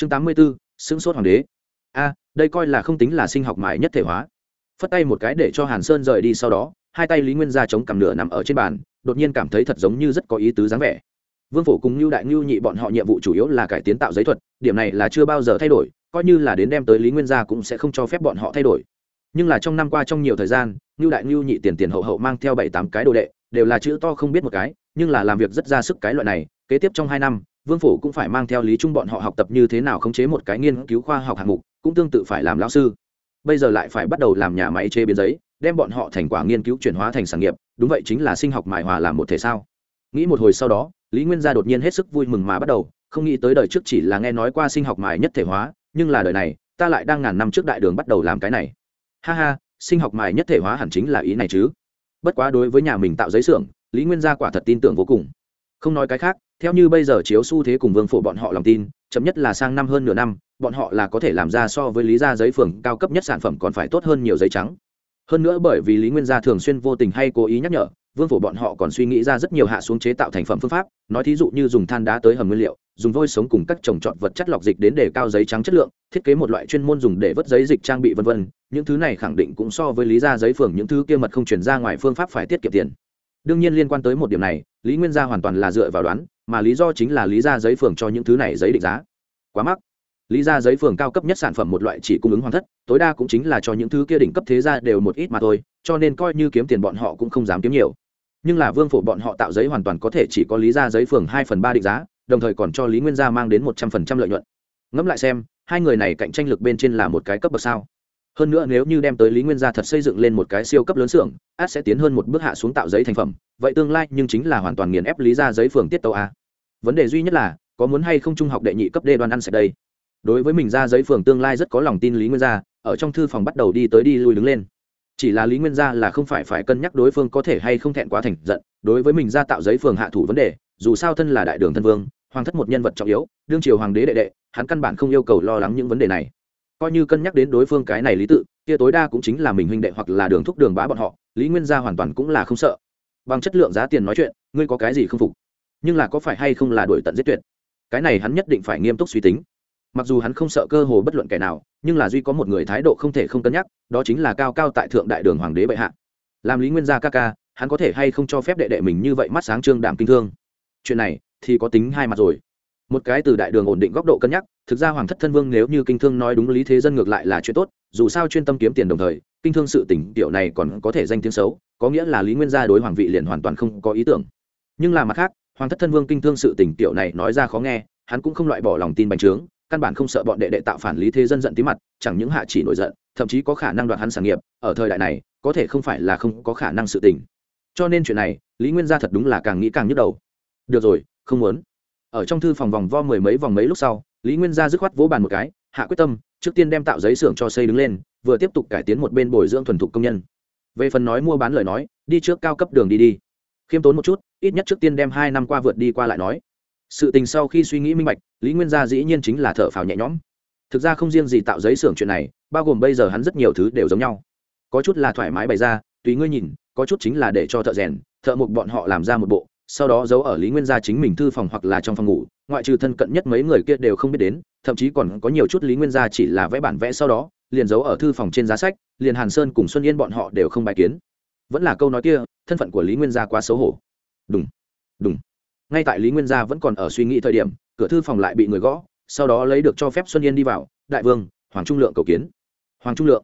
chương tám mươi b ố xứng sốt hoàng đế. A, đây coi là không tính là sinh học mại nhất thể hóa. Phất tay một cái để cho hàn sơn rời đi sau đó, hai tay lý nguyên ra chống cằm nửa nằm ở trên bàn, đột nhiên cảm thấy thật giống như rất có ý tứ dáng vẻ. Vương phổ cùng như đại ngưu nhị bọn họ nhiệm vụ chủ yếu là cải tiến tạo giấy thuật, điểm này là chưa bao giờ thay đổi, coi như là đến đem tới lý nguyên gia cũng sẽ không cho phép bọn họ thay đổi. Nhưng là trong năm qua trong nhiều thời gian ngưu đại ngưu nhị tiền tiền hậu hậu mang theo bảy tám cái đồ đệ, đều là chữ to không biết một cái, nhưng là làm việc rất ra sức cái loại này, kế tiếp trong hai năm vương phổ cũng phải mang theo lý trung bọn họ học tập như thế nào khống chế một cái nghiên cứu khoa học hạng mục, cũng tương tự phải làm lão sư. Bây giờ lại phải bắt đầu làm nhà máy chế biến giấy, đem bọn họ thành quả nghiên cứu chuyển hóa thành sản nghiệp, đúng vậy chính là sinh học mại hòa làm một thể sao? Nghĩ một hồi sau đó, lý nguyên gia đột nhiên hết sức vui mừng mà bắt đầu, không nghĩ tới đời trước chỉ là nghe nói qua sinh học mại nhất thể hóa, nhưng là đời này, ta lại đang ngàn năm trước đại đường bắt đầu làm cái này. Ha ha, sinh học mại nhất thể hóa hẳn chính là ý này chứ. Bất quá đối với nhà mình tạo giấy xưởng, lý nguyên gia quả thật tin tưởng vô cùng không nói cái khác, theo như bây giờ chiếu xu thế cùng vương phổ bọn họ lòng tin, chậm nhất là sang năm hơn nửa năm, bọn họ là có thể làm ra so với lý gia giấy phường cao cấp nhất sản phẩm còn phải tốt hơn nhiều giấy trắng. Hơn nữa bởi vì lý nguyên gia thường xuyên vô tình hay cố ý nhắc nhở, vương phổ bọn họ còn suy nghĩ ra rất nhiều hạ xuống chế tạo thành phẩm phương pháp, nói thí dụ như dùng than đá tới hầm nguyên liệu, dùng vôi sống cùng các trồng trọt vật chất lọc dịch đến để cao giấy trắng chất lượng, thiết kế một loại chuyên môn dùng để vớt giấy dịch trang bị v v những thứ này khẳng định cũng so với lý gia giấy phường những thứ kia mật không chuyển ra ngoài phương pháp phải tiết kiệm tiền. Đương nhiên liên quan tới một điểm này lý nguyên gia hoàn toàn là dựa vào đoán, mà lý do chính là lý gia giấy phường cho những thứ này giấy định giá. Quá mắc. Lý gia giấy phường cao cấp nhất sản phẩm một loại chỉ cung ứng hoàn thất, tối đa cũng chính là cho những thứ kia đỉnh cấp thế gia đều một ít mà thôi, cho nên coi như kiếm tiền bọn họ cũng không dám kiếm nhiều. Nhưng là vương phổ bọn họ tạo giấy hoàn toàn có thể chỉ có lý gia giấy phường hai phần ba định giá, đồng thời còn cho lý nguyên gia mang đến một trăm phần trăm lợi nhuận. Ngẫm lại xem, hai người này cạnh tranh lực bên trên là một cái cấp bậc sao? Hơn nữa nếu như đem tới lý nguyên gia thật xây dựng lên một cái siêu cấp lớn xưởng, át sẽ tiến hơn một bước hạ xuống tạo giấy thành phẩm. Vậy tương lai nhưng chính là hoàn toàn nghiền ép lý gia giấy phường tiết tàu a. Vấn đề duy nhất là, có muốn hay không trung học đệ nhị cấp đê Đoàn ăn sạch đây? Đối với mình ra giấy phường tương lai rất có lòng tin lý nguyên gia, ở trong thư phòng bắt đầu đi tới đi lui đứng lên. Chỉ là lý nguyên gia là không phải phải cân nhắc đối phương có thể hay không thẹn quá thành giận, đối với mình ra tạo giấy phường hạ thủ vấn đề, dù sao thân là đại đường thân vương, hoàng thất một nhân vật trọng yếu, đương triều hoàng đế đệ đệ, hắn căn bản không yêu cầu lo lắng những vấn đề này coi như cân nhắc đến đối phương cái này lý tự, kia tối đa cũng chính là mình huynh đệ hoặc là đường thúc đường bá bọn họ, lý nguyên gia hoàn toàn cũng là không sợ. Bằng chất lượng giá tiền nói chuyện, ngươi có cái gì không phục? Nhưng là có phải hay không là đổi tận giết tuyệt? Cái này hắn nhất định phải nghiêm túc suy tính. Mặc dù hắn không sợ cơ hồ bất luận kẻ nào, nhưng là duy có một người thái độ không thể không cân nhắc, đó chính là cao cao tại thượng đại đường hoàng đế bệ hạ. Làm lý nguyên gia ca ca, hắn có thể hay không cho phép đệ đệ mình như vậy mắt sáng trương đảm kinh thương? Chuyện này thì có tính hai mặt rồi một cái từ đại đường ổn định góc độ cân nhắc, thực ra hoàng thất thân vương nếu như kinh thương nói đúng lý thế dân ngược lại là chuyện tốt, dù sao chuyên tâm kiếm tiền đồng thời, kinh thương sự tỉnh tiểu này còn có thể danh tiếng xấu, có nghĩa là lý nguyên gia đối hoàng vị liền hoàn toàn không có ý tưởng. Nhưng là mặt khác, hoàng thất thân vương kinh thương sự tỉnh tiểu này nói ra khó nghe, hắn cũng không loại bỏ lòng tin bành trướng, căn bản không sợ bọn đệ đệ tạo phản lý thế dân giận tí mặt, chẳng những hạ chỉ nổi giận, thậm chí có khả năng đoạt hắn sản nghiệp, ở thời đại này, có thể không phải là không có khả năng sự tình. Cho nên chuyện này, lý nguyên gia thật đúng là càng nghĩ càng nhức đầu. Được rồi, không muốn ở trong thư phòng vòng vo mười mấy vòng mấy lúc sau, lý nguyên gia dứt khoát vỗ bàn một cái, hạ quyết tâm, trước tiên đem tạo giấy xưởng cho xây đứng lên, vừa tiếp tục cải tiến một bên bồi dưỡng thuần thục công nhân. Về phần nói mua bán lời nói, đi trước cao cấp đường đi đi. Khiêm tốn một chút, ít nhất trước tiên đem hai năm qua vượt đi qua lại nói. Sự tình sau khi suy nghĩ minh bạch, lý nguyên gia dĩ nhiên chính là thợ phào nhẹ nhõm. Thực ra không riêng gì tạo giấy xưởng chuyện này, bao gồm bây giờ hắn rất nhiều thứ đều giống nhau. Có chút là thoải mái bày ra, tùy ngươi nhìn, có chút chính là để cho thợ rèn, thợ mục bọn họ làm ra một bộ sau đó giấu ở lý nguyên gia chính mình thư phòng hoặc là trong phòng ngủ, ngoại trừ thân cận nhất mấy người kia đều không biết đến, thậm chí còn có nhiều chút lý nguyên gia chỉ là vẽ bản vẽ sau đó, liền giấu ở thư phòng trên giá sách, liền hàn sơn cùng xuân yên bọn họ đều không bài kiến. Vẫn là câu nói kia, thân phận của lý nguyên gia quá xấu hổ. Đúng đúng ngay tại lý nguyên gia vẫn còn ở suy nghĩ thời điểm, cửa thư phòng lại bị người gõ, sau đó lấy được cho phép xuân yên đi vào, đại vương, hoàng trung lượng cầu kiến. Hoàng trung lượng?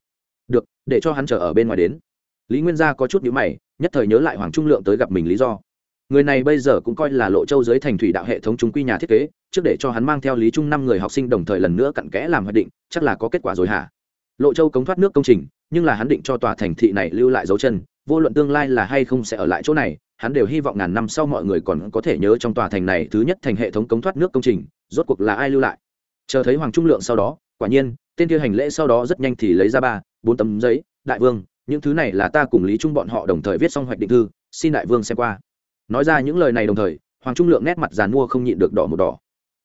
Được, để cho hắn chờ ở bên ngoài đến. Lý nguyên gia có chút nhữ mày, nhất thời nhớ lại hoàng trung lượng tới gặp mình lý do người này bây giờ cũng coi là lộ châu dưới thành thủy đạo hệ thống chúng quy nhà thiết kế, trước để cho hắn mang theo lý trung năm người học sinh đồng thời lần nữa cặn kẽ làm hoạch định, chắc là có kết quả rồi hả? Lộ châu cống thoát nước công trình, nhưng là hắn định cho tòa thành thị này lưu lại dấu chân, vô luận tương lai là hay không sẽ ở lại chỗ này, hắn đều hy vọng ngàn năm sau mọi người còn có thể nhớ trong tòa thành này thứ nhất thành hệ thống cống thoát nước công trình, rốt cuộc là ai lưu lại? Chờ thấy hoàng trung lượng sau đó, quả nhiên, tên kia hành lễ sau đó rất nhanh thì lấy ra ba, bốn tấm giấy, đại vương, những thứ này là ta cùng lý trung bọn họ đồng thời viết xong hoạch định thư, xin đại vương xem qua nói ra những lời này đồng thời, hoàng trung lượng nét mặt giàn mua không nhịn được đỏ một đỏ.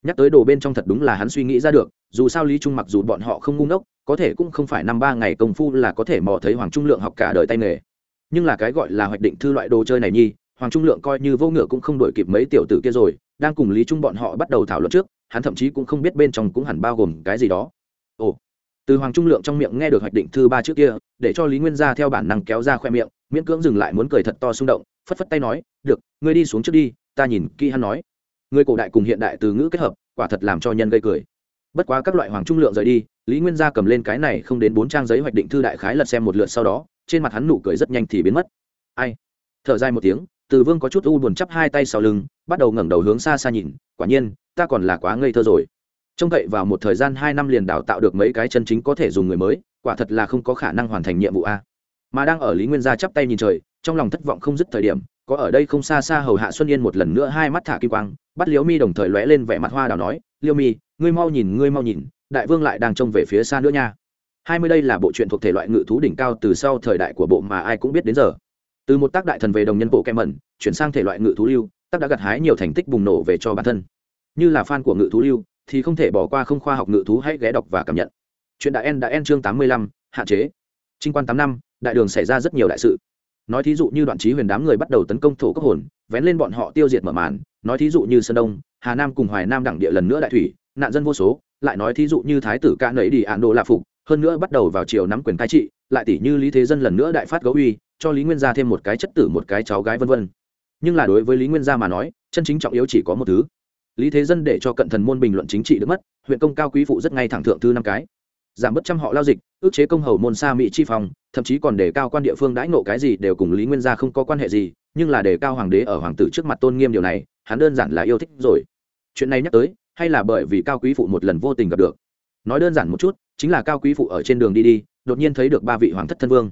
Nhắc tới đồ bên trong thật đúng là hắn suy nghĩ ra được, dù sao lý trung mặc dù bọn họ không ngu ngốc, có thể cũng không phải năm ba ngày công phu là có thể mò thấy hoàng trung lượng học cả đời tay nghề. Nhưng là cái gọi là hoạch định thư loại đồ chơi này nhi, hoàng trung lượng coi như vô ngựa cũng không đổi kịp mấy tiểu tử kia rồi, đang cùng lý trung bọn họ bắt đầu thảo luận trước, hắn thậm chí cũng không biết bên trong cũng hẳn bao gồm cái gì đó. Ồ, từ hoàng trung lượng trong miệng nghe được hoạch định thư ba trước kia, để cho lý nguyên gia theo bản năng kéo ra khoe miệng, miễn cưỡng dừng lại muốn cười thật to xung động phất phất tay nói, được, ngươi đi xuống trước đi, ta nhìn kỹ hắn nói. Người cổ đại cùng hiện đại từ ngữ kết hợp, quả thật làm cho nhân gây cười. Bất quá các loại hoàng trung lượng rời đi, lý nguyên gia cầm lên cái này không đến bốn trang giấy hoạch định thư đại khái lật xem một lượt sau đó, trên mặt hắn nụ cười rất nhanh thì biến mất. Ai? Thở dài một tiếng, từ vương có chút u buồn chắp hai tay sau lưng, bắt đầu ngẩng đầu hướng xa xa nhìn, quả nhiên, ta còn là quá ngây thơ rồi. Trông cậy vào một thời gian hai năm liền đào tạo được mấy cái chân chính có thể dùng người mới, quả thật là không có khả năng hoàn thành nhiệm vụ a mà đang ở lý nguyên gia chắp tay nhìn trời, trong lòng thất vọng không dứt thời điểm, có ở đây không xa xa hầu hạ xuân yên một lần nữa hai mắt thả kim quang, bắt liễu mi đồng thời lóe lên vẻ mặt hoa đào nói liêu mi, ngươi mau nhìn, ngươi mau nhìn, đại vương lại đang trông về phía xa nữa nha. Hai mươi đây là bộ truyện thuộc thể loại ngự thú đỉnh cao từ sau thời đại của bộ mà ai cũng biết đến giờ. Từ một tác đại thần về đồng nhân bộ kem mẩn, chuyển sang thể loại ngự thú lưu, tác đã gặt hái nhiều thành tích bùng nổ về cho bản thân. Như là fan của ngự thú lưu, thì không thể bỏ qua không khoa học ngự thú hãy ghé đọc và cảm nhận. Chuyện đã en đã en chương tám mươi lăm, hạn chế. Trinh quan tám năm đại đường xảy ra rất nhiều đại sự. Nói thí dụ như đoạn trí huyền đám người bắt đầu tấn công thổ cốc hồn, vén lên bọn họ tiêu diệt mở màn. Nói thí dụ như sơn đông, hà nam cùng hoài nam đẳng địa lần nữa đại thủy, nạn dân vô số. Lại nói thí dụ như thái tử ca nấy đi ạn đồ lạ phục, hơn nữa bắt đầu vào chiều nắm quyền cai trị, lại tỷ như lý thế dân lần nữa đại phát gấu uy, cho lý nguyên gia thêm một cái chất tử, một cái cháu gái vân vân. Nhưng là đối với lý nguyên gia mà nói, chân chính trọng yếu chỉ có một thứ. Lý thế dân để cho cận thần môn bình luận chính trị được mất, huyện công cao quý phụ rất ngay thẳng thượng thư năm cái giảm bớt trăm họ lao dịch, ước chế công hầu môn xa mỹ chi phòng thậm chí còn đề cao quan địa phương đãi nộ cái gì đều cùng lý nguyên gia không có quan hệ gì, nhưng là đề cao hoàng đế ở hoàng tử trước mặt tôn nghiêm điều này, hắn đơn giản là yêu thích rồi. Chuyện này nhắc tới, hay là bởi vì cao quý phụ một lần vô tình gặp được? Nói đơn giản một chút, chính là cao quý phụ ở trên đường đi đi, đột nhiên thấy được ba vị hoàng thất thân vương.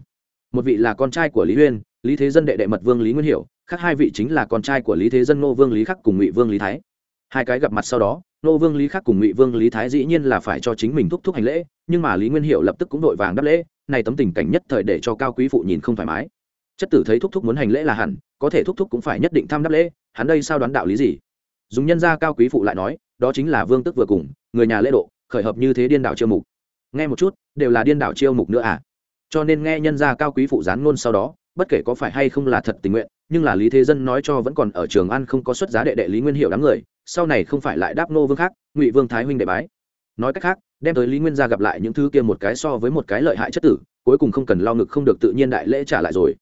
Một vị là con trai của lý huyên lý thế dân đệ đệ mật vương lý nguyên hiểu, khác hai vị chính là con trai của lý thế dân nô vương lý khắc cùng ngụy vương lý thái. Hai cái gặp mặt sau đó nô vương lý khắc cùng ngụy vương lý thái dĩ nhiên là phải cho chính mình thúc thúc hành lễ, nhưng mà lý nguyên hiệu lập tức cũng đội vàng đáp lễ, này tấm tình cảnh nhất thời để cho cao quý phụ nhìn không thoải mái. Chất tử thấy thúc thúc muốn hành lễ là hẳn, có thể thúc thúc cũng phải nhất định thăm đáp lễ, hắn đây sao đoán đạo lý gì? Dùng nhân gia cao quý phụ lại nói, đó chính là vương tức vừa cùng, người nhà lễ độ, khởi hợp như thế điên đảo chiêu mục. Nghe một chút, đều là điên đảo chiêu mục nữa à? Cho nên nghe nhân gia cao quý phụ gián ngôn sau đó, bất kể có phải hay không là thật tình nguyện, nhưng là lý thế dân nói cho vẫn còn ở trường ăn không có xuất giá đệ đệ lý nguyên hiệu đám người sau này không phải lại đáp nô vương khác, ngụy vương thái huynh đệ bái. Nói cách khác, đem tới lý nguyên gia gặp lại những thứ kia một cái so với một cái lợi hại chất tử, cuối cùng không cần lo ngực không được tự nhiên đại lễ trả lại rồi.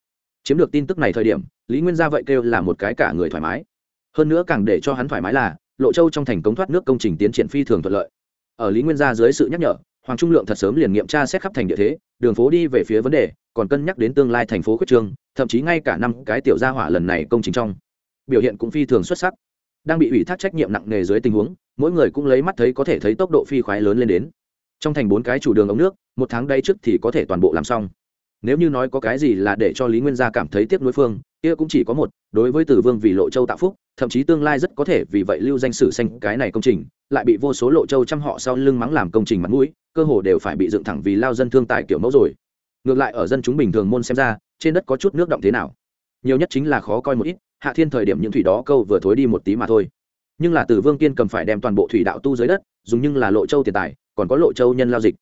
Chiếm được tin tức này thời điểm, lý nguyên gia vậy kêu là một cái cả người thoải mái. Hơn nữa càng để cho hắn thoải mái là, lộ châu trong thành cống thoát nước công trình tiến triển phi thường thuận lợi. Ở lý nguyên gia dưới sự nhắc nhở, hoàng trung lượng thật sớm liền nghiệm tra xét khắp thành địa thế, đường phố đi về phía vấn đề, còn cân nhắc đến tương lai thành phố quyết trương, thậm chí ngay cả năm cái tiểu gia hỏa lần này công trình trong. Biểu hiện cũng phi thường xuất sắc đang bị ủy thác trách nhiệm nặng nề dưới tình huống, mỗi người cũng lấy mắt thấy có thể thấy tốc độ phi khoái lớn lên đến. Trong thành bốn cái chủ đường ống nước, một tháng đây trước thì có thể toàn bộ làm xong. Nếu như nói có cái gì là để cho lý nguyên gia cảm thấy tiếc nuối phương, kia cũng chỉ có một, đối với tử vương vì lộ châu tạo phúc, thậm chí tương lai rất có thể vì vậy lưu danh sử xanh cái này công trình, lại bị vô số lộ châu chăm họ sau lưng mắng làm công trình mặt mũi, cơ hồ đều phải bị dựng thẳng vì lao dân thương tài kiểu mẫu rồi. Ngược lại ở dân chúng bình thường môn xem ra, trên đất có chút nước động thế nào? Nhiều nhất chính là khó coi một ít, hạ thiên thời điểm những thủy đó câu vừa thối đi một tí mà thôi. Nhưng là từ vương kiên cầm phải đem toàn bộ thủy đạo tu dưới đất, dùng nhưng là lộ châu tiền tài, còn có lộ châu nhân lao dịch.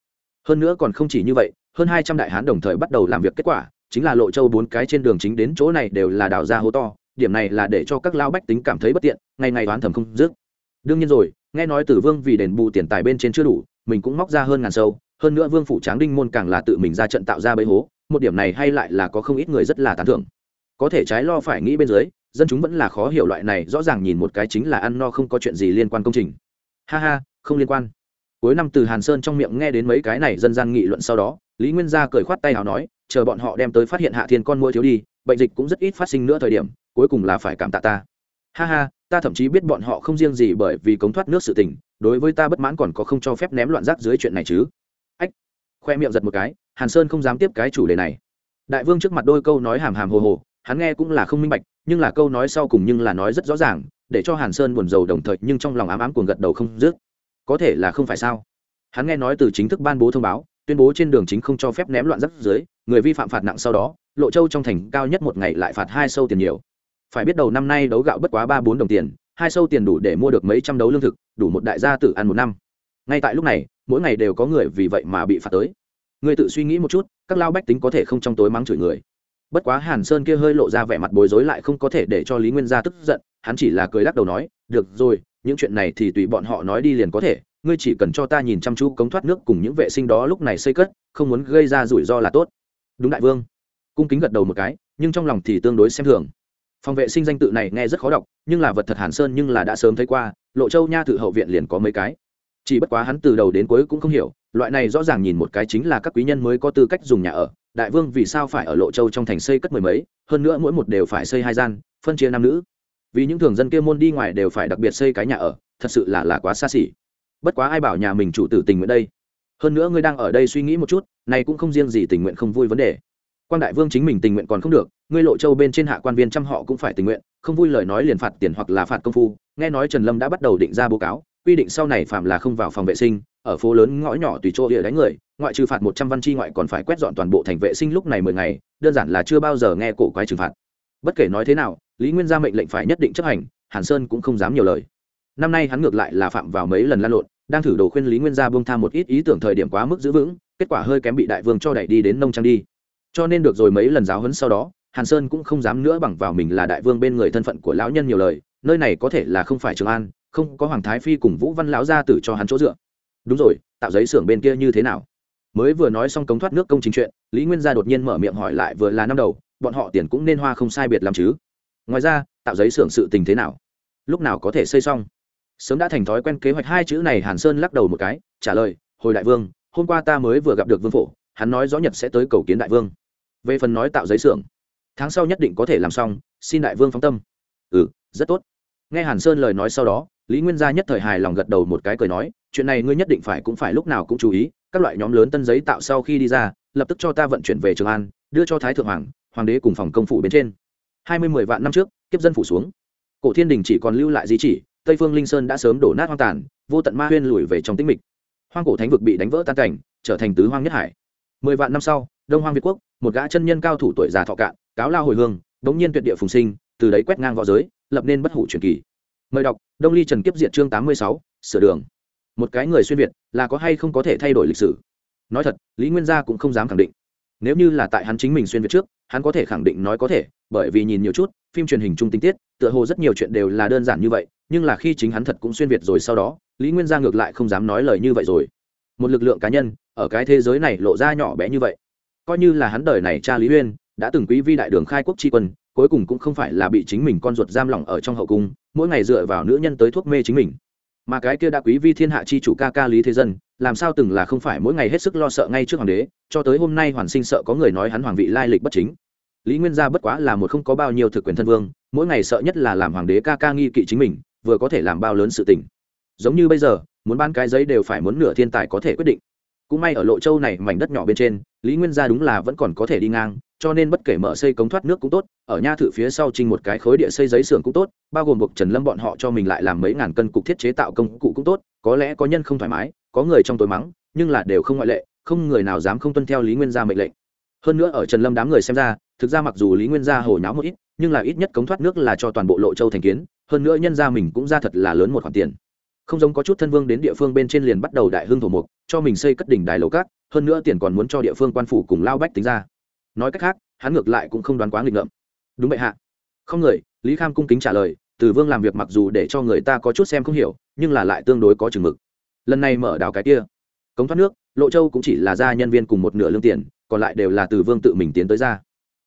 Hơn nữa còn không chỉ như vậy, hơn hai trăm đại hán đồng thời bắt đầu làm việc kết quả, chính là lộ châu bốn cái trên đường chính đến chỗ này đều là đào ra hố to, điểm này là để cho các lao bách tính cảm thấy bất tiện, ngày ngày đoán thầm không dứt. Đương nhiên rồi, nghe nói tử vương vì đền bù tiền tài bên trên chưa đủ, mình cũng móc ra hơn ngàn sâu, hơn nữa vương phủ tráng đinh môn càng là tự mình ra trận tạo ra bấy hố, một điểm này hay lại là có không ít người rất là tán thưởng có thể trái lo phải nghĩ bên dưới, dân chúng vẫn là khó hiểu loại này, rõ ràng nhìn một cái chính là ăn no không có chuyện gì liên quan công trình. Ha ha, không liên quan. Cuối năm từ hàn sơn trong miệng nghe đến mấy cái này dân gian nghị luận sau đó, lý nguyên gia cười khoát tay nào nói, chờ bọn họ đem tới phát hiện hạ thiên con mua thiếu đi, bệnh dịch cũng rất ít phát sinh nữa thời điểm, cuối cùng là phải cảm tạ ta. Ha ha, ta thậm chí biết bọn họ không riêng gì bởi vì cống thoát nước sự tình, đối với ta bất mãn còn có không cho phép ném loạn rác dưới chuyện này chứ. Ách, khoe miệng giật một cái, hàn sơn không dám tiếp cái chủ đề này. Đại vương trước mặt đôi câu nói hàm hàm hồ hồ hắn nghe cũng là không minh bạch, nhưng là câu nói sau cùng nhưng là nói rất rõ ràng, để cho hàn sơn buồn rầu đồng thời, nhưng trong lòng ám ám cuồng gật đầu không dứt. Có thể là không phải sao? Hắn nghe nói từ chính thức ban bố thông báo, tuyên bố trên đường chính không cho phép ném loạn rắc dưới người vi phạm phạt nặng sau đó, lộ châu trong thành cao nhất một ngày lại phạt hai sâu tiền nhiều. Phải biết đầu năm nay đấu gạo bất quá ba bốn đồng tiền, hai sâu tiền đủ để mua được mấy trăm đấu lương thực, đủ một đại gia tự ăn một năm. Ngay tại lúc này, mỗi ngày đều có người vì vậy mà bị phạt tới. Người tự suy nghĩ một chút, các lao bách tính có thể không trong tối mắng chửi người bất quá hàn sơn kia hơi lộ ra vẻ mặt bối rối lại không có thể để cho lý nguyên gia tức giận, hắn chỉ là cười lắc đầu nói, được rồi, những chuyện này thì tùy bọn họ nói đi liền có thể, ngươi chỉ cần cho ta nhìn chăm chú cống thoát nước cùng những vệ sinh đó lúc này xây cất, không muốn gây ra rủi ro là tốt. Đúng đại vương. Cung kính gật đầu một cái, nhưng trong lòng thì tương đối xem thường. Phòng vệ sinh danh tự này nghe rất khó đọc, nhưng là vật thật hàn sơn nhưng là đã sớm thấy qua, lộ châu nha thự hậu viện liền có mấy cái. Chỉ bất quá hắn từ đầu đến cuối cũng không hiểu loại này rõ ràng nhìn một cái chính là các quý nhân mới có tư cách dùng nhà ở. Đại vương vì sao phải ở lộ châu trong thành xây cất mười mấy? Hơn nữa mỗi một đều phải xây hai gian, phân chia nam nữ. Vì những thường dân kia môn đi ngoài đều phải đặc biệt xây cái nhà ở, thật sự là là quá xa xỉ. Bất quá ai bảo nhà mình chủ tử tình nguyện đây? Hơn nữa ngươi đang ở đây suy nghĩ một chút, này cũng không riêng gì tình nguyện không vui vấn đề. Quan đại vương chính mình tình nguyện còn không được, ngươi lộ châu bên trên hạ quan viên trăm họ cũng phải tình nguyện, không vui lời nói liền phạt tiền hoặc là phạt công phu. Nghe nói trần lâm đã bắt đầu định ra báo cáo quy định sau này phạm là không vào phòng vệ sinh, ở phố lớn ngõ nhỏ tùy chỗ địa đánh người, ngoại trừ phạt một trăm văn chi ngoại còn phải quét dọn toàn bộ thành vệ sinh lúc này mười ngày, đơn giản là chưa bao giờ nghe cổ quái trừng phạt. Bất kể nói thế nào, lý nguyên ra mệnh lệnh phải nhất định chấp hành, hàn sơn cũng không dám nhiều lời. Năm nay hắn ngược lại là phạm vào mấy lần lan lộn, đang thử đồ khuyên lý nguyên gia bông tham một ít ý tưởng thời điểm quá mức giữ vững, kết quả hơi kém bị đại vương cho đẩy đi đến nông trang đi. Cho nên được rồi mấy lần giáo huấn sau đó, hàn sơn cũng không dám nữa bằng vào mình là đại vương bên người thân phận của lão nhân nhiều lời nơi này có thể là không phải trường an, không có hoàng thái phi cùng vũ văn lão gia tử cho hắn chỗ dựa. Đúng rồi, tạo giấy xưởng bên kia như thế nào? Mới vừa nói xong cống thoát nước công trình chuyện, lý nguyên gia đột nhiên mở miệng hỏi lại vừa là năm đầu, bọn họ tiền cũng nên hoa không sai biệt làm chứ. Ngoài ra, tạo giấy xưởng sự tình thế nào? Lúc nào có thể xây xong? Sớm đã thành thói quen kế hoạch hai chữ này hàn sơn lắc đầu một cái, trả lời, hồi đại vương, hôm qua ta mới vừa gặp được vương phổ, hắn nói rõ nhật sẽ tới cầu kiến đại vương. Về phần nói tạo giấy xưởng, tháng sau nhất định có thể làm xong, xin đại vương phóng tâm. Ừ rất tốt nghe hàn sơn lời nói sau đó, lý nguyên gia nhất thời hài lòng gật đầu một cái cười nói, chuyện này ngươi nhất định phải cũng phải lúc nào cũng chú ý, các loại nhóm lớn tân giấy tạo sau khi đi ra, lập tức cho ta vận chuyển về trường an, đưa cho thái thượng hoàng hoàng đế cùng phòng công phủ bên trên. Hai mươi mười vạn năm trước, kiếp dân phủ xuống. Cổ thiên đình chỉ còn lưu lại di chỉ, tây phương linh sơn đã sớm đổ nát hoang tàn, vô tận ma huyên lùi về trong tĩnh mịch. Hoang cổ thánh vực bị đánh vỡ tan cảnh, trở thành tứ hoang nhất hải. Mười vạn năm sau, đông hoang việt quốc, một gã chân nhân cao thủ tuổi già thọ cạn, cáo lao hồi hương, bỗng nhiên tuyệt địa phùng sinh, từ đấy quét ngang v õ giới lập nên bất hủ truyền kỳ. Mời đọc, đông ly trần kiếp diện chương tám mươi sáu, sửa đường. Một cái người xuyên việt, là có hay không có thể thay đổi lịch sử? Nói thật, lý nguyên gia cũng không dám khẳng định. Nếu như là tại hắn chính mình xuyên việt trước, hắn có thể khẳng định nói có thể, bởi vì nhìn nhiều chút, phim truyền hình chung tinh tiết, tựa hồ rất nhiều chuyện đều là đơn giản như vậy, nhưng là khi chính hắn thật cũng xuyên việt rồi sau đó, lý nguyên gia ngược lại không dám nói lời như vậy rồi. Một lực lượng cá nhân, ở cái thế giới này lộ ra nhỏ bé như vậy. Coi như là hắn đời này cha lý uyên, đã từng quý vi đại đường khai quốc tri quân cuối cùng cũng không phải là bị chính mình con ruột giam lỏng ở trong hậu cung, mỗi ngày dựa vào nữ nhân tới thuốc mê chính mình. Mà cái kia đã quý vi thiên hạ chi chủ ca ca lý thế dân, làm sao từng là không phải mỗi ngày hết sức lo sợ ngay trước hoàng đế, cho tới hôm nay hoàn sinh sợ có người nói hắn hoàng vị lai lịch bất chính. Lý nguyên gia bất quá là một không có bao nhiêu thực quyền thân vương, mỗi ngày sợ nhất là làm hoàng đế ca ca nghi kỵ chính mình, vừa có thể làm bao lớn sự tình. Giống như bây giờ, muốn ban cái giấy đều phải muốn nửa thiên tài có thể quyết định. Cũng may ở lộ châu này mảnh đất nhỏ bên trên, lý nguyên gia đúng là vẫn còn có thể đi ngang cho nên bất kể mở xây cống thoát nước cũng tốt, ở nha thự phía sau trình một cái khối địa xây giấy xưởng cũng tốt, bao gồm buộc trần lâm bọn họ cho mình lại làm mấy ngàn cân cục thiết chế tạo công cụ cũng tốt, có lẽ có nhân không thoải mái, có người trong tối mắng, nhưng là đều không ngoại lệ, không người nào dám không tuân theo lý nguyên gia mệnh lệnh. Hơn nữa ở trần lâm đám người xem ra, thực ra mặc dù lý nguyên gia hồi nháo một ít, nhưng là ít nhất cống thoát nước là cho toàn bộ lộ châu thành kiến, hơn nữa nhân gia mình cũng ra thật là lớn một khoản tiền. Không giống có chút thân vương đến địa phương bên trên liền bắt đầu đại hương thổ mục, cho mình xây cất đỉnh đài lầu cát hơn nữa tiền còn muốn cho địa phương quan phủ cùng lao bách tính ra nói cách khác, hắn ngược lại cũng không đoán quá nghịch ngợm. Đúng vậy hạ. Không người, lý kham cung kính trả lời, từ vương làm việc mặc dù để cho người ta có chút xem không hiểu, nhưng là lại tương đối có chừng mực. Lần này mở đào cái kia, cống thoát nước, lộ châu cũng chỉ là ra nhân viên cùng một nửa lương tiền, còn lại đều là từ vương tự mình tiến tới ra.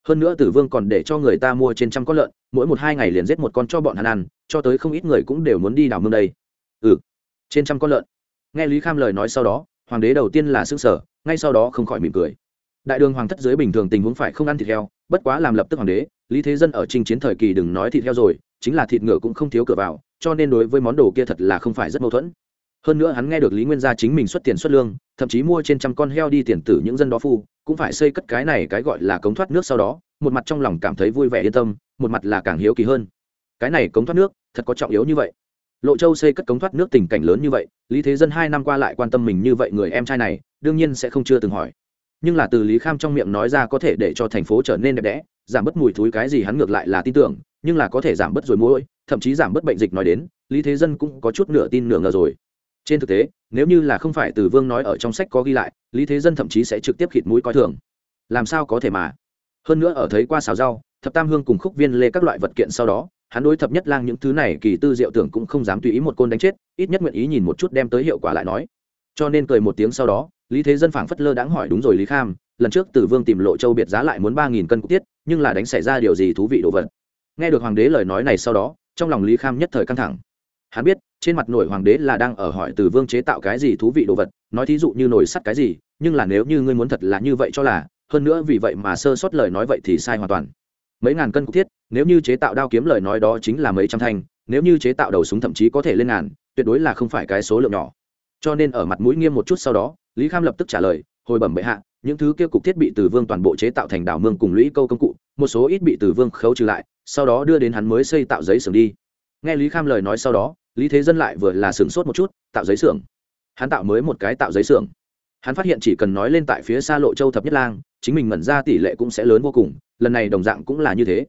Hơn nữa tử vương còn để cho người ta mua trên trăm con lợn, mỗi một hai ngày liền giết một con cho bọn hắn ăn, cho tới không ít người cũng đều muốn đi đào mương đây. Ừ trên trăm con lợn. Nghe lý kham lời nói sau đó, hoàng đế đầu tiên là s ư n g sở ngay sau đó không khỏi mỉm cười đại đường hoàng thất giới bình thường tình huống phải không ăn thịt heo, bất quá làm lập tức hoàng đế, lý thế dân ở trình chiến thời kỳ đừng nói thịt heo rồi, chính là thịt ngựa cũng không thiếu cửa vào, cho nên đối với món đồ kia thật là không phải rất mâu thuẫn. Hơn nữa hắn nghe được lý nguyên gia chính mình xuất tiền xuất lương, thậm chí mua trên trăm con heo đi tiền tử những dân đó phu, cũng phải xây cất cái này cái gọi là cống thoát nước sau đó, một mặt trong lòng cảm thấy vui vẻ yên tâm, một mặt là càng hiếu kỳ hơn. Cái này cống thoát nước, thật có trọng yếu như vậy. Lộ châu xây cất cống thoát nước tình cảnh lớn như vậy, lý thế dân hai năm qua lại quan tâm mình như vậy người em trai này, đương nhiên sẽ không chưa từng hỏi nhưng là từ lý kham trong miệng nói ra có thể để cho thành phố trở nên đẹp đẽ, giảm bớt mùi thúi cái gì hắn ngược lại là tin tưởng, nhưng là có thể giảm bớt rồi mũi thậm chí giảm bớt bệnh dịch nói đến, lý thế dân cũng có chút nửa tin nửa ngờ rồi. Trên thực tế, nếu như là không phải từ vương nói ở trong sách có ghi lại, lý thế dân thậm chí sẽ trực tiếp khịt mũi coi thường. Làm sao có thể mà? Hơn nữa ở thấy qua xào rau, thập tam hương cùng khúc viên lê các loại vật kiện sau đó, hắn đối thập nhất lang những thứ này kỳ tư diệu tưởng cũng không dám tùy ý một côn đánh chết, ít nhất nguyện ý nhìn một chút đem tới hiệu quả lại nói. Cho nên cười một tiếng sau đó lý thế dân phảng phất lơ đãng hỏi đúng rồi lý kham, lần trước tử vương tìm lộ châu biệt giá lại muốn ba nghìn cân cục tiết, nhưng là đánh xảy ra điều gì thú vị đồ vật. Nghe được hoàng đế lời nói này sau đó, trong lòng lý kham nhất thời căng thẳng. Hắn biết, trên mặt nổi hoàng đế là đang ở hỏi tử vương chế tạo cái gì thú vị đồ vật, nói thí dụ như nổi sắt cái gì, nhưng là nếu như ngươi muốn thật là như vậy cho là, hơn nữa vì vậy mà sơ sót lời nói vậy thì sai hoàn toàn. Mấy ngàn cân cục thiết nếu như chế tạo đao kiếm lời nói đó chính là mấy trăm thanh, nếu như chế tạo đầu súng thậm chí có thể lên ngàn, tuyệt đối là không phải cái số lượng nhỏ. Cho nên ở mặt mũi nghiêm một chút sau đó lý kham lập tức trả lời, hồi bẩm bệ hạ, những thứ kia cục thiết bị từ vương toàn bộ chế tạo thành đảo mương cùng lũy câu công cụ, một số ít bị từ vương khấu trừ lại, sau đó đưa đến hắn mới xây tạo giấy xưởng đi. Nghe lý kham lời nói sau đó, lý thế dân lại vừa là sửng sốt một chút, tạo giấy xưởng? Hắn tạo mới một cái tạo giấy xưởng. Hắn phát hiện chỉ cần nói lên tại phía xa lộ châu thập nhất lang, chính mình mẩn ra tỷ lệ cũng sẽ lớn vô cùng, lần này đồng dạng cũng là như thế.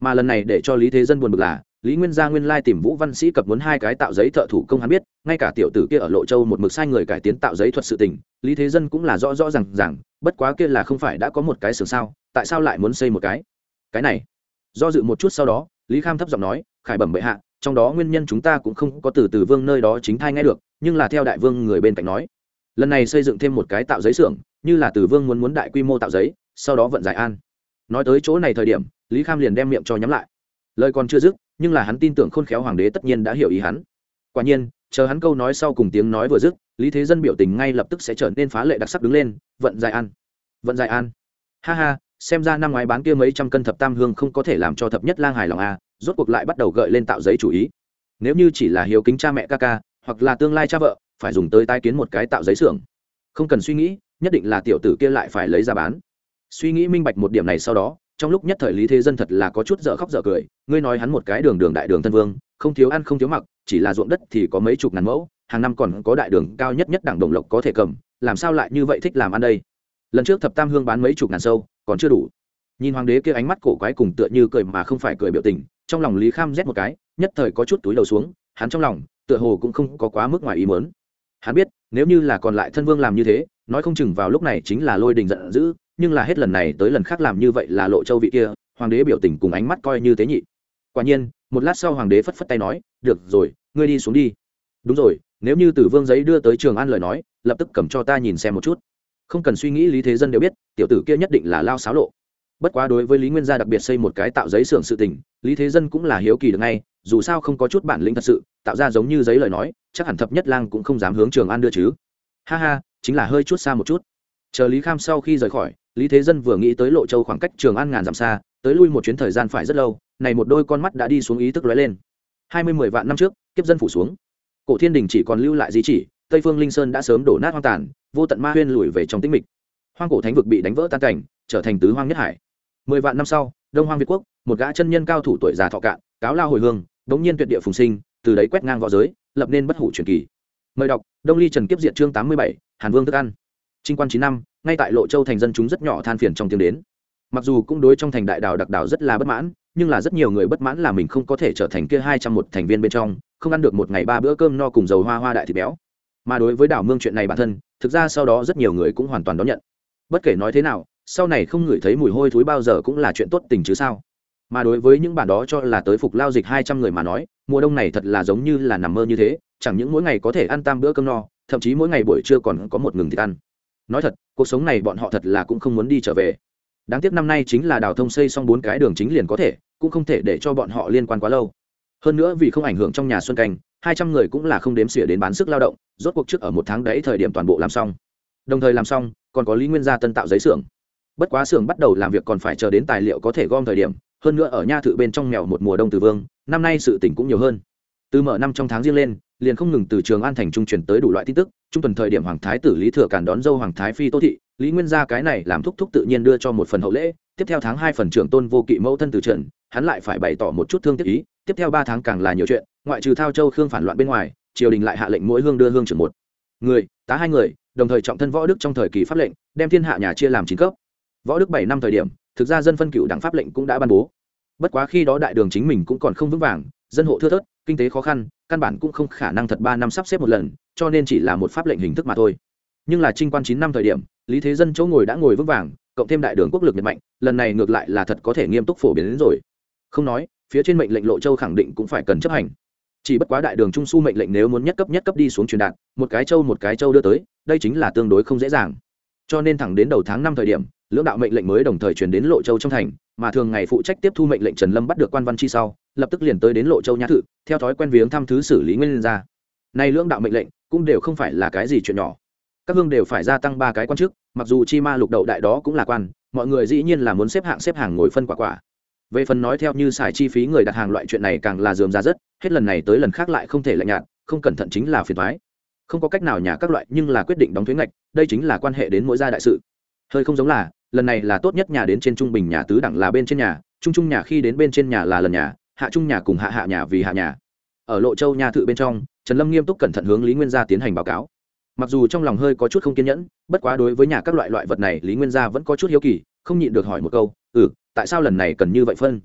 Mà lần này để cho lý thế dân buồn bực là lý nguyên gia nguyên lai tìm vũ văn sĩ cập muốn hai cái tạo giấy thợ thủ công hắn biết, ngay cả tiểu tử kia ở lộ châu một mực sai người cải tiến tạo giấy thuật sự tình, lý thế dân cũng là rõ rõ r à n g rằng bất quá kia là không phải đã có một cái xưởng sao, tại sao lại muốn xây một cái? Cái này. Do dự một chút sau đó, lý kham thấp giọng nói, khải bẩm bệ hạ, trong đó nguyên nhân chúng ta cũng không có từ từ vương nơi đó chính thai nghe được, nhưng là theo đại vương người bên cạnh nói. Lần này xây dựng thêm một cái tạo giấy xưởng, như là từ vương muốn muốn đại quy mô tạo giấy, sau đó vận giải an. Nói tới chỗ này thời điểm, lý kham liền đem miệng cho nhắm lại. Lời còn chưa dứt nhưng là hắn tin tưởng khôn khéo hoàng đế tất nhiên đã hiểu ý hắn. Quả nhiên, chờ hắn câu nói sau cùng tiếng nói vừa dứt, lý thế dân biểu tình ngay lập tức sẽ trở nên phá lệ đặc sắc đứng lên, vận giải an vận giải an ha ha, xem ra năm ngoái bán kia mấy trăm cân thập tam hương không có thể làm cho thập nhất lang hài lòng a rốt cuộc lại bắt đầu gợi lên tạo giấy chủ ý. Nếu như chỉ là hiếu kính cha mẹ ca ca, hoặc là tương lai cha vợ, phải dùng tới tai kiến một cái tạo giấy xưởng. Không cần suy nghĩ, nhất định là tiểu tử kia lại phải lấy ra bán. Suy nghĩ minh bạch một điểm này sau đó trong lúc nhất thời lý thế dân thật là có chút dở khóc dở cười, ngươi nói hắn một cái đường đường đại đường thân vương, không thiếu ăn không thiếu mặc, chỉ là ruộng đất thì có mấy chục ngàn mẫu, hàng năm còn có đại đường cao nhất nhất đảng đồng lộc có thể cầm, làm sao lại như vậy thích làm ăn đây? Lần trước thập tam hương bán mấy chục ngàn sâu, còn chưa đủ. Nhìn hoàng đế kia ánh mắt cổ quái cùng tựa như cười mà không phải cười biểu tình, trong lòng lý kham rét một cái, nhất thời có chút túi đầu xuống, hắn trong lòng, tựa hồ cũng không có quá mức ngoài ý mớn hắn biết, nếu như là còn lại thân vương làm như thế, nói không chừng vào lúc này chính là lôi đình giận dữ nhưng là hết lần này tới lần khác làm như vậy là lộ châu vị kia, hoàng đế biểu tình cùng ánh mắt coi như tế nhị. Quả nhiên, một lát sau hoàng đế phất phất tay nói, được rồi, ngươi đi xuống đi. Đúng rồi, nếu như tử vương giấy đưa tới trường an lời nói, lập tức cầm cho ta nhìn xem một chút. Không cần suy nghĩ, lý thế dân đều biết, tiểu tử kia nhất định là lao xáo lộ. Bất quá đối với lý nguyên gia đặc biệt xây một cái tạo giấy xưởng sự tình, lý thế dân cũng là hiếu kỳ được ngay, dù sao không có chút bản lĩnh thật sự, tạo ra giống như giấy lời nói, chắc hẳn thập nhất lang cũng không dám hướng trường an đưa chứ. Ha ha, chính là hơi chút xa một chút. Chờ lý kham sau khi rời khỏi lý thế dân vừa nghĩ tới lộ châu khoảng cách trường an ngàn dặm xa, tới lui một chuyến thời gian phải rất lâu, này một đôi con mắt đã đi xuống ý thức lóe lên. Hai mươi mười vạn năm trước, kiếp dân phủ xuống. Cổ thiên đình chỉ còn lưu lại di chỉ, tây phương linh sơn đã sớm đổ nát hoang tàn, vô tận ma huyên lùi về trong tĩnh mịch. Hoang cổ thánh vực bị đánh vỡ tan cảnh, trở thành tứ hoang nhất hải. Mười vạn năm sau, đông hoang việt quốc, một gã chân nhân cao thủ tuổi già thọ cạn, cáo lao hồi hương bỗng nhiên tuyệt địa phùng sinh, từ đấy quét ngang v õ giới, lập nên bất hủ truyền kỳ. Mời đọc, đông ly trần kiếp diệt chương tám mươi bảy, hàn vương thức ăn. Trinh quan chín năm ngay tại lộ châu thành dân chúng rất nhỏ than phiền trong tiếng đến. Mặc dù cũng đối trong thành đại đảo đặc đảo rất là bất mãn, nhưng là rất nhiều người bất mãn là mình không có thể trở thành kia hai trăm một thành viên bên trong, không ăn được một ngày ba bữa cơm no cùng dầu hoa hoa đại thịt béo. Mà đối với đảo mương chuyện này bản thân, thực ra sau đó rất nhiều người cũng hoàn toàn đón nhận. Bất kể nói thế nào, sau này không ngửi thấy mùi hôi thối bao giờ cũng là chuyện tốt tình chứ sao. Mà đối với những bản đó cho là tới phục lao dịch hai trăm người mà nói, mùa đông này thật là giống như là nằm mơ như thế, chẳng những mỗi ngày có thể ăn tam bữa cơm no, thậm chí mỗi ngày buổi trưa còn có một ngừng thịt ăn nói thật, cuộc sống này bọn họ thật là cũng không muốn đi trở về. Đáng tiếc năm nay chính là đào thông xây xong bốn cái đường chính liền có thể, cũng không thể để cho bọn họ liên quan quá lâu. Hơn nữa vì không ảnh hưởng trong nhà xuân canh, hai trăm người cũng là không đếm xỉa đến bán sức lao động, rốt cuộc trước ở một tháng đấy thời điểm toàn bộ làm xong. Đồng thời làm xong, còn có lý nguyên gia tân tạo giấy xưởng. Bất quá xưởng bắt đầu làm việc còn phải chờ đến tài liệu có thể gom thời điểm, hơn nữa ở nha thự bên trong mèo một mùa đông từ vương, năm nay sự tỉnh cũng nhiều hơn. Từ mở năm trong tháng riêng lên, liền không ngừng từ trường an thành trung chuyển tới đủ loại tin tức trung tuần thời điểm hoàng thái tử lý thừa cản đón dâu hoàng thái phi tô thị, lý nguyên gia cái này làm thúc thúc tự nhiên đưa cho một phần hậu lễ, tiếp theo tháng hai phần trưởng tôn vô kỵ mẫu thân từ trần, hắn lại phải bày tỏ một chút thương tiếc ý, tiếp theo ba tháng càng là nhiều chuyện, ngoại trừ thao châu khương phản loạn bên ngoài, triều đình lại hạ lệnh mỗi hương đưa hương trưởng một. Người, tá hai người, đồng thời trọng thân võ đức trong thời kỳ pháp lệnh, đem thiên hạ nhà chia làm chín cấp. Võ đức bảy năm thời điểm, thực ra dân phân cựu đảng pháp lệnh cũng đã ban bố. Bất quá khi đó đại đường chính mình cũng còn không vững vàng dân hộ thưa thớt, kinh tế khó khăn, căn bản cũng không khả năng thật ba năm sắp xếp một lần, cho nên chỉ là một pháp lệnh hình thức mà thôi. Nhưng là trinh quan chín năm thời điểm, lý thế dân chỗ ngồi đã ngồi vững vàng, cộng thêm đại đường quốc lực nhật mạnh, lần này ngược lại là thật có thể nghiêm túc phổ biến đến rồi. Không nói, phía trên mệnh lệnh lộ châu khẳng định cũng phải cần chấp hành. Chỉ bất quá đại đường trung su mệnh lệnh nếu muốn nhất cấp nhất cấp đi xuống truyền đạt, một cái châu một cái châu đưa tới, đây chính là tương đối không dễ dàng. Cho nên thẳng đến đầu tháng năm thời điểm lưỡng đạo mệnh lệnh mới đồng thời truyền đến lộ châu trong thành, mà thường ngày phụ trách tiếp thu mệnh lệnh trần lâm bắt được quan văn chi sau, lập tức liền tới đến lộ châu nhã thự, theo thói quen viếng thăm thứ xử lý nguyên ra nay lưỡng đạo mệnh lệnh cũng đều không phải là cái gì chuyện nhỏ. Các hương đều phải gia tăng ba cái quan chức, mặc dù chi ma lục đậu đại đó cũng là quan, mọi người dĩ nhiên là muốn xếp hạng xếp hàng ngồi phân quả quả. Về phần nói theo như xài chi phí người đặt hàng loại chuyện này càng là dườm ra rất, hết lần này tới lần khác lại không thể lạnh nhạt, không cẩn thận chính là phiền thoái không có cách nào nhà các loại nhưng là quyết định đóng thuế ngạch, đây chính là quan hệ đến mỗi gia đại sự. Hơi không giống là lần này là tốt nhất nhà đến trên trung bình nhà tứ đẳng là bên trên nhà, trung trung nhà khi đến bên trên nhà là lần nhà, hạ trung nhà cùng hạ hạ nhà vì hạ nhà. Ở lộ châu nhà thự bên trong, trần lâm nghiêm túc cẩn thận hướng lý nguyên gia tiến hành báo cáo. Mặc dù trong lòng hơi có chút không kiên nhẫn, bất quá đối với nhà các loại loại vật này, lý nguyên gia vẫn có chút hiếu kỳ, không nhịn được hỏi một câu ừ tại sao lần này cần như vậy phân?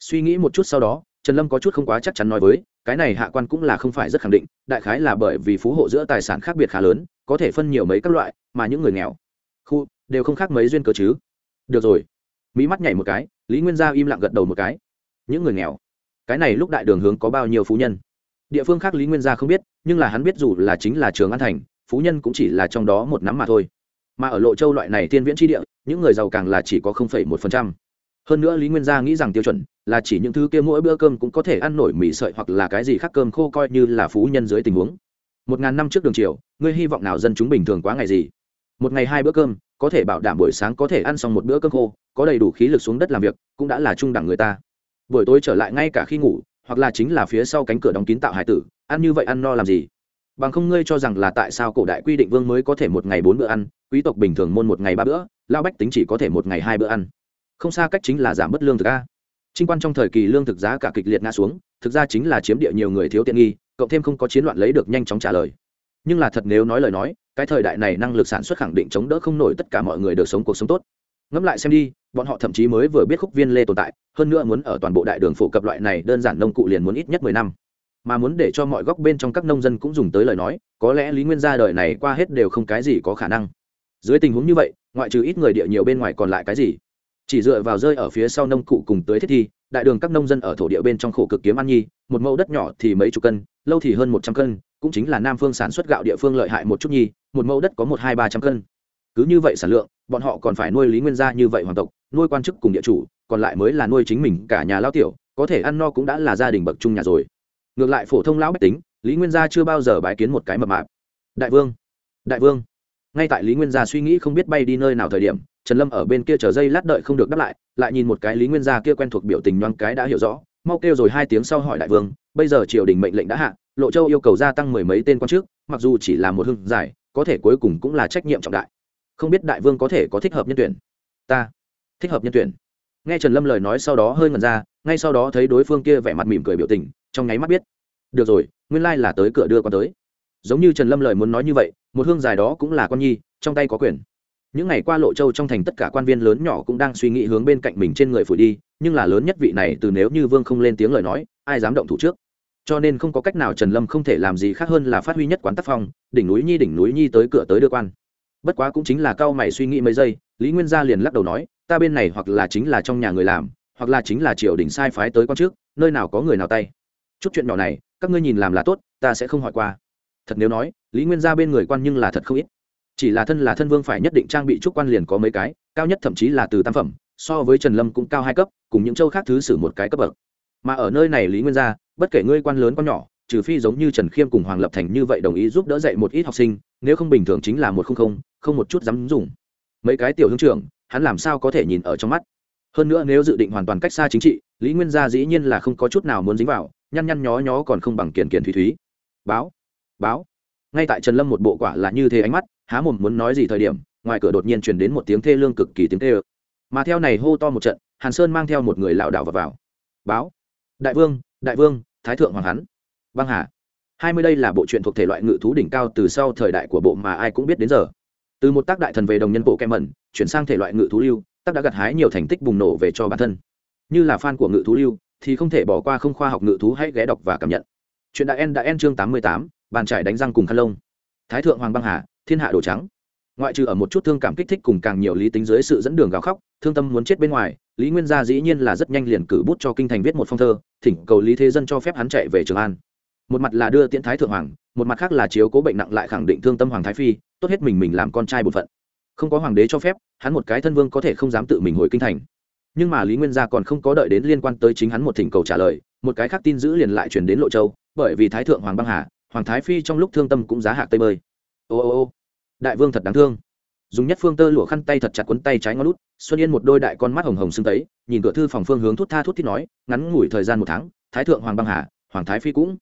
Suy nghĩ một chút sau đó, trần lâm có chút không quá chắc chắn nói với, cái này hạ quan cũng là không phải rất khẳng định, đại khái là bởi vì phú hộ giữa tài sản khác biệt khá lớn, có thể phân nhiều mấy các loại, mà những người nghèo. Khu đều không khác mấy duyên cớ chứ. Được rồi. Mỹ mắt nhảy một cái, lý nguyên gia im lặng gật đầu một cái. Những người nghèo. Cái này lúc đại đường hướng có bao nhiêu phú nhân? Địa phương khác lý nguyên gia không biết, nhưng là hắn biết dù là chính là trường an thành, phú nhân cũng chỉ là trong đó một nắm mà thôi. Mà ở lộ châu loại này thiên viễn tri địa, những người giàu càng là chỉ có một phần trăm. Hơn nữa lý nguyên gia nghĩ rằng tiêu chuẩn là chỉ những thứ kia mỗi bữa cơm cũng có thể ăn nổi mì sợi hoặc là cái gì khác cơm khô coi như là phú nhân dưới tình huống. Một ngàn năm trước đường triều, ngươi hy vọng nào dân chúng bình thường quá ngày gì? Một ngày hai bữa cơm có thể bảo đảm buổi sáng có thể ăn xong một bữa cơm khô, có đầy đủ khí lực xuống đất làm việc, cũng đã là trung đẳng người ta. Buổi tối trở lại ngay cả khi ngủ, hoặc là chính là phía sau cánh cửa đóng kín tạo hải tử, ăn như vậy ăn no làm gì? Bằng không ngươi cho rằng là tại sao cổ đại quy định vương mới có thể một ngày bốn bữa ăn, quý tộc bình thường môn một ngày ba bữa, lao bách tính chỉ có thể một ngày hai bữa ăn. Không xa cách chính là giảm bớt lương thực a. Trinh quan trong thời kỳ lương thực giá cả kịch liệt ngã xuống, thực ra chính là chiếm địa nhiều người thiếu tiện nghi, cộng thêm không có chiến loạn lấy được nhanh chóng trả lời. Nhưng là thật nếu nói lời nói cái thời đại này năng lực sản xuất khẳng định chống đỡ không nổi tất cả mọi người được sống cuộc sống tốt. Ngẫm lại xem đi, bọn họ thậm chí mới vừa biết khúc viên lê tồn tại, hơn nữa muốn ở toàn bộ đại đường phổ cập loại này đơn giản nông cụ liền muốn ít nhất mười năm. Mà muốn để cho mọi góc bên trong các nông dân cũng dùng tới lời nói, có lẽ lý nguyên gia đời này qua hết đều không cái gì có khả năng. Dưới tình huống như vậy, ngoại trừ ít người địa nhiều bên ngoài còn lại cái gì? Chỉ dựa vào rơi ở phía sau nông cụ cùng tới thiết thi, đại đường các nông dân ở thổ địa bên trong khổ cực kiếm ăn nhi, một mẫu đất nhỏ thì mấy chục cân, lâu thì hơn một trăm cân cũng chính là nam phương sản xuất gạo địa phương lợi hại một chút nhi, một mẫu đất có một hai ba trăm cân. Cứ như vậy sản lượng, bọn họ còn phải nuôi lý nguyên gia như vậy hoàng tộc, nuôi quan chức cùng địa chủ, còn lại mới là nuôi chính mình cả nhà lao tiểu, có thể ăn no cũng đã là gia đình bậc trung nhà rồi. Ngược lại phổ thông lão bách tính, lý nguyên gia chưa bao giờ bái kiến một cái mập mạp. Đại vương đại vương. Ngay tại lý nguyên gia suy nghĩ không biết bay đi nơi nào thời điểm, trần lâm ở bên kia chờ dây lát đợi không được đáp lại lại nhìn một cái lý nguyên gia kia quen thuộc biểu tình nhoáng cái đã hiểu rõ, mau kêu rồi hai tiếng sau hỏi đại vương, bây giờ triều đình mệnh lệnh đã hạ lộ châu yêu cầu gia tăng mười mấy tên quan chức, mặc dù chỉ là một hưng giải, có thể cuối cùng cũng là trách nhiệm trọng đại. Không biết đại vương có thể có thích hợp nhân tuyển? Ta. Thích hợp nhân tuyển. Nghe trần lâm lời nói sau đó hơi ngần ra, ngay sau đó thấy đối phương kia vẻ mặt mỉm cười biểu tình, trong nháy mắt biết. Được rồi, nguyên lai là tới cửa đưa con tới. Giống như trần lâm lời muốn nói như vậy, một hương dài đó cũng là con nhi, trong tay có quyền. Những ngày qua lộ châu trong thành tất cả quan viên lớn nhỏ cũng đang suy nghĩ hướng bên cạnh mình trên người phủi đi, nhưng là lớn nhất vị này từ nếu như vương không lên tiếng lời nói, ai dám động thủ trước? Cho nên không có cách nào trần lâm không thể làm gì khác hơn là phát huy nhất quán tác phong, đỉnh núi nhi, đỉnh núi nhi tới cửa tới đưa quan. Bất quá cũng chính là cao mày suy nghĩ mấy giây, lý nguyên gia liền lắc đầu nói, ta bên này hoặc là chính là trong nhà người làm, hoặc là chính là triều đình sai phái tới con trước, nơi nào có người nào tay. Chút chuyện nhỏ này, các ngươi nhìn làm là tốt, ta sẽ không hỏi qua. Thật nếu nói, lý nguyên gia bên người quan nhưng là thật không ít. Chỉ là thân là thân vương phải nhất định trang bị trúc quan liền có mấy cái, cao nhất thậm chí là từ tam phẩm, so với trần lâm cũng cao hai cấp, cùng những châu khác thứ sử một cái cấp bậc. Mà ở nơi này lý nguyên gia bất kể ngươi quan lớn quan nhỏ trừ phi giống như trần khiêm cùng hoàng lập thành như vậy đồng ý giúp đỡ dạy một ít học sinh nếu không bình thường chính là một không không không một chút dám dùng. Mấy cái tiểu hướng trưởng hắn làm sao có thể nhìn ở trong mắt? Hơn nữa nếu dự định hoàn toàn cách xa chính trị lý nguyên gia dĩ nhiên là không có chút nào muốn dính vào nhăn nhăn nhó nhó còn không bằng kiền kiền thủy thúy. Báo báo. Ngay tại trần lâm một bộ quả là như thế ánh mắt há mồm muốn nói gì thời điểm ngoài cửa đột nhiên truyền đến một tiếng thê lương cực kỳ tiếng thê ơ. Mà theo này hô to một trận hàn sơn mang theo một người lảo đảo vào, vào. Báo đại vương đại vương, thái thượng hoàng hắn. Băng hà. Hai mươi đây là bộ truyện thuộc thể loại ngự thú đỉnh cao từ sau thời đại của bộ mà ai cũng biết đến giờ. Từ một tác đại thần về đồng nhân bộ kem mẩn, chuyển sang thể loại ngự thú lưu, tác đã gặt hái nhiều thành tích bùng nổ về cho bản thân. Như là fan của ngự thú lưu, thì không thể bỏ qua không khoa học ngự thú hãy ghé đọc và cảm nhận. Chuyện đại en đã en chương tám mươi tám, bàn trải đánh răng cùng khăn lông. Thái thượng hoàng băng hà, thiên hạ đồ trắng ngoại trừ ở một chút thương cảm kích thích cùng càng nhiều lý tính dưới sự dẫn đường gào khóc, thương tâm muốn chết bên ngoài, lý nguyên gia dĩ nhiên là rất nhanh liền cử bút cho kinh thành viết một phong thơ, thỉnh cầu lý thế dân cho phép hắn chạy về trường an. Một mặt là đưa tiễn thái thượng hoàng, một mặt khác là chiếu cố bệnh nặng lại khẳng định thương tâm hoàng thái phi, tốt hết mình mình làm con trai bột phận. Không có hoàng đế cho phép, hắn một cái thân vương có thể không dám tự mình hồi kinh thành. Nhưng mà lý nguyên gia còn không có đợi đến liên quan tới chính hắn một thỉnh cầu trả lời, một cái khác tin giữ liền lại chuyển đến lộ châu, bởi vì thái thượng hoàng băng hà, hoàng thái phi trong lúc thương tâm cũng giá hạ tây bơi. Ô ô ô đại vương thật đáng thương. Dùng nhất phương tơ lụa khăn tay thật chặt quấn tay trái ngón út, xuân yên một đôi đại con mắt hồng hồng sưng tấy, nhìn cửa thư phòng phương hướng thút tha thút thít nói, ngắn ngủi thời gian một tháng, thái thượng hoàng băng hà, hoàng thái phi cũng.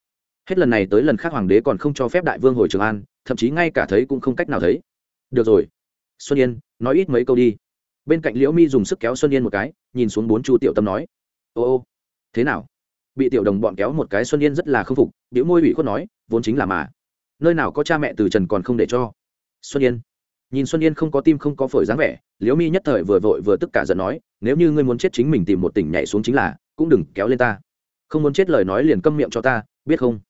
Hết lần này tới lần khác hoàng đế còn không cho phép đại vương hồi trường an, thậm chí ngay cả thấy cũng không cách nào thấy. Được rồi. Xuân yên, nói ít mấy câu đi. Bên cạnh liễu mi dùng sức kéo xuân yên một cái, nhìn xuống bốn chu tiểu tâm nói. Ô ô. Thế nào? Bị tiểu đồng bọn kéo một cái xuân yên rất là k phục, biểu môi ủy khuất nói, vốn chính là mà. Nơi nào có cha mẹ từ trần còn không để cho xuân yên. Nhìn xuân yên không có tim không có phổi dáng vẻ, liễu mi nhất thời vừa vội vừa tức cả giận nói, nếu như ngươi muốn chết chính mình tìm một tỉnh nhảy xuống chính là, cũng đừng kéo lên ta. Không muốn chết lời nói liền câm miệng cho ta, biết không?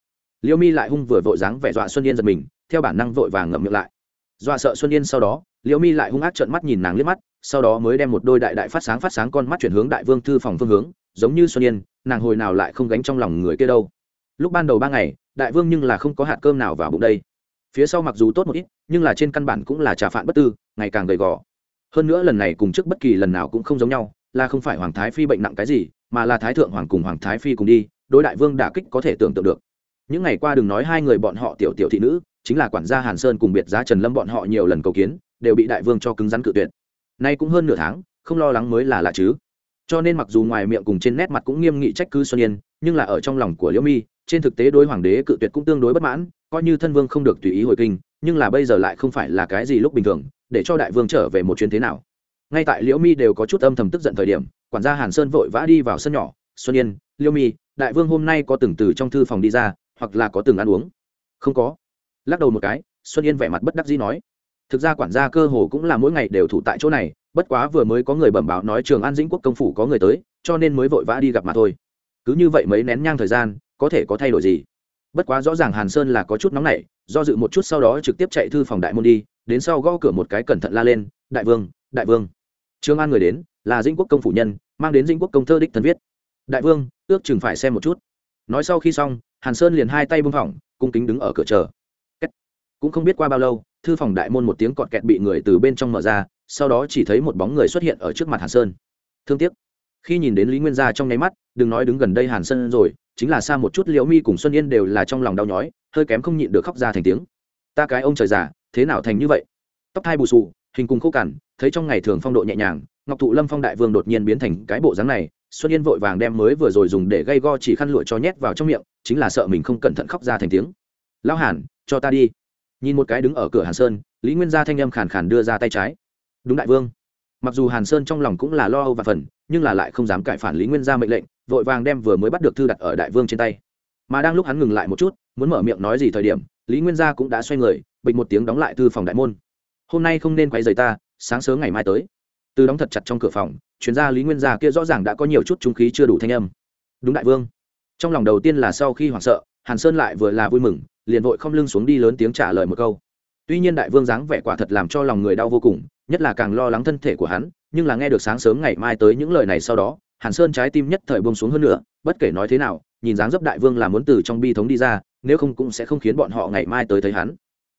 Liễu mi lại hung vừa vội dáng vẻ dọa xuân yên giật mình, theo bản năng vội vàng ngậm miệng lại. Dọa sợ xuân yên sau đó, liễu mi lại hung ác trợn mắt nhìn nàng liếc mắt, sau đó mới đem một đôi đại đại phát sáng phát sáng con mắt chuyển hướng đại vương thư phòng phương hướng, giống như xuân yên, nàng hồi nào lại không gánh trong lòng người kia đâu. Lúc ban đầu ba ngày, đại vương nhưng là không có hạt cơm nào vào bụng đây phía sau mặc dù tốt một ít, nhưng là trên căn bản cũng là trà phạn bất tư, ngày càng gầy gò. Hơn nữa lần này cùng trước bất kỳ lần nào cũng không giống nhau, là không phải hoàng thái phi bệnh nặng cái gì, mà là thái thượng hoàng cùng hoàng thái phi cùng đi, đối đại vương đả kích có thể tưởng tượng được. Những ngày qua đừng nói hai người bọn họ tiểu tiểu thị nữ, chính là quản gia hàn sơn cùng biệt giá trần lâm bọn họ nhiều lần cầu kiến, đều bị đại vương cho cứng rắn cự tuyệt. Nay cũng hơn nửa tháng, không lo lắng mới là lạ chứ. Cho nên mặc dù ngoài miệng cùng trên nét mặt cũng nghiêm nghị trách cứ xuân yên, nhưng là ở trong lòng của liễu mi trên thực tế đối hoàng đế cự tuyệt cũng tương đối bất mãn, coi như thân vương không được tùy ý hồi kinh, nhưng là bây giờ lại không phải là cái gì lúc bình thường, để cho đại vương trở về một chuyến thế nào. Ngay tại liễu mi đều có chút âm thầm tức giận thời điểm, quản gia hàn sơn vội vã đi vào sân nhỏ, xuân yên, liễu mi, đại vương hôm nay có từng từ trong thư phòng đi ra, hoặc là có từng ăn uống? Không có. Lắc đầu một cái, xuân yên vẻ mặt bất đắc dĩ nói, thực ra quản gia cơ hồ cũng là mỗi ngày đều thủ tại chỗ này, bất quá vừa mới có người bẩm báo nói trường an dĩnh quốc công phủ có người tới, cho nên mới vội vã đi gặp mà thôi. Cứ như vậy mấy nén nhang thời gian có thể có thay đổi gì. Bất quá rõ ràng hàn sơn là có chút nóng nảy, do dự một chút sau đó trực tiếp chạy thư phòng đại môn đi, đến sau gõ cửa một cái cẩn thận la lên, đại vương đại vương. Trương an người đến, là dĩnh quốc công phủ nhân, mang đến dĩnh quốc công thơ đích thân viết. Đại vương, ước chừng phải xem một chút. Nói sau khi xong, hàn sơn liền hai tay bưng phỏng, cung kính đứng ở cửa chờ. Cũng không biết qua bao lâu, thư phòng đại môn một tiếng cọt kẹt bị người từ bên trong mở ra, sau đó chỉ thấy một bóng người xuất hiện ở trước mặt hàn sơn. Thương tiếc khi nhìn đến lý nguyên gia trong nháy mắt, đừng nói đứng gần đây hàn sơn rồi, chính là xa một chút liễu mi cùng xuân yên đều là trong lòng đau nhói, hơi kém không nhịn được khóc ra thành tiếng. Ta cái ông trời già, thế nào thành như vậy? Tóc hai bù xù, hình cùng khô cằn, thấy trong ngày thường phong độ nhẹ nhàng, ngọc thụ lâm phong đại vương đột nhiên biến thành cái bộ dáng này, xuân yên vội vàng đem mới vừa rồi dùng để gây go chỉ khăn lụa cho nhét vào trong miệng, chính là sợ mình không cẩn thận khóc ra thành tiếng. Lão hàn, cho ta đi. Nhìn một cái đứng ở cửa hàn sơn, lý nguyên gia thanh âm khàn khàn đưa ra tay trái. Đúng đại vương. Mặc dù hàn sơn trong lòng cũng là lo âu và phần nhưng là lại không dám cải phản lý nguyên gia mệnh lệnh, vội vàng đem vừa mới bắt được thư đặt ở đại vương trên tay. Mà đang lúc hắn ngừng lại một chút, muốn mở miệng nói gì thời điểm, lý nguyên gia cũng đã xoay người bịch một tiếng đóng lại thư phòng đại môn. Hôm nay không nên quay rời ta, sáng sớm ngày mai tới. Từ đóng thật chặt trong cửa phòng, chuyên gia lý nguyên gia kia rõ ràng đã có nhiều chút trung khí chưa đủ thanh âm. Đúng đại vương. Trong lòng đầu tiên là sau khi hoảng sợ, hàn sơn lại vừa là vui mừng, liền vội không lưng xuống đi lớn tiếng trả lời một câu. Tuy nhiên đại vương dáng vẻ quả thật làm cho lòng người đau vô cùng nhất là càng lo lắng thân thể của hắn, nhưng là nghe được sáng sớm ngày mai tới những lời này sau đó, hàn sơn trái tim nhất thời bông xuống hơn nữa, bất kể nói thế nào, nhìn dáng dấp đại vương là muốn từ trong bi thống đi ra, nếu không cũng sẽ không khiến bọn họ ngày mai tới thấy hắn.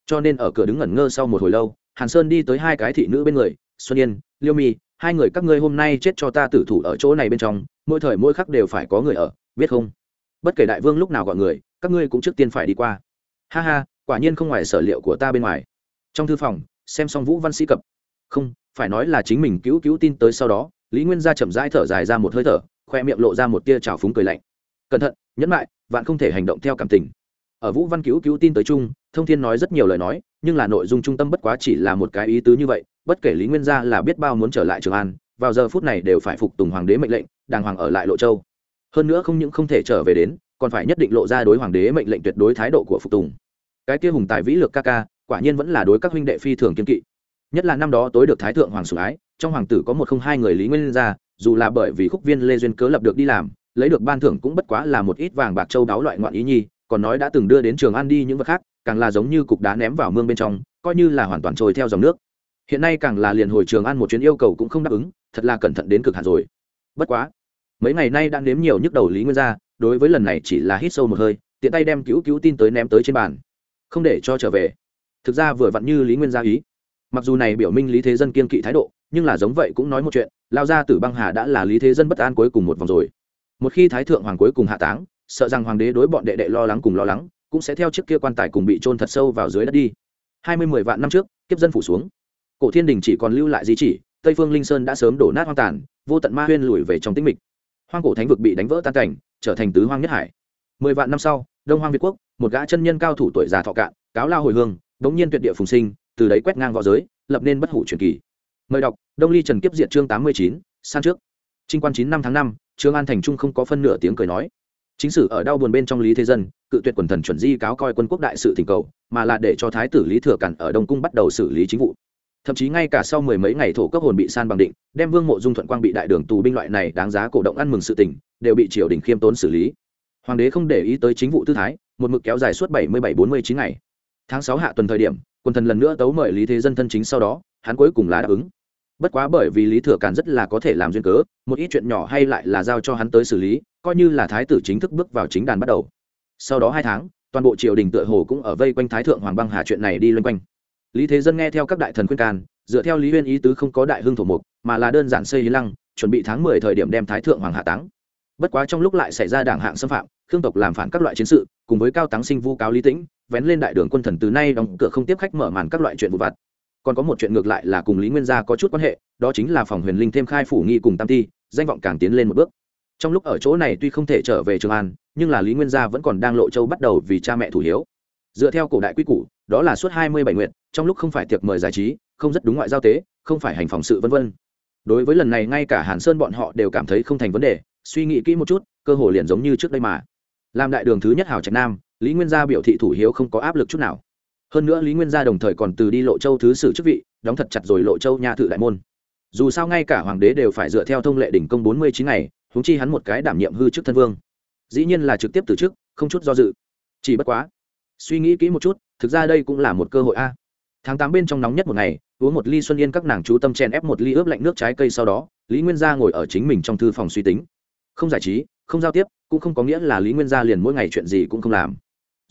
Cho nên ở cửa đứng ngẩn ngơ sau một hồi lâu, hàn sơn đi tới hai cái thị nữ bên người, xuân yên, liêu mi, hai người các ngươi hôm nay chết cho ta tử thủ ở chỗ này bên trong, mỗi thời mỗi khắc đều phải có người ở, biết không? Bất kể đại vương lúc nào gọi người, các ngươi cũng trước tiên phải đi qua. Ha ha, quả nhiên không ngoài sở liệu của ta bên ngoài. Trong thư phòng, xem xong vũ văn sĩ cập không, phải nói là chính mình cứu cứu tin tới sau đó, lý nguyên gia chậm rãi thở dài ra một hơi thở, khoe miệng lộ ra một tia trào phúng cười lạnh. Cẩn thận, nhẫn lại vạn không thể hành động theo cảm tình. Ở vũ văn cứu cứu tin tới chung, thông thiên nói rất nhiều lời nói, nhưng là nội dung trung tâm bất quá chỉ là một cái ý tứ như vậy, bất kể lý nguyên gia là biết bao muốn trở lại trường an, vào giờ phút này đều phải phục tùng hoàng đế mệnh lệnh, đàng hoàng ở lại lộ châu. Hơn nữa không những không thể trở về đến, còn phải nhất định lộ ra đối hoàng đế mệnh lệnh tuyệt đối thái độ của phục tùng. Cái kia hùng tài vĩ lược ca ca, quả nhiên vẫn là đối các huynh đệ phi thường kiên kỵ nhất là năm đó tối được thái thượng hoàng sủng ái, trong hoàng tử có một không hai người lý nguyên gia dù là bởi vì khúc viên lê duyên cớ lập được đi làm, lấy được ban thưởng cũng bất quá là một ít vàng bạc châu đáo loại ngoạn ý nhi, còn nói đã từng đưa đến trường ăn đi những vật khác, càng là giống như cục đá ném vào mương bên trong, coi như là hoàn toàn trôi theo dòng nước. Hiện nay càng là liền hồi trường ăn một chuyến yêu cầu cũng không đáp ứng, thật là cẩn thận đến cực hạn rồi. Bất quá, mấy ngày nay đã nếm nhiều nhức đầu lý nguyên gia đối với lần này chỉ là hít sâu một hơi, tiện tay đem cứu cứu tin tới ném tới trên bàn. Không để cho trở về. Thực ra vừa vặn như lý nguyên gia ý mặc dù này biểu minh lý thế dân kiên kỵ thái độ, nhưng là giống vậy cũng nói một chuyện, lao ra tử băng hà đã là lý thế dân bất an cuối cùng một vòng rồi. Một khi thái thượng hoàng cuối cùng hạ táng, sợ rằng hoàng đế đối bọn đệ đệ lo lắng cùng lo lắng, cũng sẽ theo chiếc kia quan tài cùng bị trôn thật sâu vào dưới đất đi. Hai mươi mười vạn năm trước, kiếp dân phủ xuống. Cổ thiên đình chỉ còn lưu lại di chỉ, tây phương linh sơn đã sớm đổ nát hoang tàn, vô tận ma huyên lùi về trong tĩnh mịch. Hoang cổ thánh vực bị đánh vỡ tan cảnh, trở thành tứ hoang nhất hải. Mười vạn năm sau, đông hoang việt quốc, một gã chân nhân cao thủ tuổi già thọ cạn, cáo lao hồi hương, đống nhiên tuyệt địa phùng sinh từ đấy quét ngang v õ giới, lập nên bất hủ truyền kỳ. Mời đọc, đông ly trần kiếp diện chương tám mươi chín, san trước. Trinh quan chín năm tháng năm, trương an thành trung không có phân nửa tiếng cười nói. Chính sử ở đau buồn bên trong lý thế dân, cự tuyệt quần thần chuẩn di cáo coi quân quốc đại sự thỉnh cầu, mà là để cho thái tử lý thừa cản ở đông cung bắt đầu xử lý chính vụ. Thậm chí ngay cả sau mười mấy ngày thổ cấp hồn bị san bằng định, đem vương mộ dung thuận quang bị đại đường tù binh loại này đáng giá cổ động ăn mừng sự tỉnh đều bị triều đình khiêm tốn xử lý. Hoàng đế không để ý tới chính vụ tư thái, một mực kéo dài suốt bảy mươi bảy bốn mươi chín ngày tháng sáu hạ tuần thời điểm quần thần lần nữa tấu mời lý thế dân thân chính sau đó, hắn cuối cùng là đáp ứng. Bất quá bởi vì lý thừa càn rất là có thể làm duyên cớ, một ít chuyện nhỏ hay lại là giao cho hắn tới xử lý, coi như là thái tử chính thức bước vào chính đàn bắt đầu. Sau đó hai tháng, toàn bộ triều đình tựa hồ cũng ở vây quanh thái thượng hoàng băng hà chuyện này đi loanh quanh. Lý thế dân nghe theo các đại thần khuyên can, dựa theo lý huyên ý tứ không có đại hưng thổ mục, mà là đơn giản xây lý lăng, chuẩn bị tháng mười thời điểm đem thái thượng hoàng hạ táng. Bất quá trong lúc lại xảy ra đảng hạng xâm phạm, khương tộc làm phản các loại chiến sự, cùng với cao táng sinh vu cáo lý tĩnh vén lên đại đường quân thần từ nay đóng cửa không tiếp khách mở màn các loại chuyện vụ vặt. Còn có một chuyện ngược lại là cùng lý nguyên gia có chút quan hệ, đó chính là phòng huyền linh thêm khai phủ nghi cùng tam ti, danh vọng càng tiến lên một bước. Trong lúc ở chỗ này tuy không thể trở về trường an, nhưng là lý nguyên gia vẫn còn đang lộ châu bắt đầu vì cha mẹ thủ hiếu. Dựa theo cổ đại quy củ, đó là suốt hai mươi bảy nguyện trong lúc không phải tiệc mời giải trí, không rất đúng ngoại giao tế, không phải hành phòng sự vân vân. Đối với lần này ngay cả hàn sơn bọn họ đều cảm thấy không thành vấn đề, suy nghĩ kỹ một chút, cơ hồ liền giống như trước đây mà. Làm đại đường thứ nhất hào trạch nam lý nguyên gia biểu thị thủ hiếu không có áp lực chút nào. Hơn nữa lý nguyên gia đồng thời còn từ đi lộ châu thứ sử chức vị, đóng thật chặt rồi lộ châu nha thự đại môn. Dù sao ngay cả hoàng đế đều phải dựa theo thông lệ đỉnh công bốn mươi chín ngày húng chi hắn một cái đảm nhiệm hư chức thân vương. Dĩ nhiên là trực tiếp từ chức, không chút do dự. Chỉ bất quá, suy nghĩ kỹ một chút, thực ra đây cũng là một cơ hội a. Tháng tám bên trong nóng nhất một ngày, uống một ly xuân yên các nàng chú tâm chen ép một ly ướp lạnh nước trái cây sau đó, lý nguyên gia ngồi ở chính mình trong thư phòng suy tính. Không giải trí, không giao tiếp, cũng không có nghĩa là lý nguyên gia liền mỗi ngày chuyện gì cũng không làm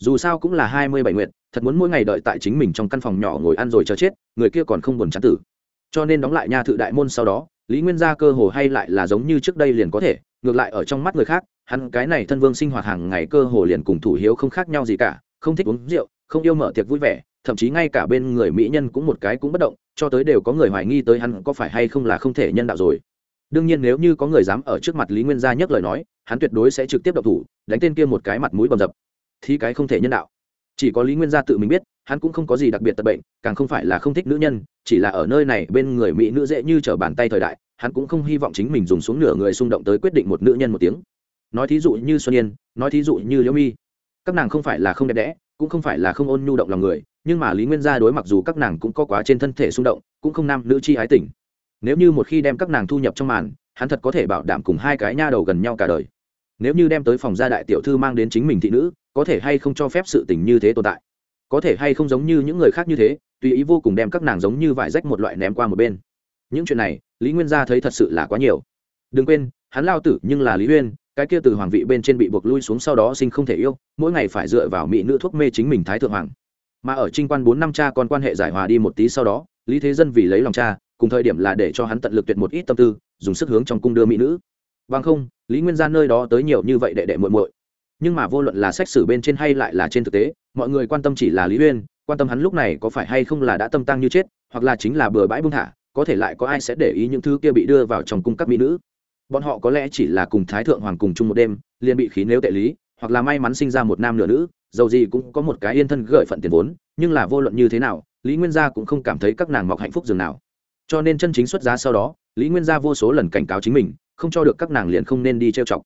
dù sao cũng là hai mươi bảy nguyện thật muốn mỗi ngày đợi tại chính mình trong căn phòng nhỏ ngồi ăn rồi chờ chết, người kia còn không buồn chán tử. Cho nên đóng lại nha thự đại môn sau đó, lý nguyên gia cơ hồ hay lại là giống như trước đây liền có thể, ngược lại ở trong mắt người khác, hắn cái này thân vương sinh hoạt hàng ngày cơ hồ liền cùng thủ hiếu không khác nhau gì cả, không thích uống rượu, không yêu mở tiệc vui vẻ, thậm chí ngay cả bên người mỹ nhân cũng một cái cũng bất động, cho tới đều có người hoài nghi tới hắn có phải hay không là không thể nhân đạo rồi. Đương nhiên nếu như có người dám ở trước mặt lý nguyên gia nhắc lời nói, hắn tuyệt đối sẽ trực tiếp độc thủ, đánh tên kia một cái mặt mũi bầm dập thì cái không thể nhân đạo. Chỉ có lý nguyên gia tự mình biết, hắn cũng không có gì đặc biệt tật bệnh, càng không phải là không thích nữ nhân, chỉ là ở nơi này bên người mỹ nữ dễ như t r ở bàn tay thời đại, hắn cũng không hy vọng chính mình dùng xuống nửa người xung động tới quyết định một nữ nhân một tiếng. Nói thí dụ như xuân yên, nói thí dụ như liễu mi, các nàng không phải là không đẹp đẽ, cũng không phải là không ôn nhu động lòng người, nhưng mà lý nguyên gia đối mặc dù các nàng cũng có quá trên thân thể xung động, cũng không nam nữ chi ái tình. Nếu như một khi đem các nàng thu nhập trong màn, hắn thật có thể bảo đảm cùng hai cái nha đầu gần nhau cả đời. Nếu như đem tới phòng gia đại tiểu thư mang đến chính mình thị nữ có thể hay không cho phép sự tình như thế tồn tại. Có thể hay không giống như những người khác như thế, tùy ý vô cùng đem các nàng giống như vải rách một loại ném qua một bên. Những chuyện này, lý nguyên gia thấy thật sự là quá nhiều. Đừng quên, hắn lao tử nhưng là lý huyên cái kia từ hoàng vị bên trên bị buộc lui xuống sau đó sinh không thể yêu, mỗi ngày phải dựa vào mỹ nữ thuốc mê chính mình thái thượng hoàng. Mà ở trinh quan bốn năm cha còn quan hệ giải hòa đi một tí sau đó, lý thế dân vì lấy lòng cha, cùng thời điểm là để cho hắn tận lực tuyệt một ít tâm tư, dùng sức hướng trong cung đưa mỹ nữ. Vâng không, lý nguyên gia nơi đó tới nhiều như vậy đệ đệ muội muội nhưng mà vô luận là sách sử bên trên hay lại là trên thực tế, mọi người quan tâm chỉ là lý uyên, quan tâm hắn lúc này có phải hay không là đã tâm tăng như chết, hoặc là chính là bừa bãi buông thả, có thể lại có ai sẽ để ý những thứ kia bị đưa vào trong cung các mỹ nữ. Bọn họ có lẽ chỉ là cùng thái thượng hoàng cùng chung một đêm, liền bị khí nếu tệ lý, hoặc là may mắn sinh ra một nam nửa nữ, dầu gì cũng có một cái yên thân gợi phận tiền vốn, nhưng là vô luận như thế nào, lý nguyên gia cũng không cảm thấy các nàng mọc hạnh phúc dường nào. Cho nên chân chính xuất giá sau đó, lý nguyên gia vô số lần cảnh cáo chính mình, không cho được các nàng liền không nên đi trêu chọc.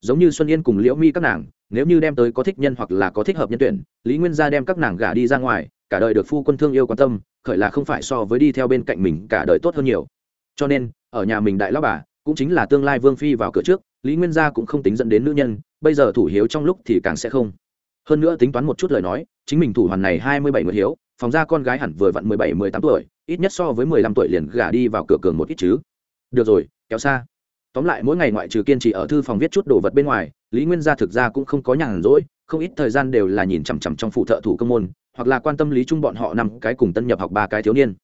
Giống như xuân yên cùng liễu mi các nàng nếu như đem tới có thích nhân hoặc là có thích hợp nhân tuyển, lý nguyên gia đem các nàng gả đi ra ngoài, cả đời được phu quân thương yêu quan tâm, khởi là không phải so với đi theo bên cạnh mình cả đời tốt hơn nhiều. Cho nên, ở nhà mình đại lão bà, cũng chính là tương lai vương phi vào cửa trước, lý nguyên gia cũng không tính dẫn đến nữ nhân, bây giờ thủ hiếu trong lúc thì càng sẽ không. Hơn nữa tính toán một chút lời nói, chính mình thủ hoàn này hai mươi bảy người hiếu, phòng ra con gái hẳn vừa vặn mười bảy, mười tám tuổi, ít nhất so với mười lăm tuổi liền gả đi vào cửa cường một ít chứ. Được rồi, kéo xa tóm lại, mỗi ngày ngoại trừ kiên trì ở thư phòng viết chút đồ vật bên ngoài, lý nguyên gia thực ra cũng không có nhàn rỗi, không ít thời gian đều là nhìn chằm chằm trong phụ thợ thủ công môn, hoặc là quan tâm lý chung bọn họ năm cái cùng tân nhập học ba cái thiếu niên.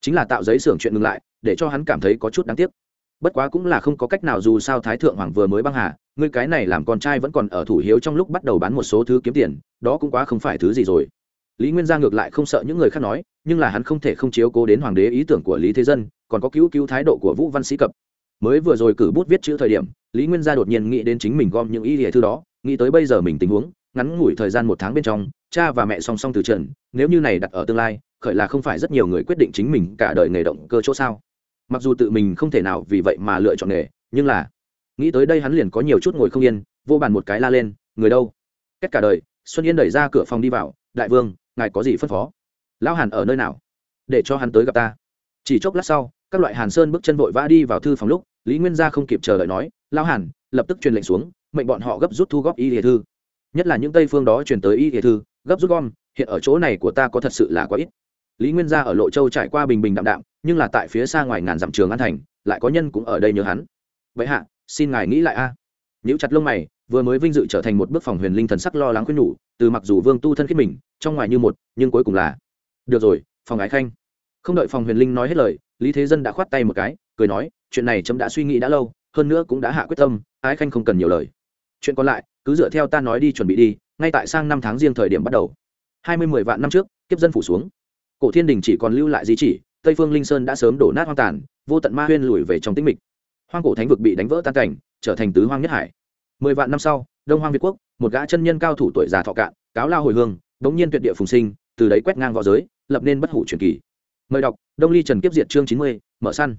Chính là tạo giấy xưởng chuyện ngừng lại, để cho hắn cảm thấy có chút đáng tiếc. Bất quá cũng là không có cách nào dù sao thái thượng hoàng vừa mới băng hà người cái này làm con trai vẫn còn ở thủ hiếu trong lúc bắt đầu bán một số thứ kiếm tiền, đó cũng quá không phải thứ gì rồi. Lý nguyên gia ngược lại không sợ những người khác nói, nhưng là hắn không thể không chiếu cố đến hoàng đế ý tưởng của lý thế dân, còn có cứu cứu thái độ của vũ văn sĩ cập mới vừa rồi cử bút viết chữ thời điểm, lý nguyên gia đột nhiên nghĩ đến chính mình gom những ý địa thư đó, nghĩ tới bây giờ mình tình huống, ngắn ngủi thời gian một tháng bên trong, cha và mẹ song song từ trần, nếu như này đặt ở tương lai, khởi là không phải rất nhiều người quyết định chính mình cả đời nghề động cơ chỗ sao. Mặc dù tự mình không thể nào vì vậy mà lựa chọn nghề, nhưng là, nghĩ tới đây hắn liền có nhiều chút ngồi không yên, vô bàn một cái la lên, người đâu? Cách cả đời, xuân yên đẩy ra cửa phòng đi vào, đại vương, ngài có gì phân phó? Lão hàn ở nơi nào? Để cho hắn tới gặp ta. Chỉ chốc lát sau các loại hàn sơn bước chân vội vã đi vào thư phòng lúc, lý nguyên gia không kịp chờ đợi nói, lão hàn, lập tức truyền lệnh xuống, mệnh bọn họ gấp rút thu góp y địa thư. Nhất là những tây phương đó truyền tới y địa thư, gấp rút gom, hiện ở chỗ này của ta có thật sự là quá ít. Lý nguyên gia ở lộ châu trải qua bình bình đạm đạm, nhưng là tại phía xa ngoài ngàn dặm trường an thành, lại có nhân cũng ở đây nhớ hắn. Vậy hạ, xin ngài nghĩ lại a. À. chặt lông mày, vừa mới vinh dự trở thành một bước phòng huyền linh thần sắc lo lắng khuyên nhủ, từ mặc dù vương tu thân khiết mình, trong ngoài như một, nhưng cuối cùng là, được rồi, phòng ái khanh. Không đợi phòng huyền linh nói hết lời lý thế dân đã khoát tay một cái, cười nói, chuyện này chấm đã suy nghĩ đã lâu, hơn nữa cũng đã hạ quyết tâm, ái khanh không cần nhiều lời. Chuyện còn lại, cứ dựa theo ta nói đi chuẩn bị đi, ngay tại sang năm tháng riêng thời điểm bắt đầu. Hai mươi mười vạn năm trước, kiếp dân phủ xuống. Cổ thiên đình chỉ còn lưu lại di chỉ, tây phương linh sơn đã sớm đổ nát hoang tàn, vô tận ma huyên lùi về trong tĩnh mịch. Hoang cổ thánh vực bị đánh vỡ tan cảnh, trở thành tứ hoang nhất hải. Mười vạn năm sau, đông hoang việt quốc, một gã chân nhân cao thủ tuổi già thọ cạn, cáo lao hồi hương, đống nhiên tuyệt địa phùng sinh, từ đấy quét ngang v õ giới, lập nên bất hủ truyền kỳ mời đọc, đông ly trần kiếp diệt chương chín mươi, mở săn.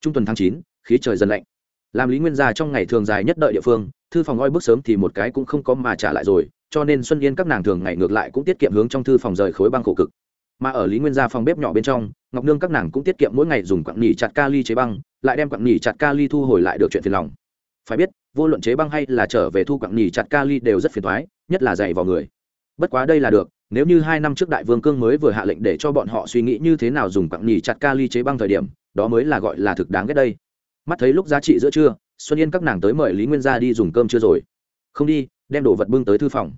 Trung tuần tháng chín, khí trời dần lạnh. Làm lý nguyên gia trong ngày thường dài nhất đợi địa phương, thư phòng oi bước sớm thì một cái cũng không có mà trả lại rồi, cho nên xuân yên các nàng thường ngày ngược lại cũng tiết kiệm hướng trong thư phòng rời khối băng khổ cực. Mà ở lý nguyên gia phòng bếp nhỏ bên trong, ngọc nương các nàng cũng tiết kiệm mỗi ngày dùng quặng nhỉ chặt kali chế băng, lại đem quặng nhỉ chặt kali thu hồi lại được chuyện phiền lòng. Phải biết, vô luận chế băng hay là trở về thu quặng nhỉ chặt kali đều rất phiền thoái nhất là dày vào người. Bất quá đây là được nếu như hai năm trước đại vương cương mới vừa hạ lệnh để cho bọn họ suy nghĩ như thế nào dùng quặng nhỉ chặt kali chế băng thời điểm, đó mới là gọi là thực đáng ghét đây. Mắt thấy lúc giá trị giữa trưa, xuân yên các nàng tới mời lý nguyên gia đi dùng cơm chưa rồi. Không đi, đem đồ vật bưng tới thư phòng.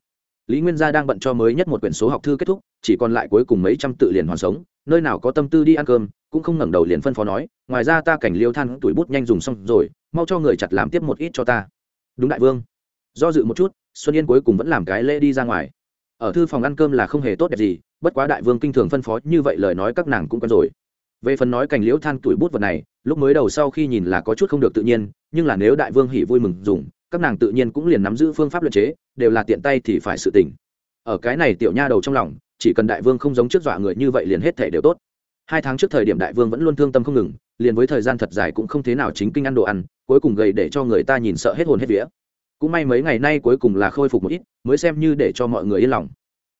Lý nguyên gia đang bận cho mới nhất một quyển số học thư kết thúc, chỉ còn lại cuối cùng mấy trăm tự liền hoàn sống, nơi nào có tâm tư đi ăn cơm, cũng không ngẩng đầu liền phân phó nói, ngoài ra ta cảnh liêu than tuổi bút nhanh dùng xong rồi, mau cho người chặt làm tiếp một ít cho ta. Đúng đại vương. Do dự một chút, xuân yên cuối cùng vẫn làm cái lễ đi ra ngoài ở thư phòng ăn cơm là không hề tốt đẹp gì, bất quá đại vương kinh thường phân phó như vậy lời nói các nàng cũng quen rồi. Về phần nói cành liễu than tuổi bút vật này, lúc mới đầu sau khi nhìn là có chút không được tự nhiên, nhưng là nếu đại vương hỉ vui mừng dùng, các nàng tự nhiên cũng liền nắm giữ phương pháp luật chế, đều là tiện tay thì phải sự tình. ở cái này tiểu nha đầu trong lòng, chỉ cần đại vương không giống trước dọa người như vậy liền hết thể đều tốt. Hai tháng trước thời điểm đại vương vẫn luôn thương tâm không ngừng, liền với thời gian thật dài cũng không thế nào chính kinh ăn đồ ăn, cuối cùng gầy để cho người ta nhìn sợ hết hồn hết vía cũng may mấy ngày nay cuối cùng là khôi phục một ít, mới xem như để cho mọi người yên lòng.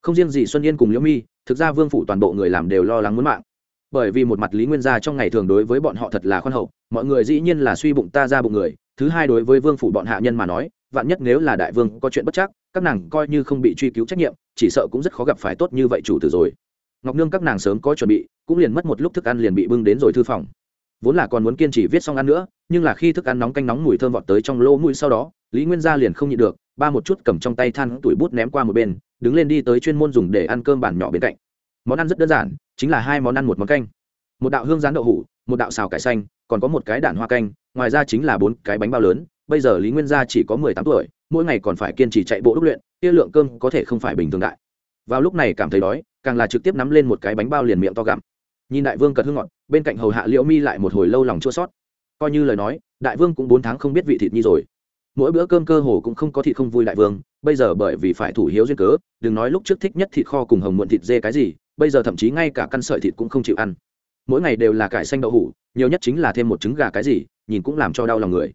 Không riêng gì xuân yên cùng liễu mi, thực ra vương phủ toàn bộ người làm đều lo lắng muốn mạng. Bởi vì một mặt lý nguyên gia trong ngày thường đối với bọn họ thật là khoan hậu, mọi người dĩ nhiên là suy bụng ta ra bụng người, thứ hai đối với vương phủ bọn hạ nhân mà nói, vạn nhất nếu là đại vương có chuyện bất chắc, các nàng coi như không bị truy cứu trách nhiệm, chỉ sợ cũng rất khó gặp phải tốt như vậy chủ tử rồi. Ngọc nương các nàng sớm có chuẩn bị, cũng liền mất một lúc thức ăn liền bị bưng đến rồi thư phòng. Vốn là còn muốn kiên trì viết xong ăn nữa, nhưng là khi thức ăn nóng canh nóng mùi thơm vọt tới trong lỗ mũi sau đó lý nguyên gia liền không nhịn được, ba một chút cầm trong tay than tuổi bút ném qua một bên, đứng lên đi tới chuyên môn dùng để ăn cơm bản nhỏ bên cạnh. Món ăn rất đơn giản, chính là hai món ăn một món canh. Một đạo hương rán đậu hủ, một đạo xào cải xanh, còn có một cái đạn hoa canh, ngoài ra chính là bốn cái bánh bao lớn, bây giờ lý nguyên gia chỉ có mười tám tuổi, mỗi ngày còn phải kiên trì chạy bộ đúc luyện, kia lượng cơm có thể không phải bình thường đại. Vào lúc này cảm thấy đói, càng là trực tiếp nắm lên một cái bánh bao liền miệng to gặm. Nhìn đại vương cật hương ngọt, bên cạnh hầu hạ liễu mi lại một hồi lâu lòng chua sót. Coi như lời nói, đại vương cũng bốn tháng không biết vị thịt nhi rồi mỗi bữa cơm cơ hồ cũng không có thịt không vui đại vương, bây giờ bởi vì phải thủ hiếu duyên cớ, đừng nói lúc trước thích nhất thịt kho cùng hồng muộn thịt dê cái gì, bây giờ thậm chí ngay cả căn sợi thịt cũng không chịu ăn. Mỗi ngày đều là cải xanh đậu hủ, nhiều nhất chính là thêm một trứng gà cái gì, nhìn cũng làm cho đau lòng người.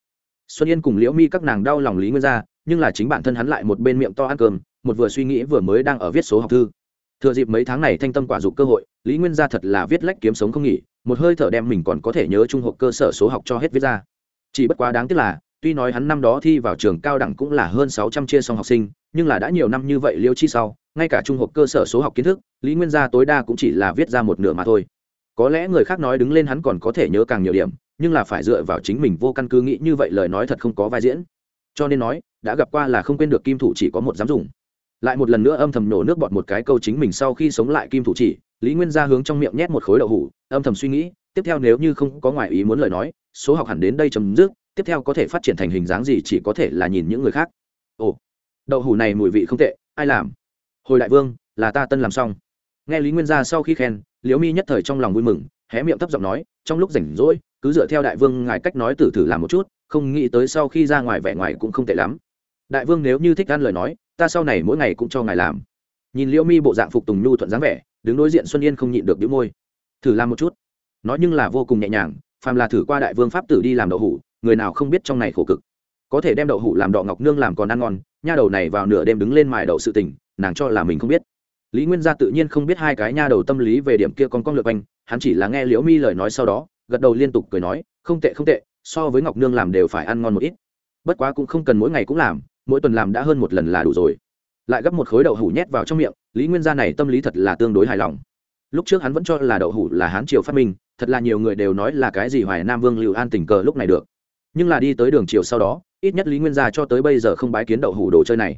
Xuân yên cùng liễu mi các nàng đau lòng lý nguyên ra nhưng là chính bản thân hắn lại một bên miệng to ăn cơm, một vừa suy nghĩ vừa mới đang ở viết số học thư. Thừa dịp mấy tháng này thanh tâm quả dục cơ hội, lý nguyên gia thật là viết lách kiếm sống không nghỉ, một hơi thở đem mình còn có thể nhớ trung học cơ sở số học cho hết viết ra. Chỉ bất quá đáng tiếc là tuy nói hắn năm đó thi vào trường cao đẳng cũng là hơn sáu trăm chia xong học sinh, nhưng là đã nhiều năm như vậy liêu chi sau, ngay cả trung học cơ sở số học kiến thức, lý nguyên gia tối đa cũng chỉ là viết ra một nửa mà thôi. Có lẽ người khác nói đứng lên hắn còn có thể nhớ càng nhiều điểm, nhưng là phải dựa vào chính mình vô căn cứ nghĩ như vậy lời nói thật không có vai diễn. Cho nên nói, đã gặp qua là không quên được kim thủ chỉ có một dám dùng. Lại một lần nữa âm thầm nổ nước bọt một cái câu chính mình sau khi sống lại kim thủ chỉ, lý nguyên Gia hướng trong miệng nhét một khối đậu hủ, âm thầm suy nghĩ, tiếp theo nếu như không có ngoại ý muốn lời nói, số học hẳn đến đây chấm dứt tiếp theo có thể phát triển thành hình dáng gì chỉ có thể là nhìn những người khác. Ồ, đậu hủ này mùi vị không tệ, ai làm? Hồi đại vương, là ta tân làm xong. Nghe lý nguyên gia sau khi khen, liễu mi nhất thời trong lòng vui mừng, hé miệng thấp giọng nói, trong lúc rảnh rỗi, cứ dựa theo đại vương ngài cách nói từ thử làm một chút, không nghĩ tới sau khi ra ngoài vẻ ngoài cũng không tệ lắm. Đại vương nếu như thích ăn lời nói, ta sau này mỗi ngày cũng cho ngài làm. Nhìn liễu mi bộ dạng phục tùng nhu thuận dáng vẻ, đứng đối diện xuân yên không nhịn được đĩu môi. Thử làm một chút. Nói nhưng là vô cùng nhẹ nhàng, phàm là thử qua đại vương pháp tử đi làm đậu hủ người nào không biết trong này khổ cực. Có thể đem đậu hủ làm đọ ngọc nương làm còn ăn ngon, nha đầu này vào nửa đêm đứng lên mài đậu sự tình, nàng cho là mình không biết. Lý nguyên gia tự nhiên không biết hai cái nha đầu tâm lý về điểm kia con con lượt anh hắn chỉ là nghe liễu mi lời nói sau đó, gật đầu liên tục cười nói, không tệ không tệ, so với ngọc nương làm đều phải ăn ngon một ít. Bất quá cũng không cần mỗi ngày cũng làm, mỗi tuần làm đã hơn một lần là đủ rồi. Lại gấp một khối đậu hủ nhét vào trong miệng, lý nguyên gia này tâm lý thật là tương đối hài lòng. Lúc trước hắn vẫn cho là đậu hủ là hán triều phát minh, thật là nhiều người đều nói là cái gì hoài nam vương lưu an tình cờ lúc này được nhưng là đi tới đường chiều sau đó, ít nhất lý nguyên gia cho tới bây giờ không bái kiến đậu hủ đồ chơi này.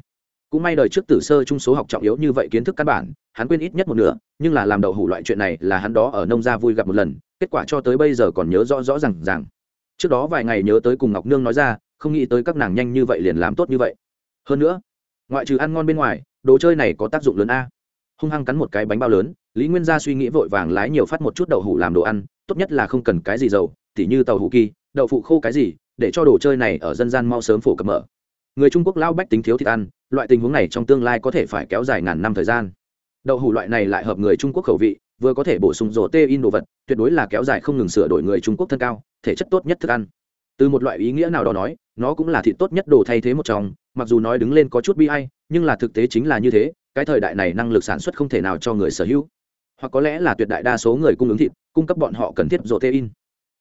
Cũng may đời trước tử sơ trung số học trọng yếu như vậy kiến thức căn bản, hắn quên ít nhất một nửa, nhưng là làm đậu hủ loại chuyện này là hắn đó ở nông gia vui gặp một lần, kết quả cho tới bây giờ còn nhớ rõ rõ r à n g rằng trước đó vài ngày nhớ tới cùng ngọc nương nói ra, không nghĩ tới các nàng nhanh như vậy liền làm tốt như vậy. Hơn nữa, ngoại trừ ăn ngon bên ngoài, đồ chơi này có tác dụng lớn a. Hung hăng cắn một cái bánh bao lớn, lý nguyên gia suy nghĩ vội vàng lái nhiều phát một chút đậu hủ làm đồ ăn, tốt nhất là không cần cái gì dầu, tỉ như tàu hủ kỳ, đậu phụ khô cái gì để cho đồ chơi này ở dân gian mau sớm phổ cập mở. Người trung quốc lao bách tính thiếu thịt ăn, loại tình huống này trong tương lai có thể phải kéo dài ngàn năm thời gian. Đậu hủ loại này lại hợp người trung quốc khẩu vị, vừa có thể bổ sung rổ tê in đồ vật, tuyệt đối là kéo dài không ngừng sửa đổi người trung quốc thân cao, thể chất tốt nhất thức ăn. Từ một loại ý nghĩa nào đó nói, nó cũng là thịt tốt nhất đồ thay thế một trong, mặc dù nói đứng lên có chút bi hay nhưng là thực tế chính là như thế, cái thời đại này năng lực sản xuất không thể nào cho người sở hữu. Hoặc có lẽ là tuyệt đại đa số người cung ứng thịt, cung cấp bọn họ cần thiết rổ tê in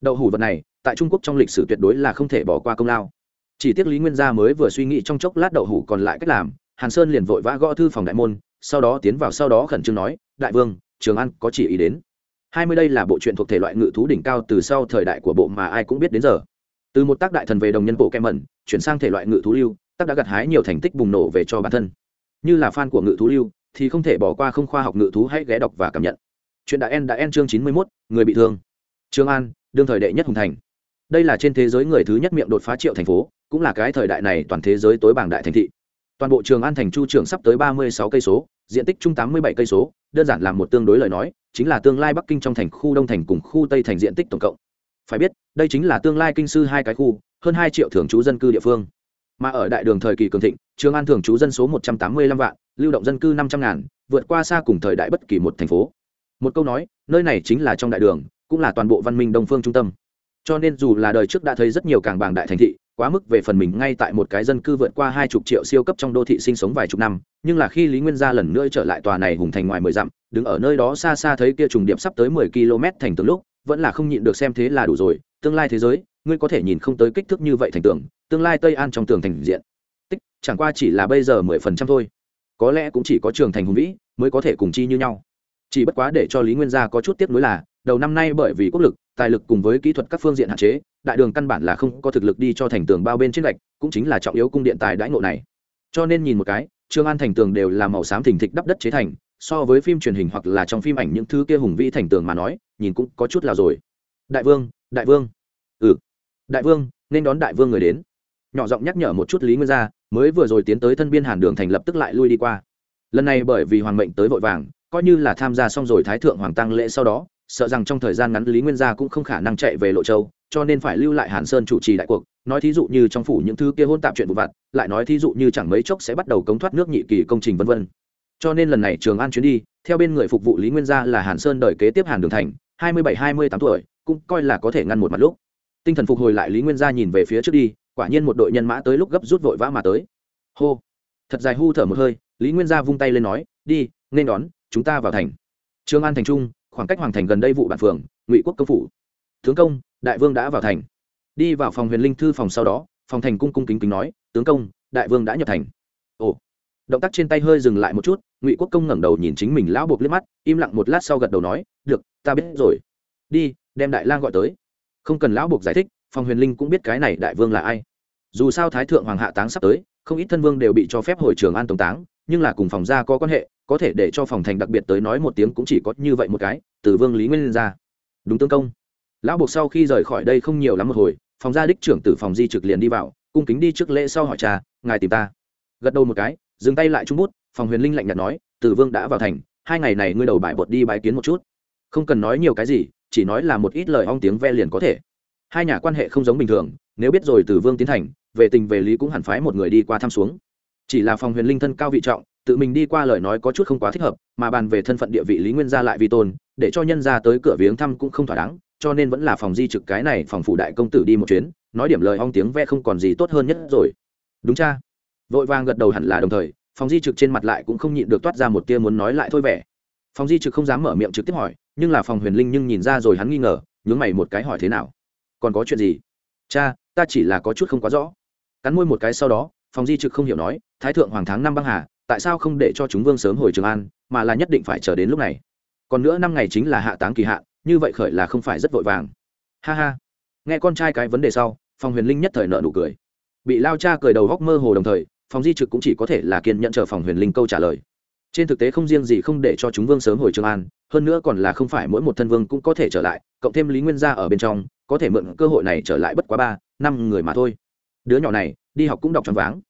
đậu hủ vật này tại trung quốc trong lịch sử tuyệt đối là không thể bỏ qua công lao. Chỉ tiếc lý nguyên gia mới vừa suy nghĩ trong chốc lát đậu hủ còn lại cách làm, hàn sơn liền vội vã gõ thư phòng đại môn, sau đó tiến vào sau đó khẩn trương nói, đại vương, trường an có chỉ ý đến. Hai mươi đây là bộ truyện thuộc thể loại ngự thú đỉnh cao từ sau thời đại của bộ mà ai cũng biết đến giờ. Từ một tác đại thần về đồng nhân bộ kem mẩn, chuyển sang thể loại ngự thú lưu, tác đã gặt hái nhiều thành tích bùng nổ về cho bản thân. Như là fan của ngự thú lưu, thì không thể bỏ qua không khoa học ngự thú hãy ghé đọc và cảm nhận. Chuyện đã en đã en chương chín mươi mốt, người bị thương. Trương an, đương thời đệ nhất hùng thành đây là trên thế giới người thứ nhất miệng đột phá triệu thành phố, cũng là cái thời đại này toàn thế giới tối bảng đại thành thị. Toàn bộ trường an thành chu trường sắp tới ba mươi sáu cây số, diện tích chung tám mươi bảy cây số, đơn giản là một tương đối lời nói, chính là tương lai bắc kinh trong thành khu đông thành cùng khu tây thành diện tích tổng cộng. Phải biết, đây chính là tương lai kinh sư hai cái khu, hơn hai triệu thường trú dân cư địa phương. Mà ở đại đường thời kỳ cường thịnh, trường an thường trú dân số một trăm tám mươi lăm vạn, lưu động dân cư năm trăm ngàn, vượt qua xa cùng thời đại bất kỳ một thành phố. Một câu nói, nơi này chính là trong đại đường, cũng là toàn bộ văn minh đông phương trung tâm cho nên dù là đời trước đã thấy rất nhiều càng bảng đại thành thị, quá mức về phần mình ngay tại một cái dân cư vượt qua hai chục triệu siêu cấp trong đô thị sinh sống vài chục năm, nhưng là khi lý nguyên gia lần nữa trở lại tòa này hùng thành ngoài mười dặm, đứng ở nơi đó xa xa thấy kia trùng điệp sắp tới mười km thành tường lúc, vẫn là không nhịn được xem thế là đủ rồi, tương lai thế giới, ngươi có thể nhìn không tới kích thước như vậy thành tường, tương lai tây an trong tường thành diện. Tích, chẳng qua chỉ là bây giờ mười phần trăm thôi. Có lẽ cũng chỉ có trường thành hùng vĩ mới có thể cùng chi như nhau. Chỉ bất quá để cho lý nguyên gia có chút tiếp nối là đầu năm nay bởi vì quốc lực, tài lực cùng với kỹ thuật các phương diện hạn chế, đại đường căn bản là không có thực lực đi cho thành tường bao bên trên gạch cũng chính là trọng yếu cung điện tài đãi ngộ này. Cho nên nhìn một cái, trương an thành tường đều là màu xám thình thịch đắp đất chế thành, so với phim truyền hình hoặc là trong phim ảnh những thứ kia hùng vĩ thành tường mà nói, nhìn cũng có chút là rồi. Đại vương đại vương. Ừ. Đại vương, nên đón đại vương người đến. Nhỏ giọng nhắc nhở một chút lý nguyên gia, mới vừa rồi tiến tới thân biên hàn đường thành lập tức lại lui đi qua. Lần này bởi vì hoàng mệnh tới vội vàng, coi như là tham gia xong rồi thái thượng hoàng tăng lễ sau đó sợ rằng trong thời gian ngắn lý nguyên gia cũng không khả năng chạy về lộ châu, cho nên phải lưu lại hàn sơn chủ trì đại cuộc. Nói thí dụ như trong phủ những thứ kia hôn tạp chuyện vụ vặt, lại nói thí dụ như chẳng mấy chốc sẽ bắt đầu cống thoát nước nhị kỳ công trình vân vân. Cho nên lần này trường an chuyến đi, theo bên người phục vụ lý nguyên gia là hàn sơn đời kế tiếp hàn đường thành, hai mươi bảy, hai mươi tám tuổi, cũng coi là có thể ngăn một mặt lúc. Tinh thần phục hồi lại lý nguyên gia nhìn về phía trước đi, quả nhiên một đội nhân mã tới lúc gấp rút vội vã mà tới. Hô. Thật dài hu thở một hơi, lý nguyên gia vung tay lên nói, đi, nên đón, chúng ta vào thành. Trường an thành trung khoảng cách hoàng thành gần đây vụ bản phường, ngụy quốc công phủ. Tướng công, đại vương đã vào thành. Đi vào phòng huyền linh thư phòng sau đó, phòng thành cung cung kính kính nói, tướng công, đại vương đã nhập thành. Ồ. Động tác trên tay hơi dừng lại một chút, ngụy quốc công ngẩng đầu nhìn chính mình lão buộc liếc mắt, im lặng một lát sau gật đầu nói, được, ta biết rồi. Đi, đem đại lang gọi tới. Không cần lão buộc giải thích, phòng huyền linh cũng biết cái này đại vương là ai. Dù sao thái thượng hoàng hạ táng sắp tới, không ít thân vương đều bị cho phép hồi trường an tổng táng, nhưng là cùng phòng gia có quan hệ, có thể để cho phòng thành đặc biệt tới nói một tiếng cũng chỉ có như vậy một cái từ vương lý nguyên ra. Đúng tương công. Lão buộc sau khi rời khỏi đây không nhiều lắm một hồi, phòng gia đích trưởng từ phòng di trực liền đi vào, cung kính đi trước lễ sau hỏi cha, ngài tìm ta? Gật đầu một cái, dừng tay lại trung bút, phòng huyền linh lạnh nhạt nói, từ vương đã vào thành, hai ngày này ngươi đầu bại bột đi bái kiến một chút. Không cần nói nhiều cái gì, chỉ nói là một ít lời ong tiếng ve liền có thể. Hai nhà quan hệ không giống bình thường, nếu biết rồi từ vương tiến thành, về tình về lý cũng hẳn phái một người đi qua thăm xuống. Chỉ là phòng huyền linh thân cao vị trọng tự mình đi qua lời nói có chút không quá thích hợp, mà bàn về thân phận địa vị lý nguyên gia lại vi tôn, để cho nhân ra tới cửa viếng thăm cũng không thỏa đáng, cho nên vẫn là phòng di trực cái này phòng phủ đại công tử đi một chuyến, nói điểm lời ong tiếng ve không còn gì tốt hơn nhất rồi. Đúng cha. Vội vàng gật đầu hẳn là đồng thời, phòng di trực trên mặt lại cũng không nhịn được toát ra một tia muốn nói lại thôi vẻ. Phòng di trực không dám mở miệng trực tiếp hỏi, nhưng là phòng huyền linh nhưng nhìn ra rồi hắn nghi ngờ, nhướng mày một cái hỏi thế nào? Còn có chuyện gì? Cha, ta chỉ là có chút không quá rõ. Cắn môi một cái sau đó, phòng di trực không hiểu nói, thái thượng hoàng tháng năm băng hà tại sao không để cho chúng vương sớm hồi trường an, mà là nhất định phải chờ đến lúc này. Còn nữa năm ngày chính là hạ táng kỳ hạn, như vậy khởi là không phải rất vội vàng. Ha ha. Nghe con trai cái vấn đề sau phòng huyền linh nhất thời nợ nụ cười. Bị lao cha cười đầu góc mơ hồ đồng thời phòng di trực cũng chỉ có thể là kiên nhận chờ phòng huyền linh câu trả lời. Trên thực tế không riêng gì không để cho chúng vương sớm hồi trường an, hơn nữa còn là không phải mỗi một thân vương cũng có thể trở lại, cộng thêm lý nguyên gia ở bên trong, có thể mượn cơ hội này trở lại bất quá ba, năm người mà thôi. Đứa nhỏ này, đi học cũng đọc tròn váng.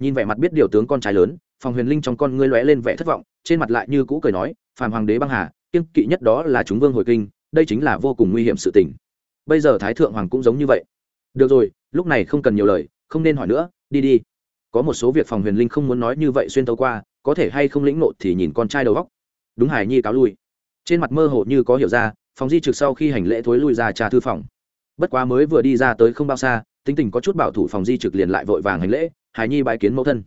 Nhìn vẻ mặt biết điều tướng con trai lớn phòng huyền linh trong con ngươi lóe lên vẻ thất vọng, trên mặt lại như cũ cười nói, phàm hoàng đế băng hà kiên kỵ nhất đó là chúng vương hồi kinh, đây chính là vô cùng nguy hiểm sự tình. Bây giờ thái thượng hoàng cũng giống như vậy. Được rồi, lúc này không cần nhiều lời, không nên hỏi nữa, đi đi. Có một số việc phòng huyền linh không muốn nói như vậy xuyên tấu qua, có thể hay không lĩnh nộ thì nhìn con trai đầu góc. Đúng hải nhi cáo lui. Trên mặt mơ hồ như có hiểu ra, phòng di trực sau khi hành lễ thối lui ra trà thư phòng. Bất quá mới vừa đi ra tới không bao xa, tính tình có chút bảo thủ phòng di trực liền lại vội vàng hành lễ, hải nhi bãi kiến mẫu thân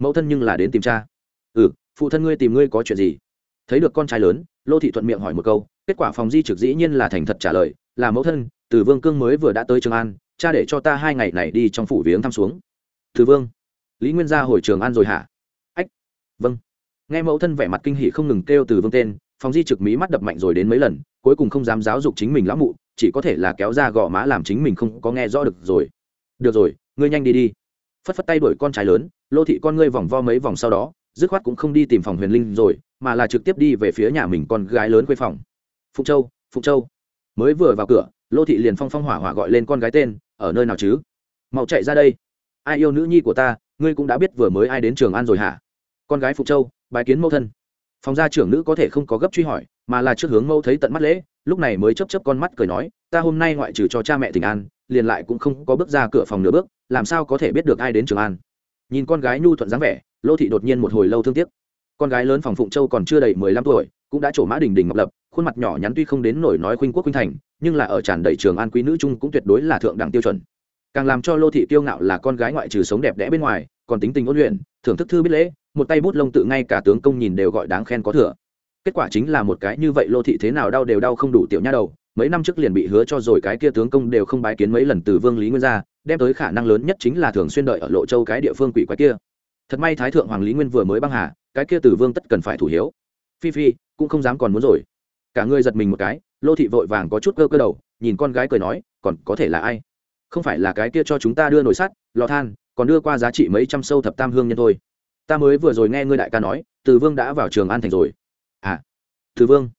mẫu thân nhưng là đến tìm cha. Ừ phụ thân ngươi tìm ngươi có chuyện gì? Thấy được con trai lớn, lô thị thuận miệng hỏi một câu, kết quả phòng di trực dĩ nhiên là thành thật trả lời, là mẫu thân, từ vương cương mới vừa đã tới trường an, cha để cho ta hai ngày này đi trong phủ viếng thăm xuống. Từ vương, lý nguyên gia hồi trường an rồi hả? Ách vâng. Nghe mẫu thân vẻ mặt kinh hỉ không ngừng kêu từ vương tên, phòng di trực mí mắt đập mạnh rồi đến mấy lần, cuối cùng không dám giáo dục chính mình lão mụ, chỉ có thể là kéo ra gò má làm chính mình không có nghe rõ được rồi. Được rồi, ngươi nhanh đi đi. Phất phất tay đuổi con trai lớn lô thị con ngươi vòng vo mấy vòng sau đó, dứt khoát cũng không đi tìm phòng huyền linh rồi, mà là trực tiếp đi về phía nhà mình con gái lớn quê phòng. Phụng châu phụng châu. Mới vừa vào cửa, lô thị liền phong phong hỏa hỏa gọi lên con gái tên, ở nơi nào chứ? Mau chạy ra đây. Ai yêu nữ nhi của ta, ngươi cũng đã biết vừa mới ai đến trường an rồi hả? Con gái phụng châu bài kiến mẫu thân. Phòng gia trưởng nữ có thể không có gấp truy hỏi, mà là trước hướng mẫu thấy tận mắt lễ, lúc này mới chấp chấp con mắt cười nói, ta hôm nay ngoại trừ cho cha mẹ tình an, liền lại cũng không có bước ra cửa phòng nửa bước, làm sao có thể biết được ai đến trường an? Nhìn con gái nhu thuận dáng vẻ, lô thị đột nhiên một hồi lâu thương tiếc. Con gái lớn phòng phụng châu còn chưa đầy mười lăm tuổi, cũng đã trổ mã đình đình ngọc lập, khuôn mặt nhỏ nhắn tuy không đến nổi nói khuynh quốc khuynh thành, nhưng là ở tràn đầy trường an quý nữ trung cũng tuyệt đối là thượng đẳng tiêu chuẩn. Càng làm cho lô thị kiêu ngạo là con gái ngoại trừ sống đẹp đẽ bên ngoài, còn tính tình ôn luyện, thưởng thức thư biết lễ, một tay bút lông tự ngay cả tướng công nhìn đều gọi đáng khen có thừa. Kết quả chính là một cái như vậy lô thị thế nào đau đều đau không đủ tiểu nha đầu mấy năm trước liền bị hứa cho rồi cái kia tướng công đều không bái kiến mấy lần từ vương lý nguyên ra đem tới khả năng lớn nhất chính là thường xuyên đợi ở lộ châu cái địa phương quỷ quái kia. Thật may thái thượng hoàng lý nguyên vừa mới băng hà, cái kia từ vương tất cần phải thủ hiếu. Phi phi, cũng không dám còn muốn rồi. Cả người giật mình một cái, lô thị vội vàng có chút cơ cơ đầu, nhìn con gái cười nói, còn có thể là ai? Không phải là cái kia cho chúng ta đưa nồi sắt, lò than, còn đưa qua giá trị mấy trăm sâu thập tam hương nhân thôi. Ta mới vừa rồi nghe ngươi đại ca nói, từ vương đã vào trường an thành rồi. À từ vương?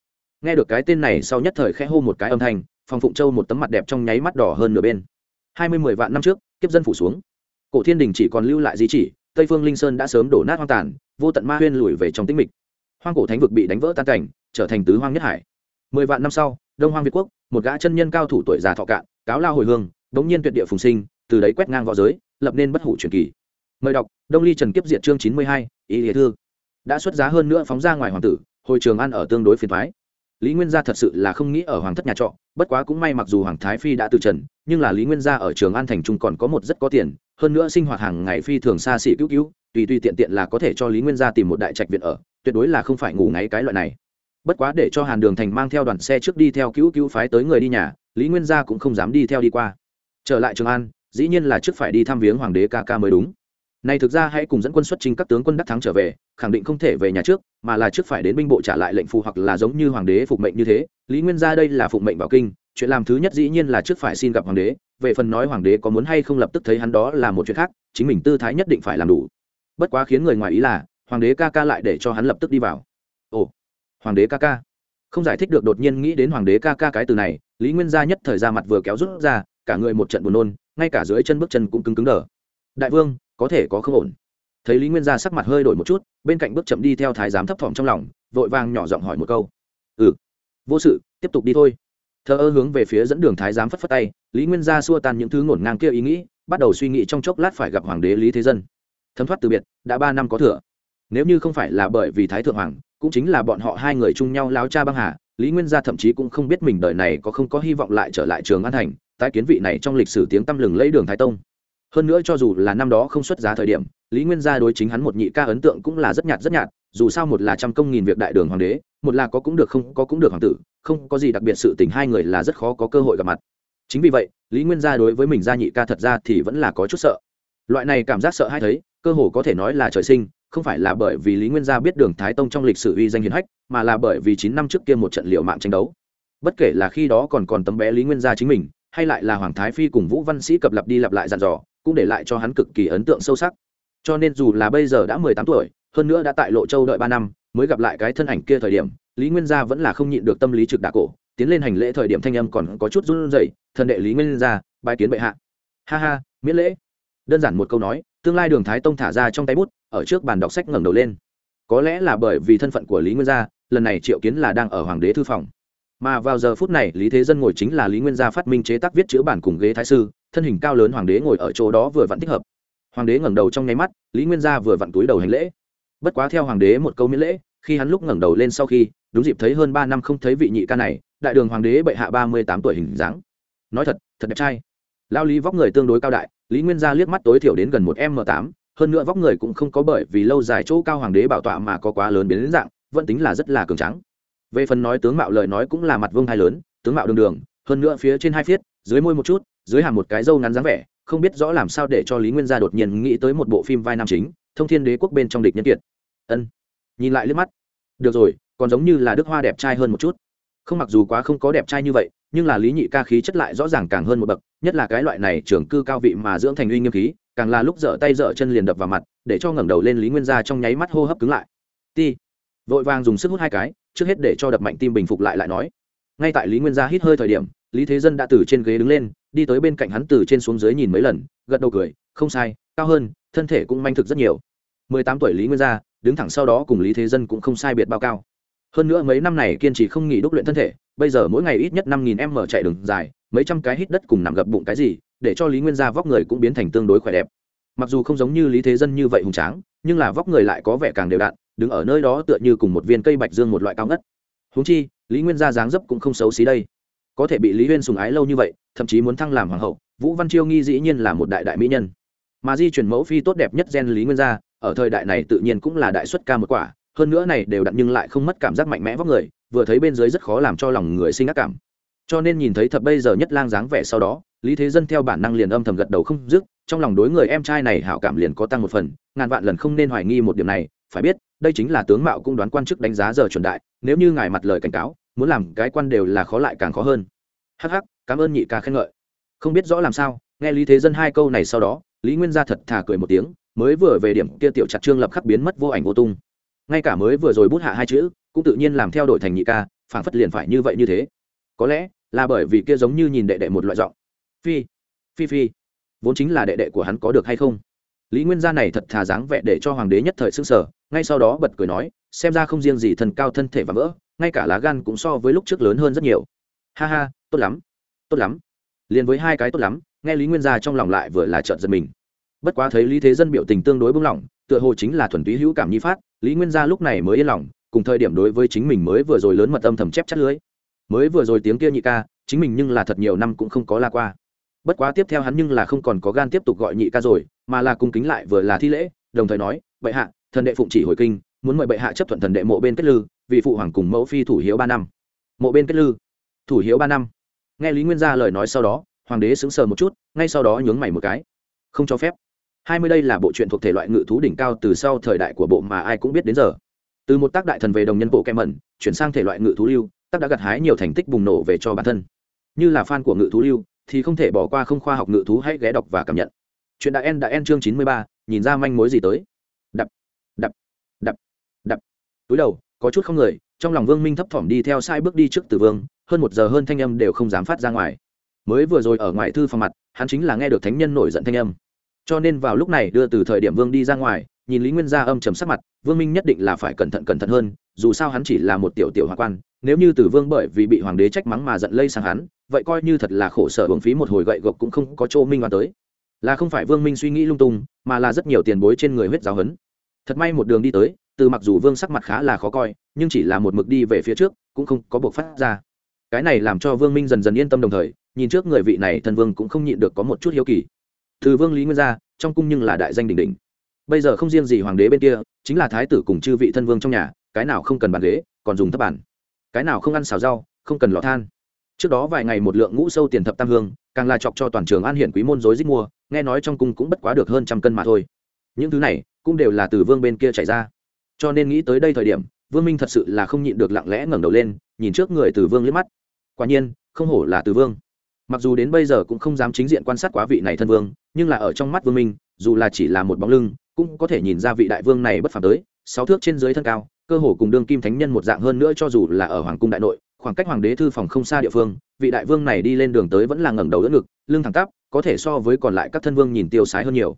Nghe được cái tên này sau nhất thời khẽ hô một cái âm thanh phòng phụng châu một tấm mặt đẹp trong nháy mắt đỏ hơn nửa bên. Hai mươi mười vạn năm trước, kiếp dân phủ xuống. Cổ thiên đình chỉ còn lưu lại di chỉ, tây phương linh sơn đã sớm đổ nát hoang tàn, vô tận ma huyên lùi về trong tĩnh mịch. Hoang cổ thánh vực bị đánh vỡ tan cảnh, trở thành tứ hoang nhất hải. Mười vạn năm sau, đông hoang việt quốc, một gã chân nhân cao thủ tuổi già thọ cạn, cáo lao hồi hương bỗng nhiên tuyệt địa phùng sinh, từ đấy quét ngang v õ giới, lập nên bất hủ truyền kỳ. Mời đọc, đông ly trần kiếp diệt chương chín mươi hai, ý nghĩa thư. Đã xuất giá hơn nữa phóng ra ngoài hoàng tử, hồi trường ăn ở tương đối phiền thoái lý nguyên gia thật sự là không nghĩ ở hoàng thất nhà trọ, bất quá cũng may mặc dù hoàng thái phi đã từ trần, nhưng là lý nguyên gia ở trường an thành trung còn có một rất có tiền, hơn nữa sinh hoạt hàng ngày phi thường xa xỉ cứu cứu, tùy tùy tiện tiện là có thể cho lý nguyên gia tìm một đại trạch viện ở, tuyệt đối là không phải ngủ ngáy cái loại này. Bất quá để cho hàn đường thành mang theo đoàn xe trước đi theo cứu cứu phái tới người đi nhà, lý nguyên gia cũng không dám đi theo đi qua. Trở lại trường an, dĩ nhiên là trước phải đi thăm viếng hoàng đế ca ca mới đúng này thực ra hãy cùng dẫn quân xuất trình các tướng quân đắc thắng trở về, khẳng định không thể về nhà trước, mà là trước phải đến binh bộ trả lại lệnh phù hoặc là giống như hoàng đế phục mệnh như thế. Lý nguyên gia đây là phục mệnh vào kinh, chuyện làm thứ nhất dĩ nhiên là trước phải xin gặp hoàng đế, về phần nói hoàng đế có muốn hay không lập tức thấy hắn đó là một chuyện khác, chính mình tư thái nhất định phải làm đủ. Bất quá khiến người ngoài ý là, hoàng đế ca ca lại để cho hắn lập tức đi vào. Ồ, hoàng đế ca ca. Không giải thích được đột nhiên nghĩ đến hoàng đế ca ca cái từ này, lý nguyên gia nhất thời ra mặt vừa kéo rút ra, cả người một trận buồn nôn, ngay cả dưới chân bước chân cũng cứng cứng đờ. Đại vương có thể có không ổn. Thấy lý nguyên gia sắc mặt hơi đổi một chút, bên cạnh bước chậm đi theo thái giám thấp thỏm trong lòng, vội vàng nhỏ giọng hỏi một câu. Ừ. Vô sự, tiếp tục đi thôi. Thờ ơ hướng về phía dẫn đường thái giám phất phất tay, lý nguyên gia xua tan những thứ ngổn ngang kia ý nghĩ, bắt đầu suy nghĩ trong chốc lát phải gặp hoàng đế lý thế dân. Thấm thoát từ biệt, đã ba năm có thừa. Nếu như không phải là bởi vì thái thượng hoàng, cũng chính là bọn họ hai người chung nhau láo cha băng hà, lý nguyên gia thậm chí cũng không biết mình đời này có không có hy vọng lại trở lại trường an thành, tái kiến vị này trong lịch sử tiếng tăm lừng lấy đường thái tông hơn nữa cho dù là năm đó không xuất giá thời điểm, lý nguyên gia đối chính hắn một nhị ca ấn tượng cũng là rất nhạt rất nhạt, dù sao một là trăm công nghìn việc đại đường hoàng đế, một là có cũng được không, có cũng được hoàng tử, không có gì đặc biệt sự tình hai người là rất khó có cơ hội gặp mặt. Chính vì vậy, lý nguyên gia đối với mình gia nhị ca thật ra thì vẫn là có chút sợ. Loại này cảm giác sợ hay thấy, cơ hồ có thể nói là trời sinh, không phải là bởi vì lý nguyên gia biết đường thái tông trong lịch sử uy danh hiền hách, mà là bởi vì chín năm trước kia một trận liệu mạng tranh đấu. Bất kể là khi đó còn còn tấm bé lý nguyên gia chính mình, hay lại là hoàng thái phi cùng vũ văn sĩ cập lặp đi lặp lại dặn dò cũng để lại cho hắn cực kỳ ấn tượng sâu sắc. Cho nên dù là bây giờ đã mười tám tuổi, hơn nữa đã tại lộ châu đợi ba năm, mới gặp lại cái thân ảnh kia thời điểm, lý nguyên gia vẫn là không nhịn được tâm lý trực đà cổ, tiến lên hành lễ thời điểm thanh âm còn có chút run rẩy, thần đệ lý nguyên gia bài kiến bệ hạ. Ha ha, miễn lễ. Đơn giản một câu nói, tương lai đường thái tông thả ra trong tay bút, ở trước bàn đọc sách ngẩng đầu lên. Có lẽ là bởi vì thân phận của lý nguyên gia, lần này triệu kiến là đang ở hoàng đế thư phòng mà vào giờ phút này, lý thế dân ngồi chính là lý nguyên gia phát minh chế tác viết chữ bản cùng ghế thái sư, thân hình cao lớn hoàng đế ngồi ở chỗ đó vừa vặn thích hợp. Hoàng đế ngẩng đầu trong nháy mắt, lý nguyên gia vừa vặn túi đầu hành lễ. Bất quá theo hoàng đế một câu miễn lễ, khi hắn lúc ngẩng đầu lên sau khi, đúng dịp thấy hơn ba năm không thấy vị nhị ca này, đại đường hoàng đế bệ hạ ba mươi tám tuổi hình dáng. Nói thật thật đẹp trai. Lao lý vóc người tương đối cao đại, lý nguyên gia liếc mắt tối thiểu đến gần một m tám, hơn nữa vóc người cũng không có bởi vì lâu dài chỗ cao hoàng đế bảo tọa mà có quá lớn biến đến dạng, vẫn tính là rất là cường trắng về phần nói tướng mạo lời nói cũng là mặt vương hai lớn, tướng mạo đường đường, hơn nữa phía trên hai phiết, dưới môi một chút, dưới hàm một cái râu ngắn dáng vẻ, không biết rõ làm sao để cho lý nguyên gia đột nhiên nghĩ tới một bộ phim vai nam chính, thông thiên đế quốc bên trong địch nhân kiệt. Ân. Nhìn lại liếc mắt. Được rồi, còn giống như là đức hoa đẹp trai hơn một chút. Không mặc dù quá không có đẹp trai như vậy, nhưng là lý nhị ca khí chất lại rõ ràng càng hơn một bậc, nhất là cái loại này trưởng cư cao vị mà dưỡng thành uy nghiêm khí, càng là lúc dở tay dở chân liền đập vào mặt, để cho ngẩng đầu lên lý nguyên gia trong nháy mắt hô hấp cứng lại. Ti vội vàng dùng sức hút hai cái, trước hết để cho đập mạnh tim bình phục lại lại nói. Ngay tại lý nguyên gia hít hơi thời điểm, lý thế dân đã từ trên ghế đứng lên, đi tới bên cạnh hắn từ trên xuống dưới nhìn mấy lần, gật đầu cười, không sai, cao hơn, thân thể cũng manh thực rất nhiều. Mười tám tuổi lý nguyên gia, đứng thẳng sau đó cùng lý thế dân cũng không sai biệt bao cao. Hơn nữa mấy năm này kiên trì không nghỉ đúc luyện thân thể, bây giờ mỗi ngày ít nhất năm nghìn m chạy đường dài, mấy trăm cái hít đất cùng nằm gập bụng cái gì, để cho lý nguyên gia vóc người cũng biến thành tương đối khỏe đẹp. Mặc dù không giống như lý thế dân như vậy hùng tráng, nhưng là vóc người lại có vẻ càng đều đặn đứng ở nơi đó tựa như cùng một viên cây bạch dương một loại cao ngất. Húng chi, lý nguyên gia dáng dấp cũng không xấu xí đây. Có thể bị lý huyên sùng ái lâu như vậy, thậm chí muốn thăng làm hoàng hậu, vũ văn chiêu nghi dĩ nhiên là một đại đại mỹ nhân. Mà di chuyển mẫu phi tốt đẹp nhất gen lý nguyên gia, ở thời đại này tự nhiên cũng là đại xuất ca một quả, hơn nữa này đều đặn nhưng lại không mất cảm giác mạnh mẽ vóc người, vừa thấy bên dưới rất khó làm cho lòng người sinh ác cảm. Cho nên nhìn thấy thật bây giờ nhất lang dáng vẻ sau đó, lý thế dân theo bản năng liền âm thầm gật đầu không dứt, trong lòng đối người em trai này hảo cảm liền có tăng một phần, ngàn vạn lần không nên hoài nghi một điểm này, phải biết đây chính là tướng mạo cũng đoán quan chức đánh giá giờ chuẩn đại, nếu như ngài mặt lời cảnh cáo, muốn làm cái quan đều là khó lại càng khó hơn. Hh cảm ơn nhị ca khen ngợi. Không biết rõ làm sao, nghe lý thế dân hai câu này sau đó, lý nguyên gia thật thà cười một tiếng, mới vừa về điểm kia tiểu chặt trương lập khắc biến mất vô ảnh vô tung. Ngay cả mới vừa rồi bút hạ hai chữ, cũng tự nhiên làm theo đổi thành nhị ca phản phất liền phải như vậy như thế. Có lẽ là bởi vì kia giống như nhìn đệ đệ một loại giọng. Phi phi phi, vốn chính là đệ đệ của hắn có được hay không? Lý nguyên gia này thật thà dáng vẻ để cho hoàng đế nhất thời s ư n g sở ngay sau đó bật cười nói, xem ra không riêng gì thần cao thân thể và vỡ, ngay cả lá gan cũng so với lúc trước lớn hơn rất nhiều. Ha ha, tốt lắm tốt lắm. Liền với hai cái tốt lắm, nghe lý nguyên gia trong lòng lại vừa là trợn giật mình. Bất quá thấy lý thế dân biểu tình tương đối bưng lỏng, tựa hồ chính là thuần túy hữu cảm nhi phát, lý nguyên gia lúc này mới yên lòng, cùng thời điểm đối với chính mình mới vừa rồi lớn mật âm thầm chép chắt lưới. Mới vừa rồi tiếng kia nhị ca, chính mình nhưng là thật nhiều năm cũng không có la qua. Bất quá tiếp theo hắn nhưng là không còn có gan tiếp tục gọi nhị ca rồi, mà là cung kính lại vừa là thi lễ, đồng thời nói, bệ hạ thần đệ phụng chỉ hồi kinh, muốn mời bệ hạ chấp thuận thần đệ mộ bên kết lư, vì phụ hoàng cùng mẫu phi thủ hiếu ba năm. Mộ bên kết lư, thủ hiếu ba năm. Nghe lý nguyên gia lời nói sau đó, hoàng đế sững sờ một chút, ngay sau đó nhướng mày một cái. Không cho phép. Hai mươi đây là bộ truyện thuộc thể loại ngự thú đỉnh cao từ sau thời đại của bộ mà ai cũng biết đến giờ. Từ một tác đại thần về đồng nhân bộ kem mẩn, chuyển sang thể loại ngự thú lưu, tác đã gặt hái nhiều thành tích bùng nổ về cho bản thân. Như là fan của ngự thú lưu, thì không thể bỏ qua không khoa học ngự thú hãy ghé đọc và cảm nhận. Chuyện đại en đã en chương chín mươi ba, nhìn ra manh mối gì tới đập đập đập đập túi đầu, có chút không người, trong lòng vương minh thấp thỏm đi theo sai bước đi trước từ vương, hơn một giờ hơn thanh âm đều không dám phát ra ngoài. Mới vừa rồi ở ngoài thư phòng mặt, hắn chính là nghe được thánh nhân nổi giận thanh âm. Cho nên vào lúc này đưa từ thời điểm vương đi ra ngoài, nhìn lý nguyên gia âm trầm sắc mặt, vương minh nhất định là phải cẩn thận cẩn thận hơn, dù sao hắn chỉ là một tiểu tiểu hòa quan, nếu như tử vương bởi vì bị hoàng đế trách mắng mà giận lây sang hắn, vậy coi như thật là khổ sở hưởng phí một hồi gậy gộc cũng không có chỗ minh hoàn tới. Là không phải vương minh suy nghĩ lung tung, mà là rất nhiều tiền bối trên người huyết giáo hấn. Thật may một đường đi tới từ mặc dù vương sắc mặt khá là khó coi, nhưng chỉ là một mực đi về phía trước, cũng không có buộc phát ra. Cái này làm cho vương minh dần dần yên tâm đồng thời, nhìn trước người vị này thần vương cũng không nhịn được có một chút hiếu kỳ. Từ vương lý nguyên gia trong cung nhưng là đại danh đỉnh đỉnh. Bây giờ không riêng gì hoàng đế bên kia, chính là thái tử cùng chư vị thân vương trong nhà, cái nào không cần bàn ghế, còn dùng thấp bản. Cái nào không ăn xào rau, không cần lò than. Trước đó vài ngày một lượng ngũ sâu tiền thập tam hương, càng là chọc cho toàn trường an hiển quý môn dối dích mua, nghe nói trong cung cũng bất quá được hơn trăm cân mà thôi. Những thứ này, cũng đều là từ vương bên kia chảy ra cho nên nghĩ tới đây thời điểm, vương minh thật sự là không nhịn được lặng lẽ ngẩng đầu lên, nhìn trước người từ vương liếc mắt. Quả nhiên, không hổ là từ vương. Mặc dù đến bây giờ cũng không dám chính diện quan sát quá vị này thân vương, nhưng là ở trong mắt vương minh, dù là chỉ là một bóng lưng, cũng có thể nhìn ra vị đại vương này bất phàm tới, sáu thước trên dưới thân cao, cơ hồ cùng đương kim thánh nhân một dạng hơn nữa cho dù là ở hoàng cung đại nội, khoảng cách hoàng đế thư phòng không xa địa phương, vị đại vương này đi lên đường tới vẫn là ngẩng đầu đỡ ngực, lưng thẳng tắp, có thể so với còn lại các thân vương nhìn tiêu sái hơn nhiều.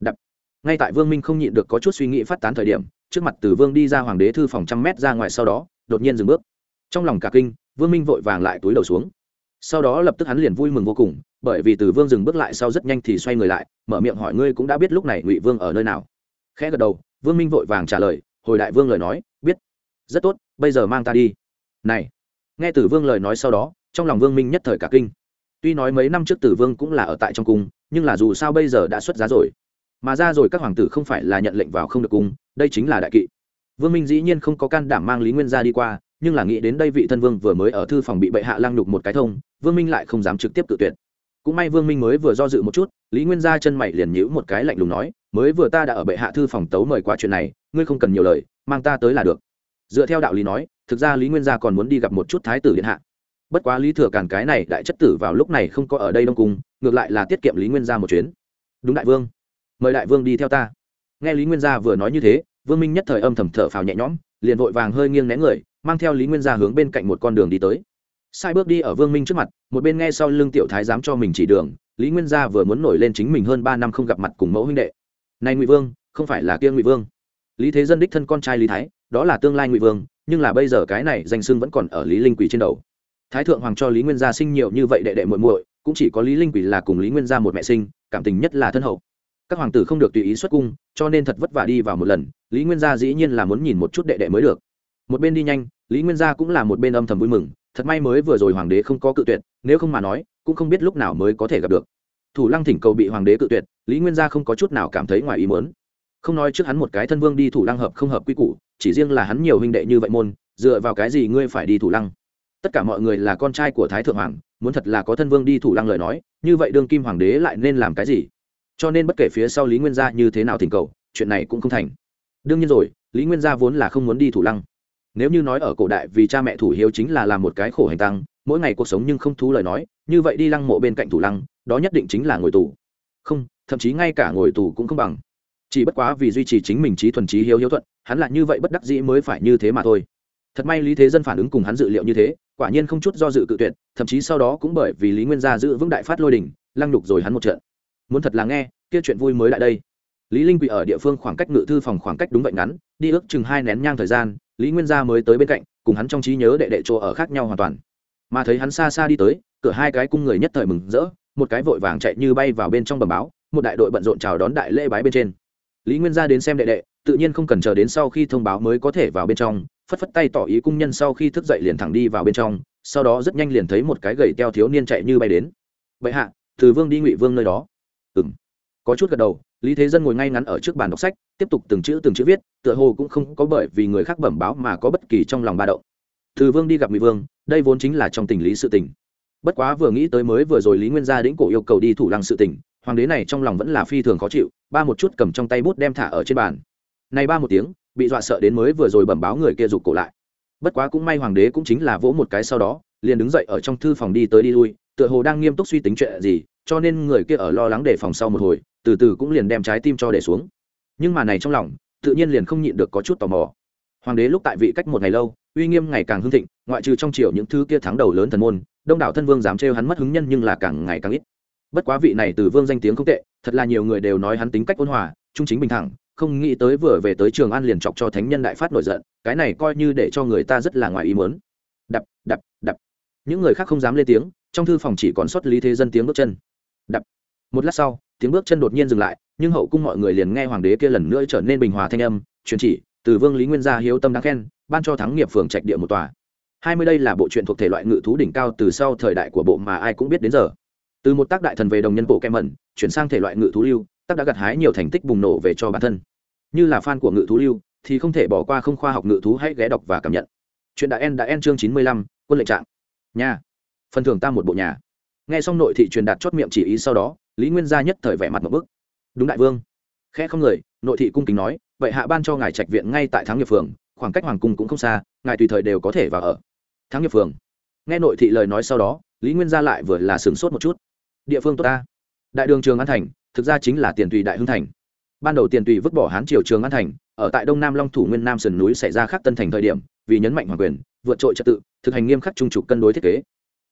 Đập. Ngay tại vương minh không nhịn được có chút suy nghĩ phát tán thời điểm trước mặt từ vương đi ra hoàng đế thư phòng trăm mét ra ngoài sau đó, đột nhiên dừng bước. Trong lòng cả kinh, vương minh vội vàng lại túi đầu xuống. Sau đó lập tức hắn liền vui mừng vô cùng, bởi vì từ vương dừng bước lại sau rất nhanh thì xoay người lại, mở miệng hỏi ngươi cũng đã biết lúc này ngụy vương ở nơi nào. Khẽ gật đầu, vương minh vội vàng trả lời, hồi đại vương lời nói, biết. Rất tốt, bây giờ mang ta đi. Này, nghe tử vương lời nói sau đó, trong lòng vương minh nhất thời cả kinh. Tuy nói mấy năm trước tử vương cũng là ở tại trong cung, nhưng là dù sao bây giờ đã xuất giá rồi mà ra rồi các hoàng tử không phải là nhận lệnh vào không được cung, đây chính là đại kỵ. Vương minh dĩ nhiên không có can đảm mang lý nguyên gia đi qua, nhưng là nghĩ đến đây vị thân vương vừa mới ở thư phòng bị bệ hạ lăng nhục một cái thông, vương minh lại không dám trực tiếp tự tuyệt. Cũng may vương minh mới vừa do dự một chút, lý nguyên gia chân mày liền nhữ một cái lạnh lùng nói, mới vừa ta đã ở bệ hạ thư phòng tấu mời qua chuyện này, ngươi không cần nhiều lời, mang ta tới là được. Dựa theo đạo lý nói, thực ra lý nguyên gia còn muốn đi gặp một chút thái tử điện hạ. Bất quá lý thừa càn cái này đại chất tử vào lúc này không có ở đây đông cung, ngược lại là tiết kiệm lý nguyên gia một chuyến. Đúng đại vương mời đại vương đi theo ta. Nghe lý nguyên gia vừa nói như thế, vương minh nhất thời âm thầm thở phào nhẹ nhõm, liền vội vàng hơi nghiêng né người, mang theo lý nguyên gia hướng bên cạnh một con đường đi tới. Sai bước đi ở vương minh trước mặt, một bên nghe sau lưng tiểu thái dám cho mình chỉ đường, lý nguyên gia vừa muốn nổi lên chính mình hơn ba năm không gặp mặt cùng mẫu huynh đệ. Này ngụy vương, không phải là kia ngụy vương. Lý thế dân đích thân con trai lý thái, đó là tương lai ngụy vương, nhưng là bây giờ cái này danh xưng vẫn còn ở lý linh quỷ trên đầu. Thái thượng hoàng cho lý nguyên gia sinh nhiều như vậy đệ đệ muội muội, cũng chỉ có lý linh quỷ là cùng lý nguyên gia một mẹ sinh, cảm tình nhất là thân hậu các hoàng tử không được tùy ý xuất cung, cho nên thật vất vả đi vào một lần, lý nguyên gia dĩ nhiên là muốn nhìn một chút đệ đệ mới được. Một bên đi nhanh, lý nguyên gia cũng là một bên âm thầm vui mừng, thật may mới vừa rồi hoàng đế không có cự tuyệt, nếu không mà nói, cũng không biết lúc nào mới có thể gặp được. Thủ lăng thỉnh cầu bị hoàng đế cự tuyệt, lý nguyên gia không có chút nào cảm thấy ngoài ý muốn. Không nói trước hắn một cái thân vương đi thủ lăng hợp không hợp quy củ, chỉ riêng là hắn nhiều huynh đệ như vậy môn, dựa vào cái gì ngươi phải đi thủ lăng? Tất cả mọi người là con trai của thái thượng hoàng, muốn thật là có thân vương đi thủ lăng lời nói, như vậy đương kim hoàng đế lại nên làm cái gì? Cho nên bất kể phía sau lý nguyên gia như thế nào thỉnh cầu, chuyện này cũng không thành. Đương nhiên rồi, lý nguyên gia vốn là không muốn đi thủ lăng. Nếu như nói ở cổ đại vì cha mẹ thủ hiếu chính là làm một cái khổ hành tăng, mỗi ngày cuộc sống nhưng không thú lời nói, như vậy đi lăng mộ bên cạnh thủ lăng, đó nhất định chính là ngồi tù. Không, thậm chí ngay cả ngồi tù cũng không bằng. Chỉ bất quá vì duy trì chính mình trí thuần trí hiếu hiếu thuận, hắn lại như vậy bất đắc dĩ mới phải như thế mà thôi. Thật may lý thế dân phản ứng cùng hắn dự liệu như thế, quả nhiên không chút do dự cự tuyệt, thậm chí sau đó cũng bởi vì lý nguyên gia giữ vững đại phát lôi đình, lăng đục rồi hắn một trận muốn thật là nghe, kia chuyện vui mới lại đây. Lý linh quỳ ở địa phương khoảng cách ngự thư phòng khoảng cách đúng vậy ngắn, đi ước chừng hai nén nhang thời gian, lý nguyên gia mới tới bên cạnh, cùng hắn trong trí nhớ đệ đệ chỗ ở khác nhau hoàn toàn. Mà thấy hắn xa xa đi tới, cửa hai cái cung người nhất thời mừng rỡ, một cái vội vàng chạy như bay vào bên trong bẩm báo, một đại đội bận rộn chào đón đại lễ bái bên trên. Lý nguyên gia đến xem đệ đệ, tự nhiên không cần chờ đến sau khi thông báo mới có thể vào bên trong, phất phất tay tỏ ý cung nhân sau khi thức dậy liền thẳng đi vào bên trong, sau đó rất nhanh liền thấy một cái gầy teo thiếu niên chạy như bay đến. Vậy hạ, từ vương đi ngụy vương nơi đó ừ có chút gật đầu, lý thế dân ngồi ngay ngắn ở trước bàn đọc sách, tiếp tục từng chữ từng chữ viết, tựa hồ cũng không có bởi vì người khác bẩm báo mà có bất kỳ trong lòng ba động. Thư vương đi gặp ngụy vương, đây vốn chính là trong tình lý sự tình. Bất quá vừa nghĩ tới mới vừa rồi lý nguyên gia đĩnh cổ yêu cầu đi thủ lăng sự tình, hoàng đế này trong lòng vẫn là phi thường khó chịu, ba một chút cầm trong tay bút đem thả ở trên bàn. Này ba một tiếng, bị dọa sợ đến mới vừa rồi bẩm báo người kia rụt cổ lại. Bất quá cũng may hoàng đế cũng chính là vỗ một cái sau đó, liền đứng dậy ở trong thư phòng đi tới đi lui, tựa hồ đang nghiêm túc suy tính chuyện gì cho nên người kia ở lo lắng đề phòng sau một hồi, từ từ cũng liền đem trái tim cho để xuống. Nhưng mà này trong lòng, tự nhiên liền không nhịn được có chút tò mò. Hoàng đế lúc tại vị cách một ngày lâu, uy nghiêm ngày càng hưng thịnh, ngoại trừ trong triều những thứ kia thắng đầu lớn thần môn, đông đảo thân vương dám trêu hắn mất hứng nhân nhưng là càng ngày càng ít. Bất quá vị này từ vương danh tiếng không tệ, thật là nhiều người đều nói hắn tính cách ôn hòa, trung chính bình thẳng, không nghĩ tới vừa về tới trường an liền chọc cho thánh nhân đại phát nổi giận, cái này coi như để cho người ta rất là ngoài ý muốn. Đập đập đập. Những người khác không dám lên tiếng, trong thư phòng chỉ còn xuất lý thế dân tiếng bước chân đập. Một lát sau, tiếng bước chân đột nhiên dừng lại, nhưng hậu cung mọi người liền nghe hoàng đế kia lần nữa trở nên bình hòa thanh âm, truyền chỉ, từ vương lý nguyên gia hiếu tâm đáng khen, ban cho thắng nghiệp phường trạch địa một tòa. Hai mươi đây là bộ truyện thuộc thể loại ngự thú đỉnh cao từ sau thời đại của bộ mà ai cũng biết đến giờ. Từ một tác đại thần về đồng nhân bộ kem mẩn, chuyển sang thể loại ngự thú lưu, tác đã gặt hái nhiều thành tích bùng nổ về cho bản thân. Như là fan của ngự thú lưu, thì không thể bỏ qua không khoa học ngự thú hãy ghé đọc và cảm nhận. Chuyện đã en đã en chương chín mươi lăm, quân lệnh trạng. Nhà. Phần thưởng ta một bộ nhà nghe xong nội thị truyền đạt chót miệng chỉ ý sau đó, lý nguyên gia nhất thời vẻ mặt một bức. Đúng đại vương. Khẽ không người, nội thị cung kính nói, vậy hạ ban cho ngài trạch viện ngay tại thắng nghiệp phường, khoảng cách hoàng cung cũng không xa, ngài tùy thời đều có thể vào ở. Thắng nghiệp phường. Nghe nội thị lời nói sau đó, lý nguyên gia lại vừa là sửng sốt một chút. Địa phương tốt ta. Đại đường trường an thành, thực ra chính là tiền tùy đại hưng thành. Ban đầu tiền tùy vứt bỏ hán triều trường an thành, ở tại đông nam long thủ nguyên nam sườn núi xảy ra khắc tân thành thời điểm, vì nhấn mạnh hoàng quyền, vượt trội trật tự, thực hành nghiêm khắc trung trục cân đối thiết kế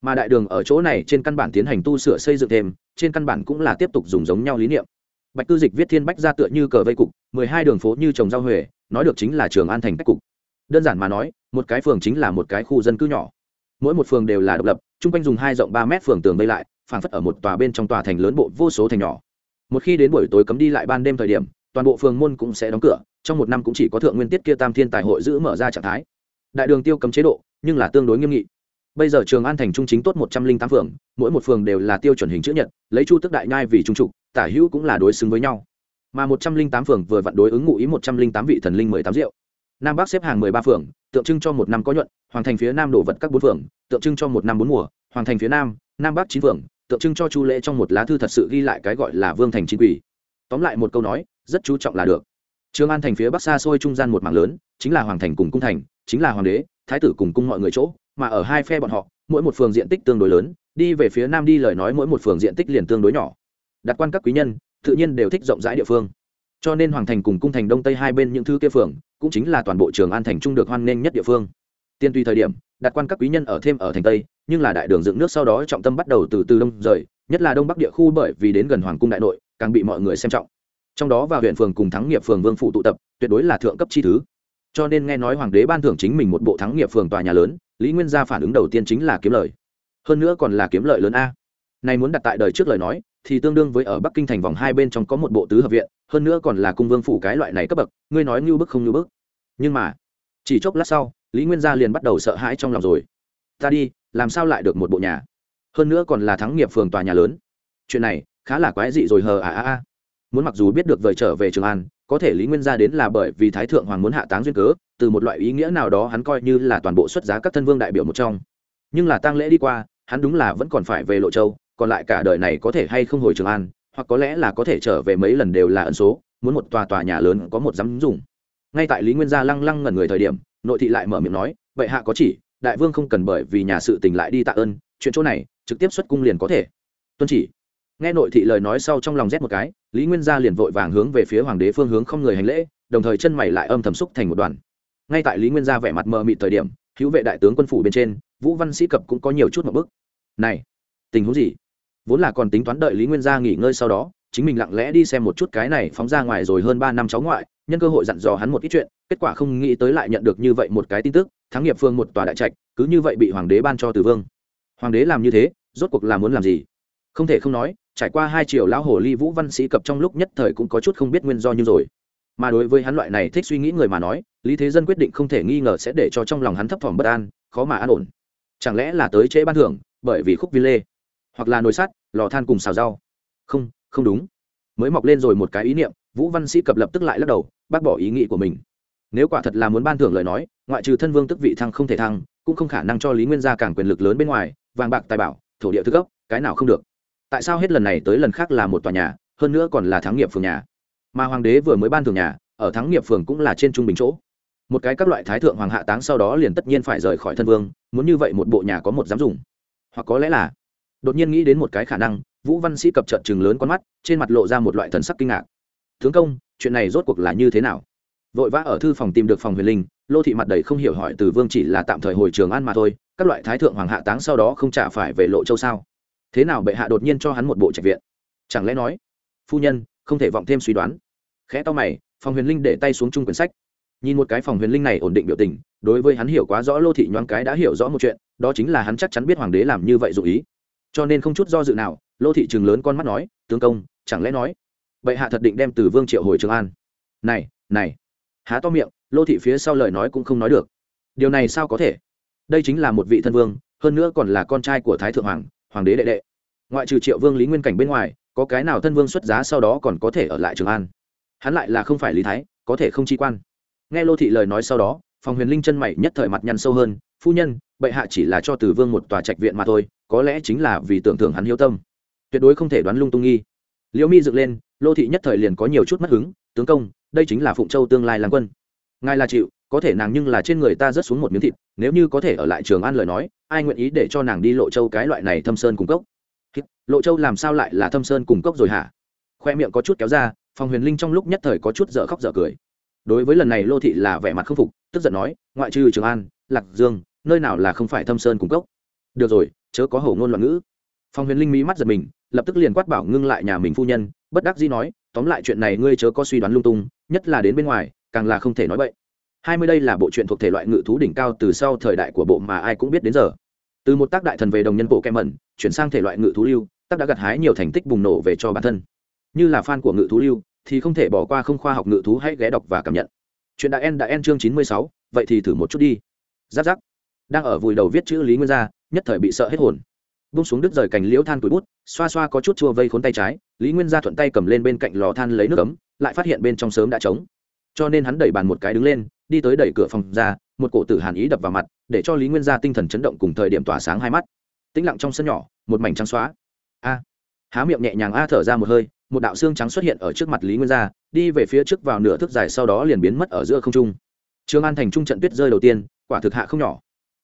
mà đại đường ở chỗ này trên căn bản tiến hành tu sửa xây dựng thêm, trên căn bản cũng là tiếp tục dùng giống nhau lý niệm. Bạch cư dịch viết thiên bách ra tựa như cờ vây cục, mười hai đường phố như trồng rau huệ, nói được chính là trường an thành cách cục. Đơn giản mà nói, một cái phường chính là một cái khu dân cư nhỏ. Mỗi một phường đều là độc lập, chung quanh dùng hai rộng ba mét phường tường vây lại, phảng phất ở một tòa bên trong tòa thành lớn bộ vô số thành nhỏ. Một khi đến buổi tối cấm đi lại ban đêm thời điểm, toàn bộ phường môn cũng sẽ đóng cửa, trong một năm cũng chỉ có thượng nguyên tiết kia tam thiên tài hội giữ mở ra trạng thái. Đại đường tiêu cấm chế độ, nhưng là tương đối nghiêm nghị bây giờ trường an thành trung chính tốt một trăm linh tám phường, mỗi một phường đều là tiêu chuẩn hình chữ nhật, lấy chu tức đại nhai vì trung trục, tả hữu cũng là đối xứng với nhau. Mà một trăm linh tám phường vừa vặn đối ứng ngụ ý một trăm linh tám vị thần linh mười tám rượu nam bắc xếp hàng mười ba phường, tượng trưng cho một năm có nhuận, hoàng thành phía nam đổ vật các bốn phường, tượng trưng cho một năm bốn mùa, hoàng thành phía nam nam bắc chín phường, tượng trưng cho chu lễ trong một lá thư thật sự ghi lại cái gọi là vương thành chính quỷ tóm lại một câu nói, rất chú trọng là được. Trường an thành phía bắc xa xôi trung gian một mảng lớn, chính là hoàng thành cùng cung thành, chính là hoàng đế thái tử cùng cung mọi người chỗ, mà ở hai phe bọn họ, mỗi một phường diện tích tương đối lớn, đi về phía nam đi lời nói mỗi một phường diện tích liền tương đối nhỏ. Đặt quan các quý nhân, tự nhiên đều thích rộng rãi địa phương. Cho nên hoàng thành cùng cung thành đông tây hai bên những thứ kia phường, cũng chính là toàn bộ trường an thành trung được hoan nghênh nhất địa phương. Tiên tùy thời điểm, đặt quan các quý nhân ở thêm ở thành tây, nhưng là đại đường dựng nước sau đó trọng tâm bắt đầu từ từ đông rời, nhất là đông bắc địa khu bởi vì đến gần hoàng cung đại nội, càng bị mọi người xem trọng. Trong đó vào huyện phường cùng thắng nghiệp phường vương phụ tụ tập, tuyệt đối là thượng cấp chi thứ cho nên nghe nói hoàng đế ban thưởng chính mình một bộ thắng nghiệp phường tòa nhà lớn, lý nguyên gia phản ứng đầu tiên chính là kiếm lời. Hơn nữa còn là kiếm lợi lớn a. Này muốn đặt tại đời trước lời nói, thì tương đương với ở bắc kinh thành vòng hai bên trong có một bộ tứ hợp viện, hơn nữa còn là cung vương phủ cái loại này cấp bậc, ngươi nói như bức không như bức. Nhưng mà, chỉ chốc lát sau, lý nguyên gia liền bắt đầu sợ hãi trong lòng rồi. Ta đi, làm sao lại được một bộ nhà? Hơn nữa còn là thắng nghiệp phường tòa nhà lớn. Chuyện này khá là quái dị rồi hờ à à à. Muốn mặc dù biết được vời trở về trường an có thể lý nguyên gia đến là bởi vì thái thượng hoàng muốn hạ táng duyên cớ, từ một loại ý nghĩa nào đó hắn coi như là toàn bộ xuất giá các thân vương đại biểu một trong. Nhưng là tang lễ đi qua, hắn đúng là vẫn còn phải về lộ châu, còn lại cả đời này có thể hay không hồi trường an, hoặc có lẽ là có thể trở về mấy lần đều là ẩn số, muốn một tòa tòa nhà lớn có một dám dùng. Ngay tại lý nguyên gia lăng lăng ngẩn người thời điểm, nội thị lại mở miệng nói vậy hạ có chỉ, đại vương không cần bởi vì nhà sự tình lại đi tạ ơn, chuyện chỗ này, trực tiếp xuất cung liền có thể. Tuân chỉ. Nghe nội thị lời nói sau trong lòng rét một cái lý nguyên gia liền vội vàng hướng về phía hoàng đế phương hướng không người hành lễ, đồng thời chân mày lại âm thầm xúc thành một đoàn. Ngay tại lý nguyên gia vẻ mặt mờ mịt thời điểm, hữu vệ đại tướng quân phủ bên trên, vũ văn sĩ cập cũng có nhiều chút một bức này, tình huống gì? Vốn là còn tính toán đợi lý nguyên gia nghỉ ngơi sau đó, chính mình lặng lẽ đi xem một chút cái này phóng ra ngoài rồi hơn ba năm cháu ngoại, nhân cơ hội dặn dò hắn một ít chuyện, kết quả không nghĩ tới lại nhận được như vậy một cái tin tức, thắng nghiệp phương một tòa đại trạch, cứ như vậy bị hoàng đế ban cho từ vương. Hoàng đế làm như thế, rốt cuộc là muốn làm gì? Không thể không nói trải qua hai triệu lão hồ ly vũ văn sĩ cập trong lúc nhất thời cũng có chút không biết nguyên do như rồi. Mà đối với hắn loại này thích suy nghĩ người mà nói lý thế dân quyết định không thể nghi ngờ sẽ để cho trong lòng hắn thấp thỏm bất an khó mà an ổn. Chẳng lẽ là tới trễ ban thưởng bởi vì khúc vi lê hoặc là nồi sắt lò than cùng xào rau? Không không đúng. Mới mọc lên rồi một cái ý niệm vũ văn sĩ cập lập tức lại lắc đầu bác bỏ ý nghĩ của mình. Nếu quả thật là muốn ban thưởng lời nói ngoại trừ thân vương tức vị thăng không thể thăng cũng không khả năng cho lý nguyên gia càng quyền lực lớn bên ngoài vàng bạc tài bảo thổ địa thứ gốc, cái nào không được tại sao hết lần này tới lần khác là một tòa nhà, hơn nữa còn là thắng nghiệp phường nhà? Mà hoàng đế vừa mới ban thường nhà, ở thắng nghiệp phường cũng là trên trung bình chỗ. Một cái các loại thái thượng hoàng hạ táng sau đó liền tất nhiên phải rời khỏi thân vương, muốn như vậy một bộ nhà có một dám dùng. Hoặc có lẽ là, đột nhiên nghĩ đến một cái khả năng, vũ văn sĩ cập trợn chừng lớn con mắt, trên mặt lộ ra một loại thần sắc kinh ngạc. Tướng công, chuyện này rốt cuộc là như thế nào? Vội vã ở thư phòng tìm được phòng huyền linh, lô thị mặt đầy không hiểu hỏi từ vương chỉ là tạm thời hồi trường an mà thôi, các loại thái thượng hoàng hạ táng sau đó không trả phải về lộ châu sao? Thế nào bệ hạ đột nhiên cho hắn một bộ trạch viện? Chẳng lẽ nói, phu nhân, không thể vọng thêm suy đoán? Khẽ to mày phòng huyền linh để tay xuống chung quyển sách. Nhìn một cái phòng huyền linh này ổn định biểu tình, đối với hắn hiểu quá rõ lô thị nhoáng cái đã hiểu rõ một chuyện, đó chính là hắn chắc chắn biết hoàng đế làm như vậy dụ ý. Cho nên không chút do dự nào, lô thị trường lớn con mắt nói, tướng công, chẳng lẽ nói, bệ hạ thật định đem từ vương triệu hồi trường an? Này này. Há to miệng, lô thị phía sau lời nói cũng không nói được. Điều này sao có thể? Đây chính là một vị thân vương, hơn nữa còn là con trai của thái thượng hoàng hoàng đế đệ đệ. Ngoại trừ triệu vương lý nguyên cảnh bên ngoài, có cái nào thân vương xuất giá sau đó còn có thể ở lại trường an? Hắn lại là không phải lý thái, có thể không chi quan. Nghe lô thị lời nói sau đó phòng huyền linh chân mày nhất thời mặt nhăn sâu hơn, phu nhân, bệ hạ chỉ là cho từ vương một tòa trạch viện mà thôi, có lẽ chính là vì tưởng thưởng hắn hiếu tâm. Tuyệt đối không thể đoán lung tung nghi. Liễu mi dựng lên, lô thị nhất thời liền có nhiều chút mất hứng, tướng công, đây chính là phụng châu tương lai làm quân. Ngài là chịu có thể nàng nhưng là trên người ta rớt xuống một miếng thịt, nếu như có thể ở lại trường an lời nói, ai nguyện ý để cho nàng đi lộ châu cái loại này thâm sơn cung cốc? Lộ châu làm sao lại là thâm sơn cung cốc rồi hả? Khoe miệng có chút kéo ra phòng huyền linh trong lúc nhất thời có chút dở khóc dở cười. Đối với lần này lô thị là vẻ mặt không phục, tức giận nói, ngoại trừ trường an, lạc dương, nơi nào là không phải thâm sơn cung cốc? Được rồi, chớ có hổ ngôn loạn ngữ. Phòng huyền linh mỹ mắt giật mình, lập tức liền quát bảo ngưng lại nhà mình phu nhân, bất đắc dĩ nói, tóm lại chuyện này ngươi chớ có suy đoán lung tung, nhất là đến bên ngoài, càng là không thể nói vậy hai mươi đây là bộ truyện thuộc thể loại ngự thú đỉnh cao từ sau thời đại của bộ mà ai cũng biết đến giờ. Từ một tác đại thần về đồng nhân bộ kem mẩn, chuyển sang thể loại ngự thú lưu, tác đã gặt hái nhiều thành tích bùng nổ về cho bản thân. Như là fan của ngự thú lưu, thì không thể bỏ qua không khoa học ngự thú hãy ghé đọc và cảm nhận. Chuyện đã en đã en chương chín mươi sáu, vậy thì thử một chút đi. Giáp giáp. Đang ở vùi đầu viết chữ lý nguyên gia, nhất thời bị sợ hết hồn. Bung xuống đứt rời cành liễu than túi bút, xoa xoa có chút chua vây khốn tay trái, lý nguyên gia thuận tay cầm lên bên cạnh lò than lấy nước ấm, lại phát hiện bên trong sớm đã trống. Cho nên hắn đẩy bàn một cái đứng lên đi tới đẩy cửa phòng ra, một cổ tử hàn ý đập vào mặt, để cho lý nguyên gia tinh thần chấn động cùng thời điểm tỏa sáng hai mắt. Tĩnh lặng trong sân nhỏ, một mảnh trắng xóa. A! Há miệng nhẹ nhàng a thở ra một hơi, một đạo xương trắng xuất hiện ở trước mặt lý nguyên gia, đi về phía trước vào nửa thước dài sau đó liền biến mất ở giữa không trung. Trường an thành trung trận tuyết rơi đầu tiên, quả thực hạ không nhỏ.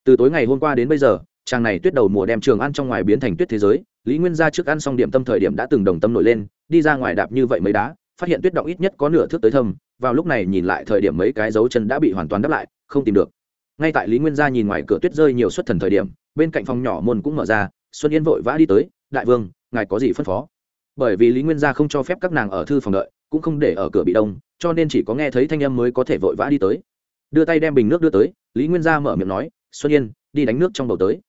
Từ tối ngày hôm qua đến bây giờ tràng này tuyết đầu mùa đem trường ăn trong ngoài biến thành tuyết thế giới, lý nguyên gia trước ăn xong điểm tâm thời điểm đã từng đồng tâm nổi lên, đi ra ngoài đạp như vậy mấy đá, phát hiện tuyết động ít nhất có nửa thước tới thâm vào lúc này nhìn lại thời điểm mấy cái dấu chân đã bị hoàn toàn đắp lại, không tìm được. Ngay tại lý nguyên gia nhìn ngoài cửa tuyết rơi nhiều xuất thần thời điểm, bên cạnh phòng nhỏ môn cũng mở ra, xuân yên vội vã đi tới, đại vương, ngài có gì phân phó? Bởi vì lý nguyên gia không cho phép các nàng ở thư phòng đợi, cũng không để ở cửa bị đông, cho nên chỉ có nghe thấy thanh âm mới có thể vội vã đi tới. Đưa tay đem bình nước đưa tới, lý nguyên gia mở miệng nói, xuân yên, đi đánh nước trong đầu tới.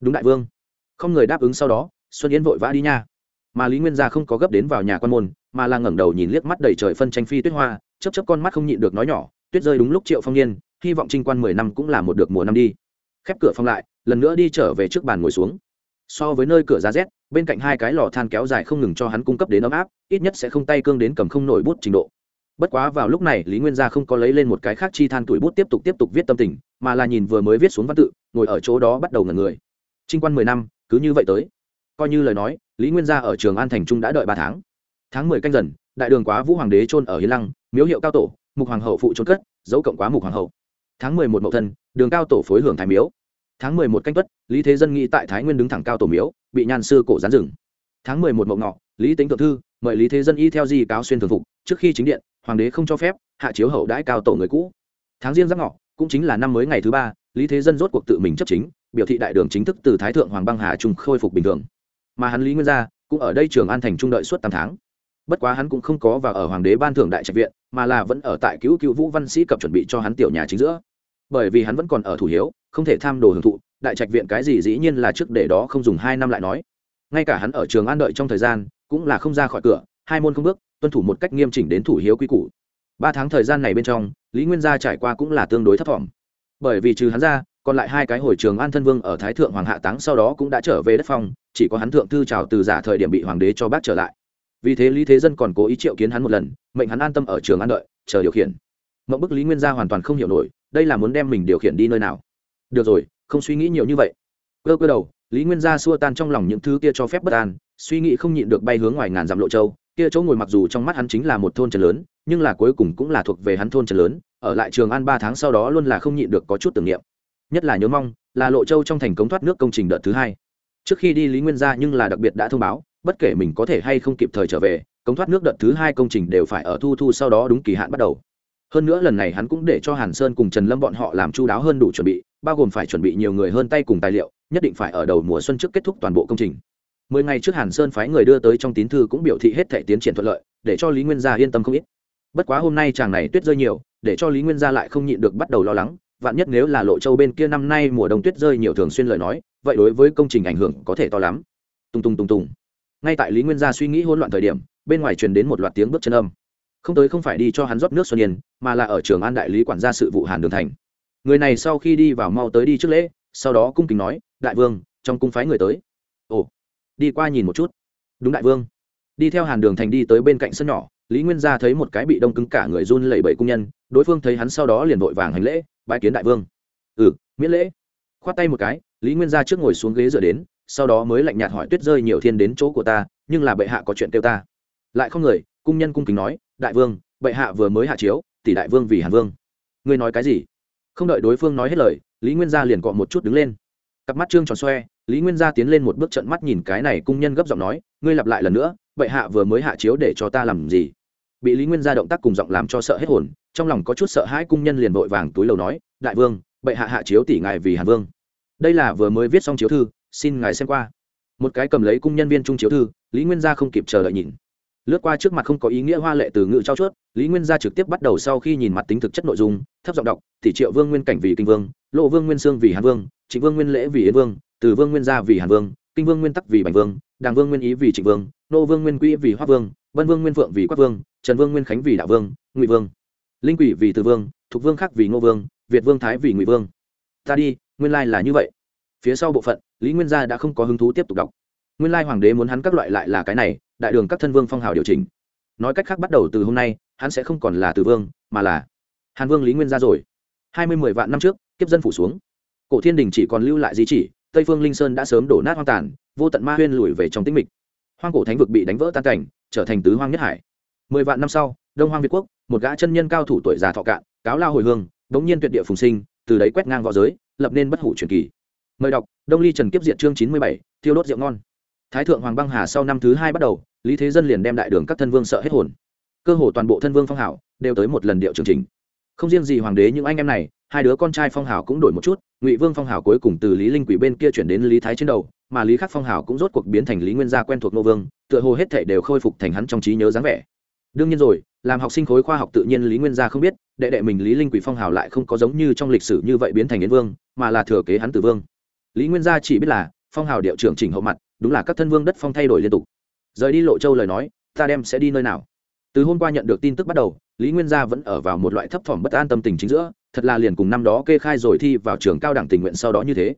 Đúng đại vương. Không người đáp ứng sau đó, xuân yên vội vã đi nha. Mà lý nguyên gia không có gấp đến vào nhà quan môn, mà là ngẩng đầu nhìn liếc mắt đầy trời phân tranh phi tuyết hoa chấp chấp con mắt không nhịn được nói nhỏ, tuyết rơi đúng lúc triệu phong niên, hy vọng trinh quan mười năm cũng là một được mùa năm đi. Khép cửa phong lại, lần nữa đi trở về trước bàn ngồi xuống. So với nơi cửa giá rét, bên cạnh hai cái lò than kéo dài không ngừng cho hắn cung cấp đến ấm áp, ít nhất sẽ không tay cương đến cầm không nổi bút trình độ. Bất quá vào lúc này, lý nguyên gia không có lấy lên một cái khác chi than tuổi bút tiếp tục tiếp tục viết tâm tình, mà là nhìn vừa mới viết xuống văn tự, ngồi ở chỗ đó bắt đầu ngần người. Trinh quan mười năm, cứ như vậy tới. Coi như lời nói, lý nguyên gia ở trường an thành trung đã đợi ba tháng. Tháng mười canh dần, đại đường quá vũ hoàng đế trôn ở hiến lăng miếu hiệu cao tổ, mục hoàng hậu phụ trốn cất, dấu cộng quá mục hoàng hậu. Tháng mười một mậu thân, đường cao tổ phối hưởng thái miếu. Tháng mười một canh tuất, lý thế dân nghĩ tại thái nguyên đứng thẳng cao tổ miếu, bị nhàn sư cổ gián rừng tháng mười một mậu ngọ, lý tính thượng thư, mời lý thế dân y theo di cáo xuyên thường phục, trước khi chính điện, hoàng đế không cho phép, hạ chiếu hậu đãi cao tổ người cũ. Tháng riêng giáp ngọ, cũng chính là năm mới ngày thứ ba, lý thế dân rốt cuộc tự mình chấp chính, biểu thị đại đường chính thức từ thái thượng hoàng băng hà trung khôi phục bình thường. Mà hắn lý nguyên gia, cũng ở đây trường an thành trung đợi suốt tám tháng bất quá hắn cũng không có vào ở hoàng đế ban thưởng đại trạch viện, mà là vẫn ở tại cứu cứu vũ văn sĩ cập chuẩn bị cho hắn tiểu nhà chính giữa. Bởi vì hắn vẫn còn ở thủ hiếu, không thể tham đồ hưởng thụ, đại trạch viện cái gì dĩ nhiên là trước để đó không dùng hai năm lại nói. Ngay cả hắn ở trường an đợi trong thời gian, cũng là không ra khỏi cửa, hai môn không bước, tuân thủ một cách nghiêm chỉnh đến thủ hiếu quy củ. Ba tháng thời gian này bên trong, lý nguyên gia trải qua cũng là tương đối thấp thỏm. Bởi vì trừ hắn ra, còn lại hai cái hồi trường an thân vương ở thái thượng hoàng hạ táng sau đó cũng đã trở về đất phong, chỉ có hắn thượng thư trào từ giả thời điểm bị hoàng đế cho bác trở lại vì thế lý thế dân còn cố ý triệu kiến hắn một lần, mệnh hắn an tâm ở trường an đợi, chờ điều khiển. Mậu bức lý nguyên gia hoàn toàn không hiểu nổi, đây là muốn đem mình điều khiển đi nơi nào. Được rồi, không suy nghĩ nhiều như vậy. Cơ cơ đầu, lý nguyên gia xua tan trong lòng những thứ kia cho phép bất an, suy nghĩ không nhịn được bay hướng ngoài ngàn dặm lộ châu. Kia chỗ ngồi mặc dù trong mắt hắn chính là một thôn trần lớn, nhưng là cuối cùng cũng là thuộc về hắn thôn trần lớn, ở lại trường an ba tháng sau đó luôn là không nhịn được có chút tưởng niệm. Nhất là nhớ mong, là lộ châu trong thành cống thoát nước công trình đợt thứ hai. Trước khi đi lý nguyên gia nhưng là đặc biệt đã thông báo bất kể mình có thể hay không kịp thời trở về, cống thoát nước đợt thứ hai công trình đều phải ở thu thu sau đó đúng kỳ hạn bắt đầu. Hơn nữa lần này hắn cũng để cho hàn sơn cùng trần lâm bọn họ làm chu đáo hơn đủ chuẩn bị, bao gồm phải chuẩn bị nhiều người hơn tay cùng tài liệu, nhất định phải ở đầu mùa xuân trước kết thúc toàn bộ công trình. Mười ngày trước hàn sơn phái người đưa tới trong tín thư cũng biểu thị hết thể tiến triển thuận lợi, để cho lý nguyên gia yên tâm không ít. Bất quá hôm nay chàng này tuyết rơi nhiều, để cho lý nguyên gia lại không nhịn được bắt đầu lo lắng, vạn nhất nếu là lộ châu bên kia năm nay mùa đông tuyết rơi nhiều thường xuyên lời nói, vậy đối với công trình ảnh hưởng có thể to lắm. Tung tung tung tung ngay tại lý nguyên gia suy nghĩ hỗn loạn thời điểm, bên ngoài truyền đến một loạt tiếng bước chân âm. Không tới không phải đi cho hắn rót nước xuân yên, mà là ở trường an đại lý quản gia sự vụ hàn đường thành. Người này sau khi đi vào mau tới đi trước lễ, sau đó cung kính nói, đại vương, trong cung phái người tới. Ồ, đi qua nhìn một chút. Đúng đại vương. Đi theo hàn đường thành đi tới bên cạnh sân nhỏ, lý nguyên gia thấy một cái bị đông cứng cả người run lẩy bẩy cung nhân, đối phương thấy hắn sau đó liền vội vàng hành lễ bãi kiến đại vương. Ừ miễn lễ. Khoát tay một cái, lý nguyên gia trước ngồi xuống ghế dựa đến sau đó mới lạnh nhạt hỏi tuyết rơi nhiều thiên đến chỗ của ta, nhưng là bệ hạ có chuyện kêu ta. Lại không người, cung nhân cung kính nói, đại vương, bệ hạ vừa mới hạ chiếu, tỷ đại vương vì hàn vương. Ngươi nói cái gì? Không đợi đối phương nói hết lời, lý nguyên gia liền cọ một chút đứng lên. Cặp mắt trương tròn xoe, lý nguyên gia tiến lên một bước trận mắt nhìn cái này cung nhân gấp giọng nói, ngươi lặp lại lần nữa, bệ hạ vừa mới hạ chiếu để cho ta làm gì? Bị lý nguyên gia động tác cùng giọng làm cho sợ hết hồn, trong lòng có chút sợ hãi cung nhân liền vội vàng túi lầu nói, đại vương, bệ hạ hạ chiếu tỷ ngài vì hàn vương. Đây là vừa mới viết xong chiếu thư xin ngài xem qua. Một cái cầm lấy cung nhân viên trung chiếu thư, lý nguyên gia không kịp chờ đợi nhìn. Lướt qua trước mặt không có ý nghĩa hoa lệ từ ngữ trao chuốt, lý nguyên gia trực tiếp bắt đầu sau khi nhìn mặt tính thực chất nội dung, thấp giọng đọc, tỷ triệu vương nguyên cảnh vì kinh vương, lộ vương nguyên sương vì hàn vương, trịnh vương nguyên lễ vì yến vương, từ vương nguyên gia vì hàn vương, kinh vương nguyên tắc vì bành vương, đàng vương nguyên ý vì trịnh vương, nô vương nguyên quỹ vì hoa vương, vân vương nguyên phượng vì quát vương, trần vương nguyên khánh vì đạo vương, ngụy vương, linh quỷ vì từ vương, thục vương khác vì ngô vương, việt vương thái vì ngụy vương. Ta đi, nguyên lai là như vậy. Phía sau bộ phận lý nguyên gia đã không có hứng thú tiếp tục đọc. Nguyên lai hoàng đế muốn hắn các loại lại là cái này, đại đường các thân vương phong hào điều chỉnh. Nói cách khác bắt đầu từ hôm nay, hắn sẽ không còn là từ vương, mà là hàn vương lý nguyên gia rồi. Hai mươi mười vạn năm trước, kiếp dân phủ xuống. Cổ thiên đình chỉ còn lưu lại di chỉ, tây phương linh sơn đã sớm đổ nát hoang tàn, vô tận ma huyên lùi về trong tĩnh mịch. Hoang cổ thánh vực bị đánh vỡ tan cảnh, trở thành tứ hoang nhất hải. Mười vạn năm sau, đông hoang việt quốc, một gã chân nhân cao thủ tuổi già thọ cạn, cáo lao hồi hương, đống nhiên tuyệt địa phùng sinh, từ đấy quét ngang v õ giới, lập nên bất hủ truyền kỳ mời đọc, đông ly trần kiếp diệt chương chín mươi bảy, thiêu đốt rượu ngon. Thái thượng hoàng băng hà sau năm thứ hai bắt đầu, lý thế dân liền đem đại đường các thân vương sợ hết hồn. Cơ hồ toàn bộ thân vương phong hảo đều tới một lần điệu chương trình. Không riêng gì hoàng đế những anh em này, hai đứa con trai phong hảo cũng đổi một chút, ngụy vương phong hảo cuối cùng từ lý linh quỷ bên kia chuyển đến lý thái trên đầu, mà lý khắc phong hảo cũng rốt cuộc biến thành lý nguyên gia quen thuộc nô vương, tựa hồ hết Thể đều khôi phục thành hắn trong trí nhớ dáng vẻ. Đương nhiên rồi, làm học sinh khối khoa học tự nhiên lý nguyên gia không biết, đệ đệ mình lý linh quỷ phong hảo lại không có giống như trong lịch sử như vậy biến thành yến vương, mà là thừa kế hắn tử vương lý nguyên gia chỉ biết là, phong hào điệu trưởng chỉnh hậu mặt, đúng là các thân vương đất phong thay đổi liên tục. Rời đi lộ châu lời nói, ta đem sẽ đi nơi nào? Từ hôm qua nhận được tin tức bắt đầu, lý nguyên gia vẫn ở vào một loại thấp thỏm bất an tâm tình chính giữa, thật là liền cùng năm đó kê khai rồi thi vào trường cao đẳng tình nguyện sau đó như thế.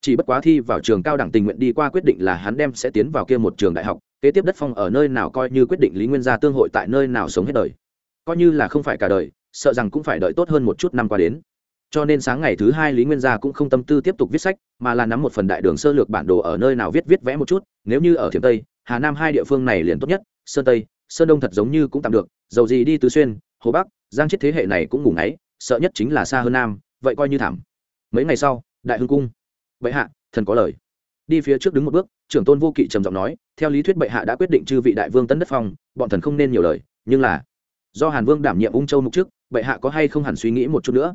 Chỉ bất quá thi vào trường cao đẳng tình nguyện đi qua quyết định là hắn đem sẽ tiến vào kia một trường đại học, kế tiếp đất phong ở nơi nào coi như quyết định lý nguyên gia tương hội tại nơi nào sống hết đời. Coi như là không phải cả đời, sợ rằng cũng phải đợi tốt hơn một chút năm qua đến cho nên sáng ngày thứ hai lý nguyên gia cũng không tâm tư tiếp tục viết sách, mà là nắm một phần đại đường sơ lược bản đồ ở nơi nào viết viết vẽ một chút, nếu như ở thiểm tây, hà nam hai địa phương này liền tốt nhất, sơn tây, sơn đông thật giống như cũng tạm được, dầu gì đi tứ xuyên, hồ bắc, giang chết thế hệ này cũng ngủ ngáy, sợ nhất chính là xa hơn nam, vậy coi như thảm. Mấy ngày sau, đại hưng cung. Bệ hạ, thần có lời. Đi phía trước đứng một bước, trưởng tôn vô kỵ trầm giọng nói, theo lý thuyết bệ hạ đã quyết định chư vị đại vương tân đất phong, bọn thần không nên nhiều lời, nhưng là, do hàn vương đảm nhiệm ung châu mục trước, bệ hạ có hay không hẳn suy nghĩ một chút nữa?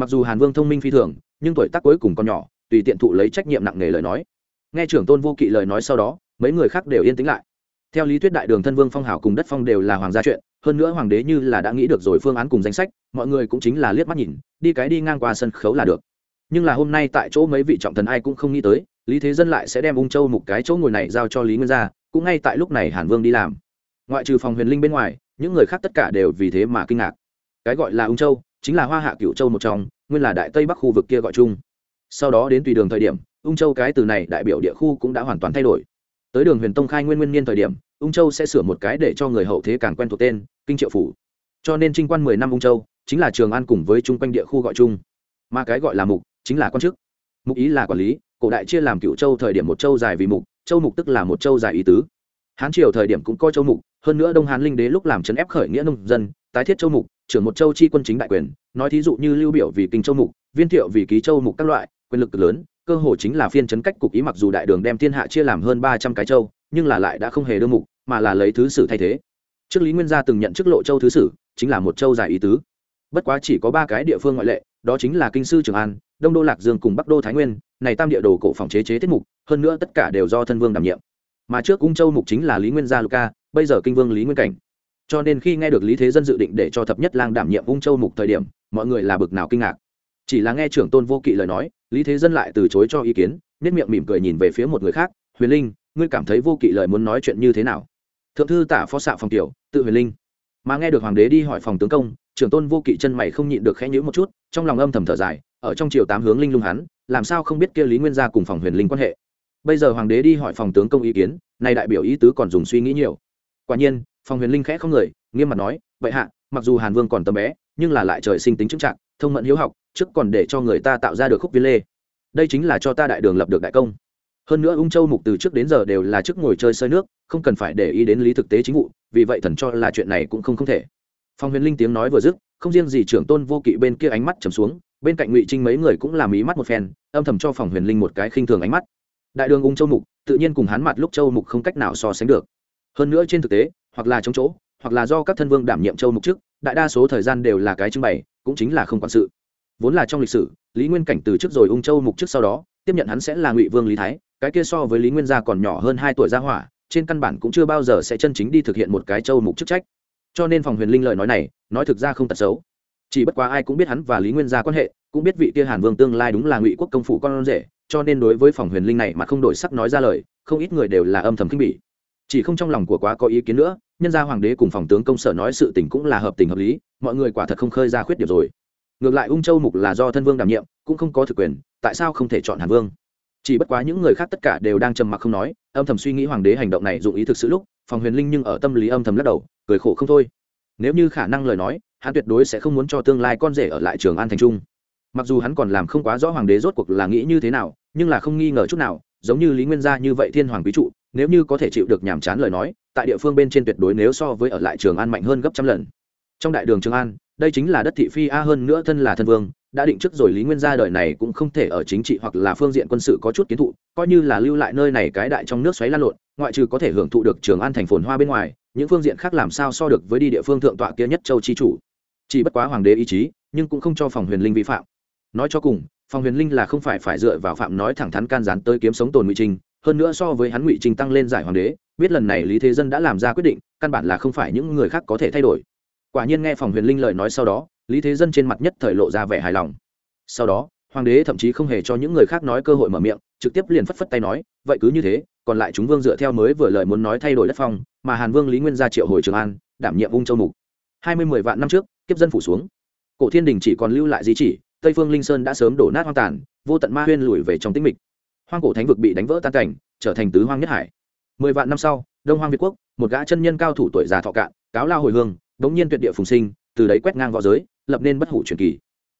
Mặc dù hàn vương thông minh phi thường, nhưng tuổi tác cuối cùng còn nhỏ, tùy tiện thụ lấy trách nhiệm nặng nề lời nói. Nghe trưởng tôn vô kỵ lời nói sau đó, mấy người khác đều yên tĩnh lại. Theo lý thuyết đại đường thân vương phong hảo cùng đất phong đều là hoàng gia chuyện, hơn nữa hoàng đế như là đã nghĩ được rồi phương án cùng danh sách, mọi người cũng chính là liếc mắt nhìn, đi cái đi ngang qua sân khấu là được. Nhưng là hôm nay tại chỗ mấy vị trọng thần ai cũng không nghĩ tới, lý thế dân lại sẽ đem ung châu một cái chỗ ngồi này giao cho lý nguyên gia, cũng ngay tại lúc này hàn vương đi làm. Ngoại trừ phòng huyền linh bên ngoài, những người khác tất cả đều vì thế mà kinh ngạc. Cái gọi là ung châu chính là hoa hạ cựu châu một trong, nguyên là đại tây bắc khu vực kia gọi chung. Sau đó đến tùy đường thời điểm, ung châu cái từ này đại biểu địa khu cũng đã hoàn toàn thay đổi. Tới đường huyền tông khai nguyên nguyên niên thời điểm, ung châu sẽ sửa một cái để cho người hậu thế càng quen thuộc tên, kinh triệu phủ. Cho nên trinh quan mười năm ung châu, chính là trường an cùng với chung quanh địa khu gọi chung. Mà cái gọi là mục, chính là quan chức. Mục ý là quản lý, cổ đại chia làm cựu châu thời điểm một châu dài vì mục, châu mục tức là một châu dài ý tứ. Hán triều thời điểm cũng coi châu mục, hơn nữa đông hán linh đế lúc làm chấn ép khởi nghĩa nông dân, tái thiết châu mục trưởng một châu chi quân chính đại quyền, nói thí dụ như lưu biểu vì kinh châu mục, viên thiệu vì ký châu mục các loại, quyền lực lớn, cơ hồ chính là phiên chấn cách cục ý mặc dù đại đường đem thiên hạ chia làm hơn ba trăm cái châu, nhưng là lại đã không hề đưa mục, mà là lấy thứ sử thay thế. Trước lý nguyên gia từng nhận chức lộ châu thứ sử, chính là một châu dài ý tứ. Bất quá chỉ có ba cái địa phương ngoại lệ, đó chính là kinh sư trường an, đông đô lạc dương cùng bắc đô thái nguyên, này tam địa đồ cổ phòng chế chế tiết mục, hơn nữa tất cả đều do thân vương đảm nhiệm. Mà trước cung châu mục chính là lý nguyên gia luca bây giờ kinh vương lý nguyên cảnh cho nên khi nghe được lý thế dân dự định để cho thập nhất lang đảm nhiệm ung châu mục thời điểm, mọi người là bực nào kinh ngạc. Chỉ là nghe trưởng tôn vô kỵ lời nói, lý thế dân lại từ chối cho ý kiến nết miệng mỉm cười nhìn về phía một người khác, huyền linh, ngươi cảm thấy vô kỵ lời muốn nói chuyện như thế nào? Thượng thư tả phó xạ phòng tiểu, tự huyền linh. Mà nghe được hoàng đế đi hỏi phòng tướng công, trưởng tôn vô kỵ chân mày không nhịn được khẽ nhữ một chút, trong lòng âm thầm thở dài, ở trong triều tám hướng linh lung hắn, làm sao không biết kia lý nguyên gia cùng phòng huyền linh quan hệ. Bây giờ hoàng đế đi hỏi phòng tướng công ý kiến này đại biểu ý tứ còn dùng suy nghĩ nhiều. Quả nhiên phòng huyền linh khẽ không người, nghiêm mặt nói, vậy hạ, mặc dù hàn vương còn tầm bé, nhưng là lại trời sinh tính chứng trạng, thông mẫn hiếu học, trước còn để cho người ta tạo ra được khúc viên lê. Đây chính là cho ta đại đường lập được đại công. Hơn nữa ung châu mục từ trước đến giờ đều là chức ngồi chơi sơi nước, không cần phải để ý đến lý thực tế chính vụ, vì vậy thần cho là chuyện này cũng không không thể. Phong huyền linh tiếng nói vừa dứt, không riêng gì trưởng tôn vô kỵ bên kia ánh mắt trầm xuống, bên cạnh ngụy trinh mấy người cũng làm ý mắt một phen, âm thầm cho phòng huyền linh một cái khinh thường ánh mắt. Đại đường ung châu mục, tự nhiên cùng hắn mặt lúc châu mục không cách nào so sánh được. Hơn nữa trên thực tế hoặc là chống chỗ, hoặc là do các thân vương đảm nhiệm châu mục trước đại đa số thời gian đều là cái trưng bày, cũng chính là không quản sự. Vốn là trong lịch sử, lý nguyên cảnh từ trước rồi ung châu mục trước sau đó, tiếp nhận hắn sẽ là ngụy vương lý thái, cái kia so với lý nguyên gia còn nhỏ hơn hai tuổi gia hỏa, trên căn bản cũng chưa bao giờ sẽ chân chính đi thực hiện một cái châu mục chức trách. Cho nên phòng huyền linh lời nói này, nói thực ra không tật xấu. Chỉ bất quá ai cũng biết hắn và lý nguyên gia quan hệ, cũng biết vị kia hàn vương tương lai đúng là ngụy quốc công phủ con rể, cho nên đối với phòng huyền linh này mà không đổi sắc nói ra lời, không ít người đều là âm thầm khinh bỉ chỉ không trong lòng của quá có ý kiến nữa, nhân gia hoàng đế cùng phòng tướng công sở nói sự tình cũng là hợp tình hợp lý, mọi người quả thật không khơi ra khuyết điểm rồi. Ngược lại ung châu mục là do thân vương đảm nhiệm, cũng không có thực quyền, tại sao không thể chọn hàn vương? Chỉ bất quá những người khác tất cả đều đang trầm mặc không nói, âm thầm suy nghĩ hoàng đế hành động này dụng ý thực sự lúc, phòng huyền linh nhưng ở tâm lý âm thầm lắc đầu, cười khổ không thôi. Nếu như khả năng lời nói, hắn tuyệt đối sẽ không muốn cho tương lai con rể ở lại trường an thành trung. Mặc dù hắn còn làm không quá rõ hoàng đế rốt cuộc là nghĩ như thế nào, nhưng là không nghi ngờ chút nào giống như lý nguyên gia như vậy thiên hoàng quý trụ, nếu như có thể chịu được nhàm chán lời nói, tại địa phương bên trên tuyệt đối nếu so với ở lại trường an mạnh hơn gấp trăm lần. Trong đại đường trường an, đây chính là đất thị phi a hơn nữa thân là thân vương, đã định trước rồi lý nguyên gia đời này cũng không thể ở chính trị hoặc là phương diện quân sự có chút kiến thụ, coi như là lưu lại nơi này cái đại trong nước xoáy lan lộn, ngoại trừ có thể hưởng thụ được trường an thành phồn hoa bên ngoài, những phương diện khác làm sao so được với đi địa phương thượng tọa kia nhất châu chi chủ. Chỉ bất quá hoàng đế ý chí, nhưng cũng không cho phòng huyền linh vi phạm. Nói cho cùng phòng huyền linh là không phải phải dựa vào phạm nói thẳng thắn can gián tới kiếm sống tồn ngụy trinh hơn nữa so với hắn ngụy trinh tăng lên giải hoàng đế, biết lần này lý thế dân đã làm ra quyết định, căn bản là không phải những người khác có thể thay đổi. Quả nhiên nghe phòng huyền linh lời nói sau đó, lý thế dân trên mặt nhất thời lộ ra vẻ hài lòng. Sau đó, hoàng đế thậm chí không hề cho những người khác nói cơ hội mở miệng, trực tiếp liền phất phất tay nói, vậy cứ như thế, còn lại chúng vương dựa theo mới vừa lời muốn nói thay đổi đất phong, mà hàn vương lý nguyên ra triệu hồi trường an, đảm nhiệm ung châu mục. Hai mươi mười vạn năm trước, kiếp dân phủ xuống. Cổ thiên đình chỉ còn lưu lại di chỉ tây phương linh sơn đã sớm đổ nát hoang tàn, vô tận ma huyên lùi về trong tĩnh mịch. Hoang cổ thánh vực bị đánh vỡ tan cảnh, trở thành tứ hoang nhất hải. Mười vạn năm sau, đông hoang việt quốc, một gã chân nhân cao thủ tuổi già thọ cạn, cáo lao hồi hương bỗng nhiên tuyệt địa phùng sinh, từ đấy quét ngang v õ giới, lập nên bất hủ truyền kỳ.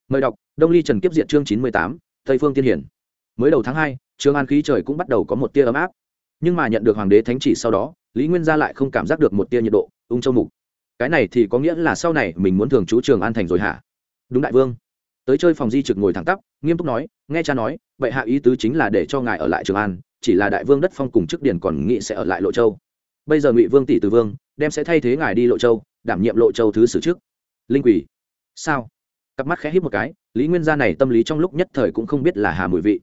Mời đọc, đông ly trần kiếp diện chương chín mươi tám, tây phương tiên hiển. Mới đầu tháng hai, trường an khí trời cũng bắt đầu có một tia ấm áp. Nhưng mà nhận được hoàng đế thánh chỉ sau đó, lý nguyên gia lại không cảm giác được một tia nhiệt độ, ung châu mục. Cái này thì có nghĩa là sau này mình muốn thường trú trường an thành rồi hả? Đúng đại vương tới chơi phòng di trực ngồi thẳng tắp, nghiêm túc nói, nghe cha nói vậy hạ ý tứ chính là để cho ngài ở lại trường an, chỉ là đại vương đất phong cùng chức điển còn nghị sẽ ở lại lộ châu. Bây giờ ngụy vương tỷ từ vương, đem sẽ thay thế ngài đi lộ châu, đảm nhiệm lộ châu thứ sử trước. Linh quỷ sao? Cặp mắt khẽ hít một cái, lý nguyên gia này tâm lý trong lúc nhất thời cũng không biết là hà mùi vị.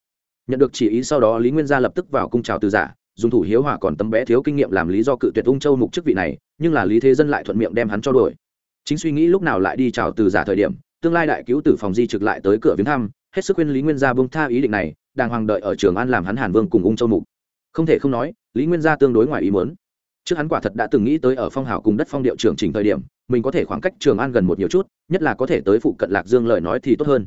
Nhận được chỉ ý sau đó, lý nguyên gia lập tức vào cung trào từ giả, dùng thủ hiếu hòa còn tấm bé thiếu kinh nghiệm làm lý do cự tuyệt ung châu mục chức vị này, nhưng là lý thế dân lại thuận miệng đem hắn cho đổi chính suy nghĩ lúc nào lại đi trào từ giả thời điểm tương lai đại cứu tử phòng di trực lại tới cửa viếng thăm, hết sức khuyên lý nguyên gia bông tha ý định này, đàng hoàng đợi ở trường an làm hắn hàn vương cùng ung châu mục. Không thể không nói, lý nguyên gia tương đối ngoài ý muốn. Trước hắn quả thật đã từng nghĩ tới ở phong hào cùng đất phong điệu trưởng trình thời điểm, mình có thể khoảng cách trường an gần một nhiều chút, nhất là có thể tới phụ cận lạc dương lời nói thì tốt hơn.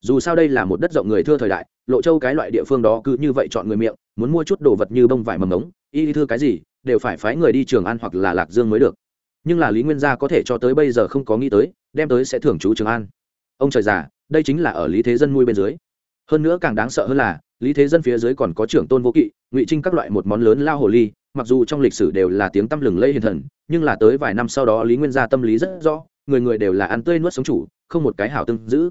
Dù sao đây là một đất rộng người thưa thời đại, lộ châu cái loại địa phương đó cứ như vậy chọn người miệng, muốn mua chút đồ vật như bông vải mầm ống, y thư cái gì, đều phải phái người đi trường an hoặc là lạc dương mới được nhưng là lý nguyên gia có thể cho tới bây giờ không có nghĩ tới, đem tới sẽ thưởng chú trường an. Ông trời già, đây chính là ở lý thế dân nuôi bên dưới. Hơn nữa càng đáng sợ hơn là, lý thế dân phía dưới còn có trưởng tôn vô kỵ, ngụy trinh các loại một món lớn lao hồ ly, mặc dù trong lịch sử đều là tiếng tăm lừng lây hiền thần, nhưng là tới vài năm sau đó lý nguyên gia tâm lý rất rõ, người người đều là ăn tươi nuốt sống chủ, không một cái hảo tương giữ.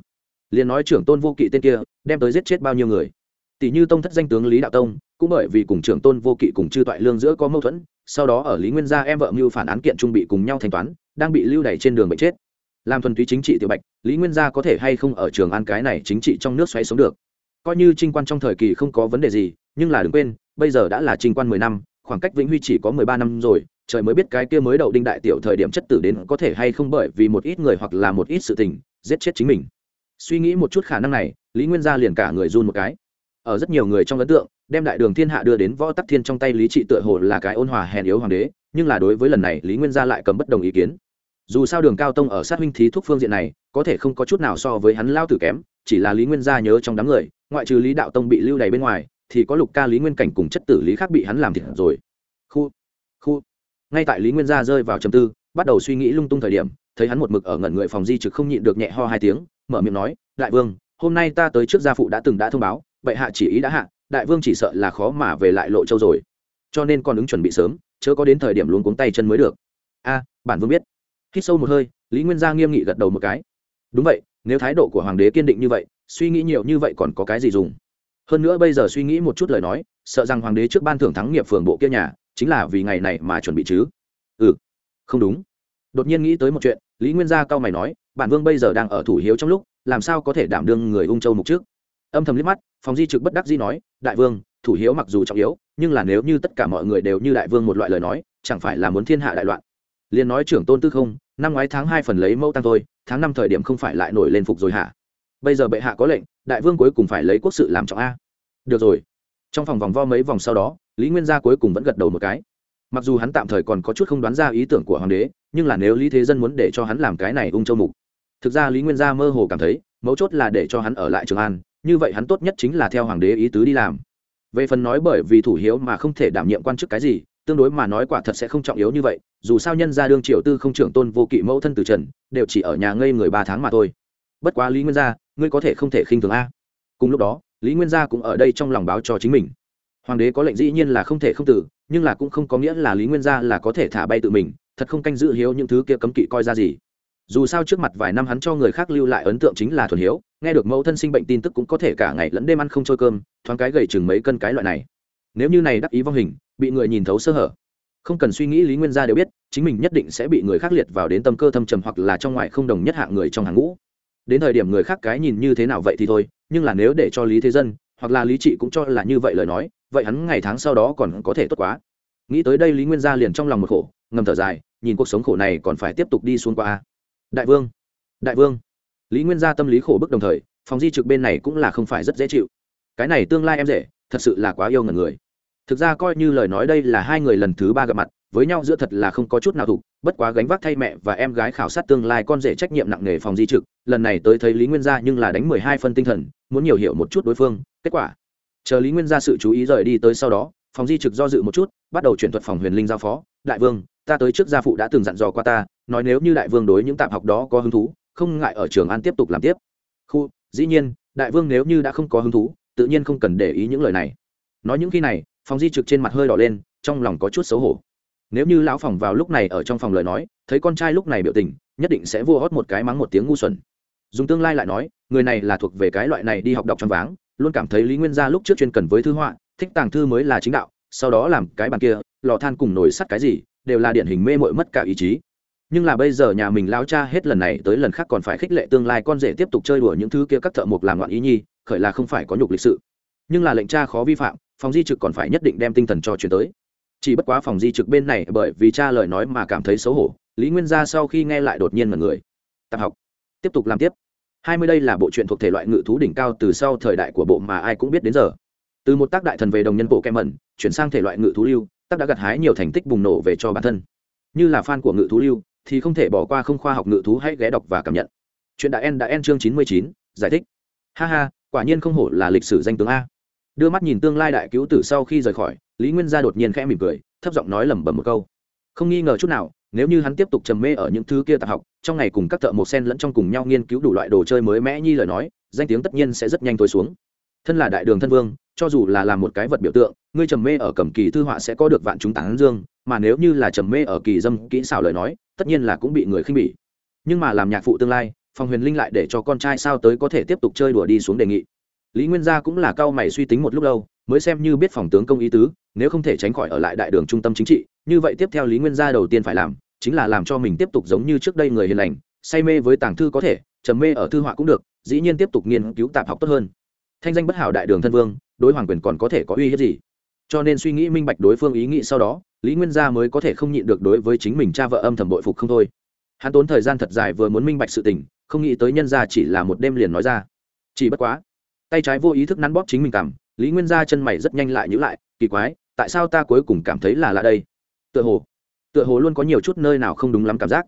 Liền nói trưởng tôn vô kỵ tên kia, đem tới giết chết bao nhiêu người. Tỷ như tông thất danh tướng lý đạo tông, cũng bởi vì cùng trưởng tôn vô kỵ cùng chư toại lương giữa có mâu thuẫn sau đó ở lý nguyên gia em vợ mưu phản án kiện trung bị cùng nhau thanh toán, đang bị lưu đày trên đường bệnh chết. Làm thuần túy chính trị tiểu bạch, lý nguyên gia có thể hay không ở trường an cái này chính trị trong nước xoáy sống được? Coi như trinh quan trong thời kỳ không có vấn đề gì, nhưng là đừng quên, bây giờ đã là trinh quan mười năm, khoảng cách vĩnh huy chỉ có mười ba năm rồi, trời mới biết cái kia mới đậu đinh đại tiểu thời điểm chất tử đến có thể hay không bởi vì một ít người hoặc là một ít sự tình, giết chết chính mình. Suy nghĩ một chút khả năng này, lý nguyên gia liền cả người run một cái ở rất nhiều người trong ấn tượng, đem đại đường thiên hạ đưa đến võ tắc thiên trong tay lý trị tựa hồ là cái ôn hòa hèn yếu hoàng đế, nhưng là đối với lần này, lý nguyên gia lại cầm bất đồng ý kiến. Dù sao đường cao tông ở sát huynh thí thuốc phương diện này, có thể không có chút nào so với hắn lao tử kém, chỉ là lý nguyên gia nhớ trong đám người, ngoại trừ lý đạo tông bị lưu đày bên ngoài, thì có lục ca lý nguyên cảnh cùng chất tử lý khác bị hắn làm thiệt rồi. Khu khu. Ngay tại lý nguyên gia rơi vào trầm tư, bắt đầu suy nghĩ lung tung thời điểm, thấy hắn một mực ở ngẩn người phòng di trực không nhịn được nhẹ ho hai tiếng, mở miệng nói, đại vương, hôm nay ta tới trước gia phụ đã từng đã thông báo bệ hạ chỉ ý đã hạ, đại vương chỉ sợ là khó mà về lại lộ châu rồi. Cho nên còn ứng chuẩn bị sớm, chớ có đến thời điểm luôn cuống tay chân mới được. A, bản vương biết. Hít sâu một hơi, lý nguyên gia nghiêm nghị gật đầu một cái. Đúng vậy, nếu thái độ của hoàng đế kiên định như vậy, suy nghĩ nhiều như vậy còn có cái gì dùng? Hơn nữa bây giờ suy nghĩ một chút lời nói, sợ rằng hoàng đế trước ban thưởng thắng nghiệp phường bộ kia nhà, chính là vì ngày này mà chuẩn bị chứ. Ừ không đúng. Đột nhiên nghĩ tới một chuyện, lý nguyên gia cao mày nói, bản vương bây giờ đang ở thủ hiếu trong lúc, làm sao có thể đảm đương người ung châu mục trước? Âm thầm liếc mắt phòng di trực bất đắc di nói, đại vương, thủ hiếu mặc dù trọng yếu, nhưng là nếu như tất cả mọi người đều như đại vương một loại lời nói, chẳng phải là muốn thiên hạ đại loạn? Liền nói, trưởng tôn tư không, năm ngoái tháng hai phần lấy mẫu tăng thôi, tháng năm thời điểm không phải lại nổi lên phục rồi hả? Bây giờ bệ hạ có lệnh, đại vương cuối cùng phải lấy quốc sự làm trọng a. Được rồi. Trong phòng vòng vo mấy vòng sau đó, lý nguyên gia cuối cùng vẫn gật đầu một cái. Mặc dù hắn tạm thời còn có chút không đoán ra ý tưởng của hoàng đế, nhưng là nếu lý thế dân muốn để cho hắn làm cái này ung châu mục, thực ra lý nguyên gia mơ hồ cảm thấy, mấu chốt là để cho hắn ở lại trường an như vậy hắn tốt nhất chính là theo hoàng đế ý tứ đi làm. Về phần nói bởi vì thủ hiếu mà không thể đảm nhiệm quan chức cái gì, tương đối mà nói quả thật sẽ không trọng yếu như vậy, dù sao nhân gia đương triều tư không trưởng tôn vô kỵ mẫu thân từ trần, đều chỉ ở nhà ngây người ba tháng mà thôi. Bất quá lý nguyên gia, ngươi có thể không thể khinh thường a. Cùng lúc đó, lý nguyên gia cũng ở đây trong lòng báo cho chính mình. Hoàng đế có lệnh dĩ nhiên là không thể không tử, nhưng là cũng không có nghĩa là lý nguyên gia là có thể thả bay tự mình, thật không canh giữ hiếu những thứ kia cấm kỵ coi ra gì dù sao trước mặt vài năm hắn cho người khác lưu lại ấn tượng chính là thuần hiếu, nghe được mẫu thân sinh bệnh tin tức cũng có thể cả ngày lẫn đêm ăn không trôi cơm, thoáng cái gầy chừng mấy cân cái loại này. Nếu như này đắc ý vong hình, bị người nhìn thấu sơ hở. Không cần suy nghĩ lý nguyên gia đều biết, chính mình nhất định sẽ bị người khác liệt vào đến tâm cơ thâm trầm hoặc là trong ngoài không đồng nhất hạng người trong hàng ngũ. Đến thời điểm người khác cái nhìn như thế nào vậy thì thôi, nhưng là nếu để cho lý thế dân, hoặc là lý trị cũng cho là như vậy lời nói, vậy hắn ngày tháng sau đó còn có thể tốt quá. Nghĩ tới đây lý nguyên gia liền trong lòng một khổ, ngầm thở dài, nhìn cuộc sống khổ này còn phải tiếp tục đi xuống qua đại vương đại vương. Lý nguyên gia tâm lý khổ bức đồng thời phòng di trực bên này cũng là không phải rất dễ chịu. Cái này tương lai em dễ, thật sự là quá yêu ngần người. Thực ra coi như lời nói đây là hai người lần thứ ba gặp mặt với nhau giữa thật là không có chút nào thủ. bất quá gánh vác thay mẹ và em gái khảo sát tương lai con rể trách nhiệm nặng nề phòng di trực lần này tới thấy lý nguyên gia nhưng là đánh mười hai phân tinh thần muốn nhiều hiểu một chút đối phương kết quả. Chờ lý nguyên gia sự chú ý rời đi tới sau đó phòng di trực do dự một chút bắt đầu chuyển thuật phòng huyền linh giao phó. Đại vương ta tới trước gia phụ đã từng dặn dò qua ta, nói nếu như đại vương đối những tạm học đó có hứng thú, không ngại ở trường an tiếp tục làm tiếp. Khu, dĩ nhiên, đại vương nếu như đã không có hứng thú, tự nhiên không cần để ý những lời này. Nói những khi này, phòng di trực trên mặt hơi đỏ lên, trong lòng có chút xấu hổ. Nếu như lão phòng vào lúc này ở trong phòng lời nói, thấy con trai lúc này biểu tình, nhất định sẽ vua hót một cái mắng một tiếng ngu xuẩn. Dùng tương lai lại nói, người này là thuộc về cái loại này đi học đọc trong váng, luôn cảm thấy lý nguyên gia lúc trước chuyên cần với thư họa, thích tàng thư mới là chính đạo, sau đó làm cái bàn kia, lò than cùng nổi sắt cái gì đều là điển hình mê mội mất cả ý chí. Nhưng là bây giờ nhà mình lao cha hết lần này tới lần khác còn phải khích lệ tương lai con rể tiếp tục chơi đùa những thứ kia các thợ mộc làm loạn ý nhi, khởi là không phải có nhục lịch sự. Nhưng là lệnh cha khó vi phạm, phòng di trực còn phải nhất định đem tinh thần cho chuyển tới. Chỉ bất quá phòng di trực bên này bởi vì cha lời nói mà cảm thấy xấu hổ, lý nguyên gia sau khi nghe lại đột nhiên mật người. Tập học, tiếp tục làm tiếp. Hai mươi đây là bộ truyện thuộc thể loại ngự thú đỉnh cao từ sau thời đại của bộ mà ai cũng biết đến giờ. Từ một tác đại thần về đồng nhân bộ kem mẩn, chuyển sang thể loại ngự thú lưu tác đã gặt hái nhiều thành tích bùng nổ về cho bản thân. Như là fan của ngự thú lưu, thì không thể bỏ qua không khoa học ngự thú hãy ghé đọc và cảm nhận. Chuyện đã en đã en chương chín mươi chín, giải thích. Ha ha, quả nhiên không hổ là lịch sử danh tướng a. Đưa mắt nhìn tương lai đại cứu tử sau khi rời khỏi, lý nguyên gia đột nhiên khẽ mỉm cười, thấp giọng nói lẩm bẩm một câu. Không nghi ngờ chút nào, nếu như hắn tiếp tục trầm mê ở những thứ kia tạp học, trong ngày cùng các thợ một sen lẫn trong cùng nhau nghiên cứu đủ loại đồ chơi mới mẽ nhi lời nói, danh tiếng tất nhiên sẽ rất nhanh tối xuống. Thân là đại đường thân vương cho dù là làm một cái vật biểu tượng, ngươi trầm mê ở cầm kỳ thư họa sẽ có được vạn chúng tán dương, mà nếu như là trầm mê ở kỳ dâm kỹ xảo lời nói, tất nhiên là cũng bị người khinh bỉ. Nhưng mà làm nhạc phụ tương lai phòng huyền linh lại để cho con trai sao tới có thể tiếp tục chơi đùa đi xuống đề nghị. Lý nguyên gia cũng là cao mày suy tính một lúc lâu, mới xem như biết phòng tướng công ý tứ, nếu không thể tránh khỏi ở lại đại đường trung tâm chính trị, như vậy tiếp theo lý nguyên gia đầu tiên phải làm, chính là làm cho mình tiếp tục giống như trước đây người hiền lành, say mê với tàng thư có thể, trầm mê ở thư họa cũng được, dĩ nhiên tiếp tục nghiên cứu tạp học tốt hơn thanh danh bất hảo đại đường thân vương, đối hoàng quyền còn có thể có uy hiếp gì? Cho nên suy nghĩ minh bạch đối phương ý nghĩ sau đó, lý nguyên gia mới có thể không nhịn được đối với chính mình cha vợ âm thầm bội phục không thôi. Hắn tốn thời gian thật dài vừa muốn minh bạch sự tình, không nghĩ tới nhân gia chỉ là một đêm liền nói ra. Chỉ bất quá, tay trái vô ý thức nắn bóp chính mình cảm lý nguyên gia chân mày rất nhanh lại nhữ lại, kỳ quái, tại sao ta cuối cùng cảm thấy là lạ đây? Tựa hồ tựa hồ luôn có nhiều chút nơi nào không đúng lắm cảm giác.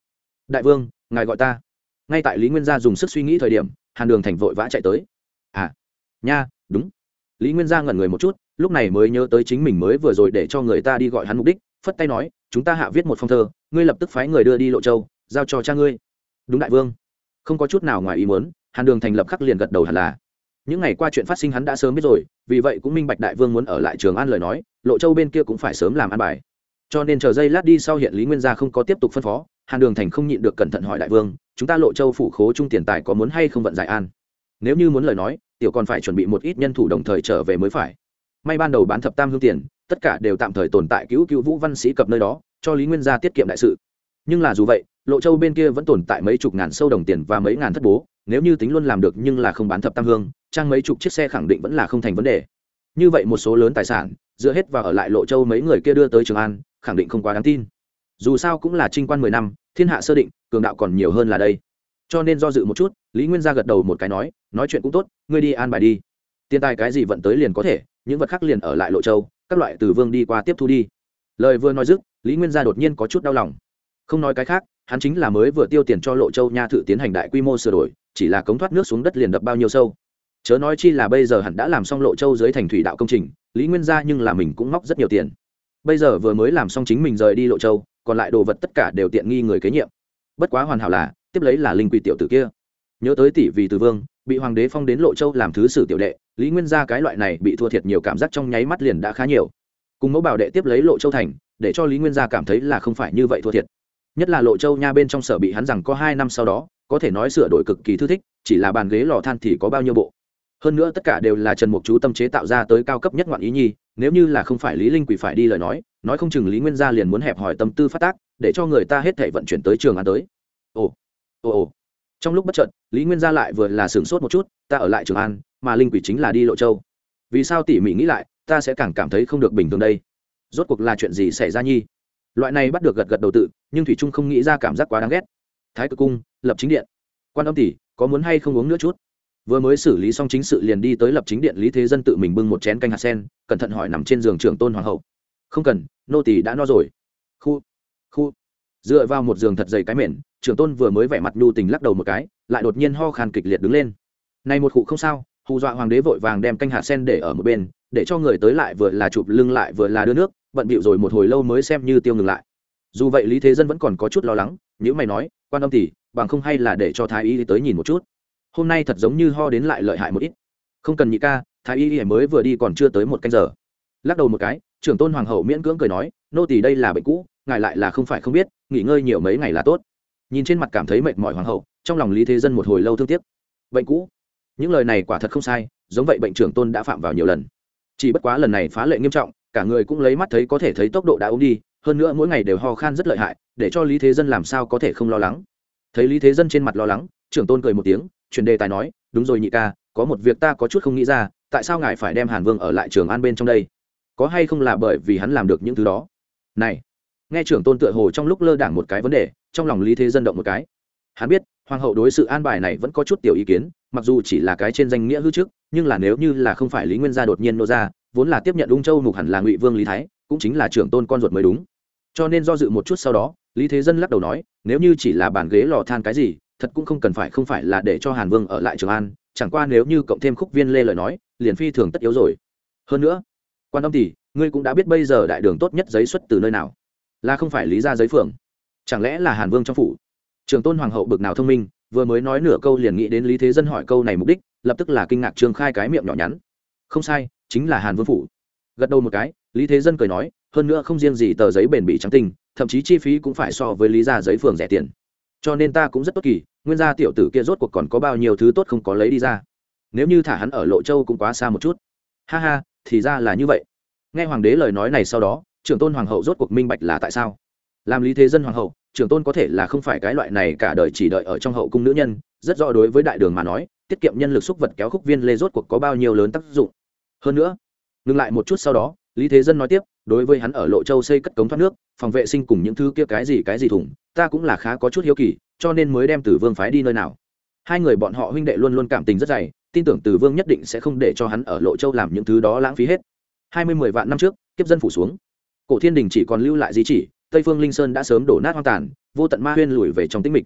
Đại vương, ngài gọi ta. Ngay tại lý nguyên gia dùng sức suy nghĩ thời điểm, hàn đường thành vội vã chạy tới. À nha, đúng. Lý nguyên gia ngẩn người một chút, lúc này mới nhớ tới chính mình mới vừa rồi để cho người ta đi gọi hắn mục đích, phất tay nói, chúng ta hạ viết một phong thơ, ngươi lập tức phái người đưa đi lộ châu, giao cho cha ngươi. Đúng đại vương. Không có chút nào ngoài ý muốn, hàn đường thành lập khắc liền gật đầu hẳn là. Những ngày qua chuyện phát sinh hắn đã sớm biết rồi, vì vậy cũng minh bạch đại vương muốn ở lại trường an lời nói, lộ châu bên kia cũng phải sớm làm ăn bài. Cho nên chờ giây lát đi sau hiện lý nguyên gia không có tiếp tục phân phó, hàn đường thành không nhịn được cẩn thận hỏi đại vương, chúng ta lộ châu phủ khố trung tiền tài có muốn hay không vận giải an? Nếu như muốn lời nói tiểu còn phải chuẩn bị một ít nhân thủ đồng thời trở về mới phải. May ban đầu bán thập tam hương tiền, tất cả đều tạm thời tồn tại cứu cứu vũ văn sĩ cập nơi đó, cho lý nguyên gia tiết kiệm đại sự. Nhưng là dù vậy, lộ châu bên kia vẫn tồn tại mấy chục ngàn sâu đồng tiền và mấy ngàn thất bố, nếu như tính luôn làm được nhưng là không bán thập tam hương, trang mấy chục chiếc xe khẳng định vẫn là không thành vấn đề. Như vậy một số lớn tài sản, dựa hết và ở lại lộ châu mấy người kia đưa tới trường an, khẳng định không quá đáng tin. Dù sao cũng là trinh quan mười năm, thiên hạ sơ định, cường đạo còn nhiều hơn là đây cho nên do dự một chút, lý nguyên gia gật đầu một cái nói nói chuyện cũng tốt, ngươi đi an bài đi. Tiền tài cái gì vận tới liền có thể, những vật khác liền ở lại lộ châu, các loại từ vương đi qua tiếp thu đi. Lời vừa nói dứt, lý nguyên gia đột nhiên có chút đau lòng. Không nói cái khác, hắn chính là mới vừa tiêu tiền cho lộ châu nha thự tiến hành đại quy mô sửa đổi, chỉ là cống thoát nước xuống đất liền đập bao nhiêu sâu. Chớ nói chi là bây giờ hắn đã làm xong lộ châu dưới thành thủy đạo công trình, lý nguyên gia nhưng là mình cũng móc rất nhiều tiền. Bây giờ vừa mới làm xong chính mình rời đi lộ châu, còn lại đồ vật tất cả đều tiện nghi người kế nhiệm. Bất quá hoàn hảo là tiếp lấy là linh quỷ tiểu tử kia. Nhớ tới tỷ vì từ vương, bị hoàng đế phong đến lộ châu làm thứ sử tiểu đệ, lý nguyên gia cái loại này bị thua thiệt nhiều cảm giác trong nháy mắt liền đã khá nhiều. Cùng mẫu bảo đệ tiếp lấy lộ châu thành, để cho lý nguyên gia cảm thấy là không phải như vậy thua thiệt. Nhất là lộ châu nha bên trong sở bị hắn rằng có hai năm sau đó, có thể nói sửa đổi cực kỳ thư thích, chỉ là bàn ghế lò than thì có bao nhiêu bộ. Hơn nữa tất cả đều là trần mục chú tâm chế tạo ra tới cao cấp nhất ngoạn ý nhi, nếu như là không phải lý linh quỷ phải đi lời nói nói không chừng lý nguyên gia liền muốn hẹp hỏi tâm tư phát tác, để cho người ta hết thể vận chuyển tới trường an tới. Ồ ồ ồ. Trong lúc bất chợt, lý nguyên gia lại vừa là sửng sốt một chút, ta ở lại trường an, mà linh quỷ chính là đi lộ châu. Vì sao tỉ mỉ nghĩ lại, ta sẽ càng cảm thấy không được bình thường đây. Rốt cuộc là chuyện gì xảy ra nhi? Loại này bắt được gật gật đầu tự, nhưng thủy trung không nghĩ ra cảm giác quá đáng ghét. Thái cực cung, lập chính điện. Quan âm tỷ, có muốn hay không uống nữa chút? Vừa mới xử lý xong chính sự liền đi tới lập chính điện, lý thế dân tự mình bưng một chén canh hạt sen, cẩn thận hỏi nằm trên giường trưởng tôn hoàng hậu. Không cần, nô tỳ đã no rồi. Khu khu. Dựa vào một giường thật dày cái mền trưởng tôn vừa mới vẻ mặt nhu tình lắc đầu một cái, lại đột nhiên ho khan kịch liệt đứng lên. Này một cụ không sao, hù dọa hoàng đế vội vàng đem canh hạt sen để ở một bên, để cho người tới lại vừa là chụp lưng lại vừa là đưa nước, bận bịu rồi một hồi lâu mới xem như tiêu ngừng lại. Dù vậy lý thế dân vẫn còn có chút lo lắng, nếu mày nói, quan âm tỷ bằng không hay là để cho thái y tới nhìn một chút. Hôm nay thật giống như ho đến lại lợi hại một ít. Không cần nhị ca, thái y mới vừa đi còn chưa tới một canh giờ. Lắc đầu một cái, trưởng tôn hoàng hậu miễn cưỡng cười nói, nô tỳ đây là bệnh cũ, ngài lại là không phải không biết, nghỉ ngơi nhiều mấy ngày là tốt nhìn trên mặt cảm thấy mệt mỏi hoàng hậu, trong lòng lý thế dân một hồi lâu thương tiếc. Bệnh cũ. Những lời này quả thật không sai, giống vậy bệnh trưởng tôn đã phạm vào nhiều lần. Chỉ bất quá lần này phá lệ nghiêm trọng, cả người cũng lấy mắt thấy có thể thấy tốc độ đã ốm đi, hơn nữa mỗi ngày đều ho khan rất lợi hại, để cho lý thế dân làm sao có thể không lo lắng. Thấy lý thế dân trên mặt lo lắng, trưởng tôn cười một tiếng, chuyển đề tài nói, đúng rồi nhị ca, có một việc ta có chút không nghĩ ra, tại sao ngài phải đem hàn vương ở lại trường an bên trong đây? Có hay không là bởi vì hắn làm được những thứ đó? Này. Nghe trưởng tôn tựa hồ trong lúc lơ đảng một cái vấn đề trong lòng lý thế dân động một cái. Hắn biết, hoàng hậu đối sự an bài này vẫn có chút tiểu ý kiến, mặc dù chỉ là cái trên danh nghĩa hư trước, nhưng là nếu như là không phải lý nguyên gia đột nhiên nô ra, vốn là tiếp nhận ung châu mục hẳn là ngụy vương lý thái, cũng chính là trưởng tôn con ruột mới đúng. Cho nên do dự một chút sau đó, lý thế dân lắc đầu nói, nếu như chỉ là bàn ghế lò than cái gì, thật cũng không cần phải, không phải là để cho hàn vương ở lại trường an, chẳng qua nếu như cộng thêm khúc viên lê lời nói, liền phi thường tất yếu rồi. Hơn nữa, quan âm thì, ngươi cũng đã biết bây giờ đại đường tốt nhất giấy xuất từ nơi nào. Là không phải lý ra giấy phường chẳng lẽ là hàn vương trong phủ? Trường tôn hoàng hậu bực nào thông minh, vừa mới nói nửa câu liền nghĩ đến lý thế dân hỏi câu này mục đích, lập tức là kinh ngạc trương khai cái miệng nhỏ nhắn. Không sai, chính là hàn vương phủ. Gật đầu một cái, lý thế dân cười nói, hơn nữa không riêng gì tờ giấy bền bỉ trắng tinh, thậm chí chi phí cũng phải so với lý ra giấy phường rẻ tiền. Cho nên ta cũng rất tốt kỳ, nguyên gia tiểu tử kia rốt cuộc còn có bao nhiêu thứ tốt không có lấy đi ra. Nếu như thả hắn ở lộ châu cũng quá xa một chút. Ha ha, thì ra là như vậy. Nghe hoàng đế lời nói này sau đó trưởng tôn hoàng hậu rốt cuộc minh bạch là tại sao làm lý thế dân hoàng hậu, trưởng tôn có thể là không phải cái loại này cả đời chỉ đợi ở trong hậu cung nữ nhân, rất rõ đối với đại đường mà nói, tiết kiệm nhân lực xúc vật kéo khúc viên lê rốt cuộc có bao nhiêu lớn tác dụng. Hơn nữa, ngừng lại một chút sau đó, lý thế dân nói tiếp, đối với hắn ở lộ châu xây cất cống thoát nước, phòng vệ sinh cùng những thứ kia cái gì cái gì thủng, ta cũng là khá có chút hiếu kỳ, cho nên mới đem tử vương phái đi nơi nào. Hai người bọn họ huynh đệ luôn luôn cảm tình rất dày, tin tưởng tử vương nhất định sẽ không để cho hắn ở lộ châu làm những thứ đó lãng phí hết. Hai mươi mười vạn năm trước, kiếp dân phủ xuống. Cổ thiên đình chỉ còn lưu lại di chỉ tây phương linh sơn đã sớm đổ nát hoang tàn, vô tận ma huyên lùi về trong tĩnh mịch.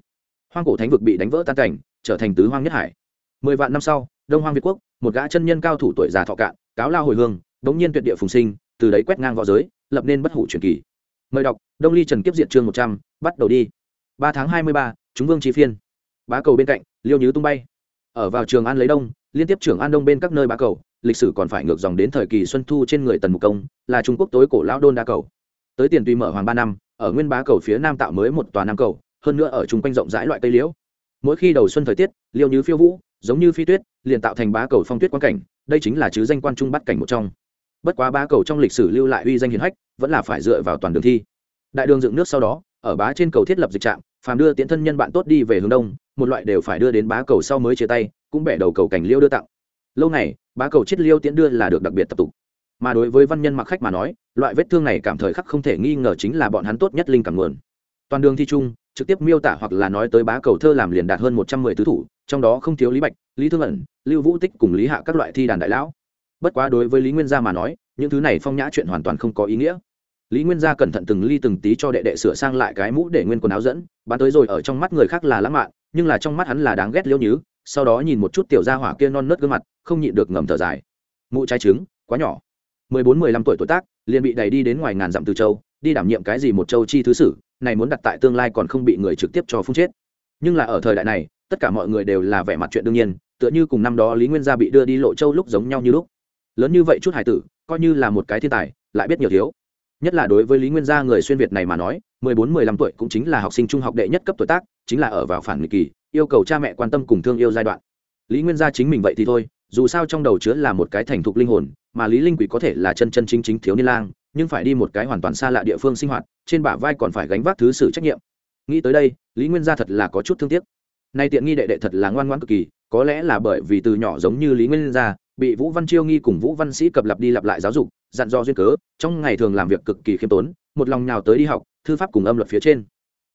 Hoang cổ thánh vực bị đánh vỡ tan cảnh, trở thành tứ hoang nhất hải. Mười vạn năm sau, đông hoang việt quốc, một gã chân nhân cao thủ tuổi già thọ cạn, cáo lao hồi hương, bỗng nhiên tuyệt địa phùng sinh, từ đấy quét ngang v õ giới, lập nên bất hủ truyền kỳ. Mời đọc, đông ly trần kiếp diện chương một trăm, bắt đầu đi. ba tháng hai mươi ba, chúng vương trí phiên. Bá cầu bên cạnh, liêu nhứ tung bay. Ở vào trường an lấy đông, liên tiếp trưởng an đông bên các nơi bá cầu, lịch sử còn phải ngược dòng đến thời kỳ xuân thu trên người tần mục công, là trung quốc tối cổ lão đôn đa cầu tới tiền tùy mở hoàng ba năm, ở nguyên bá cầu phía nam tạo mới một tòa nam cầu, hơn nữa ở chung quanh rộng rãi loại cây liễu. Mỗi khi đầu xuân thời tiết, liêu như phiêu vũ, giống như phi tuyết, liền tạo thành bá cầu phong tuyết quan cảnh, đây chính là chứ danh quan trung bắt cảnh một trong. Bất quá bá cầu trong lịch sử lưu lại uy danh hiền hách, vẫn là phải dựa vào toàn đường thi. Đại đường dựng nước sau đó, ở bá trên cầu thiết lập dịch trạm, phàm đưa tiễn thân nhân bạn tốt đi về hướng đông, một loại đều phải đưa đến bá cầu sau mới chia tay, cũng bẻ đầu cầu cảnh liêu đưa tặng. Lâu này bá cầu chết liêu tiễn đưa là được đặc biệt tập tục. Mà đối với văn nhân mặc khách mà nói loại vết thương này cảm thời khắc không thể nghi ngờ chính là bọn hắn tốt nhất linh cảm nguồn. Toàn đường thi trung, trực tiếp miêu tả hoặc là nói tới bá cầu thơ làm liền đạt hơn một trăm mười tứ thủ, trong đó không thiếu lý bạch, lý thương ẩn, lưu vũ tích cùng lý hạ các loại thi đàn đại lão. Bất quá đối với lý nguyên gia mà nói, những thứ này phong nhã chuyện hoàn toàn không có ý nghĩa. Lý nguyên gia cẩn thận từng ly từng tí cho đệ đệ sửa sang lại cái mũ để nguyên quần áo dẫn, bán tới rồi ở trong mắt người khác là lãng mạn, nhưng là trong mắt hắn là đáng ghét liêu nhứ, sau đó nhìn một chút tiểu gia hỏa kia non nớt gương mặt, không nhịn được ngầm thở dài. Mụ trái trứng, quá nhỏ mười bốn mười lăm tuổi tuổi tác, liền bị đẩy đi đến ngoài ngàn dặm từ châu, đi đảm nhiệm cái gì một châu chi thứ sử, này muốn đặt tại tương lai còn không bị người trực tiếp cho phun chết. Nhưng là ở thời đại này, tất cả mọi người đều là vẻ mặt chuyện đương nhiên, tựa như cùng năm đó lý nguyên gia bị đưa đi lộ châu lúc giống nhau như lúc. Lớn như vậy chút hải tử, coi như là một cái thiên tài, lại biết nhiều thiếu. Nhất là đối với lý nguyên gia người xuyên việt này mà nói, mười bốn mười lăm tuổi cũng chính là học sinh trung học đệ nhất cấp tuổi tác, chính là ở vào phản nghịch kỳ, yêu cầu cha mẹ quan tâm cùng thương yêu giai đoạn. Lý nguyên gia chính mình vậy thì thôi, dù sao trong đầu chứa là một cái thành thục linh hồn mà lý linh quỷ có thể là chân chân chính chính thiếu niên lang, nhưng phải đi một cái hoàn toàn xa lạ địa phương sinh hoạt, trên bả vai còn phải gánh vác thứ sự trách nhiệm. Nghĩ tới đây, lý nguyên gia thật là có chút thương tiếc. Nay tiện nghi đệ đệ thật là ngoan ngoãn cực kỳ, có lẽ là bởi vì từ nhỏ giống như lý nguyên gia, bị vũ văn chiêu nghi cùng vũ văn sĩ cập lặp đi lặp lại giáo dục, dặn dò duyên cớ, trong ngày thường làm việc cực kỳ khiêm tốn, một lòng nhào tới đi học, thư pháp cùng âm luật phía trên.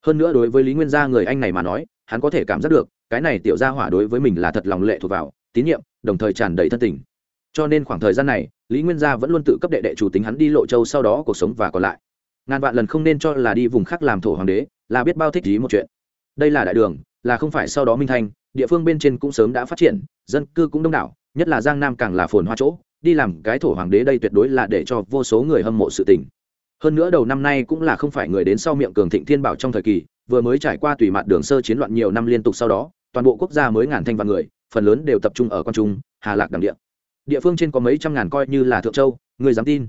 Hơn nữa đối với lý nguyên gia người anh này mà nói, hắn có thể cảm giác được, cái này tiểu gia hỏa đối với mình là thật lòng lệ thuộc vào, tín nhiệm, đồng thời tràn đầy thân tình cho nên khoảng thời gian này, lý nguyên gia vẫn luôn tự cấp đệ đệ chủ tính hắn đi lộ châu sau đó cuộc sống và còn lại. Ngàn vạn lần không nên cho là đi vùng khác làm thổ hoàng đế, là biết bao thích ý một chuyện. Đây là đại đường, là không phải sau đó minh thanh địa phương bên trên cũng sớm đã phát triển, dân cư cũng đông đảo, nhất là giang nam càng là phồn hoa chỗ, đi làm cái thổ hoàng đế đây tuyệt đối là để cho vô số người hâm mộ sự tình. Hơn nữa đầu năm nay cũng là không phải người đến sau miệng cường thịnh thiên bảo trong thời kỳ, vừa mới trải qua tùy mặt đường sơ chiến loạn nhiều năm liên tục sau đó, toàn bộ quốc gia mới ngàn thanh vạn người, phần lớn đều tập trung ở quan trung, hà lạc đằng địa địa phương trên có mấy trăm ngàn coi như là thượng châu, người dám tin.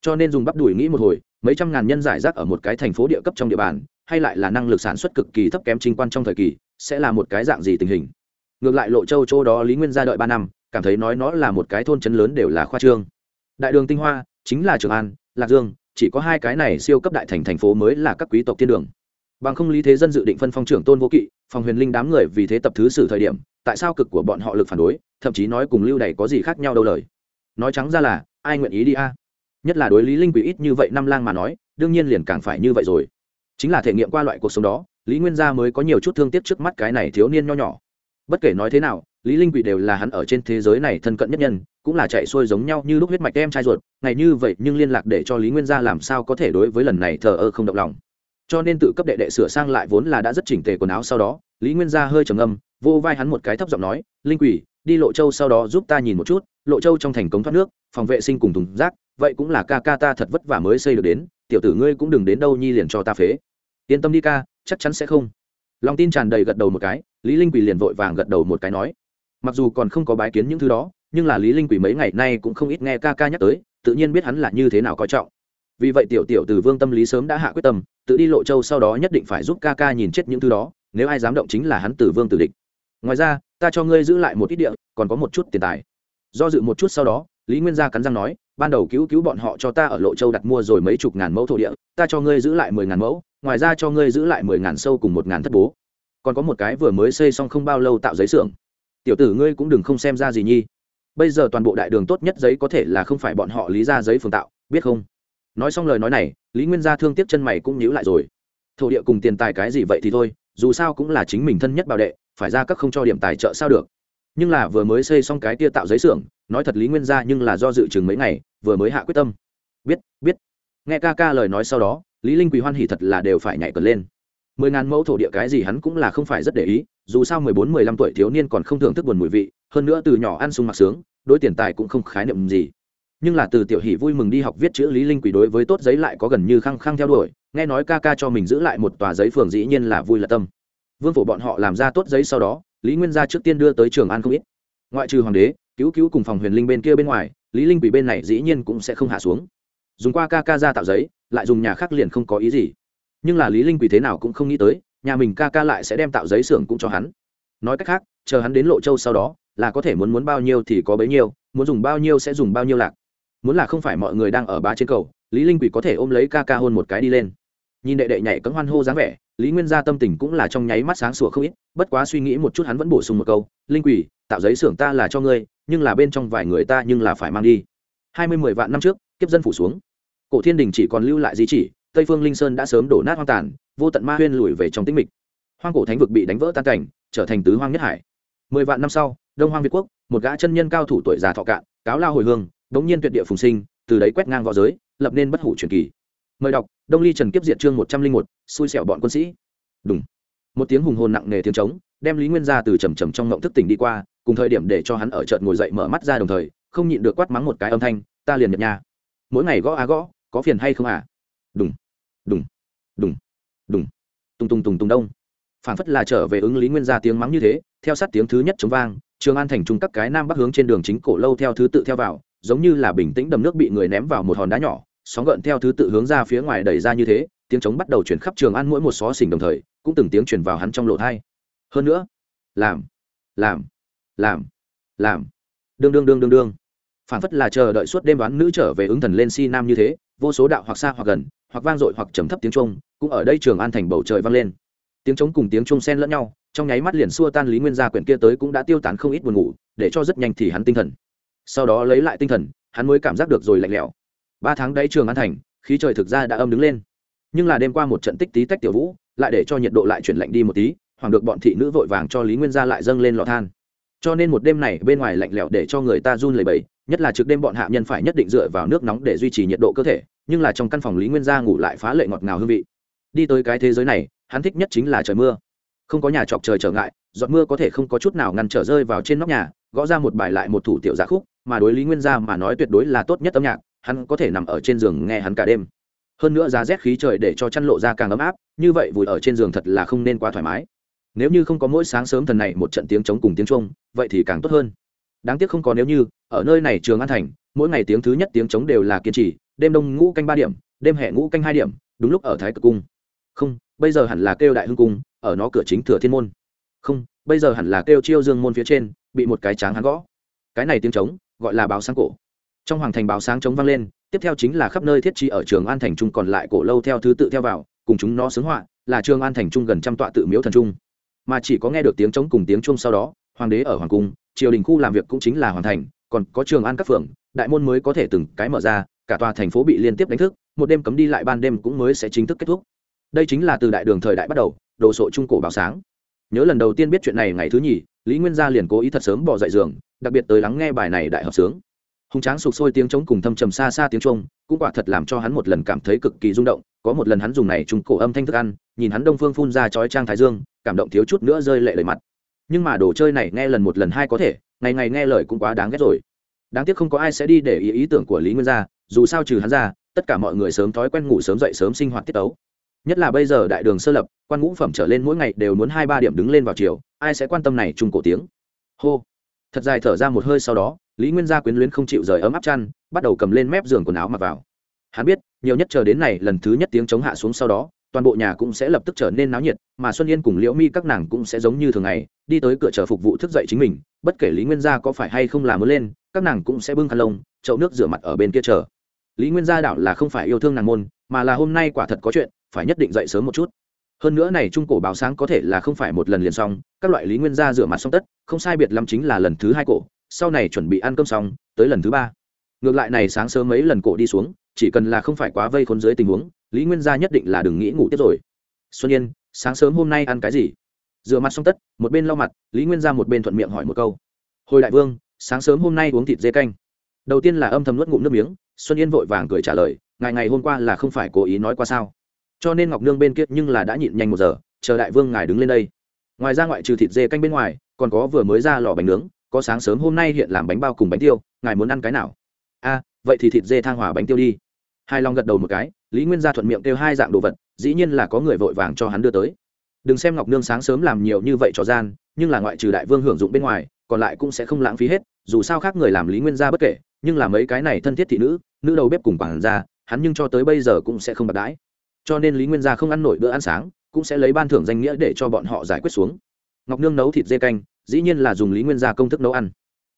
Cho nên dùng bắp đuổi nghĩ một hồi, mấy trăm ngàn nhân giải rác ở một cái thành phố địa cấp trong địa bàn, hay lại là năng lực sản xuất cực kỳ thấp kém trinh quan trong thời kỳ, sẽ là một cái dạng gì tình hình? Ngược lại lộ châu châu đó lý nguyên ra đợi ba năm, cảm thấy nói nó là một cái thôn trấn lớn đều là khoa trương. Đại đường tinh hoa, chính là trường an, lạc dương, chỉ có hai cái này siêu cấp đại thành thành phố mới là các quý tộc thiên đường. Bằng không lý thế dân dự định phân phong trưởng tôn vô kỵ, phòng huyền linh đám người vì thế tập thứ sử thời điểm tại sao cực của bọn họ lực phản đối, thậm chí nói cùng lưu đày có gì khác nhau đâu lời. Nói trắng ra là, ai nguyện ý đi a? Nhất là đối lý linh quỷ ít như vậy năm lang mà nói, đương nhiên liền càng phải như vậy rồi. Chính là thể nghiệm qua loại cuộc sống đó, lý nguyên gia mới có nhiều chút thương tiếc trước mắt cái này thiếu niên nho nhỏ. Bất kể nói thế nào, lý linh quỷ đều là hắn ở trên thế giới này thân cận nhất nhân, cũng là chạy xuôi giống nhau như lúc huyết mạch em trai ruột, ngày như vậy nhưng liên lạc để cho lý nguyên gia làm sao có thể đối với lần này thờ ơ không động lòng. Cho nên tự cấp đệ đệ sửa sang lại vốn là đã rất chỉnh tề quần áo sau đó, lý nguyên gia hơi trầm âm vô vai hắn một cái thấp giọng nói, linh quỷ, đi lộ châu sau đó giúp ta nhìn một chút, lộ châu trong thành cống thoát nước, phòng vệ sinh cùng thùng rác, vậy cũng là ca ca ta thật vất vả mới xây được đến, tiểu tử ngươi cũng đừng đến đâu nhi liền cho ta phế. Yên tâm đi ca, chắc chắn sẽ không. Lòng tin tràn đầy gật đầu một cái, lý linh Quỷ liền vội vàng gật đầu một cái nói, mặc dù còn không có bái kiến những thứ đó, nhưng là lý linh quỷ mấy ngày nay cũng không ít nghe ca ca nhắc tới, tự nhiên biết hắn là như thế nào coi trọng. Vì vậy tiểu tiểu từ vương tâm lý sớm đã hạ quyết tâm, tự đi lộ châu sau đó nhất định phải giúp ca ca nhìn chết những thứ đó, nếu ai dám động chính là hắn tử vương tử địch ngoài ra, ta cho ngươi giữ lại một ít địa, còn có một chút tiền tài. Do dự một chút sau đó, lý nguyên gia cắn răng nói, ban đầu cứu cứu bọn họ cho ta ở lộ châu đặt mua rồi mấy chục ngàn mẫu thổ địa, ta cho ngươi giữ lại mười ngàn mẫu, ngoài ra cho ngươi giữ lại mười ngàn sâu cùng một ngàn thất bố. Còn có một cái vừa mới xây xong không bao lâu tạo giấy xưởng. Tiểu tử ngươi cũng đừng không xem ra gì nhi. Bây giờ toàn bộ đại đường tốt nhất giấy có thể là không phải bọn họ lý ra giấy phường tạo, biết không? Nói xong lời nói này, lý nguyên gia thương tiếc chân mày cũng nhíu lại rồi. Thổ địa cùng tiền tài cái gì vậy thì thôi, dù sao cũng là chính mình thân nhất bảo đệ phải ra các không cho điểm tài trợ sao được. Nhưng là vừa mới xây xong cái tia tạo giấy xưởng, nói thật lý nguyên gia nhưng là do dự chừng mấy ngày, vừa mới hạ quyết tâm. Biết biết. Nghe ca ca lời nói sau đó, lý linh quỳ hoan hỉ thật là đều phải nhảy cẩn lên. Mười ngàn mẫu thổ địa cái gì hắn cũng là không phải rất để ý, dù sao mười bốn, mười lăm tuổi thiếu niên còn không thưởng thức buồn mùi vị, hơn nữa từ nhỏ ăn sung mặc sướng, đối tiền tài cũng không khái niệm gì. Nhưng là từ tiểu hỷ vui mừng đi học viết chữ lý linh quỷ đối với tốt giấy lại có gần như khăng khăng theo đuổi, nghe nói ca ca cho mình giữ lại một tòa giấy phường dĩ nhiên là vui là tâm vương phủ bọn họ làm ra tốt giấy sau đó, lý nguyên gia trước tiên đưa tới trường an không ít. Ngoại trừ hoàng đế, cứu cứu cùng phòng huyền linh bên kia bên ngoài, lý linh quỷ bên này dĩ nhiên cũng sẽ không hạ xuống. Dùng qua ca ca ra tạo giấy, lại dùng nhà khác liền không có ý gì. Nhưng là lý linh quỷ thế nào cũng không nghĩ tới, nhà mình ca ca lại sẽ đem tạo giấy xưởng cũng cho hắn. Nói cách khác, chờ hắn đến lộ châu sau đó, là có thể muốn muốn bao nhiêu thì có bấy nhiêu, muốn dùng bao nhiêu sẽ dùng bao nhiêu lạc. Muốn là không phải mọi người đang ở ba trên cầu, lý linh quỷ có thể ôm lấy ca ca hôn một cái đi lên nhìn đệ đệ nhảy cẫng hoan hô dáng vẻ, lý nguyên gia tâm tình cũng là trong nháy mắt sáng sủa không ít, bất quá suy nghĩ một chút hắn vẫn bổ sung một câu, linh quỷ, tạo giấy xưởng ta là cho ngươi, nhưng là bên trong vài người ta nhưng là phải mang đi. Hai mươi mười vạn năm trước, kiếp dân phủ xuống. Cổ thiên đình chỉ còn lưu lại di chỉ, tây phương linh sơn đã sớm đổ nát hoang tàn, vô tận ma huyên lùi về trong tĩnh mịch. Hoang cổ thánh vực bị đánh vỡ tan cảnh, trở thành tứ hoang nhất hải. Mười vạn năm sau, đông hoang việt quốc, một gã chân nhân cao thủ tuổi già thọ cạn, cáo lao hồi hương, đống nhiên tuyệt địa phùng sinh, từ đấy quét ngang v õ giới, lập nên bất hủ truyền kỳ mời đọc, đông ly trần kiếp diệt chương một trăm linh một, xui xẻo bọn quân sĩ. Đúng một tiếng hùng hồn nặng nề tiếng trống, đem lý nguyên ra từ trầm trầm trong ngộng thức tỉnh đi qua, cùng thời điểm để cho hắn ở trợt ngồi dậy mở mắt ra đồng thời, không nhịn được quát mắng một cái âm thanh, ta liền nhập nhà. Mỗi ngày gõ á gõ, có phiền hay không à? Đúng đúng đúng đúng tung tung tung tung đông. Phản phất là trở về ứng lý nguyên ra tiếng mắng như thế, theo sát tiếng thứ nhất chống vang, trường an thành trung các cái nam bắc hướng trên đường chính cổ lâu theo thứ tự theo vào, giống như là bình tĩnh đầm nước bị người ném vào một hòn đá nhỏ sóng gợn theo thứ tự hướng ra phía ngoài đẩy ra như thế, tiếng trống bắt đầu chuyển khắp trường an mỗi một xó xỉnh đồng thời, cũng từng tiếng chuyển vào hắn trong lộ thai. Hơn nữa, làm làm làm làm. Đương đương đương đương đương. Phản phất là chờ đợi suốt đêm đoán nữ trở về ứng thần lên si nam như thế, vô số đạo hoặc xa hoặc gần, hoặc vang dội hoặc trầm thấp tiếng trung cũng ở đây trường an thành bầu trời vang lên. Tiếng trống cùng tiếng trung xen lẫn nhau, trong nháy mắt liền xua tan lý nguyên gia quyển kia tới cũng đã tiêu tán không ít buồn ngủ, để cho rất nhanh thì hắn tinh thần. Sau đó lấy lại tinh thần, hắn mới cảm giác được rồi lạnh lẽo ba tháng đấy trường an thành, khí trời thực ra đã âm đứng lên. Nhưng là đêm qua một trận tích tí tách tiểu vũ, lại để cho nhiệt độ lại chuyển lạnh đi một tí, hoàng được bọn thị nữ vội vàng cho lý nguyên gia lại dâng lên lò than. Cho nên một đêm này bên ngoài lạnh lẽo để cho người ta run lẩy bẩy, nhất là trước đêm bọn hạ nhân phải nhất định dựa vào nước nóng để duy trì nhiệt độ cơ thể, nhưng là trong căn phòng lý nguyên gia ngủ lại phá lệ ngọt ngào hương vị. Đi tới cái thế giới này, hắn thích nhất chính là trời mưa. Không có nhà chọc trời trở ngại, giọt mưa có thể không có chút nào ngăn trở rơi vào trên nóc nhà, gõ ra một bài lại một thủ tiểu giả khúc, mà đối lý nguyên gia mà nói tuyệt đối là tốt nhất âm nhạc hắn có thể nằm ở trên giường nghe hắn cả đêm. Hơn nữa giá rét khí trời để cho chăn lộ ra càng ấm áp, như vậy vùi ở trên giường thật là không nên quá thoải mái. Nếu như không có mỗi sáng sớm thần này một trận tiếng trống cùng tiếng trung vậy thì càng tốt hơn. Đáng tiếc không có nếu như, ở nơi này trường an thành, mỗi ngày tiếng thứ nhất tiếng trống đều là kiên trì, đêm đông ngũ canh ba điểm, đêm hè ngũ canh hai điểm, đúng lúc ở thái cực cung. Không, bây giờ hẳn là kêu đại hưng cung, ở nó cửa chính thừa thiên môn. Không, bây giờ hẳn là kêu chiêu dương môn phía trên, bị một cái tráng hắn gõ. Cái này tiếng trống, gọi là báo sáng cổ trong hoàng thành báo sáng chống vang lên, tiếp theo chính là khắp nơi thiết trí ở trường an thành trung còn lại cổ lâu theo thứ tự theo vào, cùng chúng nó xứng họa, là trường an thành trung gần trăm tọa tự miếu thần trung. Mà chỉ có nghe được tiếng trống cùng tiếng trung sau đó, hoàng đế ở hoàng cung, triều đình khu làm việc cũng chính là hoàn thành, còn có trường an các phường, đại môn mới có thể từng cái mở ra, cả tòa thành phố bị liên tiếp đánh thức, một đêm cấm đi lại ban đêm cũng mới sẽ chính thức kết thúc. Đây chính là từ đại đường thời đại bắt đầu, đồ sộ trung cổ báo sáng. Nhớ lần đầu tiên biết chuyện này ngày thứ nhì, lý nguyên gia liền cố ý thật sớm bỏ dậy giường, đặc biệt tới lắng nghe bài này đại hợp sướng hùng tráng sụp sôi tiếng trống cùng thâm trầm xa xa tiếng trung cũng quả thật làm cho hắn một lần cảm thấy cực kỳ rung động, có một lần hắn dùng này trung cổ âm thanh thức ăn, nhìn hắn đông phương phun ra chói trang thái dương, cảm động thiếu chút nữa rơi lệ lời mặt. Nhưng mà đồ chơi này nghe lần một lần hai có thể, ngày ngày nghe lời cũng quá đáng ghét rồi. Đáng tiếc không có ai sẽ đi để ý ý tưởng của lý nguyên gia, dù sao trừ hắn ra, tất cả mọi người sớm thói quen ngủ sớm dậy sớm sinh hoạt tiết tấu. Nhất là bây giờ đại đường sơ lập, quan ngũ phẩm trở lên mỗi ngày đều muốn hai ba điểm đứng lên vào chiều, ai sẽ quan tâm này chung cổ tiếng? Hô thật dài thở ra một hơi sau đó, lý nguyên gia quyến luyến không chịu rời ấm áp chăn, bắt đầu cầm lên mép giường quần áo mặc vào. Hắn biết, nhiều nhất chờ đến này lần thứ nhất tiếng chống hạ xuống sau đó, toàn bộ nhà cũng sẽ lập tức trở nên náo nhiệt, mà xuân yên cùng liễu mi các nàng cũng sẽ giống như thường ngày, đi tới cửa chờ phục vụ thức dậy chính mình, bất kể lý nguyên gia có phải hay không làm mới lên, các nàng cũng sẽ bưng khăn lông, chậu nước rửa mặt ở bên kia chờ. Lý nguyên gia đảo là không phải yêu thương nàng môn, mà là hôm nay quả thật có chuyện, phải nhất định dậy sớm một chút hơn nữa này trung cổ báo sáng có thể là không phải một lần liền xong, các loại lý nguyên gia rửa mặt xong tất, không sai biệt lắm chính là lần thứ hai cổ, sau này chuẩn bị ăn cơm xong, tới lần thứ ba. Ngược lại này sáng sớm mấy lần cổ đi xuống, chỉ cần là không phải quá vây khốn dưới tình huống, lý nguyên gia nhất định là đừng nghĩ ngủ tiếp rồi. Xuân yên, sáng sớm hôm nay ăn cái gì? Rửa mặt xong tất, một bên lau mặt, lý nguyên gia một bên thuận miệng hỏi một câu. Hồi đại vương, sáng sớm hôm nay uống thịt dê canh. Đầu tiên là âm thầm nuốt ngụm nước miếng, xuân yên vội vàng cười trả lời, ngày ngày hôm qua là không phải cố ý nói qua sao? Cho nên ngọc nương bên kia nhưng là đã nhịn nhanh một giờ, chờ đại vương ngài đứng lên đây. Ngoài ra ngoại trừ thịt dê canh bên ngoài, còn có vừa mới ra lò bánh nướng, có sáng sớm hôm nay hiện làm bánh bao cùng bánh tiêu, ngài muốn ăn cái nào? A, vậy thì thịt dê thang hòa bánh tiêu đi. Hai long gật đầu một cái, lý nguyên gia thuận miệng kêu hai dạng đồ vật, dĩ nhiên là có người vội vàng cho hắn đưa tới. Đừng xem ngọc nương sáng sớm làm nhiều như vậy cho gian, nhưng là ngoại trừ đại vương hưởng dụng bên ngoài, còn lại cũng sẽ không lãng phí hết, dù sao khác người làm lý nguyên gia bất kể, nhưng là mấy cái này thân thiết thị nữ nữ đầu bếp cùng quản gia, hắn nhưng cho tới bây giờ cũng sẽ không bạc đãi cho nên lý nguyên gia không ăn nổi bữa ăn sáng, cũng sẽ lấy ban thưởng danh nghĩa để cho bọn họ giải quyết xuống. Ngọc nương nấu thịt dê canh, dĩ nhiên là dùng lý nguyên gia công thức nấu ăn.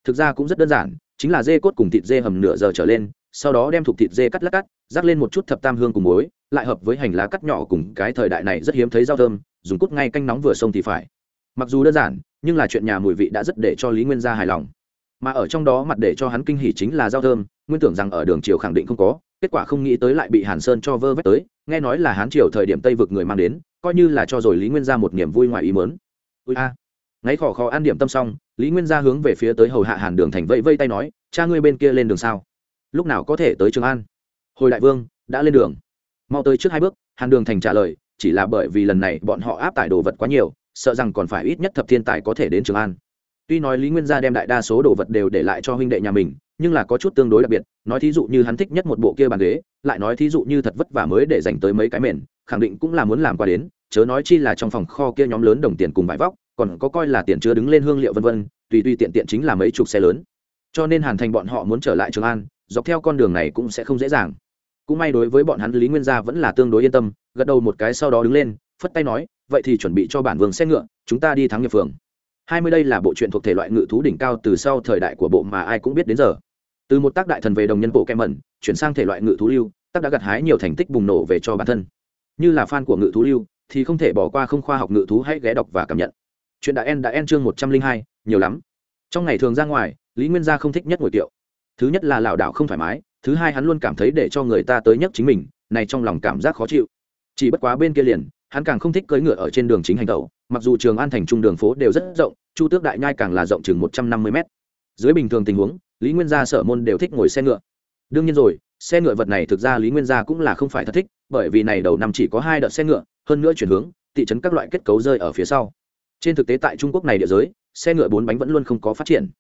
Thực ra cũng rất đơn giản, chính là dê cốt cùng thịt dê hầm nửa giờ trở lên, sau đó đem thục thịt dê cắt lát cắt, rắc lên một chút thập tam hương cùng muối, lại hợp với hành lá cắt nhỏ cùng cái thời đại này rất hiếm thấy rau thơm, dùng cút ngay canh nóng vừa sông thì phải. Mặc dù đơn giản, nhưng là chuyện nhà mùi vị đã rất để cho lý nguyên gia hài lòng mà ở trong đó mặt để cho hắn kinh hỉ chính là rau thơm, nguyên tưởng rằng ở đường triều khẳng định không có, kết quả không nghĩ tới lại bị hàn sơn cho vơ vét tới, nghe nói là hán triều thời điểm tây vực người mang đến, coi như là cho rồi lý nguyên gia một niềm vui ngoài ý mớn ui a. Ngáy khỏ khò ăn điểm tâm xong, lý nguyên gia hướng về phía tới hầu hạ hàn đường thành vẫy vây tay nói, cha ngươi bên kia lên đường sao? Lúc nào có thể tới trường an? Hồi đại vương, đã lên đường. Mau tới trước hai bước, hàn đường thành trả lời, chỉ là bởi vì lần này bọn họ áp tải đồ vật quá nhiều, sợ rằng còn phải ít nhất thập thiên tài có thể đến trường an tuy nói lý nguyên gia đem đại đa số đồ vật đều để lại cho huynh đệ nhà mình, nhưng là có chút tương đối đặc biệt, nói thí dụ như hắn thích nhất một bộ kia bàn ghế, lại nói thí dụ như thật vất vả mới để dành tới mấy cái mền, khẳng định cũng là muốn làm qua đến, chớ nói chi là trong phòng kho kia nhóm lớn đồng tiền cùng vải vóc, còn có coi là tiền chứa đứng lên hương liệu vân vân, tùy tùy tiện tiện chính là mấy chục xe lớn. Cho nên hàn thành bọn họ muốn trở lại trường an, dọc theo con đường này cũng sẽ không dễ dàng. Cũng may đối với bọn hắn, lý nguyên gia vẫn là tương đối yên tâm, gật đầu một cái sau đó đứng lên, phất tay nói, vậy thì chuẩn bị cho bản vương xe ngựa, chúng ta đi thắng nghiệp phường hai mươi đây là bộ truyện thuộc thể loại ngự thú đỉnh cao từ sau thời đại của bộ mà ai cũng biết đến giờ. Từ một tác đại thần về đồng nhân bộ kem mẩn, chuyển sang thể loại ngự thú lưu, tác đã gặt hái nhiều thành tích bùng nổ về cho bản thân. Như là fan của ngự thú lưu, thì không thể bỏ qua không khoa học ngự thú hãy ghé đọc và cảm nhận. Chuyện đã en đã en chương một trăm linh hai, nhiều lắm. Trong ngày thường ra ngoài, lý nguyên gia không thích nhất ngồi tiệu. thứ nhất là lão đạo không thoải mái, thứ hai hắn luôn cảm thấy để cho người ta tới nhất chính mình, này trong lòng cảm giác khó chịu. Chỉ bất quá bên kia liền hắn càng không thích cưỡi ngựa ở trên đường chính hành tẩu, mặc dù trường an thành trung đường phố đều rất rộng, chu tước đại nhai càng là rộng chừng một trăm năm mươi mét. Dưới bình thường tình huống, lý nguyên gia sở môn đều thích ngồi xe ngựa. Đương nhiên rồi, xe ngựa vật này thực ra lý nguyên gia cũng là không phải thật thích, bởi vì này đầu năm chỉ có hai đợt xe ngựa, hơn nữa chuyển hướng, thị trấn các loại kết cấu rơi ở phía sau. Trên thực tế tại trung quốc này địa giới, xe ngựa bốn bánh vẫn luôn không có phát triển.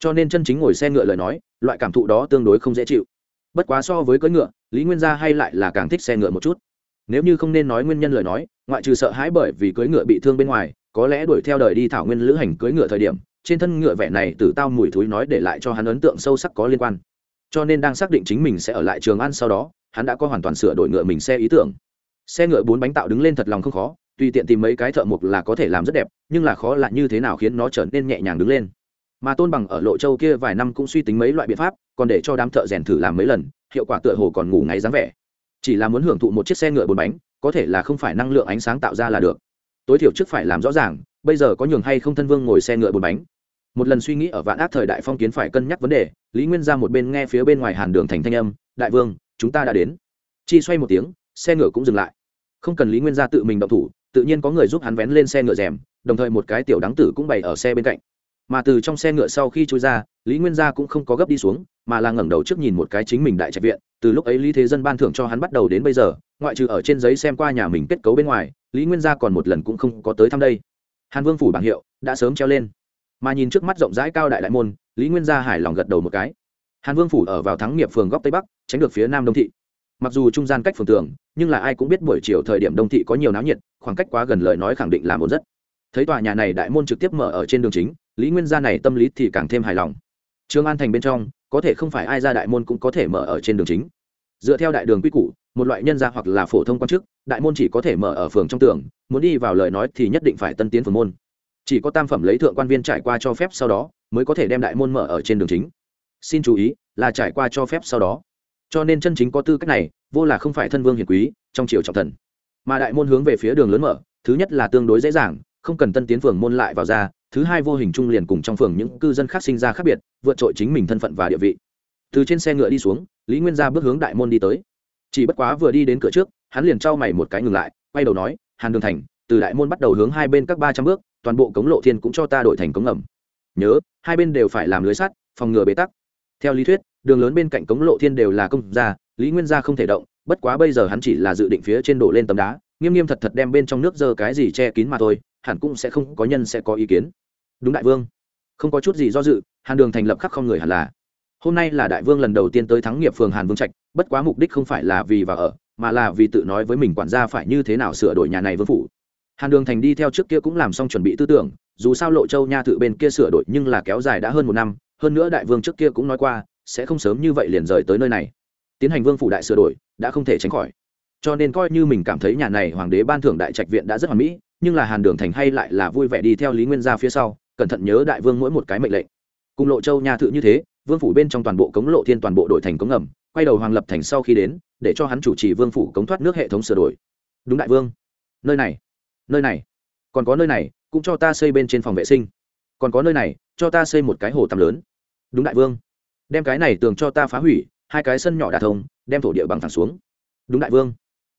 Cho nên chân chính ngồi xe ngựa lời nói, loại cảm thụ đó tương đối không dễ chịu. Bất quá so với cưỡi ngựa, lý nguyên gia hay lại là càng thích xe ngựa một chút nếu như không nên nói nguyên nhân lời nói, ngoại trừ sợ hãi bởi vì cưỡi ngựa bị thương bên ngoài, có lẽ đuổi theo đời đi thảo nguyên lữ hành cưỡi ngựa thời điểm, trên thân ngựa vẻ này từ tao mùi thúi nói để lại cho hắn ấn tượng sâu sắc có liên quan. Cho nên đang xác định chính mình sẽ ở lại trường ăn sau đó, hắn đã có hoàn toàn sửa đổi ngựa mình xe ý tưởng. Xe ngựa bốn bánh tạo đứng lên thật lòng không khó, tùy tiện tìm mấy cái thợ mộc là có thể làm rất đẹp, nhưng là khó là như thế nào khiến nó trở nên nhẹ nhàng đứng lên. Mà tôn bằng ở lộ châu kia vài năm cũng suy tính mấy loại biện pháp, còn để cho đám thợ rèn thử làm mấy lần, hiệu quả tựa hồ còn ngủ ngáy dáng vẻ chỉ là muốn hưởng thụ một chiếc xe ngựa bốn bánh, có thể là không phải năng lượng ánh sáng tạo ra là được. Tối thiểu trước phải làm rõ ràng, bây giờ có nhường hay không thân vương ngồi xe ngựa bốn bánh. Một lần suy nghĩ ở vạn ác thời đại phong kiến phải cân nhắc vấn đề, lý nguyên ra một bên nghe phía bên ngoài hàn đường thành thanh âm, đại vương, chúng ta đã đến. Chi xoay một tiếng, xe ngựa cũng dừng lại. Không cần lý nguyên gia tự mình động thủ, tự nhiên có người giúp hắn vén lên xe ngựa rèm, đồng thời một cái tiểu đáng tử cũng bày ở xe bên cạnh. Mà từ trong xe ngựa sau khi trôi ra, lý nguyên gia cũng không có gấp đi xuống, mà là ngẩng đầu trước nhìn một cái chính mình đại trạch viện từ lúc ấy lý thế dân ban thưởng cho hắn bắt đầu đến bây giờ, ngoại trừ ở trên giấy xem qua nhà mình kết cấu bên ngoài, lý nguyên gia còn một lần cũng không có tới thăm đây. Hàn vương phủ bảng hiệu đã sớm treo lên. Mà nhìn trước mắt rộng rãi cao đại đại môn, lý nguyên gia hài lòng gật đầu một cái. Hàn vương phủ ở vào thắng nghiệp phường góc tây bắc, tránh được phía nam đông thị. Mặc dù trung gian cách phường tường, nhưng là ai cũng biết buổi chiều thời điểm đông thị có nhiều náo nhiệt, khoảng cách quá gần lời nói khẳng định là một rất. Thấy tòa nhà này đại môn trực tiếp mở ở trên đường chính, lý nguyên gia này tâm lý thì càng thêm hài lòng. Trương an thành bên trong có thể không phải ai ra đại môn cũng có thể mở ở trên đường chính. Dựa theo đại đường quy củ, một loại nhân gia hoặc là phổ thông quan chức, đại môn chỉ có thể mở ở phường trong tường, muốn đi vào lời nói thì nhất định phải tân tiến phường môn. Chỉ có tam phẩm lấy thượng quan viên trải qua cho phép sau đó, mới có thể đem đại môn mở ở trên đường chính. Xin chú ý, là trải qua cho phép sau đó. Cho nên chân chính có tư cách này, vô là không phải thân vương hiền quý, trong triều trọng thần. Mà đại môn hướng về phía đường lớn mở, thứ nhất là tương đối dễ dàng không cần tân tiến phường môn lại vào ra, thứ hai vô hình trung liền cùng trong phường những cư dân khác sinh ra khác biệt, vượt trội chính mình thân phận và địa vị. Từ trên xe ngựa đi xuống, lý nguyên gia bước hướng đại môn đi tới. Chỉ bất quá vừa đi đến cửa trước, hắn liền trao mày một cái ngừng lại, quay đầu nói, hàn đường thành, từ đại môn bắt đầu hướng hai bên các ba trăm bước, toàn bộ cống lộ thiên cũng cho ta đổi thành cống ngầm. Nhớ, hai bên đều phải làm lưới sắt, phòng ngừa bế tắc. Theo lý thuyết, đường lớn bên cạnh cống lộ thiên đều là công gia, lý nguyên gia không thể động, bất quá bây giờ hắn chỉ là dự định phía trên đổ lên tấm đá, nghiêm nghiêm thật thật đem bên trong nước dơ cái gì che kín mà thôi hẳn cũng sẽ không có nhân sẽ có ý kiến. Đúng đại vương. Không có chút gì do dự, hàn đường thành lập khắc không người hẳn là. Hôm nay là đại vương lần đầu tiên tới thắng nghiệp phường hàn vương trạch, bất quá mục đích không phải là vì vào ở, mà là vì tự nói với mình quản gia phải như thế nào sửa đổi nhà này vương phủ. Hàn đường thành đi theo trước kia cũng làm xong chuẩn bị tư tưởng, dù sao lộ châu nha tự bên kia sửa đổi nhưng là kéo dài đã hơn một năm, hơn nữa đại vương trước kia cũng nói qua, sẽ không sớm như vậy liền rời tới nơi này. Tiến hành vương phủ đại sửa đổi, đã không thể tránh khỏi. Cho nên coi như mình cảm thấy nhà này hoàng đế ban thưởng đại trạch viện đã rất hoàn mỹ nhưng là hàn đường thành hay lại là vui vẻ đi theo lý nguyên gia phía sau, cẩn thận nhớ đại vương mỗi một cái mệnh lệnh. Cùng lộ châu nhà thự như thế, vương phủ bên trong toàn bộ cống lộ thiên toàn bộ đội thành cống ngầm, quay đầu hoàng lập thành sau khi đến, để cho hắn chủ trì vương phủ cống thoát nước hệ thống sửa đổi. Đúng đại vương. Nơi này nơi này. Còn có nơi này, cũng cho ta xây bên trên phòng vệ sinh. Còn có nơi này, cho ta xây một cái hồ tắm lớn. Đúng đại vương. Đem cái này tường cho ta phá hủy, hai cái sân nhỏ đà thông, đem thổ địa bằng thẳng xuống. Đúng đại vương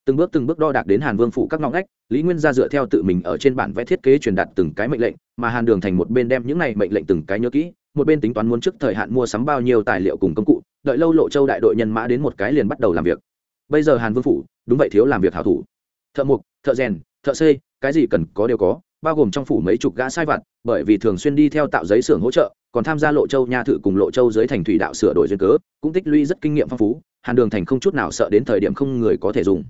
từng bước từng bước đo đạc đến hàn vương phủ các ngõ ngách, lý nguyên ra dựa theo tự mình ở trên bản vẽ thiết kế truyền đạt từng cái mệnh lệnh, mà hàn đường thành một bên đem những này mệnh lệnh từng cái nhớ kỹ, một bên tính toán muốn trước thời hạn mua sắm bao nhiêu tài liệu cùng công cụ, đợi lâu lộ châu đại đội nhân mã đến một cái liền bắt đầu làm việc. Bây giờ hàn vương phủ, đúng vậy thiếu làm việc hảo thủ. Thợ mộc, thợ rèn, thợ xây cái gì cần có đều có, bao gồm trong phủ mấy chục gã sai vặt, bởi vì thường xuyên đi theo tạo giấy xưởng hỗ trợ, còn tham gia lộ châu nha thự cùng lộ châu dưới thành thủy đạo sửa đổi duyên cớ, cũng tích lũy rất kinh nghiệm phong phú, hàn đường thành không chút nào sợ đến thời điểm không người có thể dùng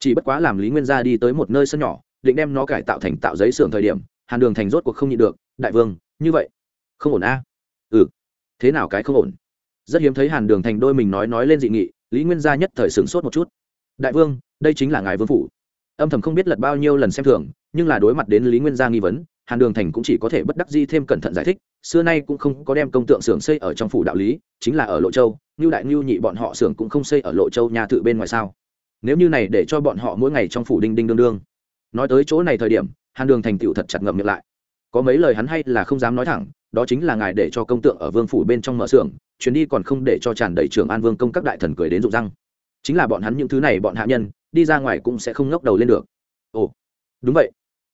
chỉ bất quá làm lý nguyên gia đi tới một nơi sân nhỏ, định đem nó cải tạo thành tạo giấy xưởng thời điểm, hàn đường thành rốt cuộc không nhịn được, đại vương, như vậy, không ổn a? À? ừ thế nào cái không ổn? Rất hiếm thấy hàn đường thành đôi mình nói nói lên dị nghị, lý nguyên gia nhất thời sửng sốt một chút. Đại vương, đây chính là ngài vương phủ. Âm thầm không biết lật bao nhiêu lần xem thường, nhưng là đối mặt đến lý nguyên gia nghi vấn, hàn đường thành cũng chỉ có thể bất đắc di thêm cẩn thận giải thích, xưa nay cũng không có đem công tượng xưởng xây ở trong phủ đạo lý, chính là ở lộ châu như đại ngưu nhị bọn họ xưởng cũng không xây ở lộ châu nhà thự bên ngoài sao? Nếu như này để cho bọn họ mỗi ngày trong phủ đinh đinh đương đương. Nói tới chỗ này thời điểm, hàn đường thành tựu thật chặt ngậm miệng lại. Có mấy lời hắn hay là không dám nói thẳng, đó chính là ngài để cho công tượng ở vương phủ bên trong mở xưởng, chuyến đi còn không để cho tràn đầy trường an vương công các đại thần cười đến rụng răng. Chính là bọn hắn những thứ này bọn hạ nhân, đi ra ngoài cũng sẽ không ngóc đầu lên được. Ồ, đúng vậy.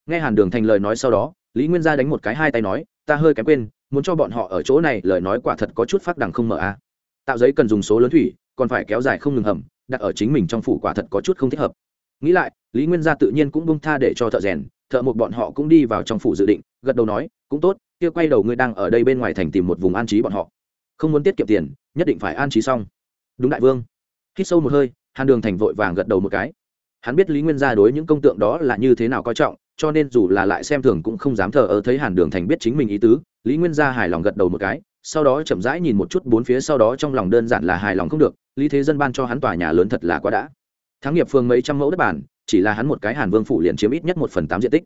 Nghe hàn đường thành lời nói sau đó, lý nguyên gia đánh một cái hai tay nói, ta hơi kém quên, muốn cho bọn họ ở chỗ này, lời nói quả thật có chút phát đằng không mở a. Tạo giấy cần dùng số lớn thủy, còn phải kéo dài không ngừng hầm đặt ở chính mình trong phủ quả thật có chút không thích hợp. Nghĩ lại, lý nguyên gia tự nhiên cũng bông tha để cho thợ rèn, thợ một bọn họ cũng đi vào trong phủ dự định, gật đầu nói, cũng tốt, kia quay đầu ngươi đang ở đây bên ngoài thành tìm một vùng an trí bọn họ. Không muốn tiết kiệm tiền, nhất định phải an trí xong. Đúng đại vương. Hít sâu một hơi, hàn đường thành vội vàng gật đầu một cái. Hắn biết lý nguyên gia đối những công tượng đó là như thế nào coi trọng, cho nên dù là lại xem thường cũng không dám thờ ơ thấy hàn đường thành biết chính mình ý tứ, lý nguyên gia hài lòng gật đầu một cái sau đó chậm rãi nhìn một chút bốn phía sau đó trong lòng đơn giản là hài lòng không được, lý thế dân ban cho hắn tòa nhà lớn thật là quá đã. Thắng nghiệp phương mấy trăm mẫu đất bản chỉ là hắn một cái hàn vương phủ liền chiếm ít nhất một phần tám diện tích.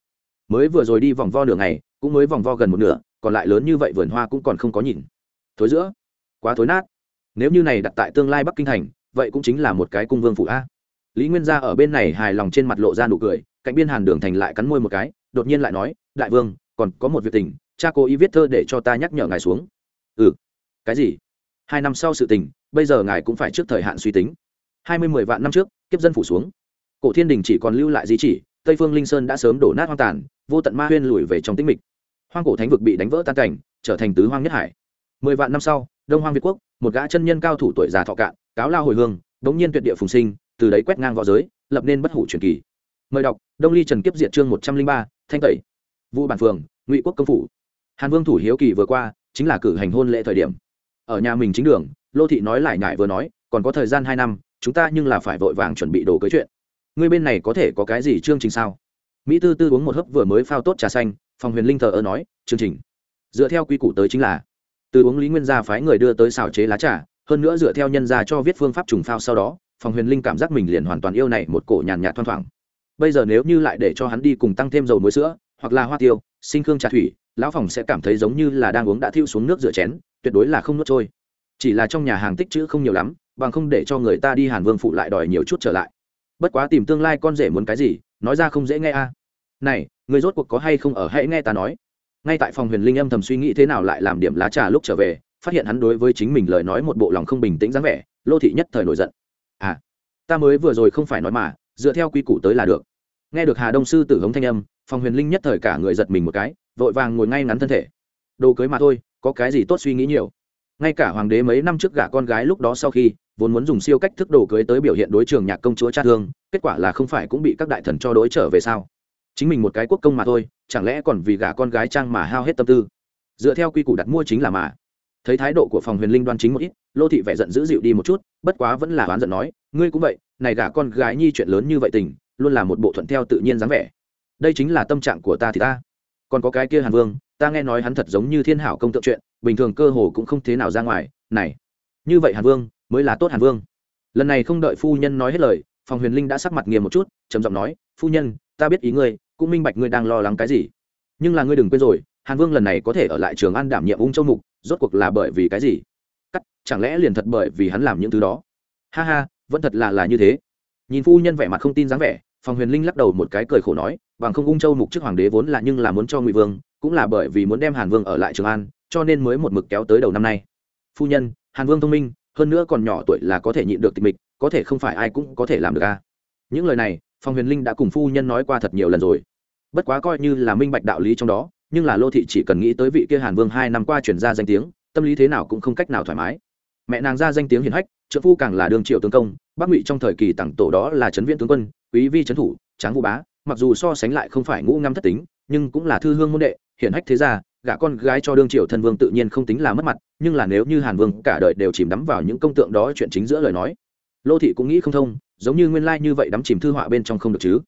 Mới vừa rồi đi vòng vo nửa ngày, cũng mới vòng vo gần một nửa, còn lại lớn như vậy vườn hoa cũng còn không có nhìn. Thối giữa, quá thối nát. Nếu như này đặt tại tương lai bắc kinh thành, vậy cũng chính là một cái cung vương phủ a. Lý nguyên gia ở bên này hài lòng trên mặt lộ ra nụ cười, cạnh biên hàn đường thành lại cắn môi một cái, đột nhiên lại nói, đại vương, còn có một việc tình, cha cố ý viết thơ để cho ta nhắc nhở ngài xuống ừ. Cái gì? Hai năm sau sự tình, bây giờ ngài cũng phải trước thời hạn suy tính. Hai mươi mười vạn năm trước, kiếp dân phủ xuống. Cổ thiên đình chỉ còn lưu lại di chỉ, tây phương linh sơn đã sớm đổ nát hoang tàn, vô tận ma huyên lùi về trong tĩnh mịch. Hoang cổ thánh vực bị đánh vỡ tan cảnh, trở thành tứ hoang nhất hải. Mười vạn năm sau, đông hoang việt quốc, một gã chân nhân cao thủ tuổi già thọ cạn, cáo lao hồi hương, đống nhiên tuyệt địa phùng sinh, từ đấy quét ngang v õ giới, lập nên bất hủ truyền kỳ. Mời đọc, đông ly trần kiếp diệt chương một trăm linh ba, thanh tẩy. Vụ bản phường, ngụy quốc công phủ. Hàn vương thủ hiếu kỳ vừa qua chính là cử hành hôn lễ thời điểm. Ở nhà mình chính đường, lô thị nói lại nhải vừa nói, còn có thời gian hai năm, chúng ta nhưng là phải vội vàng chuẩn bị đồ cưới chuyện. Người bên này có thể có cái gì chương trình sao? Mỹ tư tư uống một hớp vừa mới phao tốt trà xanh, phòng huyền linh thờ ơ nói, chương trình. Dựa theo quy củ tới chính là, từ uống lý nguyên gia phái người đưa tới xào chế lá trà, hơn nữa dựa theo nhân gia cho viết phương pháp trùng phao sau đó, phòng huyền linh cảm giác mình liền hoàn toàn yêu này một cổ nhàn nhạt thoang thoảng. Bây giờ nếu như lại để cho hắn đi cùng tăng thêm dầu muối sữa, hoặc là hoa tiêu, sinh khương trà thủy lão phòng sẽ cảm thấy giống như là đang uống đã thiêu xuống nước rửa chén, tuyệt đối là không nuốt trôi. Chỉ là trong nhà hàng tích chữ không nhiều lắm, bằng không để cho người ta đi hàn vương phụ lại đòi nhiều chút trở lại. Bất quá tìm tương lai con rể muốn cái gì, nói ra không dễ nghe a. Này, người rốt cuộc có hay không ở hãy nghe ta nói. Ngay tại phòng huyền linh âm thầm suy nghĩ thế nào lại làm điểm lá trà lúc trở về, phát hiện hắn đối với chính mình lời nói một bộ lòng không bình tĩnh dáng vẻ, lô thị nhất thời nổi giận. À ta mới vừa rồi không phải nói mà, dựa theo quy củ tới là được. Nghe được hà đông sư tử hống thanh âm phòng huyền linh nhất thời cả người giật mình một cái, vội vàng ngồi ngay ngắn thân thể. Đồ cưới mà thôi, có cái gì tốt suy nghĩ nhiều? Ngay cả hoàng đế mấy năm trước gả con gái lúc đó sau khi, vốn muốn dùng siêu cách thức đồ cưới tới biểu hiện đối trường nhạc công chúa cha thương, kết quả là không phải cũng bị các đại thần cho đối trở về sao? Chính mình một cái quốc công mà thôi, chẳng lẽ còn vì gả con gái trang mà hao hết tâm tư? Dựa theo quy củ đặt mua chính là mà. Thấy thái độ của phòng huyền linh đoan chính một ít, lô thị vẻ giận dữ dịu đi một chút, bất quá vẫn là oán giận nói, ngươi cũng vậy, này gả con gái nhi chuyện lớn như vậy tình, luôn là một bộ thuận theo tự nhiên dáng vẻ đây chính là tâm trạng của ta thì ta. Còn có cái kia hàn vương, ta nghe nói hắn thật giống như thiên hảo công tượng chuyện, bình thường cơ hồ cũng không thế nào ra ngoài, này. Như vậy hàn vương, mới là tốt hàn vương. Lần này không đợi phu nhân nói hết lời, phòng huyền linh đã sắc mặt nghiêm một chút, trầm giọng nói, phu nhân, ta biết ý ngươi, cũng minh bạch ngươi đang lo lắng cái gì. Nhưng là ngươi đừng quên rồi, hàn vương lần này có thể ở lại trường an đảm nhiệm ung châu mục, rốt cuộc là bởi vì cái gì? Cắt, chẳng lẽ liền thật bởi vì hắn làm những thứ đó? Ha ha, vẫn thật là là như thế. Nhìn phu nhân vẻ mặt không tin dáng vẻ phòng huyền linh lắc đầu một cái cười khổ nói, bằng không ung châu mục trước hoàng đế vốn là nhưng là muốn cho ngụy vương, cũng là bởi vì muốn đem hàn vương ở lại trường an, cho nên mới một mực kéo tới đầu năm nay. Phu nhân, hàn vương thông minh, hơn nữa còn nhỏ tuổi là có thể nhịn được tịch mịch, có thể không phải ai cũng có thể làm được a. À. những lời này phòng huyền linh đã cùng phu nhân nói qua thật nhiều lần rồi. Bất quá coi như là minh bạch đạo lý trong đó, nhưng là lô thị chỉ cần nghĩ tới vị kia hàn vương hai năm qua chuyển ra danh tiếng, tâm lý thế nào cũng không cách nào thoải mái. Mẹ nàng ra danh tiếng hiền hách, trợ phu càng là đương triệu tướng công, bắc ngụy trong thời kỳ tặng tổ đó là trấn viên tướng quân quý vi trấn thủ, tráng vũ bá, mặc dù so sánh lại không phải ngũ ngăm thất tính, nhưng cũng là thư hương môn đệ, hiển hách thế gia, gả con gái cho đương triều thân vương tự nhiên không tính là mất mặt, nhưng là nếu như hàn vương cả đời đều chìm đắm vào những công tượng đó chuyện chính giữa lời nói, lô thị cũng nghĩ không thông, giống như nguyên lai như vậy đắm chìm thư họa bên trong không được chứ?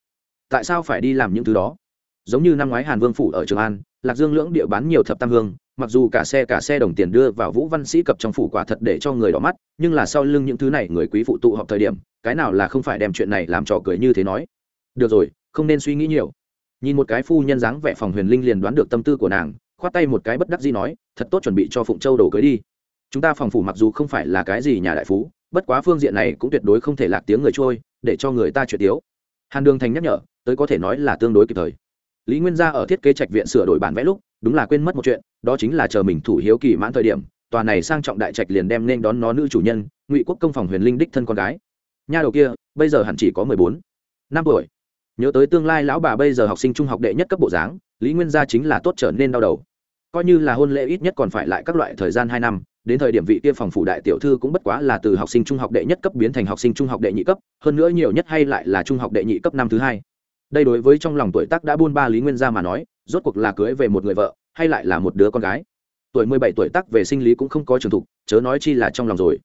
Tại sao phải đi làm những thứ đó? Giống như năm ngoái hàn vương phủ ở trường an, lạc dương lưỡng địa bán nhiều thập tam hương mặc dù cả xe cả xe đồng tiền đưa vào vũ văn sĩ cập trong phủ quả thật để cho người đỏ mắt, nhưng là sau lưng những thứ này người quý phụ tụ họp thời điểm, cái nào là không phải đem chuyện này làm trò cười như thế nói. Được rồi, không nên suy nghĩ nhiều. Nhìn một cái phu nhân dáng vẻ phòng huyền linh liền đoán được tâm tư của nàng, khoát tay một cái bất đắc gì nói, thật tốt chuẩn bị cho phụng châu đổ cưới đi. Chúng ta phòng phủ mặc dù không phải là cái gì nhà đại phú, bất quá phương diện này cũng tuyệt đối không thể lạc tiếng người trôi, để cho người ta chuyện tiếu. Hàn đường thành nhắc nhở, tới có thể nói là tương đối kịp thời. Lý nguyên gia ở thiết kế trạch viện sửa đổi bản vẽ lúc đúng là quên mất một chuyện, đó chính là chờ mình thủ hiếu kỳ mãn thời điểm, tòa này sang trọng đại trạch liền đem nên đón nó nữ chủ nhân, ngụy quốc công phòng huyền linh đích thân con gái. Nha đầu kia, bây giờ hẳn chỉ có mười bốn, năm tuổi. Nhớ tới tương lai lão bà bây giờ học sinh trung học đệ nhất cấp bộ dáng, lý nguyên gia chính là tốt trở nên đau đầu. Coi như là hôn lễ ít nhất còn phải lại các loại thời gian hai năm, đến thời điểm vị kia phòng phủ đại tiểu thư cũng bất quá là từ học sinh trung học đệ nhất cấp biến thành học sinh trung học đệ nhị cấp, hơn nữa nhiều nhất hay lại là trung học đệ nhị cấp năm thứ hai. Đây đối với trong lòng tuổi tác đã buôn ba lý nguyên gia mà nói rốt cuộc là cưới về một người vợ, hay lại là một đứa con gái. Tuổi mười bảy tuổi tác về sinh lý cũng không có trường thục, chớ nói chi là trong lòng rồi.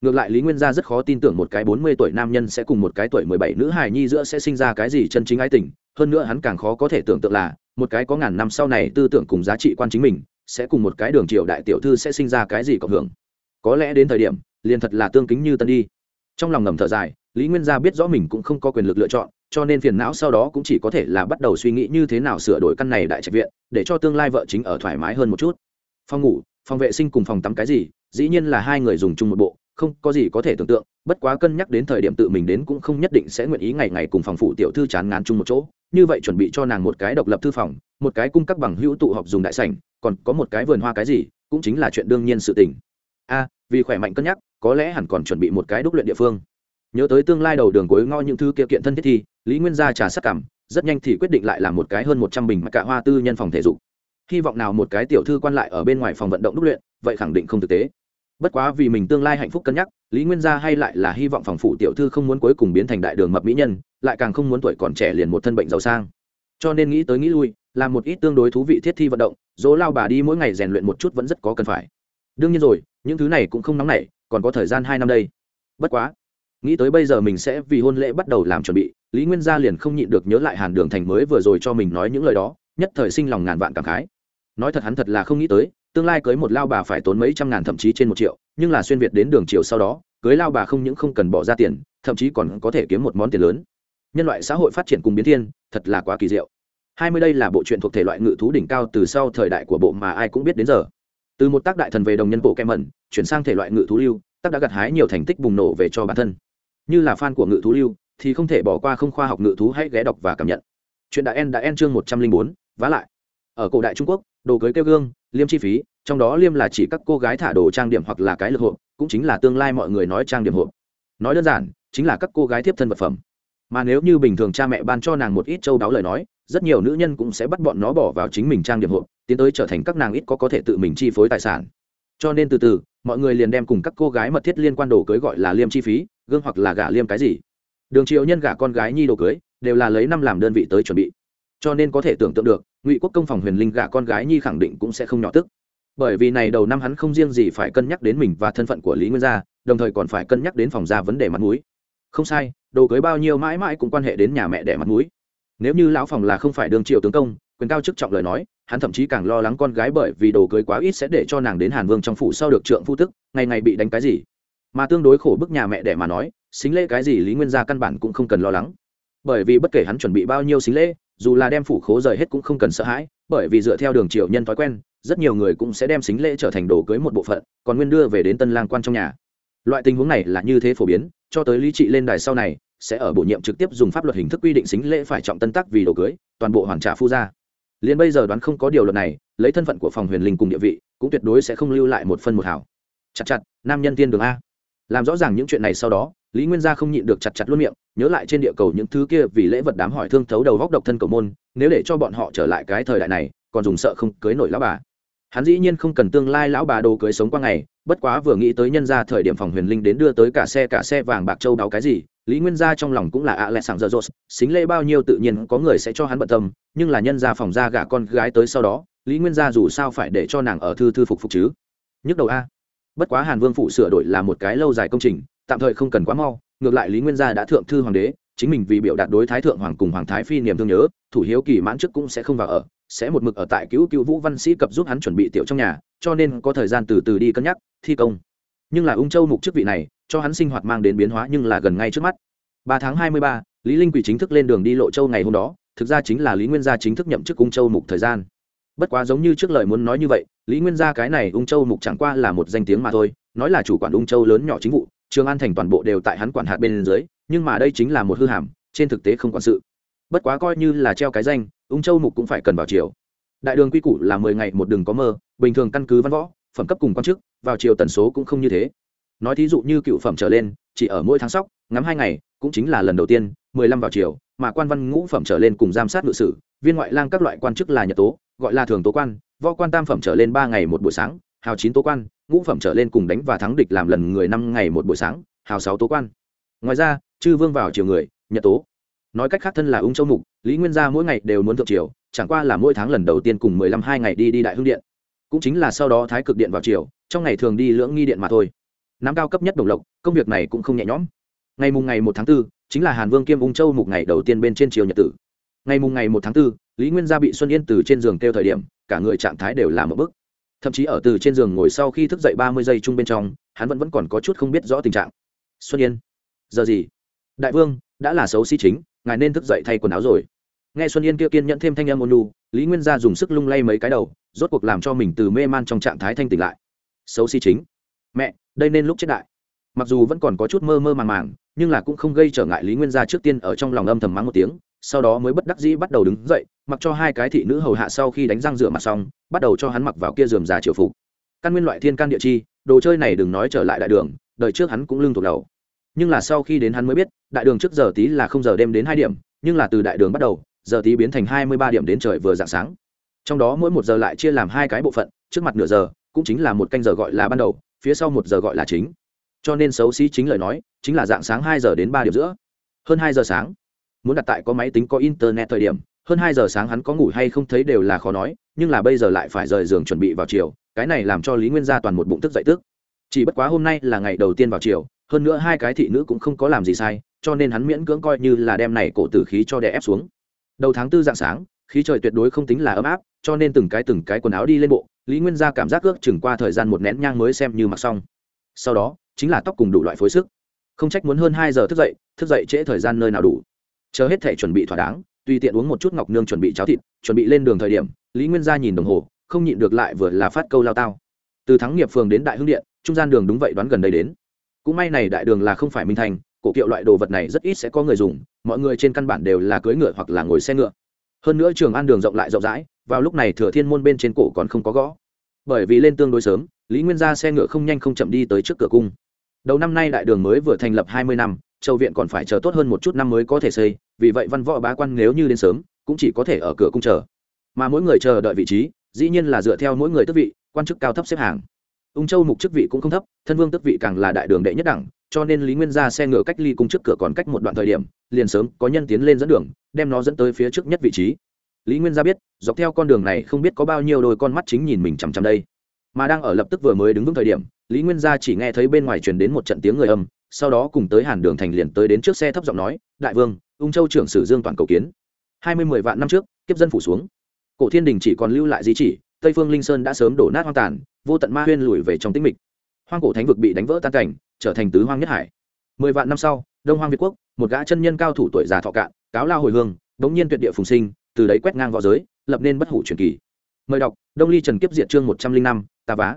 Ngược lại lý nguyên gia rất khó tin tưởng một cái bốn mươi tuổi nam nhân sẽ cùng một cái tuổi mười bảy nữ hài nhi giữa sẽ sinh ra cái gì chân chính ái tình. Hơn nữa hắn càng khó có thể tưởng tượng là, một cái có ngàn năm sau này tư tưởng cùng giá trị quan chính mình, sẽ cùng một cái đường triều đại tiểu thư sẽ sinh ra cái gì cộng hưởng. Có lẽ đến thời điểm, liền thật là tương kính như tân đi. Trong lòng ngầm thở dài, lý nguyên gia biết rõ mình cũng không có quyền lực lựa chọn cho nên phiền não sau đó cũng chỉ có thể là bắt đầu suy nghĩ như thế nào sửa đổi căn này đại trạch viện, để cho tương lai vợ chính ở thoải mái hơn một chút. Phòng ngủ, phòng vệ sinh cùng phòng tắm cái gì, dĩ nhiên là hai người dùng chung một bộ, không có gì có thể tưởng tượng, bất quá cân nhắc đến thời điểm tự mình đến cũng không nhất định sẽ nguyện ý ngày ngày cùng phòng phụ tiểu thư chán ngán chung một chỗ. Như vậy chuẩn bị cho nàng một cái độc lập thư phòng, một cái cung các bằng hữu tụ họp dùng đại sảnh, còn có một cái vườn hoa cái gì, cũng chính là chuyện đương nhiên sự tình. A, vì khỏe mạnh cân nhắc, có lẽ hẳn còn chuẩn bị một cái đúc luyện địa phương nhớ tới tương lai đầu đường cuối ngõ những thứ kia kiện thân thiết thi, lý nguyên gia trà sắc cảm, rất nhanh thì quyết định lại làm một cái hơn một trăm bình mặc cả hoa tư nhân phòng thể dục. Hy vọng nào một cái tiểu thư quan lại ở bên ngoài phòng vận động đúc luyện, vậy khẳng định không thực tế. Bất quá vì mình tương lai hạnh phúc cân nhắc, lý nguyên gia hay lại là hy vọng phòng phủ tiểu thư không muốn cuối cùng biến thành đại đường mập mỹ nhân, lại càng không muốn tuổi còn trẻ liền một thân bệnh giàu sang. Cho nên nghĩ tới nghĩ lui, làm một ít tương đối thú vị thiết thi vận động, dỗ lao bà đi mỗi ngày rèn luyện một chút vẫn rất có cần phải. Đương nhiên rồi, những thứ này cũng không nóng nảy, còn có thời gian hai năm đây. Bất quá nghĩ tới bây giờ mình sẽ vì hôn lễ bắt đầu làm chuẩn bị, lý nguyên gia liền không nhịn được nhớ lại hàn đường thành mới vừa rồi cho mình nói những lời đó, nhất thời sinh lòng ngàn vạn cảm khái. Nói thật hắn thật là không nghĩ tới, tương lai cưới một lao bà phải tốn mấy trăm ngàn thậm chí trên một triệu, nhưng là xuyên việt đến đường triều sau đó, cưới lao bà không những không cần bỏ ra tiền, thậm chí còn có thể kiếm một món tiền lớn. Nhân loại xã hội phát triển cùng biến thiên, thật là quá kỳ diệu. Hai mươi đây là bộ truyện thuộc thể loại ngự thú đỉnh cao từ sau thời đại của bộ mà ai cũng biết đến giờ. Từ một tác đại thần về đồng nhân bộ kem mẩn chuyển sang thể loại ngự thú lưu, tác đã gặt hái nhiều thành tích bùng nổ về cho bản thân như là fan của ngự thú lưu, thì không thể bỏ qua không khoa học ngự thú hãy ghé đọc và cảm nhận. Chuyện đã en đã en chương một trăm linh bốn, vá lại. Ở cổ đại trung quốc, đồ cưới kêu gương, liêm chi phí, trong đó liêm là chỉ các cô gái thả đồ trang điểm hoặc là cái lực hộp, cũng chính là tương lai mọi người nói trang điểm hộp. Nói đơn giản, chính là các cô gái tiếp thân vật phẩm. Mà nếu như bình thường cha mẹ ban cho nàng một ít châu đáo lời nói, rất nhiều nữ nhân cũng sẽ bắt bọn nó bỏ vào chính mình trang điểm hộp, tiến tới trở thành các nàng ít có có thể tự mình chi phối tài sản cho nên từ từ, mọi người liền đem cùng các cô gái mật thiết liên quan đồ cưới gọi là liêm chi phí, gương hoặc là gả liêm cái gì. Đường triệu nhân gả con gái nhi đồ cưới, đều là lấy năm làm đơn vị tới chuẩn bị. Cho nên có thể tưởng tượng được, ngụy quốc công phòng huyền linh gả con gái nhi khẳng định cũng sẽ không nhỏ tức. Bởi vì này đầu năm hắn không riêng gì phải cân nhắc đến mình và thân phận của lý nguyên gia, đồng thời còn phải cân nhắc đến phòng gia vấn đề mặt mũi. Không sai, đồ cưới bao nhiêu mãi mãi cũng quan hệ đến nhà mẹ đẻ mặt mũi. Nếu như lão phòng là không phải đường Triệu tướng công, quyền cao chức trọng lời nói hắn thậm chí càng lo lắng con gái bởi vì đồ cưới quá ít sẽ để cho nàng đến hàn vương trong phủ sau được trượng phu tức, ngày ngày bị đánh cái gì. Mà tương đối khổ bức nhà mẹ đẻ mà nói, xính lễ cái gì lý nguyên gia căn bản cũng không cần lo lắng. Bởi vì bất kể hắn chuẩn bị bao nhiêu xính lễ, dù là đem phủ khố rời hết cũng không cần sợ hãi, bởi vì dựa theo đường triều nhân thói quen, rất nhiều người cũng sẽ đem xính lễ trở thành đồ cưới một bộ phận, còn nguyên đưa về đến tân lang quan trong nhà. Loại tình huống này là như thế phổ biến, cho tới lý trị lên đài sau này, sẽ ở bổ nhiệm trực tiếp dùng pháp luật hình thức quy định xính lễ phải trọng tân tắc vì đồ cưới, toàn bộ hoàn trả phu gia liền bây giờ đoán không có điều luật này, lấy thân phận của phòng huyền linh cùng địa vị, cũng tuyệt đối sẽ không lưu lại một phân một hảo. Chặt chặt, nam nhân tiên đường a. Làm rõ ràng những chuyện này sau đó, lý nguyên gia không nhịn được chặt chặt luôn miệng, nhớ lại trên địa cầu những thứ kia vì lễ vật đám hỏi thương thấu đầu góc độc thân cầu môn, nếu để cho bọn họ trở lại cái thời đại này, còn dùng sợ không cưới nổi lão bà. Hắn dĩ nhiên không cần tương lai lão bà đồ cưới sống qua ngày, bất quá vừa nghĩ tới nhân ra thời điểm phòng huyền linh đến đưa tới cả xe cả xe vàng bạc châu đáo cái gì lý nguyên gia trong lòng cũng là ạ lẹ sảng dơ dốt xính lễ bao nhiêu tự nhiên có người sẽ cho hắn bận tâm, nhưng là nhân gia phòng ra gả con gái tới sau đó, lý nguyên gia dù sao phải để cho nàng ở thư thư phục phục chứ. Nhức đầu a. Bất quá hàn vương phụ sửa đổi là một cái lâu dài công trình, tạm thời không cần quá mau, ngược lại lý nguyên gia đã thượng thư hoàng đế, chính mình vì biểu đạt đối thái thượng hoàng cùng hoàng thái phi niềm thương nhớ, thủ hiếu kỳ mãn chức cũng sẽ không vào ở, sẽ một mực ở tại cứu cứu vũ văn sĩ cập giúp hắn chuẩn bị tiểu trong nhà, cho nên có thời gian từ từ đi cân nhắc, thi công. Nhưng là ung châu mục chức vị này cho hắn sinh hoạt mang đến biến hóa nhưng là gần ngay trước mắt. Ba tháng hai mươi ba, lý linh quỷ chính thức lên đường đi lộ châu ngày hôm đó, thực ra chính là lý nguyên gia chính thức nhậm chức ung châu mục thời gian. Bất quá giống như trước lời muốn nói như vậy, lý nguyên gia cái này ung châu mục chẳng qua là một danh tiếng mà thôi, nói là chủ quản ung châu lớn nhỏ chính vụ, trường an thành toàn bộ đều tại hắn quản hạt bên dưới, nhưng mà đây chính là một hư hàm, trên thực tế không quản sự. Bất quá coi như là treo cái danh, ung châu mục cũng phải cần vào chiều đại đường quy củ là mười ngày một đường có mơ, bình thường căn cứ văn võ, phẩm cấp cùng quan chức, vào chiều tần số cũng không như thế nói thí dụ như cựu phẩm trở lên, chỉ ở mỗi tháng sóc, ngắm hai ngày, cũng chính là lần đầu tiên, mười lăm vào chiều, mà quan văn ngũ phẩm trở lên cùng giám sát ngự sử, viên ngoại lang các loại quan chức là nhật tố, gọi là thường tố quan, võ quan tam phẩm trở lên ba ngày một buổi sáng, hào chín tố quan, ngũ phẩm trở lên cùng đánh và thắng địch làm lần người năm ngày một buổi sáng, hào sáu tố quan. Ngoài ra, chư vương vào chiều người, nhật tố. Nói cách khác thân là ung châu mục, lý nguyên gia mỗi ngày đều muốn thượng triều, chẳng qua là mỗi tháng lần đầu tiên cùng mười lăm hai ngày đi đi đại hương điện. Cũng chính là sau đó thái cực điện vào chiều trong ngày thường đi lưỡng nghi điện mà thôi nắm cao cấp nhất đồng lộc công việc này cũng không nhẹ nhõm. Ngày mùng ngày một tháng 4, chính là hàn vương kiêm ung châu mục ngày đầu tiên bên trên triều nhật tử. Ngày mùng ngày một tháng 4, lý nguyên gia bị xuân yên từ trên giường kêu thời điểm cả người trạng thái đều là một bức. Thậm chí ở từ trên giường ngồi sau khi thức dậy ba mươi giây chung bên trong hắn vẫn vẫn còn có chút không biết rõ tình trạng. Xuân yên giờ gì? Đại vương đã là xấu xí chính ngài nên thức dậy thay quần áo rồi. Nghe xuân yên kia kiên nhẫn thêm thanh âm ôn lu lý nguyên gia dùng sức lung lay mấy cái đầu rốt cuộc làm cho mình từ mê man trong trạng thái thanh tỉnh lại. Xấu xí chính mẹ, đây nên lúc chết đại. Mặc dù vẫn còn có chút mơ mơ màng màng, nhưng là cũng không gây trở ngại lý nguyên gia trước tiên ở trong lòng âm thầm mắng một tiếng, sau đó mới bất đắc dĩ bắt đầu đứng dậy, mặc cho hai cái thị nữ hầu hạ sau khi đánh răng rửa mặt xong, bắt đầu cho hắn mặc vào kia giường già triệu phục. Căn nguyên loại thiên can địa chi, đồ chơi này đừng nói trở lại đại đường đợi trước hắn cũng lưng thuộc đầu. Nhưng là sau khi đến hắn mới biết, đại đường trước giờ tí là không giờ đêm đến hai điểm, nhưng là từ đại đường bắt đầu, giờ tí biến thành hai mươi ba điểm đến trời vừa dạng sáng. Trong đó mỗi một giờ lại chia làm hai cái bộ phận, trước mặt nửa giờ, cũng chính là một canh giờ gọi là ban đầu phía sau một giờ gọi là chính. Cho nên xấu xí chính lời nói, chính là dạng sáng hai giờ đến ba điểm giữa. Hơn hai giờ sáng. Muốn đặt tại có máy tính, có internet thời điểm, hơn hai giờ sáng hắn có ngủ hay không thấy đều là khó nói, nhưng là bây giờ lại phải rời giường chuẩn bị vào chiều, cái này làm cho lý nguyên gia toàn một bụng tức dậy tức. Chỉ bất quá hôm nay là ngày đầu tiên vào chiều, hơn nữa hai cái thị nữ cũng không có làm gì sai, cho nên hắn miễn cưỡng coi như là đem này cổ tử khí cho đè ép xuống. Đầu tháng tư dạng sáng, khí trời tuyệt đối không tính là ấm áp, cho nên từng cái từng cái quần áo đi lên bộ lý nguyên gia cảm giác ước chừng qua thời gian một nén nhang mới xem như mặc xong. Sau đó, chính là tóc cùng đủ loại phối sức. Không trách muốn hơn hai giờ thức dậy thức dậy trễ thời gian nơi nào đủ. Chờ hết thể chuẩn bị thỏa đáng, tùy tiện uống một chút ngọc nương chuẩn bị cháo thịt, chuẩn bị lên đường thời điểm, lý nguyên gia nhìn đồng hồ, không nhịn được lại vừa là phát câu lao tao. Từ thắng nghiệp phường đến đại hưng điện, trung gian đường đúng vậy đoán gần đây đến. Cũng may này đại đường là không phải minh thành, cổ kiệu loại đồ vật này rất ít sẽ có người dùng, mọi người trên căn bản đều là cưỡi ngựa hoặc là ngồi xe ngựa. Hơn nữa trường an đường rộng lại rộng rãi vào lúc này thừa thiên môn bên trên cổ còn không có gõ. Bởi vì lên tương đối sớm, lý nguyên ra xe ngựa không nhanh không chậm đi tới trước cửa cung. Đầu năm nay đại đường mới vừa thành lập hai mươi năm, châu viện còn phải chờ tốt hơn một chút năm mới có thể xây, vì vậy văn võ bá quan nếu như đến sớm, cũng chỉ có thể ở cửa cung chờ. Mà mỗi người chờ đợi vị trí, dĩ nhiên là dựa theo mỗi người tước vị, quan chức cao thấp xếp hàng. Ung châu mục chức vị cũng không thấp, thân vương tước vị càng là đại đường đệ nhất đẳng, cho nên lý nguyên ra xe ngựa cách ly cung trước cửa còn cách một đoạn thời điểm, liền sớm có nhân tiến lên dẫn đường, đem nó dẫn tới phía trước nhất vị trí lý nguyên gia biết, dọc theo con đường này không biết có bao nhiêu đôi con mắt chính nhìn mình chằm chằm đây. Mà đang ở lập tức vừa mới đứng vững thời điểm, lý nguyên gia chỉ nghe thấy bên ngoài truyền đến một trận tiếng người âm, sau đó cùng tới hàn đường thành liền tới đến trước xe thấp giọng nói, đại vương, ung châu trưởng sử dương toàn cầu kiến. Hai mươi mười vạn năm trước, kiếp dân phủ xuống. Cổ thiên đình chỉ còn lưu lại di chỉ, tây phương linh sơn đã sớm đổ nát hoang tàn, vô tận ma huyên lùi về trong tĩnh mịch. Hoang cổ thánh vực bị đánh vỡ tan cảnh, trở thành tứ hoang nhất hải. Mười vạn năm sau, đông hoang việt quốc, một gã chân nhân cao thủ tuổi già thọ cạn, cáo lao hồi hương, bỗng nhiên tuyệt địa phùng sinh từ đấy quét ngang võ giới, lập nên bất hủ truyền kỳ. Mời đọc, đông ly trần kiếp diệt chương một trăm linh năm, tà vá.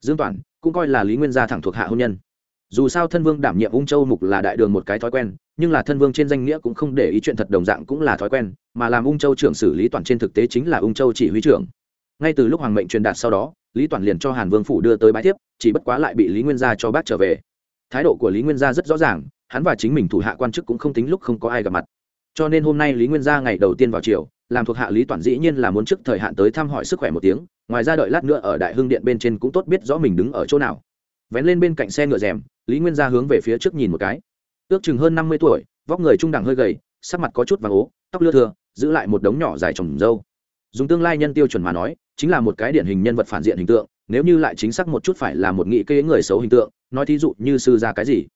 Dương toản, cũng coi là lý nguyên gia thẳng thuộc hạ hôn nhân. Dù sao thân vương đảm nhiệm ung châu mục là đại đường một cái thói quen, nhưng là thân vương trên danh nghĩa cũng không để ý chuyện thật đồng dạng cũng là thói quen, mà làm ung châu trưởng xử lý toàn trên thực tế chính là ung châu chỉ huy trưởng. Ngay từ lúc hoàng mệnh truyền đạt sau đó, lý toàn liền cho hàn vương phủ đưa tới bãi thiếp, chỉ bất quá lại bị lý nguyên gia cho bác trở về. Thái độ của lý nguyên gia rất rõ ràng, hắn và chính mình thủ hạ quan chức cũng không tính lúc không có ai gặp mặt. Cho nên hôm nay lý nguyên gia ngày đầu tiên vào triều làm thuộc hạ lý toàn dĩ nhiên là muốn trước thời hạn tới thăm hỏi sức khỏe một tiếng, ngoài ra đợi lát nữa ở đại hưng điện bên trên cũng tốt biết rõ mình đứng ở chỗ nào. Vén lên bên cạnh xe ngựa rèm, lý nguyên gia hướng về phía trước nhìn một cái. Ước chừng hơn năm mươi tuổi, vóc người trung đẳng hơi gầy, sắc mặt có chút vàng ố, tóc lưa thừa giữ lại một đống nhỏ dài trồng dâu. Dùng tương lai nhân tiêu chuẩn mà nói, chính là một cái điển hình nhân vật phản diện hình tượng, nếu như lại chính xác một chút phải là một nghị kế người xấu hình tượng, nói thí dụ như sư ra cái gì.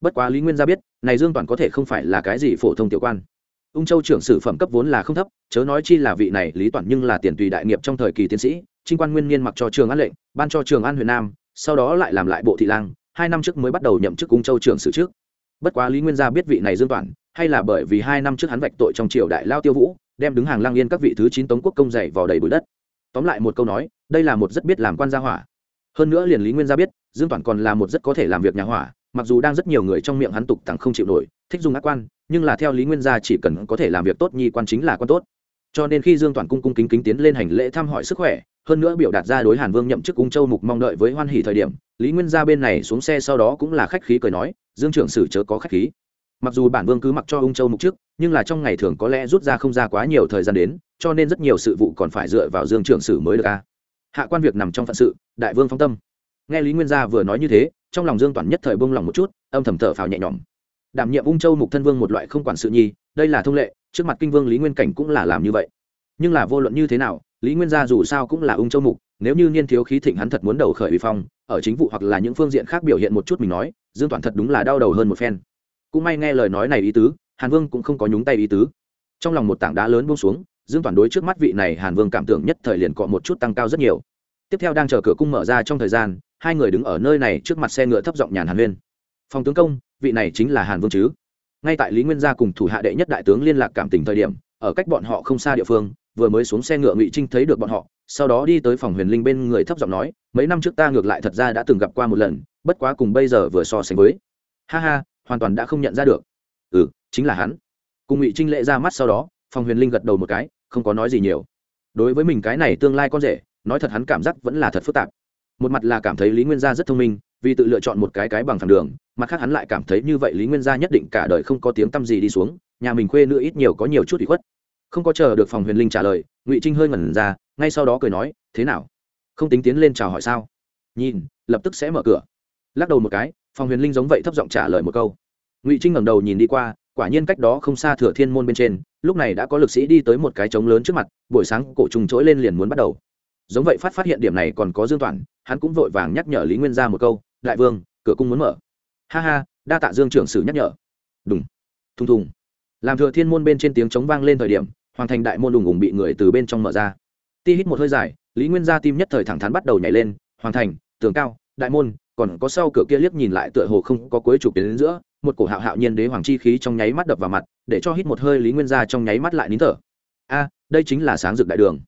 Bất quá lý nguyên gia biết, này dương toàn có thể không phải là cái gì phổ thông tiểu quan ung châu trưởng sử phẩm cấp vốn là không thấp, chớ nói chi là vị này lý toàn nhưng là tiền tùy đại nghiệp trong thời kỳ tiến sĩ, trinh quan nguyên niên mặc cho trường an lệnh, ban cho trường an huyền nam, sau đó lại làm lại bộ thị lang, hai năm trước mới bắt đầu nhậm chức ung châu trưởng sử trước. Bất quá lý nguyên gia biết vị này dương toàn hay là bởi vì hai năm trước hắn vạch tội trong triều đại lao tiêu vũ, đem đứng hàng lang yên các vị thứ chín tống quốc công dày vào đầy bụi đất. Tóm lại một câu nói, đây là một rất biết làm quan gia hỏa. Hơn nữa liền lý nguyên gia biết, dương toàn còn là một rất có thể làm việc nhà hỏa, mặc dù đang rất nhiều người trong miệng hắn tục tặng không chịu nổi, thích dùng ác quan nhưng là theo lý nguyên gia chỉ cần có thể làm việc tốt nhi quan chính là quan tốt. Cho nên khi dương toàn cung cung kính kính tiến lên hành lễ thăm hỏi sức khỏe, hơn nữa biểu đạt ra đối hàn vương nhậm chức cung châu mục mong đợi với hoan hỉ thời điểm, lý nguyên gia bên này xuống xe sau đó cũng là khách khí cười nói, dương trưởng sử chớ có khách khí. Mặc dù bản vương cứ mặc cho ung châu mục trước nhưng là trong ngày thường có lẽ rút ra không ra quá nhiều thời gian đến, cho nên rất nhiều sự vụ còn phải dựa vào dương trưởng sử mới được a. Hạ quan việc nằm trong phận sự, đại vương phong tâm. Nghe lý nguyên gia vừa nói như thế, trong lòng dương toàn nhất thời bông lòng một chút, âm thầm thở phào nhẹ nhõm đảm nhiệm ung châu mục thân vương một loại không quản sự nhi, đây là thông lệ, trước mặt kinh vương lý nguyên cảnh cũng là làm như vậy. Nhưng là vô luận như thế nào, lý nguyên gia dù sao cũng là ung châu mục, nếu như niên thiếu khí thịnh hắn thật muốn đầu khởi uy phong, ở chính vụ hoặc là những phương diện khác biểu hiện một chút mình nói, dương toàn thật đúng là đau đầu hơn một phen. Cũng may nghe lời nói này ý tứ, hàn vương cũng không có nhúng tay ý tứ. Trong lòng một tảng đá lớn buông xuống, dương toàn đối trước mắt vị này hàn vương cảm tưởng nhất thời liền cọ một chút tăng cao rất nhiều. Tiếp theo đang chờ cửa cung mở ra trong thời gian, hai người đứng ở nơi này trước mặt xe ngựa thấp giọng nhàn hàn huyên. Phòng tướng công vị này chính là hàn vương chứ? Ngay tại lý nguyên gia cùng thủ hạ đệ nhất đại tướng liên lạc cảm tình thời điểm, ở cách bọn họ không xa địa phương, vừa mới xuống xe ngựa ngụy trinh thấy được bọn họ, sau đó đi tới phòng huyền linh bên người thấp giọng nói, mấy năm trước ta ngược lại thật ra đã từng gặp qua một lần, bất quá cùng bây giờ vừa so sánh với. Ha ha, hoàn toàn đã không nhận ra được. Ừ chính là hắn. Cùng ngụy trinh lệ ra mắt sau đó, phòng huyền linh gật đầu một cái, không có nói gì nhiều. Đối với mình cái này tương lai con rể, nói thật hắn cảm giác vẫn là thật phức tạp. Một mặt là cảm thấy lý nguyên gia rất thông minh vì tự lựa chọn một cái cái bằng thẳng đường, mặt khác hắn lại cảm thấy như vậy lý nguyên gia nhất định cả đời không có tiếng t â m gì đi xuống, nhà mình khuê nữa ít nhiều có nhiều chút bị khuất. Không có chờ được phòng huyền linh trả lời, ngụy trinh hơi ngẩn ra, ngay sau đó cười nói, thế nào? Không tính tiến lên chào hỏi sao? Nhìn, lập tức sẽ mở cửa. Lắc đầu một cái, phòng huyền linh giống vậy thấp giọng trả lời một câu. Ngụy trinh ngẩng đầu nhìn đi qua, quả nhiên cách đó không xa thừa thiên môn bên trên, lúc này đã có lực sĩ đi tới một cái trống lớn trước mặt, buổi sáng cổ trùng trỗi lên liền muốn bắt đầu. Giống vậy phát phát hiện điểm này còn có dương toàn hắn cũng vội vàng nhắc nhở lý nguyên ra một câu đại vương, cửa cung muốn mở. Ha ha, đa tạ dương trưởng sử nhắc nhở. Đúng thùng thùng. Làm thừa thiên môn bên trên tiếng trống vang lên thời điểm, hoàng thành đại môn đùng ùng bị người từ bên trong mở ra. Ti hít một hơi dài, lý nguyên gia tim nhất thời thẳng thắn bắt đầu nhảy lên, Hoàng thành, tường cao, đại môn, còn có sau cửa kia liếc nhìn lại tựa hồ không có cuối chụp đến giữa, một cổ hạo hạo nhiên đế hoàng chi khí trong nháy mắt đập vào mặt, để cho hít một hơi lý nguyên gia trong nháy mắt lại nín thở. A, đây chính là sáng rực đại đường.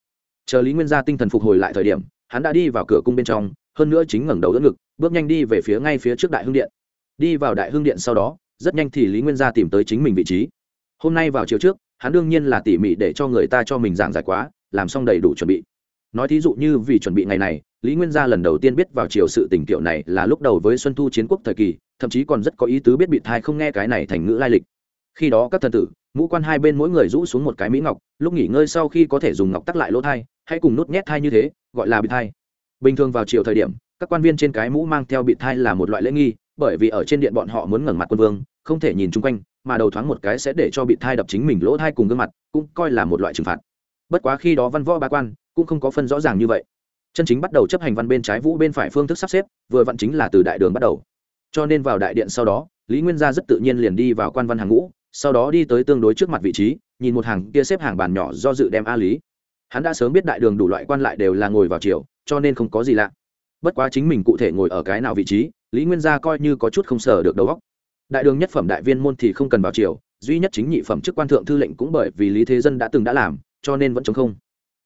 Chờ lý nguyên gia tinh thần phục hồi lại thời điểm, hắn đã đi vào cửa cung bên trong hơn nữa chính ngẩng đầu đỡ ngực, bước nhanh đi về phía ngay phía trước đại hương điện. Đi vào đại hương điện sau đó, rất nhanh thì lý nguyên gia tìm tới chính mình vị trí. Hôm nay vào chiều trước, hắn đương nhiên là tỉ mỉ để cho người ta cho mình giảng giải quá, làm xong đầy đủ chuẩn bị. Nói thí dụ như vì chuẩn bị ngày này, lý nguyên gia lần đầu tiên biết vào chiều sự tình kiểu này là lúc đầu với xuân thu chiến quốc thời kỳ, thậm chí còn rất có ý tứ biết bị thai không nghe cái này thành ngữ lai lịch. Khi đó các thần tử ngũ quan hai bên mỗi người rũ xuống một cái mỹ ngọc, lúc nghỉ ngơi sau khi có thể dùng ngọc tắc lại lỗ thai, hãy cùng nút nhét thai như thế, gọi là bị thai bình thường vào chiều thời điểm, các quan viên trên cái mũ mang theo bị thai là một loại lễ nghi, bởi vì ở trên điện bọn họ muốn ngẩng mặt quân vương, không thể nhìn chung quanh, mà đầu thoáng một cái sẽ để cho bị thai đập chính mình lỗ thai cùng gương mặt, cũng coi là một loại trừng phạt. Bất quá khi đó văn võ ba quan cũng không có phân rõ ràng như vậy. Chân chính bắt đầu chấp hành văn bên trái vũ bên phải phương thức sắp xếp, vừa vặn chính là từ đại đường bắt đầu. Cho nên vào đại điện sau đó, lý nguyên gia rất tự nhiên liền đi vào quan văn hàng ngũ, sau đó đi tới tương đối trước mặt vị trí, nhìn một hàng kia xếp hàng bàn nhỏ do dự đem a lý. Hắn đã sớm biết đại đường đủ loại quan lại đều là ngồi vào chiều cho nên không có gì lạ. Bất quá chính mình cụ thể ngồi ở cái nào vị trí, lý nguyên gia coi như có chút không sờ được đầu óc. Đại đường nhất phẩm đại viên môn thì không cần vào triều, duy nhất chính nhị phẩm chức quan thượng thư lệnh cũng bởi vì lý thế dân đã từng đã làm, cho nên vẫn chống không.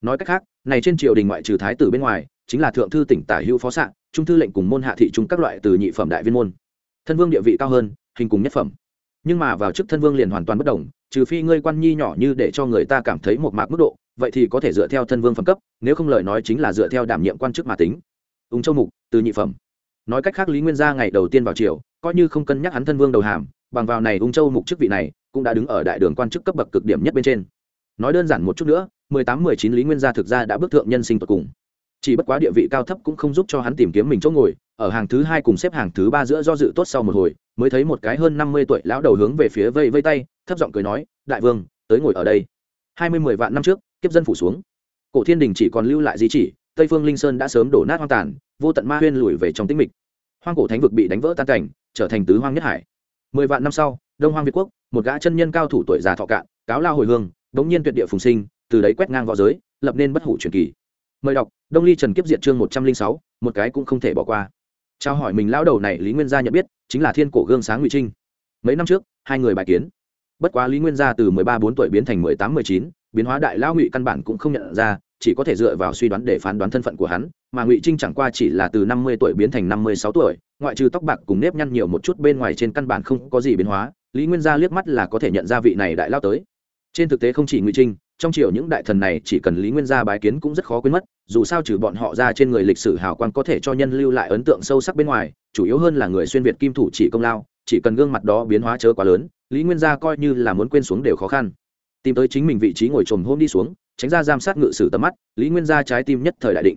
Nói cách khác, này trên triều đình ngoại trừ thái tử bên ngoài, chính là thượng thư tỉnh tả hữu phó sạn trung thư lệnh cùng môn hạ thị trung các loại từ nhị phẩm đại viên môn. Thân vương địa vị cao hơn, hình cùng nhất phẩm. Nhưng mà vào chức thân vương liền hoàn toàn bất đồng, trừ phi ngươi quan nhi nhỏ như để cho người ta cảm thấy một mạc mức độ vậy thì có thể dựa theo thân vương phẩm cấp, nếu không lời nói chính là dựa theo đảm nhiệm quan chức mà tính. Ung châu mục, từ nhị phẩm. Nói cách khác, lý nguyên gia ngày đầu tiên vào triều, coi như không cân nhắc hắn thân vương đầu hàm, bằng vào này ung châu mục chức vị này, cũng đã đứng ở đại đường quan chức cấp bậc cực điểm nhất bên trên. Nói đơn giản một chút nữa, mười tám mười chín lý nguyên gia thực ra đã bước thượng nhân sinh tột cùng. Chỉ bất quá địa vị cao thấp cũng không giúp cho hắn tìm kiếm mình chỗ ngồi, ở hàng thứ hai cùng xếp hàng thứ ba giữa do dự tốt sau một hồi, mới thấy một cái hơn năm mươi tuổi lão đầu hướng về phía vây vây tay, thấp giọng cười nói, đại vương, tới ngồi ở đây. Hai mươi mười vạn năm trước kiếp dân phủ xuống. Cổ thiên đình chỉ còn lưu lại di chỉ, tây phương linh sơn đã sớm đổ nát hoang tàn, vô tận ma huyên lùi về trong tĩnh mịch. Hoang cổ thánh vực bị đánh vỡ tan cảnh, trở thành tứ hoang nhất hải. Mười vạn năm sau, đông hoang việt quốc, một gã chân nhân cao thủ tuổi già thọ cạn, cáo lao hồi hương, đống nhiên tuyệt địa phùng sinh, từ đấy quét ngang v õ giới, lập nên bất hủ truyền kỳ. Mời đọc, đông ly trần kiếp diệt chương một trăm linh sáu, một cái cũng không thể bỏ qua. Trao hỏi mình lão đầu này, lý nguyên gia nhận biết, chính là thiên cổ gương sáng ngụy trinh. Mấy năm trước, hai người bài kiến. Bất quá lý nguyên gia từ mười ba bốn tuổi biến thành mười tám mười chín biến hóa đại lao ngụy căn bản cũng không nhận ra, chỉ có thể dựa vào suy đoán để phán đoán thân phận của hắn, mà ngụy trinh chẳng qua chỉ là từ năm mươi tuổi biến thành năm mươi sáu tuổi, ngoại trừ tóc bạc cùng nếp nhăn nhiều một chút bên ngoài trên căn bản không có gì biến hóa, lý nguyên gia liếc mắt là có thể nhận ra vị này đại lao tới. Trên thực tế không chỉ ngụy trinh, trong triều những đại thần này chỉ cần lý nguyên gia bái kiến cũng rất khó quên mất, dù sao trừ bọn họ ra trên người lịch sử hào quang có thể cho nhân lưu lại ấn tượng sâu sắc bên ngoài, chủ yếu hơn là người xuyên việt kim thủ chỉ công lao, chỉ cần gương mặt đó biến hóa chớ quá lớn, lý nguyên gia coi như là muốn quên xuống đều khó khăn tìm tới chính mình vị trí ngồi trồm hôm đi xuống, tránh ra giam sát ngự sử tầm mắt, lý nguyên gia trái tim nhất thời đại định.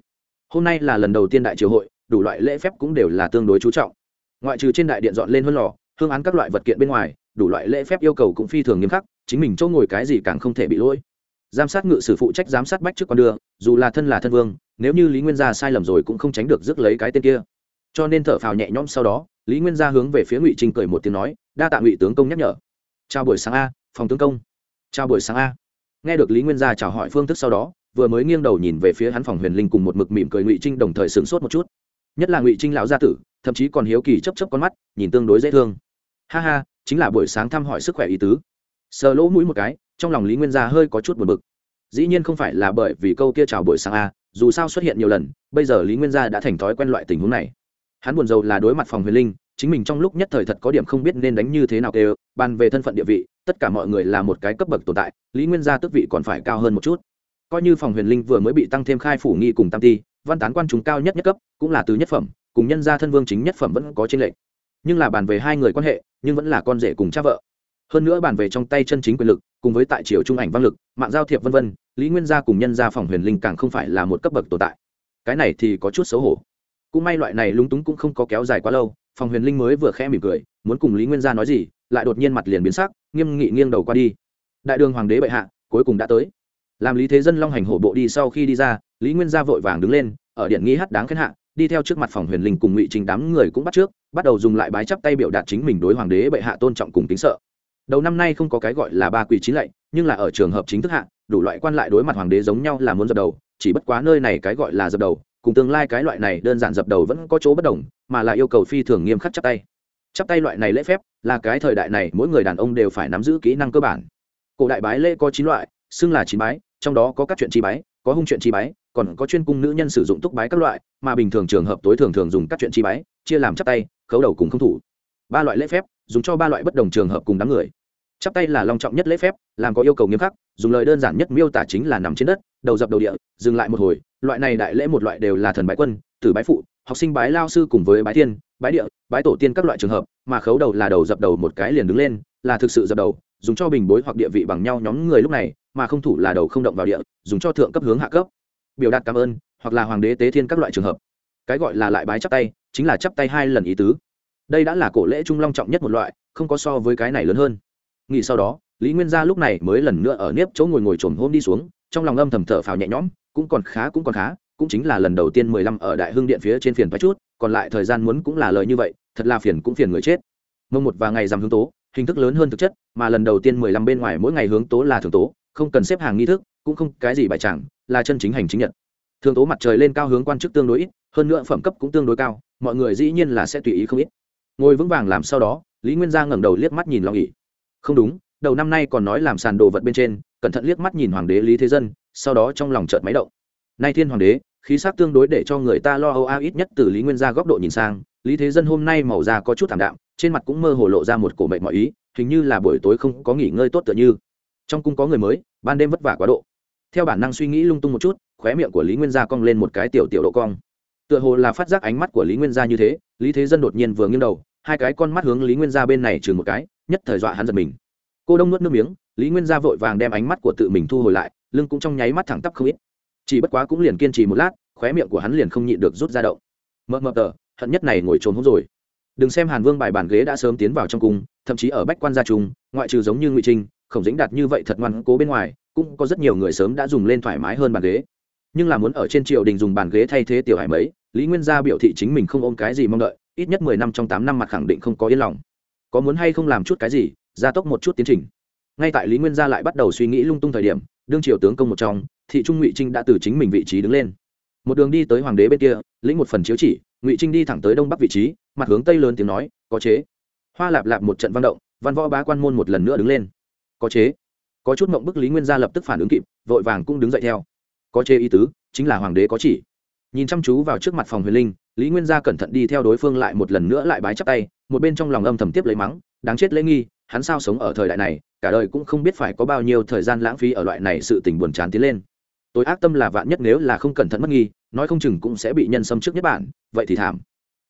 Hôm nay là lần đầu tiên đại triều hội, đủ loại lễ phép cũng đều là tương đối chú trọng. Ngoại trừ trên đại điện dọn lên hơn lò, hương án các loại vật kiện bên ngoài, đủ loại lễ phép yêu cầu cũng phi thường nghiêm khắc, chính mình chỗ ngồi cái gì càng không thể bị lỗi. Giám sát ngự sử phụ trách giám sát bách trước con đưa dù là thân là thân vương, nếu như lý nguyên gia sai lầm rồi cũng không tránh được rước lấy cái tên kia. Cho nên thở phào nhẹ nhõm sau đó, lý nguyên gia hướng về phía ngụy trinh cười một tiếng nói, đa tạ ngụy tướng công nhắc nhở. Chào buổi sáng a, phòng tướng công chào buổi sáng a. Nghe được lý nguyên gia chào hỏi phương thức sau đó, vừa mới nghiêng đầu nhìn về phía hắn phòng huyền linh cùng một mực mỉm cười ngụy trinh đồng thời sửng sốt một chút. Nhất là ngụy trinh lão gia tử, thậm chí còn hiếu kỳ chấp chấp con mắt, nhìn tương đối dễ thương. Ha ha, chính là buổi sáng thăm hỏi sức khỏe ý tứ. Sờ lỗ mũi một cái, trong lòng lý nguyên gia hơi có chút buồn bực. Dĩ nhiên không phải là bởi vì câu kia chào buổi sáng a, dù sao xuất hiện nhiều lần, bây giờ lý nguyên gia đã thành thói quen loại tình huống này. Hắn buồn rầu là đối mặt phòng huyền linh, chính mình trong lúc nhất thời thật có điểm không biết nên đánh như thế nào kêu, bàn về thân phận địa vị tất cả mọi người là một cái cấp bậc tồn tại, lý nguyên gia tước vị còn phải cao hơn một chút. Coi như phòng huyền linh vừa mới bị tăng thêm khai phủ nghi cùng tam ti, văn tán quan chúng cao nhất nhất cấp, cũng là từ nhất phẩm, cùng nhân gia thân vương chính nhất phẩm vẫn có trên lệnh nhưng là bàn về hai người quan hệ, nhưng vẫn là con rể cùng cha vợ. Hơn nữa bàn về trong tay chân chính quyền lực, cùng với tại triều trung ảnh văn lực, mạng giao thiệp vân vân, lý nguyên gia cùng nhân gia phòng huyền linh càng không phải là một cấp bậc tồn tại. Cái này thì có chút xấu hổ. Cũng may loại này lúng túng cũng không có kéo dài quá lâu, phòng huyền linh mới vừa khẽ mỉm cười, muốn cùng lý nguyên gia nói gì, lại đột nhiên mặt liền biến sắc nghiêm nghị nghiêng đầu qua đi. Đại đường hoàng đế bệ hạ, cuối cùng đã tới. Làm lý thế dân long hành hổ bộ đi sau khi đi ra, lý nguyên gia vội vàng đứng lên, ở điện nghi hát đáng khen hạ, đi theo trước mặt phòng huyền linh cùng ngụy trình đám người cũng bắt trước, bắt đầu dùng lại bái chắp tay biểu đạt chính mình đối hoàng đế bệ hạ tôn trọng cùng tính sợ. Đầu năm nay không có cái gọi là ba quỷ chín lạy, nhưng là ở trường hợp chính thức hạ, đủ loại quan lại đối mặt hoàng đế giống nhau là muốn dập đầu, chỉ bất quá nơi này cái gọi là dập đầu, cùng tương lai cái loại này đơn giản dập đầu vẫn có chỗ bất đồng, mà là yêu cầu phi thường nghiêm khắc chắp tay chắp tay loại này lễ phép, là cái thời đại này mỗi người đàn ông đều phải nắm giữ kỹ năng cơ bản. Cổ đại bái lễ có chín loại, xưng là chín bái, trong đó có các chuyện chi bái, có hung chuyện chi bái, còn có chuyên cung nữ nhân sử dụng túc bái các loại, mà bình thường trường hợp tối thường thường dùng các chuyện chi bái, chia làm chắp tay, khấu đầu cùng không thủ. Ba loại lễ phép, dùng cho ba loại bất đồng trường hợp cùng đám người. Chắp tay là long trọng nhất lễ phép, làm có yêu cầu nghiêm khắc, dùng lời đơn giản nhất miêu tả chính là nằm trên đất, đầu dập đầu địa, dừng lại một hồi, loại này đại lễ một loại đều là thần bái quân, tử bái phụ học sinh bái lao sư cùng với bái thiên, bái địa, bái tổ tiên các loại trường hợp, mà khấu đầu là đầu dập đầu một cái liền đứng lên, là thực sự dập đầu, dùng cho bình bối hoặc địa vị bằng nhau nhóm người lúc này, mà không thủ là đầu không động vào địa, dùng cho thượng cấp hướng hạ cấp. Biểu đạt cảm ơn, hoặc là hoàng đế tế thiên các loại trường hợp. Cái gọi là lại bái chắp tay, chính là chắp tay hai lần ý tứ. Đây đã là cổ lễ trung long trọng nhất một loại, không có so với cái này lớn hơn. Nghỉ sau đó, lý nguyên gia lúc này mới lần nữa ở nếp chỗ ngồi ngồi trồm hôm đi xuống, trong lòng âm thầm thở phào nhẹ nhõm, cũng còn khá, cũng còn khá cũng chính là lần đầu tiên mười lăm ở đại hưng điện phía trên phiền thoái chút, còn lại thời gian muốn cũng là lời như vậy, thật là phiền cũng phiền người chết. Mông một và ngày rằm hướng tố, hình thức lớn hơn thực chất, mà lần đầu tiên mười lăm bên ngoài mỗi ngày hướng tố là thường tố, không cần xếp hàng nghi thức, cũng không cái gì bài chẳng, là chân chính hành chính nhật. Thường tố mặt trời lên cao hướng quan chức tương đối ít, hơn nữa phẩm cấp cũng tương đối cao, mọi người dĩ nhiên là sẽ tùy ý không ít. Ngồi vững vàng làm sau đó, lý nguyên gia ngẩng đầu liếc mắt nhìn lo nghỉ không đúng, đầu năm nay còn nói làm sàn đồ vật bên trên, cẩn thận liếc mắt nhìn hoàng đế lý thế dân, sau đó trong lòng chợt máy động. Nay thiên hoàng đế khí sắc tương đối để cho người ta lo âu a, ít nhất từ lý nguyên gia góc độ nhìn sang, lý thế dân hôm nay màu da có chút thảm đạm, trên mặt cũng mơ hồ lộ ra một cổ mệnh mọi ý, hình như là buổi tối không có nghỉ ngơi tốt tựa như. Trong cung có người mới, ban đêm vất vả quá độ. Theo bản năng suy nghĩ lung tung một chút, khóe miệng của lý nguyên gia cong lên một cái tiểu tiểu độ cong. Tựa hồ là phát giác ánh mắt của lý nguyên gia như thế, lý thế dân đột nhiên vừa nghiêng đầu, hai cái con mắt hướng lý nguyên gia bên này chừng một cái, nhất thời dọa hắn giật mình. Cô đông nuốt nước miếng, lý nguyên gia vội vàng đem ánh mắt của tự mình thu hồi lại, lưng cũng trong nháy mắt thẳng tắp không ít chỉ bất quá cũng liền kiên trì một lát, khóe miệng của hắn liền không nhịn được rút ra động. Mờ mờ tờ, hận nhất này ngồi trốn hốt rồi. Đừng xem hàn vương bài bàn ghế đã sớm tiến vào trong cung, thậm chí ở bách quan gia trung, ngoại trừ giống như ngụy trinh khổng dĩnh đạt như vậy thật ngoan cố bên ngoài, cũng có rất nhiều người sớm đã dùng lên thoải mái hơn bàn ghế. Nhưng là muốn ở trên triều đình dùng bàn ghế thay thế tiểu hải mấy, lý nguyên gia biểu thị chính mình không ôm cái gì mong đợi, ít nhất mười năm trong tám năm mặt khẳng định không có yên lòng. Có muốn hay không làm chút cái gì, gia tốc một chút tiến trình. Ngay tại lý nguyên gia lại bắt đầu suy nghĩ lung tung thời điểm, đương triều tướng công một trong thị trung ngụy trinh đã từ chính mình vị trí đứng lên một đường đi tới hoàng đế bên kia lĩnh một phần chiếu chỉ ngụy trinh đi thẳng tới đông bắc vị trí mặt hướng tây lớn tiếng nói có chế hoa lạp lạp một trận văn động văn võ bá quan môn một lần nữa đứng lên có chế có chút mộng bức lý nguyên gia lập tức phản ứng kịp vội vàng cũng đứng dậy theo có chế ý tứ chính là hoàng đế có chỉ nhìn chăm chú vào trước mặt phòng huyền linh lý nguyên gia cẩn thận đi theo đối phương lại một lần nữa lại bái chắp tay một bên trong lòng âm thầm tiếp lấy mắng đáng chết lễ nghi hắn sao sống ở thời đại này cả đời cũng không biết phải có bao nhiêu thời gian lãng phí ở loại này sự tình buồn chán tiến lên tôi ác tâm là vạn nhất nếu là không cẩn thận mất nghi, nói không chừng cũng sẽ bị nhân xâm trước nhất bản, vậy thì thảm.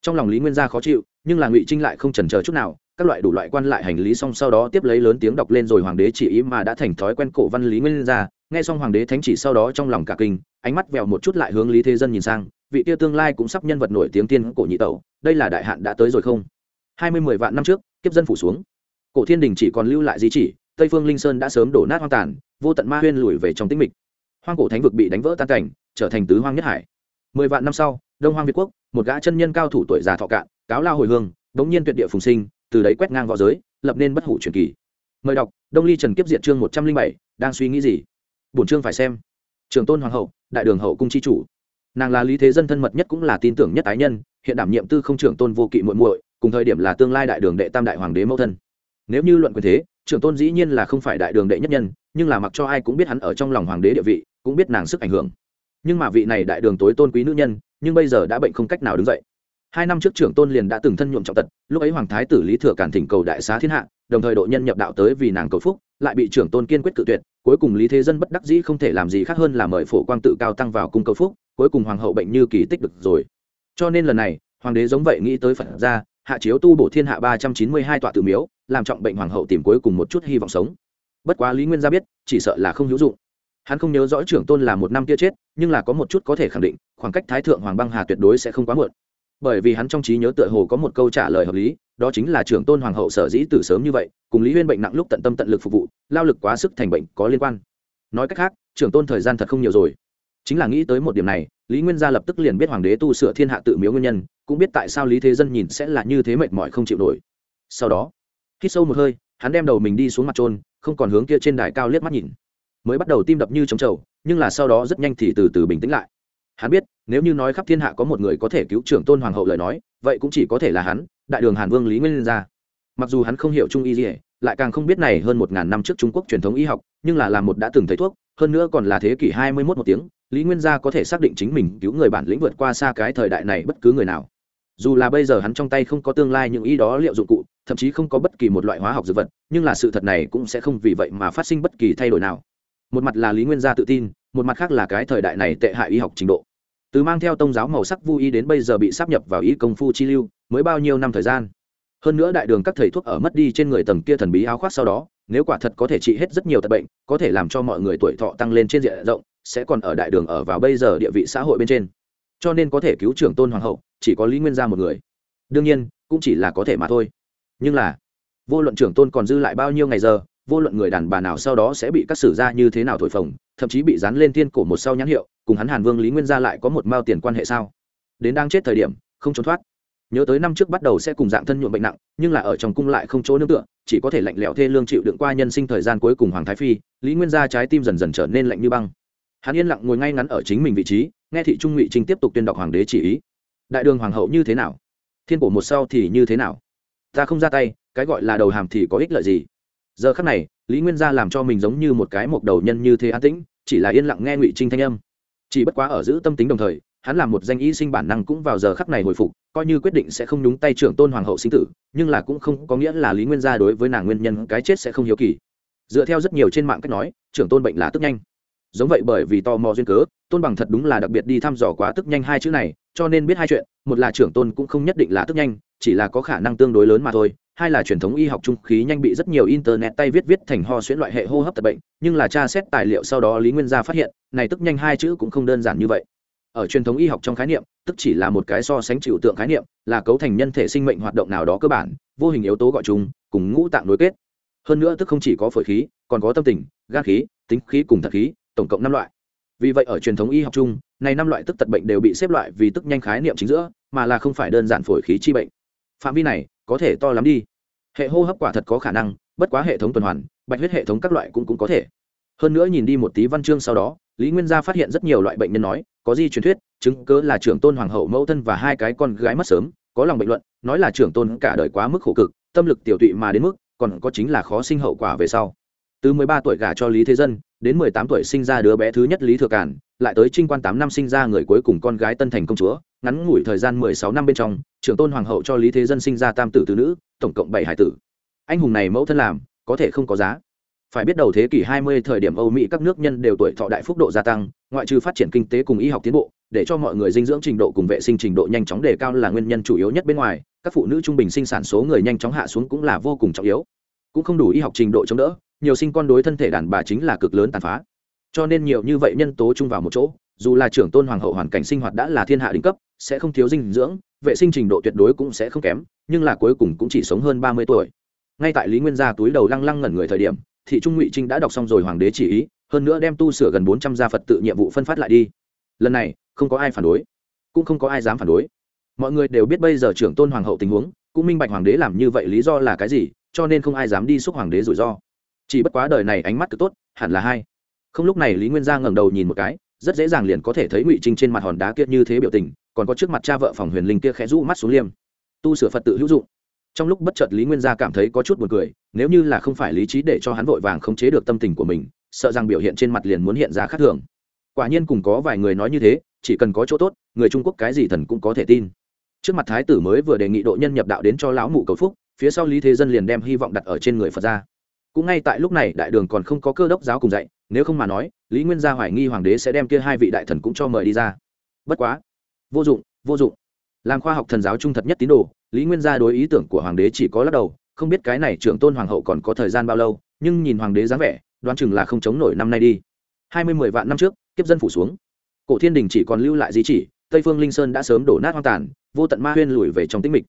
Trong lòng lý nguyên gia khó chịu, nhưng là ngụy trinh lại không chần chờ chút nào, các loại đủ loại quan lại hành lý xong sau đó tiếp lấy lớn tiếng đọc lên rồi hoàng đế chỉ ý mà đã thành thói quen cổ văn lý nguyên gia, nghe xong hoàng đế thánh chỉ sau đó trong lòng cả kinh, ánh mắt vèo một chút lại hướng lý thế dân nhìn sang, vị tiêu tương lai cũng sắp nhân vật nổi tiếng tiên cổ nhị tẩu, đây là đại hạn đã tới rồi không? Hai mươi mười vạn năm trước, kiếp dân phủ xuống. Cổ thiên đình chỉ còn lưu lại di chỉ, tây phương linh sơn đã sớm đổ nát hoang tàn, vô tận ma huyên lùi về trong tĩnh mịch hoang cổ thánh vực bị đánh vỡ tan cảnh, trở thành tứ hoang nhất hải. Mười vạn năm sau, đông hoang việt quốc, một gã chân nhân cao thủ tuổi già thọ cạn, cáo lao hồi hương, bỗng nhiên tuyệt địa phùng sinh, từ đấy quét ngang v õ giới, lập nên bất hủ truyền kỳ. Mời đọc, đông ly trần kiếp diện chương một trăm linh bảy, đang suy nghĩ gì? Bổn chương phải xem. Trường tôn hoàng hậu, đại đường hậu cung chi chủ. Nàng là lý thế dân thân mật nhất cũng là tin tưởng nhất ái nhân, hiện đảm nhiệm tư không trưởng tôn vô kỵ muội muội, cùng thời điểm là tương lai đại đường đệ tam đại hoàng đế mẫu thân. Nếu như luận quyền thế, trưởng tôn dĩ nhiên là không phải đại đường đệ nhất nhân, nhưng là mặc cho ai cũng biết hắn ở trong lòng hoàng đế địa vị cũng biết nàng sức ảnh hưởng. Nhưng mà vị này đại đường tối tôn quý nữ nhân, nhưng bây giờ đã bệnh không cách nào đứng dậy. Hai năm trước trưởng tôn liền đã từng thân nhuộm trọng tật, lúc ấy hoàng thái tử lý thừa cản thỉnh cầu đại xá thiên hạ, đồng thời độ nhân nhập đạo tới vì nàng cầu phúc, lại bị trưởng tôn kiên quyết cự tuyệt, cuối cùng lý thế dân bất đắc dĩ không thể làm gì khác hơn là mời phổ quang tự cao tăng vào cung cầu phúc, cuối cùng hoàng hậu bệnh như kỳ tích được rồi. Cho nên lần này, hoàng đế giống vậy nghĩ tới phật ra hạ chiếu tu bổ thiên hạ ba trăm chín mươi hai tọa tự miếu, làm trọng bệnh hoàng hậu tìm cuối cùng một chút hy vọng sống. Bất quá lý nguyên gia biết, chỉ sợ là không hữu dụng hắn không nhớ rõ trưởng tôn là một năm kia chết, nhưng là có một chút có thể khẳng định, khoảng cách thái thượng hoàng băng hà tuyệt đối sẽ không quá muộn. Bởi vì hắn trong trí nhớ tựa hồ có một câu trả lời hợp lý, đó chính là trưởng tôn hoàng hậu sở dĩ từ sớm như vậy, cùng lý huyên bệnh nặng lúc tận tâm tận lực phục vụ, lao lực quá sức thành bệnh có liên quan. Nói cách khác, trưởng tôn thời gian thật không nhiều rồi. Chính là nghĩ tới một điểm này, lý nguyên gia lập tức liền biết hoàng đế tu sửa thiên hạ tự miếu nguyên nhân, cũng biết tại sao lý thế dân nhìn sẽ là như thế mệt mỏi không chịu nổi. Sau đó, hít sâu một hơi, hắn đem đầu mình đi xuống mặt trôn, không còn hướng kia trên đài cao liếc mắt nhìn mới bắt đầu tim đập như trống trầu, nhưng là sau đó rất nhanh thì từ từ bình tĩnh lại. Hắn biết, nếu như nói khắp thiên hạ có một người có thể cứu trưởng tôn hoàng hậu lời nói, vậy cũng chỉ có thể là hắn, đại đường hàn vương lý nguyên gia. Mặc dù hắn không hiểu trung y gì lại càng không biết này hơn một ngàn năm trước trung quốc truyền thống y học, nhưng là làm một đã từng thấy thuốc, hơn nữa còn là thế kỷ hai mươi mốt một tiếng, lý nguyên gia có thể xác định chính mình cứu người bản lĩnh vượt qua xa cái thời đại này bất cứ người nào. Dù là bây giờ hắn trong tay không có tương lai những y đó liệu dụng cụ, thậm chí không có bất kỳ một loại hóa học dược vật, nhưng là sự thật này cũng sẽ không vì vậy mà phát sinh bất kỳ thay đổi nào một mặt là lý nguyên gia tự tin, một mặt khác là cái thời đại này tệ hại y học trình độ. Từ mang theo tông giáo màu sắc vu y đến bây giờ bị sắp nhập vào y công phu chi lưu, mới bao nhiêu năm thời gian. Hơn nữa đại đường các thầy thuốc ở mất đi trên người tầng kia thần bí áo khoác sau đó, nếu quả thật có thể trị hết rất nhiều tật bệnh, có thể làm cho mọi người tuổi thọ tăng lên trên diện rộng, sẽ còn ở đại đường ở vào bây giờ địa vị xã hội bên trên. Cho nên có thể cứu trưởng tôn hoàng hậu, chỉ có lý nguyên gia một người. Đương nhiên, cũng chỉ là có thể mà thôi. Nhưng là, vô luận trưởng tôn còn dư lại bao nhiêu ngày giờ vô luận người đàn bà nào sau đó sẽ bị các sử gia như thế nào thổi phồng, thậm chí bị dán lên thiên cổ một sau nhãn hiệu, cùng hắn hàn vương lý nguyên gia lại có một mao tiền quan hệ sao? Đến đang chết thời điểm, không trốn thoát. Nhớ tới năm trước bắt đầu sẽ cùng dạng thân nhuộm bệnh nặng, nhưng là ở trong cung lại không chỗ nương tựa, chỉ có thể lạnh lẽo thê lương chịu đựng qua nhân sinh thời gian cuối cùng hoàng thái phi, lý nguyên gia trái tim dần dần trở nên lạnh như băng. Hắn yên lặng ngồi ngay ngắn ở chính mình vị trí, nghe thị trung ngụy trinh tiếp tục tuyên đọc hoàng đế chỉ ý. Đại đường hoàng hậu như thế nào? Thiên cổ một sau thì như thế nào? Ta không ra tay, cái gọi là đầu hàm thì có ích lợi gì? Giờ khắc này, lý nguyên gia làm cho mình giống như một cái mộc đầu nhân như thế an tĩnh, chỉ là yên lặng nghe ngụy trinh thanh âm. Chỉ bất quá ở giữ tâm tính đồng thời, hắn làm một danh y sinh bản năng cũng vào giờ khắc này hồi phục, coi như quyết định sẽ không nhúng tay trưởng tôn hoàng hậu sinh tử, nhưng là cũng không có nghĩa là lý nguyên gia đối với nàng nguyên nhân cái chết sẽ không hiếu kỳ. Dựa theo rất nhiều trên mạng cách nói, trưởng tôn bệnh là tức nhanh. Giống vậy bởi vì tò mò duyên cớ, tôn bằng thật đúng là đặc biệt đi thăm dò quá tức nhanh hai chữ này, cho nên biết hai chuyện, một là trưởng tôn cũng không nhất định là tức nhanh, chỉ là có khả năng tương đối lớn mà thôi hai là truyền thống y học trung khí nhanh bị rất nhiều internet tay viết viết thành ho xuyễn loại hệ hô hấp tật bệnh, nhưng là tra xét tài liệu sau đó lý nguyên gia phát hiện, này tức nhanh hai chữ cũng không đơn giản như vậy. Ở truyền thống y học trong khái niệm, tức chỉ là một cái so sánh chịu tượng khái niệm, là cấu thành nhân thể sinh mệnh hoạt động nào đó cơ bản, vô hình yếu tố gọi chung, cùng ngũ tạng nối kết. Hơn nữa tức không chỉ có phổi khí, còn có tâm tình, gan khí, tính khí cùng thật khí, tổng cộng năm loại. Vì vậy ở truyền thống y học chung, này năm loại tức tật bệnh đều bị xếp loại vì tức nhanh khái niệm chính giữa, mà là không phải đơn giản phổi khí chi bệnh. Phạm vi này có thể to lắm đi. Hệ hô hấp quả thật có khả năng, bất quá hệ thống tuần hoàn, bạch huyết hệ thống các loại cũng cũng có thể. Hơn nữa nhìn đi một tí văn chương sau đó, lý nguyên gia phát hiện rất nhiều loại bệnh nhân nói, có di truyền thuyết, chứng cớ là trưởng tôn hoàng hậu mẫu thân và hai cái con gái mất sớm, có lòng bệnh luận, nói là trưởng tôn cả đời quá mức khổ cực, tâm lực tiểu tụy mà đến mức, còn có chính là khó sinh hậu quả về sau. Từ 13 tuổi gả cho lý thế dân đến 18 tuổi sinh ra đứa bé thứ nhất lý thừa cản lại tới trinh quan 8 năm sinh ra người cuối cùng con gái tân thành công chúa ngắn ngủi thời gian 16 năm bên trong trưởng tôn hoàng hậu cho lý thế dân sinh ra tam tử tứ nữ tổng cộng bảy hải tử anh hùng này mẫu thân làm có thể không có giá phải biết đầu thế kỷ 20 thời điểm Âu Mỹ các nước nhân đều tuổi thọ đại phúc độ gia tăng, ngoại trừ phát triển kinh tế cùng y học tiến bộ, để cho mọi người dinh dưỡng trình độ cùng vệ sinh trình độ nhanh chóng đề cao là nguyên nhân chủ yếu nhất bên ngoài, các phụ nữ trung bình sinh sản số người nhanh chóng hạ xuống cũng là vô cùng trọng yếu. Cũng không đủ y học trình độ chống đỡ, nhiều sinh con đối thân thể đàn bà chính là cực lớn tàn phá. Cho nên nhiều như vậy nhân tố chung vào một chỗ, dù là trưởng tôn hoàng hậu hoàn cảnh sinh hoạt đã là thiên hạ đỉnh cấp, sẽ không thiếu dinh dưỡng, vệ sinh trình độ tuyệt đối cũng sẽ không kém, nhưng là cuối cùng cũng chỉ sống hơn 30 tuổi. Ngay tại Lý Nguyên gia túi đầu lăng lăng ngẩn người thời điểm, thị trung ngụy trinh đã đọc xong rồi hoàng đế chỉ ý hơn nữa đem tu sửa gần bốn trăm gia phật tự nhiệm vụ phân phát lại đi lần này không có ai phản đối cũng không có ai dám phản đối mọi người đều biết bây giờ trưởng tôn hoàng hậu tình huống cũng minh bạch hoàng đế làm như vậy lý do là cái gì cho nên không ai dám đi xúc hoàng đế rủi ro chỉ bất quá đời này ánh mắt cứ tốt, hẳn là hai. Không lúc này lý nguyên gia ngẩng đầu nhìn một cái, rất dễ dàng liền có thể thấy ngụy trinh trên mặt hòn đá kia như thế biểu tình, còn có trước mặt cha vợ phòng huyền linh kia khẽ rũ mắt xuống liêm. Tu sửa phật tự hữu dụng. Trong lúc bất chợt lý nguyên gia cảm thấy có chút buồn cười, nếu như là không phải lý trí để cho hắn vội vàng khống chế được tâm tình của mình, sợ rằng biểu hiện trên mặt liền muốn hiện ra khác thường. Quả nhiên cùng có vài người nói như thế, chỉ cần có chỗ tốt, người trung quốc cái gì thần cũng có thể tin. Trước mặt thái tử mới vừa đề nghị độ nhân nhập đạo đến cho lão mụ cầu phúc, phía sau lý thế dân liền đem hy vọng đặt ở trên người phật gia cũng ngay tại lúc này, đại đường còn không có cơ đốc giáo cùng dạy, nếu không mà nói, lý nguyên gia hoài nghi hoàng đế sẽ đem kia hai vị đại thần cũng cho mời đi ra. Bất quá, vô dụng vô dụng. Làm khoa học thần giáo trung thật nhất tín đồ, lý nguyên gia đối ý tưởng của hoàng đế chỉ có lắc đầu, không biết cái này trưởng tôn hoàng hậu còn có thời gian bao lâu, nhưng nhìn hoàng đế dáng vẻ, đoán chừng là không chống nổi năm nay đi. Hai mươi mười vạn năm trước, kiếp dân phủ xuống. Cổ thiên đình chỉ còn lưu lại di chỉ, tây phương linh sơn đã sớm đổ nát hoang tàn, vô tận ma huyên lùi về trong tĩnh mịch.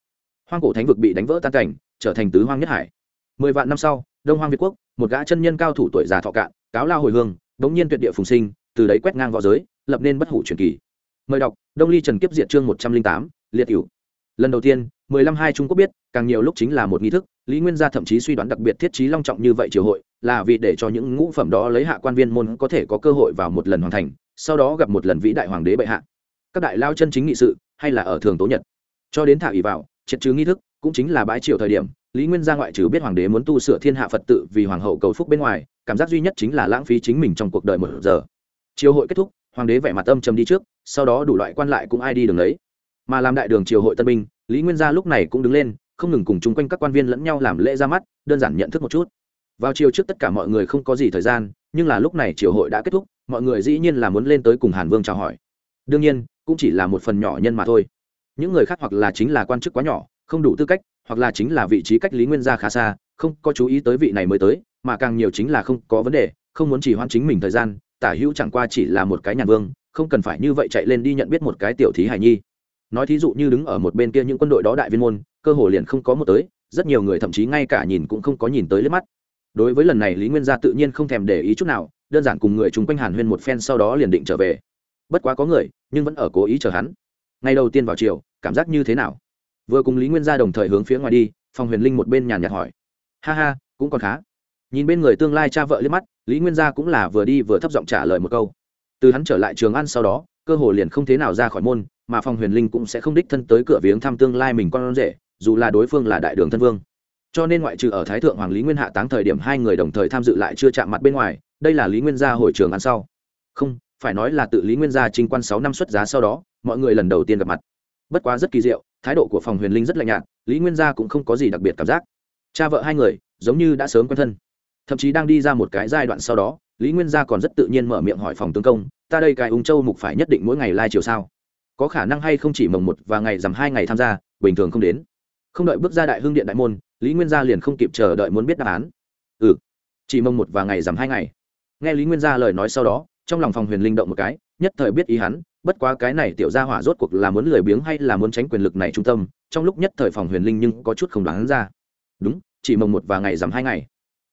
Hoang cổ thánh vực bị đánh vỡ tan cảnh, trở thành tứ hoang nhất hải. Mười vạn năm sau đông hoang việt quốc, một gã chân nhân cao thủ tuổi già thọ cạn, cáo lao hồi hương, đống nhiên tuyệt địa phùng sinh, từ đấy quét ngang v õ giới, lập nên bất hủ truyền kỳ. Mời đọc, đông ly trần kiếp diệt chương một trăm linh tám, liệt cựu lần đầu tiên, mười lăm hai trung quốc biết, càng nhiều lúc chính là một nghi thức, lý nguyên gia thậm chí suy đoán đặc biệt thiết trí long trọng như vậy triều hội, là vì để cho những ngũ phẩm đó lấy hạ quan viên môn có thể có cơ hội vào một lần hoàn thành, sau đó gặp một lần vĩ đại hoàng đế bệ hạ. Các đại lao chân chính nghị sự, hay là ở thường tố nhật. Cho đến thả ý vào, triệt trừ nghi thức, cũng chính là bãi triều thời điểm lý nguyên gia ngoại trừ biết hoàng đế muốn tu sửa thiên hạ phật tự vì hoàng hậu cầu phúc bên ngoài, cảm giác duy nhất chính là lãng phí chính mình trong cuộc đời một giờ. Chiều hội kết thúc, hoàng đế vẻ mặt âm trầm đi trước, sau đó đủ loại quan lại cũng ai đi đường đấy mà làm đại đường triều hội tân binh, lý nguyên gia lúc này cũng đứng lên, không ngừng cùng chung quanh các quan viên lẫn nhau làm lễ ra mắt, đơn giản nhận thức một chút. Vào chiều trước tất cả mọi người không có gì thời gian, nhưng là lúc này triều hội đã kết thúc, mọi người dĩ nhiên là muốn lên tới cùng hàn vương chào hỏi. Đương nhiên, cũng chỉ là một phần nhỏ nhân mà thôi. Những người khác hoặc là chính là quan chức quá nhỏ, không đủ tư cách hoặc là chính là vị trí cách lý nguyên gia khá xa, không có chú ý tới vị này mới tới, mà càng nhiều chính là không có vấn đề, không muốn chỉ hoãn chính mình thời gian, tả hữu chẳng qua chỉ là một cái nhàn vương, không cần phải như vậy chạy lên đi nhận biết một cái tiểu thí hải nhi. Nói thí dụ như đứng ở một bên kia những quân đội đó đại viên môn, cơ hồ liền không có một tới, rất nhiều người thậm chí ngay cả nhìn cũng không có nhìn tới liếc mắt. Đối với lần này lý nguyên gia tự nhiên không thèm để ý chút nào, đơn giản cùng người chung quanh hàn huyên một phen sau đó liền định trở về. Bất quá có người, nhưng vẫn ở cố ý chờ hắn. Ngay đầu tiên vào chiều, cảm giác như thế nào? Vừa cùng lý nguyên gia đồng thời hướng phía ngoài đi phòng huyền linh một bên nhàn nhạt hỏi. Ha ha, cũng còn khá. Nhìn bên người tương lai cha vợ liếc mắt, lý nguyên gia cũng là vừa đi vừa thấp giọng trả lời một câu. Từ hắn trở lại trường ăn sau đó, cơ hồ liền không thế nào ra khỏi môn, mà phòng huyền linh cũng sẽ không đích thân tới cửa viếng thăm tương lai mình con rể, dù là đối phương là đại đường thân vương. Cho nên ngoại trừ ở thái thượng hoàng lý nguyên hạ táng thời điểm hai người đồng thời tham dự lại chưa chạm mặt bên ngoài, đây là lý nguyên gia hồi trường ăn sau. Không, phải nói là tự lý nguyên gia trinh quan sáu năm xuất giá sau đó, mọi người lần đầu tiên gặp mặt. Bất quá rất kỳ diệu thái độ của phòng huyền linh rất lạnh nhạt, lý nguyên gia cũng không có gì đặc biệt cảm giác. Cha vợ hai người, giống như đã sớm quen thân. Thậm chí đang đi ra một cái giai đoạn sau đó, lý nguyên gia còn rất tự nhiên mở miệng hỏi phòng tướng công, ta đây cái ung châu mục phải nhất định mỗi ngày lai chiều sao? Có khả năng hay không chỉ mồng một và ngày dằm hai ngày tham gia, bình thường không đến. Không đợi bước ra đại hương điện đại môn, lý nguyên gia liền không kịp chờ đợi muốn biết đáp án. Ừ chỉ mồng một và ngày dằm hai ngày. Nghe lý nguyên gia lời nói sau đó, trong lòng phòng huyền linh động một cái, nhất thời biết ý hắn bất quá cái này tiểu gia hỏa rốt cuộc là muốn lười biếng hay là muốn tránh quyền lực này trung tâm, trong lúc nhất thời phòng huyền linh nhưng có chút không đoán ra. Đúng, chỉ mồng một và ngày dằm hai ngày.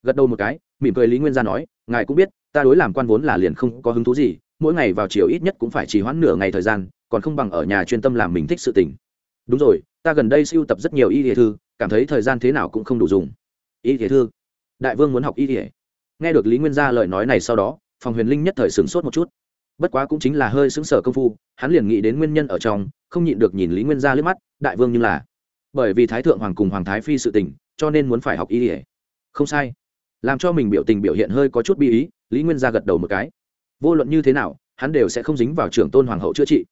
Gật đầu một cái, mỉm cười lý nguyên gia nói, ngài cũng biết, ta đối làm quan vốn là liền không có hứng thú gì, mỗi ngày vào chiều ít nhất cũng phải chỉ hoãn nửa ngày thời gian, còn không bằng ở nhà chuyên tâm làm mình thích sự tình. Đúng rồi, ta gần đây sưu tập rất nhiều y thể thư, cảm thấy thời gian thế nào cũng không đủ dùng. Y thể thư? Đại vương muốn học y thể. Nghe được lý nguyên gia lời nói này sau đó, phòng huyền linh nhất thời sửng sốt một chút bất quá cũng chính là hơi xứng sở công phu, hắn liền nghĩ đến nguyên nhân ở trong, không nhịn được nhìn lý nguyên gia liếc mắt, đại vương như là, bởi vì thái thượng hoàng cùng hoàng thái phi sự tình, cho nên muốn phải học y ỉa không sai. Làm cho mình biểu tình biểu hiện hơi có chút bi ý, lý nguyên gia gật đầu một cái. Vô luận như thế nào, hắn đều sẽ không dính vào trưởng tôn hoàng hậu chữa trị.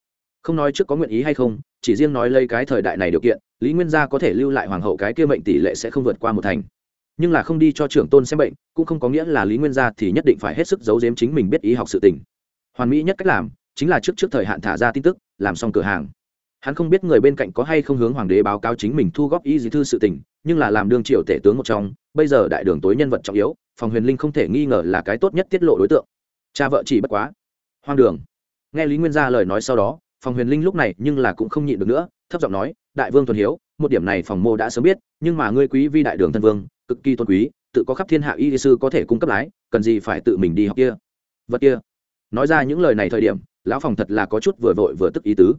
Không nói trước có nguyện ý hay không, chỉ riêng nói lấy cái thời đại này điều kiện, lý nguyên gia có thể lưu lại hoàng hậu cái kia mệnh tỷ lệ sẽ không vượt qua một thành. Nhưng là không đi cho trưởng tôn xem bệnh, cũng không có nghĩa là lý nguyên gia thì nhất định phải hết sức giấu giếm chính mình biết ý học sự tình hoàn mỹ nhất cách làm, chính là trước trước thời hạn thả ra tin tức, làm xong cửa hàng. Hắn không biết người bên cạnh có hay không hướng hoàng đế báo cáo chính mình thu góp ý gì thư sự tình, nhưng là làm đương triều tể tướng một trong, bây giờ đại đường tối nhân vật trọng yếu, phòng huyền linh không thể nghi ngờ là cái tốt nhất tiết lộ đối tượng. Cha vợ chỉ bất quá. Hoang đường. Nghe lý nguyên gia lời nói sau đó, phòng huyền linh lúc này nhưng là cũng không nhịn được nữa, thấp giọng nói, đại vương thuần hiếu, một điểm này phòng mô đã sớm biết, nhưng mà ngươi quý vi đại đường thân vương, cực kỳ tôn quý, tự có khắp thiên hạ y sư có thể cung cấp lái, cần gì phải tự mình đi học kia? Vật kia nói ra những lời này thời điểm, lão phòng thật là có chút vừa vội vừa tức ý tứ.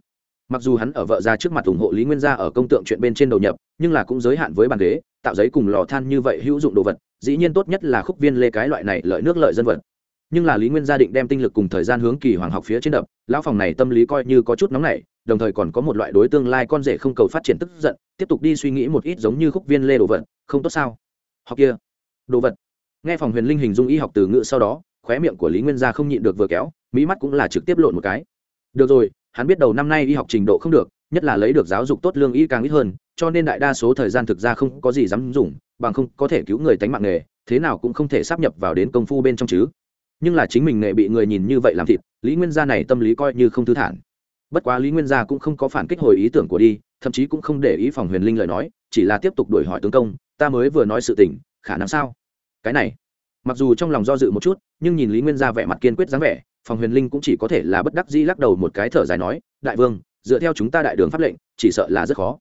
Mặc dù hắn ở vợ ra trước mặt ủng hộ lý nguyên gia ở công tượng chuyện bên trên đầu nhập, nhưng là cũng giới hạn với bàn ghế, tạo giấy cùng lò than như vậy hữu dụng đồ vật, dĩ nhiên tốt nhất là khúc viên lê cái loại này lợi nước lợi dân vật. Nhưng là lý nguyên gia định đem tinh lực cùng thời gian hướng kỳ hoàng học phía trên đập, lão phòng này tâm lý coi như có chút nóng nảy, đồng thời còn có một loại đối tương lai con rể không cầu phát triển tức giận, tiếp tục đi suy nghĩ một ít giống như khúc viên lê đồ vật, không tốt sao? Học kia, đồ vật. Nghe phòng huyền linh hình dung y học từ ngữ sau đó khóe miệng của lý nguyên gia không nhịn được vừa kéo, mỹ mắt cũng là trực tiếp lộn một cái. Được rồi, hắn biết đầu năm nay y học trình độ không được, nhất là lấy được giáo dục tốt lương y càng ít hơn, cho nên đại đa số thời gian thực ra không có gì dám dùng, bằng không có thể cứu người tánh mạng nghề, thế nào cũng không thể sắp nhập vào đến công phu bên trong chứ. Nhưng là chính mình nghề bị người nhìn như vậy làm thịt, lý nguyên gia này tâm lý coi như không thư thản. Bất quá lý nguyên gia cũng không có phản kích hồi ý tưởng của đi, thậm chí cũng không để ý phòng huyền linh lời nói, chỉ là tiếp tục đuổi hỏi tướng công, ta mới vừa nói sự tình, khả năng sao? Cái này mặc dù trong lòng do dự một chút, nhưng nhìn lý nguyên gia vẻ mặt kiên quyết dáng vẻ, phòng huyền linh cũng chỉ có thể là bất đắc dĩ lắc đầu một cái thở dài nói, đại vương, dựa theo chúng ta đại đường pháp lệnh, chỉ sợ là rất khó.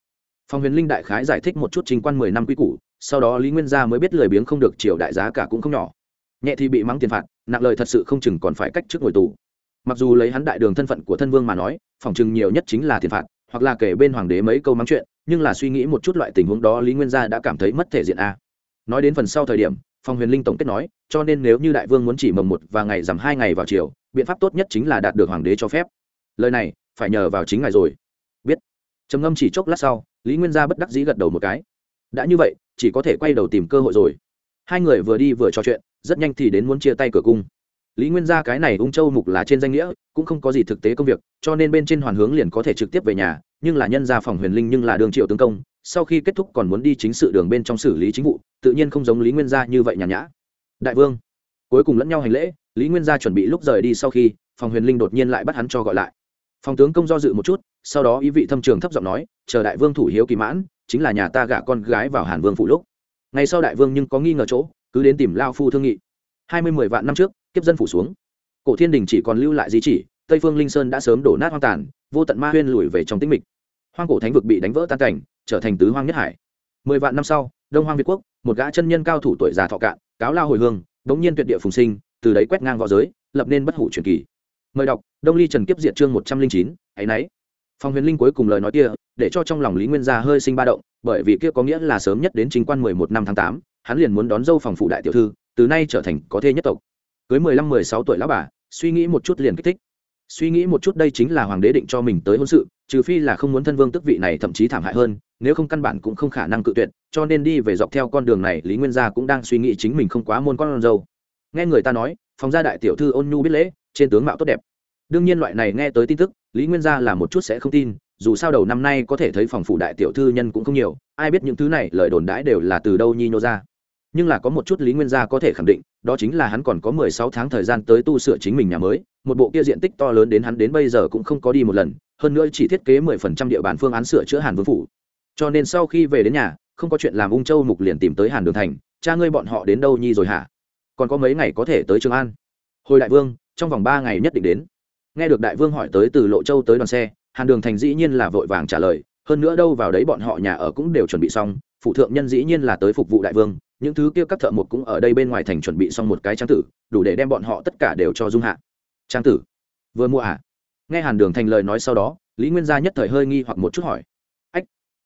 Phòng huyền linh đại khái giải thích một chút trình quan mười năm quy củ, sau đó lý nguyên gia mới biết lười biếng không được chiều đại giá cả cũng không nhỏ. Nhẹ thì bị mắng tiền phạt, nặng lời thật sự không chừng còn phải cách trước ngồi tù. Mặc dù lấy hắn đại đường thân phận của thân vương mà nói, phòng chừng nhiều nhất chính là tiền phạt, hoặc là kể bên hoàng đế mấy câu mắng chuyện, nhưng là suy nghĩ một chút loại tình huống đó lý nguyên gia đã cảm thấy mất thể diện a. Nói đến phần sau thời điểm phong huyền linh tổng kết nói, cho nên nếu như đại vương muốn chỉ mồng một và ngày giảm hai ngày vào chiều biện pháp tốt nhất chính là đạt được hoàng đế cho phép. Lời này, phải nhờ vào chính ngài rồi. Biết. Trầm ngâm chỉ chốc lát sau, lý nguyên gia bất đắc dĩ gật đầu một cái. Đã như vậy, chỉ có thể quay đầu tìm cơ hội rồi. Hai người vừa đi vừa trò chuyện, rất nhanh thì đến muốn chia tay cửa cung. Lý nguyên gia cái này ung châu mục là trên danh nghĩa, cũng không có gì thực tế công việc, cho nên bên trên hoàn hướng liền có thể trực tiếp về nhà nhưng là nhân gia phòng huyền linh nhưng là đường triệu tướng công, sau khi kết thúc còn muốn đi chính sự đường bên trong xử lý chính vụ, tự nhiên không giống lý nguyên gia như vậy nhàn nhã. Đại vương, cuối cùng lẫn nhau hành lễ, lý nguyên gia chuẩn bị lúc rời đi sau khi, phòng huyền linh đột nhiên lại bắt hắn cho gọi lại. Phòng tướng công do dự một chút, sau đó ý vị thâm trường thấp giọng nói, chờ đại vương thủ hiếu kỳ mãn, chính là nhà ta gả con gái vào hàn vương phụ lúc. Ngày sau đại vương nhưng có nghi ngờ chỗ, cứ đến tìm lao phu thương nghị. Hai mươi mười vạn năm trước, kiếp dân phủ xuống. Cổ thiên đình chỉ còn lưu lại di chỉ, tây phương linh sơn đã sớm đổ nát hoang tàn vô tận ma huyên lùi về trong tĩnh mịch. Hoang cổ thánh vực bị đánh vỡ tan cảnh, trở thành tứ hoang nhất hải. Mười vạn năm sau, đông hoang việt quốc, một gã chân nhân cao thủ tuổi già thọ cạn, cáo lao hồi hương, đống nhiên tuyệt địa phùng sinh, từ đấy quét ngang v õ giới, lập nên bất hủ truyền kỳ. Mời đọc, đông ly trần kiếp diệt chương một trăm linh chín ấ y phong huyền linh cuối cùng lời nói kia, để cho trong lòng lý nguyên gia hơi sinh ba động, bởi vì kia có nghĩa là sớm nhất đến chính quan mười một năm tháng tám, hắn liền muốn đón dâu phòng phụ đại tiểu thư, từ nay trở thành có thê nhất tộc. Cưới mười lăm mười sáu tuổi lão bà, suy nghĩ một chút liền kích thích suy nghĩ một chút đây chính là hoàng đế định cho mình tới hôn sự, trừ phi là không muốn thân vương tức vị này thậm chí thảm hại hơn, nếu không căn bản cũng không khả năng cự tuyệt, cho nên đi về dọc theo con đường này, lý nguyên gia cũng đang suy nghĩ chính mình không quá môn con dâu. Nghe người ta nói phòng gia đại tiểu thư ôn nhu biết lễ, trên tướng mạo tốt đẹp. Đương nhiên loại này nghe tới tin tức, lý nguyên gia là một chút sẽ không tin, dù sao đầu năm nay có thể thấy phòng phủ đại tiểu thư nhân cũng không nhiều, ai biết những thứ này lời đồn đãi đều là từ đâu nhi nhô ra nhưng là có một chút lý nguyên gia có thể khẳng định, đó chính là hắn còn có mười sáu tháng thời gian tới tu sửa chính mình nhà mới, một bộ kia diện tích to lớn đến hắn đến bây giờ cũng không có đi một lần, hơn nữa chỉ thiết kế mười phần trăm địa bàn phương án sửa chữa hàn vương phủ. Cho nên sau khi về đến nhà, không có chuyện làm ung châu mục liền tìm tới hàn đường thành, cha ngươi bọn họ đến đâu nhi rồi hả? Còn có mấy ngày có thể tới trường an. Hồi đại vương, trong vòng ba ngày nhất định đến. Nghe được đại vương hỏi tới từ lộ châu tới đoàn xe, hàn đường thành dĩ nhiên là vội vàng trả lời, hơn nữa đâu vào đấy bọn họ nhà ở cũng đều chuẩn bị xong, phụ thượng nhân dĩ nhiên là tới phục vụ đại vương những thứ kia các thợ mộc cũng ở đây bên ngoài thành chuẩn bị xong một cái trang tử, đủ để đem bọn họ tất cả đều cho dung hạ. Trang tử? Vừa mua à? Nghe hàn đường thành lời nói sau đó, lý nguyên gia nhất thời hơi nghi hoặc một chút hỏi. Ách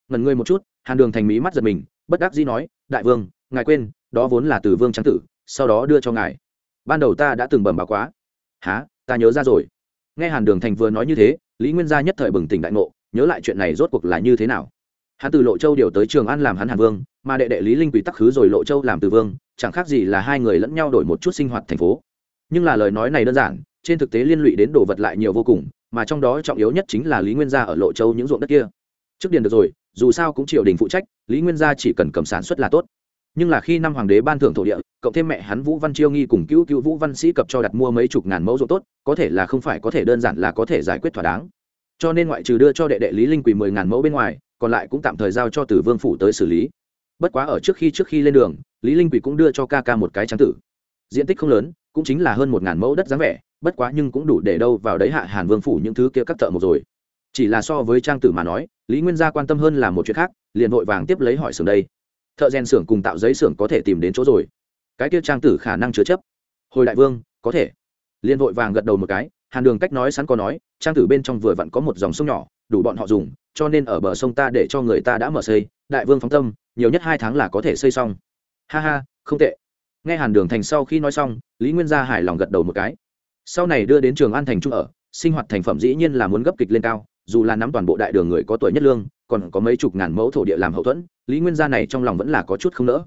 ngần ngươi một chút, hàn đường thành mí mắt giật mình, bất đắc dĩ nói, đại vương, ngài quên, đó vốn là từ vương trang tử, sau đó đưa cho ngài. Ban đầu ta đã từng bẩm báo quá. Há ta nhớ ra rồi. Nghe hàn đường thành vừa nói như thế, lý nguyên gia nhất thời bừng tỉnh đại ngộ, nhớ lại chuyện này rốt cuộc là như thế nào? Hắn từ lộ châu điều tới trường an làm hắn hàn vương mà đệ đệ lý linh quỷ tắc khứ rồi lộ châu làm từ vương, chẳng khác gì là hai người lẫn nhau đổi một chút sinh hoạt thành phố. Nhưng là lời nói này đơn giản, trên thực tế liên lụy đến đồ vật lại nhiều vô cùng, mà trong đó trọng yếu nhất chính là lý nguyên gia ở lộ châu những ruộng đất kia. Trước điền được rồi, dù sao cũng triều đình phụ trách, lý nguyên gia chỉ cần cầm sản xuất là tốt. Nhưng là khi năm hoàng đế ban thưởng thổ địa, cộng thêm mẹ hắn vũ văn chiêu nghi cùng cứu cứu vũ văn sĩ cập cho đặt mua mấy chục ngàn mẫu ruộng tốt, có thể là không phải có thể đơn giản là có thể giải quyết thỏa đáng. Cho nên ngoại trừ đưa cho đệ đệ lý linh quỳ mười ngàn mẫu bên ngoài, còn lại cũng tạm thời giao cho Từ vương phủ tới xử lý bất quá ở trước khi trước khi lên đường, lý linh quỷ cũng đưa cho ca ca một cái trang tử. Diện tích không lớn, cũng chính là hơn một ngàn mẫu đất dáng vẻ, bất quá nhưng cũng đủ để đâu vào đấy hạ hàn vương phủ những thứ kia các thợ một rồi. Chỉ là so với trang tử mà nói, lý nguyên gia quan tâm hơn là một chuyện khác, liền vội vàng tiếp lấy hỏi xưởng đây. Thợ rèn xưởng cùng tạo giấy xưởng có thể tìm đến chỗ rồi. Cái kia trang tử khả năng chứa chấp. Hồi đại vương, có thể. Liền vội vàng gật đầu một cái hàn đường cách nói sẵn có nói, trang tử bên trong vừa vặn có một dòng sông nhỏ, đủ bọn họ dùng, cho nên ở bờ sông ta để cho người ta đã mở xây, đại vương phóng tâm, nhiều nhất hai tháng là có thể xây xong. Ha ha, không tệ. Nghe hàn đường thành sau khi nói xong, lý nguyên gia hài lòng gật đầu một cái. Sau này đưa đến trường an thành trung ở, sinh hoạt thành phẩm dĩ nhiên là muốn gấp kịch lên cao, dù là nắm toàn bộ đại đường người có tuổi nhất lương, còn có mấy chục ngàn mẫu thổ địa làm hậu thuẫn, lý nguyên gia này trong lòng vẫn là có chút không nỡ.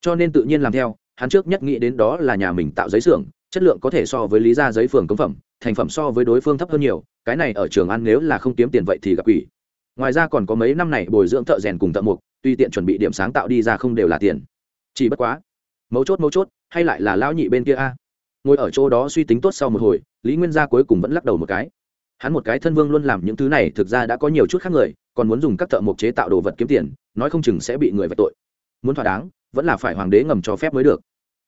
Cho nên tự nhiên làm theo, hắn trước nhất nghĩ đến đó là nhà mình tạo giấy xưởng, chất lượng có thể so với lý gia giấy phường cống phẩm thành phẩm so với đối phương thấp hơn nhiều cái này ở trường ăn nếu là không kiếm tiền vậy thì gặp quỷ. Ngoài ra còn có mấy năm này bồi dưỡng thợ rèn cùng thợ mộc, tuy tiện chuẩn bị điểm sáng tạo đi ra không đều là tiền. Chỉ bất quá mấu chốt mấu chốt hay lại là lão nhị bên kia a. Ngồi ở chỗ đó suy tính tốt sau một hồi lý nguyên gia cuối cùng vẫn lắc đầu một cái. Hắn một cái thân vương luôn làm những thứ này thực ra đã có nhiều chút khác người còn muốn dùng các thợ mộc chế tạo đồ vật kiếm tiền nói không chừng sẽ bị người vạch tội. Muốn thỏa đáng vẫn là phải hoàng đế ngầm cho phép mới được.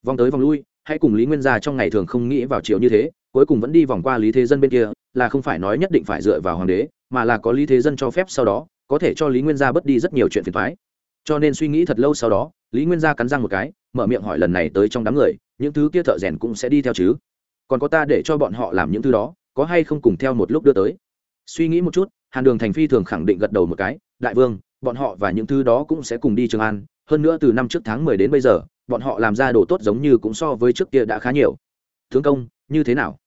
Vòng tới vòng lui hãy cùng lý nguyên gia trong ngày thường không nghĩ vào chiều như thế cuối cùng vẫn đi vòng qua lý thế dân bên kia, là không phải nói nhất định phải dựa vào hoàng đế, mà là có lý thế dân cho phép sau đó, có thể cho lý nguyên gia bớt đi rất nhiều chuyện phiền thoái cho nên suy nghĩ thật lâu sau đó, lý nguyên gia cắn răng một cái, mở miệng hỏi lần này tới trong đám người, những thứ kia thợ rèn cũng sẽ đi theo chứ? Còn có ta để cho bọn họ làm những thứ đó, có hay không cùng theo một lúc đưa tới? Suy nghĩ một chút, hàn đường thành phi thường khẳng định gật đầu một cái, đại vương, bọn họ và những thứ đó cũng sẽ cùng đi trường an, hơn nữa từ năm trước tháng mười đến bây giờ, bọn họ làm ra đồ tốt giống như cũng so với trước kia đã khá nhiều tướng công, như thế nào?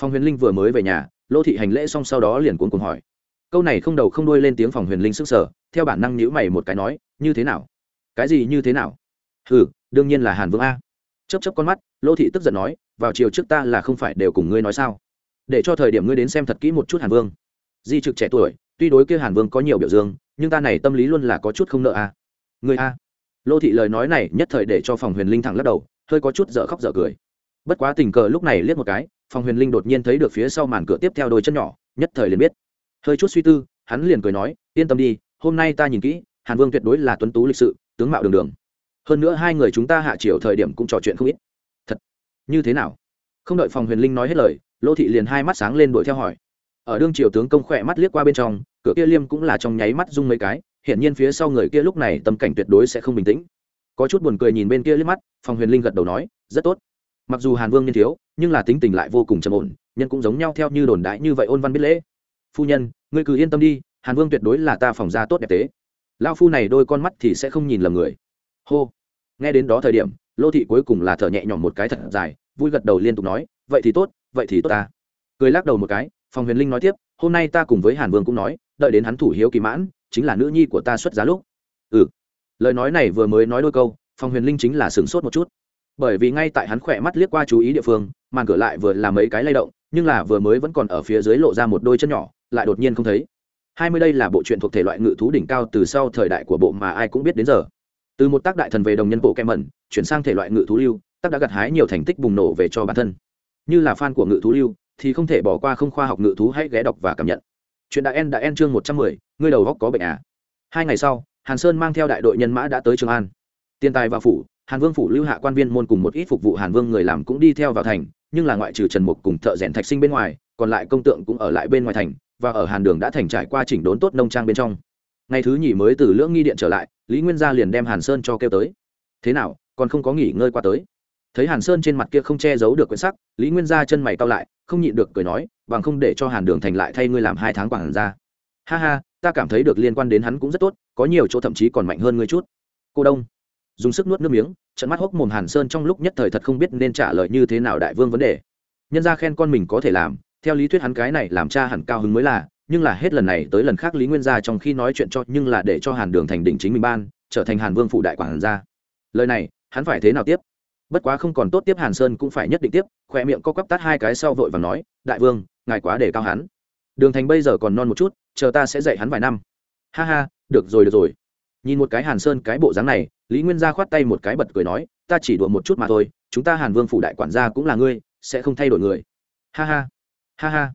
Phòng huyền linh vừa mới về nhà, lô thị hành lễ xong sau đó liền cuốn cuồng hỏi. Câu này không đầu không đuôi lên tiếng phòng huyền linh sức sở theo bản năng nhữ mày một cái nói, như thế nào? Cái gì như thế nào? Ừ đương nhiên là hàn vương a. Chấp chấp con mắt, lô thị tức giận nói, vào chiều trước ta là không phải đều cùng ngươi nói sao? Để cho thời điểm ngươi đến xem thật kỹ một chút hàn vương. Di trực trẻ tuổi, tuy đối kia hàn vương có nhiều biểu dương, nhưng ta này tâm lý luôn là có chút không nợ a. Người a. Lô thị lời nói này nhất thời để cho phòng huyền linh thẳng lắc đầu, hơi có chút dở khóc dở cười bất quá tình cờ lúc này liếc một cái phòng huyền linh đột nhiên thấy được phía sau màn cửa tiếp theo đôi chân nhỏ, nhất thời liền biết. Hơi chút suy tư, hắn liền cười nói, yên tâm đi, hôm nay ta nhìn kỹ, hàn vương tuyệt đối là tuấn tú lịch sự, tướng mạo đường đường. Hơn nữa hai người chúng ta hạ chiều thời điểm cũng trò chuyện không ít. Thật? Như thế nào? Không đợi phòng huyền linh nói hết lời, lô thị liền hai mắt sáng lên đuổi theo hỏi. Ở đương triều tướng công khỏe mắt liếc qua bên trong, cửa kia liêm cũng là trong nháy mắt rung mấy cái, hiển nhiên phía sau người kia lúc này tâm cảnh tuyệt đối sẽ không bình tĩnh. Có chút buồn cười nhìn bên kia liếc mắt phòng huyền linh gật đầu nói, rất tốt mặc dù hàn vương niên thiếu, nhưng là tính tình lại vô cùng trầm ổn, nhân cũng giống nhau theo như đồn đại như vậy ôn văn biết lễ. Phu nhân, ngươi cứ yên tâm đi, hàn vương tuyệt đối là ta phòng ra tốt đẹp tế. Lao phu này đôi con mắt thì sẽ không nhìn lầm người. Hô. Nghe đến đó thời điểm, lô thị cuối cùng là thở nhẹ nhõm một cái thật dài, vui gật đầu liên tục nói, vậy thì tốt, vậy thì tốt ta. Cười lắc đầu một cái phòng huyền linh nói tiếp, hôm nay ta cùng với hàn vương cũng nói, đợi đến hắn thủ hiếu kỳ mãn, chính là nữ nhi của ta xuất giá lúc. Ừ. Lời nói này vừa mới nói đôi câu phòng huyền linh chính là sửng sốt một chút bởi vì ngay tại hắn khỏe mắt liếc qua chú ý địa phương, màn cửa lại vừa làm mấy cái lay động, nhưng là vừa mới vẫn còn ở phía dưới lộ ra một đôi chân nhỏ, lại đột nhiên không thấy. Hai mươi đây là bộ truyện thuộc thể loại ngự thú đỉnh cao từ sau thời đại của bộ mà ai cũng biết đến giờ. Từ một tác đại thần về đồng nhân bộ kem mẩn, chuyển sang thể loại ngự thú lưu, tác đã gặt hái nhiều thành tích bùng nổ về cho bản thân. Như là fan của ngự thú lưu, thì không thể bỏ qua không khoa học ngự thú hãy ghé đọc và cảm nhận. Chuyện đại en đã en chương một trăm mười, ngươi đầu góc có bệnh à? Hai ngày sau, hàn sơn mang theo đại đội nhân mã đã tới trường an. Tiền tài và phủ hàn vương phủ lưu hạ quan viên môn cùng một ít phục vụ hàn vương người làm cũng đi theo vào thành, nhưng là ngoại trừ trần mục cùng thợ rèn thạch sinh bên ngoài, còn lại công tượng cũng ở lại bên ngoài thành, và ở hàn đường đã thành trải qua chỉnh đốn tốt nông trang bên trong. Ngày thứ nhì mới từ lưỡng nghi điện trở lại, lý nguyên gia liền đem hàn sơn cho kêu tới. Thế nào, còn không có nghỉ ngơi qua tới? Thấy hàn sơn trên mặt kia không che giấu được quyển sắc, lý nguyên gia chân mày cao lại, không nhịn được cười nói, bằng không để cho hàn đường thành lại thay ngươi làm hai tháng quảng ra ha ha, ta cảm thấy được liên quan đến hắn cũng rất tốt, có nhiều chỗ thậm chí còn mạnh hơn ngươi chút. Cô đông dùng sức nuốt nước miếng, trận mắt hốc mồm hàn sơn trong lúc nhất thời thật không biết nên trả lời như thế nào đại vương vấn đề. Nhân ra khen con mình có thể làm, theo lý thuyết hắn cái này làm cha hẳn cao hứng mới là, nhưng là hết lần này tới lần khác lý nguyên gia trong khi nói chuyện cho, nhưng là để cho hàn đường thành đỉnh chính mình ban, trở thành hàn vương phụ đại quản gia. Lời này, hắn phải thế nào tiếp? Bất quá không còn tốt tiếp hàn sơn cũng phải nhất định tiếp, khoe miệng co quắp tắt hai cái sau vội và nói, đại vương, ngài quá để cao hắn. Đường thành bây giờ còn non một chút, chờ ta sẽ dạy hắn vài năm. Ha ha, được rồi được rồi nhìn một cái hàn sơn cái bộ dáng này, lý nguyên gia khoát tay một cái bật cười nói, ta chỉ đùa một chút mà thôi, chúng ta hàn vương phủ đại quản gia cũng là ngươi, sẽ không thay đổi người. Ha ha ha ha.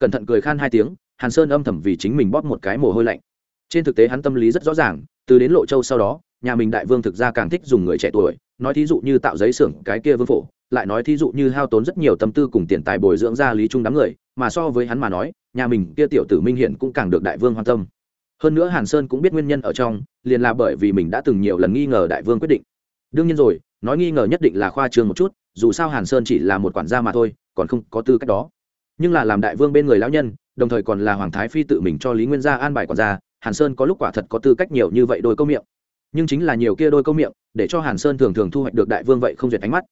Cẩn thận cười khan hai tiếng, hàn sơn âm thầm vì chính mình bóp một cái mồ hôi lạnh. Trên thực tế hắn tâm lý rất rõ ràng, từ đến lộ châu sau đó, nhà mình đại vương thực ra càng thích dùng người trẻ tuổi, nói thí dụ như tạo giấy xưởng cái kia vương phổ lại nói thí dụ như hao tốn rất nhiều tâm tư cùng tiền tài bồi dưỡng ra lý trung đám người, mà so với hắn mà nói, nhà mình kia tiểu tử minh hiển cũng càng được đại vương quan tâm hơn nữa hàn sơn cũng biết nguyên nhân ở trong, liền là bởi vì mình đã từng nhiều lần nghi ngờ đại vương quyết định. Đương nhiên rồi, nói nghi ngờ nhất định là khoa trương một chút, dù sao hàn sơn chỉ là một quản gia mà thôi, còn không có tư cách đó. Nhưng là làm đại vương bên người lão nhân, đồng thời còn là hoàng thái phi tự mình cho lý nguyên gia an bài quản gia, hàn sơn có lúc quả thật có tư cách nhiều như vậy đôi câu miệng. Nhưng chính là nhiều kia đôi câu miệng, để cho hàn sơn thường thường thu hoạch được đại vương vậy không duyệt ánh mắt.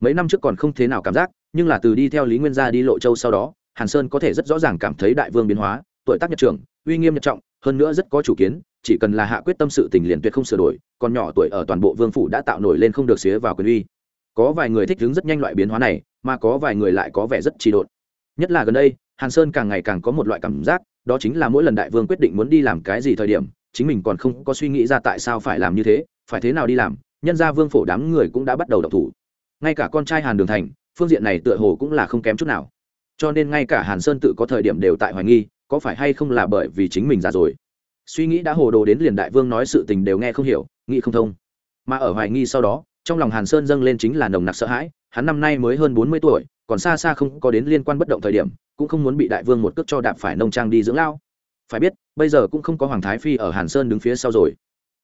Mấy năm trước còn không thế nào cảm giác, nhưng là từ đi theo lý nguyên gia đi lộ châu sau đó, hàn sơn có thể rất rõ ràng cảm thấy đại vương biến hóa, tuổi tác nhật trưởng, uy nghiêm nhật trọng hơn nữa rất có chủ kiến, chỉ cần là hạ quyết tâm sự tình liền tuyệt không sửa đổi, còn nhỏ tuổi ở toàn bộ vương phủ đã tạo nổi lên không được xía vào quyền uy. Có vài người thích đứng rất nhanh loại biến hóa này, mà có vài người lại có vẻ rất trì độn. Nhất là gần đây, hàn sơn càng ngày càng có một loại cảm giác, đó chính là mỗi lần đại vương quyết định muốn đi làm cái gì thời điểm, chính mình còn không có suy nghĩ ra tại sao phải làm như thế, phải thế nào đi làm, nhân ra vương phổ đám người cũng đã bắt đầu đọc thủ. Ngay cả con trai hàn đường thành, phương diện này tựa hồ cũng là không kém chút nào. Cho nên ngay cả hàn sơn tự có thời điểm đều tại hoài nghi có phải hay không là bởi vì chính mình già rồi? Suy nghĩ đã hồ đồ đến liền đại vương nói sự tình đều nghe không hiểu, nghĩ không thông. Mà ở hoài nghi sau đó, trong lòng hàn sơn dâng lên chính là nồng nặc sợ hãi, hắn năm nay mới hơn bốn mươi tuổi, còn xa xa không có đến liên quan bất động thời điểm, cũng không muốn bị đại vương một cước cho đạp phải nông trang đi dưỡng lao. Phải biết, bây giờ cũng không có hoàng thái phi ở hàn sơn đứng phía sau rồi.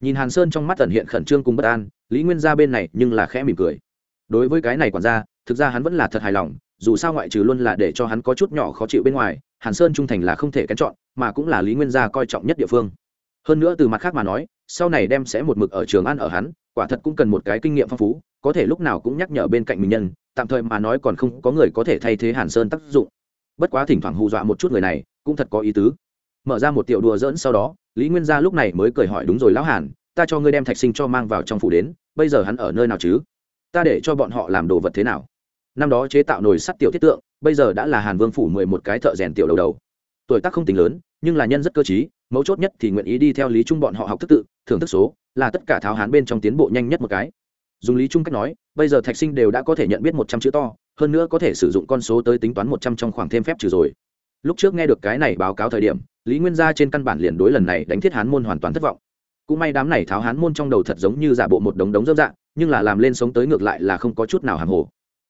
Nhìn hàn sơn trong mắt tần hiện khẩn trương cùng bất an, lý nguyên ra bên này nhưng là khẽ mỉm cười đối với cái này quản gia, thực ra hắn vẫn là thật hài lòng, dù sao ngoại trừ luôn là để cho hắn có chút nhỏ khó chịu bên ngoài, hàn sơn trung thành là không thể kén chọn, mà cũng là lý nguyên gia coi trọng nhất địa phương. Hơn nữa từ mặt khác mà nói, sau này đem sẽ một mực ở trường ăn ở hắn, quả thật cũng cần một cái kinh nghiệm phong phú, có thể lúc nào cũng nhắc nhở bên cạnh mình nhân, tạm thời mà nói còn không có người có thể thay thế hàn sơn tác dụng. Bất quá thỉnh thoảng hù dọa một chút người này, cũng thật có ý tứ. Mở ra một tiểu đùa dỡn sau đó, lý nguyên gia lúc này mới cười hỏi đúng rồi, lão hàn, ta cho ngươi đem thạch sinh cho mang vào trong phủ đến, bây giờ hắn ở nơi nào chứ? Ta để cho bọn họ làm đồ vật thế nào? Năm đó chế tạo nồi sắt tiểu thiết tượng, bây giờ đã là hàn vương phủ mười một cái thợ rèn tiểu đầu đầu. Tuổi tác không tính lớn, nhưng là nhân rất cơ t mấu chốt nhất thì nguyện ý đi theo lý trung bọn họ học thức tự, thưởng thức số, là tất cả tháo hán bên trong tiến bộ nhanh nhất một cái. Dùng lý trung cách nói, bây giờ thạch sinh đều đã có thể nhận biết một trăm chữ to, hơn nữa có thể sử dụng con số tới tính toán một trăm trong khoảng thêm phép trừ rồi. Lúc trước nghe được cái này báo cáo thời điểm, lý nguyên gia trên căn bản liền đối lần này đánh thiết hán môn hoàn toàn thất vọng. Cũng may đám này tháo hán môn trong đầu thật giống như giả bộ một đống đống dâm dạng nhưng là làm lên sống tới ngược lại là không có chút nào hàng hồ.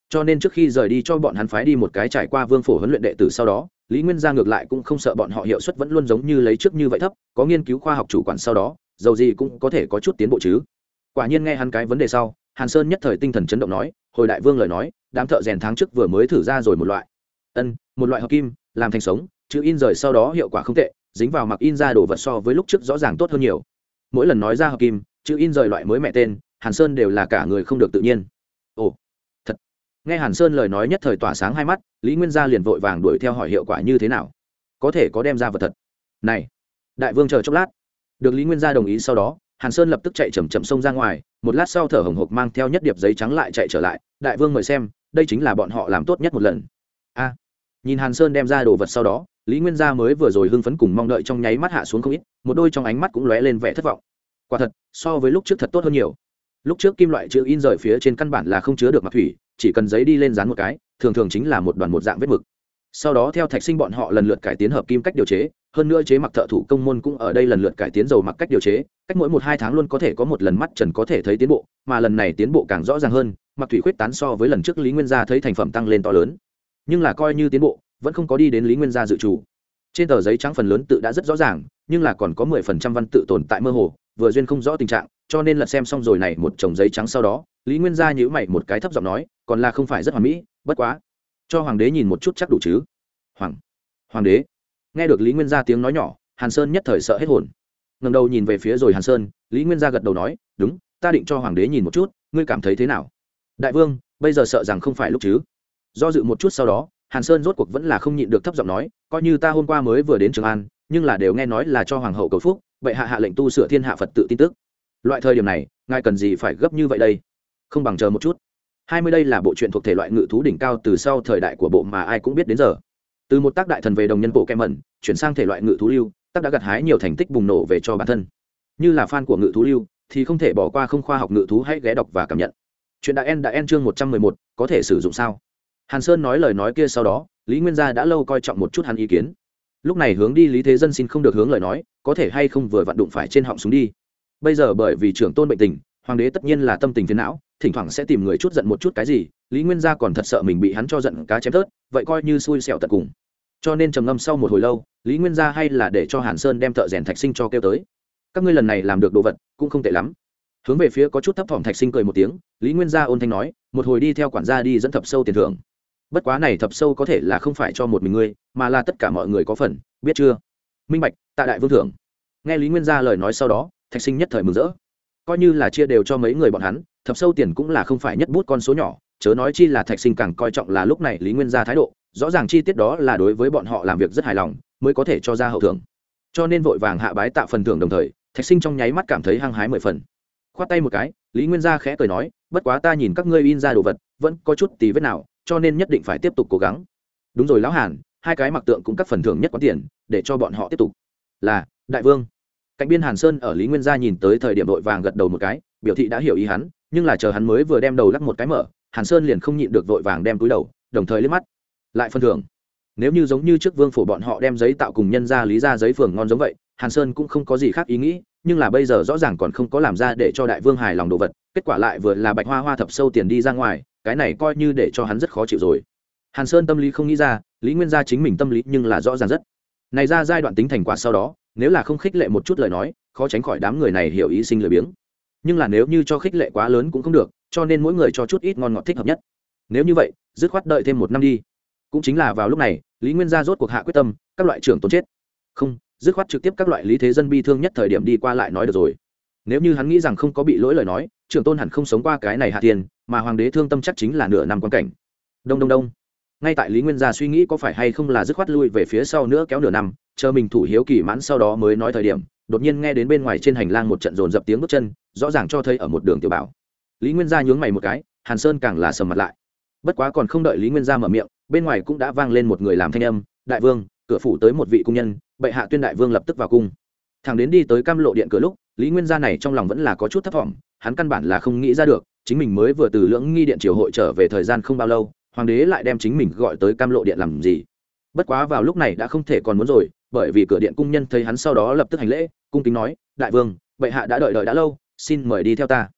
Cho nên trước khi rời đi cho bọn hắn phái đi một cái trải qua vương phổ huấn luyện đệ tử sau đó, lý nguyên gia ngược lại cũng không sợ bọn họ hiệu suất vẫn luôn giống như lấy trước như vậy thấp, có nghiên cứu khoa học chủ quản sau đó, dầu gì cũng có thể có chút tiến bộ chứ. Quả nhiên nghe hắn cái vấn đề sau, hàn sơn nhất thời tinh thần chấn động nói, hồi đại vương lời nói, đám thợ rèn tháng trước vừa mới thử ra rồi một loại. Ân, một loại hợp kim, làm thành sống, chữ in rời sau đó hiệu quả không tệ, dính vào mặc in ra đồ vật so với lúc trước rõ ràng tốt hơn nhiều. Mỗi lần nói ra hợp kim, chữ in rời loại mới mẹ tên hàn sơn đều là cả người không được tự nhiên. Ồ, thật. Nghe hàn sơn lời nói nhất thời tỏa sáng hai mắt, lý nguyên gia liền vội vàng đuổi theo hỏi hiệu quả như thế nào. Có thể có đem ra vật thật. Này, đại vương chờ chốc lát. Được lý nguyên gia đồng ý sau đó, hàn sơn lập tức chạy chầm chậm sông ra ngoài, một lát sau thở hồng hộc mang theo nhất điệp giấy trắng lại chạy trở lại, đại vương mời xem, đây chính là bọn họ làm tốt nhất một lần. A. Nhìn hàn sơn đem ra đồ vật sau đó, lý nguyên gia mới vừa rồi hưng phấn cùng mong đợi trong nháy mắt hạ xuống không ít, một đôi trong ánh mắt cũng lóe lên vẻ thất vọng. Quả thật, so với lúc trước thật tốt hơn nhiều lúc trước kim loại chữ in rời phía trên căn bản là không chứa được mặt thủy, chỉ cần giấy đi lên dán một cái, thường thường chính là một đoàn một dạng vết mực. Sau đó theo thạch sinh bọn họ lần lượt cải tiến hợp kim cách điều chế, hơn nữa chế mặc thợ thủ công môn cũng ở đây lần lượt cải tiến dầu mặc cách điều chế, cách mỗi một hai tháng luôn có thể có một lần mắt trần có thể thấy tiến bộ, mà lần này tiến bộ càng rõ ràng hơn, mặc thủy khuyết tán so với lần trước lý nguyên gia thấy thành phẩm tăng lên to lớn. Nhưng là coi như tiến bộ, vẫn không có đi đến lý nguyên gia dự trù. Trên tờ giấy trắng phần lớn tự đã rất rõ ràng, nhưng là còn có mười phần trăm văn tự tồn tại mơ hồ, vừa duyên không rõ tình trạng cho nên lật xem xong rồi này một chồng giấy trắng sau đó, lý nguyên gia nhữ mày một cái thấp giọng nói, còn là không phải rất hoàn mỹ, bất quá. Cho hoàng đế nhìn một chút chắc đủ chứ? Hoàng hoàng đế. Nghe được lý nguyên gia tiếng nói nhỏ, hàn sơn nhất thời sợ hết hồn. Ngầm đầu nhìn về phía rồi hàn sơn, lý nguyên gia gật đầu nói, đúng, ta định cho hoàng đế nhìn một chút, ngươi cảm thấy thế nào? Đại vương, bây giờ sợ rằng không phải lúc chứ. Do dự một chút sau đó, hàn sơn rốt cuộc vẫn là không nhịn được thấp giọng nói, coi như ta hôm qua mới vừa đến trường an, nhưng là đều nghe nói là cho hoàng hậu cầu phúc, vậy hạ hạ lệnh tu sửa thiên hạ phật tự tin tức loại thời điểm này, ngài cần gì phải gấp như vậy đây? Không bằng chờ một chút. Hai mươi đây là bộ truyện thuộc thể loại ngự thú đỉnh cao từ sau thời đại của bộ mà ai cũng biết đến giờ. Từ một tác đại thần về đồng nhân bộ kem mẩn, chuyển sang thể loại ngự thú lưu, tác đã gặt hái nhiều thành tích bùng nổ về cho bản thân. Như là fan của ngự thú lưu, thì không thể bỏ qua không khoa học ngự thú hãy ghé đọc và cảm nhận. Chuyện đã en đã en chương một trăm mười một, có thể sử dụng sao? Hàn sơn nói lời nói kia sau đó, lý nguyên gia đã lâu coi trọng một chút hắn ý kiến. Lúc này hướng đi lý thế dân xin không được hướng lời nói, có thể hay không vừa vặn đụng phải trên họng súng đi bây giờ bởi vì trưởng tôn bệnh tình, hoàng đế tất nhiên là tâm tình phiền não, thỉnh thoảng sẽ tìm người chút giận một chút cái gì, lý nguyên gia còn thật sợ mình bị hắn cho giận cá chém tớt vậy coi như xui xẻo tận cùng. Cho nên trầm ngâm sau một hồi lâu, lý nguyên gia hay là để cho hàn sơn đem thợ rèn thạch sinh cho kêu tới. Các ngươi lần này làm được đồ vật, cũng không tệ lắm. Hướng về phía có chút thấp thỏm thạch sinh cười một tiếng, lý nguyên gia ôn thanh nói, một hồi đi theo quản gia đi dẫn thập sâu tiền thưởng. Bất quá này thập sâu có thể là không phải cho một mình ngươi, mà là tất cả mọi người có phần, biết chưa? Minh bạch, tạ đại vương thưởng. Nghe lý nguyên gia lời nói sau đó thạch sinh nhất thời mừng rỡ. Coi như là chia đều cho mấy người bọn hắn, thập sâu tiền cũng là không phải nhất bút con số nhỏ, chớ nói chi là thạch sinh càng coi trọng là lúc này lý nguyên gia thái độ, rõ ràng chi tiết đó là đối với bọn họ làm việc rất hài lòng, mới có thể cho ra hậu thưởng. Cho nên vội vàng hạ bái tạo phần thưởng đồng thời, thạch sinh trong nháy mắt cảm thấy hăng hái mười phần. Khoát tay một cái, lý nguyên gia khẽ cười nói, bất quá ta nhìn các ngươi in ra đồ vật, vẫn có chút tí vết nào, cho nên nhất định phải tiếp tục cố gắng. Đúng rồi lão hàn, hai cái mặc tượng cũng các phần thưởng nhất quán tiền, để cho bọn họ tiếp tục. Là, đại vương cạnh biên hàn sơn ở lý nguyên gia nhìn tới thời điểm đội vàng gật đầu một cái, biểu thị đã hiểu ý hắn, nhưng là chờ hắn mới vừa đem đầu lắc một cái mở, hàn sơn liền không nhịn được vội vàng đem túi đầu, đồng thời liếc mắt. Lại phân thưởng. Nếu như giống như trước vương phủ bọn họ đem giấy tạo cùng nhân ra lý ra giấy phường ngon giống vậy, hàn sơn cũng không có gì khác ý nghĩ, nhưng là bây giờ rõ ràng còn không có làm ra để cho đại vương hài lòng đồ vật, kết quả lại vừa là bạch hoa hoa thập sâu tiền đi ra ngoài, cái này coi như để cho hắn rất khó chịu rồi. Hàn sơn tâm lý không nghĩ ra, lý nguyên gia chính mình tâm lý nhưng là rõ ràng rất. Này ra giai đoạn tính thành quả sau đó nếu là không khích lệ một chút lời nói, khó tránh khỏi đám người này hiểu ý sinh lười biếng. Nhưng là nếu như cho khích lệ quá lớn cũng không được, cho nên mỗi người cho chút ít ngon ngọt thích hợp nhất. Nếu như vậy, dứt khoát đợi thêm một năm đi. Cũng chính là vào lúc này, lý nguyên gia rốt cuộc hạ quyết tâm, các loại trưởng tốn chết. Không, dứt khoát trực tiếp các loại lý thế dân bi thương nhất thời điểm đi qua lại nói được rồi. Nếu như hắn nghĩ rằng không có bị lỗi lời nói, trưởng tôn hẳn không sống qua cái này hạ tiền, mà hoàng đế thương tâm chắc chính là nửa năm quan cảnh. Đông đông đông ngay tại lý nguyên gia suy nghĩ có phải hay không là dứt khoát lui về phía sau nữa kéo nửa năm, chờ mình thủ hiếu kỳ mãn sau đó mới nói thời điểm, đột nhiên nghe đến bên ngoài trên hành lang một trận dồn dập tiếng bước chân, rõ ràng cho thấy ở một đường tiểu bảo. Lý nguyên gia nhướng mày một cái, hàn sơn càng là sầm mặt lại. Bất quá còn không đợi lý nguyên gia mở miệng, bên ngoài cũng đã vang lên một người làm thanh âm, đại vương, cửa phủ tới một vị cung nhân, bệ hạ tuyên đại vương lập tức vào cung. Thằng đến đi tới cam lộ điện cửa lúc, lý nguyên gia này trong lòng vẫn là có chút thất vọng hắn căn bản là không nghĩ ra được, chính mình mới vừa từ lưỡng nghi điện triều hội trở về thời gian không bao lâu hoàng đế lại đem chính mình gọi tới cam lộ điện làm gì? Bất quá vào lúc này đã không thể còn muốn rồi, bởi vì cửa điện cung nhân thấy hắn sau đó lập tức hành lễ, cung kính nói, đại vương, bệ hạ đã đợi đợi đã lâu, xin mời đi theo ta.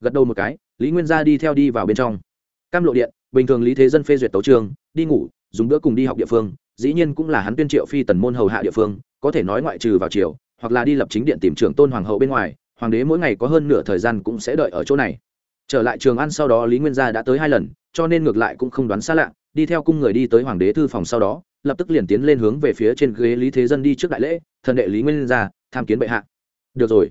Gật đầu một cái, lý nguyên gia đi theo đi vào bên trong. Cam lộ điện, bình thường lý thế dân phê duyệt tấu trường, đi ngủ, dùng bữa cùng đi học địa phương, dĩ nhiên cũng là hắn tuyên triệu phi tần môn hầu hạ địa phương, có thể nói ngoại trừ vào chiều hoặc là đi lập chính điện tìm trưởng tôn hoàng hậu bên ngoài, hoàng đế mỗi ngày có hơn nửa thời gian cũng sẽ đợi ở chỗ này. Trở lại trường ăn sau đó lý nguyên gia đã tới hai lần cho nên ngược lại cũng không đoán xa lạ, đi theo cung người đi tới hoàng đế thư phòng sau đó, lập tức liền tiến lên hướng về phía trên ghế lý thế dân đi trước đại lễ, thần đệ lý nguyên gia tham kiến bệ hạ. Được rồi.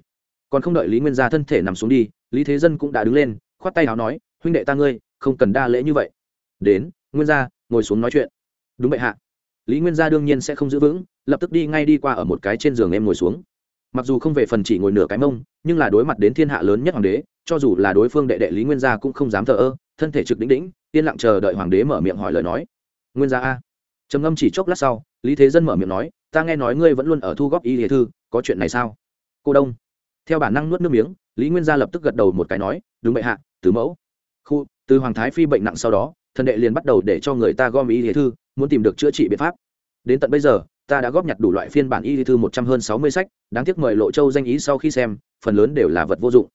Còn không đợi lý nguyên gia thân thể nằm xuống đi, lý thế dân cũng đã đứng lên, khoát tay áo nói, huynh đệ ta ngươi, không cần đa lễ như vậy. Đến, nguyên gia ngồi xuống nói chuyện. Đúng bệ hạ. Lý nguyên gia đương nhiên sẽ không giữ vững, lập tức đi ngay đi qua ở một cái trên giường em ngồi xuống. Mặc dù không về phần chỉ ngồi nửa cái mông, nhưng là đối mặt đến thiên hạ lớn nhất hoàng đế, cho dù là đối phương đệ đệ lý nguyên gia cũng không dám thờ ơ thân thể trực đĩnh đĩnh yên lặng chờ đợi hoàng đế mở miệng hỏi lời nói. Nguyên gia a. Trầm ngâm chỉ chốc lát sau, lý thế dân mở miệng nói, ta nghe nói ngươi vẫn luôn ở thu góp y lý thư, có chuyện này sao? Cô đông. Theo bản năng nuốt nước miếng, lý nguyên gia lập tức gật đầu một cái nói, đúng bệ hạ, tứ mẫu. Khu, từ hoàng thái phi bệnh nặng sau đó, thần đệ liền bắt đầu để cho người ta gom y lý thư, muốn tìm được chữa trị biện pháp. Đến tận bây giờ, ta đã góp nhặt đủ loại phiên bản y thư một trăm hơn sáu mươi sách, đáng tiếc mời lộ châu danh ý sau khi xem, phần lớn đều là vật vô dụng.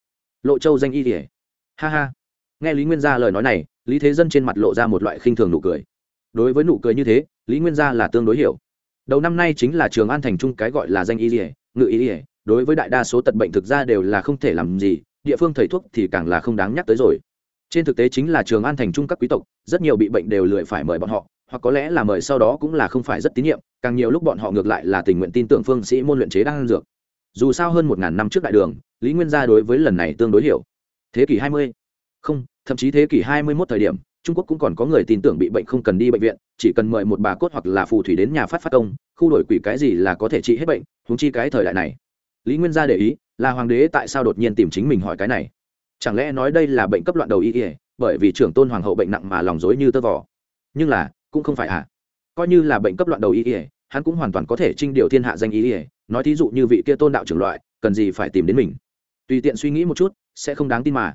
Lộ châu danh y ỉa ha ha nghe lý nguyên gia lời nói này, lý thế dân trên mặt lộ ra một loại khinh thường nụ cười. Đối với nụ cười như thế, lý nguyên gia là tương đối hiểu. Đầu năm nay chính là trường an thành trung cái gọi là danh y ỉa ngự y ỉa đối với đại đa số tật bệnh thực ra đều là không thể làm gì, địa phương thầy thuốc thì càng là không đáng nhắc tới rồi. Trên thực tế chính là trường an thành trung các quý tộc, rất nhiều bị bệnh đều lười phải mời bọn họ, hoặc có lẽ là mời sau đó cũng là không phải rất tín nhiệm, càng nhiều lúc bọn họ ngược lại là tình nguyện tin tưởng phương sĩ môn luyện chế đang dược. Dù sao hơn một ngàn năm trước đại đường, lý nguyên gia đối với lần này tương đối hiểu. Thế kỷ hai mươi không, thậm chí thế kỷ hai mươi 21 thời điểm, trung quốc cũng còn có người tin tưởng bị bệnh không cần đi bệnh viện, chỉ cần mời một bà cốt hoặc là phù thủy đến nhà phát phát công, khu đổi quỷ cái gì là có thể trị hết bệnh húng chi cái thời đại này. Lý nguyên gia để ý, là hoàng đế tại sao đột nhiên tìm chính mình hỏi cái này? Chẳng lẽ nói đây là bệnh cấp loạn đầu y ỉa bởi vì trưởng tôn hoàng hậu bệnh nặng mà lòng dối như tơ vò? Nhưng là, cũng không phải à? Coi như là bệnh cấp loạn đầu y ỉa hắn cũng hoàn toàn có thể trinh điều thiên hạ danh y ỉa nói thí dụ như vị kia tôn đạo trưởng loại, cần gì phải tìm đến mình? Tùy tiện suy nghĩ một chút, sẽ không đáng tin mà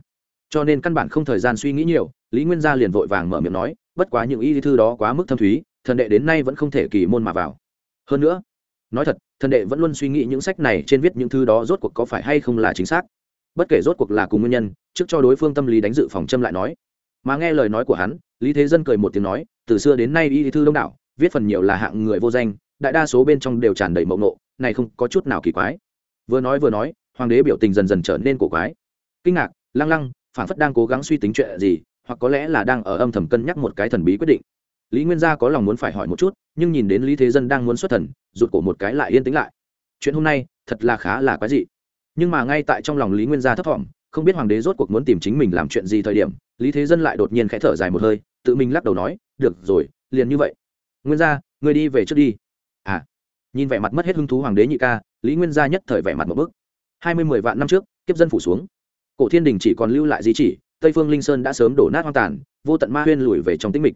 cho nên căn bản không thời gian suy nghĩ nhiều, lý nguyên gia liền vội vàng mở miệng nói, bất quá những y thư đó quá mức thâm thúy, thần đệ đến nay vẫn không thể kỳ môn mà vào. Hơn nữa, nói thật, thần đệ vẫn luôn suy nghĩ những sách này trên viết những thư đó rốt cuộc có phải hay không là chính xác. Bất kể rốt cuộc là cùng nguyên nhân, trước cho đối phương tâm lý đánh dự phòng châm lại nói. Mà nghe lời nói của hắn, lý thế dân cười một tiếng nói, từ xưa đến nay y thư đông đảo, viết phần nhiều là hạng người vô danh, đại đa số bên trong đều tràn đầy mộng nộ, này không có chút nào kỳ quái. Vừa nói vừa nói, hoàng đế biểu tình dần dần trở nên cổ quái. Kinh ngạc, lăng lăng phản phất đang cố gắng suy tính chuyện gì, hoặc có lẽ là đang ở âm thầm cân nhắc một cái thần bí quyết định. Lý nguyên gia có lòng muốn phải hỏi một chút, nhưng nhìn đến lý thế dân đang muốn xuất thần, rụt cổ một cái lại yên tĩnh lại. Chuyện hôm nay, thật là khá là quái dị. Nhưng mà ngay tại trong lòng lý nguyên gia thấp thỏm, không biết hoàng đế rốt cuộc muốn tìm chính mình làm chuyện gì thời điểm, lý thế dân lại đột nhiên khẽ thở dài một hơi, tự mình lắc đầu nói, được rồi, liền như vậy. Nguyên gia người đi về trước đi. À nhìn vẻ mặt mất hết hứng thú hoàng đế nhị ca, lý nguyên gia nhất thời vẻ mặt một bức. Hai mươi mười vạn năm trước, kiếp dân phủ xuống cổ thiên đình chỉ còn lưu lại di chỉ, tây phương linh sơn đã sớm đổ nát hoang tàn, vô tận ma huyên lùi về trong tĩnh mịch.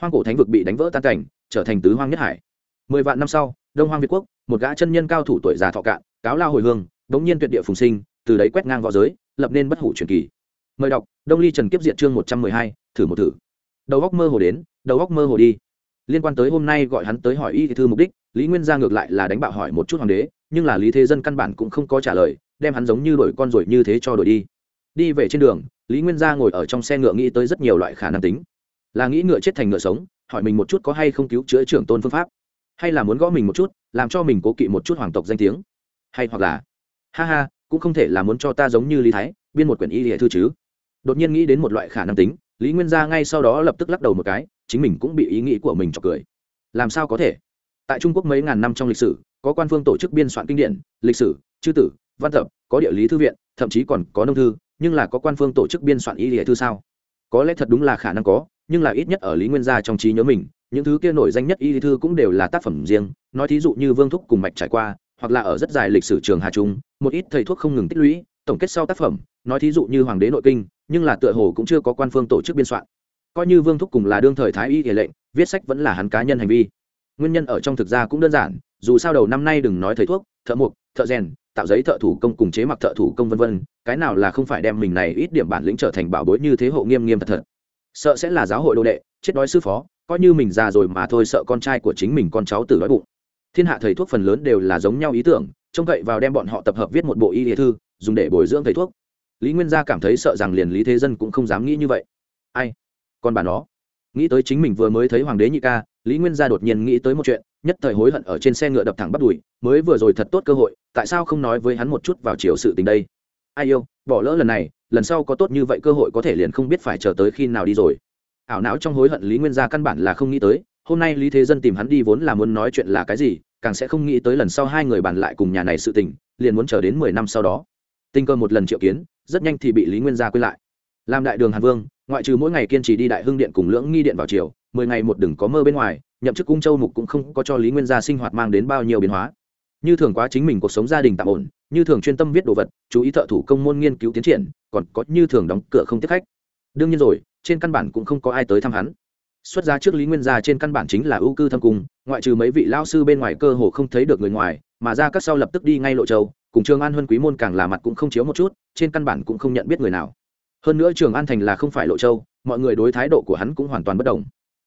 Hoang cổ thánh vực bị đánh vỡ tan cảnh, trở thành tứ hoang nhất hải. Mười vạn năm sau, đông hoang việt quốc, một gã chân nhân cao thủ tuổi già thọ cạn, cáo lao hồi hương, đống nhiên tuyệt địa phùng sinh, từ đấy quét ngang v õ giới, lập nên bất hủ truyền kỳ. Mời đọc, đông ly trần kiếp diện chương một trăm mười hai, thử một thử. Đầu góc mơ hồ đến, đầu góc mơ hồ đi. Liên quan tới hôm nay gọi hắn tới hỏi y thư mục đích, lý nguyên gia ngược lại là đánh bạo hỏi một chút hoàng đế, nhưng là lý thế dân căn bản cũng không có trả lời, đem hắn giống như đổi con rồi như thế cho đổi đi đi về trên đường, lý nguyên gia ngồi ở trong xe ngựa nghĩ tới rất nhiều loại khả năng tính. Là nghĩ ngựa chết thành ngựa sống, hỏi mình một chút có hay không cứu chữa trưởng tôn phương pháp. Hay là muốn gõ mình một chút, làm cho mình cố kỵ một chút hoàng tộc danh tiếng. Hay hoặc là, ha ha, cũng không thể là muốn cho ta giống như lý thái, biên một quyển y hệ thư chứ. Đột nhiên nghĩ đến một loại khả năng tính, lý nguyên gia ngay sau đó lập tức lắc đầu một cái, chính mình cũng bị ý nghĩ của mình chọc cười. Làm sao có thể? Tại trung quốc mấy ngàn năm trong lịch sử, có quan phương tổ chức biên soạn kinh điển, lịch sử, chư tử, văn tập, có địa lý thư viện, thậm chí còn có nông thư nhưng là có quan phương tổ chức biên soạn y lý thư sao? Có lẽ thật đúng là khả năng có, nhưng là ít nhất ở lý nguyên gia trong trí nhớ mình, những thứ kia nổi danh nhất y thư cũng đều là tác phẩm riêng, nói thí dụ như vương thúc cùng mạch trải qua, hoặc là ở rất dài lịch sử trường hà trung, một ít thầy thuốc không ngừng tích lũy, tổng kết sau tác phẩm, nói thí dụ như hoàng đế nội kinh, nhưng là tựa hồ cũng chưa có quan phương tổ chức biên soạn. Coi như vương thúc cùng là đương thời thái y y lệnh, viết sách vẫn là hắn cá nhân hành vi. Nguyên nhân ở trong thực ra cũng đơn giản, dù sao đầu năm nay đừng nói thầy thuốc, thợ mộc, thợ rèn, tạo giấy thợ thủ công cùng chế mặc thợ thủ công vân vân cái nào là không phải đem mình này ít điểm bản lĩnh trở thành bảo bối như thế hộ nghiêm nghiêm thật thật. Sợ sẽ là giáo hội đô đệ, chết đói sư phó, coi như mình già rồi mà thôi sợ con trai của chính mình con cháu tử đói bụng. Thiên hạ thầy thuốc phần lớn đều là giống nhau ý tưởng, trông cậy vào đem bọn họ tập hợp viết một bộ y địa thư, dùng để bồi dưỡng thầy thuốc. Lý nguyên gia cảm thấy sợ rằng liền lý thế dân cũng không dám nghĩ như vậy. Ai? Còn bà nó. Nghĩ tới chính mình vừa mới thấy hoàng đế nhị ca, lý nguyên gia đột nhiên nghĩ tới một chuyện, nhất thời hối hận ở trên xe ngựa đập thẳng bắt đùi, mới vừa rồi thật tốt cơ hội, tại sao không nói với hắn một chút vào chiều sự tình đây? Ai yêu, bỏ lỡ lần này, lần sau có tốt như vậy cơ hội có thể liền không biết phải chờ tới khi nào đi rồi. Ảo não trong hối hận lý nguyên gia căn bản là không nghĩ tới, hôm nay lý thế dân tìm hắn đi vốn là muốn nói chuyện là cái gì, càng sẽ không nghĩ tới lần sau hai người bàn lại cùng nhà này sự tình, liền muốn chờ đến mười năm sau đó. Tình cơ một lần triệu kiến, rất nhanh thì bị lý nguyên gia quên lại. Làm đại đường hàn vương, ngoại trừ mỗi ngày kiên trì đi đại hưng điện cùng lưỡng nghi điện vào chiều, mười ngày một đừng có mơ bên ngoài, nhậm chức cung châu mục cũng không có cho lý nguyên gia sinh hoạt mang đến bao nhiêu biến hóa. Như thường quá chính mình cuộc sống gia đình tạm ổn như thường chuyên tâm viết đồ vật, chú ý thợ thủ công môn nghiên cứu tiến triển, còn có như thường đóng cửa không tiếp khách. Đương nhiên rồi, trên căn bản cũng không có ai tới thăm hắn. Xuất gia trước lý nguyên gia trên căn bản chính là ưu cư thâm cung, ngoại trừ mấy vị lao sư bên ngoài cơ hồ không thấy được người ngoài, mà ra các sau lập tức đi ngay lộ châu, cùng trường an huân quý môn càng là mặt cũng không chiếu một chút, trên căn bản cũng không nhận biết người nào. Hơn nữa trường an thành là không phải lộ châu, mọi người đối thái độ của hắn cũng hoàn toàn bất đồng.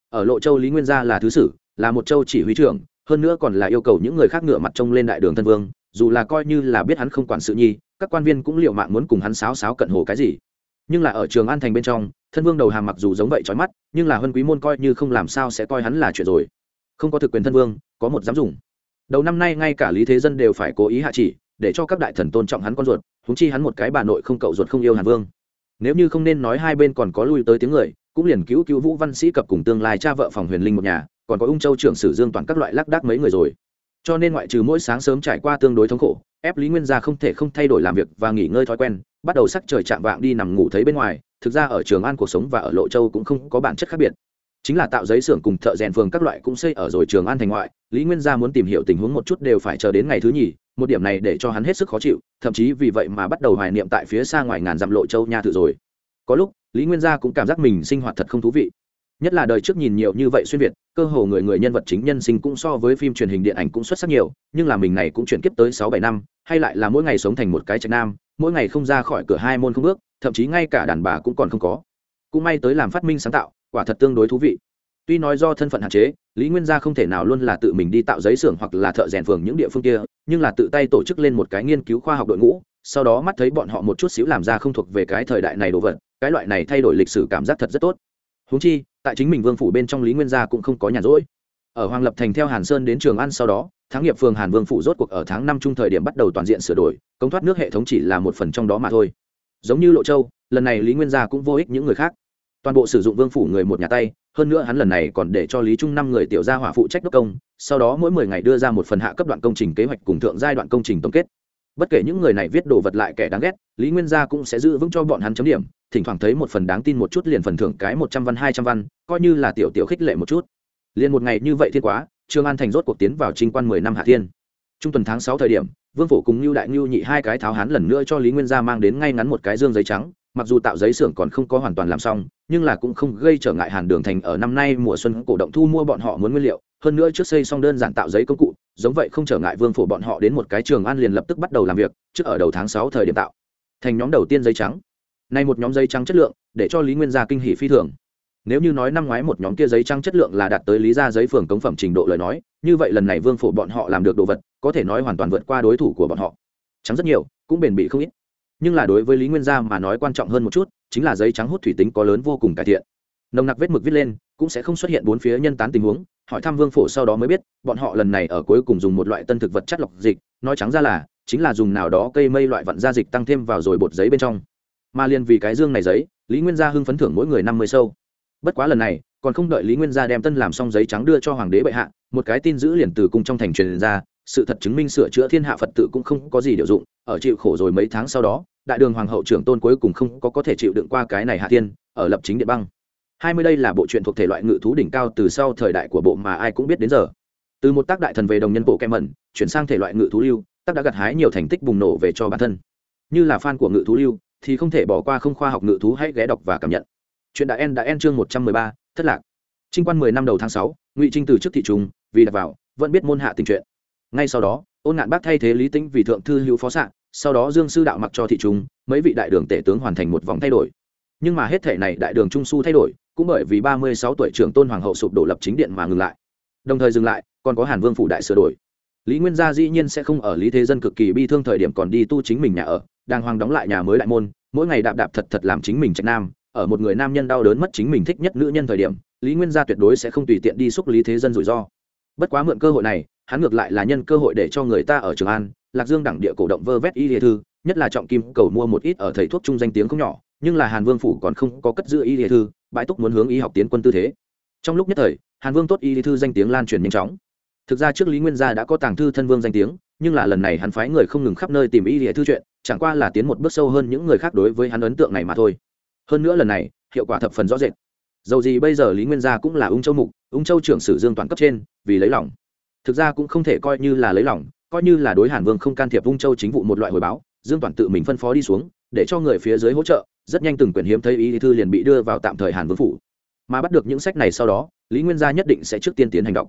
Ở lộ châu lý nguyên gia là thứ sử, là một châu chỉ huy trưởng, hơn nữa còn là yêu cầu những người khác ngựa mặt trông lên đại đường thân vương dù là coi như là biết hắn không quản sự nhi, các quan viên cũng liệu mạng muốn cùng hắn sáo sáo cận hồ cái gì. Nhưng là ở trường an thành bên trong, thân vương đầu hàm mặc dù giống vậy trói mắt, nhưng là huân quý môn coi như không làm sao sẽ coi hắn là chuyện rồi. Không có thực quyền thân vương, có một dám dùng. Đầu năm nay ngay cả lý thế dân đều phải cố ý hạ chỉ, để cho các đại thần tôn trọng hắn con ruột húng chi hắn một cái bà nội không cậu ruột không yêu hàn vương. Nếu như không nên nói hai bên còn có lui tới tiếng người, cũng liền cứu cứu vũ văn sĩ cập cùng tương lai cha vợ phòng huyền linh một nhà, còn có ung châu trưởng sử dương toàn các loại lác đác mấy người rồi cho nên ngoại trừ mỗi sáng sớm trải qua tương đối thống khổ, ép lý nguyên gia không thể không thay đổi làm việc và nghỉ ngơi thói quen, bắt đầu sắc trời chạm vạng đi nằm ngủ thấy bên ngoài, thực ra ở trường an cuộc sống và ở lộ châu cũng không có bản chất khác biệt. Chính là tạo giấy xưởng cùng thợ rèn phường các loại cũng xây ở rồi trường an thành ngoại, lý nguyên gia muốn tìm hiểu tình huống một chút đều phải chờ đến ngày thứ nhì, một điểm này để cho hắn hết sức khó chịu, thậm chí vì vậy mà bắt đầu hoài niệm tại phía xa ngoài ngàn dặm lộ châu nha tự rồi. Có lúc, lý nguyên gia cũng cảm giác mình sinh hoạt thật không thú vị nhất là đời trước nhìn nhiều như vậy xuyên việt, cơ hồ người người nhân vật chính nhân sinh cũng so với phim truyền hình điện ảnh cũng xuất sắc nhiều, nhưng là mình này cũng chuyển kiếp tới sáu bảy năm, hay lại là mỗi ngày sống thành một cái trạch nam, mỗi ngày không ra khỏi cửa hai môn không bước, thậm chí ngay cả đàn bà cũng còn không có. Cũng may tới làm phát minh sáng tạo, quả thật tương đối thú vị. Tuy nói do thân phận hạn chế, lý nguyên gia không thể nào luôn là tự mình đi tạo giấy xưởng hoặc là thợ rèn phường những địa phương kia, nhưng là tự tay tổ chức lên một cái nghiên cứu khoa học đội ngũ, sau đó mắt thấy bọn họ một chút xíu làm ra không thuộc về cái thời đại này đồ vật, cái loại này thay đổi lịch sử cảm giác thật rất tốt. Húng chi tại chính mình vương phủ bên trong lý nguyên gia cũng không có nhàn rỗi. Ở hoàng lập thành theo hàn sơn đến trường ăn sau đó, thắng nghiệp phường hàn vương phủ rốt cuộc ở tháng năm trung thời điểm bắt đầu toàn diện sửa đổi công thoát nước hệ thống chỉ là một phần trong đó mà thôi. Giống như lộ châu, lần này lý nguyên gia cũng vô ích những người khác. Toàn bộ sử dụng vương phủ người một nhà tay, hơn nữa hắn lần này còn để cho lý trung năm người tiểu gia hỏa phụ trách đốc công, sau đó mỗi mười ngày đưa ra một phần hạ cấp đoạn công trình kế hoạch cùng thượng giai đoạn công trình tổng kết bất kể những người này viết đồ vật lại kẻ đáng ghét, lý nguyên gia cũng sẽ giữ vững cho bọn hắn chấm điểm, thỉnh thoảng thấy một phần đáng tin một chút liền phần thưởng cái một trăm văn, hai trăm văn, coi như là tiểu tiểu khích lệ một chút. Liền một ngày như vậy thiên quá, trương an thành rốt cuộc tiến vào trinh quan mười năm hạ thiên. Trung tuần tháng sáu thời điểm, vương phổ cùng lưu đại lưu nhị hai cái tháo hán lần nữa cho lý nguyên gia mang đến ngay ngắn một cái dương giấy trắng, mặc dù tạo giấy xưởng còn không có hoàn toàn làm xong, nhưng là cũng không gây trở ngại hàn đường thành ở năm nay mùa xuân cổ động thu mua bọn họ muốn nguyên liệu, hơn nữa trước xây xong đơn giản tạo giấy công cụ giống vậy không trở ngại vương phổ bọn họ đến một cái trường an liền lập tức bắt đầu làm việc, trước ở đầu tháng sáu thời điểm tạo. Thành nhóm đầu tiên giấy trắng. Nay một nhóm giấy trắng chất lượng, để cho lý nguyên gia kinh hỷ phi thường. Nếu như nói năm ngoái một nhóm kia giấy trắng chất lượng là đạt tới lý gia giấy phường cống phẩm trình độ lời nói, như vậy lần này vương phổ bọn họ làm được đồ vật, có thể nói hoàn toàn vượt qua đối thủ của bọn họ. Trắng rất nhiều, cũng bền bỉ không ít. Nhưng là đối với lý nguyên gia mà nói quan trọng hơn một chút, chính là giấy trắng hút thủy tính có lớn vô cùng cải thiện. Nồng nặc vết mực viết lên, cũng sẽ không xuất hiện bốn phía nhân tán tình huống hỏi thăm vương phổ sau đó mới biết, bọn họ lần này ở cuối cùng dùng một loại tân thực vật chất lọc dịch, nói trắng ra là, chính là dùng nào đó cây mây loại vặn da dịch tăng thêm vào rồi bột giấy bên trong. Mà liền vì cái dương này giấy, lý nguyên gia hưng phấn thưởng mỗi người năm mươi sâu. Bất quá lần này, còn không đợi lý nguyên gia đem tân làm xong giấy trắng đưa cho hoàng đế bệ hạ, một cái tin giữ liền từ cung trong thành truyền ra, sự thật chứng minh sửa chữa thiên hạ phật tự cũng không có gì điều dụng, ở chịu khổ rồi mấy tháng sau đó, đại đường hoàng hậu trưởng tôn cuối cùng không có có thể chịu đựng qua cái này hạ thiên, ở lập chính điện băng hai mươi đây là bộ truyện thuộc thể loại ngự thú đỉnh cao từ sau thời đại của bộ mà ai cũng biết đến giờ. Từ một tác đại thần về đồng nhân bộ kem mẩn chuyển sang thể loại ngự thú lưu, tác đã gặt hái nhiều thành tích bùng nổ về cho bản thân. Như là fan của ngự thú lưu, thì không thể bỏ qua không khoa học ngự thú hãy ghé đọc và cảm nhận. Chuyện đã en đã en chương một trăm mười ba, thất lạc. Trinh quan mười năm đầu tháng sáu, ngụy trinh từ trước thị trung vì đặt vào, vẫn biết môn hạ tình chuyện. Ngay sau đó, ôn ngạn bác thay thế lý tĩnh vì thượng thư hữu phó sạ sau đó dương sư đạo mặc cho thị trung mấy vị đại đường tể tướng hoàn thành một vòng thay đổi nhưng mà hết thể này đại đường trung su thay đổi, cũng bởi vì ba mươi sáu tuổi trưởng tôn hoàng hậu sụp đổ lập chính điện mà ngừng lại. Đồng thời dừng lại, còn có hàn vương phủ đại sửa đổi. Lý nguyên gia dĩ nhiên sẽ không ở lý thế dân cực kỳ bi thương thời điểm còn đi tu chính mình nhà ở, đàng hoàng đóng lại nhà mới đại môn, mỗi ngày đạp đạp thật thật làm chính mình trạch nam, ở một người nam nhân đau đớn mất chính mình thích nhất nữ nhân thời điểm, lý nguyên gia tuyệt đối sẽ không tùy tiện đi xúc lý thế dân rủi ro. Bất quá mượn cơ hội này, hắn ngược lại là nhân cơ hội để cho người ta ở trường an, lạc dương đẳng địa cổ động vơ vét y địa thư, nhất là trọng kim cầu mua một ít ở thầy thuốc trung danh tiếng không nhỏ nhưng là hàn vương phủ còn không có cất giữ y lý thư bãi túc muốn hướng y học tiến quân tư thế. Trong lúc nhất thời, hàn vương tốt y lý thư danh tiếng lan truyền nhanh chóng. Thực ra trước lý nguyên gia đã có tàng thư thân vương danh tiếng, nhưng là lần này hắn phái người không ngừng khắp nơi tìm y lý thư chuyện, chẳng qua là tiến một bước sâu hơn những người khác đối với hắn ấn tượng này mà thôi. Hơn nữa lần này, hiệu quả thập phần rõ rệt. Dầu gì bây giờ lý nguyên gia cũng là ung châu mục, ung châu trưởng sử dương toàn cấp trên, vì lấy lòng. Thực ra cũng không thể coi như là lấy lòng, coi như là đối hàn vương không can thiệp ung châu chính vụ một loại hồi báo, dương toàn tự mình phân phó đi xuống, để cho người phía dưới hỗ trợ rất nhanh từng quyển hiếm thấy ý thư liền bị đưa vào tạm thời hàn vương phủ. Mà bắt được những sách này sau đó, lý nguyên gia nhất định sẽ trước tiên tiến hành đọc.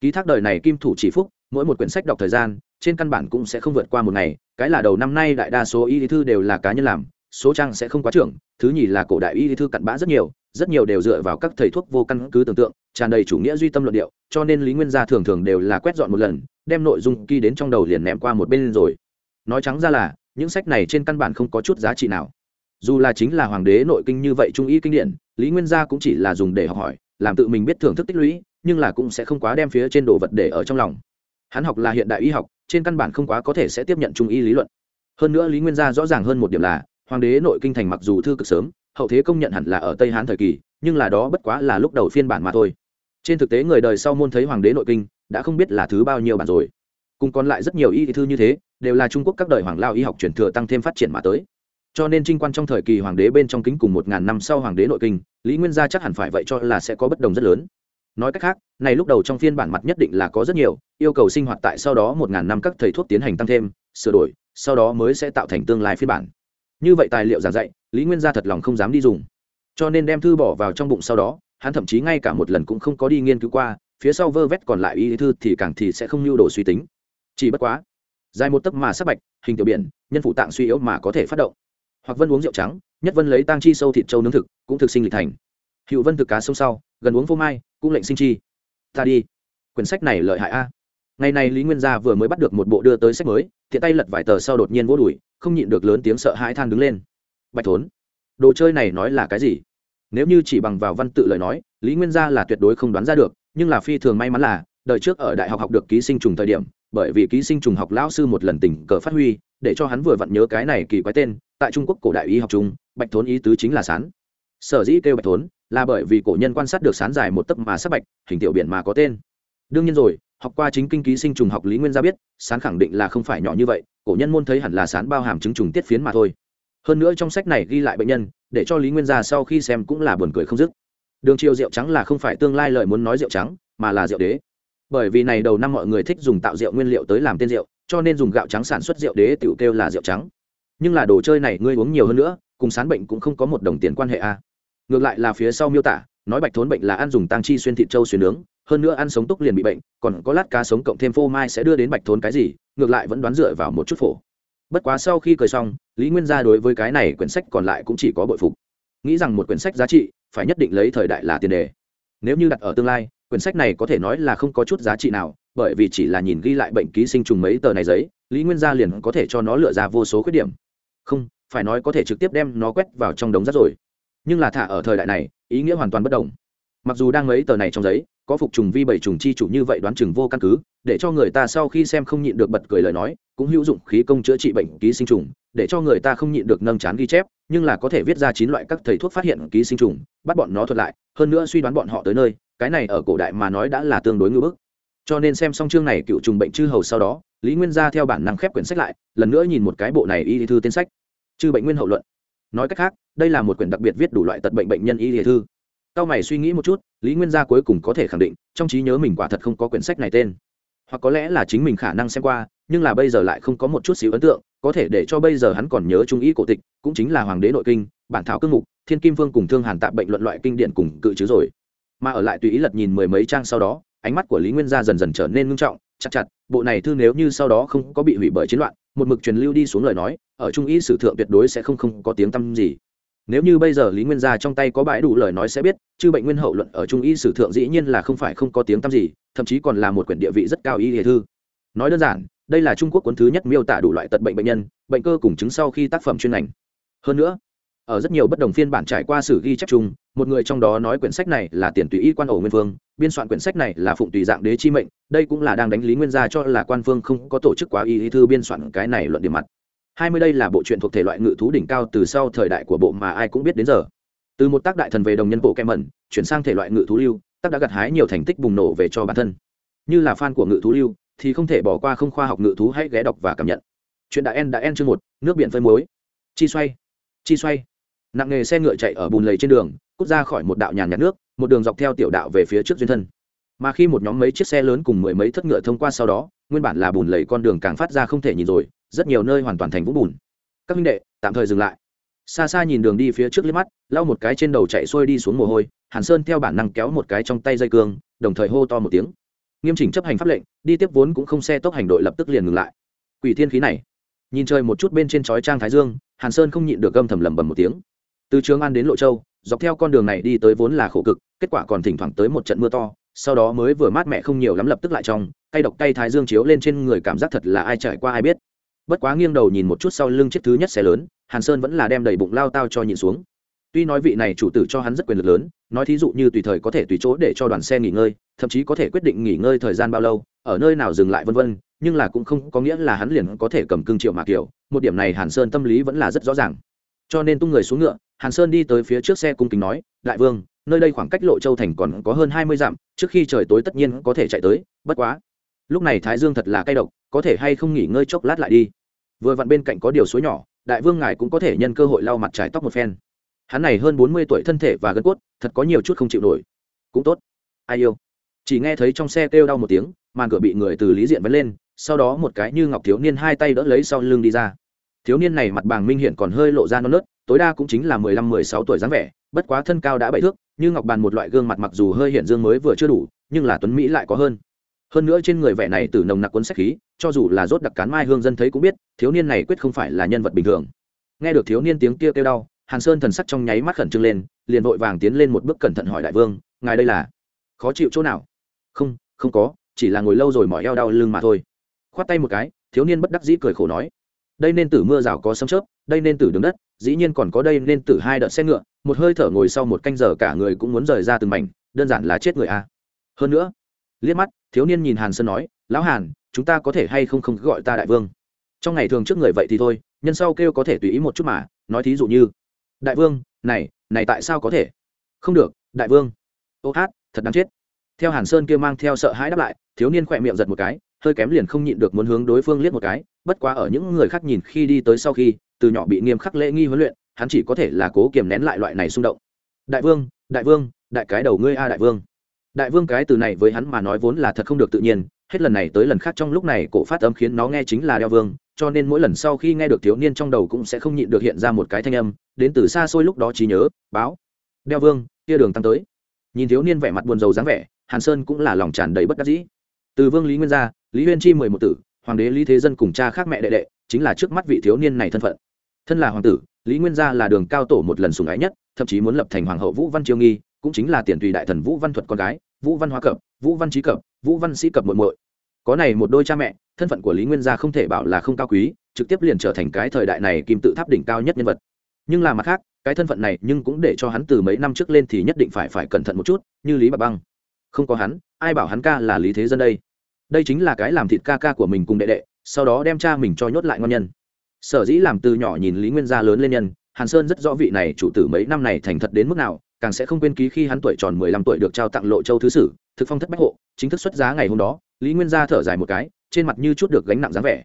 Ký thác đời này kim thủ chỉ phúc, mỗi một quyển sách đọc thời gian, trên căn bản cũng sẽ không vượt qua một ngày, cái là đầu năm nay đại đa số y thư đều là cá nhân làm, số trang sẽ không quá trưởng, thứ nhì là cổ đại y thư cặn bã rất nhiều rất nhiều đều dựa vào các thầy thuốc vô căn cứ tưởng tượng, tràn đầy chủ nghĩa duy tâm luận điệu, cho nên lý nguyên gia thường thường đều là quét dọn một lần, đem nội dung ghi đến trong đầu liền ném qua một bên rồi. Nói trắng ra là, những sách này trên căn bản không có chút giá trị nào dù là chính là hoàng đế nội kinh như vậy trung y kinh điển, lý nguyên gia cũng chỉ là dùng để học hỏi, làm tự mình biết thưởng thức tích lũy, nhưng là cũng sẽ không quá đem phía trên đồ vật để ở trong lòng. Hắn học là hiện đại y học, trên căn bản không quá có thể sẽ tiếp nhận trung y lý luận. Hơn nữa lý nguyên gia rõ ràng hơn một điểm là, hoàng đế nội kinh thành mặc dù thư cực sớm, hậu thế công nhận hẳn là ở tây hán thời kỳ, nhưng là đó bất quá là lúc đầu phiên bản mà thôi. Trên thực tế người đời sau môn thấy hoàng đế nội kinh, đã không biết là thứ bao nhiêu bản rồi. Cùng còn lại rất nhiều y thư như thế, đều là trung quốc các đời hoàng lao y học truyền thừa tăng thêm phát triển mà tới cho nên trinh quan trong thời kỳ hoàng đế bên trong kính cùng một ngàn năm sau hoàng đế nội kinh, lý nguyên gia chắc hẳn phải vậy cho là sẽ có bất đồng rất lớn. Nói cách khác, này lúc đầu trong phiên bản mặt nhất định là có rất nhiều, yêu cầu sinh hoạt tại sau đó một ngàn năm các thầy thuốc tiến hành tăng thêm, sửa đổi, sau đó mới sẽ tạo thành tương lai phiên bản. Như vậy tài liệu giảng dạy, lý nguyên gia thật lòng không dám đi dùng. Cho nên đem thư bỏ vào trong bụng sau đó, hắn thậm chí ngay cả một lần cũng không có đi nghiên cứu qua, phía sau vơ vét còn lại y thư thì càng thì sẽ không lưu đồ suy tính. Chỉ bất quá, dài một tấc mà sắc bạch, hình tiểu biển, nhân phụ tạng suy yếu mà có thể phát động hoặc vân uống rượu trắng, nhất vân lấy tang chi sâu thịt trâu nướng thực, cũng thực sinh lịch thành. Hữu vân thực cá sông sau, gần uống phô mai, cũng lệnh sinh chi. Ta đi. Quyển sách này lợi hại a. Ngày này lý nguyên gia vừa mới bắt được một bộ đưa tới sách mới thiện tay lật vài tờ sau đột nhiên vô đùi, không nhịn được lớn tiếng sợ hãi than đứng lên. Bạch thốn, đồ chơi này nói là cái gì? Nếu như chỉ bằng vào văn tự lời nói, lý nguyên gia là tuyệt đối không đoán ra được, nhưng là phi thường may mắn là đời trước ở đại học học được ký sinh trùng thời điểm, bởi vì ký sinh trùng học lão sư một lần tình cờ phát huy, để cho hắn vừa vặn nhớ cái này kỳ quái tên, tại trung quốc cổ đại y học trung, bạch thốn ý tứ chính là sán. Sở dĩ kêu bạch thốn, là bởi vì cổ nhân quan sát được sán dài một tấc mà sắc bạch, hình tiểu biển mà có tên. Đương nhiên rồi, học qua chính kinh ký sinh trùng học lý nguyên gia biết, sán khẳng định là không phải nhỏ như vậy, cổ nhân môn thấy hẳn là sán bao hàm chứng trùng tiết phiến mà thôi. Hơn nữa trong sách này ghi lại bệnh nhân, để cho lý nguyên gia sau khi xem cũng là buồn cười không dứt. Đường triều rượu trắng là không phải tương lai lời muốn nói rượu trắng, mà là rượu đế bởi vì này đầu năm mọi người thích dùng tạo rượu nguyên liệu tới làm tên rượu, cho nên dùng gạo trắng sản xuất rượu đế tiểu kêu là rượu trắng. Nhưng là đồ chơi này ngươi uống nhiều hơn nữa, cùng sán bệnh cũng không có một đồng tiền quan hệ a. À. ngược lại là phía sau miêu tả, nói bạch thốn bệnh là ăn dùng tăng chi xuyên thịt trâu xuyên nướng, hơn nữa ăn sống túc liền bị bệnh, còn có lát cá sống cộng thêm phô mai sẽ đưa đến bạch thốn cái gì, ngược lại vẫn đoán dựa vào một chút phổ. Bất quá sau khi cười xong, lý nguyên gia đối với cái này quyển sách còn lại cũng chỉ có bội phục. Nghĩ rằng một quyển sách giá trị, phải nhất định lấy thời đại là tiền đề. Nếu như đặt ở tương lai quyển sách này có thể nói là không có chút giá trị nào, bởi vì chỉ là nhìn ghi lại bệnh ký sinh trùng mấy tờ này giấy, lý nguyên gia liền có thể cho nó lựa ra vô số khuyết điểm. Không, phải nói có thể trực tiếp đem nó quét vào trong đống rác rồi. Nhưng là thả ở thời đại này, ý nghĩa hoàn toàn bất đồng. Mặc dù đang mấy tờ này trong giấy, có phục trùng vi bảy trùng chi chủ như vậy đoán chừng vô căn cứ, để cho người ta sau khi xem không nhịn được bật cười lời nói, cũng hữu dụng khí công chữa trị bệnh ký sinh trùng, để cho người ta không nhịn được nâng chán ghi chép, nhưng là có thể viết ra chín loại các thầy thuốc phát hiện ký sinh trùng, bắt bọn nó thuật lại, hơn nữa suy đoán bọn họ tới nơi cái này ở cổ đại mà nói đã là tương đối ngưỡng bức. Cho nên xem xong chương này cựu trùng bệnh chư hầu sau đó, lý nguyên gia theo bản năng khép quyển sách lại, lần nữa nhìn một cái bộ này y thư tên sách. Chư bệnh nguyên hậu luận. Nói cách khác, đây là một quyển đặc biệt viết đủ loại tật bệnh bệnh nhân y thư. Cao mày suy nghĩ một chút, lý nguyên gia cuối cùng có thể khẳng định, trong trí nhớ mình quả thật không có quyển sách này tên. Hoặc có lẽ là chính mình khả năng xem qua, nhưng là bây giờ lại không có một chút xíu ấn tượng, có thể để cho bây giờ hắn còn nhớ trung ý cổ tịch, cũng chính là hoàng đế nội kinh, bản thảo cương mục, thiên kim vương cùng thương hàn tạm bệnh luận loại kinh điển cùng cự chứ rồi mà ở lại tùy ý lật nhìn mười mấy trang sau đó, ánh mắt của lý nguyên gia dần dần trở nên ngưng trọng, chặt chặt, bộ này thư nếu như sau đó không có bị hủy bởi chiến loạn, một mực truyền lưu đi xuống lời nói, ở trung ý sử thượng tuyệt đối sẽ không không có tiếng tăm gì. Nếu như bây giờ lý nguyên gia trong tay có bãi đủ lời nói sẽ biết, chư bệnh nguyên hậu luận ở trung y sử thượng dĩ nhiên là không phải không có tiếng tăm gì, thậm chí còn là một quyển địa vị rất cao y hệ thư. Nói đơn giản, đây là trung quốc cuốn thứ nhất miêu tả đủ loại tật bệnh bệnh nhân, bệnh cơ cùng chứng sau khi tác phẩm chuyên ngành. Hơn nữa ở rất nhiều bất đồng phiên bản trải qua sử ghi chép chung, một người trong đó nói quyển sách này là tiền tùy y quan ổ nguyên vương biên soạn quyển sách này là phụng tùy dạng đế chi mệnh, đây cũng là đang đánh lý nguyên gia cho là quan phương không có tổ chức quá y thư biên soạn cái này luận điểm mặt. Hai mươi đây là bộ truyện thuộc thể loại ngự thú đỉnh cao từ sau thời đại của bộ mà ai cũng biết đến giờ. Từ một tác đại thần về đồng nhân bộ kem mẩn, chuyển sang thể loại ngự thú lưu, tác đã gặt hái nhiều thành tích bùng nổ về cho bản thân. Như là fan của ngự thú lưu, thì không thể bỏ qua không khoa học ngự thú hãy ghé đọc và cảm nhận. Chuyện đã en đã en chương một, nước biển phơi muối. Chi xoay. Chi xoay nặng nghề xe ngựa chạy ở bùn lầy trên đường, cút ra khỏi một đạo nhàn nhạt nước, một đường dọc theo tiểu đạo về phía trước duyên thân. Mà khi một nhóm mấy chiếc xe lớn cùng mười mấy thất ngựa thông qua sau đó, nguyên bản là bùn lầy con đường càng phát ra không thể nhìn rồi, rất nhiều nơi hoàn toàn thành vũng bùn. Các minh đệ, tạm thời dừng lại. Xa xa nhìn đường đi phía trước liếc mắt, lau một cái trên đầu chạy xuôi đi xuống mồ hôi, hàn sơn theo bản năng kéo một cái trong tay dây cương, đồng thời hô to một tiếng. Nghiêm chỉnh chấp hành pháp lệnh, đi tiếp vốn cũng không xe tốc hành đội lập tức liền ngừng lại. Quỷ thiên khí này. Nhìn trời một chút bên trên chói trang thái dương, hàn sơn không nhịn được gâm thầm lầm bầm một tiếng từ trường an đến lộ châu, dọc theo con đường này đi tới vốn là khổ cực, kết quả còn thỉnh thoảng tới một trận mưa to, sau đó mới vừa mát mẹ không nhiều lắm lập tức lại trong, cay độc cay thái dương chiếu lên trên người cảm giác thật là ai trải qua ai biết. Bất quá nghiêng đầu nhìn một chút sau lưng chiếc thứ nhất xe lớn, hàn sơn vẫn là đem đầy bụng lao tao cho nhìn xuống. Tuy nói vị này chủ tử cho hắn rất quyền lực lớn, nói thí dụ như tùy thời có thể tùy chỗ để cho đoàn xe nghỉ ngơi, thậm chí có thể quyết định nghỉ ngơi thời gian bao lâu, ở nơi nào dừng lại vân vân, nhưng là cũng không có nghĩa là hắn liền có thể cầm cương triệu mà kiểu, một điểm này hàn sơn tâm lý vẫn là rất rõ ràng cho nên tung người xuống ngựa, hàn sơn đi tới phía trước xe cung kính nói, đại vương, nơi đây khoảng cách lộ châu thành còn có hơn hai mươi dặm, trước khi trời tối tất nhiên có thể chạy tới, bất quá. Lúc này thái dương thật là cay độc, có thể hay không nghỉ ngơi chốc lát lại đi? Vừa vặn bên cạnh có điều suối nhỏ, đại vương ngài cũng có thể nhân cơ hội lau mặt trái tóc một phen. Hắn này hơn bốn mươi tuổi thân thể và gân cốt, thật có nhiều chút không chịu nổi. Cũng tốt. Ai yêu? Chỉ nghe thấy trong xe kêu đau một tiếng, màn cửa bị người từ lý diện vấn lên, sau đó một cái như ngọc thiếu niên hai tay đỡ lấy sau lưng đi ra thiếu niên này mặt bàng minh hiện còn hơi lộ ra non nớt, tối đa cũng chính là mười lăm, mười sáu tuổi dáng vẻ, bất quá thân cao đã bảy thước, như ngọc bàn một loại gương mặt mặc dù hơi hiện dương mới vừa chưa đủ, nhưng là tuấn mỹ lại có hơn. Hơn nữa trên người vẻ này từ nồng nặc cuốn sách khí, cho dù là rốt đặc cán mai hương dân thấy cũng biết, thiếu niên này quyết không phải là nhân vật bình thường. Nghe được thiếu niên tiếng kia kêu đau, hàn sơn thần sắc trong nháy mắt khẩn trương lên, liền vội vàng tiến lên một bước cẩn thận hỏi đại vương, ngài đây là khó chịu chỗ nào? Không không có, chỉ là ngồi lâu rồi mỏi eo đau lưng mà thôi. Khoát tay một cái, thiếu niên bất đắc dĩ cười khổ nói đây nên tử mưa rào có sấm chớp, đây nên tử đứng đất, dĩ nhiên còn có đây nên tử hai đợt xe ngựa, một hơi thở ngồi sau một canh giờ cả người cũng muốn rời ra từng mảnh, đơn giản là chết người a. Hơn nữa, liếc mắt, thiếu niên nhìn hàn sơn nói, lão hàn, chúng ta có thể hay không không gọi ta đại vương? Trong ngày thường trước người vậy thì thôi, nhân sau kêu có thể tùy ý một chút mà, nói thí dụ như, đại vương, này này tại sao có thể? Không được, đại vương. Ô hát, thật đáng chết. Theo hàn sơn kia mang theo sợ hãi đáp lại, thiếu niên khỏe miệng giật một cái, hơi kém liền không nhịn được muốn hướng đối phương liếc một cái bất quá ở những người khác nhìn khi đi tới sau khi, từ nhỏ bị nghiêm khắc lễ nghi huấn luyện, hắn chỉ có thể là cố kiềm nén lại loại này xung động. Đại vương đại vương, đại cái đầu ngươi a đại vương. Đại vương cái từ này với hắn mà nói vốn là thật không được tự nhiên, hết lần này tới lần khác trong lúc này cổ phát âm khiến nó nghe chính là đeo vương, cho nên mỗi lần sau khi nghe được thiếu niên trong đầu cũng sẽ không nhịn được hiện ra một cái thanh âm, đến từ xa xôi lúc đó trí nhớ, báo. Đeo vương, kia đường tăng tới. Nhìn thiếu niên vẻ mặt buồn rầu dáng vẻ, hàn sơn cũng là lòng tràn đầy bất đắc dĩ. Từ vương lý nguyên gia lý huyên chi mười một tử hoàng đế lý thế dân cùng cha khác mẹ đệ đệ, chính là trước mắt vị thiếu niên này thân phận. Thân là hoàng tử, lý nguyên gia là đường cao tổ một lần sùng ái nhất, thậm chí muốn lập thành hoàng hậu vũ văn chiêu nghi, cũng chính là tiền tùy đại thần vũ văn thuật con gái, vũ văn hóa cập, vũ văn trí cập, vũ văn sĩ cập muội muội. Có này một đôi cha mẹ, thân phận của lý nguyên gia không thể bảo là không cao quý, trực tiếp liền trở thành cái thời đại này kim tự tháp đỉnh cao nhất nhân vật. Nhưng là mặt khác, cái thân phận này nhưng cũng để cho hắn từ mấy năm trước lên thì nhất định phải phải cẩn thận một chút, như lý bà băng. Không có hắn, ai bảo hắn ca là lý thế dân đây? Đây chính là cái làm thịt ca ca của mình cùng đệ đệ, sau đó đem cha mình cho nhốt lại ngon nhân. Sở dĩ làm từ nhỏ nhìn lý nguyên gia lớn lên nhân, hàn sơn rất rõ vị này chủ tử mấy năm này thành thật đến mức nào, càng sẽ không quên ký khi hắn tuổi tròn mười lăm tuổi được trao tặng lộ châu thứ sử, thực phong thất bách hộ, chính thức xuất giá ngày hôm đó, lý nguyên gia thở dài một cái, trên mặt như chút được gánh nặng dáng vẻ.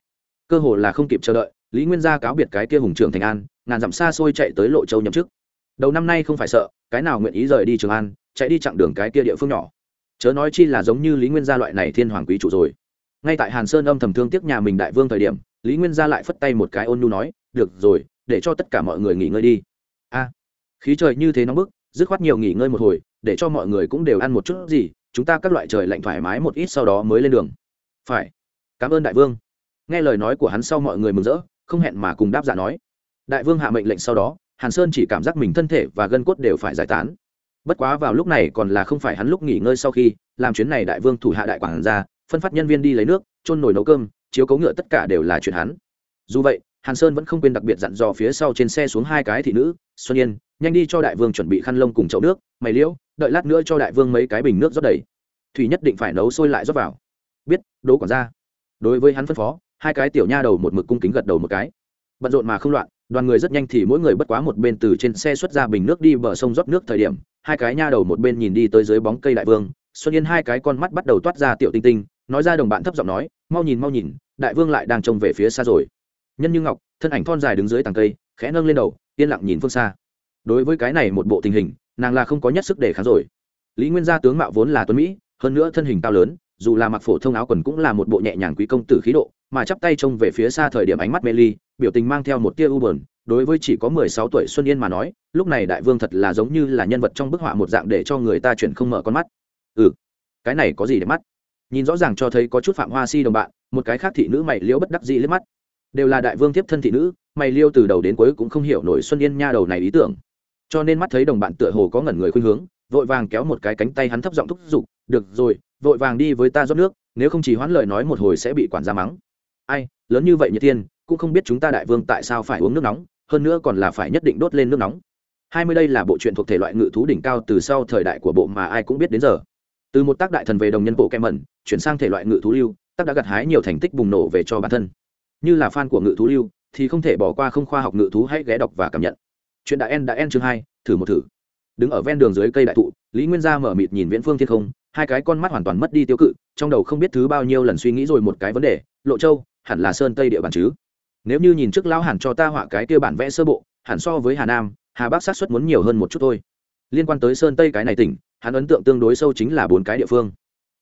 Cơ hồ là không kịp chờ đợi, lý nguyên gia cáo biệt cái kia hùng trưởng thành an, ngàn dặm xa xôi chạy tới lộ châu nhậm chức. Đầu năm nay không phải sợ, cái nào nguyện ý rời đi trường an, chạy đi chặng đường cái kia địa phương nhỏ chớ nói chi là giống như lý nguyên gia loại này thiên hoàng quý chủ rồi. Ngay tại hàn sơn âm thầm thương tiếc nhà mình đại vương thời điểm, lý nguyên gia lại phất tay một cái ôn nhu nói, được rồi, để cho tất cả mọi người nghỉ ngơi đi. A, khí trời như thế nóng bức, dứt khoát nhiều nghỉ ngơi một hồi, để cho mọi người cũng đều ăn một chút gì, chúng ta các loại trời lạnh thoải mái một ít sau đó mới lên đường. Phải, cảm ơn đại vương. Nghe lời nói của hắn sau mọi người mừng rỡ, không hẹn mà cùng đáp giả nói. Đại vương hạ mệnh lệnh sau đó, hàn sơn chỉ cảm giác mình thân thể và gân cốt đều phải giải tán bất quá vào lúc này còn là không phải hắn lúc nghỉ ngơi sau khi, làm chuyến này đại vương thủ hạ đại quản ra phân phát nhân viên đi lấy nước trôn nồi nấu cơm, chiếu cấu ngựa tất cả đều là chuyện hắn. Dù vậy, hàn sơn vẫn không quên đặc biệt dặn dò phía sau trên xe xuống hai cái thị nữ, xuân yên, nhanh đi cho đại vương chuẩn bị khăn lông cùng chậu nước, mày liễu, đợi lát nữa cho đại vương mấy cái bình nước rót đầy. Thủy nhất định phải nấu sôi lại rót vào. Biết đố quản ra đối với hắn phân phó, hai cái tiểu nha đầu một mực cung kính gật đầu một cái bận rộn mà không loạn, đoàn người rất nhanh thì mỗi người bất quá một bên từ trên xe xuất ra bình nước đi bờ sông rót nước thời điểm, hai cái nha đầu một bên nhìn đi tới dưới bóng cây đại vương, xuân yên hai cái con mắt bắt đầu toát ra tiểu tinh tinh, nói ra đồng bạn thấp giọng nói, mau nhìn mau nhìn, đại vương lại đang trông về phía xa rồi. Nhân như ngọc, thân ảnh thon dài đứng dưới tàng cây, khẽ nâng lên đầu, yên lặng nhìn phương xa. Đối với cái này một bộ tình hình, nàng là không có nhất sức để kháng rồi. Lý nguyên gia tướng mạo vốn là tuấn mỹ, hơn nữa thân hình cao lớn, dù là mặc phổ thông áo quần cũng là một bộ nhẹ nhàng quý công tử khí độ, mà chắp tay trông về phía xa thời điểm ánh mắt mê ly biểu tình mang theo một tia u buồn, đối với chỉ có mười sáu tuổi xuân yên mà nói, lúc này đại vương thật là giống như là nhân vật trong bức họa một dạng để cho người ta chuyển không mở con mắt. Ừ cái này có gì để mắt? Nhìn rõ ràng cho thấy có chút phạm hoa si đồng bạn, một cái khác thị nữ mày liễu bất đắc dĩ liếc mắt. Đều là đại vương tiếp thân thị nữ, mày liêu từ đầu đến cuối cũng không hiểu nổi xuân yên nha đầu này ý tưởng. Cho nên mắt thấy đồng bạn tựa hồ có ngẩn người khuynh hướng, vội vàng kéo một cái cánh tay hắn thấp giọng thúc giục, được rồi, vội vàng đi với ta rót nước, nếu không chỉ hoãn lời nói một hồi sẽ bị quản gia mắng. Ai, lớn như vậy như tiên cũng không biết chúng ta đại vương tại sao phải uống nước nóng, hơn nữa còn là phải nhất định đốt lên nước nóng. Hai mươi đây là bộ truyện thuộc thể loại ngự thú đỉnh cao từ sau thời đại của bộ mà ai cũng biết đến giờ. Từ một tác đại thần về đồng nhân bộ kem mẩn, chuyển sang thể loại ngự thú lưu, tác đã gặt hái nhiều thành tích bùng nổ về cho bản thân. Như là fan của ngự thú lưu, thì không thể bỏ qua không khoa học ngự thú hãy ghé đọc và cảm nhận. Chuyện đã en đã en chương hai, thử một thử. Đứng ở ven đường dưới cây đại thụ, lý nguyên gia mở mịt nhìn viễn phương thiên không, hai cái con mắt hoàn toàn mất đi tiêu cự, trong đầu không biết thứ bao nhiêu lần suy nghĩ rồi một cái vấn đề, lộ châu, hẳn là sơn tây địa bàn chứ? Nếu như nhìn trước lão hẳn cho ta họa cái kia bản vẽ sơ bộ, hẳn so với hà nam, hà bắc sát xuất muốn nhiều hơn một chút thôi. Liên quan tới sơn tây cái này tỉnh, hắn ấn tượng tương đối sâu chính là bốn cái địa phương.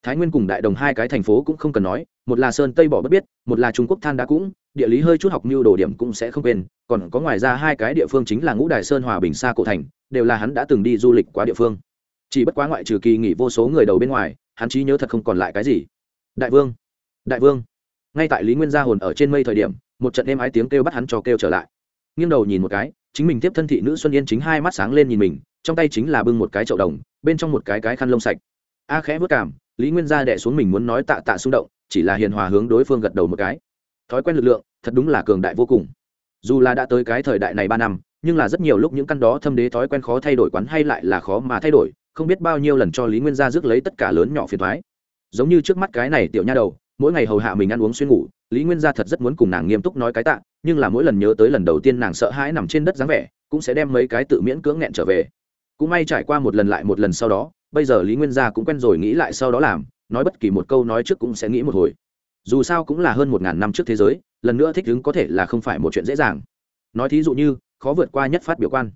Thái nguyên cùng đại đồng hai cái thành phố cũng không cần nói, một là sơn tây bỏ bất biết, một là trung quốc than đá cũng, địa lý hơi chút học như đồ điểm cũng sẽ không quên, còn có ngoài ra hai cái địa phương chính là ngũ đài sơn hòa bình sa cổ thành, đều là hắn đã từng đi du lịch qua địa phương. Chỉ bất quá ngoại trừ kỳ nghỉ vô số người đầu bên ngoài, hắn trí nhớ thật không còn lại cái gì. Đại vương đại vương. Ngay tại lý nguyên gia hồn ở trên mây thời điểm một trận êm ái tiếng kêu bắt hắn cho kêu trở lại. Nghiêng đầu nhìn một cái, chính mình tiếp thân thị nữ xuân yên chính hai mắt sáng lên nhìn mình, trong tay chính là bưng một cái chậu đồng, bên trong một cái cái khăn lông sạch. A khẽ vất cảm, lý nguyên gia đẻ xuống mình muốn nói tạ tạ xung động, chỉ là hiền hòa hướng đối phương gật đầu một cái. Thói quen lực lượng, thật đúng là cường đại vô cùng. Dù là đã tới cái thời đại này ba năm, nhưng là rất nhiều lúc những căn đó thâm đế thói quen khó thay đổi quán hay lại là khó mà thay đổi, không biết bao nhiêu lần cho lý nguyên gia rước lấy tất cả lớn nhỏ phiền thoái. Giống như trước mắt cái này tiểu nha đầu mỗi ngày hầu hạ mình ăn uống xuyên ngủ, lý nguyên gia thật rất muốn cùng nàng nghiêm túc nói cái tạ, nhưng là mỗi lần nhớ tới lần đầu tiên nàng sợ hãi nằm trên đất dáng vẻ, cũng sẽ đem mấy cái tự miễn cưỡng nghẹn trở về. Cũng may trải qua một lần lại một lần sau đó, bây giờ lý nguyên gia cũng quen rồi nghĩ lại sau đó làm, nói bất kỳ một câu nói trước cũng sẽ nghĩ một hồi. Dù sao cũng là hơn một ngàn năm trước thế giới, lần nữa thích ứng có thể là không phải một chuyện dễ dàng. Nói thí dụ như, khó vượt qua nhất phát biểu quan.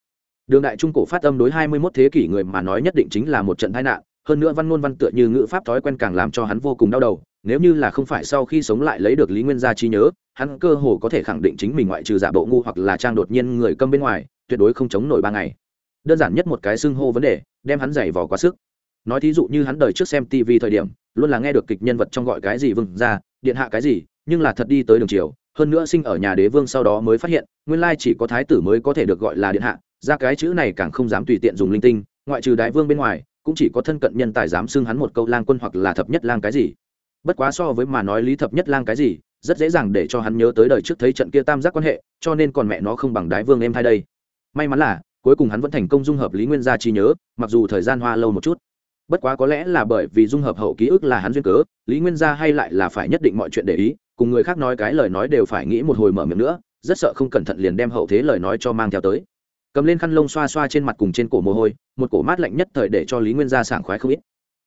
Đường đại trung cổ phát âm đối hai mươi mốt thế kỷ người mà nói nhất định chính là một trận tai nạn, hơn nữa văn ngôn văn tựa như ngữ pháp thói quen càng làm cho hắn vô cùng đau đầu nếu như là không phải sau khi sống lại lấy được lý nguyên gia trí nhớ, hắn cơ hồ có thể khẳng định chính mình ngoại trừ giả bộ ngu hoặc là trang đột nhiên người câm bên ngoài, tuyệt đối không chống nổi ba ngày. Đơn giản nhất một cái xưng hô vấn đề, đem hắn giày vò quá sức. Nói thí dụ như hắn đời trước xem tv thời điểm, luôn là nghe được kịch nhân vật trong gọi cái gì vừng ra, điện hạ cái gì, nhưng là thật đi tới đường chiều, hơn nữa sinh ở nhà đế vương sau đó mới phát hiện, nguyên lai chỉ có thái tử mới có thể được gọi là điện hạ, ra cái chữ này càng không dám tùy tiện dùng linh tinh, ngoại trừ đại vương bên ngoài, cũng chỉ có thân cận nhân tài dám xưng hắn một câu lang quân hoặc là thập nhất lang cái gì bất quá so với mà nói lý thập nhất lang cái gì, rất dễ dàng để cho hắn nhớ tới đời trước thấy trận kia tam giác quan hệ, cho nên còn mẹ nó không bằng đái vương em hai đây. May mắn là, cuối cùng hắn vẫn thành công dung hợp lý nguyên gia trí nhớ, mặc dù thời gian hoa lâu một chút. Bất quá có lẽ là bởi vì dung hợp hậu ký ức là hắn duyên cớ, lý nguyên gia hay lại là phải nhất định mọi chuyện để ý, cùng người khác nói cái lời nói đều phải nghĩ một hồi mở miệng nữa, rất sợ không cẩn thận liền đem hậu thế lời nói cho mang theo tới. Cầm lên khăn lông xoa xoa trên mặt cùng trên cổ mồ hôi, một cổ mát lạnh nhất thời để cho lý nguyên gia sảng khoái không ít.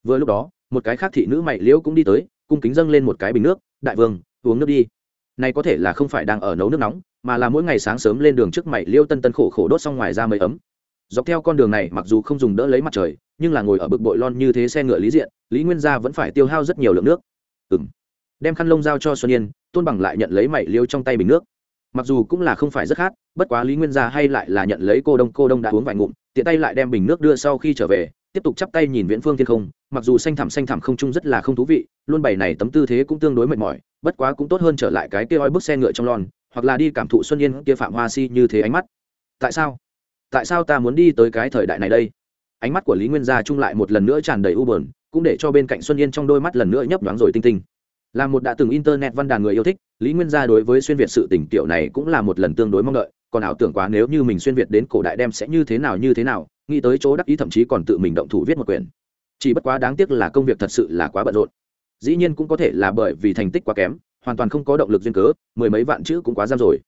Vừa lúc đó, một cái khác thị nữ mày liễu cũng đi tới cung kính dâng lên một cái bình nước, đại vương, uống nước đi. Này có thể là không phải đang ở nấu nước nóng, mà là mỗi ngày sáng sớm lên đường trước mày liêu tân tân khổ khổ đốt xong ngoài ra mấy ấm. Dọc theo con đường này, mặc dù không dùng đỡ lấy mặt trời, nhưng là ngồi ở bực bội lon như thế xe ngựa lý diện, lý nguyên gia vẫn phải tiêu hao rất nhiều lượng nước. Ừng đem khăn lông giao cho xuân yên, tôn bằng lại nhận lấy mày liêu trong tay bình nước. Mặc dù cũng là không phải rất khát, bất quá lý nguyên gia hay lại là nhận lấy cô đông cô đông đã uống vài ngụm, tiện tay lại đem bình nước đưa sau khi trở về tiếp tục chắp tay nhìn viễn phương thiên không, mặc dù xanh thẳm xanh thẳm không trung rất là không thú vị, luôn bày này tấm tư thế cũng tương đối mệt mỏi, bất quá cũng tốt hơn trở lại cái kia oi bức xe ngựa trong lon, hoặc là đi cảm thụ xuân yên kia phạm hoa si như thế ánh mắt. Tại sao? Tại sao ta muốn đi tới cái thời đại này đây? Ánh mắt của lý nguyên gia trung lại một lần nữa tràn đầy u bờn cũng để cho bên cạnh xuân yên trong đôi mắt lần nữa nhấp nhoáng rồi tinh tinh là một đã từng internet văn đàn người yêu thích, lý nguyên gia đối với xuyên việt sự tỉnh tiểu này cũng là một lần tương đối mong đợi, còn ảo tưởng quá nếu như mình xuyên việt đến cổ đại đem sẽ như thế nào như thế nào, nghĩ tới chỗ đắc ý thậm chí còn tự mình động thủ viết một quyển. Chỉ bất quá đáng tiếc là công việc thật sự là quá bận rộn. Dĩ nhiên cũng có thể là bởi vì thành tích quá kém, hoàn toàn không có động lực duyên cớ, mười mấy vạn chữ cũng quá giam rồi.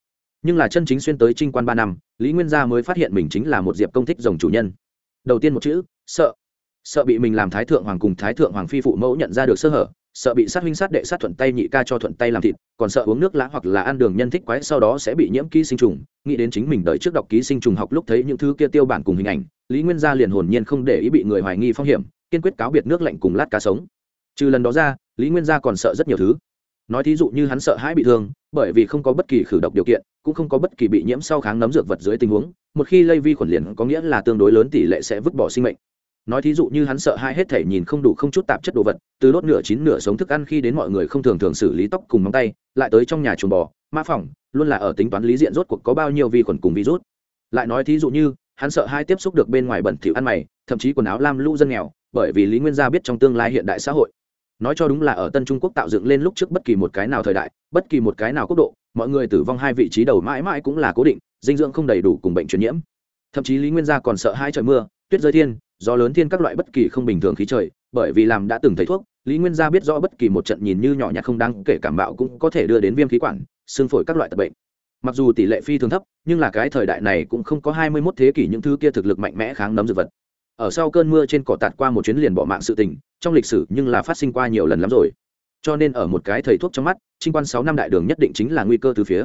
Nhưng là chân chính xuyên tới trinh quan ba năm, lý nguyên gia mới phát hiện mình chính là một diệp công thích dòng chủ nhân. Đầu tiên một chữ, sợ. Sợ bị mình làm thái thượng hoàng cùng thái thượng hoàng phi phụ mẫu nhận ra được sơ hở sợ bị sát huynh sát đệ sát thuận tay nhị ca cho thuận tay làm thịt, còn sợ uống nước lá hoặc là ăn đường nhân thích quái sau đó sẽ bị nhiễm ký sinh trùng. Nghĩ đến chính mình đợi trước đọc ký sinh trùng học lúc thấy những thứ kia tiêu bản cùng hình ảnh, lý nguyên gia liền hồn nhiên không để ý bị người hoài nghi phong hiểm, kiên quyết cáo biệt nước lạnh cùng lát cá sống. Trừ lần đó ra, lý nguyên gia còn sợ rất nhiều thứ. Nói thí dụ như hắn sợ hãi bị thương, bởi vì không có bất kỳ khử độc điều kiện, cũng không có bất kỳ bị nhiễm sau kháng nấm dược vật dưới tình huống, một khi lây vi khuẩn liền có nghĩa là tương đối lớn tỷ lệ sẽ vứt bỏ sinh mệnh nói thí dụ như hắn sợ hai hết thể nhìn không đủ không chút tạp chất đồ vật, từ đốt nửa chín nửa sống thức ăn khi đến mọi người không thường thường xử lý tóc cùng móng tay, lại tới trong nhà chuồng bò, ma phỏng, luôn là ở tính toán lý diện rốt cuộc có bao nhiêu vi khuẩn cùng virus. Lại nói thí dụ như, hắn sợ hai tiếp xúc được bên ngoài bẩn thỉu ăn mày, thậm chí quần áo lam lũ dân nghèo, bởi vì lý nguyên gia biết trong tương lai hiện đại xã hội. Nói cho đúng là ở tân trung quốc tạo dựng lên lúc trước bất kỳ một cái nào thời đại, bất kỳ một cái nào quốc độ, mọi người tử vong hai vị trí đầu mãi mãi cũng là cố định, dinh dưỡng không đầy đủ cùng bệnh truyền nhiễm. Thậm chí lý nguyên gia còn sợ hai trời mưa tuyết rơi thiên, gió lớn thiên các loại bất kỳ không bình thường khí trời, bởi vì làm đã từng thấy thuốc, lý nguyên gia biết rõ bất kỳ một trận nhìn như nhỏ nhặt không đáng kể cảm bạo cũng có thể đưa đến viêm khí quản, xương phổi các loại tật bệnh. Mặc dù tỷ lệ phi thường thấp, nhưng là cái thời đại này cũng không có hai mươi 21 thế kỷ những thứ kia thực lực mạnh mẽ kháng nấm dược vật. Ở sau cơn mưa trên cỏ tạt qua một chuyến liền bỏ mạng sự tình, trong lịch sử nhưng là phát sinh qua nhiều lần lắm rồi. Cho nên ở một cái thầy thuốc trong mắt, trinh quan sáu năm đại đường nhất định chính là nguy cơ từ phía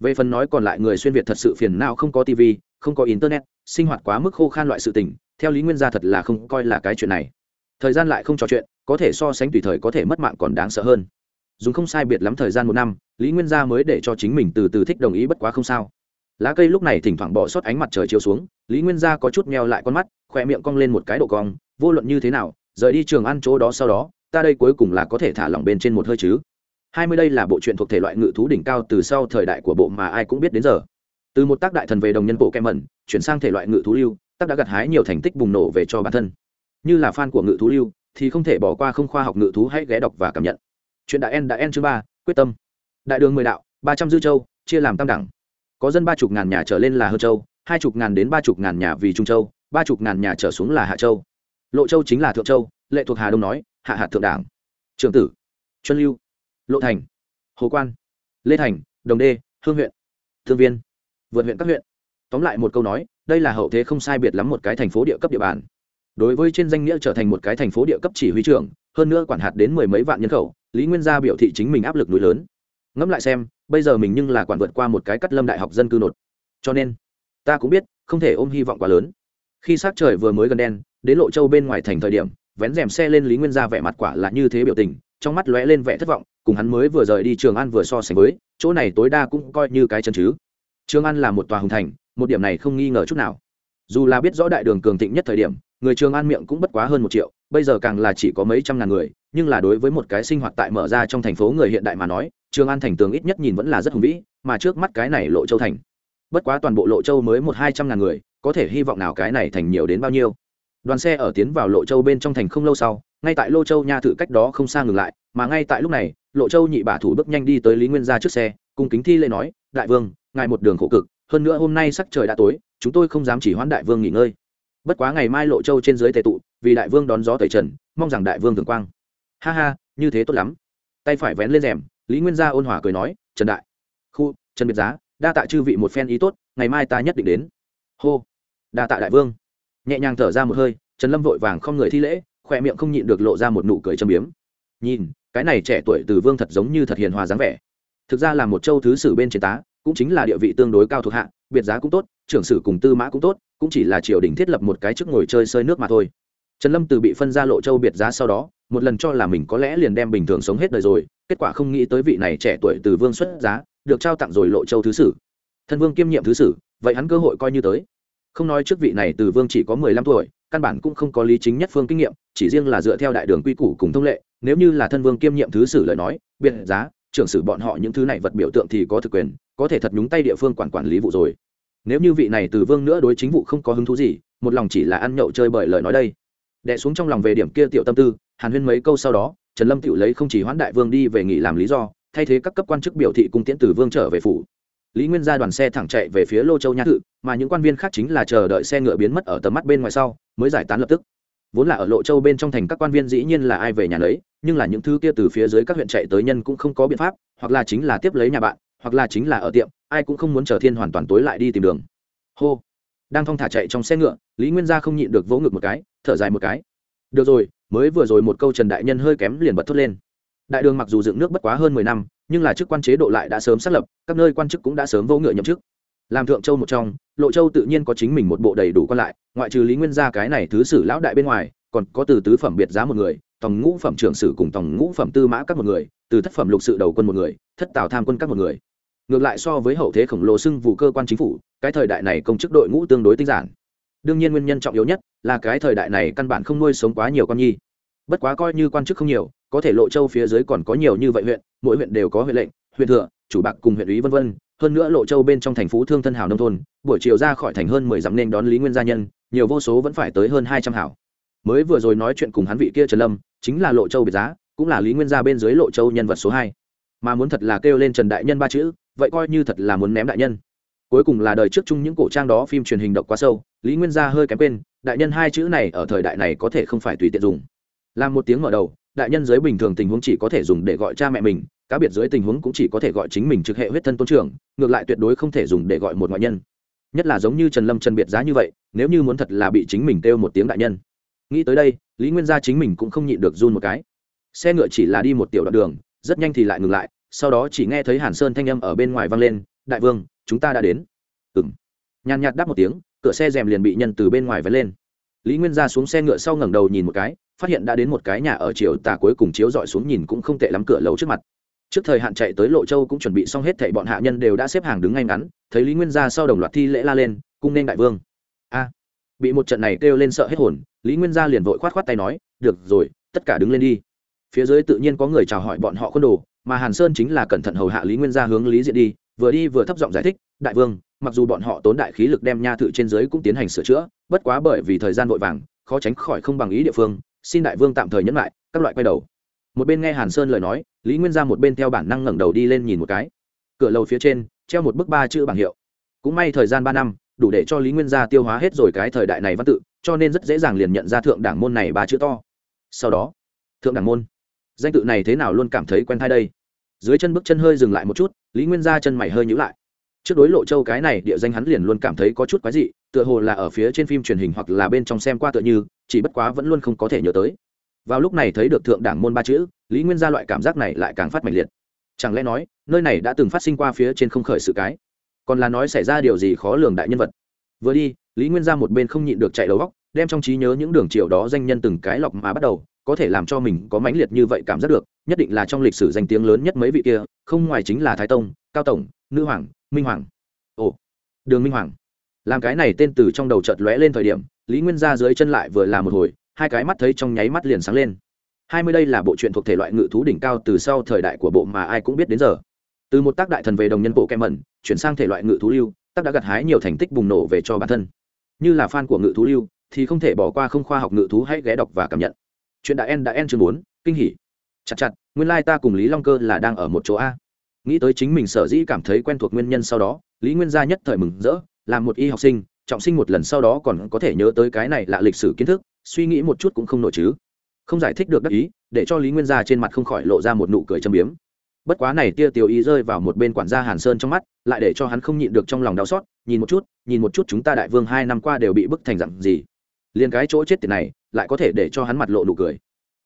về phần nói còn lại người xuyên việt thật sự phiền nào không có tv không có internet, sinh hoạt quá mức khô khan loại sự tình, theo lý nguyên gia thật là không coi là cái chuyện này. Thời gian lại không trò chuyện, có thể so sánh tùy thời có thể mất mạng còn đáng sợ hơn. Dùng không sai biệt lắm thời gian một năm, lý nguyên gia mới để cho chính mình từ từ thích đồng ý bất quá không sao. Lá cây lúc này thỉnh thoảng bỏ sót ánh mặt trời chiếu xuống, lý nguyên gia có chút meo lại con mắt, khỏe miệng cong lên một cái độ cong, vô luận như thế nào, rời đi trường ăn chỗ đó sau đó, ta đây cuối cùng là có thể thả lỏng bên trên một hơi chứ hai mươi đây là bộ truyện thuộc thể loại ngự thú đỉnh cao từ sau thời đại của bộ mà ai cũng biết đến giờ. Từ một tác đại thần về đồng nhân bộ kem mẩn, chuyển sang thể loại ngự thú lưu, tác đã gặt hái nhiều thành tích bùng nổ về cho bản thân. Như là fan của ngự thú lưu, thì không thể bỏ qua không khoa học ngự thú hãy ghé đọc và cảm nhận. Chuyện đại en đã en chương ba, quyết tâm. Đại đường mười đạo, ba trăm dư châu, chia làm tam đẳng. Có dân ba chục ngàn nhà trở lên là hơ châu, hai chục ngàn đến ba chục ngàn nhà vì trung châu, ba chục ngàn nhà trở xuống là hạ châu. Lộ châu chính là thượng châu, lệ thuộc hà đông nói, hạ hạt thượng đảng. Trường tử. Chuân lưu lộ thành, hồ quan, lê thành, đồng đê, hương huyện, thương viên, vượt huyện các huyện. Tóm lại một câu nói, đây là hậu thế không sai biệt lắm một cái thành phố địa cấp địa bàn. Đối với trên danh nghĩa trở thành một cái thành phố địa cấp chỉ huy trưởng, hơn nữa quản hạt đến mười mấy vạn nhân khẩu, lý nguyên gia biểu thị chính mình áp lực núi lớn. Ngẫm lại xem, bây giờ mình nhưng là quản vượt qua một cái cắt lâm đại học dân cư nột. Cho nên, ta cũng biết, không thể ôm hy vọng quá lớn. Khi s á c trời vừa mới gần đen, đến lộ châu bên ngoài thành thời điểm, vén rèm xe lên lý nguyên gia vẻ mặt quả là như thế biểu tình trong mắt lóe lên vẻ thất vọng, cùng hắn mới vừa rời đi trường an vừa so sánh với, chỗ này tối đa cũng coi như cái chân chứ. Trường an là một tòa hùng thành, một điểm này không nghi ngờ chút nào. Dù là biết rõ đại đường cường thịnh nhất thời điểm, người trường an miệng cũng bất quá hơn một triệu, bây giờ càng là chỉ có mấy trăm ngàn người, nhưng là đối với một cái sinh hoạt tại mở ra trong thành phố người hiện đại mà nói, trường an thành tường ít nhất nhìn vẫn là rất hùng vĩ, mà trước mắt cái này lộ châu thành. Bất quá toàn bộ lộ châu mới một hai trăm ngàn người, có thể hy vọng nào cái này thành nhiều đến bao nhiêu. Đoàn xe ở tiến vào lộ châu bên trong thành không lâu sau ngay tại lô châu nha thự cách đó không xa ngừng lại, mà ngay tại lúc này lộ châu nhị bả thủ bước nhanh đi tới lý nguyên gia trước xe cùng kính thi lễ nói, đại vương, ngài một đường khổ cực, hơn nữa hôm nay sắc trời đã tối, chúng tôi không dám chỉ hoãn đại vương nghỉ ngơi. Bất quá ngày mai lộ châu trên dưới tề tụ, vì đại vương đón gió tẩy trần, mong rằng đại vương thường quang. Ha ha, như thế tốt lắm. Tay phải vén lên rèm, lý nguyên gia ôn hòa cười nói, trần đại, khu, trần biệt giá, đa tạ chư vị một phen ý tốt, ngày mai ta nhất định đến. Hô, đa tạ đại vương. Nhẹ nhàng thở ra một hơi, trần lâm vội vàng không người thi lễ khoe miệng không nhịn được lộ ra một nụ cười châm biếm. Nhìn, cái này trẻ tuổi từ vương thật giống như thật hiền hòa dáng vẻ. Thực ra là một châu thứ sử bên trên tá, cũng chính là địa vị tương đối cao thuộc hạ, biệt giá cũng tốt, trưởng sử cùng tư mã cũng tốt, cũng chỉ là triều đình thiết lập một cái chức ngồi chơi sơi nước mà thôi. Trần lâm từ bị phân ra lộ châu biệt giá sau đó, một lần cho là mình có lẽ liền đem bình thường sống hết đời rồi, kết quả không nghĩ tới vị này trẻ tuổi từ vương xuất giá, được trao tặng rồi lộ châu thứ sử. Thân vương kiêm nhiệm thứ sử, vậy hắn cơ hội coi như tới. Không nói trước vị này từ vương chỉ có mười lăm tuổi, căn bản cũng không có lý chính nhất phương kinh nghiệm chỉ riêng là dựa theo đại đường quy củ cùng thông lệ, nếu như là thân vương kiêm nhiệm thứ sử lời nói, biệt giá, trưởng sử bọn họ những thứ này vật biểu tượng thì có thực quyền, có thể thật nhúng tay địa phương quản quản lý vụ rồi. Nếu như vị này từ vương nữa đối chính vụ không có hứng thú gì, một lòng chỉ là ăn nhậu chơi bởi lời nói đây. Đẻ xuống trong lòng về điểm kia tiểu tâm tư, hàn huyên mấy câu sau đó, trần lâm tự lấy không chỉ hoãn đại vương đi về nghỉ làm lý do, thay thế các cấp quan chức biểu thị cung tiễn từ vương trở về phủ. Lý nguyên ra đoàn xe thẳng chạy về phía lô châu nha thự, mà những quan viên khác chính là chờ đợi xe ngựa biến mất ở tầm mắt bên ngoài sau, mới giải tán lập tức vốn là ở lộ châu bên trong thành các quan viên dĩ nhiên là ai về nhà lấy nhưng là những thứ kia từ phía dưới các huyện chạy tới nhân cũng không có biện pháp, hoặc là chính là tiếp lấy nhà bạn, hoặc là chính là ở tiệm, ai cũng không muốn chờ thiên hoàn toàn tối lại đi tìm đường. Hô. Đang thong thả chạy trong xe ngựa, lý nguyên gia không nhịn được vỗ ngực một cái, thở dài một cái. Được rồi, mới vừa rồi một câu trần đại nhân hơi kém liền bật thốt lên. Đại đường mặc dù dựng nước bất quá hơn mười năm, nhưng là chức quan chế độ lại đã sớm xác lập, các nơi quan chức cũng đã sớm vô ngựa nhậm chức làm thượng châu một trong, lộ châu tự nhiên có chính mình một bộ đầy đủ quan lại, ngoại trừ lý nguyên gia cái này thứ sử lão đại bên ngoài, còn có từ tứ phẩm biệt giá một người, tòng ngũ phẩm trưởng sử cùng tòng ngũ phẩm tư mã các một người, từ thất phẩm lục sự đầu quân một người, thất tào tham quân các một người. Ngược lại so với hậu thế khổng lồ xưng vụ cơ quan chính phủ, cái thời đại này công chức đội ngũ tương đối tinh giản. Đương nhiên nguyên nhân trọng yếu nhất là cái thời đại này căn bản không nuôi sống quá nhiều con nhi. Bất quá coi như quan chức không nhiều, có thể lộ châu phía dưới còn có nhiều như vậy huyện, mỗi huyện đều có huyện lệnh, huyện thừa, chủ bạc cùng huyện ủy vân vân hơn nữa lộ châu bên trong thành phố thương thân hào nông thôn, buổi chiều ra khỏi thành hơn mười dặm nên đón lý nguyên gia nhân, nhiều vô số vẫn phải tới hơn hai trăm hảo. Mới vừa rồi nói chuyện cùng hắn vị kia trần lâm, chính là lộ châu biệt giá, cũng là lý nguyên gia bên dưới lộ châu nhân vật số hai. Mà muốn thật là kêu lên trần đại nhân ba chữ, vậy coi như thật là muốn ném đại nhân. Cuối cùng là đời trước chung những cổ trang đó phim truyền hình độc quá sâu, lý nguyên gia hơi kém quên, đại nhân hai chữ này ở thời đại này có thể không phải tùy tiện dùng. Làm một tiếng mở đầu đại nhân dưới bình thường tình huống chỉ có thể dùng để gọi cha mẹ mình, cá biệt dưới tình huống cũng chỉ có thể gọi chính mình trực hệ huyết thân tôn trưởng, ngược lại tuyệt đối không thể dùng để gọi một ngoại nhân. Nhất là giống như trần lâm trần biệt giá như vậy, nếu như muốn thật là bị chính mình kêu một tiếng đại nhân. Nghĩ tới đây, lý nguyên gia chính mình cũng không nhịn được run một cái. Xe ngựa chỉ là đi một tiểu đoạn đường, rất nhanh thì lại ngừng lại, sau đó chỉ nghe thấy hàn sơn thanh âm ở bên ngoài vang lên, đại vương, chúng ta đã đến. Ừ m nhàn nhạt đáp một tiếng, cửa xe rèm liền bị nhân từ bên ngoài vén lên lý nguyên ra xuống xe ngựa sau ngẩng đầu nhìn một cái, phát hiện đã đến một cái nhà ở chiều tà cuối cùng chiếu dọi xuống nhìn cũng không tệ lắm cửa lầu trước mặt. Trước thời hạn chạy tới lộ châu cũng chuẩn bị xong hết thảy bọn hạ nhân đều đã xếp hàng đứng ngay ngắn, thấy lý nguyên ra sau đồng loạt thi lễ la lên, cung nên đại vương. A. À, bị một trận này kêu lên sợ hết hồn, lý nguyên gia liền vội khoát khoát tay nói, được rồi, tất cả đứng lên đi. Phía dưới tự nhiên có người chào hỏi bọn họ khuôn đồ, mà hàn sơn chính là cẩn thận hầu hạ lý nguyên gia hướng lý diện đi vừa đi vừa thấp giọng giải thích, đại vương, mặc dù bọn họ tốn đại khí lực đem nha thự trên dưới cũng tiến hành sửa chữa, bất quá bởi vì thời gian vội vàng, khó tránh khỏi không bằng ý địa phương, xin đại vương tạm thời nhẫn lại, các loại quay đầu. Một bên nghe hàn sơn lời nói, lý nguyên gia một bên theo bản năng ngẩng đầu đi lên nhìn một cái. Cửa lầu phía trên, treo một bức ba chữ bảng hiệu. Cũng may thời gian ba năm, đủ để cho lý nguyên gia tiêu hóa hết rồi cái thời đại này văn tự, cho nên rất dễ dàng liền nhận ra thượng đảng môn này ba chữ to. Sau đó, thượng đảng môn. Danh tự này thế nào luôn cảm thấy quen thai đây? Dưới chân bước chân hơi dừng lại một chút, lý nguyên gia chân mày hơi nhữ lại. Trước đối lộ châu cái này địa danh hắn liền luôn cảm thấy có chút quái dị, tựa hồ là ở phía trên phim truyền hình hoặc là bên trong xem qua tựa như, chỉ bất quá vẫn luôn không có thể nhớ tới. Vào lúc này thấy được thượng đảng môn ba chữ, lý nguyên gia loại cảm giác này lại càng phát mạnh liệt. Chẳng lẽ nói, nơi này đã từng phát sinh qua phía trên không khởi sự cái? Còn là nói xảy ra điều gì khó lường đại nhân vật? Vừa đi, lý nguyên gia một bên không nhịn được chạy đầu góc, đem trong trí nhớ những đường triệu đó danh nhân từng cái lọc mà bắt đầu có thể làm cho mình có mãnh liệt như vậy cảm giác được, nhất định là trong lịch sử danh tiếng lớn nhất mấy vị kia, không ngoài chính là thái tông, cao tổng, nữ hoàng, minh hoàng. Ồ, đường minh hoàng. Làm cái này tên từ trong đầu chợt lóe lên thời điểm, lý nguyên ra dưới chân lại vừa là một hồi, hai cái mắt thấy trong nháy mắt liền sáng lên. Hai mươi đây là bộ truyện thuộc thể loại ngự thú đỉnh cao từ sau thời đại của bộ mà ai cũng biết đến giờ. Từ một tác đại thần về đồng nhân bộ kem mẩn chuyển sang thể loại ngự thú lưu, tác đã gặt hái nhiều thành tích bùng nổ về cho bản thân. Như là fan của ngự thú lưu, thì không thể bỏ qua không khoa học ngự thú hãy ghé đọc và cảm nhận chuyện đã en đã en chương bốn, kinh hỉ. Chặt chặt, nguyên lai ta cùng lý long cơ là đang ở một chỗ a. Nghĩ tới chính mình sở dĩ cảm thấy quen thuộc nguyên nhân sau đó, lý nguyên gia nhất thời mừng rỡ, làm một y học sinh, trọng sinh một lần sau đó còn có thể nhớ tới cái này là lịch sử kiến thức, suy nghĩ một chút cũng không nổi chứ. Không giải thích được đắc ý, để cho lý nguyên gia trên mặt không khỏi lộ ra một nụ cười châm biếm. Bất quá này tia tiểu ý rơi vào một bên quản gia hàn sơn trong mắt, lại để cho hắn không nhịn được trong lòng đau xót, nhìn một chút, nhìn một chút chúng ta đại vương hai năm qua đều bị bức thành dặn gì. Liền cái chỗ chết tiền này lại có thể để cho hắn mặt lộ nụ cười.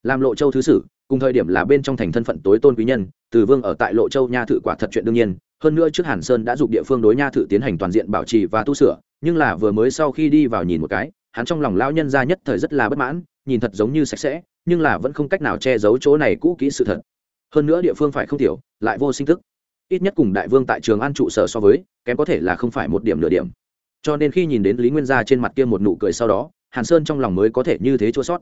Làm lộ châu thứ sử, cùng thời điểm là bên trong thành thân phận tối tôn quý nhân, từ vương ở tại lộ châu nha thự quả thật chuyện đương nhiên, hơn nữa trước hàn sơn đã dục địa phương đối nha thự tiến hành toàn diện bảo trì và tu sửa, nhưng là vừa mới sau khi đi vào nhìn một cái, hắn trong lòng lão nhân ra nhất thời rất là bất mãn, nhìn thật giống như sạch sẽ, nhưng là vẫn không cách nào che giấu chỗ này cũ kỹ sự thật. Hơn nữa địa phương phải không tiểu, lại vô sinh thức. Ít nhất cùng đại vương tại trường an trụ sở so với, kém có thể là không phải một điểm nửa điểm. Cho nên khi nhìn đến lý nguyên gia trên mặt kia một nụ cười sau đó hàn sơn trong lòng mới có thể như thế chua sót.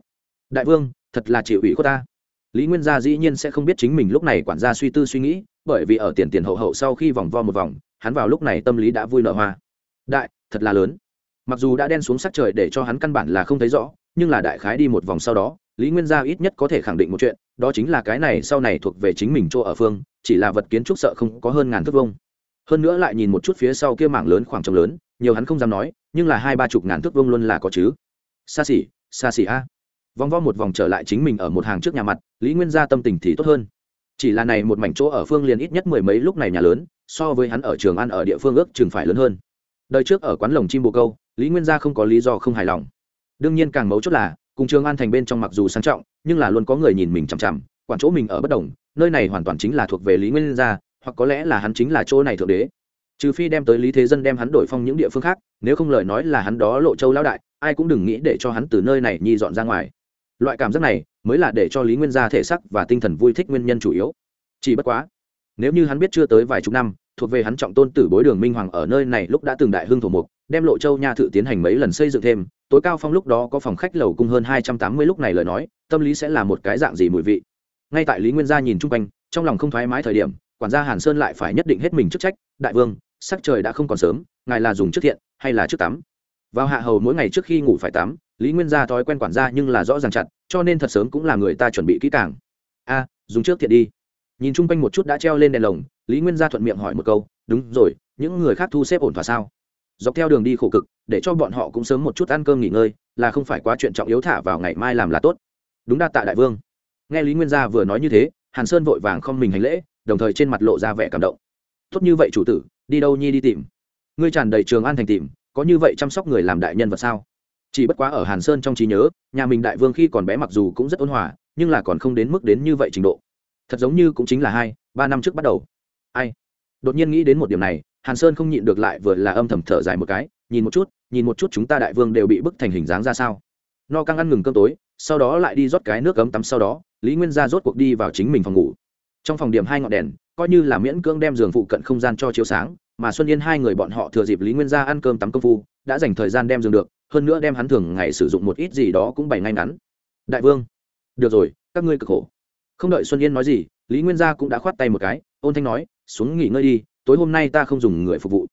Đại vương, thật là chịu ủy của ta. Lý nguyên gia dĩ nhiên sẽ không biết chính mình lúc này quản gia suy tư suy nghĩ, bởi vì ở tiền tiền hậu hậu sau khi vòng vo một vòng, hắn vào lúc này tâm lý đã vui nở hoa. Đại, thật là lớn. Mặc dù đã đen xuống sắc trời để cho hắn căn bản là không thấy rõ, nhưng là đại khái đi một vòng sau đó, lý nguyên gia ít nhất có thể khẳng định một chuyện, đó chính là cái này sau này thuộc về chính mình chỗ ở phương, chỉ là vật kiến trúc sợ không có hơn ngàn thước vông hơn nữa lại nhìn một chút phía sau kia mảng lớn khoảng trống lớn, nhiều hắn không dám nói, nhưng là hai ba chục ngàn thước vông luôn là có chứ xa xỉ xa xỉ a. Vòng vo một vòng trở lại chính mình ở một hàng trước nhà mặt, lý nguyên gia tâm tình thì tốt hơn. Chỉ là này một mảnh chỗ ở phương liền ít nhất mười mấy lúc này nhà lớn, so với hắn ở trường ăn ở địa phương ước chừng phải lớn hơn. Đời trước ở quán lồng chim bồ câu, lý nguyên gia không có lý do không hài lòng. Đương nhiên càng mấu chốt là, cùng trường an thành bên trong mặc dù sang trọng, nhưng là luôn có người nhìn mình chằm chằm, quản chỗ mình ở bất đồng, nơi này hoàn toàn chính là thuộc về lý nguyên gia, hoặc có lẽ là hắn chính là chỗ này thượng đế. Trừ phi đem tới lý thế dân đem hắn đổi phong những địa phương khác, nếu không lời nói là hắn đó lộ châu lão đại ai cũng đừng nghĩ để cho hắn từ nơi này nhi dọn ra ngoài. Loại cảm giác này mới là để cho lý nguyên gia thể sắc và tinh thần vui thích nguyên nhân chủ yếu. Chỉ bất quá, nếu như hắn biết chưa tới vài chục năm, thuộc về hắn trọng tôn tử bối đường minh hoàng ở nơi này lúc đã từng đại hưng thổ mục, đem lộ châu nha thự tiến hành mấy lần xây dựng thêm, tối cao phong lúc đó có phòng khách lầu cung hơn hai trăm tám mươi lúc này lời nói, tâm lý sẽ là một cái dạng gì mùi vị. Ngay tại lý nguyên gia nhìn chung quanh, trong lòng không thoải mái thời điểm, quản gia hàn sơn lại phải nhất định hết mình chức trách, đại vương, sắc trời đã không còn sớm, ngài là dùng trước thiện hay là trước tắm? Vào hạ hầu mỗi ngày trước khi ngủ phải tắm, lý nguyên gia thói quen quản gia nhưng là rõ ràng chặt, cho nên thật sớm cũng là người ta chuẩn bị kỹ càng. A, dùng trước thiện đi. Nhìn chung quanh một chút đã treo lên đèn lồng, lý nguyên gia thuận miệng hỏi một câu, đúng rồi, những người khác thu xếp ổn thỏa sao? Dọc theo đường đi khổ cực, để cho bọn họ cũng sớm một chút ăn cơm nghỉ ngơi, là không phải quá chuyện trọng yếu thả vào ngày mai làm là tốt. Đúng đa tạ đại vương. Nghe lý nguyên gia vừa nói như thế, hàn sơn vội vàng không mình hành lễ, đồng thời trên mặt lộ ra vẻ cảm động. Tốt như vậy chủ tử, đi đâu nhi đi tìm? Ngươi tràn đầy trường an thành tìm có như vậy chăm sóc người làm đại nhân vật sao? Chỉ bất quá ở hàn sơn trong trí nhớ, nhà mình đại vương khi còn bé mặc dù cũng rất ôn hòa, nhưng là còn không đến mức đến như vậy trình độ. Thật giống như cũng chính là hai, ba năm trước bắt đầu. Ai? Đột nhiên nghĩ đến một điểm này, hàn sơn không nhịn được lại vừa là âm thầm thở dài một cái, nhìn một chút, nhìn một chút chúng ta đại vương đều bị bức thành hình dáng ra sao. No căng ăn ngừng cơm tối, sau đó lại đi rót cái nước cấm tắm sau đó, lý nguyên gia rốt cuộc đi vào chính mình phòng ngủ. Trong phòng điểm hai ngọn đèn, coi như là miễn cưỡng đem giường phụ cận không gian cho chiếu sáng mà xuân yên hai người bọn họ thừa dịp lý nguyên gia ăn cơm tắm công phu, đã dành thời gian đem dừng được, hơn nữa đem hắn thường ngày sử dụng một ít gì đó cũng bày ngay ngắn. Đại vương, được rồi, các ngươi cực khổ. Không đợi xuân yên nói gì, lý nguyên gia cũng đã khoát tay một cái, ôn thanh nói, xuống nghỉ ngơi đi, tối hôm nay ta không dùng người phục vụ.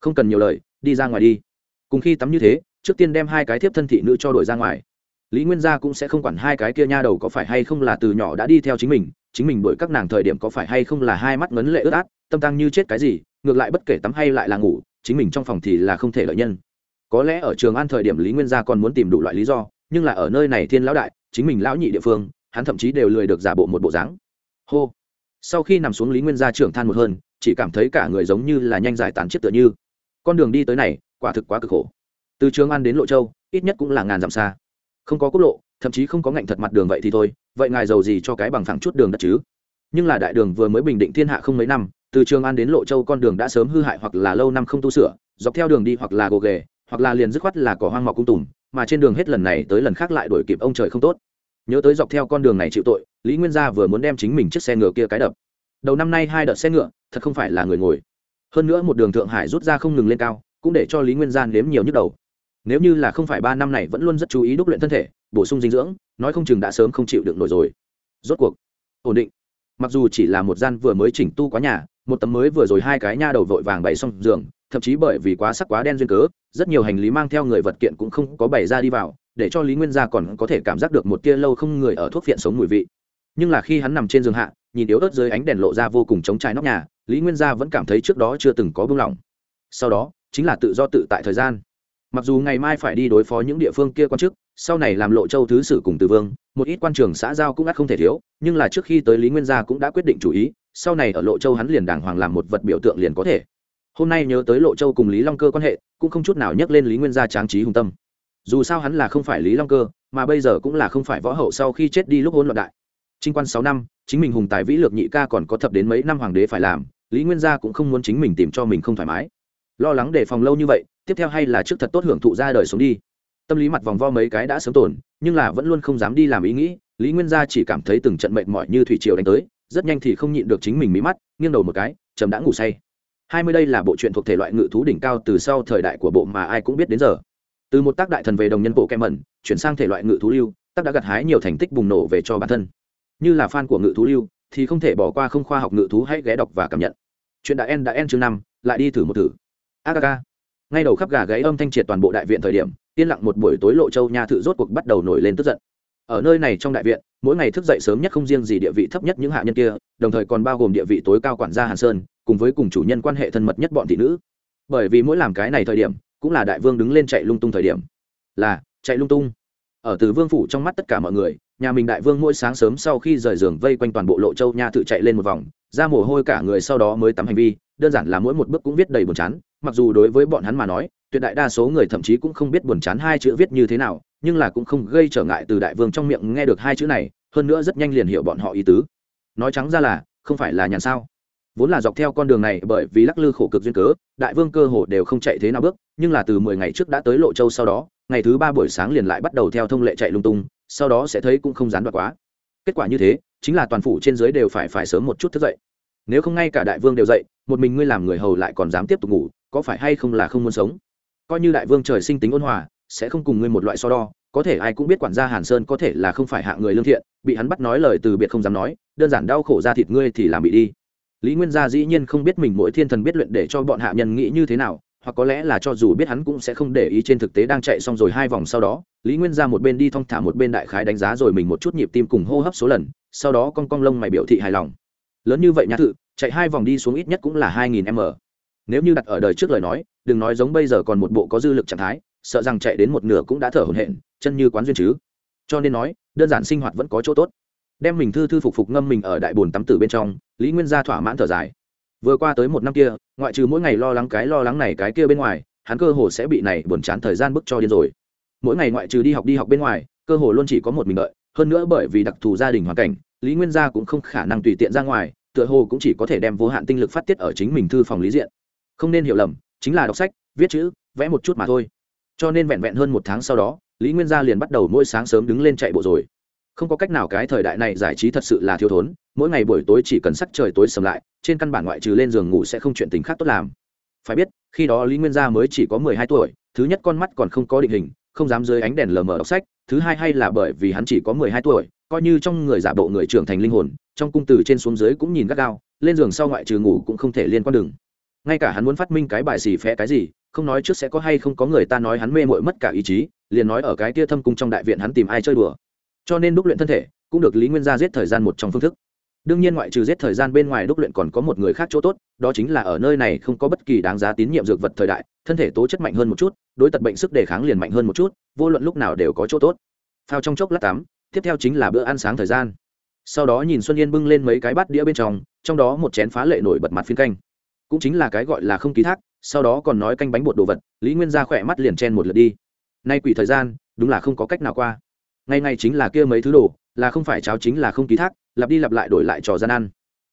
Không cần nhiều lời, đi ra ngoài đi. Cùng khi tắm như thế, trước tiên đem hai cái thiếp thân thị nữ cho đổi ra ngoài. Lý nguyên gia cũng sẽ không quản hai cái kia nha đầu có phải hay không là từ nhỏ đã đi theo chính mình chính mình đuổi các nàng thời điểm có phải hay không là hai mắt ngấn lệ ướt át, tâm tăng như chết cái gì ngược lại bất kể tắm hay lại là ngủ, chính mình trong phòng thì là không thể lợi nhân. Có lẽ ở trường an thời điểm lý nguyên gia còn muốn tìm đủ loại lý do, nhưng là ở nơi này thiên lão đại, chính mình lão nhị địa phương, hắn thậm chí đều lười được giả bộ một bộ dáng. Hô. Sau khi nằm xuống lý nguyên gia trưởng than một hơn, chỉ cảm thấy cả người giống như là nhanh giải tán chết tựa như. Con đường đi tới này, quả thực quá cực khổ. Từ trường an đến lộ châu, ít nhất cũng là ngàn dặm xa. Không có quốc lộ, thậm chí không có ngạnh thật mặt đường vậy thì thôi, vậy ngài giàu gì cho cái bằng phẳng chút đường đất chứ? Nhưng là đại đường vừa mới bình định thiên hạ không mấy năm, từ trường an đến lộ châu con đường đã sớm hư hại hoặc là lâu năm không tu sửa, dọc theo đường đi hoặc là gồ ghề, hoặc là liền dứt khoát là cỏ hoang mọc cung tùm, mà trên đường hết lần này tới lần khác lại đổi kịp ông trời không tốt. Nhớ tới dọc theo con đường này chịu tội, lý nguyên gia vừa muốn đem chính mình chiếc xe ngựa kia cái đập. Đầu năm nay hai đợt xe ngựa, thật không phải là người ngồi. Hơn nữa một đường thượng hải rút ra không ngừng lên cao, cũng để cho lý nguyên gia nếm nhiều nhức đầu. Nếu như là không phải ba năm này vẫn luôn rất chú ý đúc luyện thân thể, bổ sung dinh dưỡng, nói không chừng đã sớm không chịu được nổi rồi. Rốt cuộc, ổn định mặc dù chỉ là một gian vừa mới chỉnh tu quá nhà, một tấm mới vừa rồi hai cái nha đầu vội vàng bày xong giường, thậm chí bởi vì quá sắc quá đen duyên cớ, rất nhiều hành lý mang theo người vật kiện cũng không có bày ra đi vào, để cho lý nguyên gia còn có thể cảm giác được một tia lâu không người ở thuốc viện sống mùi vị. Nhưng là khi hắn nằm trên giường hạ, nhìn yếu ớt dưới ánh đèn lộ ra vô cùng chống trái nóc nhà, lý nguyên gia vẫn cảm thấy trước đó chưa từng có buông lỏng. Sau đó, chính là tự do tự tại thời gian mặc dù ngày mai phải đi đối phó những địa phương kia quan chức, sau này làm lộ châu thứ sử cùng từ vương, một ít quan trường xã giao cũng ắt không thể thiếu, nhưng là trước khi tới lý nguyên gia cũng đã quyết định chủ ý, sau này ở lộ châu hắn liền đàng hoàng làm một vật biểu tượng liền có thể. Hôm nay nhớ tới lộ châu cùng lý long cơ quan hệ, cũng không chút nào nhắc lên lý nguyên gia tráng trí hùng tâm. Dù sao hắn là không phải lý long cơ, mà bây giờ cũng là không phải võ hậu sau khi chết đi lúc hôn loạn đại. Trinh quan sáu năm, chính mình hùng tài vĩ lược nhị ca còn có thập đến mấy năm hoàng đế phải làm, lý nguyên gia cũng không muốn chính mình tìm cho mình không thoải mái lo lắng đề phòng lâu như vậy, tiếp theo hay là trước thật tốt hưởng thụ ra đời sống đi. Tâm lý mặt vòng vo mấy cái đã sớm tổn nhưng là vẫn luôn không dám đi làm ý nghĩ, lý nguyên gia chỉ cảm thấy từng trận mệt mỏi như thủy triều đánh tới, rất nhanh thì không nhịn được chính mình mí mắt, nghiêng đầu một cái trầm đã ngủ say. Hai mươi đây là bộ truyện thuộc thể loại ngự thú đỉnh cao từ sau thời đại của bộ mà ai cũng biết đến giờ. Từ một tác đại thần về đồng nhân bộ kem mẩn, chuyển sang thể loại ngự thú lưu, tác đã gặt hái nhiều thành tích bùng nổ về cho bản thân. Như là fan của ngự thú lưu, thì không thể bỏ qua không khoa học ngự thú hãy ghé đọc và cảm nhận. Chuyện đã en đã en chương năm, lại đi thử một thử aga ngay đầu khắp gà gáy âm thanh triệt toàn bộ đại viện thời điểm, yên lặng một buổi tối lộ châu nha thự rốt cuộc bắt đầu nổi lên tức giận. Ở nơi này trong đại viện, mỗi ngày thức dậy sớm nhất không riêng gì địa vị thấp nhất những hạ nhân kia, đồng thời còn bao gồm địa vị tối cao quản gia hàn sơn, cùng với cùng chủ nhân quan hệ thân mật nhất bọn thị nữ. Bởi vì mỗi làm cái này thời điểm, cũng là đại vương đứng lên chạy lung tung thời điểm. Là, chạy lung tung. Ở từ vương phủ trong mắt tất cả mọi người, nhà mình đại vương mỗi sáng sớm sau khi rời giường vây quanh toàn bộ lộ châu nha thự chạy lên một vòng, ra mồ hôi cả người sau đó mới tắm hành vi đơn giản là mỗi một bước cũng viết đầy buồn chán, mặc dù đối với bọn hắn mà nói, tuyệt đại đa số người thậm chí cũng không biết buồn chán hai chữ viết như thế nào, nhưng là cũng không gây trở ngại từ đại vương trong miệng nghe được hai chữ này, hơn nữa rất nhanh liền hiểu bọn họ ý tứ. Nói trắng ra là, không phải là nhàn sao? Vốn là dọc theo con đường này, bởi vì lắc lư khổ cực duyên cớ, đại vương cơ hồ đều không chạy thế nào bước, nhưng là từ mười ngày trước đã tới lộ châu sau đó, ngày thứ ba buổi sáng liền lại bắt đầu theo thông lệ chạy lung tung, sau đó sẽ thấy cũng không gián đoạn quá. Kết quả như thế, chính là toàn phủ trên dưới đều phải phải sớm một chút thức dậy. Nếu không ngay cả đại vương đều dậy một mình ngươi làm người hầu lại còn dám tiếp tục ngủ, có phải hay không là không muốn sống? Coi như đại vương trời sinh tính ôn hòa, sẽ không cùng ngươi một loại so đo, có thể ai cũng biết quản gia hàn sơn có thể là không phải hạ người lương thiện, bị hắn bắt nói lời từ biệt không dám nói, đơn giản đau khổ ra thịt ngươi thì làm bị đi. Lý nguyên gia dĩ nhiên không biết mình mỗi thiên thần biết luyện để cho bọn hạ nhân nghĩ như thế nào, hoặc có lẽ là cho dù biết hắn cũng sẽ không để ý trên thực tế đang chạy xong rồi hai vòng sau đó, lý nguyên ra một bên đi thong thả một bên đại khái đánh giá rồi mình một chút nhịp tim cùng hô hấp số lần, sau đó con cong lông mày biểu thị hài lòng. Lớn như vậy nhã thự chạy hai vòng đi xuống ít nhất cũng là hai nghìn m. Nếu như đặt ở đời trước lời nói, đừng nói giống bây giờ còn một bộ có dư lực trạng thái, sợ rằng chạy đến một nửa cũng đã thở hổn hển, chân như quán duyên chứ. Cho nên nói, đơn giản sinh hoạt vẫn có chỗ tốt. Đem mình thư thư phục phục ngâm mình ở đại bồn tắm tử bên trong, lý nguyên gia thỏa mãn thở dài. Vừa qua tới một năm kia, ngoại trừ mỗi ngày lo lắng cái lo lắng này cái kia bên ngoài, hắn cơ hồ sẽ bị này buồn chán thời gian bức cho điên rồi. Mỗi ngày ngoại trừ đi học đi học bên ngoài, cơ hồ luôn chỉ có một mình đợi, hơn nữa bởi vì đặc thù gia đình hoàn cảnh, lý nguyên gia cũng không khả năng tùy tiện ra ngoài tựa hồ cũng chỉ có thể đem vô hạn tinh lực phát tiết ở chính mình thư phòng lý diện. Không nên hiểu lầm, chính là đọc sách, viết chữ, vẽ một chút mà thôi. Cho nên vẹn vẹn hơn một tháng sau đó, lý nguyên gia liền bắt đầu mỗi sáng sớm đứng lên chạy bộ rồi. Không có cách nào cái thời đại này giải trí thật sự là thiếu thốn, mỗi ngày buổi tối chỉ cần sắc trời tối sầm lại, trên căn bản ngoại trừ lên giường ngủ sẽ không chuyện tình khác tốt làm. Phải biết, khi đó lý nguyên gia mới chỉ có mười hai tuổi, thứ nhất con mắt còn không có định hình, không dám dưới ánh đèn lờ mờ đọc sách, thứ hai hay là bởi vì hắn chỉ có mười hai tuổi coi như trong người giả bộ người trưởng thành linh hồn, trong cung từ trên xuống dưới cũng nhìn gắt gao, lên giường sau ngoại trừ ngủ cũng không thể liên quan đường. Ngay cả hắn muốn phát minh cái bài xì phé cái gì, không nói trước sẽ có hay không có người ta nói hắn mê mội mất cả ý chí, liền nói ở cái tia thâm cung trong đại viện hắn tìm ai chơi đùa. Cho nên đúc luyện thân thể, cũng được lý nguyên gia giết thời gian một trong phương thức. Đương nhiên ngoại trừ giết thời gian bên ngoài đúc luyện còn có một người khác chỗ tốt, đó chính là ở nơi này không có bất kỳ đáng giá tín nhiệm dược vật thời đại, thân thể tố chất mạnh hơn một chút, đối tật bệnh sức đề kháng liền mạnh hơn một chút, vô luận lúc nào đều có chỗ tốt. Phao trong chốc lát tắm tiếp theo chính là bữa ăn sáng thời gian. Sau đó nhìn xuân yên bưng lên mấy cái bát đĩa bên trong trong đó một chén phá lệ nổi bật mặt phiên canh. Cũng chính là cái gọi là không ký thác, sau đó còn nói canh bánh bột đồ vật, lý nguyên ra khỏe mắt liền chen một lượt đi. Nay quỷ thời gian, đúng là không có cách nào qua. Ngay ngay chính là kia mấy thứ đồ, là không phải cháo chính là không ký thác, lặp đi lặp lại đổi lại trò gian ăn.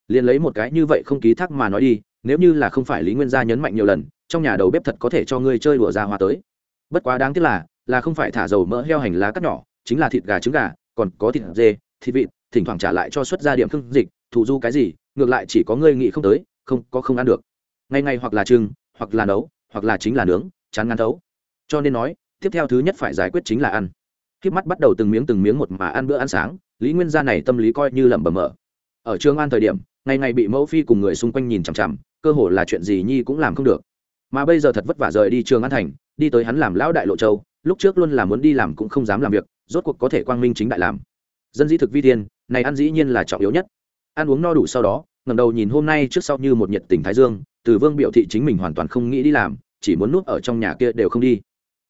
Liền lấy một cái như vậy không ký thác mà nói đi, nếu như là không phải lý nguyên gia nhấn mạnh nhiều lần, trong nhà đầu bếp thật có thể cho ngươi chơi đùa ra hoa tới. Bất quá đáng tiếc là là không phải thả dầu mỡ heo hành lá cắt nhỏ, chính là thịt gà trứng gà còn có thịt dê, thịt vịt, thỉnh thoảng trả lại cho xuất ra điểm khương dịch, thù du cái gì, ngược lại chỉ có ngươi nghĩ không tới, không, có không ăn được. Ngay ngay hoặc là trưng, hoặc là nấu, hoặc là chính là nướng, chán ngắn thấu. Cho nên nói, tiếp theo thứ nhất phải giải quyết chính là ăn. Khi mắt bắt đầu từng miếng từng miếng một mà ăn bữa ăn sáng, lý nguyên gia này tâm lý coi như lẩm bẩm mở. Ở trường an thời điểm ngày ngày bị mẫu phi cùng người xung quanh nhìn chằm chằm, cơ hồ là chuyện gì nhi cũng làm không được. Mà bây giờ thật vất vả rời đi trường an thành, đi tới hắn làm lão đại lộ châu, lúc trước luôn là muốn đi làm cũng không dám làm việc rốt cuộc có thể quang minh chính đại làm. Dân dĩ thực vi tiên này ăn dĩ nhiên là trọng yếu nhất. Ăn uống no đủ sau đó ngầm đầu nhìn hôm nay trước sau như một nhiệt tình thái dương, từ vương biểu thị chính mình hoàn toàn không nghĩ đi làm, chỉ muốn nuốt ở trong nhà kia đều không đi.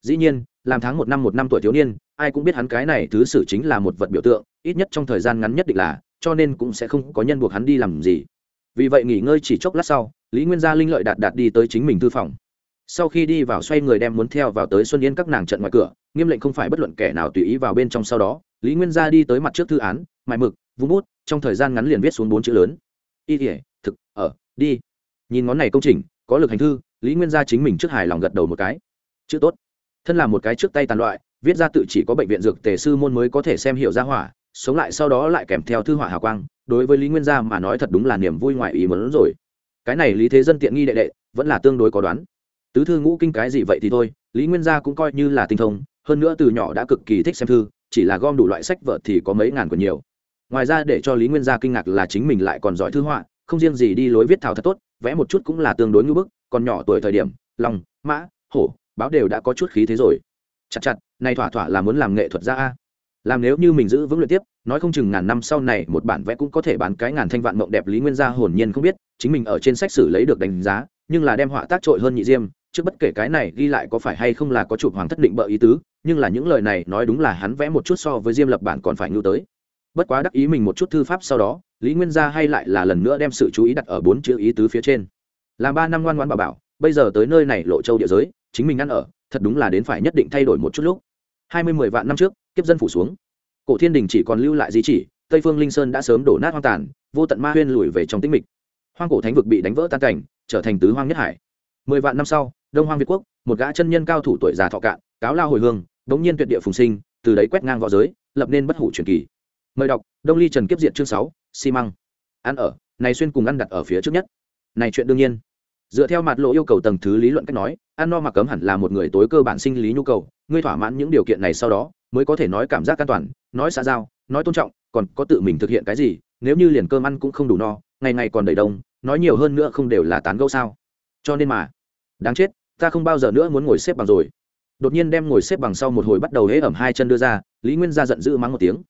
Dĩ nhiên, làm tháng một năm một năm tuổi thiếu niên, ai cũng biết hắn cái này thứ sử chính là một vật biểu tượng, ít nhất trong thời gian ngắn nhất định là, cho nên cũng sẽ không có nhân buộc hắn đi làm gì. Vì vậy nghỉ ngơi chỉ chốc lát sau, lý nguyên gia linh lợi đạt đạt đi tới chính mình thư phòng sau khi đi vào xoay người đem muốn theo vào tới xuân yên các nàng trận ngoài cửa, nghiêm lệnh không phải bất luận kẻ nào tùy ý vào bên trong sau đó. Lý nguyên gia đi tới mặt trước thư án, mài mực, vung bút, trong thời gian ngắn liền viết xuống bốn chữ lớn. Y thể thực, ở, đi. Nhìn ngón này công trình, có lực hành thư, lý nguyên gia chính mình trước hài lòng gật đầu một cái. Chữ tốt. Thân là một cái trước tay tàn loại, viết ra tự chỉ có bệnh viện dược tề sư môn mới có thể xem hiểu ra hỏa, sống lại sau đó lại kèm theo thư hỏa hào quang, đối với lý nguyên gia mà nói thật đúng là niềm vui ngoại ý muốn rồi. Cái này lý thế dân tiện nghi đệ đệ, vẫn là tương đối có đoán tứ thư ngũ kinh cái gì vậy thì thôi, lý nguyên gia cũng coi như là tinh thông, hơn nữa từ nhỏ đã cực kỳ thích xem thư, chỉ là gom đủ loại sách vợ thì có mấy ngàn còn nhiều. Ngoài ra để cho lý nguyên gia kinh ngạc là chính mình lại còn giỏi thư họa, không riêng gì đi lối viết thảo thật tốt, vẽ một chút cũng là tương đối ngưỡng bức, còn nhỏ tuổi thời điểm, lòng, mã, hổ, báo đều đã có chút khí thế rồi. Chặt chặt, này thỏa thỏa là muốn làm nghệ thuật ra a. Làm nếu như mình giữ vững luyện tiếp, nói không chừng ngàn năm sau này một bản vẽ cũng có thể bán cái ngàn thanh vạn mộng đẹp lý nguyên gia hồn nhiên không biết, chính mình ở trên sách sử lấy được đánh giá, nhưng là đem họa tác trội hơn nhị diêm trước bất kể cái này ghi lại có phải hay không là có chụp hoàng thất định bợ ý tứ, nhưng là những lời này nói đúng là hắn vẽ một chút so với diêm lập bản còn phải ngưu tới. Bất quá đắc ý mình một chút thư pháp sau đó, lý nguyên gia hay lại là lần nữa đem sự chú ý đặt ở bốn chữ ý tứ phía trên. Làm ba năm ngoan ngoan bảo bảo, bây giờ tới nơi này lộ châu địa giới, chính mình ăn ở, thật đúng là đến phải nhất định thay đổi một chút lúc. Hai mươi mười vạn năm trước, kiếp dân phủ xuống. Cổ thiên đình chỉ còn lưu lại di chỉ, tây phương linh sơn đã sớm đổ nát hoang tàn, vô tận ma huyên lùi về trong tĩnh mịch. Hoang cổ thánh vực bị đánh vỡ tan cảnh, trở thành tứ hoang nhất hải. Mười vạn năm sau đông hoang việt quốc, một gã chân nhân cao thủ tuổi già thọ cạn, cáo lao hồi hương, đống nhiên tuyệt địa phùng sinh, từ đấy quét ngang võ giới, lập nên bất hủ truyền kỳ. Mời đọc, đông ly trần kiếp diện chương sáu, xi măng. Ăn ở, này xuyên cùng ăn đặt ở phía trước nhất. Này chuyện đương nhiên. Dựa theo mặt lộ yêu cầu tầng thứ lý luận cách nói, ăn no mặc cấm hẳn là một người tối cơ bản sinh lý nhu cầu, ngươi thỏa mãn những điều kiện này sau đó, mới có thể nói cảm giác an toàn, nói xã giao, nói tôn trọng, còn có tự mình thực hiện cái gì, nếu như liền cơm ăn cũng không đủ no, ngày ngày còn đầy đông, nói nhiều hơn nữa không đều là tán gẫu sao? Cho nên mà đáng chết, ta không bao giờ nữa muốn ngồi xếp bằng rồi. Đột nhiên đem ngồi xếp bằng sau một hồi bắt đầu hễ ẩm hai chân đưa ra, lý nguyên ra giận dữ mắng một tiếng.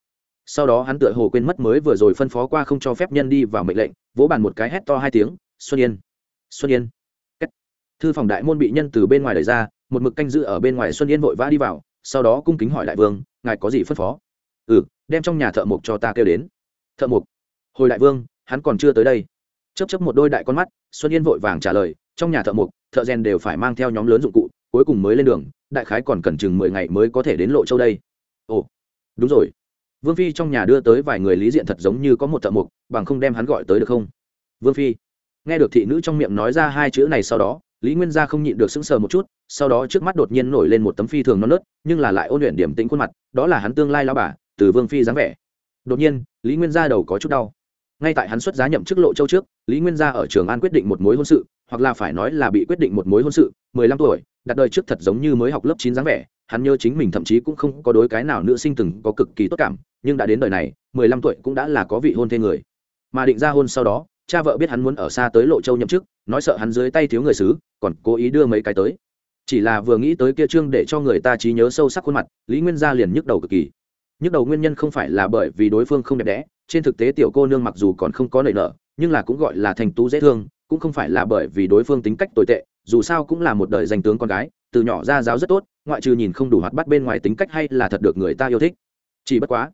Sau đó hắn tựa hồ quên mất mới vừa rồi phân phó qua không cho phép nhân đi vào mệnh lệnh, vỗ bàn một cái hét to hai tiếng, xuân yên xuân yên. Kết. thư phòng đại môn bị nhân từ bên ngoài đẩy ra, một mực canh giữ ở bên ngoài xuân yên vội vã đi vào, sau đó cung kính hỏi đại vương, ngài có gì phân phó? Ừ đem trong nhà thợ mộc cho ta kêu đến. Thợ mộc? Hồi đại vương, hắn còn chưa tới đây. Chấp chấp một đôi đại con mắt, xuân yên vội vàng trả lời, trong nhà thợ mộc thợ rèn đều phải mang theo nhóm lớn dụng cụ, cuối cùng mới lên đường, đại khái còn cần chừng mười ngày mới có thể đến lộ châu đây. Ồ, đúng rồi. Vương phi trong nhà đưa tới vài người lý diện thật giống như có một thợ mộc, bằng không đem hắn gọi tới được không? Vương phi, nghe được thị nữ trong miệng nói ra hai chữ này sau đó, lý nguyên gia không nhịn được sững sờ một chút, sau đó trước mắt đột nhiên nổi lên một tấm phi thường non nớt, nhưng là lại ôn luyện điểm tĩnh khuôn mặt, đó là hắn tương lai lao bà, từ vương phi dáng vẻ. Đột nhiên, lý nguyên gia đầu có chút đau. Ngay tại hắn xuất giá nhậm chức lộ châu trước, lý nguyên gia ở trường an quyết định một mối hôn sự hoặc là phải nói là bị quyết định một mối hôn sự, mười lăm tuổi, đặt đời trước thật giống như mới học lớp chín dáng vẻ, hắn nhớ chính mình thậm chí cũng không có đối cái nào nữ sinh từng có cực kỳ tốt cảm, nhưng đã đến đời này, mười lăm tuổi cũng đã là có vị hôn thê người. Mà định ra hôn sau đó, cha vợ biết hắn muốn ở xa tới lộ châu nhậm chức, nói sợ hắn dưới tay thiếu người xứ, còn cố ý đưa mấy cái tới. Chỉ là vừa nghĩ tới kia trương để cho người ta trí nhớ sâu sắc khuôn mặt, lý nguyên gia liền nhức đầu cực kỳ. Nhức đầu nguyên nhân không phải là bởi vì đối phương không đẹp đẽ, trên thực tế tiểu cô nương mặc dù còn không có nảy nở, nhưng là cũng gọi là thành tú dễ thương cũng không phải là bởi vì đối phương tính cách tồi tệ, dù sao cũng là một đời danh tướng con gái, từ nhỏ ra giáo rất tốt, ngoại trừ nhìn không đủ hoạt bắt bên ngoài tính cách hay là thật được người ta yêu thích. Chỉ bất quá,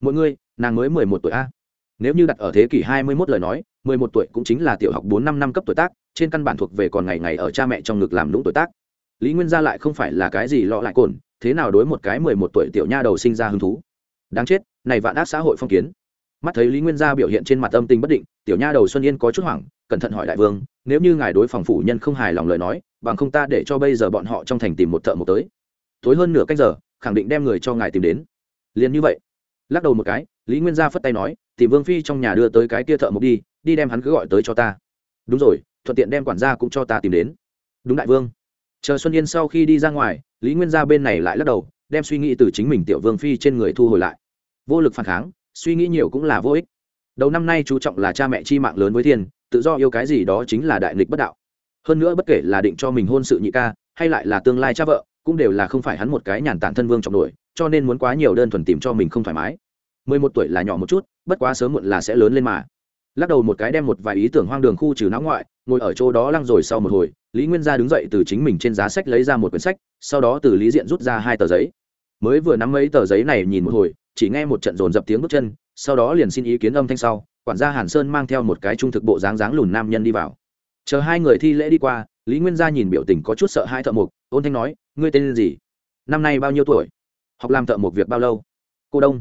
mỗi người, nàng mới mười một tuổi a. Nếu như đặt ở thế kỷ hai mươi 21 lời nói, mười một tuổi cũng chính là tiểu học bốn năm năm cấp tuổi tác, trên căn bản thuộc về còn ngày ngày ở cha mẹ trong ngực làm lũng tuổi tác. Lý nguyên gia lại không phải là cái gì lọ lại cồn, thế nào đối một cái mười một tuổi tiểu nha đầu sinh ra hứng thú? Đáng chết, này vạn ác xã hội phong kiến. Mắt thấy lý nguyên gia biểu hiện trên mặt âm tình bất định, tiểu nha đầu xuân yên có chút hoảng cẩn thận hỏi đại vương, nếu như ngài đối phòng phủ nhân không hài lòng lời nói, bằng không ta để cho bây giờ bọn họ trong thành tìm một thợ một tới. Tối hơn nửa cách giờ, khẳng định đem người cho ngài tìm đến. Liền như vậy, lắc đầu một cái, lý nguyên gia phất tay nói, tìm vương phi trong nhà đưa tới cái kia thợ mộc đi đi đem hắn cứ gọi tới cho ta. Đúng rồi, thuận tiện đem quản gia cũng cho ta tìm đến. Đúng đại vương. Chờ xuân yên sau khi đi ra ngoài, lý nguyên gia bên này lại lắc đầu, đem suy nghĩ từ chính mình tiểu vương phi trên người thu hồi lại. Vô lực phản kháng, suy nghĩ nhiều cũng là vô ích đầu năm nay chú trọng là cha mẹ chi mạng lớn với thiên, tự do yêu cái gì đó chính là đại nghịch bất đạo. Hơn nữa bất kể là định cho mình hôn sự nhị ca, hay lại là tương lai cha vợ, cũng đều là không phải hắn một cái nhàn tản thân vương trọng nổi, cho nên muốn quá nhiều đơn thuần tìm cho mình không thoải mái. Mười một tuổi là nhỏ một chút, bất quá sớm muộn là sẽ lớn lên mà. Lắc đầu một cái đem một vài ý tưởng hoang đường khu trừ não ngoại, ngồi ở chỗ đó lăng rồi sau một hồi, lý nguyên gia đứng dậy từ chính mình trên giá sách lấy ra một quyển sách, sau đó từ lý diện rút ra hai tờ giấy. Mới vừa nắm mấy tờ giấy này nhìn một hồi, chỉ nghe một trận dồn dập tiếng bước chân sau đó liền xin ý kiến âm thanh sau, quản gia hàn sơn mang theo một cái trung thực bộ dáng dáng lùn nam nhân đi vào. Chờ hai người thi lễ đi qua, lý nguyên gia nhìn biểu tình có chút sợ hai thợ mộc, ôn thanh nói, ngươi tên gì? Năm nay bao nhiêu tuổi? Học làm thợ mộc việc bao lâu? Cô đông.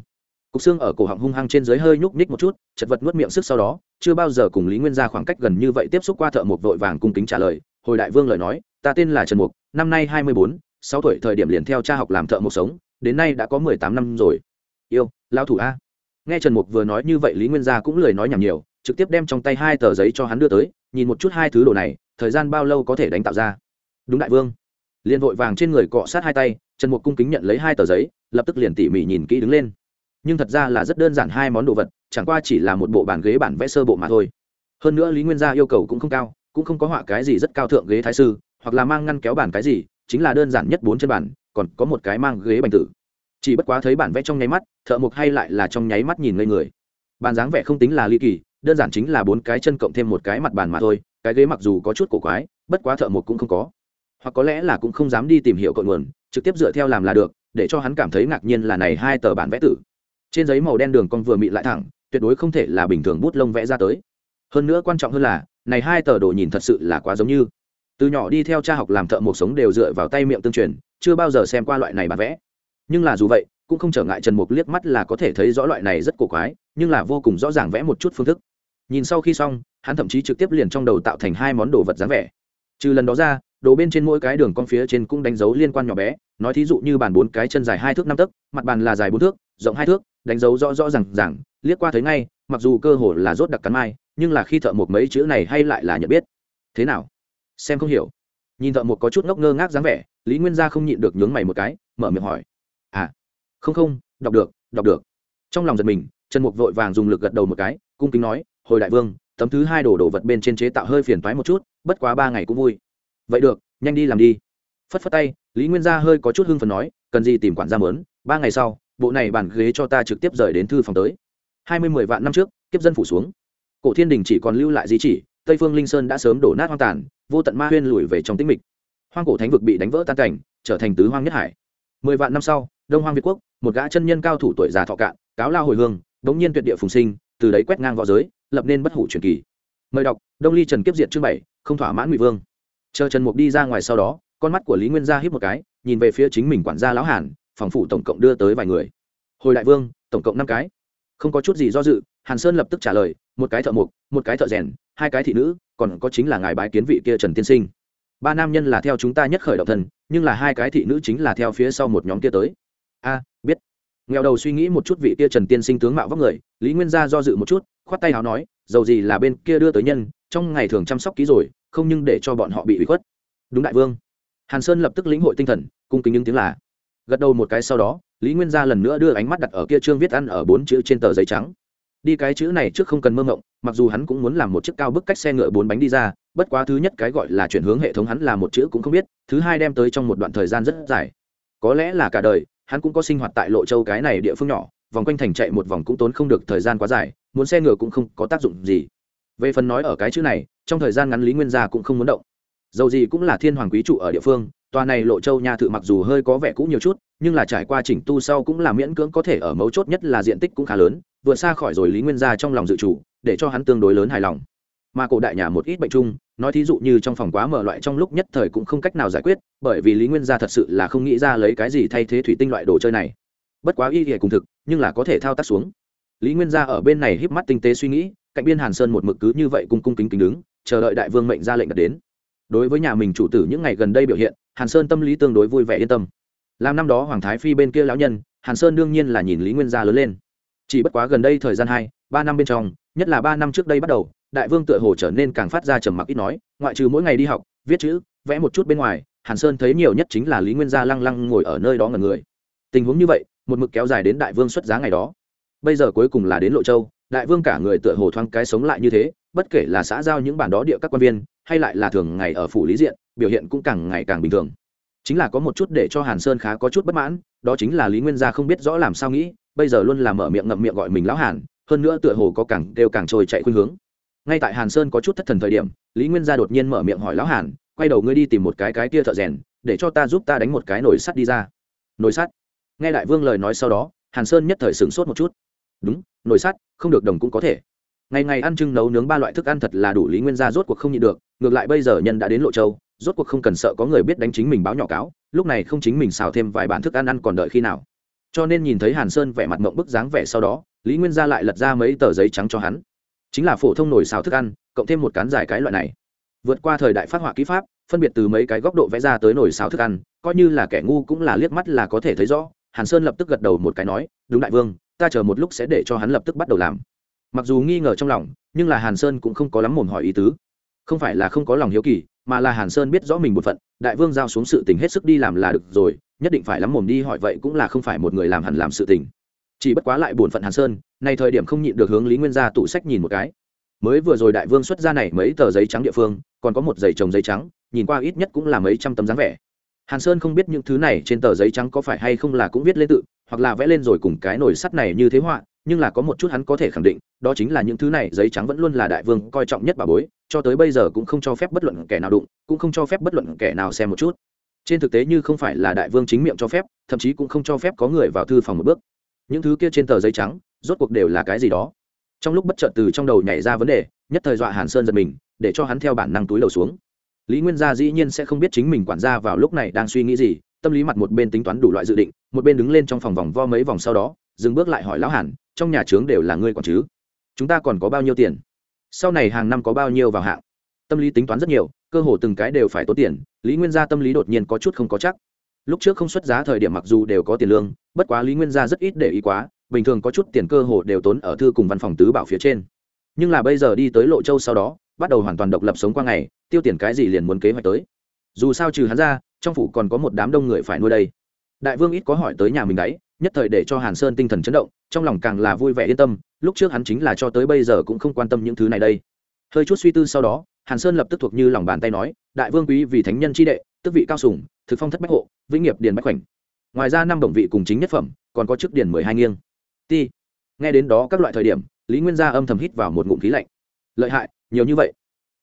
Cục xương ở cổ họng hung hăng trên dưới hơi nhúc nhích một chút, chật vật nuốt miệng sức sau đó, chưa bao giờ cùng lý nguyên gia khoảng cách gần như vậy tiếp xúc qua thợ mộc vội vàng cung kính trả lời, hồi đại vương lời nói, ta tên là trần mục, năm nay hai mươi bốn, sáu tuổi thời điểm liền theo cha học làm thợ mộc sống, đến nay đã có mười tám năm rồi. Yêu lao thủ a nghe trần mục vừa nói như vậy lý nguyên gia cũng lười nói nhảm nhiều, trực tiếp đem trong tay hai tờ giấy cho hắn đưa tới, nhìn một chút hai thứ đồ này, thời gian bao lâu có thể đánh tạo ra? Đúng đại vương. Liền vội vàng trên người cọ sát hai tay, trần mục cung kính nhận lấy hai tờ giấy, lập tức liền tỉ mỉ nhìn kỹ đứng lên. Nhưng thật ra là rất đơn giản hai món đồ vật, chẳng qua chỉ là một bộ bàn ghế bản vẽ sơ bộ mà thôi. Hơn nữa lý nguyên gia yêu cầu cũng không cao, cũng không có họa cái gì rất cao thượng ghế thái sư, hoặc là mang ngăn kéo bản cái gì, chính là đơn giản nhất bốn chân bản, còn có một cái mang ghế bành tử chỉ bất quá thấy bản vẽ trong nháy mắt, thợ mộc hay lại là trong nháy mắt nhìn ngây người. Bàn dáng vẽ không tính là ly kỳ, đơn giản chính là bốn cái chân cộng thêm một cái mặt bàn mà thôi, cái ghế mặc dù có chút cổ quái, bất quá thợ mộc cũng không có. Hoặc có lẽ là cũng không dám đi tìm hiểu cội nguồn, trực tiếp dựa theo làm là được, để cho hắn cảm thấy ngạc nhiên là này hai tờ bản vẽ tử. Trên giấy màu đen đường con vừa mị lại thẳng, tuyệt đối không thể là bình thường bút lông vẽ ra tới. Hơn nữa quan trọng hơn là, này hai tờ đồ nhìn thật sự là quá giống như. Từ nhỏ đi theo cha học làm thợ một sống đều dựa vào tay miệng tương truyền, chưa bao giờ xem qua loại này bản vẽ nhưng là dù vậy, cũng không trở ngại trần mục liếc mắt là có thể thấy rõ loại này rất cổ quái, nhưng là vô cùng rõ ràng vẽ một chút phương thức. Nhìn sau khi xong, hắn thậm chí trực tiếp liền trong đầu tạo thành hai món đồ vật dáng vẻ. Trừ lần đó ra, đồ bên trên mỗi cái đường con phía trên cũng đánh dấu liên quan nhỏ bé, nói thí dụ như bàn bốn cái chân dài hai thước năm tấc, mặt bàn là dài bốn thước, rộng hai thước, đánh dấu rõ rõ r à n g rằng liếc qua thấy ngay, mặc dù cơ hồ là rốt đặc cắn mai, nhưng là khi thợ một mấy chữ này hay lại là nhận biết. Thế nào? Xem không hiểu. Nhìn thợ một có chút ngốc ngơ ngác dáng vẻ, lý nguyên gia không nhịn được nhướng mày một cái, mở miệng hỏi không không, đọc được đọc được. Trong lòng giật mình, trần mục vội vàng dùng lực gật đầu một cái, cung kính nói, hồi đại vương, tấm thứ hai đổ đồ vật bên trên chế tạo hơi phiền toái một chút, bất quá ba ngày cũng vui. Vậy được, nhanh đi làm đi. Phất phất tay, lý nguyên gia hơi có chút hưng phần nói, cần gì tìm quản gia mớn ba ngày sau, bộ này bàn ghế cho ta trực tiếp rời đến thư phòng tới. Hai mươi mười vạn năm trước, kiếp dân phủ xuống. Cổ thiên đình chỉ còn lưu lại di chỉ, tây phương linh sơn đã sớm đổ nát hoang tàn, vô tận ma huyên lùi về trong tĩnh mịch. Hoang cổ thánh vực bị đánh vỡ tan cảnh, trở thành tứ hoang nhất hải. Mười vạn năm sau đông hoang việt quốc, một gã chân nhân cao thủ tuổi già thọ cạn, cáo lao hồi hương đống nhiên tuyệt địa phùng sinh, từ đấy quét ngang v õ giới, lập nên bất hủ truyền kỳ. Mời đọc, đông ly trần kiếp diệt chương bảy, không thỏa mãn ngụy vương. Chờ trần mục đi ra ngoài sau đó, con mắt của lý nguyên gia hít một cái, nhìn về phía chính mình quản gia lão hàn, phòng phủ tổng cộng đưa tới vài người. Hồi đại vương, tổng cộng năm cái. Không có chút gì do dự, hàn sơn lập tức trả lời, một cái thợ mộc, một cái thợ rèn, hai cái thị nữ, còn có chính là ngài bái kiến vị kia trần tiên sinh. Ba nam nhân là theo chúng ta nhất khởi động thần, nhưng là hai cái thị nữ chính là theo phía sau một nhóm kia tới a biết. Nghèo đầu suy nghĩ một chút vị kia trần tiên sinh tướng mạo vóc người, lý nguyên gia do dự một chút, khoát tay h à o nói, dầu gì là bên kia đưa tới nhân, trong ngày thường chăm sóc ký rồi, không nhưng để cho bọn họ bị ủy khuất. Đúng đại vương. Hàn sơn lập tức lĩnh hội tinh thần, cung kính những tiếng là. Gật đầu một cái sau đó, lý nguyên gia lần nữa đưa ánh mắt đặt ở kia trương viết ăn ở bốn chữ trên tờ giấy trắng. Đi cái chữ này trước không cần mơ ngộng mặc dù hắn cũng muốn làm một chiếc cao bức cách xe ngựa bốn bánh đi ra, bất quá thứ nhất cái gọi là chuyển hướng hệ thống hắn là một chữ cũng không biết, thứ hai đem tới trong một đoạn thời gian rất dài. Có lẽ là cả đời hắn cũng có sinh hoạt tại lộ châu cái này địa phương nhỏ, vòng quanh thành chạy một vòng cũng tốn không được thời gian quá dài, muốn xe ngựa cũng không có tác dụng gì. Về phần nói ở cái chữ này, trong thời gian ngắn lý nguyên gia cũng không muốn động. Dầu gì cũng là thiên hoàng quý trụ ở địa phương, tòa này lộ châu nha thự mặc dù hơi có vẻ cũ nhiều chút, nhưng là trải qua chỉnh tu sau cũng là miễn cưỡng có thể ở mấu chốt nhất là diện tích cũng khá lớn, vượt xa khỏi rồi lý nguyên gia trong lòng dự chủ, để cho hắn tương đối lớn hài lòng. Mà cổ đại nhà một ít bệnh chung nói thí dụ như trong phòng quá mở loại trong lúc nhất thời cũng không cách nào giải quyết, bởi vì lý nguyên gia thật sự là không nghĩ ra lấy cái gì thay thế thủy tinh loại đồ chơi này. Bất quá y thì cùng thực, nhưng là có thể thao tác xuống. Lý nguyên gia ở bên này híp mắt tinh tế suy nghĩ, cạnh biên hàn sơn một mực cứ như vậy cung cung kính kính đứng, chờ đợi đại vương mệnh ra lệnh đặt đến. Đối với nhà mình chủ tử những ngày gần đây biểu hiện, hàn sơn tâm lý tương đối vui vẻ yên tâm. Làm năm đó hoàng thái phi bên kia lão nhân, hàn sơn đương nhiên là nhìn lý nguyên gia lớn lên. Chỉ bất quá gần đây thời gian hai, ba năm bên trong, nhất là ba năm trước đây bắt đầu đại vương tựa hồ trở nên càng phát ra trầm mặc ít nói, ngoại trừ mỗi ngày đi học, viết chữ, vẽ một chút bên ngoài, hàn sơn thấy nhiều nhất chính là lý nguyên gia lăng lăng ngồi ở nơi đó ngần người. Tình huống như vậy, một mực kéo dài đến đại vương xuất giá ngày đó. Bây giờ cuối cùng là đến lộ châu, đại vương cả người tựa hồ thoáng cái sống lại như thế, bất kể là xã giao những bản đó địa các quan viên, hay lại là thường ngày ở phủ lý diện, biểu hiện cũng càng ngày càng bình thường. Chính là có một chút để cho hàn sơn khá có chút bất mãn, đó chính là lý nguyên gia không biết rõ làm sao nghĩ, bây giờ luôn là mở miệng ngậm miệng gọi mình lão hàn, hơn nữa tựa hồ có càng đều càng trôi chạy khuynh hướng ngay tại hàn sơn có chút thất thần thời điểm, lý nguyên gia đột nhiên mở miệng hỏi lão hàn, quay đầu ngươi đi tìm một cái cái kia thợ rèn, để cho ta giúp ta đánh một cái nồi sắt đi ra. Nồi sắt? Nghe đại vương lời nói sau đó, hàn sơn nhất thời sửng sốt một chút. Đúng, nồi sắt, không được đồng cũng có thể. Ngày ngày ăn trưng nấu nướng ba loại thức ăn thật là đủ lý nguyên gia rốt cuộc không nhịn được, ngược lại bây giờ nhân đã đến lộ châu, rốt cuộc không cần sợ có người biết đánh chính mình báo nhỏ cáo, lúc này không chính mình xào thêm vài bản thức ăn ăn còn đợi khi nào. Cho nên nhìn thấy hàn sơn vẻ mặt mộng bức dáng vẻ sau đó, lý nguyên gia lại lật ra mấy tờ giấy trắng cho hắn chính là phổ thông nồi xào thức ăn, cộng thêm một cán dài cái loại này. Vượt qua thời đại phát họa kỹ pháp, phân biệt từ mấy cái góc độ vẽ ra tới nồi xào thức ăn, coi như là kẻ ngu cũng là liếc mắt là có thể thấy rõ, hàn sơn lập tức gật đầu một cái nói, đúng đại vương, ta chờ một lúc sẽ để cho hắn lập tức bắt đầu làm. Mặc dù nghi ngờ trong lòng, nhưng là hàn sơn cũng không có lắm mồm hỏi ý tứ. Không phải là không có lòng hiếu kỳ, mà là hàn sơn biết rõ mình một phận, đại vương giao xuống sự tình hết sức đi làm là được rồi, nhất định phải lắm mồm đi hỏi vậy cũng là không phải một người làm hẳn làm sự tình chỉ bất quá lại bổn phận hàn sơn, nay thời điểm không nhịn được hướng lý nguyên gia tủ sách nhìn một cái. Mới vừa rồi đại vương xuất ra này mấy tờ giấy trắng địa phương, còn có một giày trồng giấy trắng, nhìn qua ít nhất cũng là mấy trăm tấm dáng vẻ. Hàn sơn không biết những thứ này trên tờ giấy trắng có phải hay không là cũng viết lên tự, hoặc là vẽ lên rồi cùng cái nồi sắt này như thế họa, nhưng là có một chút hắn có thể khẳng định, đó chính là những thứ này giấy trắng vẫn luôn là đại vương coi trọng nhất bà bối, cho tới bây giờ cũng không cho phép bất luận kẻ nào đụng, cũng không cho phép bất luận kẻ nào xem một chút. Trên thực tế như không phải là đại vương chính miệng cho phép, thậm chí cũng không cho phép có người vào thư phòng một bước những thứ kia trên tờ giấy trắng, rốt cuộc đều là cái gì đó. Trong lúc bất chợt từ trong đầu nhảy ra vấn đề, nhất thời dọa hàn sơn giật mình, để cho hắn theo bản năng túi đầu xuống. Lý nguyên gia dĩ nhiên sẽ không biết chính mình quản gia vào lúc này đang suy nghĩ gì, tâm lý mặt một bên tính toán đủ loại dự định, một bên đứng lên trong phòng vòng vo mấy vòng sau đó, dừng bước lại hỏi lão hàn, trong nhà trướng đều là ngươi quản chứ? Chúng ta còn có bao nhiêu tiền? Sau này hàng năm có bao nhiêu vào hạng? Tâm lý tính toán rất nhiều, cơ hồ từng cái đều phải tốn tiền, lý nguyên gia tâm lý đột nhiên có chút không có chắc lúc trước không xuất giá thời điểm mặc dù đều có tiền lương, bất quá lý nguyên gia rất ít để ý quá, bình thường có chút tiền cơ hồ đều tốn ở thư cùng văn phòng tứ bảo phía trên. Nhưng là bây giờ đi tới lộ châu sau đó, bắt đầu hoàn toàn độc lập sống qua ngày, tiêu tiền cái gì liền muốn kế hoạch tới. Dù sao trừ hắn ra, trong phủ còn có một đám đông người phải nuôi đây. Đại vương ít có hỏi tới nhà mình đấy, nhất thời để cho hàn sơn tinh thần chấn động, trong lòng càng là vui vẻ yên tâm, lúc trước hắn chính là cho tới bây giờ cũng không quan tâm những thứ này đây. Hơi chút suy tư sau đó, hàn sơn lập tức thuộc như lòng bàn tay nói, đại vương quý vì thánh nhân c h i đệ tức vị cao sủng, thực phong thất bách hộ vĩnh nghiệp điền bách khoảnh. Ngoài ra năm đồng vị cùng chính nhất phẩm còn có chức điền mười hai nghiêng. Ti nghe đến đó các loại thời điểm lý nguyên gia âm thầm hít vào một ngụm khí lạnh. Lợi hại nhiều như vậy.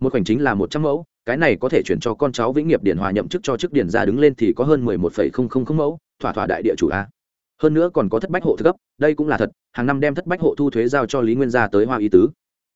Một khoảnh chính là một trăm mẫu cái này có thể chuyển cho con cháu vĩnh nghiệp điển hòa nhậm chức cho chức điển ra đứng lên thì có hơn mười một phẩy không không không mẫu thỏa thỏa đại địa chủ a. Hơn nữa còn có thất bách hộ thực cấp đây cũng là thật hàng năm đem thất bách hộ thu thuế giao cho lý nguyên gia tới hoa y tứ.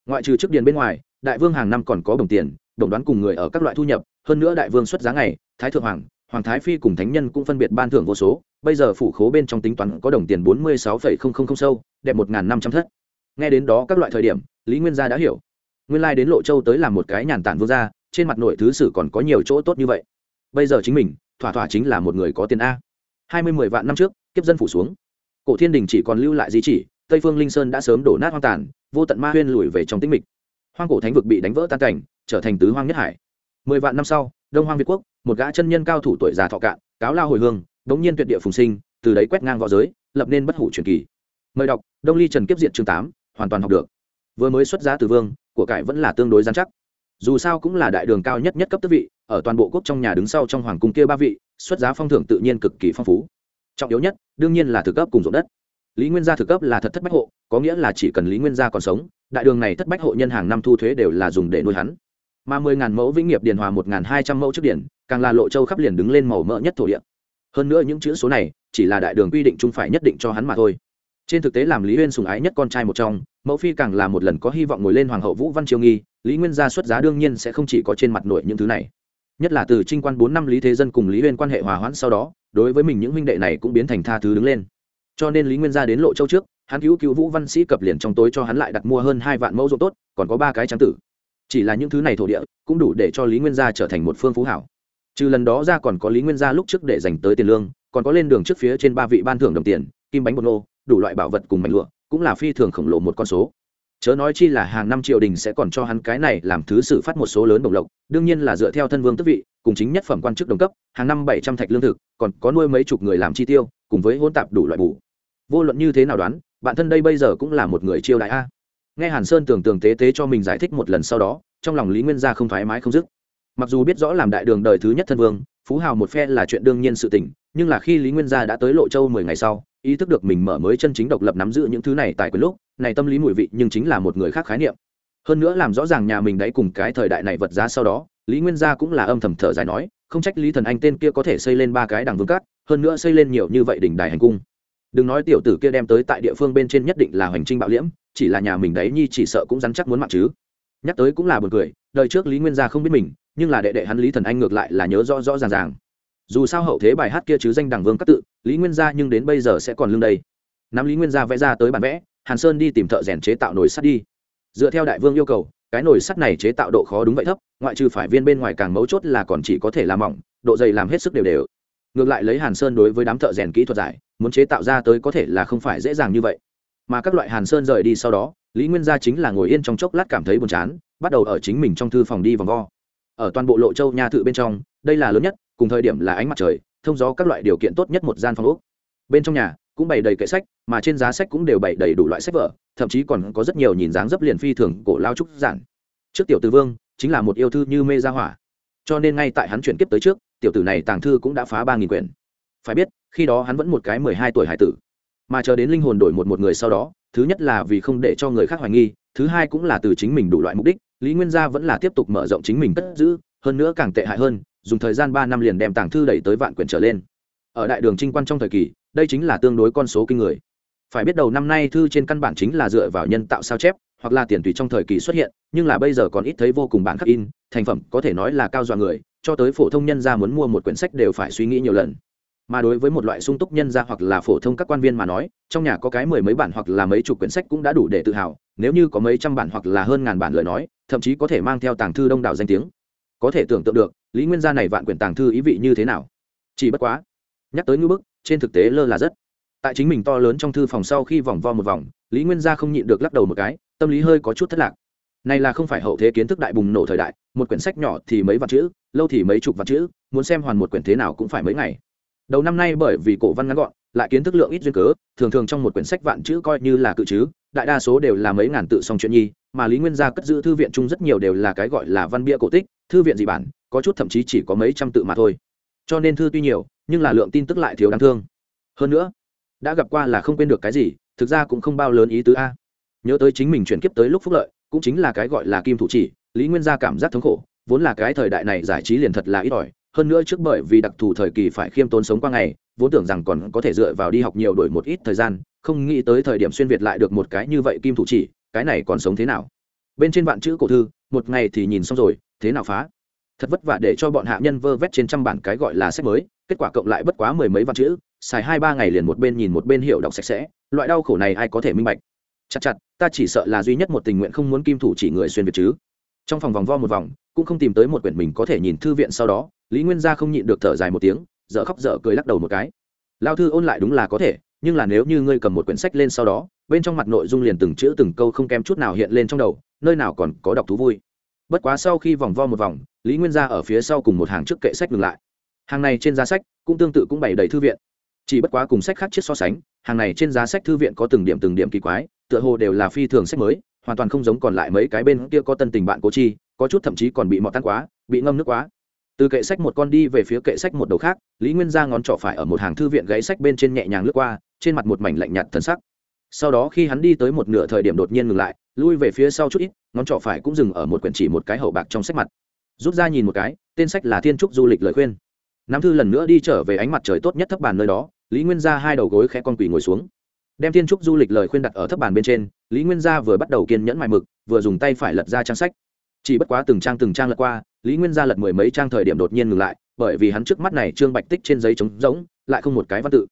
Ngoại trừ chức điển bên ngoài đại vương hàng năm còn có đồng tiền đồng đoán cùng người ở các loại thu nhập, hơn nữa đại vương xuất giá ngày, thái thượng hoàng hoàng thái phi cùng thánh nhân cũng phân biệt ban thưởng vô số, bây giờ phủ khố bên trong tính toán có đồng tiền bốn mươi sáu phẩy không không không sâu, đẹp một năm trăm thất. Nghe đến đó các loại thời điểm, lý nguyên gia đã hiểu. Nguyên lai đến lộ châu tới làm một cái nhàn tản vương gia, trên mặt nội thứ sử còn có nhiều chỗ tốt như vậy. Bây giờ chính mình, thỏa thỏa chính là một người có tiền a. hai mươi mười vạn năm trước, kiếp dân phủ xuống. Cổ thiên đình chỉ còn lưu lại di chỉ, tây phương linh sơn đã sớm đổ nát hoang tàn, vô tận ma huyên lùi về trong tĩnh mịch. Hoang cổ thánh vực bị đánh vỡ tan cảnh trở thành tứ hoang nhất hải. Mười vạn năm sau, đông hoang việt quốc, một gã chân nhân cao thủ tuổi già thọ cạn, cáo lao hồi hương bỗng nhiên tuyệt địa phùng sinh, từ đấy quét ngang v õ giới, lập nên bất hủ truyền kỳ. Mời đọc, đông ly trần kiếp diện chương tám, hoàn toàn học được. Vừa mới xuất giá từ vương, của cải vẫn là tương đối gian chắc. Dù sao cũng là đại đường cao nhất nhất cấp tước vị, ở toàn bộ quốc trong nhà đứng sau trong hoàng cung kia ba vị, xuất giá phong thưởng tự nhiên cực kỳ phong phú. Trọng yếu nhất, đương nhiên là thực cấp cùng ruộng đất. Lý nguyên gia thực cấp là thật thất bách hộ, có nghĩa là chỉ cần lý nguyên gia còn sống, đại đường này thất bách hộ nhân hàng năm thu thuế đều là dùng để nuôi hắn mà mười ngàn mẫu vĩnh nghiệp điền hòa một ngàn hai trăm mẫu trước điển càng là lộ châu khắp liền đứng lên màu mỡ nhất thổ địa. Hơn nữa những chữ số này, chỉ là đại đường quy định chung phải nhất định cho hắn mà thôi. Trên thực tế làm lý huyên sùng ái nhất con trai một trong, mẫu phi càng là một lần có hy vọng ngồi lên hoàng hậu vũ văn triều nghi, lý nguyên gia xuất giá đương nhiên sẽ không chỉ có trên mặt nội những thứ này. Nhất là từ trinh quan bốn năm lý thế dân cùng lý huyên quan hệ hòa hoãn sau đó, đối với mình những huynh đệ này cũng biến thành tha thứ đứng lên. Cho nên lý nguyên gia đến lộ châu trước, hắn cứu cứu vũ văn sĩ cập liền trong tối cho hắn lại đặt mua hơn hai vạn mẫu ruộng tốt, còn có ba cái tráng tử chỉ là những thứ này thổ địa cũng đủ để cho lý nguyên gia trở thành một phương phú hảo. Trừ lần đó ra còn có lý nguyên gia lúc trước để dành tới tiền lương, còn có lên đường trước phía trên ba vị ban thưởng đồng tiền, kim bánh bột nô, đủ loại bảo vật cùng mảnh lụa, cũng là phi thường khổng lồ một con số. Chớ nói chi là hàng năm triều đình sẽ còn cho hắn cái này làm thứ sử phát một số lớn đồng lộc, đương nhiên là dựa theo thân vương tức vị, cùng chính nhất phẩm quan chức đồng cấp, hàng năm bảy trăm thạch lương thực, còn có nuôi mấy chục người làm chi tiêu, cùng với hôn tạp đủ loại bù. Vô luận như thế nào đoán, bản thân đây bây giờ cũng là một người chiêu đại a nghe hàn sơn tưởng tưởng tế tế cho mình giải thích một lần sau đó, trong lòng lý nguyên gia không thoải mái không dứt. Mặc dù biết rõ làm đại đường đời thứ nhất thân vương, phú hào một phe là chuyện đương nhiên sự tình, nhưng là khi lý nguyên gia đã tới lộ châu mười ngày sau, ý thức được mình mở mới chân chính độc lập nắm giữ những thứ này tại quyền lúc, này tâm lý mùi vị nhưng chính là một người khác khái niệm. Hơn nữa làm rõ ràng nhà mình đấy cùng cái thời đại này vật giá sau đó, lý nguyên gia cũng là âm thầm thở dài nói, không trách lý thần anh tên kia có thể xây lên ba cái đằng vương cát, hơn nữa xây lên nhiều như vậy đỉnh đài hành cung. Đừng nói tiểu tử kia đem tới tại địa phương bên trên nhất định là hành trinh bạo liễm chỉ là nhà mình đấy, nhi chỉ sợ cũng rắn chắc muốn mạng chứ. Nhắc tới cũng là buồn cười, đời trước lý nguyên gia không biết mình, nhưng là đệ đệ hắn lý thần anh ngược lại là nhớ rõ rõ ràng ràng. Dù sao hậu thế bài hát kia chứ danh đằng vương các tự, lý nguyên gia nhưng đến bây giờ sẽ còn lương đây. Nắm lý nguyên gia vẽ ra tới bản vẽ, hàn sơn đi tìm thợ rèn chế tạo nồi sắt đi. Dựa theo đại vương yêu cầu, cái nồi sắt này chế tạo độ khó đúng vậy thấp, ngoại trừ phải viên bên ngoài càng mấu chốt là còn chỉ có thể làm mỏng, độ dày làm hết sức đều đều. Ngược lại lấy hàn sơn đối với đám thợ rèn kỹ thuật giải, muốn chế tạo ra tới có thể là không phải dễ dàng như vậy mà các loại hàn sơn rời đi sau đó, lý nguyên gia chính là ngồi yên trong chốc lát cảm thấy buồn chán, bắt đầu ở chính mình trong thư phòng đi vòng vo. Ở toàn bộ lộ châu nha thự bên trong, đây là lớn nhất, cùng thời điểm là ánh mặt trời, thông gió các loại điều kiện tốt nhất một gian phòng úc bên trong nhà cũng bày đầy kệ sách, mà trên giá sách cũng đều bày đầy đủ loại sách vở, thậm chí còn có rất nhiều nhìn dáng dấp liền phi thường cổ lao trúc giản. Trước tiểu tử vương chính là một yêu thư như mê gia hỏa. Cho nên ngay tại hắn chuyển kiếp tới trước, tiểu tử này tàng thư cũng đã phá ba nghìn quyển. Phải biết, khi đó hắn vẫn một cái mười hai tuổi hải tử mà chờ đến linh hồn đổi một một người sau đó, thứ nhất là vì không để cho người khác hoài nghi, thứ hai cũng là từ chính mình đủ loại mục đích, lý nguyên gia vẫn là tiếp tục mở rộng chính mình cất giữ, hơn nữa càng tệ hại hơn, dùng thời gian ba năm liền đem tàng thư đẩy tới vạn quyển trở lên. Ở đại đường trinh quan trong thời kỳ, đây chính là tương đối con số kinh người. Phải biết đầu năm nay thư trên căn bản chính là dựa vào nhân tạo sao chép, hoặc là tiền tùy trong thời kỳ xuất hiện, nhưng là bây giờ còn ít thấy vô cùng bản khắc in, thành phẩm có thể nói là cao dọa người, cho tới phổ thông nhân gia muốn mua một quyển sách đều phải suy nghĩ nhiều lần mà đối với một loại sung túc nhân gia hoặc là phổ thông các quan viên mà nói, trong nhà có cái mười mấy bản hoặc là mấy chục quyển sách cũng đã đủ để tự hào, nếu như có mấy trăm bản hoặc là hơn ngàn bản lời nói, thậm chí có thể mang theo tàng thư đông đảo danh tiếng. Có thể tưởng tượng được, lý nguyên gia này vạn quyển tàng thư ý vị như thế nào. Chỉ bất quá, nhắc tới ngưỡng bức, trên thực tế lơ là rất. Tại chính mình to lớn trong thư phòng sau khi vòng vo một vòng, lý nguyên gia không nhịn được lắc đầu một cái, tâm lý hơi có chút thất lạc. Này là không phải hậu thế kiến thức đại bùng nổ thời đại, một quyển sách nhỏ thì mấy vạn chữ, lâu thì mấy chục vạn chữ, muốn xem hoàn một quyển thế nào cũng phải mấy ngày đầu năm nay bởi vì cổ văn ngắn gọn, lại kiến thức lượng ít duyên cớ, thường thường trong một quyển sách vạn chữ coi như là cự chứ đại đa số đều là mấy ngàn tự song chuyện nhi, mà lý nguyên gia cất giữ thư viện chung rất nhiều đều là cái gọi là văn bia cổ tích, thư viện dị bản, có chút thậm chí chỉ có mấy trăm tự mà thôi. Cho nên thư tuy nhiều, nhưng là lượng tin tức lại thiếu đáng thương. Hơn nữa, đã gặp qua là không quên được cái gì, thực ra cũng không bao lớn ý tứ a. Nhớ tới chính mình chuyển kiếp tới lúc phúc lợi, cũng chính là cái gọi là kim thủ chỉ, lý nguyên gia cảm giác thống khổ, vốn là cái thời đại này giải trí liền thật là ít ỏi hơn nữa trước bởi vì đặc thù thời kỳ phải khiêm tốn sống qua ngày, vốn tưởng rằng còn có thể dựa vào đi học nhiều đổi một ít thời gian, không nghĩ tới thời điểm xuyên việt lại được một cái như vậy kim thủ chỉ, cái này còn sống thế nào? Bên trên vạn chữ cổ thư, một ngày thì nhìn xong rồi, thế nào phá? Thật vất vả để cho bọn hạ nhân vơ vét trên trăm bản cái gọi là sách mới, kết quả cộng lại bất quá mười mấy vạn chữ, xài hai ba ngày liền một bên nhìn một bên hiểu đọc sạch sẽ, loại đau khổ này ai có thể minh bạch? Chặt chặt, ta chỉ sợ là duy nhất một tình nguyện không muốn kim thủ chỉ người xuyên việt chứ. Trong phòng vòng vo một vòng, cũng không tìm tới một quyển mình có thể nhìn thư viện sau đó lý nguyên gia không nhịn được thở dài một tiếng, dở khóc dở cười lắc đầu một cái. Lao thư ôn lại đúng là có thể, nhưng là nếu như ngươi cầm một quyển sách lên sau đó, bên trong mặt nội dung liền từng chữ từng câu không kém chút nào hiện lên trong đầu, nơi nào còn có đọc thú vui. Bất quá sau khi vòng vo một vòng, lý nguyên gia ở phía sau cùng một hàng trước kệ sách ngừng lại. Hàng này trên giá sách cũng tương tự cũng bày đầy thư viện. Chỉ bất quá cùng sách khác chiết so sánh, hàng này trên giá sách thư viện có từng điểm từng điểm kỳ quái, tựa hồ đều là phi thường sách mới, hoàn toàn không giống còn lại mấy cái bên kia có tân tình bạn cố chi, có chút thậm chí còn bị mọt tan quá, bị ngâm nước quá từ kệ sách một con đi về phía kệ sách một đầu khác, lý nguyên ra ngón trỏ phải ở một hàng thư viện gãy sách bên trên nhẹ nhàng lướt qua, trên mặt một mảnh lạnh nhạt thần sắc. Sau đó khi hắn đi tới một nửa thời điểm đột nhiên ngừng lại, lui về phía sau chút ít, ngón trỏ phải cũng dừng ở một quyển chỉ một cái hậu bạc trong sách mặt. Rút ra nhìn một cái, tên sách là thiên trúc du lịch lời khuyên. Nam thư lần nữa đi trở về ánh mặt trời tốt nhất thấp bàn nơi đó, lý nguyên ra hai đầu gối khẽ con quỳ ngồi xuống. Đem thiên trúc du lịch lời khuyên đặt ở thấp bàn bên trên, lý nguyên gia vừa bắt đầu kiên nhẫn mài mực, vừa dùng tay phải lật ra trang sách chỉ bất quá từng trang từng trang lật qua, lý nguyên gia lật mười mấy trang thời điểm đột nhiên ngừng lại, bởi vì hắn trước mắt này trương bạch tích trên giấy trống rỗng, lại không một cái văn tự.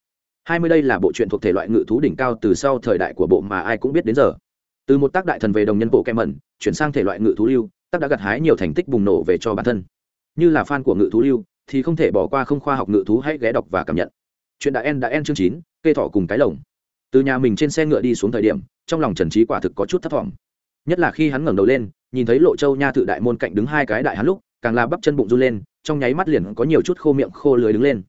Hai mươi đây là bộ truyện thuộc thể loại ngự thú đỉnh cao từ sau thời đại của bộ mà ai cũng biết đến giờ. Từ một tác đại thần về đồng nhân bộ kem mẩn, chuyển sang thể loại ngự thú lưu, tác đã gặt hái nhiều thành tích bùng nổ về cho bản thân. Như là fan của ngự thú lưu, thì không thể bỏ qua không khoa học ngự thú hãy ghé đọc và cảm nhận. Chuyện đã en đã en chương chín cây thỏ cùng cái lồng. Từ nhà mình trên xe ngựa đi xuống thời điểm, trong lòng trần trí quả thực có chút thất vọng nhất là khi hắn ngẩng đầu lên nhìn thấy lộ châu nha tự đại môn cạnh đứng hai cái đại hắn lúc, càng là bắp chân bụng run lên, trong nháy mắt liền có nhiều chút khô miệng khô lưới đứng lên.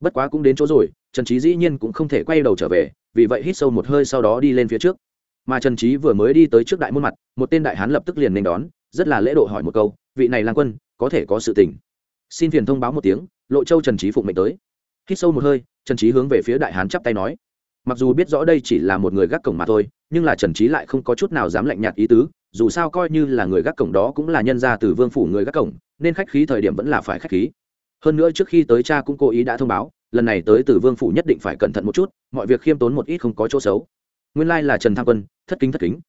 Bất quá cũng đến chỗ rồi, trần trí dĩ nhiên cũng không thể quay đầu trở về, vì vậy hít sâu một hơi sau đó đi lên phía trước. Mà trần trí vừa mới đi tới trước đại môn mặt, một tên đại hán lập tức liền nên đón, rất là lễ độ hỏi một câu, vị này lang quân, có thể có sự tình? Xin phiền thông báo một tiếng, lộ châu trần trí phụng mệnh tới. Hít sâu một hơi, trần trí hướng về phía đại hán chắp tay nói. Mặc dù biết rõ đây chỉ là một người gác cổng mà thôi, nhưng là trần trí lại không có chút nào dám lạnh nhạt ý tứ dù sao coi như là người gác cổng đó cũng là nhân gia từ vương phủ người gác cổng, nên khách khí thời điểm vẫn là phải khách khí. Hơn nữa trước khi tới cha cũng cố ý đã thông báo, lần này tới từ vương phủ nhất định phải cẩn thận một chút, mọi việc khiêm tốn một ít không có chỗ xấu. Nguyên lai là trần tham quân, thất kính thất kính.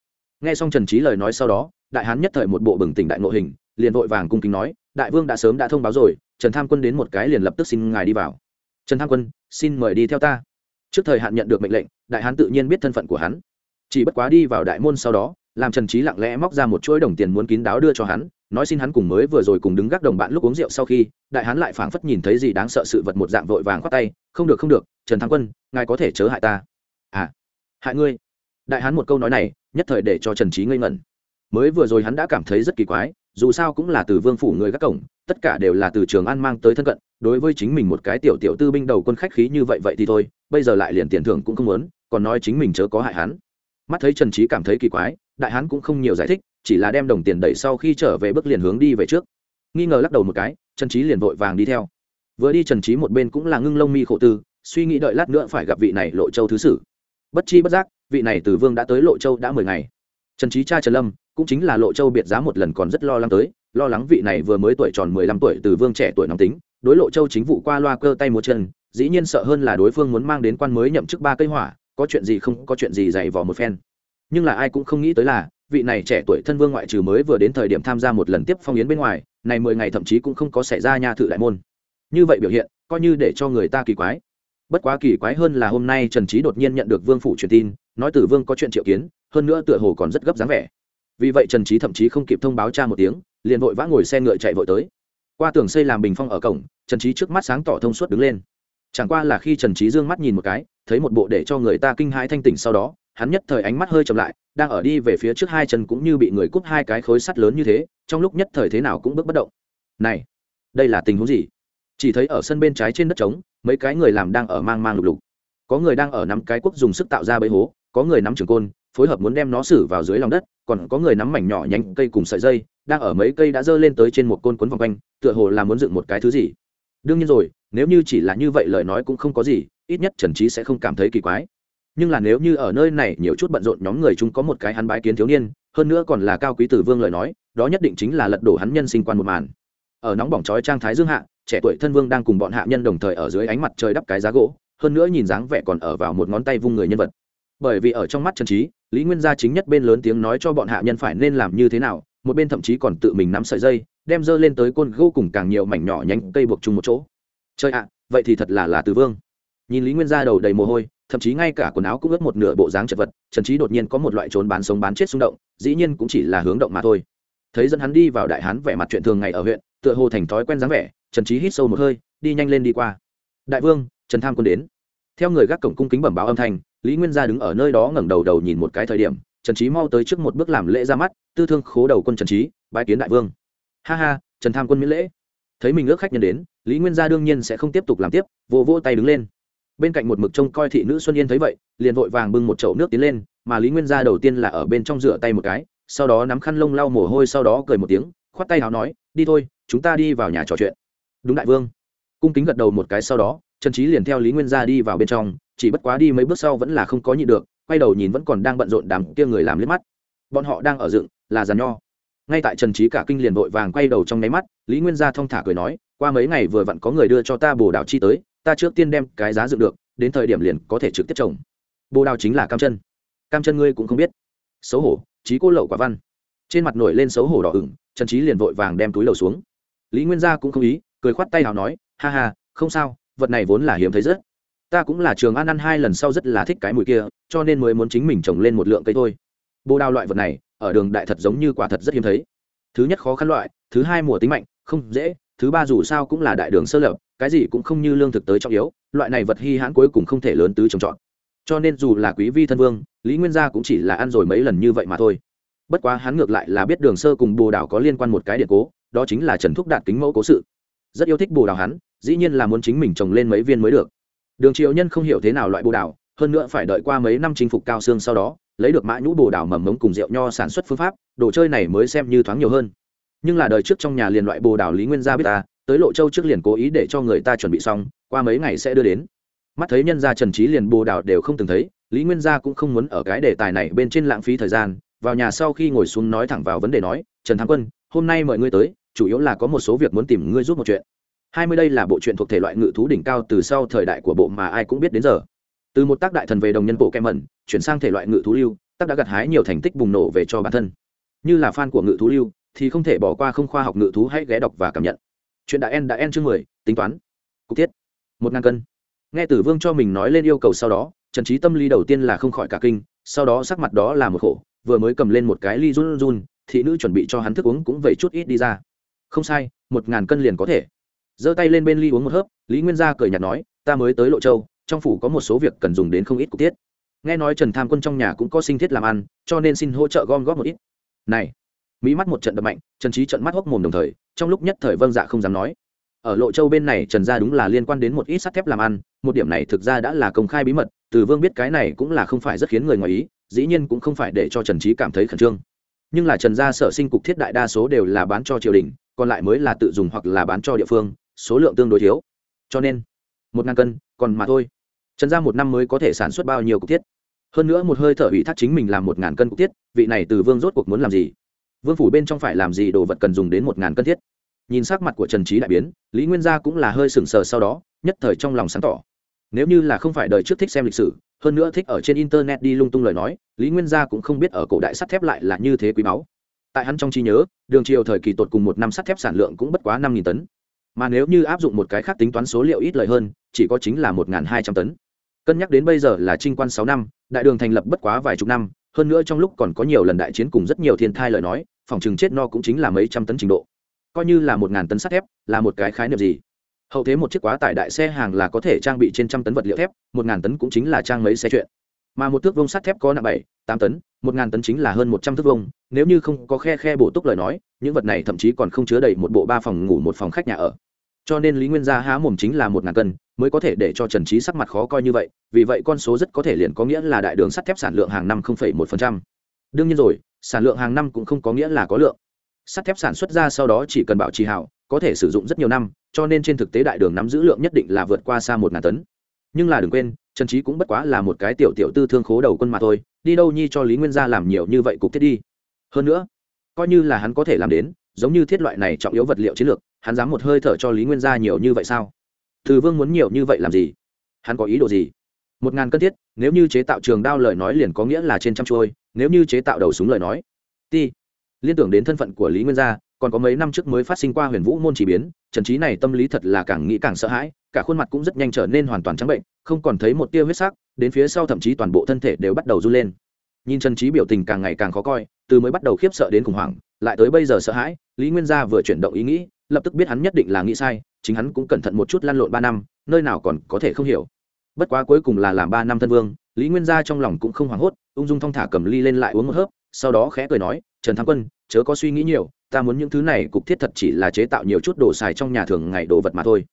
Nghe xong trần trí lời nói sau đó, đại hán nhất thời một bộ bừng tỉnh đại ngộ hình, liền vội vàng cung kính nói, đại vương đã sớm đã thông báo rồi, trần tham quân đến một cái liền lập tức xin ngài đi vào. Trần tham quân, xin mời đi theo ta. Trước thời hạn nhận được mệnh lệnh, đại hán tự nhiên biết thân phận của hắn. Chỉ bất quá đi vào đại môn sau đó làm trần trí lặng lẽ móc ra một chuỗi đồng tiền muốn kín đáo đưa cho hắn, nói xin hắn cùng mới vừa rồi cùng đứng gác đồng bạn lúc uống rượu sau khi, đại hán lại phảng phất nhìn thấy gì đáng sợ sự vật một dạng vội vàng khoát tay, không được không được, trần thắng quân, ngài có thể chớ hại ta. À hại ngươi? Đại hán một câu nói này, nhất thời để cho trần trí ngây ngẩn. Mới vừa rồi hắn đã cảm thấy rất kỳ quái, dù sao cũng là từ vương phủ người gác cổng, tất cả đều là từ trường an mang tới thân cận, đối với chính mình một cái tiểu tiểu tư binh đầu quân khách khí như vậy vậy thì thôi, bây giờ lại liền tiền thưởng cũng không muốn, còn nói chính mình chớ có hại hắn. Mắt thấy trần trí cảm thấy kỳ quái đại hán cũng không nhiều giải thích, chỉ là đem đồng tiền đẩy sau khi trở về bước liền hướng đi về trước. Nghi ngờ lắc đầu một cái, trần trí liền vội vàng đi theo. Vừa đi trần trí một bên cũng là ngưng lông mi khổ tư, suy nghĩ đợi lát nữa phải gặp vị này lộ châu thứ sử. Bất chi bất giác, vị này từ vương đã tới lộ châu đã mười ngày. Trần trí cha trần lâm, cũng chính là lộ châu biệt giá một lần còn rất lo lắng tới, lo lắng vị này vừa mới tuổi tròn mười lăm tuổi từ vương trẻ tuổi nóng tính, đối lộ châu chính vụ qua loa cơ tay một chân, dĩ nhiên sợ hơn là đối phương muốn mang đến quan mới nhậm chức ba cây hỏa, có chuyện gì không, có chuyện gì dày vò một phen nhưng là ai cũng không nghĩ tới là, vị này trẻ tuổi thân vương ngoại trừ mới vừa đến thời điểm tham gia một lần tiếp phong yến bên ngoài, này mười ngày thậm chí cũng không có xảy ra nha thự đại môn. Như vậy biểu hiện, coi như để cho người ta kỳ quái. Bất quá kỳ quái hơn là hôm nay trần trí đột nhiên nhận được vương phủ truyền tin, nói tử vương có chuyện triệu kiến, hơn nữa tựa hồ còn rất gấp dáng vẻ. Vì vậy trần trí thậm chí không kịp thông báo cha một tiếng, liền vội vã ngồi xe ngựa chạy vội tới. Qua tường xây làm bình phong ở cổng, trần trí trước mắt sáng tỏ thông suốt đứng lên. Chẳng qua là khi trần trí dương mắt nhìn một cái, thấy một bộ để cho người ta kinh hãi thanh tỉnh sau đó hắn nhất thời ánh mắt hơi chậm lại, đang ở đi về phía trước hai chân cũng như bị người cúp hai cái khối sắt lớn như thế, trong lúc nhất thời thế nào cũng bước bất động. Này, đây là tình huống gì? Chỉ thấy ở sân bên trái trên đất trống, mấy cái người làm đang ở mang mang lục lục. Có người đang ở nắm cái quốc dùng sức tạo ra bẫy hố, có người nắm trường côn, phối hợp muốn đem nó xử vào dưới lòng đất, còn có người nắm mảnh nhỏ nhánh cây cùng sợi dây, đang ở mấy cây đã dơ lên tới trên một côn cuốn vòng quanh, tựa hồ là muốn dựng một cái thứ gì. Đương nhiên rồi, nếu như chỉ là như vậy lời nói cũng không có gì, ít nhất trần trí sẽ không cảm thấy kỳ quái nhưng là nếu như ở nơi này nhiều chút bận rộn nhóm người chúng có một cái hắn bái kiến thiếu niên, hơn nữa còn là cao quý tử vương lời nói, đó nhất định chính là lật đổ hắn nhân sinh quan một màn. Ở nóng bỏng chói trang thái dương hạ, trẻ tuổi thân vương đang cùng bọn hạ nhân đồng thời ở dưới ánh mặt trời đắp cái giá gỗ, hơn nữa nhìn dáng vẻ còn ở vào một ngón tay vung người nhân vật. Bởi vì ở trong mắt trần trí lý nguyên gia chính nhất bên lớn tiếng nói cho bọn hạ nhân phải nên làm như thế nào, một bên thậm chí còn tự mình nắm sợi dây, đem dơ lên tới côn gỗ cùng càng nhiều mảnh nhỏ nhánh cây buộc chung một chỗ. Chơi ạ, vậy thì thật là là từ vương. Nhìn lý nguyên gia đầu đầy mồ hôi thậm chí ngay cả quần áo cũng ướt một nửa bộ dáng chật vật, trần trí đột nhiên có một loại trốn bán sống bán chết xung động, dĩ nhiên cũng chỉ là hướng động mà thôi. Thấy dẫn hắn đi vào đại hán vẻ mặt chuyện thường ngày ở huyện, tựa hồ thành thói quen dáng vẻ, trần trí hít sâu một hơi, đi nhanh lên đi qua. Đại vương, trần tham quân đến. Theo người gác cổng cung kính bẩm báo âm thanh, lý nguyên gia đứng ở nơi đó ngẩng đầu đầu nhìn một cái thời điểm, trần trí mau tới trước một bước làm lễ ra mắt, tư thương khố đầu quân trần trí bãi kiến đại vương. Ha ha, trần tham quân miễn lễ. Thấy mình ước khách nhân đến, lý nguyên gia đương nhiên sẽ không tiếp tục làm tiếp vô vô tay đứng lên bên cạnh một mực trông coi thị nữ xuân yên thấy vậy, liền vội vàng bưng một chậu nước tiến lên, mà lý nguyên gia đầu tiên là ở bên trong rửa tay một cái, sau đó nắm khăn lông lau mồ hôi sau đó cười một tiếng, khoát tay hào nói, đi thôi, chúng ta đi vào nhà trò chuyện. Đúng đại vương. Cung kính gật đầu một cái sau đó, trần trí liền theo lý nguyên gia đi vào bên trong, chỉ bất quá đi mấy bước sau vẫn là không có nhị được, quay đầu nhìn vẫn còn đang bận rộn đám kia người làm liếc mắt. Bọn họ đang ở dựng, là giàn nho. Ngay tại trần trí cả kinh liền vội vàng quay đầu trong nháy mắt, lý nguyên gia thong thả cười nói, qua mấy ngày vừa vặn có người đưa cho ta bồ đào chi tới ta trước tiên đem cái giá dựng được, đến thời điểm liền có thể trực tiếp trồng. Bồ đào chính là cam chân. Cam chân ngươi cũng không biết. Xấu hổ trí cô lậu quả văn. Trên mặt nổi lên xấu hổ đỏ ửng, trần trí liền vội vàng đem túi lầu xuống. Lý nguyên gia cũng không ý, cười khoát tay nào nói, ha ha, không sao, vật này vốn là hiếm thấy rất. Ta cũng là trường ăn ăn hai lần sau rất là thích cái mùi kia, cho nên mới muốn chính mình trồng lên một lượng cây thôi. Bồ đào loại vật này, ở đường đại thật giống như quả thật rất hiếm thấy. Thứ nhất khó khăn loại, thứ hai mùa tính mạnh, không dễ, thứ ba dù sao cũng là đại đường sơ lập cái gì cũng không như lương thực tới trọng yếu, loại này vật hy hãn cuối cùng không thể lớn tứ trồng trọt. Cho nên dù là quý vi thân vương, lý nguyên gia cũng chỉ là ăn rồi mấy lần như vậy mà thôi. Bất quá hắn ngược lại là biết đường sơ cùng bồ đào có liên quan một cái điện cố, đó chính là trần thúc đạt kính mẫu cố sự. Rất yêu thích bồ đào hắn, dĩ nhiên là muốn chính mình trồng lên mấy viên mới được. Đường triệu nhân không hiểu thế nào loại bồ đào, hơn nữa phải đợi qua mấy năm chinh phục cao xương sau đó, lấy được mã nhũ bồ đào mầm mống cùng rượu nho sản xuất phương pháp, đồ chơi này mới xem như thoáng nhiều hơn. Nhưng là đời trước trong nhà liền loại bồ đào lý nguyên gia biết ta tới lộ châu trước liền cố ý để cho người ta chuẩn bị xong, qua mấy ngày sẽ đưa đến. Mắt thấy nhân gia trần trí liền bồ đào đều không từng thấy, lý nguyên gia cũng không muốn ở cái đề tài này bên trên lãng phí thời gian, vào nhà sau khi ngồi xuống nói thẳng vào vấn đề nói, trần thắng quân, hôm nay mời ngươi tới, chủ yếu là có một số việc muốn tìm ngươi giúp một chuyện. Hai mươi đây là bộ truyện thuộc thể loại ngự thú đỉnh cao từ sau thời đại của bộ mà ai cũng biết đến giờ. Từ một tác đại thần về đồng nhân bộ kem mẩn, chuyển sang thể loại ngự thú lưu, tác đã gặt hái nhiều thành tích bùng nổ về cho bản thân. Như là fan của ngự thú lưu, thì không thể bỏ qua không khoa học ngự thú hãy ghé đọc và cảm nhận chuyện đã en đã en chương mười, tính toán. Cục thiết. Một ngàn cân. Nghe tử vương cho mình nói lên yêu cầu sau đó, trần trí tâm lý đầu tiên là không khỏi cả kinh, sau đó sắc mặt đó là một khổ, vừa mới cầm lên một cái ly run run, thị nữ chuẩn bị cho hắn thức uống cũng vậy chút ít đi ra. Không sai, một ngàn cân liền có thể. Giơ tay lên bên ly uống một hớp, lý nguyên gia cười nhạt nói, ta mới tới lộ châu, trong phủ có một số việc cần dùng đến không ít cục tiết nghe nói trần tham quân trong nhà cũng có sinh thiết làm ăn, cho nên xin hỗ trợ gom góp một ít. Này mỹ mắt một trận đập mạnh, trần trí trận mắt hốc mồm đồng thời, trong lúc nhất thời vâng dạ không dám nói. Ở lộ châu bên này trần gia đúng là liên quan đến một ít sắt thép làm ăn, một điểm này thực ra đã là công khai bí mật, từ vương biết cái này cũng là không phải rất khiến người ngoài ý, dĩ nhiên cũng không phải để cho trần trí cảm thấy khẩn trương. Nhưng là trần gia sở sinh cục thiết đại đa số đều là bán cho triều đình, còn lại mới là tự dùng hoặc là bán cho địa phương, số lượng tương đối thiếu. Cho nên, một ngàn cân, còn mà thôi. Trần gia một năm mới có thể sản xuất bao nhiêu cục thiết? Hơn nữa một hơi thở ủy thác chính mình làm một ngàn cân cục thiết, vị này từ vương rốt cuộc muốn làm gì? Vương phủ bên trong phải làm gì đồ vật cần dùng đến một ngàn cân thiết? Nhìn sắc mặt của trần trí đại biến, lý nguyên gia cũng là hơi sừng sờ sau đó, nhất thời trong lòng sáng tỏ. Nếu như là không phải đời trước thích xem lịch sử, hơn nữa thích ở trên internet đi lung tung lời nói, lý nguyên gia cũng không biết ở cổ đại sắt thép lại là như thế quý báu. Tại hắn trong trí nhớ, đường triều thời kỳ tột cùng một năm sắt thép sản lượng cũng bất quá năm tấn. Mà nếu như áp dụng một cái khác tính toán số liệu ít lời hơn, chỉ có chính là một hai trăm tấn. Cân nhắc đến bây giờ là trinh quan sáu năm, đại đường thành lập bất quá vài chục năm hơn nữa trong lúc còn có nhiều lần đại chiến cùng rất nhiều thiên thai lời nói, phòng chừng chết no cũng chính là mấy trăm tấn trình độ. Coi như là một ngàn tấn sắt thép, là một cái khái niệm gì? Hậu thế một chiếc quá tải đại xe hàng là có thể trang bị trên trăm tấn vật liệu thép, một ngàn tấn cũng chính là trang mấy xe chuyện. Mà một thước vông sắt thép có nặng bảy, tám tấn, một ngàn tấn chính là hơn một trăm thước vông nếu như không có khe khe bổ túc lời nói, những vật này thậm chí còn không chứa đầy một bộ ba phòng ngủ một phòng khách nhà ở cho nên lý nguyên gia há mồm chính là một ngàn cân, mới có thể để cho trần trí sắc mặt khó coi như vậy, vì vậy con số rất có thể liền có nghĩa là đại đường sắt thép sản lượng hàng năm một đương nhiên rồi, sản lượng hàng năm cũng không có nghĩa là có lượng. Sắt thép sản xuất ra sau đó chỉ cần bảo trì hảo, có thể sử dụng rất nhiều năm, cho nên trên thực tế đại đường nắm giữ lượng nhất định là vượt qua xa một ngàn tấn. Nhưng là đừng quên, trần trí cũng bất quá là một cái tiểu tiểu tư thương khố đầu quân mà thôi, đi đâu nhi cho lý nguyên gia làm nhiều như vậy cục thiết đi. Hơn nữa, coi như là hắn có thể làm đến giống như thiết loại này trọng yếu vật liệu chiến lược, hắn dám một hơi thở cho lý nguyên gia nhiều như vậy sao? Từ vương muốn nhiều như vậy làm gì? Hắn có ý đồ gì? Một ngàn cân thiết, nếu như chế tạo trường đao lời nói liền có nghĩa là trên trăm chuôi nếu như chế tạo đầu súng lời nói. Ti, liên tưởng đến thân phận của lý nguyên gia, còn có mấy năm trước mới phát sinh qua huyền vũ môn chỉ biến, trần trí này tâm lý thật là càng nghĩ càng sợ hãi, cả khuôn mặt cũng rất nhanh trở nên hoàn toàn trắng bệnh, không còn thấy một tia huyết sắc, đến phía sau thậm chí toàn bộ thân thể đều bắt đầu run lên nhìn trần trí biểu tình càng ngày càng khó coi, từ mới bắt đầu khiếp sợ đến khủng hoảng, lại tới bây giờ sợ hãi, lý nguyên gia vừa chuyển động ý nghĩ, lập tức biết hắn nhất định là nghĩ sai, chính hắn cũng cẩn thận một chút lăn lộn ba năm, nơi nào còn có thể không hiểu. Bất quá cuối cùng là làm ba năm thân vương, lý nguyên gia trong lòng cũng không hoảng hốt, ung dung thong thả cầm ly lên lại uống một hớp, sau đó khẽ cười nói, trần thắng quân, chớ có suy nghĩ nhiều, ta muốn những thứ này cục thiết thật chỉ là chế tạo nhiều chút đồ xài trong nhà thường ngày đồ vật mà thôi.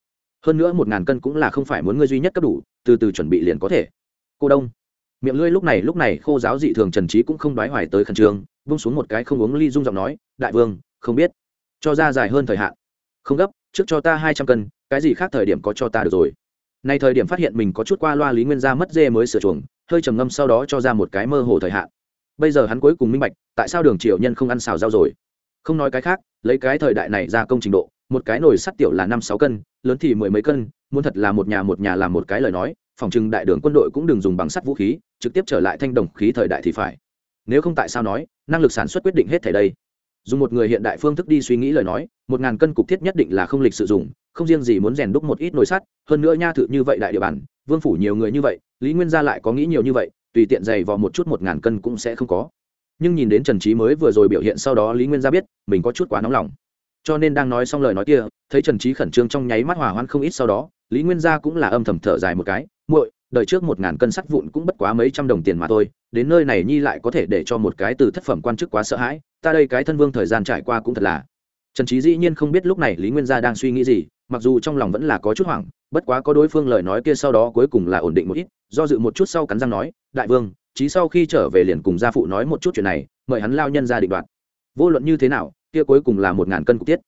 Hơn nữa một ngàn cân cũng là không phải muốn ngươi duy nhất cấp đủ, từ từ chuẩn bị liền có thể. Cô đông miệng lưỡi lúc này lúc này khô giáo dị thường trần trí cũng không đoái hoài tới khẩn trương bung xuống một cái không uống ly dung giọng nói, đại vương, không biết, cho ra dài hơn thời hạn. Không gấp, trước cho ta hai trăm cân, cái gì khác thời điểm có cho ta được rồi. Nay thời điểm phát hiện mình có chút qua loa lý nguyên gia mất dê mới sửa chuồng, hơi trầm ngâm sau đó cho ra một cái mơ hồ thời hạn. Bây giờ hắn cuối cùng minh bạch, tại sao đường triều nhân không ăn xào rau rồi? Không nói cái khác, lấy cái thời đại này ra công trình độ, một cái nồi sắt tiểu là năm sáu cân, lớn thì mười mấy cân, muốn thật là một nhà một nhà làm một cái lời nói phòng trừng đại đường quân đội cũng đừng dùng bằng sắt vũ khí, trực tiếp trở lại thanh đồng khí thời đại thì phải. Nếu không tại sao nói, năng lực sản xuất quyết định hết thể đây. Dùng một người hiện đại phương thức đi suy nghĩ lời nói, một ngàn cân cục thiết nhất định là không lịch sử dụng không riêng gì muốn rèn đúc một ít nồi sắt, hơn nữa nha thự như vậy đại địa bàn, vương phủ nhiều người như vậy, lý nguyên gia lại có nghĩ nhiều như vậy, tùy tiện dày vào một chút một ngàn cân cũng sẽ không có. Nhưng nhìn đến trần trí mới vừa rồi biểu hiện sau đó lý nguyên gia biết, mình có chút quá nóng lòng. Cho nên đang nói xong lời nói kia, thấy trần trí khẩn trương trong nháy mắt hỏa hoãn không ít sau đó, lý nguyên gia cũng là âm thầm thở dài một cái muội, đời trước một ngàn cân sắt vụn cũng bất quá mấy trăm đồng tiền mà thôi, đến nơi này nhi lại có thể để cho một cái từ thất phẩm quan chức quá sợ hãi, ta đây cái thân vương thời gian trải qua cũng thật là. Trần trí dĩ nhiên không biết lúc này lý nguyên gia đang suy nghĩ gì, mặc dù trong lòng vẫn là có chút hoảng, bất quá có đối phương lời nói kia sau đó cuối cùng là ổn định một ít, do dự một chút sau cắn răng nói, đại vương trí sau khi trở về liền cùng gia phụ nói một chút chuyện này, mời hắn lao nhân ra định đoạt. Vô luận như thế nào, kia cuối cùng là một ngàn cân cục tiết.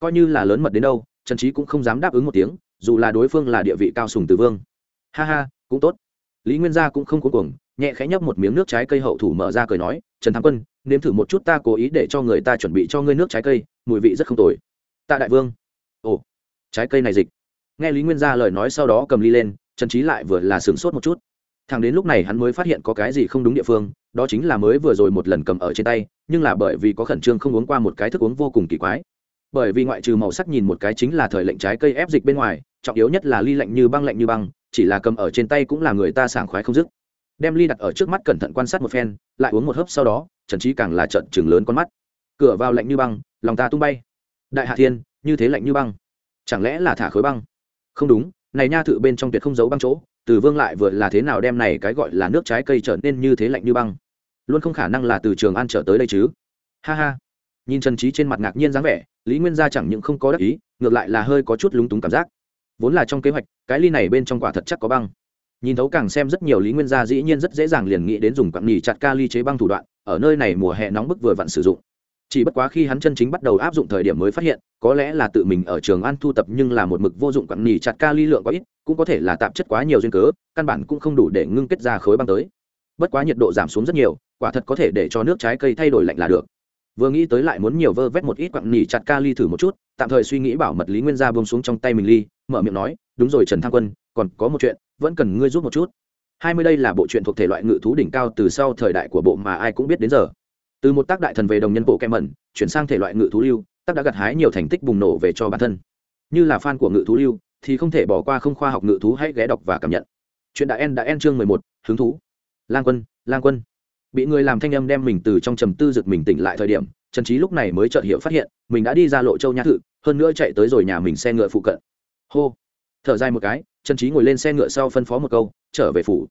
Coi như là lớn mật đến đâu, trần trí cũng không dám đáp ứng một tiếng, dù là đối phương là địa vị cao sùng từ vương ha ha, cũng tốt. Lý nguyên gia cũng không cuối cùng nhẹ khẽ nhấp một miếng nước trái cây hậu thủ mở ra cười nói, trần thắng quân, nếm thử một chút ta cố ý để cho người ta chuẩn bị cho ngươi nước trái cây, mùi vị rất không tồi. Tạ đại vương. Ồ, trái cây này dịch. Nghe lý nguyên gia lời nói sau đó cầm ly lên, trần trí lại vừa là sửng sốt một chút. Thằng đến lúc này hắn mới phát hiện có cái gì không đúng địa phương, đó chính là mới vừa rồi một lần cầm ở trên tay, nhưng là bởi vì có khẩn trương không uống qua một cái thức uống vô cùng kỳ quái. Bởi vì ngoại trừ màu sắc nhìn một cái chính là thời lệnh trái cây ép dịch bên ngoài, trọng yếu nhất là ly lạnh như băng lạnh như băng chỉ là cầm ở trên tay cũng là người ta sảng khoái không dứt. Đem ly đặt ở trước mắt cẩn thận quan sát một phen, lại uống một hớp sau đó, trần trí càng là trận chừng lớn con mắt. Cửa vào lạnh như băng, lòng ta tung bay. Đại hạ thiên, như thế lạnh như băng, chẳng lẽ là thả khối băng? Không đúng, này nha thự bên trong tuyệt không giấu băng chỗ, từ vương lại vừa là thế nào đem này cái gọi là nước trái cây trở nên như thế lạnh như băng? Luôn không khả năng là từ trường an trở tới đây chứ. Ha ha. Nhìn trần trí trên mặt ngạc nhiên dáng vẻ, lý nguyên gia chẳng những không có đắc ý, ngược lại là hơi có chút lúng túng cảm giác vốn là trong kế hoạch, cái ly này bên trong quả thật chắc có băng. Nhìn thấu càng xem rất nhiều lý nguyên gia dĩ nhiên rất dễ dàng liền nghĩ đến dùng quặng nỉ chặt ca ly chế băng thủ đoạn, ở nơi này mùa hè nóng bức vừa vặn sử dụng. Chỉ bất quá khi hắn chân chính bắt đầu áp dụng thời điểm mới phát hiện, có lẽ là tự mình ở trường ăn thu tập nhưng là một mực vô dụng quặng nỉ chặt ca ly lượng có ít, cũng có thể là tạp chất quá nhiều duyên cớ, căn bản cũng không đủ để ngưng kết ra khối băng tới. Bất quá nhiệt độ giảm xuống rất nhiều, quả thật có thể để cho nước trái cây thay đổi lạnh là được vừa nghĩ tới lại muốn nhiều vơ vét một ít quặng nỉ chặt ca ly thử một chút, tạm thời suy nghĩ bảo mật lý nguyên gia bông xuống trong tay mình ly, mở miệng nói, đúng rồi trần thăng quân, còn có một chuyện, vẫn cần ngươi giúp một chút. Hai mươi đây là bộ truyện thuộc thể loại ngự thú đỉnh cao từ sau thời đại của bộ mà ai cũng biết đến giờ. Từ một tác đại thần về đồng nhân bộ kem mẩn, chuyển sang thể loại ngự thú lưu, tác đã gặt hái nhiều thành tích bùng nổ về cho bản thân. Như là fan của ngự thú lưu, thì không thể bỏ qua không khoa học ngự thú hãy ghé đọc và cảm nhận. Chuyện đã en đã en chương mười một, hứng thú. Lang quân lang quân bị người làm thanh âm đem mình từ trong trầm tư giật mình tỉnh lại thời điểm, trần trí lúc này mới chợt hiểu phát hiện, mình đã đi ra lộ châu nhã thự, hơn nữa chạy tới rồi nhà mình xe ngựa phụ cận. Hô! Thở dài một cái, trần trí ngồi lên xe ngựa sau phân phó một câu, trở về phủ.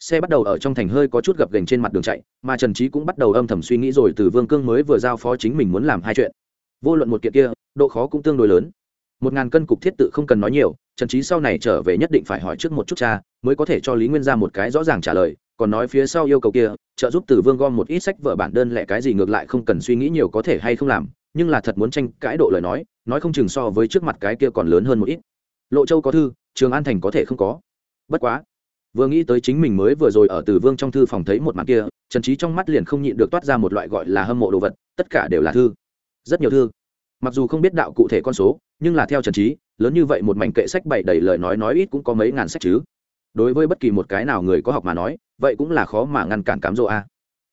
Xe bắt đầu ở trong thành hơi có chút gập gành trên mặt đường chạy, mà trần trí cũng bắt đầu âm thầm suy nghĩ rồi từ vương cương mới vừa giao phó chính mình muốn làm hai chuyện. Vô luận một kiện kia, độ khó cũng tương đối lớn. Một ngàn cân cục thiết tự không cần nói nhiều, trần trí sau này trở về nhất định phải hỏi trước một chút cha, mới có thể cho lý nguyên ra một cái rõ ràng trả lời, còn nói phía sau yêu cầu kia trợ giúp từ vương gom một ít sách vở bản đơn lẻ cái gì ngược lại không cần suy nghĩ nhiều có thể hay không làm, nhưng là thật muốn tranh cãi độ lời nói nói không chừng so với trước mặt cái kia còn lớn hơn một ít. Lộ châu có thư, trường an thành có thể không có. Bất quá, vừa nghĩ tới chính mình mới vừa rồi ở từ vương trong thư phòng thấy một mặt kia, trần trí trong mắt liền không nhịn được toát ra một loại gọi là hâm mộ đồ vật, tất cả đều là thư. Rất nhiều thư. Mặc dù không biết đạo cụ thể con số, nhưng là theo trần trí lớn như vậy một mảnh kệ sách bày đầy lời nói nói ít cũng có mấy ngàn sách chứ. Đối với bất kỳ một cái nào người có học mà nói vậy cũng là khó mà ngăn cản cám dỗ a.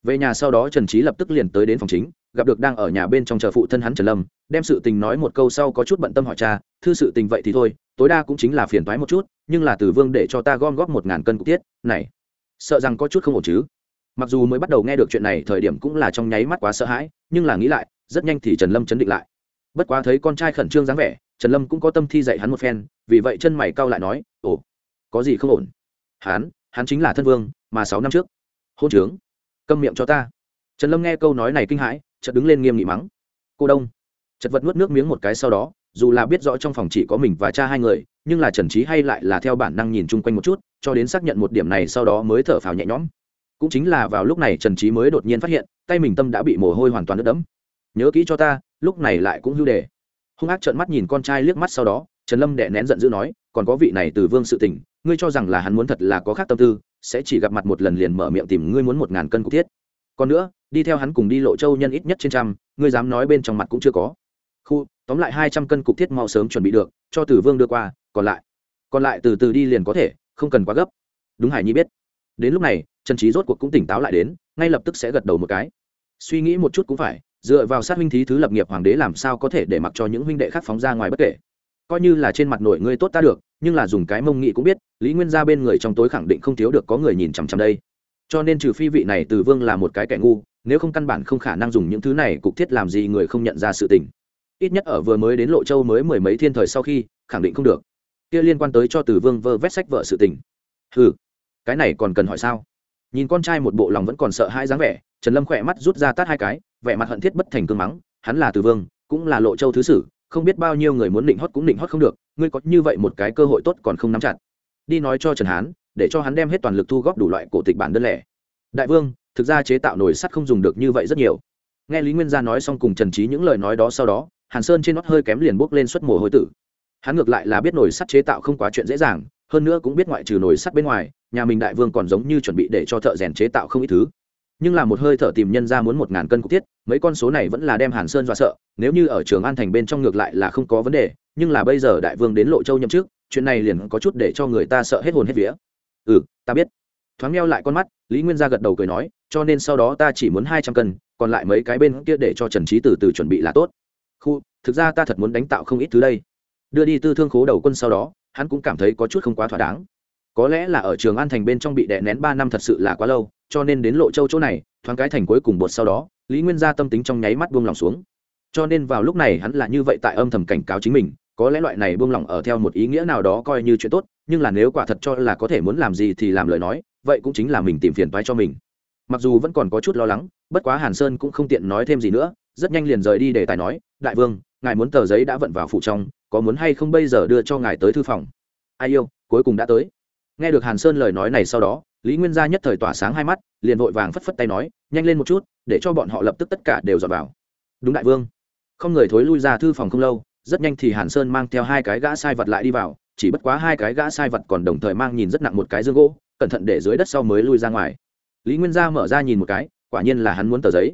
Về nhà sau đó trần trí lập tức liền tới đến phòng chính, gặp được đang ở nhà bên trong chờ phụ thân hắn trần lâm, đem sự tình nói một câu sau có chút bận tâm hỏi cha, thư sự tình vậy thì thôi, tối đa cũng chính là phiền thoái một chút, nhưng là từ vương để cho ta gom góp một ngàn cân cục tiết, này, sợ rằng có chút không ổn chứ. Mặc dù mới bắt đầu nghe được chuyện này, thời điểm cũng là trong nháy mắt quá sợ hãi, nhưng là nghĩ lại, rất nhanh thì trần lâm chấn định lại. Bất quá thấy con trai khẩn trương dáng vẻ, trần lâm cũng có tâm thi dạy hắn một phen, vì vậy chân mày cau lại nói, ồ, có gì không ổn? Hắn hắn chính là thân vương mà sáu năm trước. Hôn trướng. Câm miệng cho ta. Trần lâm nghe câu nói này kinh hãi, chợt đứng lên nghiêm nghị mắng. Cô đông. Chật vật nuốt nước miếng một cái sau đó, dù là biết rõ trong phòng chỉ có mình và cha hai người, nhưng là trần trí hay lại là theo bản năng nhìn chung quanh một chút, cho đến xác nhận một điểm này sau đó mới thở phào nhẹ nhõm. Cũng chính là vào lúc này trần trí mới đột nhiên phát hiện, tay mình tâm đã bị mồ hôi hoàn toàn ướt đẫm. Nhớ kỹ cho ta, lúc này lại cũng hưu đề. Hung ác trợn mắt nhìn con trai liếc mắt sau đó, trần lâm đệ nén giận dữ nói, còn có vị này từ vương sự tình, ngươi cho rằng là hắn muốn thật là có khác tâm tư sẽ chỉ gặp mặt một lần liền mở miệng tìm ngươi muốn một ngàn cân cục thiết. Còn nữa, đi theo hắn cùng đi lộ châu nhân ít nhất trên trăm, ngươi dám nói bên trong mặt cũng chưa có. Khu, tóm lại hai trăm cân cục thiết mau sớm chuẩn bị được, cho tử vương đưa qua, còn lại còn lại từ từ đi liền có thể, không cần quá gấp. Đúng hải nhi biết. Đến lúc này, trần trí rốt cuộc cũng tỉnh táo lại đến, ngay lập tức sẽ gật đầu một cái. Suy nghĩ một chút cũng phải, dựa vào sát huynh thí thứ lập nghiệp hoàng đế làm sao có thể để mặc cho những huynh đệ khác phóng ra ngoài bất kể. Coi như là trên mặt nổi ngươi tốt ta được, nhưng là dùng cái mông nghị cũng biết lý nguyên ra bên người trong tối khẳng định không thiếu được có người nhìn chằm chằm đây. Cho nên trừ phi vị này từ vương là một cái kẻ ngu, nếu không căn bản không khả năng dùng những thứ này cục thiết làm gì người không nhận ra sự tình. Ít nhất ở vừa mới đến lộ châu mới mười mấy thiên thời sau khi, khẳng định không được. Kia liên quan tới cho từ vương vơ vét sách vợ sự tình. Ừ cái này còn cần hỏi sao? Nhìn con trai một bộ lòng vẫn còn sợ hai dáng vẻ, trần lâm khỏe mắt rút ra tát hai cái, vẻ mặt hận thiết bất thành cương mắng, hắn là từ vương, cũng là lộ châu thứ sử, không biết bao nhiêu người muốn định hót cũng định hót không được, ngươi có như vậy một cái cơ hội tốt còn không nắm chặt đi nói cho trần hán, để cho hắn đem hết toàn lực thu góp đủ loại cổ tịch bản đơn lẻ. Đại vương, thực ra chế tạo nồi sắt không dùng được như vậy rất nhiều. Nghe lý nguyên gia nói xong cùng trần trí những lời nói đó sau đó, hàn sơn trên nót hơi kém liền bốc lên suất mồ hôi tử. Hắn ngược lại là biết nồi sắt chế tạo không quá chuyện dễ dàng, hơn nữa cũng biết ngoại trừ nồi sắt bên ngoài, nhà mình đại vương còn giống như chuẩn bị để cho thợ rèn chế tạo không ít thứ. Nhưng là một hơi thở tìm nhân ra muốn một ngàn cân cục thiết, mấy con số này vẫn là đem hàn sơn dọa sợ, nếu như ở trường an thành bên trong ngược lại là không có vấn đề, nhưng là bây giờ đại vương đến lộ châu nhậm chức chuyện này liền có chút để cho người ta sợ hết hồn hết vía. Ừ ta biết. Thoáng meo lại con mắt, lý nguyên gia gật đầu cười nói, cho nên sau đó ta chỉ muốn hai trăm cân, còn lại mấy cái bên kia để cho trần trí từ từ chuẩn bị là tốt. Khu, thực ra ta thật muốn đánh tạo không ít thứ đây. Đưa đi tư thương khố đầu quân sau đó, hắn cũng cảm thấy có chút không quá thỏa đáng. Có lẽ là ở trường an thành bên trong bị đè nén ba năm thật sự là quá lâu, cho nên đến lộ châu chỗ này, thoáng cái thành cuối cùng bột sau đó, lý nguyên gia tâm tính trong nháy mắt buông lòng xuống. Cho nên vào lúc này hắn là như vậy tại âm thầm cảnh cáo chính mình có lẽ loại này buông lỏng ở theo một ý nghĩa nào đó coi như chuyện tốt, nhưng là nếu quả thật cho là có thể muốn làm gì thì làm lời nói, vậy cũng chính là mình tìm phiền toái cho mình. Mặc dù vẫn còn có chút lo lắng, bất quá hàn sơn cũng không tiện nói thêm gì nữa, rất nhanh liền rời đi để tài nói, đại vương, ngài muốn tờ giấy đã vận vào phụ trong, có muốn hay không bây giờ đưa cho ngài tới thư phòng? Ai yêu, cuối cùng đã tới. Nghe được hàn sơn lời nói này sau đó, lý nguyên gia nhất thời tỏa sáng hai mắt, liền vội vàng phất phất tay nói, nhanh lên một chút, để cho bọn họ lập tức tất cả đều dọn vào. Đúng đại vương. Không người thối lui ra thư phòng không lâu rất nhanh thì hàn sơn mang theo hai cái gã sai vật lại đi vào, chỉ bất quá hai cái gã sai vật còn đồng thời mang nhìn rất nặng một cái dương gỗ, cẩn thận để dưới đất sau mới lui ra ngoài. Lý nguyên gia mở ra nhìn một cái, quả nhiên là hắn muốn tờ giấy.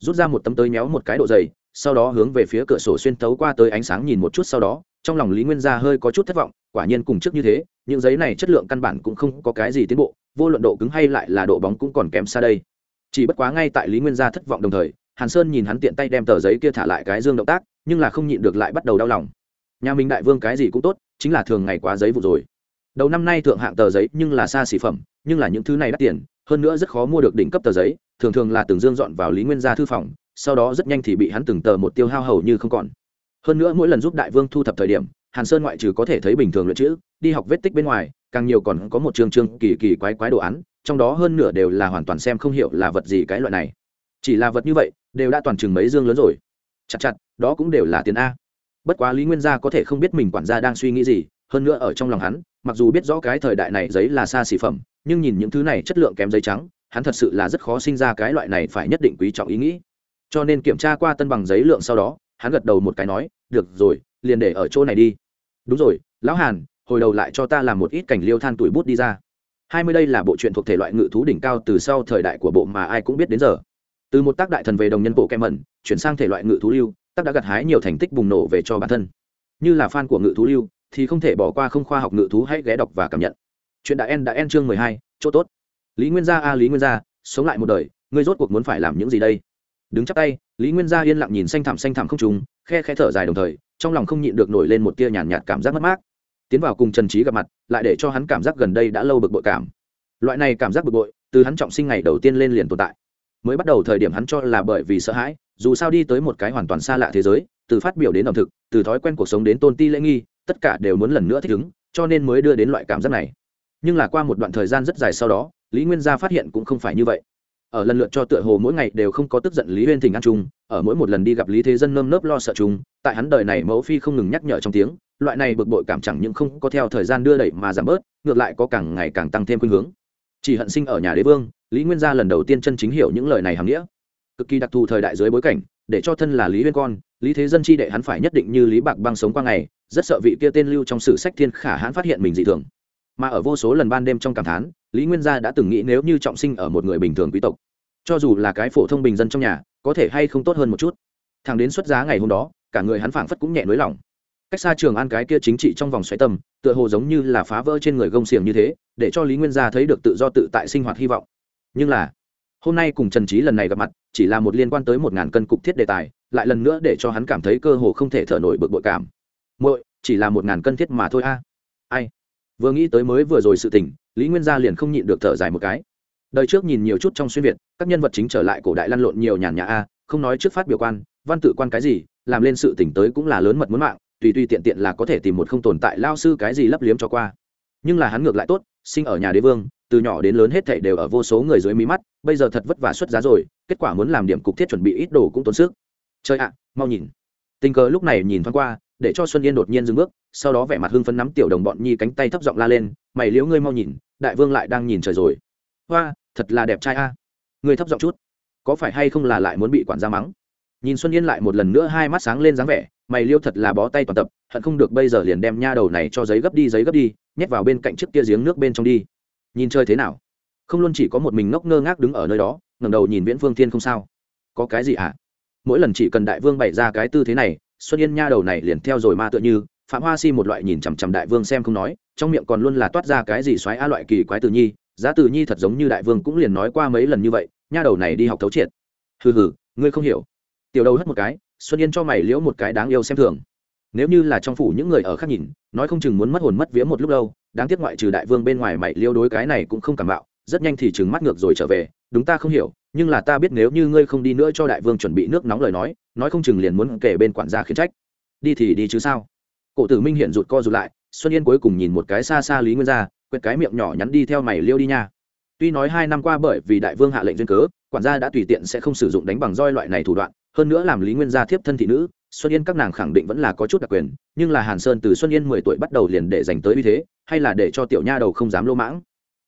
Rút ra một tấm tới méo một cái độ dày, sau đó hướng về phía cửa sổ xuyên tấu qua tới ánh sáng nhìn một chút sau đó, trong lòng lý nguyên gia hơi có chút thất vọng, quả nhiên cùng trước như thế, những giấy này chất lượng căn bản cũng không có cái gì tiến bộ, vô luận độ cứng hay lại là độ bóng cũng còn kém xa đây. Chỉ bất quá ngay tại lý nguyên gia thất vọng đồng thời, hàn sơn nhìn hắn tiện tay đem tờ giấy kia thả lại cái dương động tác nhưng là không nhịn được lại bắt đầu đau lòng. Nhà mình đại vương cái gì cũng tốt, chính là thường ngày quá giấy vụ rồi. Đầu năm nay thượng hạng tờ giấy nhưng là xa xỉ phẩm, nhưng là những thứ này đắt tiền, hơn nữa rất khó mua được đỉnh cấp tờ giấy, thường thường là từng dương dọn vào lý nguyên gia thư phòng, sau đó rất nhanh thì bị hắn từng tờ một tiêu hao hầu như không còn. Hơn nữa mỗi lần giúp đại vương thu thập thời điểm, hàn sơn ngoại trừ có thể thấy bình thường luyện chữ, đi học vết tích bên ngoài, càng nhiều còn có một chương chương kỳ kỳ quái quái đồ án, trong đó hơn nửa đều là hoàn toàn xem không hiểu là vật gì cái loại này. Chỉ là vật như vậy, đều đã toàn chừng mấy dương lớn rồi. Chặt chặt đó cũng đều là tiền a. Bất quá lý nguyên gia có thể không biết mình quản gia đang suy nghĩ gì, hơn nữa ở trong lòng hắn, mặc dù biết rõ cái thời đại này giấy là xa xỉ phẩm, nhưng nhìn những thứ này chất lượng kém giấy trắng, hắn thật sự là rất khó sinh ra cái loại này phải nhất định quý trọng ý nghĩ. Cho nên kiểm tra qua tân bằng giấy lượng sau đó, hắn gật đầu một cái nói, được rồi, liền để ở chỗ này đi. Đúng rồi, lão hàn, hồi đầu lại cho ta làm một ít cảnh liêu than tuổi bút đi ra. Hai mươi đây là bộ truyện thuộc thể loại ngự thú đỉnh cao từ sau thời đại của bộ mà ai cũng biết đến giờ. Từ một tác đại thần về đồng nhân bộ kem mẩn, chuyển sang thể loại ngự thú lưu tác đã gặt hái nhiều thành tích bùng nổ về cho bản thân. Như là fan của ngự thú lưu thì không thể bỏ qua không khoa học ngự thú hãy ghé đọc và cảm nhận. Chuyện đã en đã en chương mười hai chỗ tốt. Lý nguyên gia a lý nguyên gia sống lại một đời ngươi rốt cuộc muốn phải làm những gì đây? Đứng chắp tay lý nguyên gia yên lặng nhìn xanh thảm xanh thảm không trùng khe khe thở dài đồng thời trong lòng không nhịn được nổi lên một tia nhàn nhạt, nhạt cảm giác mất mát. Tiến vào cùng trần trí gặp mặt lại để cho hắn cảm giác gần đây đã lâu bực bội cảm. Loại này cảm giác bực bội từ hắn trọng sinh ngày đầu tiên lên liền tồn tại mới bắt đầu thời điểm hắn cho là bởi vì sợ hãi, dù sao đi tới một cái hoàn toàn xa lạ thế giới, từ phát biểu đến ẩm thực, từ thói quen cuộc sống đến tôn ti lễ nghi, tất cả đều muốn lần nữa thích ứng, cho nên mới đưa đến loại cảm giác này. Nhưng là qua một đoạn thời gian rất dài sau đó, lý nguyên gia phát hiện cũng không phải như vậy. Ở lần lượt cho tựa hồ mỗi ngày đều không có tức giận lý huyên thỉnh ăn chung, ở mỗi một lần đi gặp lý thế dân nơm nớp lo sợ chung, tại hắn đời này mẫu phi không ngừng nhắc nhở trong tiếng, loại này bực bội cảm chẳng những không có theo thời gian đưa đẩy mà giảm bớt, ngược lại có càng ngày càng tăng thêm khuynh hướng chỉ hận sinh ở nhà đế vương, lý nguyên gia lần đầu tiên chân chính hiểu những lời này hàm nghĩa. Cực kỳ đặc thù thời đại dưới bối cảnh, để cho thân là lý huyên con, lý thế dân chi đệ hắn phải nhất định như lý bạc băng sống qua ngày, rất sợ vị kia tên lưu trong sử sách thiên khả hãn phát hiện mình dị thường. Mà ở vô số lần ban đêm trong cảm thán, lý nguyên gia đã từng nghĩ nếu như trọng sinh ở một người bình thường quý tộc, cho dù là cái phổ thông bình dân trong nhà, có thể hay không tốt hơn một chút. Thằng đến xuất giá ngày hôm đó, cả người hắn phảng phất cũng nhẹ nới lỏng cách xa trường an cái kia chính trị trong vòng xoáy tâm tựa hồ giống như là phá vỡ trên người gông xiềng như thế, để cho lý nguyên gia thấy được tự do tự tại sinh hoạt hy vọng. Nhưng là, hôm nay cùng trần trí lần này gặp mặt, chỉ là một liên quan tới một ngàn cân cục thiết đề tài, lại lần nữa để cho hắn cảm thấy cơ hồ không thể thở nổi bực bội cảm. Muội, chỉ là một ngàn cân thiết mà thôi a. Ai? Vừa nghĩ tới mới vừa rồi sự tình, lý nguyên gia liền không nhịn được thở dài một cái. Đời trước nhìn nhiều chút trong xuyên việt, các nhân vật chính trở lại cổ đại lăn lộn nhiều nhàn nhã a, không nói trước phát biểu quan, văn tự quan cái gì, làm lên sự tỉnh tới cũng là lớn mật muốn mạng tùy tùy tiện tiện là có thể tìm một không tồn tại lao sư cái gì lấp liếm cho qua. Nhưng là hắn ngược lại tốt, sinh ở nhà đế vương, từ nhỏ đến lớn hết thảy đều ở vô số người dưới mí mắt, bây giờ thật vất vả xuất giá rồi, kết quả muốn làm điểm cục thiết chuẩn bị ít đồ cũng tốn sức. Chơi ạ, mau nhìn. Tình cờ lúc này nhìn thoáng qua, để cho xuân yên đột nhiên dừng bước, sau đó vẻ mặt hưng phấn nắm tiểu đồng bọn nhi cánh tay thấp giọng la lên, mày liếu ngươi mau nhìn, đại vương lại đang nhìn trời rồi. Hoa, thật là đẹp trai a. Ngươi thấp giọng chút. Có phải hay không là lại muốn bị quản gia mắng? Nhìn xuân yên lại một lần nữa hai mắt sáng lên dáng vẻ mày liêu thật là bó tay toàn tập, hận không được bây giờ liền đem nha đầu này cho giấy gấp đi, giấy gấp đi, nhét vào bên cạnh chiếc kia giếng nước bên trong đi. Nhìn chơi thế nào? Không luôn chỉ có một mình ngốc ngơ ngác đứng ở nơi đó, ngẩng đầu nhìn viễn phương thiên không sao. Có cái gì ạ? À? mỗi lần chỉ cần đại vương bày ra cái tư thế này, xuân yên nha đầu này liền theo rồi ma tựa như, phạm hoa si một loại nhìn chằm chằm đại vương xem không nói, trong miệng còn luôn là toát ra cái gì xoáy a loại kỳ quái từ nhi, giá từ nhi thật giống như đại vương cũng liền nói qua mấy lần như vậy, nha đầu này đi học thấu triệt. Hừ hừ, ngươi không hiểu. Tiểu đầu hất một cái xuân yên cho mày liễu một cái đáng yêu xem thường. Nếu như là trong phủ những người ở khác nhìn, nói không chừng muốn mất hồn mất vía một lúc lâu, đáng tiếc ngoại trừ đại vương bên ngoài mày liêu đối cái này cũng không cảm bạo, rất nhanh thì chừng mắt ngược rồi trở về, đúng ta không hiểu, nhưng là ta biết nếu như ngươi không đi nữa cho đại vương chuẩn bị nước nóng lời nói nói không chừng liền muốn kể bên quản gia khiến trách. Đi thì đi chứ sao? Cổ tử minh hiện rụt co rụt lại, xuân yên cuối cùng nhìn một cái xa xa lý nguyên gia quẹt cái miệng nhỏ nhắn đi theo mày liêu đi nha. Tuy nói hai năm qua bởi vì đại vương hạ lệnh duyên cớ, quản gia đã tùy tiện sẽ không sử dụng đánh bằng roi loại này thủ đoạn hơn nữa làm lý nguyên gia thiếp thân thị nữ, xuân yên các nàng khẳng định vẫn là có chút đặc quyền, nhưng là hàn sơn từ xuân yên mười tuổi bắt đầu liền để dành tới uy thế, hay là để cho tiểu nha đầu không dám lô mãng.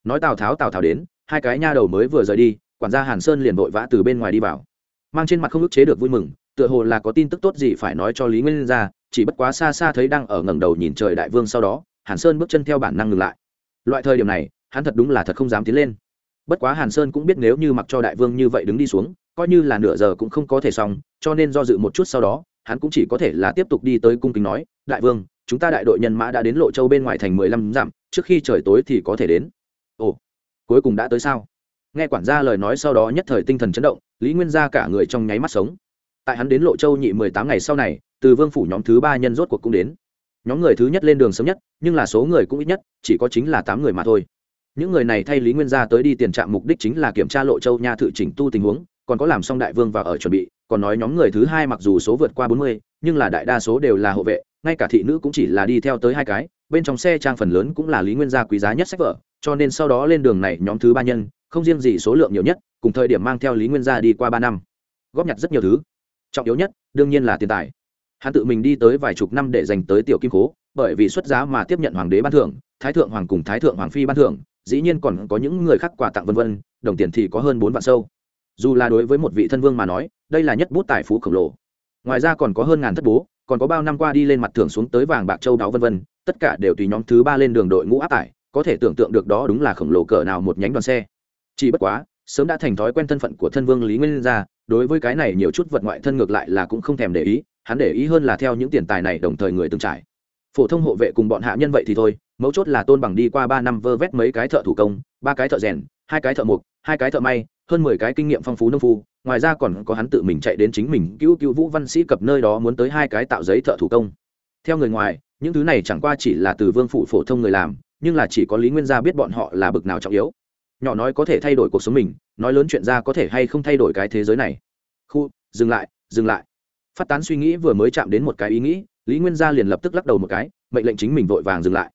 Nói tào tháo tào tháo đến, hai cái nha đầu mới vừa rời đi, quản gia hàn sơn liền vội vã từ bên ngoài đi vào. Mang trên mặt không ức chế được vui mừng, tựa hồ là có tin tức tốt gì phải nói cho lý nguyên ra chỉ bất quá xa xa thấy đang ở ngẩng đầu nhìn trời đại vương sau đó, hàn sơn bước chân theo bản năng ngừng lại. Loại thời điểm này, hắn thật đúng là thật không dám tiến lên. Bất quá hàn sơn cũng biết nếu như mặc cho đại vương như vậy đứng đi xuống coi như là nửa giờ cũng không có thể xong, cho nên do dự một chút sau đó, hắn cũng chỉ có thể là tiếp tục đi tới cung kính nói, đại vương, chúng ta đại đội nhân mã đã đến lộ châu bên ngoài thành mười lăm dặm, trước khi trời tối thì có thể đến. Ồ, cuối cùng đã tới sao? Nghe quản gia lời nói sau đó nhất thời tinh thần chấn động, lý nguyên gia cả người trong nháy mắt sống. Tại hắn đến lộ châu nhị mười tám ngày sau này, từ vương phủ nhóm thứ ba nhân rốt cuộc cũng đến. Nhóm người thứ nhất lên đường sớm nhất, nhưng là số người cũng ít nhất, chỉ có chính là tám người mà thôi. Những người này thay lý nguyên gia tới đi tiền trạm mục đích chính là kiểm tra lộ châu nha thự chỉnh tu tình huống còn có làm xong đại vương và ở chuẩn bị, còn nói nhóm người thứ hai mặc dù số vượt qua bốn mươi, nhưng là đại đa số đều là hộ vệ, ngay cả thị nữ cũng chỉ là đi theo tới hai cái, bên trong xe trang phần lớn cũng là lý nguyên gia quý giá nhất sách vở, cho nên sau đó lên đường này nhóm thứ ba nhân, không riêng gì số lượng nhiều nhất, cùng thời điểm mang theo lý nguyên gia đi qua ba năm, góp nhặt rất nhiều thứ. Trọng yếu nhất, đương nhiên là tiền tài. Hắn tự mình đi tới vài chục năm để dành tới tiểu kim cố bởi vì xuất giá mà tiếp nhận hoàng đế ban thưởng, thái thượng hoàng cùng thái thượng hoàng phi ban thưởng, dĩ nhiên còn có những người khác quà tặng vân vân, đồng tiền thì có hơn bốn vạn sâu dù là đối với một vị thân vương mà nói, đây là nhất bút tài phú khổng lồ. Ngoài ra còn có hơn ngàn thất bố, còn có bao năm qua đi lên mặt thưởng xuống tới vàng bạc châu đáo vân vân, tất cả đều tùy nhóm thứ ba lên đường đội ngũ áp tải, có thể tưởng tượng được đó đúng là khổng lồ cỡ nào một nhánh đoàn xe. Chỉ bất quá, sớm đã thành thói quen thân phận của thân vương lý nguyên gia đối với cái này nhiều chút vật ngoại thân ngược lại là cũng không thèm để ý, hắn để ý hơn là theo những tiền tài này đồng thời người từng trải. Phổ thông hộ vệ cùng bọn hạ nhân vậy thì thôi, mấu chốt là tôn bằng đi qua ba năm vơ vét mấy cái thợ thủ công, ba cái thợ rèn, hai cái thợ mộc, hai cái thợ may hơn mười cái kinh nghiệm phong phú nông phu, ngoài ra còn có hắn tự mình chạy đến chính mình cứu cứu vũ văn sĩ cập nơi đó muốn tới hai cái tạo giấy thợ thủ công. Theo người ngoài, những thứ này chẳng qua chỉ là từ vương phủ phổ thông người làm, nhưng là chỉ có lý nguyên gia biết bọn họ là bực nào trọng yếu. Nhỏ nói có thể thay đổi cuộc sống mình, nói lớn chuyện ra có thể hay không thay đổi cái thế giới này. Khu, dừng lại dừng lại. Phát tán suy nghĩ vừa mới chạm đến một cái ý nghĩ, lý nguyên gia liền lập tức lắc đầu một cái, mệnh lệnh chính mình vội vàng dừng lại.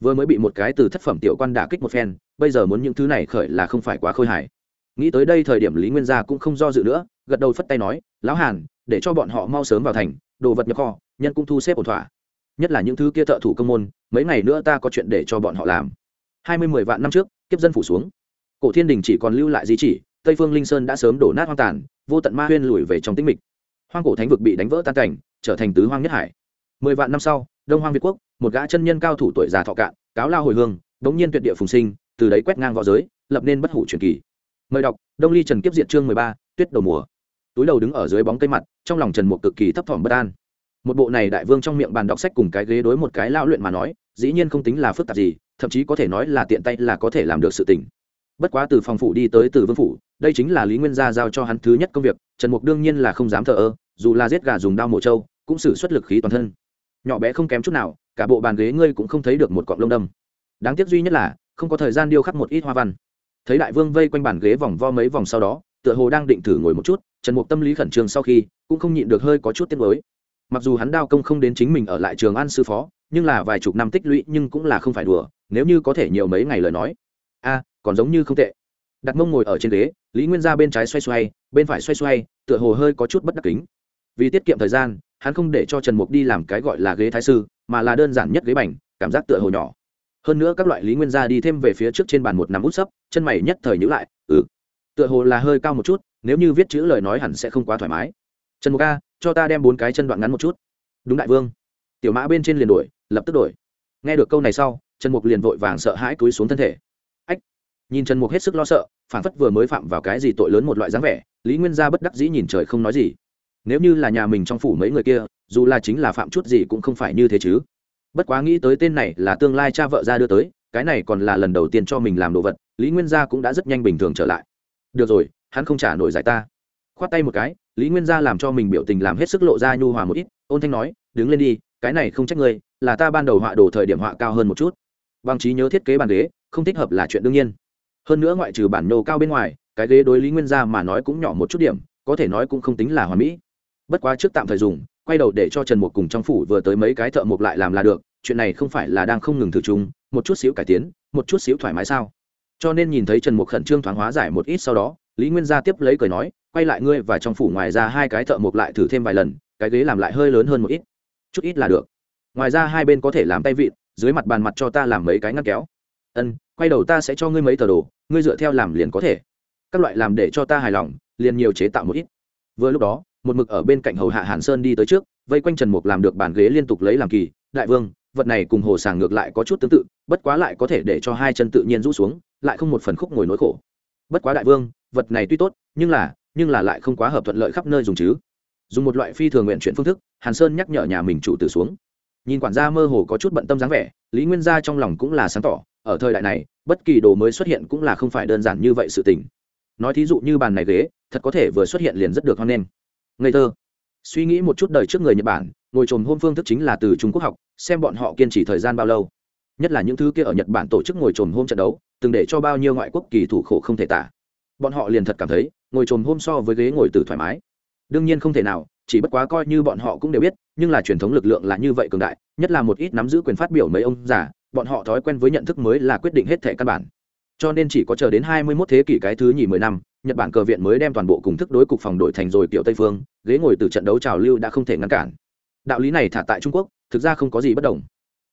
Vừa mới bị một cái từ thất phẩm tiểu quan đả kích một phen, bây giờ muốn những thứ này khởi là không phải quá khôi hài nghĩ tới đây thời điểm lý nguyên gia cũng không do dự nữa, gật đầu phất tay nói, lão hàn, để cho bọn họ mau sớm vào thành, đồ vật nhập kho, nhân cũng thu xếp ổn thỏa. Nhất là những thứ kia thợ thủ công môn, mấy ngày nữa ta có chuyện để cho bọn họ làm. Hai mươi mười vạn năm trước, kiếp dân phủ xuống. Cổ thiên đình chỉ còn lưu lại di chỉ, tây phương linh sơn đã sớm đổ nát hoang tàn, vô tận ma huyên lùi về trong tĩnh mịch. Hoang cổ thánh vực bị đánh vỡ tan cảnh, trở thành tứ hoang nhất hải. Mười vạn năm sau, đông hoang việt quốc, một gã chân nhân cao thủ tuổi già thọ cạn, cáo lao hồi hương, bỗng nhiên tuyệt địa phùng sinh, từ đấy quét ngang v õ giới, lập nên bất hủ truyền kỳ mời đọc, đông ly trần kiếp diện chương mười ba, tuyết đầu mùa. Túi đầu đứng ở dưới bóng cây mặt, trong lòng trần mục cực kỳ thấp thỏm bất an. Một bộ này đại vương trong miệng bàn đọc sách cùng cái ghế đối một cái lao luyện mà nói, dĩ nhiên không tính là phức tạp gì, thậm chí có thể nói là tiện tay là có thể làm được sự tình. Bất quá từ phòng phủ đi tới từ vương phủ, đây chính là lý nguyên gia giao cho hắn thứ nhất công việc, trần mục đương nhiên là không dám thờ ơ, dù là giết gà dùng đao mổ trâu, cũng xử xuất lực khí toàn thân. Nhỏ bé không kém chút nào, cả bộ bàn ghế ngươi cũng không thấy được một cọng lông đâm. Đáng tiếc duy nhất là, không có thời gian điêu khắc một ít hoa văn thấy đại vương vây quanh bàn ghế vòng vo mấy vòng sau đó, tựa hồ đang định thử ngồi một chút, trần mục tâm lý khẩn trương sau khi, cũng không nhịn được hơi có chút tiếc mới mặc dù hắn đao công không đến chính mình ở lại trường an sư phó, nhưng là vài chục năm tích lũy nhưng cũng là không phải đùa, nếu như có thể nhiều mấy ngày lời nói. A, còn giống như không tệ. Đặt mông ngồi ở trên ghế, lý nguyên ra bên trái xoay xoay, bên phải xoay xoay, tựa hồ hơi có chút bất đắc kính. Vì tiết kiệm thời gian, hắn không để cho trần mục đi làm cái gọi là ghế thái sư, mà là đơn giản nhất ghế bành, cảm giác tựa hồ nhỏ hơn nữa các loại lý nguyên gia đi thêm về phía trước trên bàn một nắm út sấp, chân mày nhất thời nhữ lại ừ. Tựa hồ là hơi cao một chút, nếu như viết chữ lời nói hẳn sẽ không quá thoải mái. Trần mục ca cho ta đem bốn cái chân đoạn ngắn một chút. Đúng đại vương. Tiểu mã bên trên liền đổi, lập tức đổi. Nghe được câu này sau, trần mục liền vội vàng sợ hãi cúi xuống thân thể. Ách. Nhìn trần mục hết sức lo sợ, phản phất vừa mới phạm vào cái gì tội lớn một loại dáng vẻ, lý nguyên gia bất đắc dĩ nhìn trời không nói gì. Nếu như là nhà mình trong phủ mấy người kia, dù là chính là phạm chút gì cũng không phải như thế chứ bất quá nghĩ tới tên này là tương lai cha vợ ra đưa tới, cái này còn là lần đầu tiên cho mình làm đồ vật, lý nguyên gia cũng đã rất nhanh bình thường trở lại. Được rồi, hắn không trả nổi giải ta. Khoát tay một cái, lý nguyên gia làm cho mình biểu tình làm hết sức lộ ra nhu hòa một ít, ôn thanh nói, đứng lên đi, cái này không trách ngươi, là ta ban đầu họa đồ thời điểm họa cao hơn một chút. Bằng trí nhớ thiết kế bàn ghế, không thích hợp là chuyện đương nhiên. Hơn nữa ngoại trừ bản nô cao bên ngoài, cái ghế đối lý nguyên gia mà nói cũng nhỏ một chút điểm, có thể nói cũng không tính là hoàn mỹ. Bất quá trước tạm thời dùng quay đầu để cho trần mục cùng trong phủ vừa tới mấy cái thợ mộc lại làm là được, chuyện này không phải là đang không ngừng thử chung, một chút xíu cải tiến, một chút xíu thoải mái sao? Cho nên nhìn thấy trần mục khẩn trương thoáng hóa giải một ít sau đó, lý nguyên gia tiếp lấy cười nói, quay lại ngươi và trong phủ ngoài ra hai cái thợ mộc lại thử thêm vài lần, cái ghế làm lại hơi lớn hơn một ít. Chút ít là được. Ngoài ra hai bên có thể làm tay vịn, dưới mặt bàn mặt cho ta làm mấy cái ngắt kéo. Ân, quay đầu ta sẽ cho ngươi mấy tờ đồ, ngươi dựa theo làm liền có thể. Các loại làm để cho ta hài lòng, liền nhiều chế tạo một ít. Vừa lúc đó một mực ở bên cạnh hầu hạ hàn sơn đi tới trước, vây quanh trần mục làm được bàn ghế liên tục lấy làm kỳ, đại vương, vật này cùng hồ sàng ngược lại có chút tương tự, bất quá lại có thể để cho hai chân tự nhiên rũ xuống, lại không một phần khúc ngồi nỗi khổ. Bất quá đại vương, vật này tuy tốt, nhưng là nhưng là lại không quá hợp thuận lợi khắp nơi dùng chứ. Dùng một loại phi thường nguyện chuyển phương thức, hàn sơn nhắc nhở nhà mình chủ tử xuống. Nhìn quản gia mơ hồ có chút bận tâm dáng vẻ, lý nguyên gia trong lòng cũng là sáng tỏ, ở thời đại này, bất kỳ đồ mới xuất hiện cũng là không phải đơn giản như vậy sự tình. Nói thí dụ như bàn này ghế, thật có thể vừa xuất hiện liền rất được hoan nghênh ngây thơ. Suy nghĩ một chút đời trước người nhật bản, ngồi trồm hôm phương thức chính là từ trung quốc học, xem bọn họ kiên trì thời gian bao lâu. Nhất là những thứ kia ở nhật bản tổ chức ngồi trồm hôm trận đấu, từng để cho bao nhiêu ngoại quốc kỳ thủ khổ không thể tả. Bọn họ liền thật cảm thấy, ngồi trồm hôm so với ghế ngồi từ thoải mái. Đương nhiên không thể nào, chỉ bất quá coi như bọn họ cũng đều biết, nhưng là truyền thống lực lượng là như vậy cường đại, nhất là một ít nắm giữ quyền phát biểu mấy ông già, bọn họ thói quen với nhận thức mới là quyết định hết thể căn bản. Cho nên chỉ có chờ đến hai mươi 21 thế kỷ cái thứ nhì mười năm nhật bản cờ viện mới đem toàn bộ cùng thức đối cục phòng đổi thành rồi kiểu tây phương, ghế ngồi từ trận đấu trào lưu đã không thể ngăn cản. Đạo lý này thả tại trung quốc, thực ra không có gì bất đồng.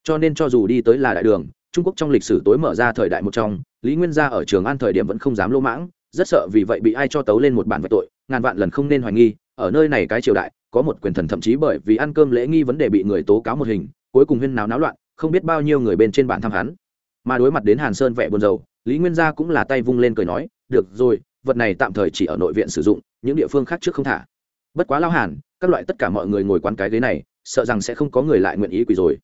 Cho nên cho dù đi tới là đại đường, trung quốc trong lịch sử tối mở ra thời đại một trong, lý nguyên gia ở trường an thời điểm vẫn không dám lỗ mãng, rất sợ vì vậy bị ai cho tấu lên một bản vạch tội, ngàn vạn lần không nên hoài nghi, ở nơi này cái triều đại, có một quyền thần thậm chí bởi vì ăn cơm lễ nghi vấn đề bị người tố cáo một hình, cuối cùng huyên náo náo loạn, không biết bao nhiêu người bên trên bản thăm hắn. Mà đối mặt đến hàn sơn vẻ buồn rầu, lý nguyên gia cũng là tay vung lên cười nói, được rồi vật này tạm thời chỉ ở nội viện sử dụng, những địa phương khác trước không thả. Bất quá lao hàn, các loại tất cả mọi người ngồi quán cái ghế này, sợ rằng sẽ không có người lại nguyện ý quỳ rồi.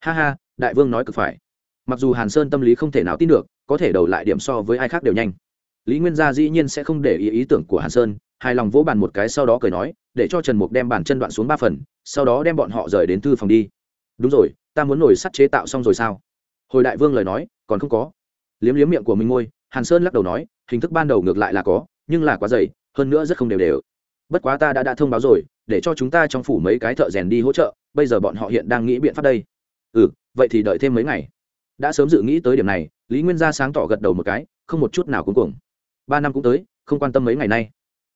Ha ha, đại vương nói cực phải. Mặc dù hàn sơn tâm lý không thể nào tin được, có thể đầu lại điểm so với ai khác đều nhanh. Lý nguyên gia dĩ nhiên sẽ không để ý ý tưởng của hàn sơn, hài lòng vỗ bàn một cái sau đó cười nói, để cho trần mục đem bàn chân đoạn xuống ba phần, sau đó đem bọn họ rời đến thư phòng đi. Đúng rồi, ta muốn nổi sắt chế tạo xong rồi sao? Hồi đại vương lời nói, còn không có. Liếm liếm miệng của mình ngôi hàn sơn lắc đầu nói hình thức ban đầu ngược lại là có, nhưng là quá dày, hơn nữa rất không đều đều. Bất quá ta đã đã thông báo rồi, để cho chúng ta trong phủ mấy cái thợ rèn đi hỗ trợ, bây giờ bọn họ hiện đang nghĩ biện pháp đây. Ừ vậy thì đợi thêm mấy ngày. Đã sớm dự nghĩ tới điểm này, lý nguyên gia sáng tỏ gật đầu một cái, không một chút nào cuối cùng ba năm cũng tới, không quan tâm mấy ngày nay.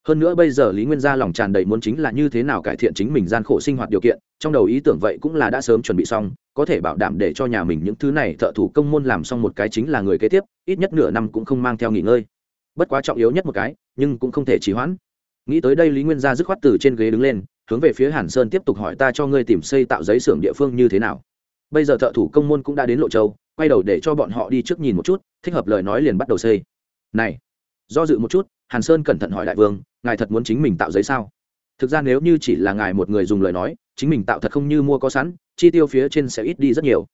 Hơn nữa bây giờ lý nguyên gia lòng tràn đầy muốn chính là như thế nào cải thiện chính mình gian khổ sinh hoạt điều kiện, trong đầu ý tưởng vậy cũng là đã sớm chuẩn bị xong, có thể bảo đảm để cho nhà mình những thứ này thợ thủ công môn làm xong một cái chính là người kế tiếp, ít nhất nửa năm cũng không mang theo nghỉ ngơi bất quá trọng yếu nhất một cái, nhưng cũng không thể trì hoãn. Nghĩ tới đây lý nguyên gia dứt khoát từ trên ghế đứng lên, hướng về phía hàn sơn tiếp tục hỏi ta cho ngươi tìm xây tạo giấy xưởng địa phương như thế nào. Bây giờ thợ thủ công môn cũng đã đến lộ châu, quay đầu để cho bọn họ đi trước nhìn một chút, thích hợp lời nói liền bắt đầu xây. Này, do dự một chút, hàn sơn cẩn thận hỏi đại vương, ngài thật muốn chính mình tạo giấy sao? Thực ra nếu như chỉ là ngài một người dùng lời nói, chính mình tạo thật không như mua có sẵn, chi tiêu phía trên sẽ ít đi rất nhiều.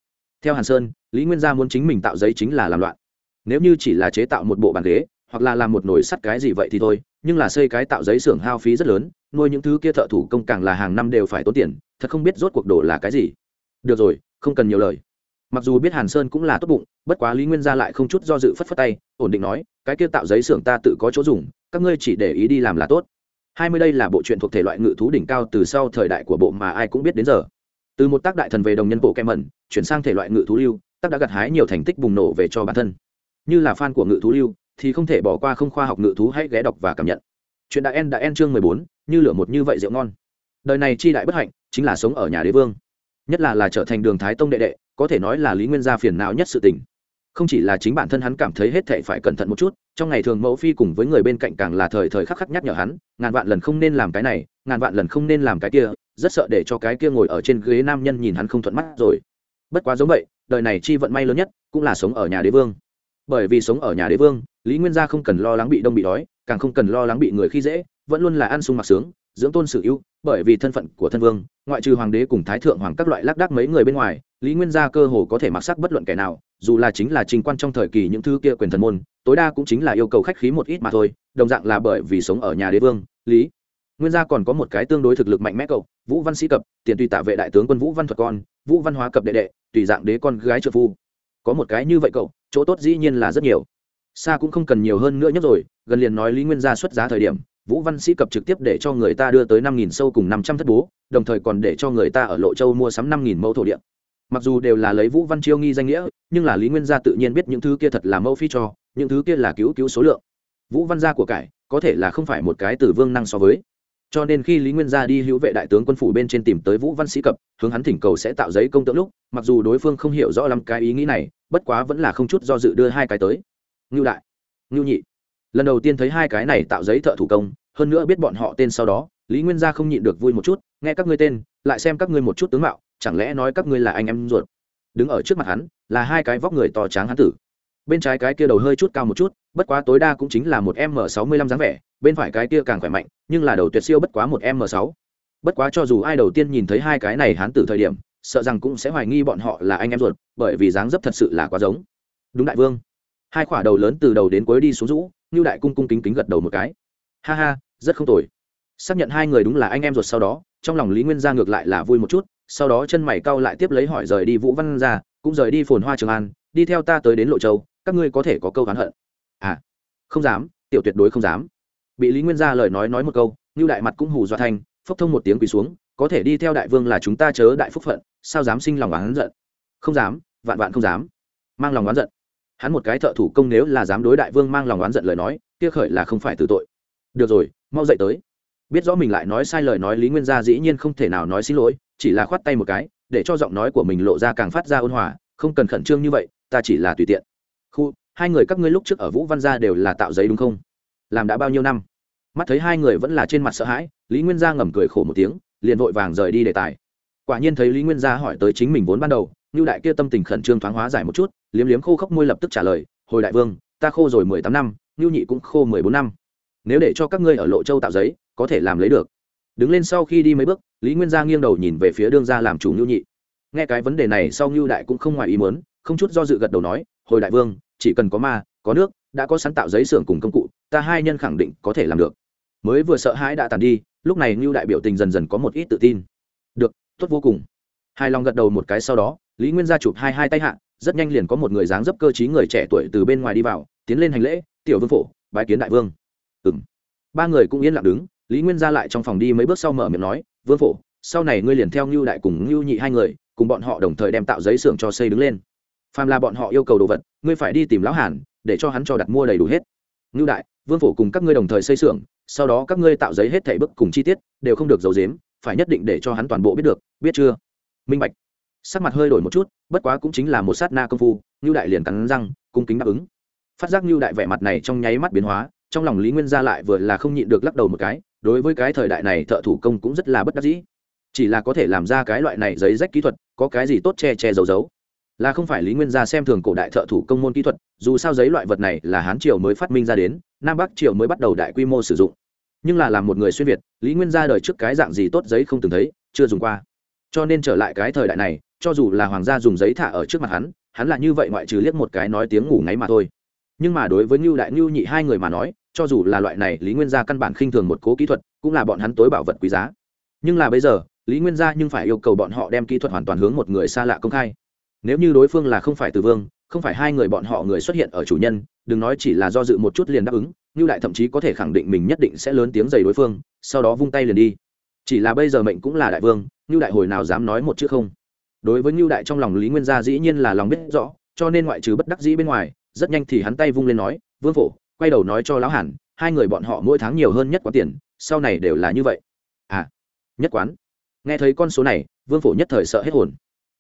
Theo hàn sơn, lý nguyên gia muốn chính mình tạo giấy chính là làm loạn. Nếu như chỉ là chế tạo một bộ bàn ghế hoặc là làm một nồi sắt cái gì vậy thì thôi, nhưng là xây cái tạo giấy xưởng hao phí rất lớn, nuôi những thứ kia thợ thủ công càng là hàng năm đều phải tốn tiền, thật không biết rốt cuộc đồ là cái gì. Được rồi, không cần nhiều lời. Mặc dù biết hàn sơn cũng là tốt bụng, bất quá lý nguyên gia lại không chút do dự phất phất tay, ổn định nói, cái kia tạo giấy xưởng ta tự có chỗ dùng, các ngươi chỉ để ý đi làm là tốt. Hai mươi đây là bộ truyện thuộc thể loại ngự thú đỉnh cao từ sau thời đại của bộ mà ai cũng biết đến giờ. Từ một tác đại thần về đồng nhân bộ kem mẩn, chuyển sang thể loại ngự thú lưu, tác đã gặt hái nhiều thành tích bùng nổ về cho bản thân. Như là fan của ngự thú lưu thì không thể bỏ qua không khoa học ngự thú hãy ghé đọc và cảm nhận. Chuyện đại en đã en chương mười bốn, như lửa một như vậy rượu ngon. Đời này chi đại bất hạnh chính là sống ở nhà đế vương. Nhất là là trở thành đường thái tông đệ đệ, có thể nói là lý nguyên gia phiền não nhất sự tình. Không chỉ là chính bản thân hắn cảm thấy hết thệ phải cẩn thận một chút, trong ngày thường mẫu phi cùng với người bên cạnh càng là thời thời khắc khắc nhắc nhở hắn, ngàn vạn lần không nên làm cái này, ngàn vạn lần không nên làm cái kia, rất sợ để cho cái kia ngồi ở trên ghế nam nhân nhìn hắn không thuận mắt rồi. Bất quá giống vậy, đời này chi vận may lớn nhất cũng là sống ở nhà đế vương. Bởi vì sống ở nhà đế vương lý nguyên gia không cần lo lắng bị đông bị đói, càng không cần lo lắng bị người khi dễ, vẫn luôn là ăn sung mặc sướng, dưỡng tôn sự ưu, bởi vì thân phận của thân vương, ngoại trừ hoàng đế cùng thái thượng hoàng các loại lác đác mấy người bên ngoài, lý nguyên gia cơ hồ có thể mặc sắc bất luận kẻ nào, dù là chính là trình quan trong thời kỳ những thứ kia quyền thần môn, tối đa cũng chính là yêu cầu khách khí một ít mà thôi, đồng dạng là bởi vì sống ở nhà đế vương, lý nguyên gia còn có một cái tương đối thực lực mạnh mẽ cậu, vũ văn sĩ cập, tiền tùy tạ vệ đại tướng quân vũ văn thuật con, vũ văn hóa cập đệ đệ, tùy dạng đế con gái trợ phu. Có một cái như vậy cậu, chỗ tốt dĩ nhiên là rất nhiều xa cũng không cần nhiều hơn nữa nhất rồi, gần liền nói lý nguyên gia xuất giá thời điểm, vũ văn sĩ cập trực tiếp để cho người ta đưa tới năm nghìn sâu cùng năm trăm thất bố, đồng thời còn để cho người ta ở lộ châu mua sắm năm nghìn mẫu thổ địa. Mặc dù đều là lấy vũ văn chiêu nghi danh nghĩa, nhưng là lý nguyên gia tự nhiên biết những thứ kia thật là mẫu phi cho, những thứ kia là cứu cứu số lượng. Vũ văn gia của cải, có thể là không phải một cái từ vương năng so với. Cho nên khi lý nguyên gia đi hữu vệ đại tướng quân phủ bên trên tìm tới vũ văn sĩ cập, hướng hắn thỉnh cầu sẽ tạo giấy công tượng lúc, mặc dù đối phương không hiểu rõ lắm cái ý nghĩ này, bất quá vẫn là không chút do dự đưa hai cái tới ngưu đại. Ngưu nhị. Lần đầu tiên thấy hai cái này tạo giấy thợ thủ công, hơn nữa biết bọn họ tên sau đó, lý nguyên gia không nhịn được vui một chút, nghe các ngươi tên, lại xem các ngươi một chút tướng mạo, chẳng lẽ nói các ngươi là anh em ruột? Đứng ở trước mặt hắn, là hai cái vóc người to tráng hắn tử. Bên trái cái kia đầu hơi chút cao một chút, bất quá tối đa cũng chính là một m sáu mươi lăm dáng vẻ, bên phải cái kia càng khỏe mạnh, nhưng là đầu tuyệt siêu bất quá một m sáu. Bất quá cho dù ai đầu tiên nhìn thấy hai cái này hán tử thời điểm, sợ rằng cũng sẽ hoài nghi bọn họ là anh em ruột, bởi vì dáng dấp thật sự là quá giống. Đúng đại vương hai khỏa đầu lớn từ đầu đến cuối đi xuống rũ như đại cung cung kính kính gật đầu một cái. Ha ha, rất không tồi. Xác nhận hai người đúng là anh em ruột sau đó, trong lòng lý nguyên gia ngược lại là vui một chút, sau đó chân mày cau lại tiếp lấy hỏi rời đi vũ văn ra cũng rời đi phồn hoa trường an, đi theo ta tới đến lộ châu, các ngươi có thể có câu oán hận. À không dám, tiểu tuyệt đối không dám. Bị lý nguyên gia lời nói nói một câu như đại mặt cũng hù dọa thanh phốc thông một tiếng quỳ xuống, có thể đi theo đại vương là chúng ta chớ đại phúc phận, sao dám sinh lòng oán giận? Không dám, vạn vạn không dám. Mang lòng oán giận hắn một cái thợ thủ công nếu là dám đối đại vương mang lòng oán giận lời nói, kia khởi là không phải từ tội. Được rồi, mau dậy tới. Biết rõ mình lại nói sai lời nói lý nguyên gia dĩ nhiên không thể nào nói xin lỗi, chỉ là khoát tay một cái, để cho giọng nói của mình lộ ra càng phát ra ôn hòa, không cần khẩn trương như vậy, ta chỉ là tùy tiện. Khu, hai người các ngươi lúc trước ở vũ văn gia đều là tạo giấy đúng không? Làm đã bao nhiêu năm? Mắt thấy hai người vẫn là trên mặt sợ hãi, lý nguyên gia ngầm cười khổ một tiếng, liền vội vàng rời đi đề tài. Quả nhiên thấy lý nguyên gia hỏi tới chính mình vốn ban đầu như đại kia tâm tình khẩn trương thoáng hóa giải một chút, liếm liếm khô khốc môi lập tức trả lời, hồi đại vương, ta khô rồi mười tám năm như nhị cũng khô mười bốn năm. Nếu để cho các ngươi ở lộ châu tạo giấy, có thể làm lấy được. Đứng lên sau khi đi mấy bước, lý nguyên gia nghiêng đầu nhìn về phía đương gia làm chủ ngưu nhị. Nghe cái vấn đề này sau ngưu đại cũng không ngoài ý muốn, không chút do dự gật đầu nói, hồi đại vương, chỉ cần có ma, có nước, đã có sáng tạo giấy xưởng cùng công cụ, ta hai nhân khẳng định có thể làm được. Mới vừa sợ hãi đã tàn đi, lúc này ngưu đại biểu tình dần dần có một ít tự tin. Được, tốt vô cùng hai lòng gật đầu một cái sau đó, lý nguyên gia chụp hai hai tay hạ, rất nhanh liền có một người dáng dấp cơ t người trẻ tuổi từ bên ngoài đi vào, tiến lên hành lễ, tiểu vương phổ, bái kiến đại vương. Ừ m ba người cũng yên lặng đứng, lý nguyên gia lại trong phòng đi mấy bước sau mở miệng nói, vương phổ, sau này ngươi liền theo ngưu đại cùng ngưu nhị hai người, cùng bọn họ đồng thời đem tạo giấy xưởng cho xây đứng lên. Phàm là bọn họ yêu cầu đồ vật, ngươi phải đi tìm lão hàn, để cho hắn cho đặt mua đầy đủ hết. Ngưu đại, vương phổ cùng các ngươi đồng thời xây xưởng, sau đó các ngươi tạo giấy hết thảy bức cùng chi tiết, đều không được giấu giếm, phải nhất định để cho hắn toàn bộ biết được, biết chưa? Minh bạch. Sắc mặt hơi đổi một chút, bất quá cũng chính là một sát na công phu ngưu đại liền cắn răng, cung kính đáp ứng. Phát giác ngưu đại vẻ mặt này trong nháy mắt biến hóa, trong lòng lý nguyên gia lại vừa là không nhịn được lắc đầu một cái, đối với cái thời đại này thợ thủ công cũng rất là bất đắc dĩ. Chỉ là có thể làm ra cái loại này giấy rách kỹ thuật, có cái gì tốt che che giấu giấu. Là không phải lý nguyên gia xem thường cổ đại thợ thủ công môn kỹ thuật, dù sao giấy loại vật này là hán triều mới phát minh ra đến, nam bắc triều mới bắt đầu đại quy mô sử dụng. Nhưng là làm một người xuyên việt, lý nguyên gia đời trước cái dạng gì tốt giấy không từng thấy, chưa dùng qua cho nên trở lại cái thời đại này, cho dù là hoàng gia dùng giấy thả ở trước mặt hắn hắn là như vậy ngoại trừ liếc một cái nói tiếng ngủ ngáy mà thôi. Nhưng mà đối với ngưu đại ngưu nhị hai người mà nói, cho dù là loại này, lý nguyên gia căn bản khinh thường một cố kỹ thuật, cũng là bọn hắn tối bảo vật quý giá. Nhưng là bây giờ, lý nguyên gia nhưng phải yêu cầu bọn họ đem kỹ thuật hoàn toàn hướng một người xa lạ công khai. Nếu như đối phương là không phải từ vương, không phải hai người bọn họ người xuất hiện ở chủ nhân, đừng nói chỉ là do dự một chút liền đáp ứng, ngưu đại thậm chí có thể khẳng định mình nhất định sẽ lớn tiếng giày đối phương, sau đó vung tay liền đi chỉ là bây giờ mệnh cũng là đại vương như đại hồi nào dám nói một chữ không? Đối với như đại trong lòng lý nguyên gia dĩ nhiên là lòng biết rõ cho nên ngoại trừ bất đắc dĩ bên ngoài rất nhanh thì hắn tay vung lên nói vương phổ quay đầu nói cho lão hẳn hai người bọn họ mỗi tháng nhiều hơn nhất quán tiền sau này đều là như vậy. À nhất quán? Nghe thấy con số này vương phổ nhất thời sợ hết hồn.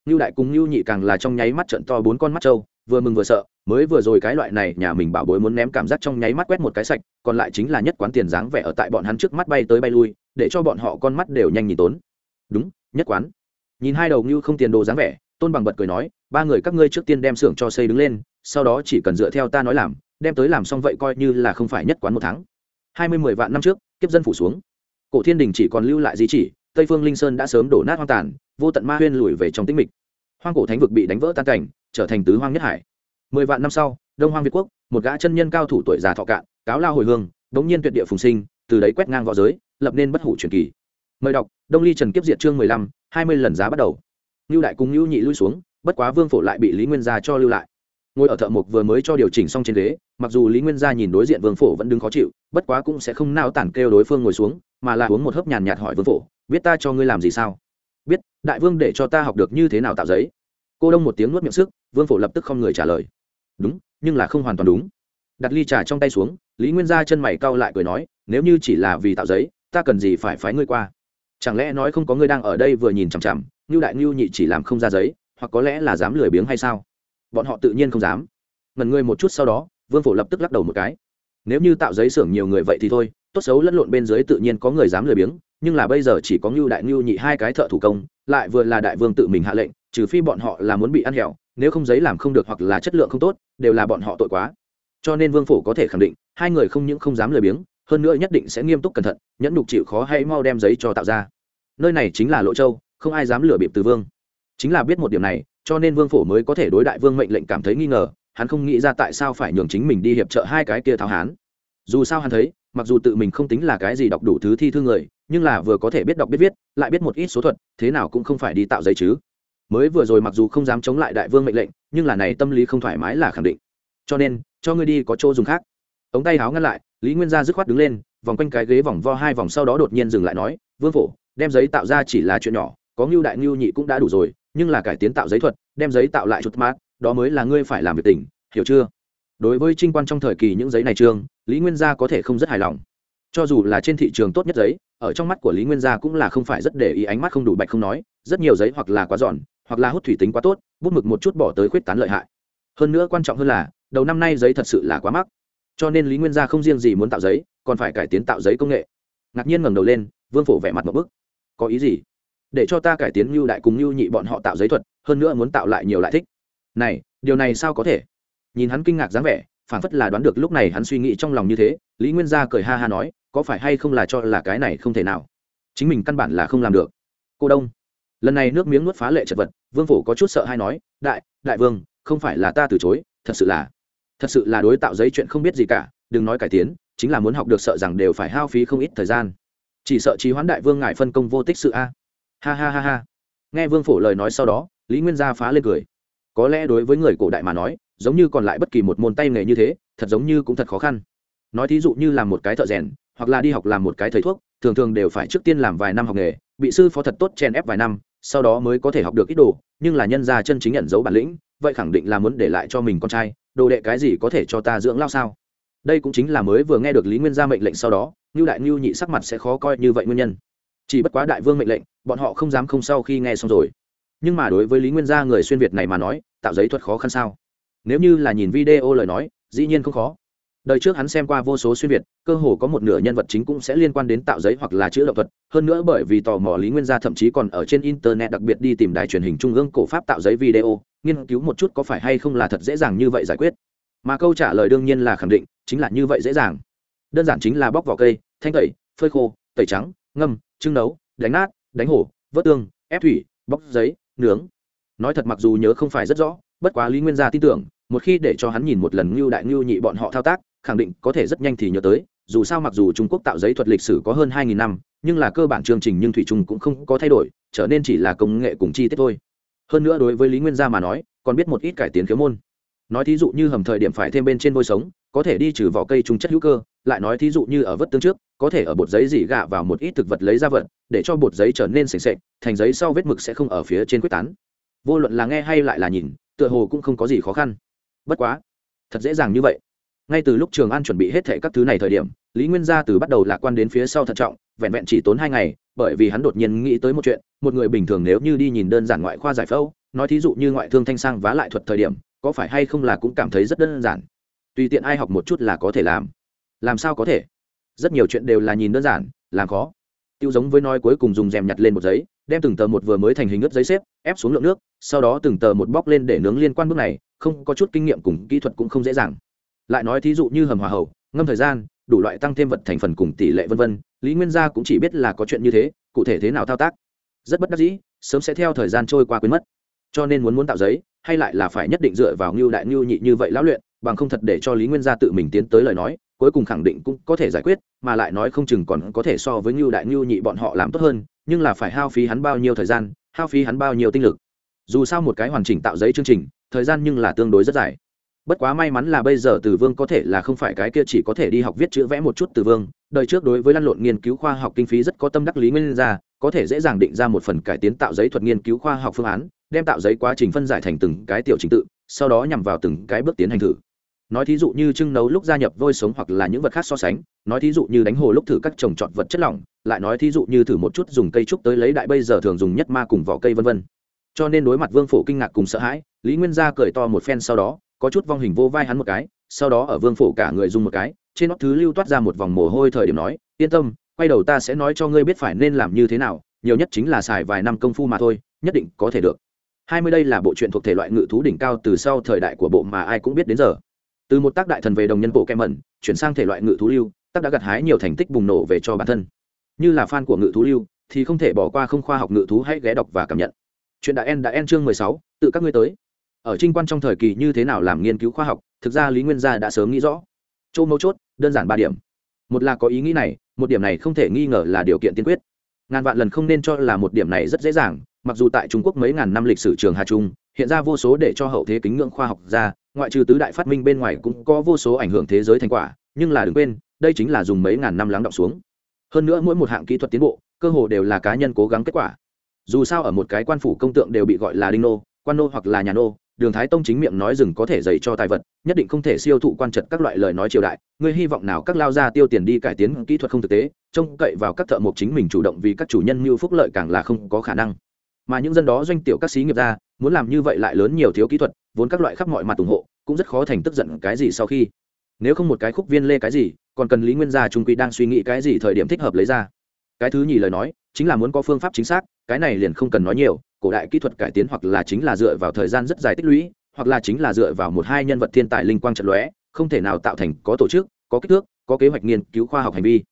Như đại cùng như nhị càng là trong nháy mắt trận to bốn con mắt trâu, vừa mừng vừa sợ, mới vừa rồi cái loại này nhà mình bảo bối muốn ném cảm giác trong nháy mắt quét một cái sạch, còn lại chính là nhất quán tiền dáng vẻ ở tại bọn hắn trước mắt bay tới bay lui, để cho bọn họ con mắt đều nhanh nhìn tốn. Đúng, nhất quán. Nhìn hai đầu như không tiền đồ dáng vẻ, Tôn Bằng bật cười nói, ba người các ngươi trước tiên đem xưởng cho xây đứng lên, sau đó chỉ cần dựa theo ta nói làm, đem tới làm xong vậy coi như là không phải nhất quán một tháng. Hai mươi mười vạn năm trước kiếp dân phủ xuống. Cổ thiên đình chỉ còn lưu lại di chỉ tây phương linh sơn đã sớm đổ nát hoang tàn vô tận ma huyên lùi về trong tĩnh mịch. Hoang cổ thánh vực bị đánh vỡ tan cảnh trở thành tứ hoang nhất hải. Mười vạn năm sau đông hoang việt quốc một gã chân nhân cao thủ tuổi già thọ cạn cáo lao hồi hương đống nhiên tuyệt địa phùng sinh từ đấy quét ngang v õ giới lập nên bất hủ truyền kỳ. Mời đọc, đông ly trần kiếp diệt chương mười lăm, hai mươi lần giá bắt đầu. Ngưu đại cùng ngưu nhị lui xuống, bất quá vương phổ lại bị lý nguyên gia cho lưu lại. Ngồi ở thợ mộc vừa mới cho điều chỉnh xong trên ghế, mặc dù lý nguyên gia nhìn đối diện vương phổ vẫn đứng khó chịu, bất quá cũng sẽ không nao tản kêu đối phương ngồi xuống, mà là uống một hớp nhàn nhạt hỏi vương phổ, biết ta cho ngươi làm gì sao? Biết, đại vương để cho ta học được như thế nào tạo giấy. Cô đông một tiếng nuốt miệng sức, vương phổ lập tức không người trả lời. Đúng, nhưng là không hoàn toàn đúng. Đặt ly trà trong tay xuống, lý nguyên gia chân mày cau lại cười nói, nếu như chỉ là vì tạo giấy ta cần gì phải phái ngươi qua? Chẳng lẽ nói không có ngươi đang ở đây vừa nhìn chằm chằm như đại ngưu nhị chỉ làm không ra giấy, hoặc có lẽ là dám lười biếng hay sao? Bọn họ tự nhiên không dám. Ngần ngươi một chút sau đó, vương phổ lập tức lắc đầu một cái. Nếu như tạo giấy xưởng nhiều người vậy thì thôi, tốt xấu lẫn lộn bên dưới tự nhiên có người dám lười biếng, nhưng là bây giờ chỉ có ngưu đại ngưu nhị hai cái thợ thủ công, lại vừa là đại vương tự mình hạ lệnh, trừ phi bọn họ là muốn bị ăn hẹo, nếu không giấy làm không được hoặc là chất lượng không tốt, đều là bọn họ tội quá. Cho nên vương phổ có thể khẳng định, hai người không những không dám lười biếng hơn nữa nhất định sẽ nghiêm túc cẩn thận, nhẫn nhục chịu khó hay mau đem giấy cho tạo ra. Nơi này chính là lỗ châu, không ai dám lừa bịp từ vương. Chính là biết một điểm này, cho nên vương phổ mới có thể đối đại vương mệnh lệnh cảm thấy nghi ngờ, hắn không nghĩ ra tại sao phải nhường chính mình đi hiệp trợ hai cái kia tháo hán. Dù sao hắn thấy, mặc dù tự mình không tính là cái gì đọc đủ thứ thi thư người, nhưng là vừa có thể biết đọc biết viết, lại biết một ít số thuật, thế nào cũng không phải đi tạo giấy chứ. Mới vừa rồi mặc dù không dám chống lại đại vương mệnh lệnh, nhưng là này tâm lý không thoải mái là khẳng định. Cho nên, cho ngươi đi có chỗ dùng khác ống tay háo ngăn lại, lý nguyên gia dứt khoát đứng lên, vòng quanh cái ghế vòng vo hai vòng sau đó đột nhiên dừng lại nói, vương phổ, đem giấy tạo ra chỉ là chuyện nhỏ, có ngưu đại ngưu nhị cũng đã đủ rồi, nhưng là cải tiến tạo giấy thuật, đem giấy tạo lại chút mát, đó mới là ngươi phải làm việc tỉnh hiểu chưa? Đối với trinh quan trong thời kỳ những giấy này trương lý nguyên gia có thể không rất hài lòng. Cho dù là trên thị trường tốt nhất giấy, ở trong mắt của lý nguyên gia cũng là không phải rất để ý ánh mắt không đủ bạch không nói, rất nhiều giấy hoặc là quá giòn, hoặc là hút thủy tính quá tốt, bút mực một chút bỏ tới khuyết tán lợi hại. Hơn nữa quan trọng hơn là, đầu năm nay giấy thật sự là quá mắc cho nên lý nguyên gia không riêng gì muốn tạo giấy, còn phải cải tiến tạo giấy công nghệ. Ngạc nhiên ngẩng đầu lên, vương phổ vẻ mặt một bức. Có ý gì? Để cho ta cải tiến như đại cùng như nhị bọn họ tạo giấy thuật, hơn nữa muốn tạo lại nhiều lại thích. Này, điều này sao có thể? Nhìn hắn kinh ngạc dáng vẻ phản phất là đoán được lúc này hắn suy nghĩ trong lòng như thế, lý nguyên gia cười ha ha nói, có phải hay không là cho là cái này không thể nào? Chính mình căn bản là không làm được. Cô đông, lần này nước miếng nuốt phá lệ chật vật, vương phổ có chút sợ hay nói, đại đại vương, không phải là ta từ chối, thật sự là thật sự là đối tạo giấy chuyện không biết gì cả, đừng nói cải tiến, chính là muốn học được sợ rằng đều phải hao phí không ít thời gian. Chỉ sợ trí hoán đại vương ngài phân công vô tích sự a. Ha ha ha ha. Nghe vương phổ lời nói sau đó, lý nguyên gia phá lên cười. Có lẽ đối với người cổ đại mà nói, giống như còn lại bất kỳ một môn tay nghề như thế, thật giống như cũng thật khó khăn. Nói thí dụ như làm một cái thợ rèn, hoặc là đi học làm một cái thầy thuốc, thường thường đều phải trước tiên làm vài năm học nghề, bị sư phó thật tốt chen ép vài năm, sau đó mới có thể học được ít đồ, nhưng là nhân gia chân chính nhận dấu bản lĩnh, vậy khẳng định là muốn để lại cho mình con trai đồ đệ cái gì có thể cho ta dưỡng lao sao? Đây cũng chính là mới vừa nghe được lý nguyên gia mệnh lệnh sau đó như đại ngưu nhị sắc mặt sẽ khó coi như vậy nguyên nhân. Chỉ bất quá đại vương mệnh lệnh, bọn họ không dám không sau khi nghe xong rồi. Nhưng mà đối với lý nguyên gia người xuyên việt này mà nói, tạo giấy thuật khó khăn sao? Nếu như là nhìn video lời nói, dĩ nhiên không khó đời trước hắn xem qua vô số xuyên việt, cơ hồ có một nửa nhân vật chính cũng sẽ liên quan đến tạo giấy hoặc là chữ động thuật. Hơn nữa bởi vì tò mò lý nguyên gia thậm chí còn ở trên internet đặc biệt đi tìm đài truyền hình trung ương cổ pháp tạo giấy video, nghiên cứu một chút có phải hay không là thật dễ dàng như vậy giải quyết. Mà câu trả lời đương nhiên là khẳng định, chính là như vậy dễ dàng. Đơn giản chính là bóc vỏ cây, thanh tẩy, phơi khô, tẩy trắng, ngâm, trưng nấu, đánh nát, đánh hổ, vớt tương, ép thủy, bóc giấy, nướng. Nói thật mặc dù nhớ không phải rất rõ, bất quá lý nguyên gia tin tưởng, một khi để cho hắn nhìn một lần ngưu đại ngưu nhị bọn họ thao tác khẳng định có thể rất nhanh thì nhớ tới, dù sao mặc dù trung quốc tạo giấy thuật lịch sử có hơn hai nghìn năm, nhưng là cơ bản chương trình nhưng thủy trung cũng không có thay đổi, trở nên chỉ là công nghệ cùng chi tiết thôi. Hơn nữa đối với lý nguyên gia mà nói, còn biết một ít cải tiến khiếu môn. Nói thí dụ như hầm thời điểm phải thêm bên trên vôi sống, có thể đi trừ vỏ cây trung chất hữu cơ, lại nói thí dụ như ở vất tương trước, có thể ở bột giấy dỉ gạ vào một ít thực vật lấy ra vật, để cho bột giấy trở nên sềnh sệch thành giấy sau vết mực sẽ không ở phía trên quyết tán. Vô luận là nghe hay lại là nhìn, tựa hồ cũng không có gì khó khăn. Bất quá, thật dễ dàng như vậy ngay từ lúc trường an chuẩn bị hết thệ các thứ này thời điểm, lý nguyên gia từ bắt đầu lạc quan đến phía sau thận trọng, vẹn vẹn chỉ tốn hai ngày, bởi vì hắn đột nhiên nghĩ tới một chuyện, một người bình thường nếu như đi nhìn đơn giản ngoại khoa giải phẫu, nói thí dụ như ngoại thương thanh sang vá lại thuật thời điểm, có phải hay không là cũng cảm thấy rất đơn giản. Tùy tiện ai học một chút là có thể làm. Làm sao có thể? Rất nhiều chuyện đều là nhìn đơn giản, làm khó. Tiêu giống với nói cuối cùng dùng rèm nhặt lên một giấy, đem từng tờ một vừa mới thành hình ướt giấy xếp, ép xuống lượng nước, sau đó từng tờ một bóc lên để nướng liên quan bước này, không có chút kinh nghiệm cùng kỹ thuật cũng không dễ dàng lại nói thí dụ như hầm hòa hậu, ngâm thời gian, đủ loại tăng thêm vật thành phần cùng tỷ lệ vân vân, lý nguyên gia cũng chỉ biết là có chuyện như thế, cụ thể thế nào thao tác. Rất bất đắc dĩ, sớm sẽ theo thời gian trôi qua quên mất. Cho nên muốn muốn tạo giấy, hay lại là phải nhất định dựa vào ngưu đại ngưu nhị như vậy lão luyện, bằng không thật để cho lý nguyên gia tự mình tiến tới lời nói, cuối cùng khẳng định cũng có thể giải quyết, mà lại nói không chừng còn có thể so với ngưu đại ngưu nhị bọn họ làm tốt hơn, nhưng là phải hao phí hắn bao nhiêu thời gian, hao phí hắn bao nhiêu tinh lực. Dù sao một cái hoàn chỉnh tạo giấy chương trình, thời gian nhưng là tương đối rất dài bất quá may mắn là bây giờ từ vương có thể là không phải cái kia chỉ có thể đi học viết chữ vẽ một chút từ vương. Đời trước đối với lăn lộn nghiên cứu khoa học kinh phí rất có tâm đắc lý nguyên ra, có thể dễ dàng định ra một phần cải tiến tạo giấy thuật nghiên cứu khoa học phương án, đem tạo giấy quá trình phân giải thành từng cái tiểu trình tự, sau đó nhằm vào từng cái bước tiến hành thử. Nói thí dụ như trưng nấu lúc gia nhập vôi sống hoặc là những vật khác so sánh, nói thí dụ như đánh hồ lúc thử các trồng trọt vật chất lỏng, lại nói thí dụ như thử một chút dùng cây trúc tới lấy đại bây giờ thường dùng nhất ma cùng vỏ cây vân vân. Cho nên đối mặt vương phổ kinh ngạc cùng sợ hãi, lý nguyên gia cười to một phen sau đó có chút vong hình vô vai hắn một cái, sau đó ở vương phổ cả người dùng một cái, trên nót thứ lưu toát ra một vòng mồ hôi thời điểm nói, yên tâm, quay đầu ta sẽ nói cho ngươi biết phải nên làm như thế nào, nhiều nhất chính là xài vài năm công phu mà thôi, nhất định có thể được. Hai mươi đây là bộ truyện thuộc thể loại ngự thú đỉnh cao từ sau thời đại của bộ mà ai cũng biết đến giờ. Từ một tác đại thần về đồng nhân bộ kem mẩn, chuyển sang thể loại ngự thú lưu, tác đã gặt hái nhiều thành tích bùng nổ về cho bản thân. Như là fan của ngự thú lưu, thì không thể bỏ qua không khoa học ngự thú hãy ghé đọc và cảm nhận. Chuyện đã en đã en chương mười sáu, tự các ngươi tới ở trinh quan trong thời kỳ như thế nào làm nghiên cứu khoa học, thực ra lý nguyên gia đã sớm nghĩ rõ. Châu mấu chốt, đơn giản ba điểm. Một là có ý nghĩ này, một điểm này không thể nghi ngờ là điều kiện tiên quyết. Ngàn vạn lần không nên cho là một điểm này rất dễ dàng, mặc dù tại trung quốc mấy ngàn năm lịch sử trường hà trung, hiện ra vô số để cho hậu thế kính ngưỡng khoa học ra, ngoại trừ tứ đại phát minh bên ngoài cũng có vô số ảnh hưởng thế giới thành quả, nhưng là đừng quên, đây chính là dùng mấy ngàn năm lắng động xuống. Hơn nữa mỗi một hạng kỹ thuật tiến bộ, cơ hồ đều là cá nhân cố gắng kết quả. Dù sao ở một cái quan phủ công tượng đều bị gọi là đinh nô, quan nô hoặc là nhà nô đường thái tông chính miệng nói rừng có thể dạy cho tài vật, nhất định không thể siêu thụ quan trật các loại lời nói triều đại. Ngươi hy vọng nào các lao gia tiêu tiền đi cải tiến kỹ thuật không thực tế, trông cậy vào các thợ mộc chính mình chủ động vì các chủ nhân mưu phúc lợi càng là không có khả năng. Mà những dân đó doanh tiểu các xí nghiệp ra, muốn làm như vậy lại lớn nhiều thiếu kỹ thuật, vốn các loại khắp mọi mặt ủng hộ, cũng rất khó thành tức giận cái gì sau khi. Nếu không một cái khúc viên lê cái gì, còn cần lý nguyên gia trung quy đang suy nghĩ cái gì thời điểm thích hợp lấy ra. Cái thứ nhì lời nói, chính là muốn có phương pháp chính xác, cái này liền không cần nói nhiều cổ đại kỹ thuật cải tiến hoặc là chính là dựa vào thời gian rất dài tích lũy, hoặc là chính là dựa vào một hai nhân vật thiên tài linh quang trận lóe, không thể nào tạo thành có tổ chức, có kích thước, có kế hoạch nghiên cứu khoa học hành vi.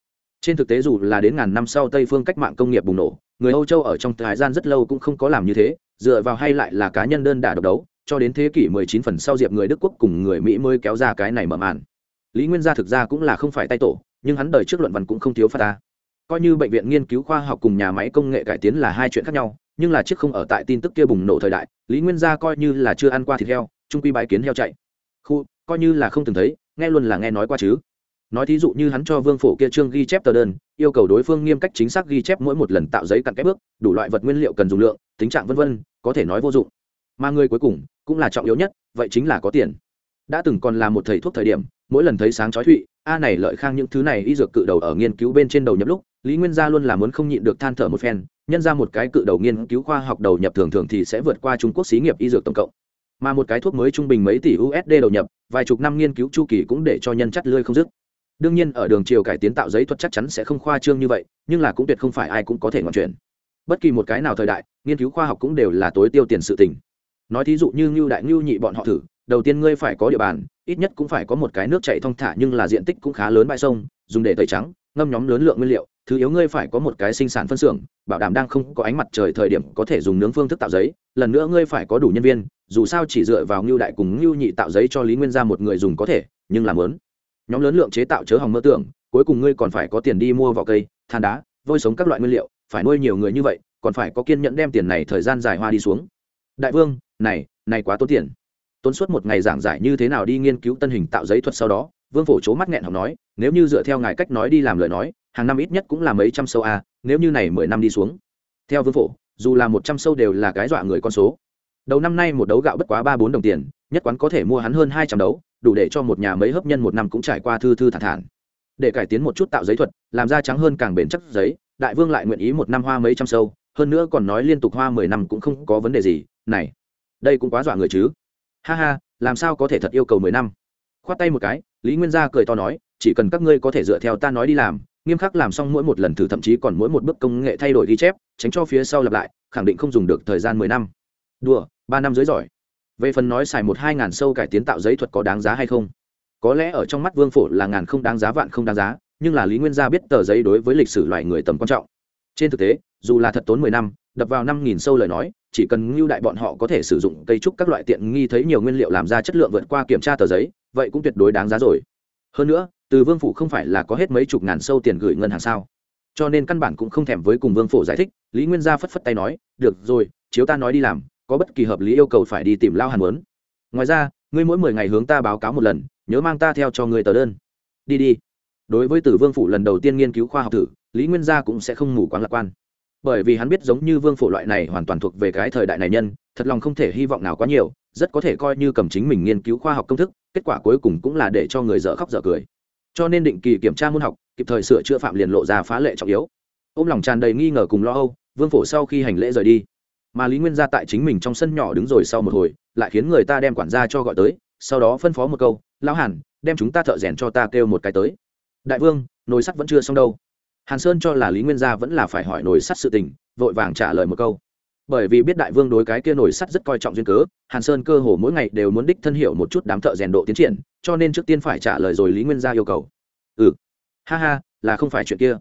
Trên thực tế dù là đến ngàn năm sau tây phương cách mạng công nghiệp bùng nổ, người âu châu ở trong thời gian rất lâu cũng không có làm như thế, dựa vào hay lại là cá nhân đơn đả độc đấu, cho đến thế kỷ 19 phần sau diệp người đức quốc cùng người mỹ mới kéo ra cái này mở màn. Lý nguyên gia thực ra cũng là không phải tay tổ, nhưng hắn đời trước luận văn cũng không thiếu phát ta. Coi như bệnh viện nghiên cứu khoa học cùng nhà máy công nghệ cải tiến là hai chuyện khác nhau nhưng là chiếc không ở tại tin tức kia bùng nổ thời đại, lý nguyên gia coi như là chưa ăn qua thịt heo, trung quy bái kiến heo chạy. Khu, coi như là không từng thấy, nghe luôn là nghe nói qua chứ. Nói thí dụ như hắn cho vương phổ kia trương ghi chép tờ đơn, yêu cầu đối phương nghiêm cách chính xác ghi chép mỗi một lần tạo giấy cặn kép bước, đủ loại vật nguyên liệu cần dùng lượng, tính trạng vân vân, có thể nói vô dụng. Mà người cuối cùng, cũng là trọng yếu nhất, vậy chính là có tiền. Đã từng còn là một thầy thuốc thời điểm, mỗi lần thấy sáng chói thụy, a này lợi khang những thứ này y dược cự đầu ở nghiên cứu bên trên đầu nhập lúc, lý nguyên gia luôn là muốn không nhịn được than thở một phen nhân ra một cái cự đầu nghiên cứu khoa học đầu nhập thường thường thì sẽ vượt qua trung quốc xí nghiệp y dược tổng cộng. Mà một cái thuốc mới trung bình mấy tỷ usd đầu nhập, vài chục năm nghiên cứu chu kỳ cũng để cho nhân chất lươi không dứt. Đương nhiên, ở đường chiều cải tiến tạo giấy thuật chắc chắn sẽ không khoa trương như vậy, nhưng là cũng tuyệt không phải ai cũng có thể ngoan chuyển bất kỳ một cái nào thời đại, nghiên cứu khoa học cũng đều là tối tiêu tiền sự tình. Nói thí dụ như ngưu đại ngưu nhị bọn họ thử, đầu tiên ngươi phải có địa bàn, ít nhất cũng phải có một cái nước chạy thong thả nhưng là diện tích cũng khá lớn bãi sông, dùng để tẩy trắng, ngâm nhóm lớn lượng nguyên liệu thứ yếu ngươi phải có một cái sinh sản phân xưởng, bảo đảm đang không có ánh mặt trời thời điểm có thể dùng nướng phương thức tạo giấy. Lần nữa ngươi phải có đủ nhân viên, dù sao chỉ dựa vào ngưu đại cùng ngưu nhị tạo giấy cho lý nguyên ra một người dùng có thể, nhưng làm lớn. Nhóm lớn lượng chế tạo chớ hòng mơ tưởng, cuối cùng ngươi còn phải có tiền đi mua vỏ cây, than đá, vôi sống các loại nguyên liệu, phải nuôi nhiều người như vậy, còn phải có kiên nhẫn đem tiền này thời gian dài hoa đi xuống. Đại vương, này này quá tốn tiền. Tốn suốt một ngày giảng giải như thế nào đi nghiên cứu tân hình tạo giấy thuật sau đó, vương phổ c mắt nghẹn học nói, nếu như dựa theo ngài cách nói đi làm lời nói hàng năm ít nhất cũng là mấy trăm sâu a, nếu như này mười năm đi xuống. Theo vương phổ, dù là một trăm sâu đều là cái dọa người con số. Đầu năm nay một đấu gạo bất quá ba bốn đồng tiền, nhất quán có thể mua hắn hơn hai trăm đấu, đủ để cho một nhà mấy hấp nhân một năm cũng trải qua thư thư thản thản. Để cải tiến một chút tạo giấy thuật, làm da trắng hơn càng bền chắc giấy, đại vương lại nguyện ý một năm hoa mấy trăm sâu, hơn nữa còn nói liên tục hoa mười năm cũng không có vấn đề gì, này, đây cũng quá dọa người chứ. Ha ha, làm sao có thể thật yêu cầu mười năm? Khoát tay một cái, lý nguyên gia cười to nói, chỉ cần các ngươi có thể dựa theo ta nói đi làm nghiêm khắc làm xong mỗi một lần thử thậm chí còn mỗi một bước công nghệ thay đổi ghi chép, tránh cho phía sau lặp lại, khẳng định không dùng được thời gian mười năm. Đùa, ba năm dưới giỏi. Về phần nói xài một hai ngàn sâu cải tiến tạo giấy thuật có đáng giá hay không? Có lẽ ở trong mắt vương phổ là ngàn không đáng giá, vạn không đáng giá, nhưng là lý nguyên gia biết tờ giấy đối với lịch sử loài người tầm quan trọng. Trên thực tế, dù là thật tốn mười năm, đập vào năm nghìn sâu lời nói, chỉ cần ngưu đại bọn họ có thể sử dụng cây trúc các loại tiện nghi thấy nhiều nguyên liệu làm ra chất lượng vượt qua kiểm tra tờ giấy, vậy cũng tuyệt đối đáng giá rồi. Hơn nữa từ vương phủ không phải là có hết mấy chục ngàn sâu tiền gửi ngân hàng sao? Cho nên căn bản cũng không thèm với cùng vương phủ giải thích, lý nguyên gia phất phất tay nói, được rồi, chiếu ta nói đi làm, có bất kỳ hợp lý yêu cầu phải đi tìm lao hàn muốn. Ngoài ra, ngươi mỗi mười ngày hướng ta báo cáo một lần, nhớ mang ta theo cho ngươi tờ đơn. Đi đi. Đối với tử vương phủ lần đầu tiên nghiên cứu khoa học thử, lý nguyên gia cũng sẽ không ngủ quáng lạc quan. Bởi vì hắn biết giống như vương phủ loại này hoàn toàn thuộc về cái thời đại này nhân, thật lòng không thể hy vọng nào quá nhiều, rất có thể coi như cầm chính mình nghiên cứu khoa học công thức, kết quả cuối cùng cũng là để cho người dở khóc dở cười cho nên định kỳ kiểm tra môn học, kịp thời sửa chữa phạm liền lộ ra phá lệ trọng yếu. Ô m lòng tràn đầy nghi ngờ cùng lo âu, vương phổ sau khi hành lễ rời đi. Mà lý nguyên gia tại chính mình trong sân nhỏ đứng rồi sau một hồi, lại khiến người ta đem quản gia cho gọi tới, sau đó phân phó một câu, lão hàn, đem chúng ta thợ rèn cho ta kêu một cái tới. Đại vương, nồi sắt vẫn chưa xong đâu. Hàn sơn cho là lý nguyên gia vẫn là phải hỏi nồi sắt sự tình, vội vàng trả lời một câu bởi vì biết đại vương đối cái kia nổi sắt rất coi trọng duyên cớ, hàn sơn cơ hồ mỗi ngày đều muốn đích thân hiểu một chút đám thợ rèn độ tiến triển, cho nên trước tiên phải trả lời rồi lý nguyên gia yêu cầu. Ừ. Ha ha, là không phải chuyện kia.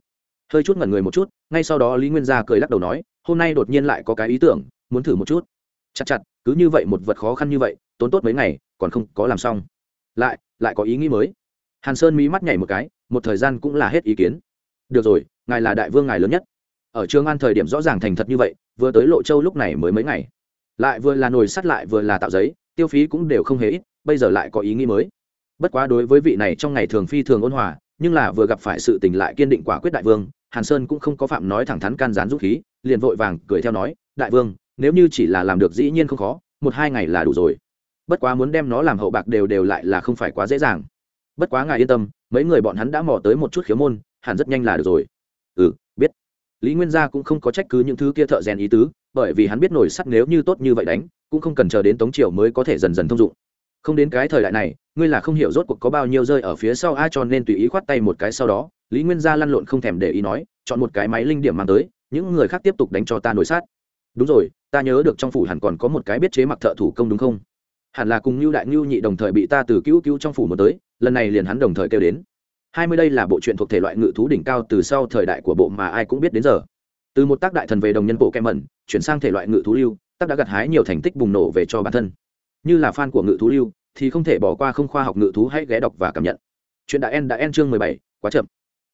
Hơi chút ngẩn người một chút, ngay sau đó lý nguyên gia cười lắc đầu nói, hôm nay đột nhiên lại có cái ý tưởng, muốn thử một chút. Chặt chặt, cứ như vậy một vật khó khăn như vậy, tốn tốt mấy ngày, còn không có làm xong. Lại lại có ý nghĩ mới. Hàn sơn mí mắt nhảy một cái, một thời gian cũng là hết ý kiến. Được rồi, ngài là đại vương ngài lớn nhất ở trường an thời điểm rõ ràng thành thật như vậy, vừa tới lộ châu lúc này mới mấy ngày. Lại vừa là nồi sắt lại vừa là tạo giấy, tiêu phí cũng đều không hề ít, bây giờ lại có ý nghĩ mới. Bất quá đối với vị này trong ngày thường phi thường ôn hòa, nhưng là vừa gặp phải sự tình lại kiên định quả quyết đại vương, hàn sơn cũng không có phạm nói thẳng thắn can gián giúp khí, liền vội vàng cười theo nói, đại vương, nếu như chỉ là làm được dĩ nhiên không khó, một hai ngày là đủ rồi. Bất quá muốn đem nó làm hậu bạc đều đều lại là không phải quá dễ dàng. Bất quá ngài yên tâm, mấy người bọn hắn đã mò tới một chút khiếu môn, hẳn rất nhanh là được rồi. Ừ lý nguyên gia cũng không có trách cứ những thứ kia thợ rèn ý tứ, bởi vì hắn biết nổi sắt nếu như tốt như vậy đánh, cũng không cần chờ đến tống triều mới có thể dần dần thông dụng. Không đến cái thời đại này, ngươi là không hiểu rốt cuộc có bao nhiêu rơi ở phía sau ai cho nên tùy ý khoát tay một cái sau đó, lý nguyên gia lăn lộn không thèm để ý nói, chọn một cái máy linh điểm mang tới, những người khác tiếp tục đánh cho ta nổi sát đúng rồi, ta nhớ được trong phủ hẳn còn có một cái biết chế mặc thợ thủ công đúng không? Hẳn là cùng như đại ngưu nhị đồng thời bị ta từ cứu cứu trong phủ một tới, lần này liền hắn đồng thời kêu đến hai mươi đây là bộ truyện thuộc thể loại ngự thú đỉnh cao từ sau thời đại của bộ mà ai cũng biết đến giờ. Từ một tác đại thần về đồng nhân bộ kem mẩn, chuyển sang thể loại ngự thú lưu, tác đã gặt hái nhiều thành tích bùng nổ về cho bản thân. Như là fan của ngự thú lưu, thì không thể bỏ qua không khoa học ngự thú hãy ghé đọc và cảm nhận. Chuyện đã en đã en chương mười bảy, quá chậm.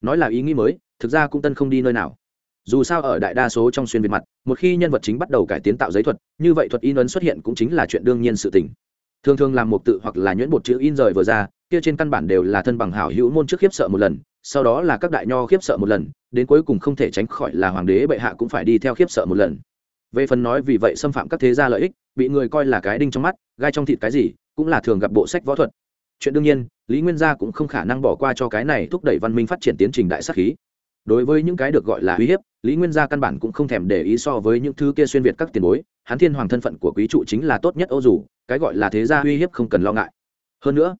Nói là ý nghĩ mới, thực ra cũng tân không đi nơi nào. Dù sao ở đại đa số trong xuyên việt mặt, một khi nhân vật chính bắt đầu cải tiến tạo giấy thuật, như vậy thuật in ấn xuất hiện cũng chính là chuyện đương nhiên sự tình. Thường thường làm một tự hoặc là nhuyễn bột chữ in rời vừa ra kia trên căn bản đều là thân bằng hảo hữu môn trước khiếp sợ một lần, sau đó là các đại nho khiếp sợ một lần, đến cuối cùng không thể tránh khỏi là hoàng đế bệ hạ cũng phải đi theo khiếp sợ một lần. Về phần nói vì vậy xâm phạm các thế gia lợi ích, bị người coi là cái đinh trong mắt, gai trong thịt cái gì, cũng là thường gặp bộ sách võ thuật. Chuyện đương nhiên, lý nguyên gia cũng không khả năng bỏ qua cho cái này thúc đẩy văn minh phát triển tiến trình đại sắc khí. Đối với những cái được gọi là uy hiếp, lý nguyên gia căn bản cũng không thèm để ý so với những thứ kia xuyên việt các tiền bối, hắn thiên hoàng thân phận của quý trụ chính là tốt nhất ô dù, cái gọi là thế gia uy hiếp không cần lo ngại. Hơn nữa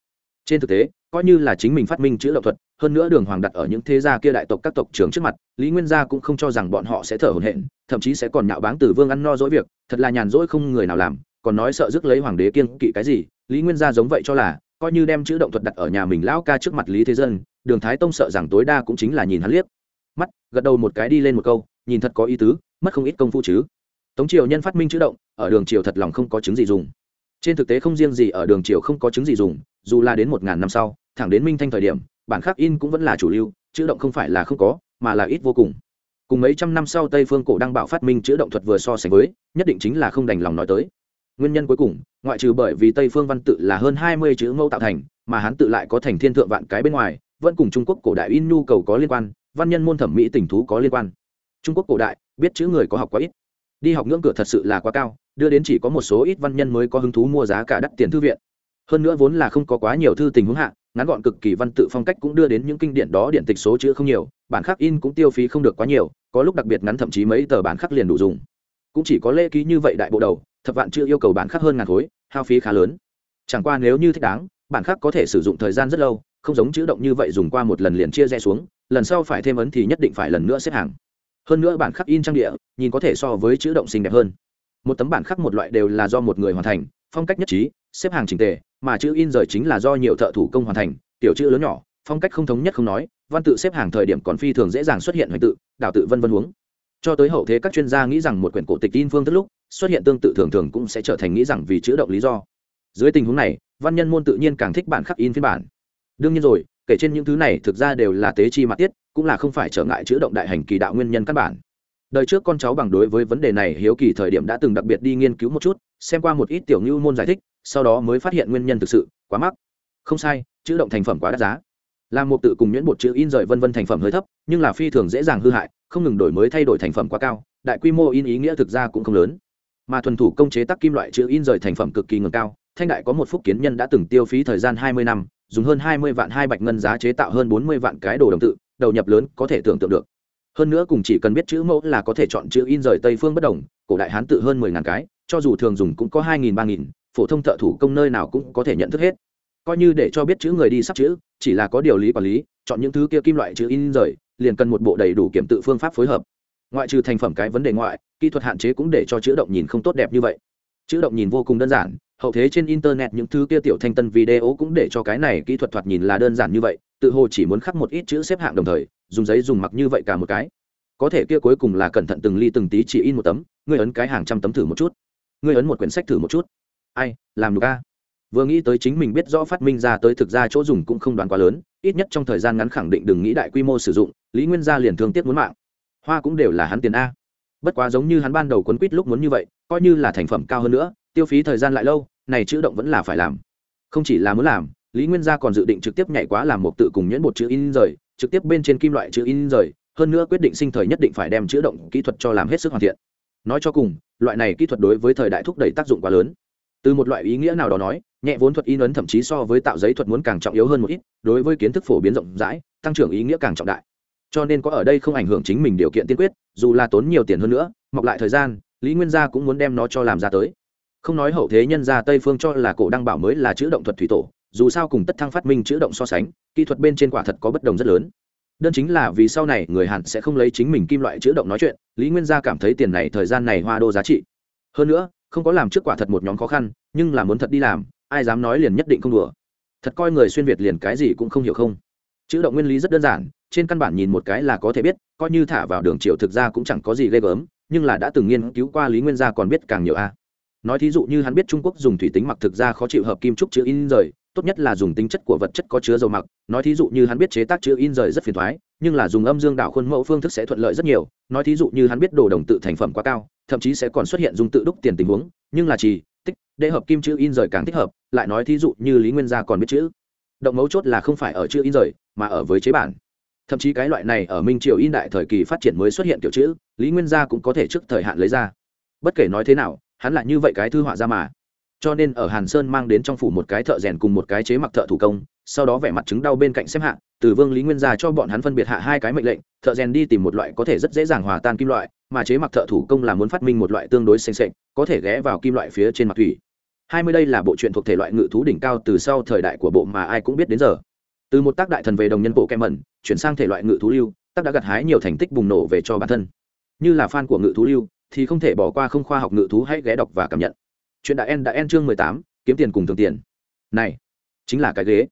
trên thực tế, coi như là chính mình phát minh chữ lậu thuật, hơn nữa đường hoàng đặt ở những thế gia kia đại tộc các tộc trưởng trước mặt, lý nguyên gia cũng không cho rằng bọn họ sẽ thở hổn hển, thậm chí sẽ còn nhạo báng từ vương ăn no dỗi việc, thật là nhàn rỗi không người nào làm, còn nói sợ rước lấy hoàng đế kiên kỵ cái gì, lý nguyên gia giống vậy cho là, coi như đem chữ động thuật đặt ở nhà mình lão ca trước mặt lý thế dân, đường thái tông sợ rằng tối đa cũng chính là nhìn hắn liếc. Mắt, gật đầu một cái đi lên một câu, nhìn thật có ý tứ, mất không ít công phu chứ. Tống triều nhân phát minh chữ động, ở đường triều thật lòng không có chứng gì dùng trên thực tế không riêng gì ở đường triều không có chứng gì dùng, dù là đến một ngàn năm sau, thẳng đến minh thanh thời điểm, bản khắc in cũng vẫn là chủ lưu, chữ động không phải là không có, mà là ít vô cùng. Cùng mấy trăm năm sau tây phương cổ đăng bảo phát minh chữ động thuật vừa so sánh với, nhất định chính là không đành lòng nói tới. Nguyên nhân cuối cùng, ngoại trừ bởi vì tây phương văn tự là hơn hai mươi chữ mẫu tạo thành, mà hắn tự lại có thành thiên thượng vạn cái bên ngoài, vẫn cùng trung quốc cổ đại in nhu cầu có liên quan, văn nhân môn thẩm mỹ tình thú có liên quan. Trung quốc cổ đại, biết chữ người có học quá ít. Đi học ngưỡng cửa thật sự là quá cao đưa đến chỉ có một số ít văn nhân mới có hứng thú mua giá cả đắt tiền thư viện. Hơn nữa vốn là không có quá nhiều thư tình huống hạ, ngắn gọn cực kỳ văn tự phong cách cũng đưa đến những kinh điển đó điện tịch số chữ không nhiều, bản khắc in cũng tiêu phí không được quá nhiều, có lúc đặc biệt ngắn thậm chí mấy tờ bản khắc liền đủ dùng. Cũng chỉ có lễ ký như vậy đại bộ đầu, thập vạn chưa yêu cầu bản khắc hơn ngàn khối, hao phí khá lớn. Chẳng qua nếu như thích đáng, bản khắc có thể sử dụng thời gian rất lâu, không giống chữ động như vậy dùng qua một lần liền chia rẽ xuống, lần sau phải thêm ấn thì nhất định phải lần nữa xếp hàng. Hơn nữa bản khắc in trang địa, nhìn có thể so với chữ động xinh đẹp hơn một tấm bản khắc một loại đều là do một người hoàn thành, phong cách nhất trí, xếp hàng trình tề, mà chữ in rời chính là do nhiều thợ thủ công hoàn thành, tiểu chữ lớn nhỏ, phong cách không thống nhất không nói, văn tự xếp hàng thời điểm còn phi thường dễ dàng xuất hiện hoành tự đào tự vân vân huống. Cho tới hậu thế các chuyên gia nghĩ rằng một quyển cổ tịch in phương tức lúc, xuất hiện tương tự thường thường cũng sẽ trở thành nghĩ rằng vì chữ động lý do. Dưới tình huống này, văn nhân môn tự nhiên càng thích bản khắc in phiên bản. Đương nhiên rồi, kể trên những thứ này thực ra đều là tế chi mặt tiết, cũng là không phải trở ngại chữ động đại hành kỳ đạo nguyên nhân căn bản đời trước con cháu bằng đối với vấn đề này hiếu kỳ thời điểm đã từng đặc biệt đi nghiên cứu một chút, xem qua một ít tiểu ngưu môn giải thích, sau đó mới phát hiện nguyên nhân thực sự, quá mắc. Không sai, chữ động thành phẩm quá đắt giá. Làm một tự cùng nhuyễn bột chữ in rời vân vân thành phẩm hơi thấp, nhưng là phi thường dễ dàng hư hại, không ngừng đổi mới thay đổi thành phẩm quá cao, đại quy mô in ý nghĩa thực ra cũng không lớn. Mà thuần thủ công chế tác kim loại chữ in rời thành phẩm cực kỳ ngừng cao, thanh đại có một phúc kiến nhân đã từng tiêu phí thời gian hai mươi năm, dùng hơn hai mươi vạn hai bạch ngân giá chế tạo hơn bốn mươi vạn cái đồ đồng tự, đầu nhập lớn có thể tưởng tượng được hơn nữa cùng chỉ cần biết chữ mẫu là có thể chọn chữ in rời tây phương bất đồng, cổ đại hán tự hơn mười ngàn cái, cho dù thường dùng cũng có hai nghìn, ba nghìn, phổ thông thợ thủ công nơi nào cũng có thể nhận thức hết. Coi như để cho biết chữ người đi sắp chữ, chỉ là có điều lý quản lý, chọn những thứ kia kim loại chữ in rời, liền cần một bộ đầy đủ kiểm tự phương pháp phối hợp. Ngoại trừ thành phẩm cái vấn đề ngoại, kỹ thuật hạn chế cũng để cho chữ động nhìn không tốt đẹp như vậy. Chữ động nhìn vô cùng đơn giản, hậu thế trên internet những thứ kia tiểu thanh tân video cũng để cho cái này kỹ thuật thoạt nhìn là đơn giản như vậy, tự hồ chỉ muốn khắc một ít chữ xếp hạng đồng thời dùng giấy dùng mặc như vậy cả một cái. Có thể kia cuối cùng là cẩn thận từng ly từng tí chỉ in một tấm, ngươi ấn cái hàng trăm tấm thử một chút. Ngươi ấn một quyển sách thử một chút. Ai, làm được a? Vừa nghĩ tới chính mình biết rõ phát minh ra tới thực ra chỗ dùng cũng không đoán quá lớn, ít nhất trong thời gian ngắn khẳng định đừng nghĩ đại quy mô sử dụng, lý nguyên gia liền thương tiếc muốn mạng. Hoa cũng đều là hắn tiền a. Bất quá giống như hắn ban đầu quấn quýt lúc muốn như vậy, coi như là thành phẩm cao hơn nữa, tiêu phí thời gian lại lâu, này chữ động vẫn là phải làm. Không chỉ là muốn làm, lý nguyên gia còn dự định trực tiếp nhảy quá làm một tự cùng nhuyễn bột chữ in rời trực tiếp bên trên kim loại chữ in rời, hơn nữa quyết định sinh thời nhất định phải đem chữ động kỹ thuật cho làm hết sức hoàn thiện. Nói cho cùng, loại này kỹ thuật đối với thời đại thúc đẩy tác dụng quá lớn. Từ một loại ý nghĩa nào đó nói, nhẹ vốn thuật in ấn thậm chí so với tạo giấy thuật muốn càng trọng yếu hơn một ít, đối với kiến thức phổ biến rộng rãi, tăng trưởng ý nghĩa càng trọng đại. Cho nên có ở đây không ảnh hưởng chính mình điều kiện tiên quyết, dù là tốn nhiều tiền hơn nữa, mọc lại thời gian, lý nguyên gia cũng muốn đem nó cho làm ra tới. Không nói hậu thế nhân gia tây phương cho là cổ đăng bảo mới là chữ động thuật thủy tổ dù sao cùng tất thăng phát minh chữ động so sánh, kỹ thuật bên trên quả thật có bất đồng rất lớn. Đơn chính là vì sau này người hàn sẽ không lấy chính mình kim loại chữ động nói chuyện, lý nguyên gia cảm thấy tiền này thời gian này hoa đô giá trị. Hơn nữa, không có làm trước quả thật một nhóm khó khăn, nhưng là muốn thật đi làm, ai dám nói liền nhất định không đùa. Thật coi người xuyên việt liền cái gì cũng không hiểu không. Chữ động nguyên lý rất đơn giản, trên căn bản nhìn một cái là có thể biết, coi như thả vào đường triệu thực ra cũng chẳng có gì ghê gớm, nhưng là đã từng nghiên cứu qua lý nguyên gia còn biết càng nhiều a. Nói thí dụ như hắn biết trung quốc dùng thủy tính mặc thực ra khó chịu hợp kim trúc chữ in rời tốt nhất là dùng tính chất của vật chất có chứa dầu mặc. Nói thí dụ như hắn biết chế tác chữ in rời rất phiền thoái, nhưng là dùng âm dương đảo khuôn mẫu phương thức sẽ thuận lợi rất nhiều. Nói thí dụ như hắn biết đồ đồng tự thành phẩm quá cao, thậm chí sẽ còn xuất hiện dùng tự đúc tiền tình huống, nhưng là chỉ tích để hợp kim chữ in rời càng thích hợp, lại nói thí dụ như lý nguyên gia còn biết chữ. Động mấu chốt là không phải ở chữ in rời, mà ở với chế bản. Thậm chí cái loại này ở minh triều in đại thời kỳ phát triển mới xuất hiện kiểu chữ, lý nguyên gia cũng có thể trước thời hạn lấy ra. Bất kể nói thế nào, hắn lại như vậy cái thư họa ra mà cho nên ở hàn sơn mang đến trong phủ một cái thợ rèn cùng một cái chế mặc thợ thủ công, sau đó vẻ mặt chứng đau bên cạnh xếp hạng từ vương lý nguyên ra cho bọn hắn phân biệt hạ hai cái mệnh lệnh, thợ rèn đi tìm một loại có thể rất dễ dàng hòa tan kim loại, mà chế mặc thợ thủ công là muốn phát minh một loại tương đối xanh xệch có thể ghé vào kim loại phía trên mặt thủy. Hai mươi đây là bộ truyện thuộc thể loại ngự thú đỉnh cao từ sau thời đại của bộ mà ai cũng biết đến giờ. Từ một tác đại thần về đồng nhân bộ kem mẩn, chuyển sang thể loại ngự thú lưu, tác đã gặt hái nhiều thành tích bùng nổ về cho bản thân. Như là fan của ngự thú lưu, thì không thể bỏ qua không khoa học ngự thú hãy ghé đọc và cảm nhận chuyện đại en đã en chương mười tám, kiếm tiền cùng thường tiền. Này, chính là cái ghế.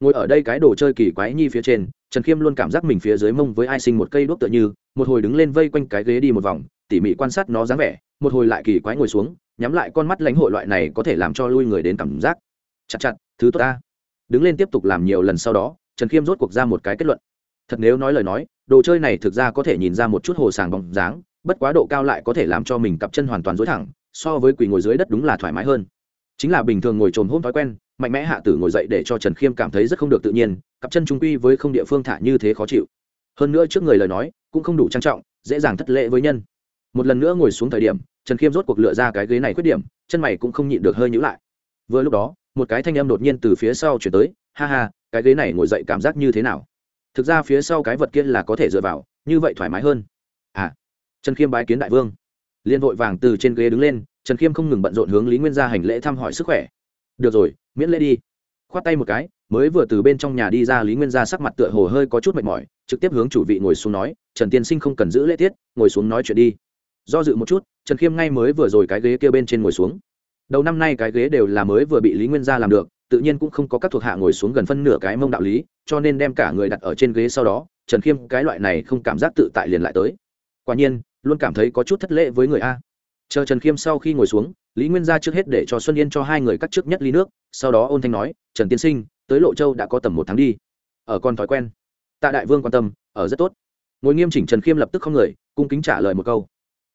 Ngồi ở đây cái đồ chơi kỳ quái nhi phía trên, trần khiêm luôn cảm giác mình phía dưới mông với ai sinh một cây đuốc tựa như, một hồi đứng lên vây quanh cái ghế đi một vòng, tỉ mỉ quan sát nó dáng vẻ, một hồi lại kỳ quái ngồi xuống, nhắm lại con mắt lãnh hội loại này có thể làm cho lui người đến cảm giác. Chặt chặt, thứ tốt ta. Đứng lên tiếp tục làm nhiều lần sau đó, trần khiêm rốt cuộc ra một cái kết luận. Thật nếu nói lời nói, đồ chơi này thực ra có thể nhìn ra một chút hồ sàng bóng dáng, bất quá độ cao lại có thể làm cho mình cặp chân hoàn toàn dối thẳng so với quỳ ngồi dưới đất đúng là thoải mái hơn. Chính là bình thường ngồi trồm hôm thói quen, mạnh mẽ hạ tử ngồi dậy để cho trần khiêm cảm thấy rất không được tự nhiên, cặp chân trung quy với không địa phương thả như thế khó chịu. Hơn nữa trước người lời nói, cũng không đủ trang trọng, dễ dàng thất lễ với nhân. Một lần nữa ngồi xuống thời điểm, trần khiêm rốt cuộc lựa ra cái ghế này khuyết điểm, chân mày cũng không nhịn được hơi nhữ lại. Vừa lúc đó, một cái thanh âm đột nhiên từ phía sau chuyển tới, ha ha, cái ghế này ngồi dậy cảm giác như thế nào? Thực ra phía sau cái vật kia là có thể dựa vào, như vậy thoải mái hơn. À trần khiêm bái kiến đại vương liền vội vàng từ trên ghế đứng lên, trần khiêm không ngừng bận rộn hướng lý nguyên gia hành lễ thăm hỏi sức khỏe. Được rồi, miễn lễ đi. Khoát tay một cái, mới vừa từ bên trong nhà đi ra, lý nguyên gia sắc mặt tựa hồ hơi có chút mệt mỏi, trực tiếp hướng chủ vị ngồi xuống nói, trần tiên sinh không cần giữ lễ tiết, ngồi xuống nói chuyện đi. Do dự một chút, trần khiêm ngay mới vừa rồi cái ghế kia bên trên ngồi xuống. Đầu năm nay cái ghế đều là mới vừa bị lý nguyên gia làm được, tự nhiên cũng không có các thuộc hạ ngồi xuống gần phân nửa cái mông đạo lý, cho nên đem cả người đặt ở trên ghế sau đó, trần khiêm cái loại này không cảm giác tự tại liền lại tới. Quả nhiên luôn cảm thấy có chút thất lễ với người a. Chờ trần khiêm sau khi ngồi xuống, lý nguyên gia trước hết để cho xuân yên cho hai người cắt trước nhất ly nước, sau đó ôn thanh nói, trần tiên sinh, tới lộ châu đã có tầm một tháng đi. Ở còn thói quen. Tạ đại vương quan tâm, ở rất tốt. Ngồi nghiêm chỉnh trần khiêm lập tức không người, cung kính trả lời một câu.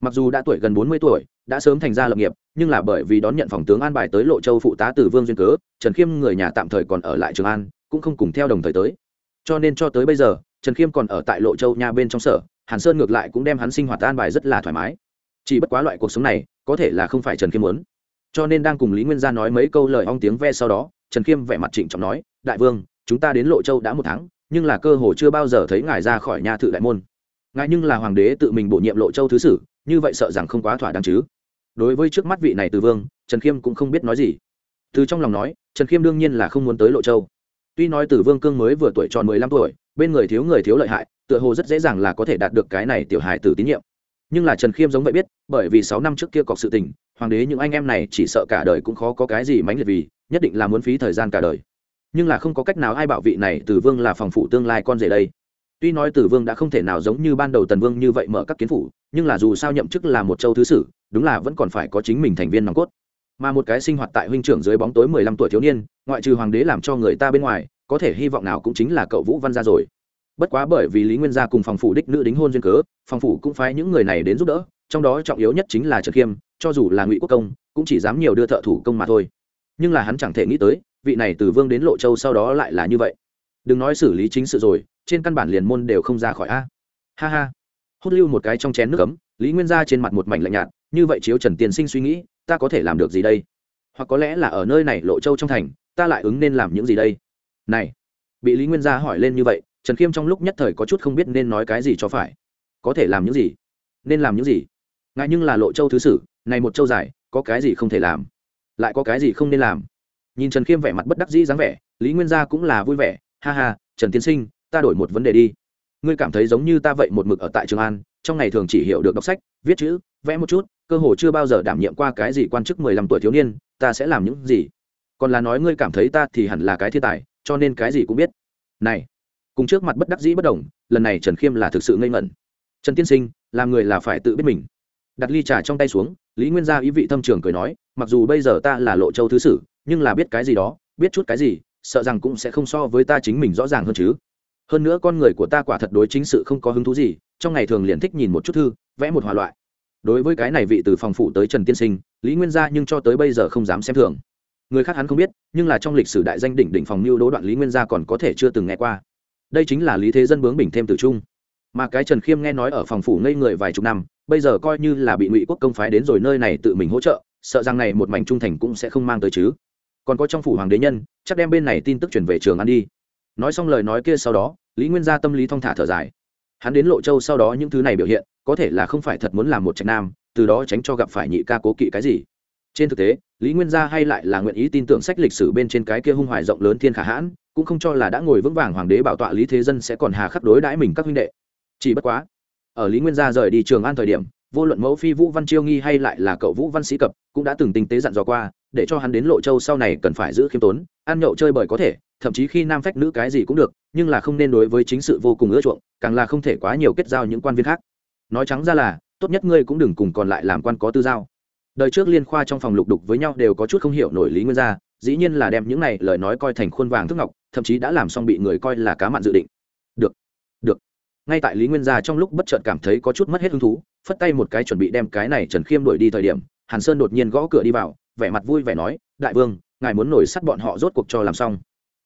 Mặc dù đã tuổi gần bốn mươi tuổi, đã sớm thành ra lập nghiệp, nhưng là bởi vì đón nhận phòng tướng an bài tới lộ châu phụ tá từ vương duyên cớ, trần khiêm người nhà tạm thời còn ở lại trường an, cũng không cùng theo đồng thời tới. Cho nên cho tới bây giờ, trần khiêm còn ở tại lộ châu nhà bên trong sở hàn sơn ngược lại cũng đem hắn sinh hoạt an bài rất là thoải mái. Chỉ bất quá loại cuộc sống này, có thể là không phải trần khiêm muốn. Cho nên đang cùng lý nguyên gia nói mấy câu lời ong tiếng ve sau đó, trần khiêm vẻ mặt trịnh trọng nói, đại vương, chúng ta đến lộ châu đã một tháng, nhưng là cơ hồ chưa bao giờ thấy ngài ra khỏi nhà thự đại môn. Ngài nhưng là hoàng đế tự mình bổ nhiệm lộ châu thứ sử, như vậy sợ rằng không quá thỏa đáng chứ. Đối với trước mắt vị này từ vương, trần khiêm cũng không biết nói gì. Từ trong lòng nói, trần khiêm đương nhiên là không muốn tới lộ châu. Tuy nói từ vương cương mới vừa tuổi tròn mười lăm tuổi, bên người thiếu người thiếu lợi hại tựa hồ rất dễ dàng là có thể đạt được cái này tiểu hài tử tín nhiệm. Nhưng là trần khiêm giống vậy biết, bởi vì sáu năm trước kia cọc sự tình, hoàng đế những anh em này chỉ sợ cả đời cũng khó có cái gì mãnh liệt vì, nhất định là muốn phí thời gian cả đời. Nhưng là không có cách nào ai bảo vị này từ vương là phòng phủ tương lai con rể đây. Tuy nói tử vương đã không thể nào giống như ban đầu tần vương như vậy mở các kiến phủ, nhưng là dù sao nhậm chức là một châu thứ sử, đúng là vẫn còn phải có chính mình thành viên nòng cốt. Mà một cái sinh hoạt tại huynh trưởng dưới bóng tối mười lăm tuổi thiếu niên, ngoại trừ hoàng đế làm cho người ta bên ngoài, có thể hy vọng nào cũng chính là cậu vũ văn gia rồi bất quá bởi vì lý nguyên gia cùng phòng phủ đích nữ đính hôn duyên cớ phòng phủ cũng phái những người này đến giúp đỡ trong đó trọng yếu nhất chính là trần khiêm cho dù là ngụy quốc công cũng chỉ dám nhiều đưa thợ thủ công mà thôi. Nhưng là hắn chẳng thể nghĩ tới vị này từ vương đến lộ châu sau đó lại là như vậy. Đừng nói xử lý chính sự rồi trên căn bản liền môn đều không ra khỏi a. Ha ha. Hút lưu một cái trong chén nước cấm, lý nguyên gia trên mặt một mảnh lạnh nhạt như vậy chiếu trần Tiền sinh suy nghĩ ta có thể làm được gì đây? Hoặc có lẽ là ở nơi này lộ châu trong thành ta lại ứng nên làm những gì đây? Này bị lý nguyên gia hỏi lên như vậy trần khiêm trong lúc nhất thời có chút không biết nên nói cái gì cho phải. Có thể làm những gì? Nên làm những gì? Ngại nhưng là lộ châu thứ sử, này một châu dài, có cái gì không thể làm? Lại có cái gì không nên làm? Nhìn trần khiêm vẻ mặt bất đắc dĩ dáng vẻ, lý nguyên gia cũng là vui vẻ. Ha ha, trần tiên sinh, ta đổi một vấn đề đi. Ngươi cảm thấy giống như ta vậy một mực ở tại trường an, trong ngày thường chỉ hiểu được đọc sách, viết chữ, vẽ một chút, cơ hồ chưa bao giờ đảm nhiệm qua cái gì quan chức mười lăm tuổi thiếu niên, ta sẽ làm những gì? Còn là nói ngươi cảm thấy ta thì hẳn là cái thiên tài, cho nên cái gì cũng biết. Này cùng trước mặt bất đắc dĩ bất đồng, lần này trần khiêm là thực sự ngây ngẩn. Trần tiên sinh, làm người là phải tự biết mình. Đặt ly trà trong tay xuống, lý nguyên gia ý vị thâm trường cười nói, mặc dù bây giờ ta là lộ châu thứ sử, nhưng là biết cái gì đó, biết chút cái gì, sợ rằng cũng sẽ không so với ta chính mình rõ ràng hơn chứ. Hơn nữa con người của ta quả thật đối chính sự không có hứng thú gì, trong ngày thường liền thích nhìn một chút thư, vẽ một hòa loại. Đối với cái này vị từ phòng phủ tới trần tiên sinh, lý nguyên gia nhưng cho tới bây giờ không dám xem thường. Người khác hắn không biết, nhưng là trong lịch sử đại danh đỉnh đỉnh phòng mưu đố đoạn lý nguyên gia còn có thể chưa từng nghe qua đây chính là lý thế dân bướng bình thêm tử trung. Mà cái trần khiêm nghe nói ở phòng phủ ngây người vài chục năm, bây giờ coi như là bị ngụy quốc công phái đến rồi nơi này tự mình hỗ trợ, sợ rằng này một mảnh trung thành cũng sẽ không mang tới chứ. Còn có trong phủ hoàng đế nhân, chắc đem bên này tin tức chuyển về trường ăn đi. Nói xong lời nói kia sau đó, lý nguyên gia tâm lý thong thả thở dài. Hắn đến lộ châu sau đó những thứ này biểu hiện, có thể là không phải thật muốn làm một trạch nam, từ đó tránh cho gặp phải nhị ca cố kỵ cái gì. Trên thực tế, lý nguyên gia hay lại là nguyện ý tin tưởng sách lịch sử bên trên cái kia hung hoài rộng lớn thiên khả hãn cũng không cho là đã ngồi vững vàng hoàng đế bảo tọa lý thế dân sẽ còn hà khắc đối đãi mình các huynh đệ. Chỉ bất quá, ở lý nguyên gia rời đi trường an thời điểm, vô luận mẫu phi vũ văn chiêu nghi hay lại là cậu vũ văn sĩ cập cũng đã từng tinh tế dặn dò qua, để cho hắn đến lộ châu sau này cần phải giữ khiêm tốn, ăn nhậu chơi bời có thể, thậm chí khi nam phách nữ cái gì cũng được, nhưng là không nên đối với chính sự vô cùng ưa chuộng, càng là không thể quá nhiều kết giao những quan viên khác. Nói trắng ra là, tốt nhất ngươi cũng đừng cùng còn lại làm quan có tư giao. Đời trước liên khoa trong phòng lục đục với nhau đều có chút không hiểu nổi lý nguyên gia dĩ nhiên là đem những này lời nói coi thành khuôn vàng thức ngọc, thậm chí đã làm xong bị người coi là cá mặn dự định. Được được. Ngay tại lý nguyên gia trong lúc bất chợt cảm thấy có chút mất hết hứng thú, phất tay một cái chuẩn bị đem cái này trần khiêm đuổi đi thời điểm, hàn sơn đột nhiên gõ cửa đi vào, vẻ mặt vui vẻ nói, đại vương, ngài muốn nổi sắt bọn họ rốt cuộc cho làm xong.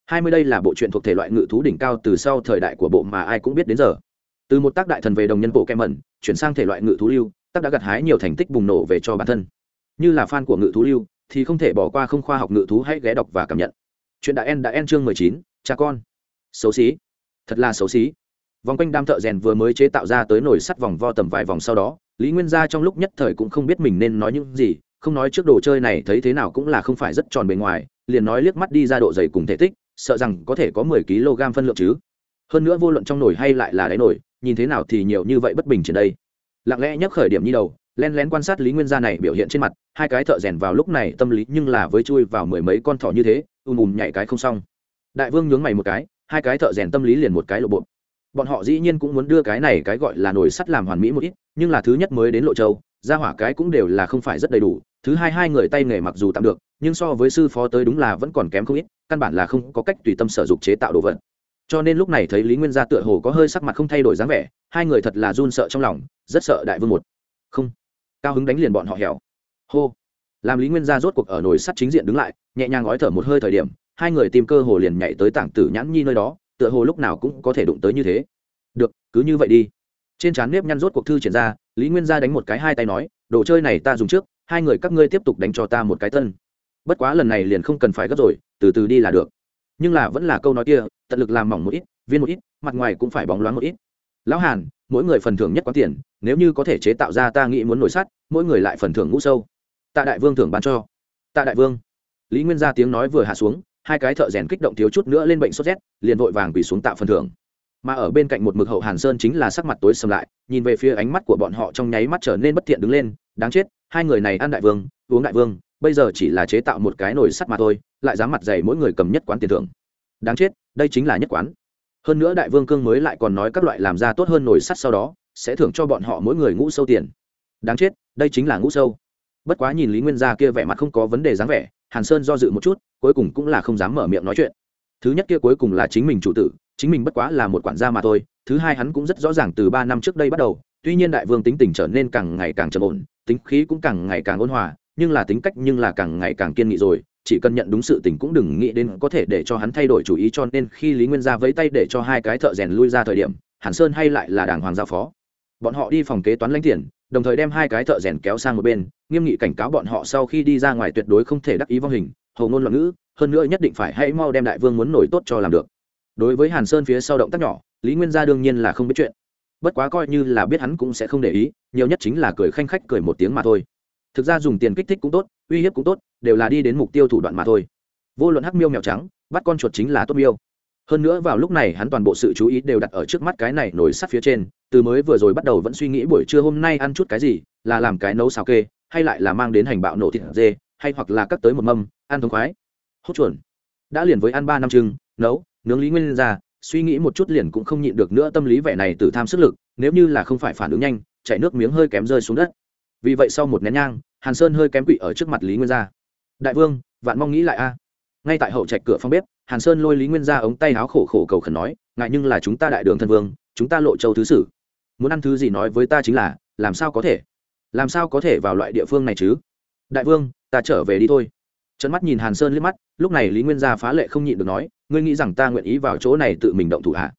Hai mươi đây là bộ truyện thuộc thể loại ngự thú đỉnh cao từ sau thời đại của bộ mà ai cũng biết đến giờ. Từ một tác đại thần về đồng nhân bộ kem mẩn, chuyển sang thể loại ngự thú lưu, tác đã gặt hái nhiều thành tích bùng nổ về cho bản thân. Như là fan của ngự thú lưu thì không thể bỏ qua không khoa học ngự thú hãy ghé đọc và cảm nhận. Chuyện đã en đã en chương mười chín, cha con. Xấu xí. Thật là xấu xí. Vòng quanh đam thợ rèn vừa mới chế tạo ra tới nồi sắt vòng vo tầm vài vòng sau đó, lý nguyên gia trong lúc nhất thời cũng không biết mình nên nói những gì, không nói trước đồ chơi này thấy thế nào cũng là không phải rất tròn bề ngoài, liền nói liếc mắt đi ra độ dày cùng thể tích, sợ rằng có thể có mười kg phân lượng chứ. Hơn nữa vô luận trong nồi hay lại là đáy nồi, nhìn thế nào thì nhiều như vậy bất bình trên đây. Lặng lẽ nhắc khởi điểm như đầu len lén quan sát lý nguyên gia này biểu hiện trên mặt, hai cái thợ rèn vào lúc này tâm lý nhưng là với chui vào mười mấy con thỏ như thế, ùm ùm nhảy cái không xong. Đại vương nhướng mày một cái, hai cái thợ rèn tâm lý liền một cái lộ bộ. Bọn họ dĩ nhiên cũng muốn đưa cái này cái gọi là nồi sắt làm hoàn mỹ một ít, nhưng là thứ nhất mới đến lộ châu ra hỏa cái cũng đều là không phải rất đầy đủ, thứ hai hai người tay nghề mặc dù tạm được, nhưng so với sư phó tới đúng là vẫn còn kém không ít, căn bản là không có cách tùy tâm sở dục chế tạo đồ vật. Cho nên lúc này thấy lý nguyên gia tựa hồ có hơi sắc mặt không thay đổi dáng vẻ, hai người thật là run sợ trong lòng, rất sợ đại vương một. Không cao hứng đánh liền bọn họ hẻo. Hô. Làm lý nguyên gia rốt cuộc ở nồi sắt chính diện đứng lại, nhẹ nhàng gói thở một hơi thời điểm, hai người tìm cơ hồ liền nhảy tới tảng tử nhãn nhi nơi đó, tựa hồ lúc nào cũng có thể đụng tới như thế. Được, cứ như vậy đi. Trên trán nếp nhăn rốt cuộc thư triển ra, lý nguyên gia đánh một cái hai tay nói, đồ chơi này ta dùng trước, hai người các ngươi tiếp tục đánh cho ta một cái tân bất quá lần này liền không cần phải gấp rồi, từ từ đi là được. Nhưng là vẫn là câu nói kia, tận lực làm mỏng một ít, viên một ít, mặt ngoài cũng phải bóng loáng một ít. Lão hàn mỗi người phần thưởng nhất quán tiền, nếu như có thể chế tạo ra ta nghĩ muốn nổi sắt, mỗi người lại phần thưởng ngũ sâu. Tạ đại vương thưởng bán cho. Tạ đại vương. Lý nguyên gia tiếng nói vừa hạ xuống, hai cái thợ rèn kích động thiếu chút nữa lên bệnh sốt rét, liền vội vàng quỳ xuống tạo phần thưởng. Mà ở bên cạnh một mực hậu hàn sơn chính là sắc mặt tối sầm lại, nhìn về phía ánh mắt của bọn họ trong nháy mắt trở nên bất thiện đứng lên, đáng chết, hai người này ăn đại vương, uống đại vương, bây giờ chỉ là chế tạo một cái nồi sắt mà thôi, lại dám mặt dày mỗi người cầm nhất quán tiền thưởng. Đáng chết, đây chính là nhất quán hơn nữa đại vương cương mới lại còn nói các loại làm ra tốt hơn nồi sắt sau đó, sẽ thưởng cho bọn họ mỗi người ngũ sâu tiền. Đáng chết, đây chính là ngũ sâu. Bất quá nhìn lý nguyên gia kia vẻ mặt không có vấn đề dáng vẻ, hàn sơn do dự một chút, cuối cùng cũng là không dám mở miệng nói chuyện. Thứ nhất kia cuối cùng là chính mình chủ tử, chính mình bất quá là một quản gia mà thôi, thứ hai hắn cũng rất rõ ràng từ ba năm trước đây bắt đầu, tuy nhiên đại vương tính tình trở nên càng ngày càng trầm ổn, tính khí cũng càng ngày càng ôn hòa, nhưng là tính cách nhưng là càng ngày càng kiên nghị rồi chỉ cần nhận đúng sự tình cũng đừng nghĩ đến có thể để cho hắn thay đổi chủ ý, cho nên khi lý nguyên gia vẫy tay để cho hai cái thợ rèn lui ra thời điểm, hàn sơn hay lại là đàng hoàng giao phó. Bọn họ đi phòng kế toán lãnh tiền, đồng thời đem hai cái thợ rèn kéo sang một bên, nghiêm nghị cảnh cáo bọn họ sau khi đi ra ngoài tuyệt đối không thể đắc ý vong hình, hầu ngôn loạn ngữ, hơn nữa nhất định phải hãy mau đem đại vương muốn nổi tốt cho làm được. Đối với hàn sơn phía sau động tác nhỏ, lý nguyên gia đương nhiên là không biết chuyện. Bất quá coi như là biết hắn cũng sẽ không để ý, nhiều nhất chính là cười khanh khách cười một tiếng mà thôi. Thực ra dùng tiền kích thích cũng tốt, uy hiếp cũng tốt đều là đi đến mục tiêu thủ đoạn mà thôi. Vô luận hắc miêu mèo trắng, bắt con chuột chính là tốt miêu. Hơn nữa vào lúc này hắn toàn bộ sự chú ý đều đặt ở trước mắt cái này nổi sắt phía trên, từ mới vừa rồi bắt đầu vẫn suy nghĩ buổi trưa hôm nay ăn chút cái gì, là làm cái nấu xào kê, hay lại là mang đến hành bạo nổ thịt dê, hay hoặc là cắt tới một mâm, ăn thống khoái. Hốt chuẩn đã liền với ăn ba năm trưng, nấu, nướng lý nguyên ra, suy nghĩ một chút liền cũng không nhịn được nữa tâm lý vẻ này từ tham sức lực, nếu như là không phải phản ứng nhanh chạy nước miếng hơi kém rơi xuống đất. Vì vậy sau một nén nhang, hàn sơn hơi kém quỵ ở trước mặt lý nguyên gia đại vương, vạn mong nghĩ lại a. Ngay tại hậu trạch cửa phòng bếp, hàn sơn lôi lý nguyên gia ống tay áo khổ khổ cầu khẩn nói ngại nhưng là chúng ta đại đường thân vương, chúng ta lộ châu thứ sử. Muốn ăn thứ gì nói với ta chính là, làm sao có thể? Làm sao có thể vào loại địa phương này chứ? Đại vương, ta trở về đi thôi. Trận mắt nhìn hàn sơn liếc mắt, lúc này lý nguyên gia phá lệ không nhịn được nói, ngươi nghĩ rằng ta nguyện ý vào chỗ này tự mình động thủ hạ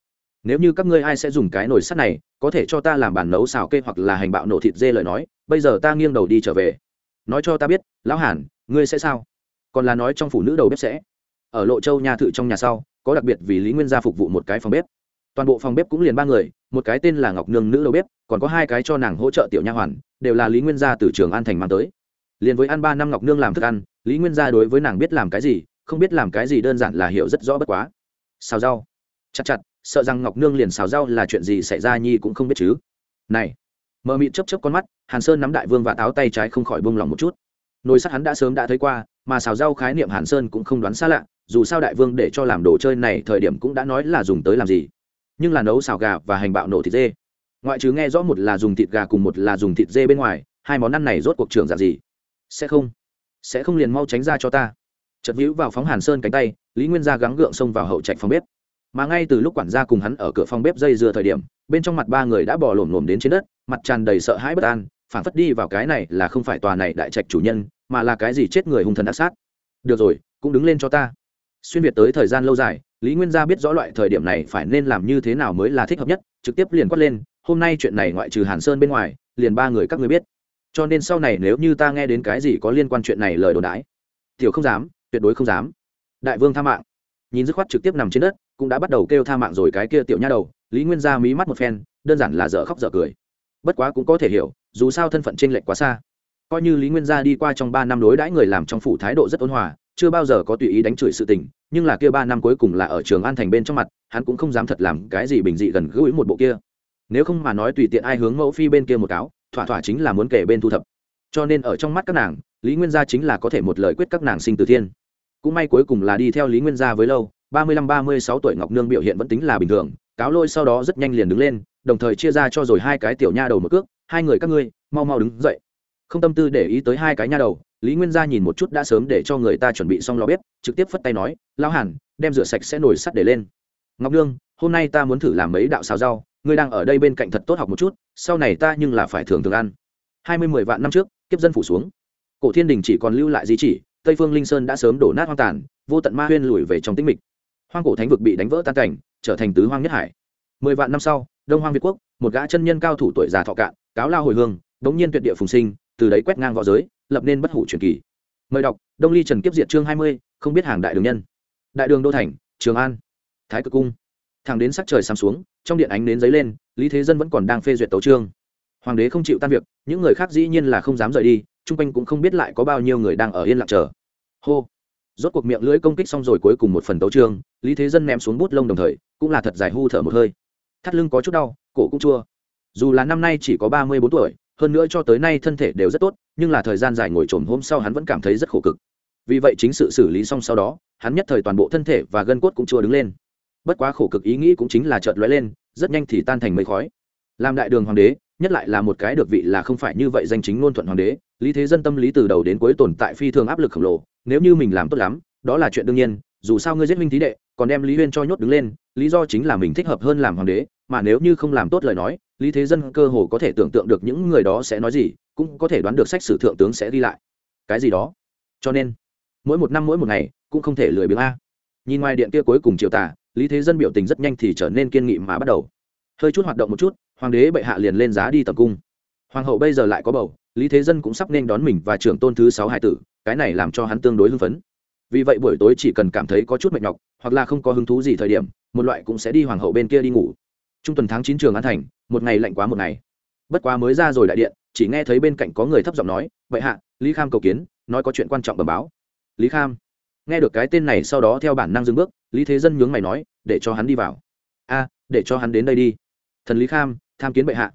nếu như các ngươi ai sẽ dùng cái nồi sắt này, có thể cho ta làm bàn nấu xào kê hoặc là hành bạo nổ thịt dê lời nói, bây giờ ta nghiêng đầu đi trở về nói cho ta biết, lão hàn, ngươi sẽ sao? Còn là nói trong phụ nữ đầu bếp sẽ. Ở lộ châu nhà thự trong nhà sau, có đặc biệt vì lý nguyên gia phục vụ một cái phòng bếp. Toàn bộ phòng bếp cũng liền ba người, một cái tên là ngọc nương nữ đầu bếp, còn có hai cái cho nàng hỗ trợ tiểu nha hoàn, đều là lý nguyên gia từ trường an thành mang tới. Liền với ăn ba năm ngọc nương làm thức ăn, lý nguyên gia đối với nàng biết làm cái gì, không biết làm cái gì đơn giản là hiểu rất rõ bất quá. Xào rau. Chặt chặt, sợ rằng ngọc nương liền xào rau là chuyện gì xảy ra nhi cũng không biết chứ. Này mờ mịt chấp chấp con mắt, hàn sơn nắm đại vương và táo tay trái không khỏi bông lòng một chút. Nồi sắt hắn đã sớm đã thấy qua, mà xào rau khái niệm hàn sơn cũng không đoán xa lạ, dù sao đại vương để cho làm đồ chơi này thời điểm cũng đã nói là dùng tới làm gì. Nhưng là nấu xào gà và hành bạo nổ thịt dê. Ngoại trừ nghe rõ một là dùng thịt gà cùng một là dùng thịt dê bên ngoài, hai món ăn này rốt cuộc trường giả gì? Sẽ không. Sẽ không liền mau tránh ra cho ta. Chật vĩu vào phóng hàn sơn cánh tay, lý nguyên gia gắng gượng xông vào hậu trạch phòng bếp. Mà ngay từ lúc quản gia cùng hắn ở cửa phòng bếp dây dưa thời điểm, bên trong mặt ba người đã bỏ lổm lổm đến trên đất mặt tràn đầy sợ hãi bất an, phản phất đi vào cái này là không phải tòa này đại trạch chủ nhân, mà là cái gì chết người hung thần ác sát. Được rồi, cũng đứng lên cho ta. Xuyên việt tới thời gian lâu dài, lý nguyên gia biết rõ loại thời điểm này phải nên làm như thế nào mới là thích hợp nhất, trực tiếp liền quát lên, hôm nay chuyện này ngoại trừ hàn sơn bên ngoài, liền ba người các người biết. Cho nên sau này nếu như ta nghe đến cái gì có liên quan chuyện này lời đồn đái tiểu không dám, tuyệt đối không dám. Đại vương tha mạng. Nhìn dứt khoát trực tiếp nằm trên đất, cũng đã bắt đầu kêu tha mạng rồi cái kia tiểu nha đầu, lý nguyên gia mí mắt một phen, đơn giản là dở khóc dở cười bất quá cũng có thể hiểu, dù sao thân phận t r ê n lệch quá xa. Coi như lý nguyên gia đi qua trong ba năm đối đãi người làm trong phủ thái độ rất ôn hòa, chưa bao giờ có tùy ý đánh chửi sự tình, nhưng là kia ba năm cuối cùng là ở trường an thành bên trong mặt, hắn cũng không dám thật làm cái gì bình dị gần gũi một bộ kia. Nếu không mà nói tùy tiện ai hướng mẫu phi bên kia một cáo, thỏa thỏa chính là muốn kể bên thu thập. Cho nên ở trong mắt các nàng, lý nguyên gia chính là có thể một lời quyết các nàng sinh từ thiên. Cũng may cuối cùng là đi theo lý nguyên gia với lâu, ba mươi lăm ba mươi sáu tuổi ngọc nương biểu hiện vẫn tính là bình thường, cáo lôi sau đó rất nhanh liền đứng lên đồng thời chia ra cho rồi hai cái tiểu nha đầu một cước, hai người các ngươi, mau mau đứng dậy. Không tâm tư để ý tới hai cái nha đầu, lý nguyên gia nhìn một chút đã sớm để cho người ta chuẩn bị xong lò bếp, trực tiếp phất tay nói lao hàn, đem rửa sạch sẽ nổi sắt để lên. Ngọc nương, hôm nay ta muốn thử làm mấy đạo xào rau, ngươi đang ở đây bên cạnh thật tốt học một chút, sau này ta nhưng là phải thường thường ăn. Hai mươi mười vạn năm trước, kiếp dân phủ xuống. Cổ thiên đình chỉ còn lưu lại di chỉ, tây phương linh sơn đã sớm đổ nát hoang tàn, vô tận ma huyên lùi về trong tĩnh mịch. Hoang cổ thánh vực bị đánh vỡ tan cảnh, trở thành tứ hoang nhất hải. Mười vạn năm sau đông hoang việt quốc, một gã chân nhân cao thủ tuổi già thọ cạn, cáo lao hồi hương, bỗng nhiên tuyệt địa phùng sinh, từ đấy quét ngang v õ giới, lập nên bất hủ truyền kỳ. Mời đọc, đông ly trần kiếp diệt chương hai mươi, không biết hàng đại đường nhân. Đại đường đô thành, trường an. Thái cực cung. Thẳng đến sắc trời sáng xuống, trong điện ánh đến dấy lên, lý thế dân vẫn còn đang phê duyệt tấu trương hoàng đế không chịu tan việc, những người khác dĩ nhiên là không dám rời đi, chung quanh cũng không biết lại có bao nhiêu người đang ở yên lặng chờ. Hô. Rốt cuộc miệng lưỡi công kích xong rồi cuối cùng một phần tấu trương lý thế dân ném xuống bút lông đồng thời, cũng là thật dài hư thở một hơi thắt lưng có chút đau, cổ cũng chua. Dù là năm nay chỉ có ba mươi bốn tuổi, hơn nữa cho tới nay thân thể đều rất tốt, nhưng là thời gian dài ngồi trồm hôm sau hắn vẫn cảm thấy rất khổ cực. Vì vậy chính sự xử lý xong sau đó, hắn nhất thời toàn bộ thân thể và gân cốt cũng chua đứng lên. Bất quá khổ cực ý nghĩ cũng chính là chợt lóe lên, rất nhanh thì tan thành mây khói. Làm đại đường hoàng đế, nhất lại là một cái được vị là không phải như vậy danh chính ngôn thuận hoàng đế, lý thế dân tâm lý từ đầu đến cuối tồn tại phi thường áp lực khổng lồ, nếu như mình làm tốt lắm, đó là chuyện đương nhiên, dù sao ngươi giết minh thí đệ, còn đem lý huyên cho nhốt đứng lên lý do chính là mình thích hợp hơn làm hoàng đế, mà nếu như không làm tốt lời nói, lý thế dân cơ hồ có thể tưởng tượng được những người đó sẽ nói gì, cũng có thể đoán được sách sử thượng tướng sẽ đi lại. Cái gì đó? Cho nên, mỗi một năm mỗi một ngày, cũng không thể lười biếng a. Nhìn ngoài điện kia cuối cùng chiều tả lý thế dân biểu tình rất nhanh thì trở nên kiên nghị mà bắt đầu. Hơi chút hoạt động một chút, hoàng đế bệ hạ liền lên giá đi tập cung. Hoàng hậu bây giờ lại có bầu, lý thế dân cũng sắp nên đón mình và trưởng tôn thứ sáu hải tử, cái này làm cho hắn tương đối hưng phấn vì vậy buổi tối chỉ cần cảm thấy có chút mệt nhọc, hoặc là không có hứng thú gì thời điểm, một loại cũng sẽ đi hoàng hậu bên kia đi ngủ. Trung tuần tháng chín trường an thành, một ngày lạnh quá một ngày. Bất quá mới ra rồi đại điện, chỉ nghe thấy bên cạnh có người thấp giọng nói, vậy hạ, lý kham cầu kiến, nói có chuyện quan trọng bẩm báo. Lý kham? Nghe được cái tên này sau đó theo bản năng dừng bước, lý thế dân nhướng mày nói, để cho hắn đi vào. A, để cho hắn đến đây đi. Thần lý kham, tham kiến bệ hạ.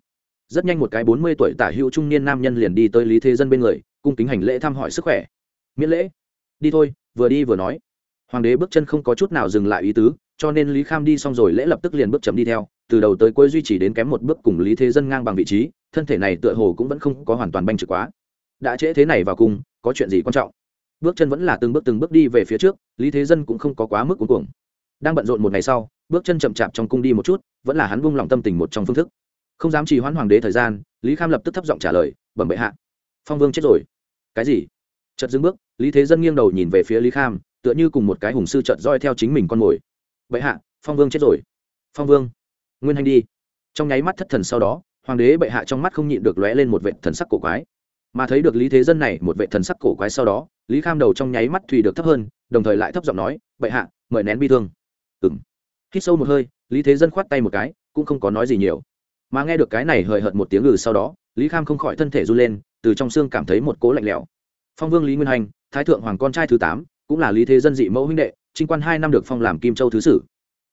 Rất nhanh một cái bốn mươi tuổi tả hữu trung niên nam nhân liền đi tới lý thế dân bên người, cung kính hành lễ thăm hỏi sức khỏe. Miễn lễ đi thôi, vừa đi vừa nói. Hoàng đế bước chân không có chút nào dừng lại ý tứ, cho nên lý kham đi xong rồi lễ lập tức liền bước chậm đi theo, từ đầu tới cuối duy trì đến kém một bước cùng lý thế dân ngang bằng vị trí, thân thể này tựa hồ cũng vẫn không có hoàn toàn banh trực quá. Đã trễ thế này vào cung có chuyện gì quan trọng? Bước chân vẫn là từng bước từng bước đi về phía trước, lý thế dân cũng không có quá mức cuối cùng đang bận rộn một ngày sau, bước chân chậm chạp trong cung đi một chút, vẫn là hắn buông lòng tâm tình một trong phương thức. Không dám trì hoãn hoàng đế thời gian, lý kham lập tức thấp giọng trả lời, bẩm bệ hạ. Phong vương chết rồi. Cái gì? Chật dưng bước lý thế dân nghiêng đầu nhìn về phía lý kham, tựa như cùng một cái hùng sư trợt roi theo chính mình con mồi. Bệ hạ, phong vương chết rồi. Phong vương, nguyên hành đi. Trong nháy mắt thất thần sau đó, hoàng đế bệ hạ trong mắt không nhịn được lóe lên một vệ thần sắc cổ quái. Mà thấy được lý thế dân này một vệ thần sắc cổ quái sau đó, lý kham đầu trong nháy mắt thùy được thấp hơn, đồng thời lại thấp giọng nói, bệ hạ, mời nén bi thương. Ừ m hít sâu một hơi, lý thế dân khoát tay một cái, cũng không có nói gì nhiều. Mà nghe được cái này hời hợt một tiếng ngừ sau đó, lý kham không khỏi thân thể run lên, từ trong xương cảm thấy một cố lạnh lẽo phong vương lý nguyên hành, thái thượng hoàng con trai thứ tám, cũng là lý thế dân dị mẫu huynh đệ, trinh quan hai năm được phong làm kim châu thứ sử.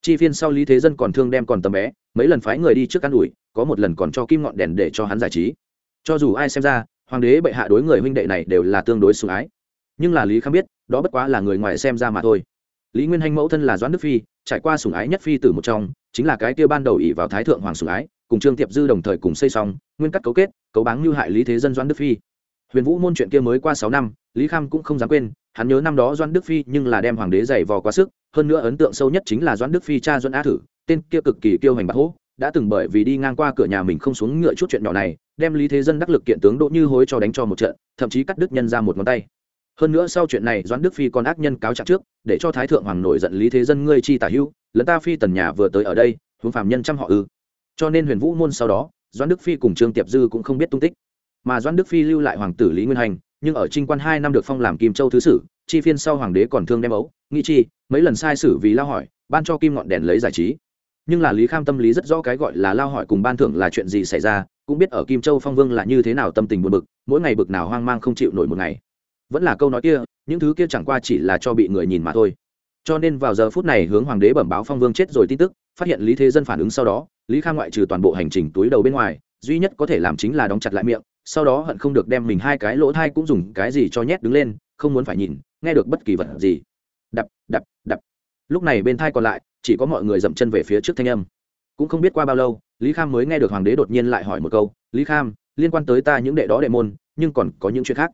Chi phiên sau lý thế dân còn thương đem còn tầm bé, mấy lần phái người đi trước ă n ủi, có một lần còn cho kim ngọn đèn để cho hắn giải trí. Cho dù ai xem ra, hoàng đế bệ hạ đối người huynh đệ này đều là tương đối sủng ái. Nhưng là lý kham biết, đó bất quá là người ngoài xem ra mà thôi. Lý nguyên hanh mẫu thân là doãn đức phi, trải qua sủng ái nhất phi tử một trong, chính là cái kia ban đầu ỷ vào thái thượng hoàng sủng ái, cùng trương tiệp dư đồng thời cùng xây xong, nguyên cắt cấu kết, cấu báng như hại lý thế dân doãn đức phi huyền vũ môn chuyện kia mới qua sáu năm, lý kham cũng không dám quên, hắn nhớ năm đó doãn đức phi nhưng là đem hoàng đế giày vò quá sức, hơn nữa ấn tượng sâu nhất chính là doãn đức phi cha doãn á thử, tên kia cực kỳ kiêu hành bạc hố, đã từng bởi vì đi ngang qua cửa nhà mình không xuống ngựa chút chuyện nhỏ này, đem lý thế dân đắc lực kiện tướng đỗ như hối cho đánh cho một trận, thậm chí cắt đứt nhân ra một ngón tay. Hơn nữa sau chuyện này doãn đức phi còn ác nhân cáo trạng trước, để cho thái thượng hoàng nổi giận lý thế dân ngươi chi tả hưu lẫn ta phi tần nhà vừa tới ở đây, huống phàm nhân trăm họ ư. Cho nên huyền vũ môn sau đó, doãn đức phi cùng trương tiệp dư cũng không biết tung tích mà doãn đức phi lưu lại hoàng tử lý nguyên hành, nhưng ở trinh quan hai năm được phong làm kim châu thứ sử, chi phiên sau hoàng đế còn thương đem ấu. Nghĩ chi, mấy lần sai sử vì lao hỏi, ban cho kim ngọn đèn lấy giải trí. Nhưng là lý kham tâm lý rất rõ cái gọi là lao hỏi cùng ban thưởng là chuyện gì xảy ra, cũng biết ở kim châu phong vương là như thế nào tâm tình buồn bực, mỗi ngày bực nào hoang mang không chịu nổi một ngày. Vẫn là câu nói kia, những thứ kia chẳng qua chỉ là cho bị người nhìn mà thôi. Cho nên vào giờ phút này hướng hoàng đế bẩm báo phong vương chết rồi tin tức, phát hiện lý thế dân phản ứng sau đó, lý kham ngoại trừ toàn bộ hành trình túi đầu bên ngoài, duy nhất có thể làm chính là đóng chặt lại miệng sau đó hận không được đem mình hai cái lỗ thai cũng dùng cái gì cho nhét đứng lên, không muốn phải nhìn, nghe được bất kỳ vật gì. Đập đập đập. Lúc này bên thai còn lại, chỉ có mọi người dậm chân về phía trước thanh âm. Cũng không biết qua bao lâu, lý kham mới nghe được hoàng đế đột nhiên lại hỏi một câu, lý kham, liên quan tới ta những đệ đó đệ môn, nhưng còn có những chuyện khác.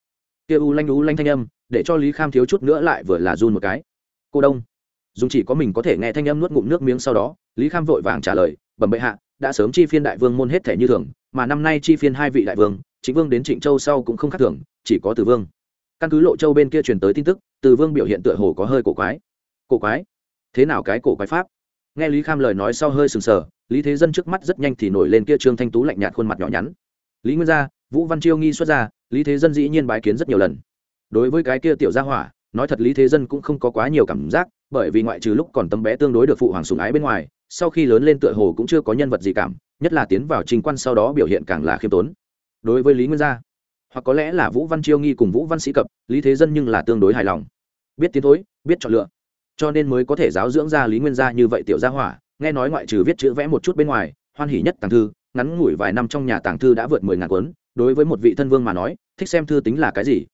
Kia u lanh u lanh thanh âm, để cho lý kham thiếu chút nữa lại vừa là run một cái. Cô đông. Dùng chỉ có mình có thể nghe thanh âm nuốt ngụm nước miếng sau đó, lý kham vội vàng trả lời, bẩm bệ hạ, đã sớm chi phiên đại vương môn hết thể như thường, mà năm nay chi phiên hai vị đại vương chính vương đến trịnh châu sau cũng không khác thường, chỉ có từ vương. Căn cứ lộ châu bên kia truyền tới tin tức, từ vương biểu hiện tựa hồ có hơi cổ quái. Cổ quái? Thế nào cái cổ quái pháp? Nghe lý kham lời nói sau hơi sừng sờ, lý thế dân trước mắt rất nhanh thì nổi lên kia trương thanh tú lạnh nhạt khuôn mặt nhỏ nhắn. Lý nguyên gia, vũ văn chiêu nghi xuất ra, lý thế dân dĩ nhiên bái kiến rất nhiều lần. Đối với cái kia tiểu gia hỏa, nói thật lý thế dân cũng không có quá nhiều cảm giác, bởi vì ngoại trừ lúc còn tấm bé tương đối được phụ hoàng sủng ái bên ngoài, sau khi lớn lên tựa hồ cũng chưa có nhân vật gì cảm, nhất là tiến vào trình quan sau đó biểu hiện càng là khiêm tốn đối với lý nguyên gia, hoặc có lẽ là vũ văn chiêu nghi cùng vũ văn sĩ cập, lý thế dân nhưng là tương đối hài lòng. Biết tiến thối, biết chọn lựa. Cho nên mới có thể giáo dưỡng ra lý nguyên gia như vậy tiểu gia hỏa, nghe nói ngoại trừ viết chữ vẽ một chút bên ngoài, hoan hỉ nhất tàng thư, ngắn ngủi vài năm trong nhà tàng thư đã vượt mười ngàn cuốn, đối với một vị thân vương mà nói, thích xem thư tính là cái gì?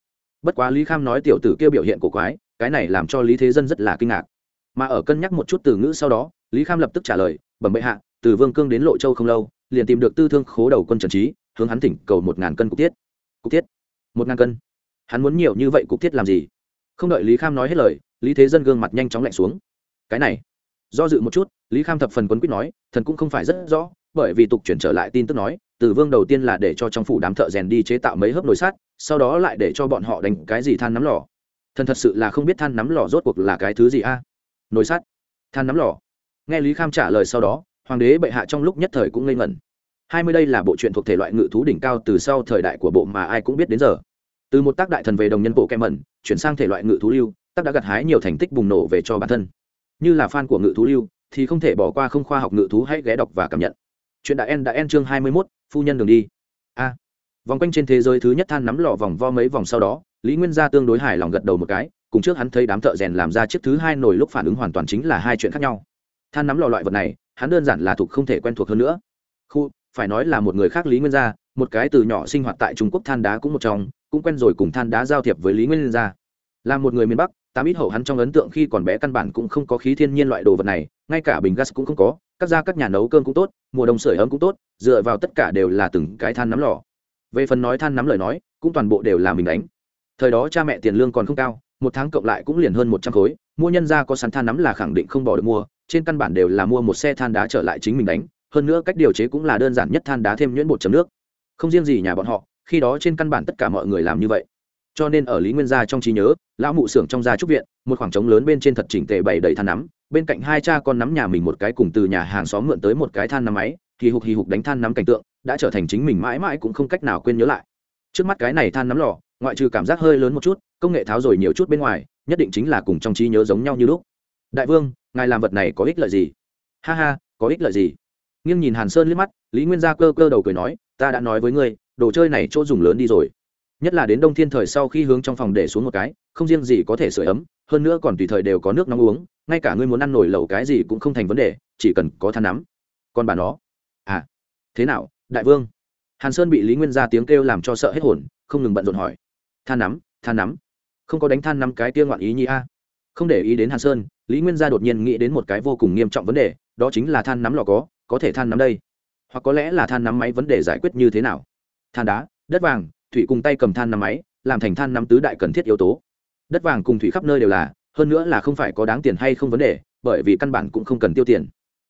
Bất quá lý kham nói tiểu tử kêu biểu hiện của quái, cái này làm cho lý thế dân rất là kinh ngạc. Mà ở cân nhắc một chút từ ngữ sau đó, lý kham lập tức trả lời, bẩm bệ hạ, từ vương cương đến lộ châu không lâu, liền tìm được tư thương khố đầu quân trần trí hướng hắn thỉnh cầu một ngàn cân cục tiết cục tiết một ngàn cân? Hắn muốn nhiều như vậy cục tiết làm gì? Không đợi lý kham nói hết lời, lý thế dân gương mặt nhanh chóng lạnh xuống. Cái này, do dự một chút, lý kham thập phần quấn quýt nói, thần cũng không phải rất rõ, bởi vì tục chuyển trở lại tin tức nói, từ vương đầu tiên là để cho trong phủ đám thợ rèn đi chế tạo mấy hớp nồi sắt, sau đó lại để cho bọn họ đánh cái gì than nắm lò. Thần thật sự là không biết than nắm lò rốt cuộc là cái thứ gì a? Nồi sắt. Than nắm lò. Nghe lý kham trả lời sau đó, hoàng đế bệ hạ trong lúc nhất thời cũng ngây ngẩn hai mươi đây là bộ truyện thuộc thể loại ngự thú đỉnh cao từ sau thời đại của bộ mà ai cũng biết đến giờ. Từ một tác đại thần về đồng nhân bộ kem mẩn chuyển sang thể loại ngự thú lưu tác đã gặt hái nhiều thành tích bùng nổ về cho bản thân. Như là fan của ngự thú lưu thì không thể bỏ qua không khoa học ngự thú hãy ghé đọc và cảm nhận. Chuyện đã en đã en chương hai mươi 21, phu nhân đường đi. A. Vòng quanh trên thế giới thứ nhất than nắm lò vòng vo mấy vòng sau đó lý nguyên gia tương đối hài lòng gật đầu một cái cùng trước hắn thấy đám thợ rèn làm ra chiếc thứ hai nổi lúc phản ứng hoàn toàn chính là hai chuyện khác nhau. Than nắm lò loại vật này hắn đơn giản là thuộc không thể quen thuộc hơn nữa. Khu phải nói là một người khác lý nguyên gia, một cái từ nhỏ sinh hoạt tại trung quốc than đá cũng một trong, cũng quen rồi cùng than đá giao thiệp với lý nguyên gia. Là một người miền bắc, tám ít hậu hắn trong ấn tượng khi còn bé căn bản cũng không có khí thiên nhiên loại đồ vật này, ngay cả bình gas cũng không có, các gia các nhà nấu cơm cũng tốt, mùa đông sưởi ấm cũng tốt, dựa vào tất cả đều là từng cái than nắm lò. Về phần nói than nắm lời nói, cũng toàn bộ đều là mình đánh. Thời đó cha mẹ tiền lương còn không cao, một tháng cộng lại cũng liền hơn một trăm khối, mua nhân ra có sắn than nắm là khẳng định không bỏ được mua, trên căn bản đều là mua một xe than đá trở lại chính mình đánh hơn nữa cách điều chế cũng là đơn giản nhất than đá thêm nhuyễn bột chấm nước. Không riêng gì nhà bọn họ, khi đó trên căn bản tất cả mọi người làm như vậy. Cho nên ở lý nguyên gia trong trí nhớ, lão mụ xưởng trong gia trúc viện, một khoảng trống lớn bên trên thật chỉnh tề bày đầy than nắm, bên cạnh hai cha con nắm nhà mình một cái cùng từ nhà hàng xóm mượn tới một cái than nắm máy thì hục hì hục đánh than nắm cảnh tượng, đã trở thành chính mình mãi mãi cũng không cách nào quên nhớ lại. Trước mắt cái này than nắm lò, ngoại trừ cảm giác hơi lớn một chút, công nghệ tháo rồi nhiều chút bên ngoài, nhất định chính là cùng trong trí nhớ giống nhau như lúc. Đại vương, ngài làm vật này có ích lợi gì? Ha ha, có ích lợi gì? Nghiêng nhìn hàn sơn liếc mắt, lý nguyên gia cơ cơ đầu cười nói, ta đã nói với ngươi, đồ chơi này chỗ dùng lớn đi rồi. Nhất là đến đông thiên thời sau khi hướng trong phòng để xuống một cái, không riêng gì có thể sửa ấm, hơn nữa còn tùy thời đều có nước nóng uống, ngay cả ngươi muốn ăn nổi lẩu cái gì cũng không thành vấn đề, chỉ cần có than nắm. Còn bà nó. À thế nào, đại vương? Hàn sơn bị lý nguyên Gia tiếng kêu làm cho sợ hết hồn, không ngừng bận rộn hỏi. Than nắm than nắm? Không có đánh than nắm cái tiên ngoạn ý nhi a? Không để ý đến hàn sơn, lý nguyên gia đột nhiên nghĩ đến một cái vô cùng nghiêm trọng vấn đề, đó chính là than nắm lò có có thể than nắm đây. Hoặc có lẽ là than nắm máy vấn đề giải quyết như thế nào. Than đá, đất vàng, thủy cùng tay cầm than nắm máy, làm thành than nắm tứ đại cần thiết yếu tố. Đất vàng cùng thủy khắp nơi đều là, hơn nữa là không phải có đáng tiền hay không vấn đề, bởi vì căn bản cũng không cần tiêu tiền.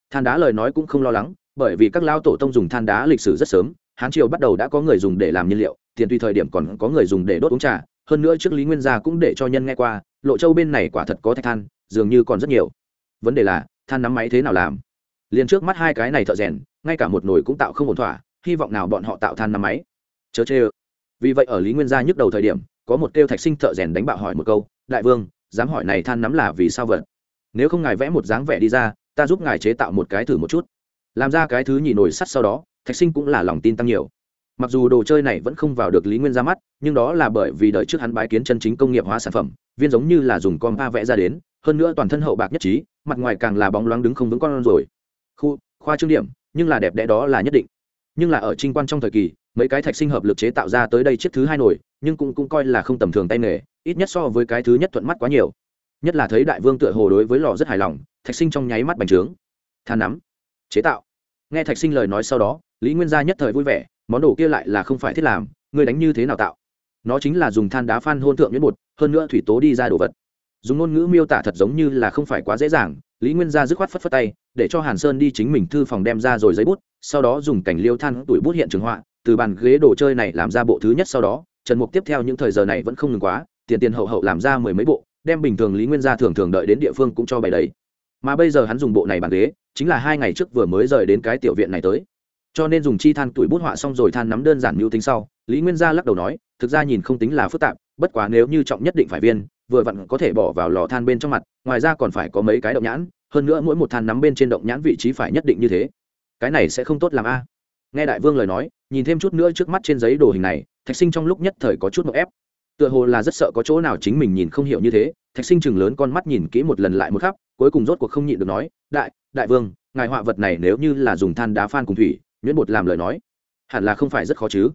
Than đá lời nói cũng không lo lắng, bởi vì các lao tổ tông dùng than đá lịch sử rất sớm, hán triều bắt đầu đã có người dùng để làm nhiên liệu, tiền tùy thời điểm còn có người dùng để đốt uống trà, hơn nữa trước lý nguyên gia cũng để cho nhân nghe qua, lộ châu bên này quả thật có thạch than, dường như còn rất nhiều. Vấn đề là, than nắm máy thế nào làm? Liền trước mắt hai cái này thợ rèn, ngay cả một nồi cũng tạo không ổn thỏa, hy vọng nào bọn họ tạo than năm máy. Chớ chê ơ. Vì vậy ở lý nguyên gia nhức đầu thời điểm, có một kêu thạch sinh thợ rèn đánh bạo hỏi một câu, đại vương, dám hỏi này than nắm là vì sao vật nếu không ngài vẽ một dáng vẻ đi ra, ta giúp ngài chế tạo một cái thử một chút. Làm ra cái thứ nhì nổi sắt sau đó, thạch sinh cũng là lòng tin tăng nhiều. Mặc dù đồ chơi này vẫn không vào được lý nguyên ra mắt, nhưng đó là bởi vì đợi trước hắn bái kiến chân chính công nghiệp hóa sản phẩm, viên giống như là dùng con pa vẽ ra đến, hơn nữa toàn thân hậu bạc nhất trí, mặt ngoài càng là bóng loáng đứng không vững con rồi khu, khoa trương điểm, nhưng là đẹp đẽ đó là nhất định. Nhưng là ở trinh quan trong thời kỳ, mấy cái thạch sinh hợp lực chế tạo ra tới đây chiếc thứ hai nổi nhưng cũng cũng coi là không tầm thường tay nghề, ít nhất so với cái thứ nhất thuận mắt quá nhiều. Nhất là thấy đại vương tựa hồ đối với lò rất hài lòng, thạch sinh trong nháy mắt bành trướng. Than nắm. Chế tạo. Nghe thạch sinh lời nói sau đó, lý nguyên gia nhất thời vui vẻ, món đồ kia lại là không phải thiết làm người đánh như thế nào tạo? Nó chính là dùng than đá phan hôn thượng nhuyễn bột, hơn nữa thủy tố đi ra đồ vật. Dùng ngôn ngữ miêu tả thật giống như là không phải quá dễ dàng lý nguyên gia dứt khoát phất phất tay, để cho hàn sơn đi chính mình thư phòng đem ra rồi giấy bút, sau đó dùng cảnh liêu than tuổi bút hiện trường họa, từ bàn ghế đồ chơi này làm ra bộ thứ nhất sau đó, trần mục tiếp theo những thời giờ này vẫn không ngừng quá, tiền tiền hậu hậu làm ra mười mấy bộ, đem bình thường lý nguyên gia thường thường đợi đến địa phương cũng cho bày đấy mà bây giờ hắn dùng bộ này bàn ghế, chính là hai ngày trước vừa mới rời đến cái tiểu viện này tới. Cho nên dùng chi than tuổi bút họa xong rồi than nắm đơn giản mưu tính sau, lý nguyên gia lắc đầu nói, thực ra nhìn không tính là phức tạp, bất quá nếu như trọng nhất định phải viên vừa vặn có thể bỏ vào lò than bên trong mặt, ngoài ra còn phải có mấy cái động nhãn, hơn nữa mỗi một than nắm bên trên động nhãn vị trí phải nhất định như thế. Cái này sẽ không tốt làm a. Nghe đại vương lời nói, nhìn thêm chút nữa trước mắt trên giấy đồ hình này, thạch sinh trong lúc nhất thời có chút mậu ép. Tựa hồ là rất sợ có chỗ nào chính mình nhìn không hiểu như thế, thạch sinh chừng lớn con mắt nhìn kỹ một lần lại một khắp, cuối cùng rốt cuộc không nhịn được nói, đại đại vương, ngài họa vật này nếu như là dùng than đá phan cùng thủy, nhuyễn bột làm lời nói, hẳn là không phải rất khó chứ.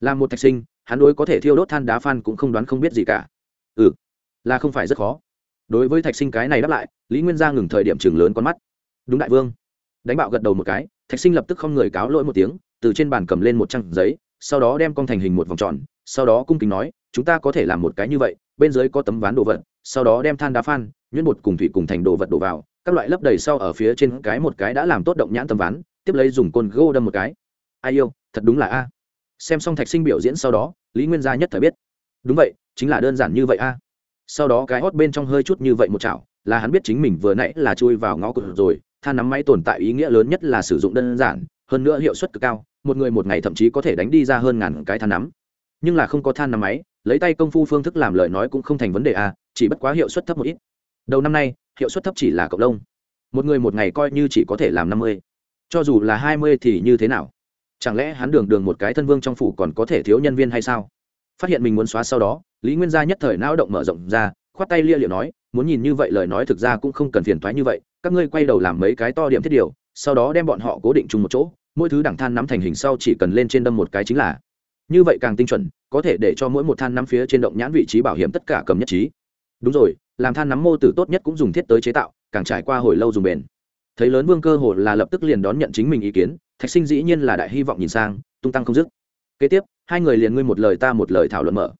Là một thạch sinh, hắn đối có thể thiêu đốt than đá phan cũng không đoán không biết gì cả là không phải rất khó. Đối với thạch sinh cái này đáp lại, lý nguyên gia ngừng thời điểm chừng lớn con mắt. Đúng đại vương. Đánh bạo gật đầu một cái, thạch sinh lập tức không người cáo lỗi một tiếng, từ trên bàn cầm lên một trang giấy, sau đó đem con thành hình một vòng tròn, sau đó cung kính nói, chúng ta có thể làm một cái như vậy, bên dưới có tấm ván đồ vật, sau đó đem than đá phan, nhuyễn bột cùng thủy cùng thành đồ vật đổ vào, các loại lấp đầy sau ở phía trên cái một cái đã làm tốt động nhãn tấm ván, tiếp lấy dùng côn gô đâm một cái. Ai yêu, thật đúng là a. Xem xong thạch sinh biểu diễn sau đó, lý nguyên gia nhất thời biết. Đúng vậy, chính là đơn giản như vậy a sau đó cái hót bên trong hơi chút như vậy một chảo, là hắn biết chính mình vừa nãy là chui vào ngõ cụt rồi than nắm máy tồn tại ý nghĩa lớn nhất là sử dụng đơn giản, hơn nữa hiệu suất cực cao, một người một ngày thậm chí có thể đánh đi ra hơn ngàn cái than nắm. Nhưng là không có than nắm máy, lấy tay công phu phương thức làm lời nói cũng không thành vấn đề a chỉ bất quá hiệu suất thấp một ít. Đầu năm nay, hiệu suất thấp chỉ là cộng đồng một người một ngày coi như chỉ có thể làm năm mươi. Cho dù là hai mươi thì như thế nào? Chẳng lẽ hắn đường đường một cái thân vương trong phủ còn có thể thiếu nhân viên hay sao? Phát hiện mình muốn xóa sau đó lý nguyên gia nhất thời não động mở rộng ra, khoát tay lia liệu nói, muốn nhìn như vậy lời nói thực ra cũng không cần phiền thoái như vậy, các ngươi quay đầu làm mấy cái to điểm thiết điều, sau đó đem bọn họ cố định chung một chỗ, mỗi thứ đẳng than nắm thành hình sau chỉ cần lên trên đâm một cái chính là. Như vậy càng tinh chuẩn, có thể để cho mỗi một than nắm phía trên động nhãn vị trí bảo hiểm tất cả cầm nhất trí. Đúng rồi, làm than nắm mô tử tốt nhất cũng dùng thiết tới chế tạo, càng trải qua hồi lâu dùng bền. Thấy lớn vương cơ hồ là lập tức liền đón nhận chính mình ý kiến, thạch sinh dĩ nhiên là đại hy vọng nhìn sang, tung tăng không dứt. Kế tiếp, hai người liền ngươi một lời ta một lời thảo luận mở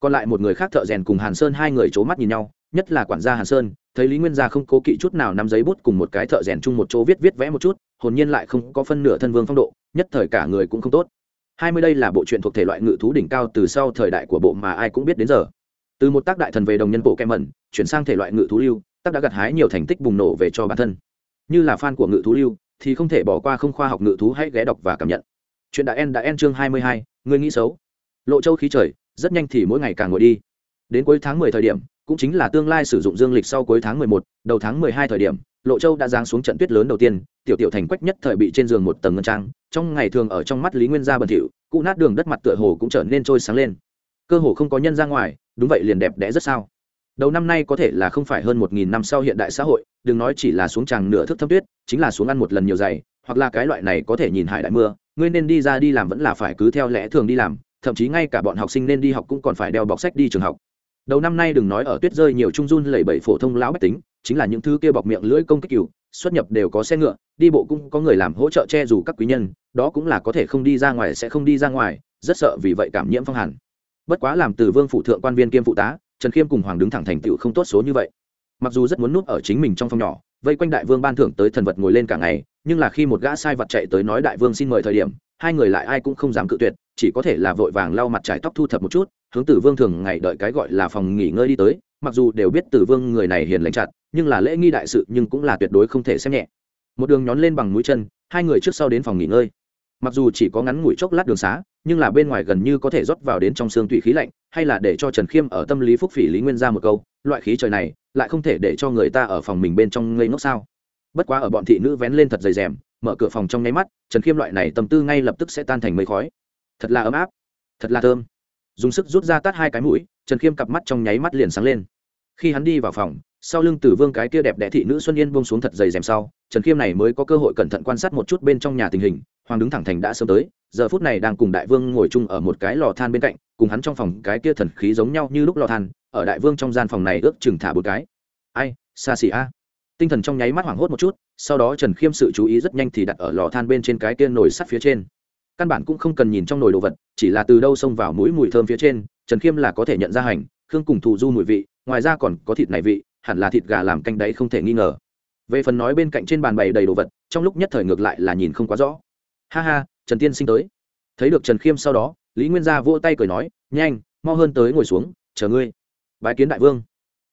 còn lại một người khác thợ rèn cùng hàn sơn hai người c h ố mắt nhìn nhau, nhất là quản gia hàn sơn, thấy lý nguyên gia không cố kỵ chút nào nắm giấy bút cùng một cái thợ rèn chung một chỗ viết viết vẽ một chút, hồn nhiên lại không có phân nửa thân vương phong độ, nhất thời cả người cũng không tốt. Hai mươi đây là bộ truyện thuộc thể loại ngự thú đỉnh cao từ sau thời đại của bộ mà ai cũng biết đến giờ. Từ một tác đại thần về đồng nhân bộ kem mẩn, chuyển sang thể loại ngự thú lưu, tác đã gặt hái nhiều thành tích bùng nổ về cho bản thân. Như là fan của ngự thú lưu, thì không thể bỏ qua không khoa học ngự thú hãy ghé đọc và cảm nhận. Chuyện đã en đã en chương hai mươi hai, người nghĩ xấu. Lộ châu khí trời rất nhanh thì mỗi ngày càng ngồi đi. Đến cuối tháng mười thời điểm, cũng chính là tương lai sử dụng dương lịch sau cuối tháng mười một, đầu tháng mười hai thời điểm, lộ châu đã giáng xuống trận tuyết lớn đầu tiên, tiểu tiểu thành quách nhất thời bị trên giường một tầng ngân trang, trong ngày thường ở trong mắt lý nguyên gia bẩn thỉu, cụ nát đường đất mặt tựa hồ cũng trở nên trôi sáng lên. Cơ hồ không có nhân ra ngoài, đúng vậy liền đẹp đẽ rất sao. Đầu năm nay có thể là không phải hơn một nghìn năm sau hiện đại xã hội, đừng nói chỉ là xuống tràng nửa thước thâm tuyết, chính là xuống ăn một lần nhiều dày, hoặc là cái loại này có thể nhìn hải đại mưa, ngươi nên đi ra đi làm vẫn là phải cứ theo lẽ thường đi làm thậm chí ngay cả bọn học sinh nên đi học cũng còn phải đeo bọc sách đi trường học. Đầu năm nay đừng nói ở tuyết rơi nhiều trung run lẩy bẩy phổ thông lão bách tính, chính là những thứ kia bọc miệng lưỡi công kích cừu, xuất nhập đều có xe ngựa, đi bộ cũng có người làm hỗ trợ che dù các quý nhân, đó cũng là có thể không đi ra ngoài sẽ không đi ra ngoài, rất sợ vì vậy cảm nhiễm phong hàn. Bất quá làm từ vương phụ thượng quan viên kiêm phụ tá, trần khiêm cùng hoàng đứng thẳng thành tựu không tốt số như vậy. Mặc dù rất muốn núp ở chính mình trong phòng nhỏ, vây quanh đại vương ban thưởng tới thần vật ngồi lên cả ngày, nhưng là khi một gã sai vật chạy tới nói đại vương xin mời thời điểm hai người lại ai cũng không dám cự tuyệt, chỉ có thể là vội vàng lau mặt trải tóc thu thập một chút, hướng tử vương thường ngày đợi cái gọi là phòng nghỉ ngơi đi tới, mặc dù đều biết tử vương người này hiền lành chặt, nhưng là lễ nghi đại sự nhưng cũng là tuyệt đối không thể xem nhẹ. Một đường nhón lên bằng mũi chân, hai người trước sau đến phòng nghỉ ngơi. Mặc dù chỉ có ngắn ngủi chốc lát đường xá, nhưng là bên ngoài gần như có thể rót vào đến trong xương tụy khí lạnh, hay là để cho trần khiêm ở tâm lý phúc phỉ lý nguyên ra một câu, loại khí trời này, lại không thể để cho người ta ở phòng mình bên trong ngây ngốc sao? Bất quá ở bọn thị nữ vén lên thật dày rèm mở cửa phòng trong nháy mắt, trần khiêm loại này tâm tư ngay lập tức sẽ tan thành mây khói. Thật là ấm áp, thật là thơm. Dùng sức rút ra tát hai cái mũi, trần khiêm cặp mắt trong nháy mắt liền sáng lên. Khi hắn đi vào phòng, sau lưng tử vương cái kia đẹp đẽ thị nữ xuân yên buông xuống thật dày rèm sau, trần khiêm này mới có cơ hội cẩn thận quan sát một chút bên trong nhà tình hình, hoàng đứng thẳng thành đã sớm tới, giờ phút này đang cùng đại vương ngồi chung ở một cái lò than bên cạnh, cùng hắn trong phòng cái kia thần khí giống nhau như lúc lò than, ở đại vương trong gian phòng này ước chừng thả bốn cái. Ai, xa xỉ a. Tinh thần trong nháy mắt hoảng hốt một chút sau đó trần khiêm sự chú ý rất nhanh thì đặt ở lò than bên trên cái kia nồi sắt phía trên. Căn bản cũng không cần nhìn trong nồi đồ vật, chỉ là từ đâu xông vào mũi mùi thơm phía trên, trần khiêm là có thể nhận ra hành, khương cùng thù du mùi vị, ngoài ra còn có thịt này vị, hẳn là thịt gà làm canh đấy không thể nghi ngờ. Về phần nói bên cạnh trên bàn bày đầy đồ vật, trong lúc nhất thời ngược lại là nhìn không quá rõ. Ha ha, trần tiên sinh tới. Thấy được trần khiêm sau đó, lý nguyên gia vỗ tay cười nói, nhanh, mau hơn tới ngồi xuống, chờ ngươi. Bái kiến đại vương.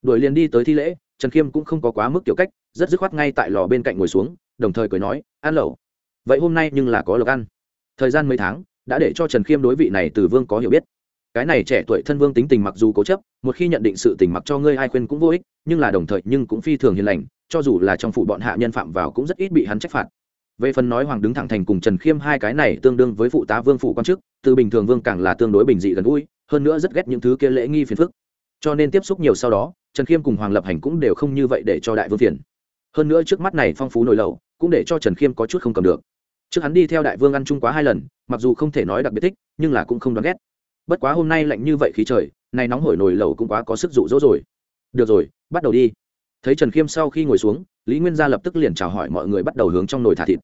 Đuổi liền đi tới thi lễ, trần khiêm cũng không có quá mức kiểu cách rất dứt khoát ngay tại lò bên cạnh ngồi xuống, đồng thời cười nói ăn lẩu, vậy hôm nay nhưng là có lộc ăn. Thời gian mấy tháng, đã để cho trần khiêm đối vị này từ vương có hiểu biết. Cái này trẻ tuổi thân vương tính tình mặc dù cố chấp, một khi nhận định sự tình mặc cho ngươi ai khuyên cũng vô ích, nhưng là đồng thời nhưng cũng phi thường hiền lành, cho dù là trong phủ bọn hạ nhân phạm vào cũng rất ít bị hắn trách phạt. Về phần nói hoàng đứng thẳng thành cùng trần khiêm hai cái này tương đương với phụ tá vương phụ quan chức, từ bình thường vương càng là tương đối bình dị gần gũi, hơn nữa rất ghét những thứ kia lễ nghi phiền phức. Cho nên tiếp xúc nhiều sau đó, trần khiêm cùng hoàng lập hành cũng đều không như vậy để cho đại vương phiền hơn nữa trước mắt này phong phú nồi lẩu cũng để cho trần khiêm có chút không cầm được. Trước hắn đi theo đại vương ăn chung quá hai lần, mặc dù không thể nói đặc biệt thích, nhưng là cũng không đoán ghét. Bất quá hôm nay lạnh như vậy khí trời nay nóng hổi nồi lẩu cũng quá có sức dụ dỗ rồi. Được rồi, bắt đầu đi. Thấy trần khiêm sau khi ngồi xuống, lý nguyên gia lập tức liền chào hỏi mọi người bắt đầu hướng trong nồi thả thịt.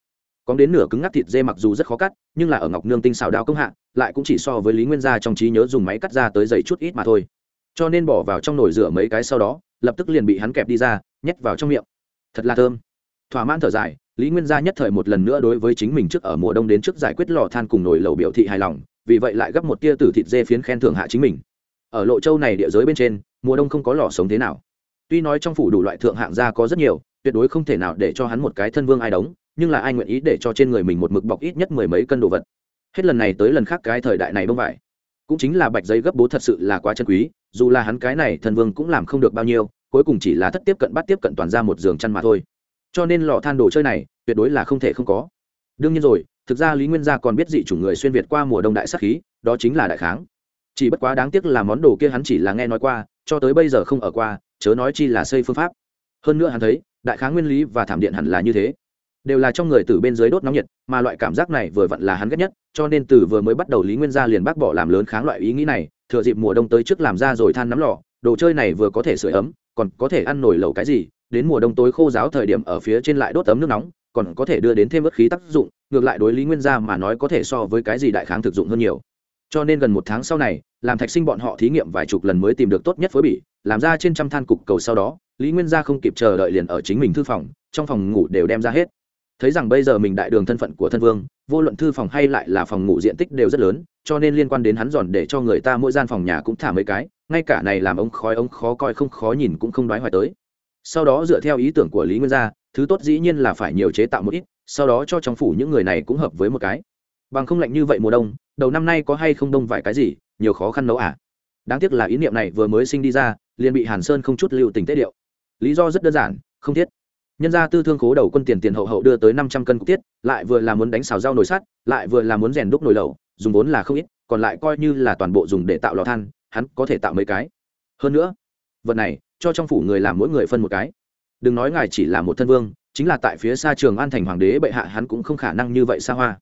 Có đến nửa cứng ngắt thịt dê mặc dù rất khó cắt, nhưng là ở ngọc nương tinh xào đao công hạ, lại cũng chỉ so với lý nguyên gia trong trí nhớ dùng máy cắt ra tới dày chút ít mà thôi. Cho nên bỏ vào trong nồi rửa mấy cái sau đó, lập tức liền bị hắn kẹp đi ra, nhét vào trong miệng thật là thơm. Thỏa mãn thở dài, lý nguyên gia nhất thời một lần nữa đối với chính mình trước ở mùa đông đến trước giải quyết lò than cùng nồi lẩu biểu thị hài lòng, vì vậy lại gấp một tia từ thịt dê phiến khen thưởng hạ chính mình. Ở lộ châu này địa giới bên trên, mùa đông không có lò sống thế nào. Tuy nói trong phủ đủ loại thượng hạng gia có rất nhiều, tuyệt đối không thể nào để cho hắn một cái thân vương ai đóng nhưng là ai nguyện ý để cho trên người mình một mực bọc ít nhất mười mấy cân đồ vật. Hết lần này tới lần khác cái thời đại này bông vải. Cũng chính là bạch giấy gấp bố thật sự là quá chân quý, dù là hắn cái này thân vương cũng làm không được bao nhiêu cuối cùng chỉ là thất tiếp cận bắt tiếp cận toàn ra một giường chăn mà thôi. Cho nên lò than đồ chơi này, tuyệt đối là không thể không có. Đương nhiên rồi, thực ra lý nguyên gia còn biết dị chủng người xuyên việt qua mùa đông đại sắc khí, đó chính là đại kháng. Chỉ bất quá đáng tiếc là món đồ kia hắn chỉ là nghe nói qua, cho tới bây giờ không ở qua, chớ nói chi là xây phương pháp. Hơn nữa hắn thấy, đại kháng nguyên lý và thảm điện hẳn là như thế. Đều là trong người từ bên dưới đốt nóng nhiệt, mà loại cảm giác này vừa vặn là hắn ghét nhất, cho nên từ vừa mới bắt đầu lý nguyên gia liền bác bỏ làm lớn kháng loại ý nghĩ này, thừa dịp mùa đông tới trước làm ra rồi than nắm lò đồ chơi này vừa có thể sửa ấm, còn có thể ăn nổi lẩu cái gì, đến mùa đông tối khô giáo thời điểm ở phía trên lại đốt ấm nước nóng, còn có thể đưa đến thêm bất khí tác dụng, ngược lại đối lý nguyên gia mà nói có thể so với cái gì đại kháng thực dụng hơn nhiều. Cho nên gần một tháng sau này, làm thạch sinh bọn họ thí nghiệm vài chục lần mới tìm được tốt nhất phối bỉ, làm ra trên trăm than cục cầu sau đó, lý nguyên gia không kịp chờ đợi liền ở chính mình thư phòng, trong phòng ngủ đều đem ra hết. Thấy rằng bây giờ mình đại đường thân phận của thân vương, vô luận thư phòng hay lại là phòng ngủ diện tích đều rất lớn, cho nên liên quan đến hắn giòn để cho người ta mỗi gian phòng nhà cũng thả mấy cái ngay cả này làm ông khói ông khó coi không khó nhìn cũng không đoái hoài tới. Sau đó dựa theo ý tưởng của lý nguyên gia, thứ tốt dĩ nhiên là phải nhiều chế tạo một ít, sau đó cho trong phủ những người này cũng hợp với một cái. Bằng không lạnh như vậy mùa đông, đầu năm nay có hay không đông vài cái gì, nhiều khó khăn nấu à? Đáng tiếc là ý niệm này vừa mới sinh đi ra, liền bị hàn sơn không chút lưu tình tết điệu. Lý do rất đơn giản, không thiết. Nhân gia tư thương khố đầu quân tiền tiền hậu hậu đưa tới năm trăm cân cục tiết, lại vừa là muốn đánh xào rau nồi sắt, lại vừa là muốn rèn đúc nồi lẩu, dùng vốn là không ít, còn lại coi như là toàn bộ dùng để tạo lò than hắn có thể tạo mấy cái. Hơn nữa, vật này, cho trong phủ người làm mỗi người phân một cái. Đừng nói ngài chỉ là một thân vương, chính là tại phía xa trường an thành hoàng đế bệ hạ hắn cũng không khả năng như vậy xa hoa.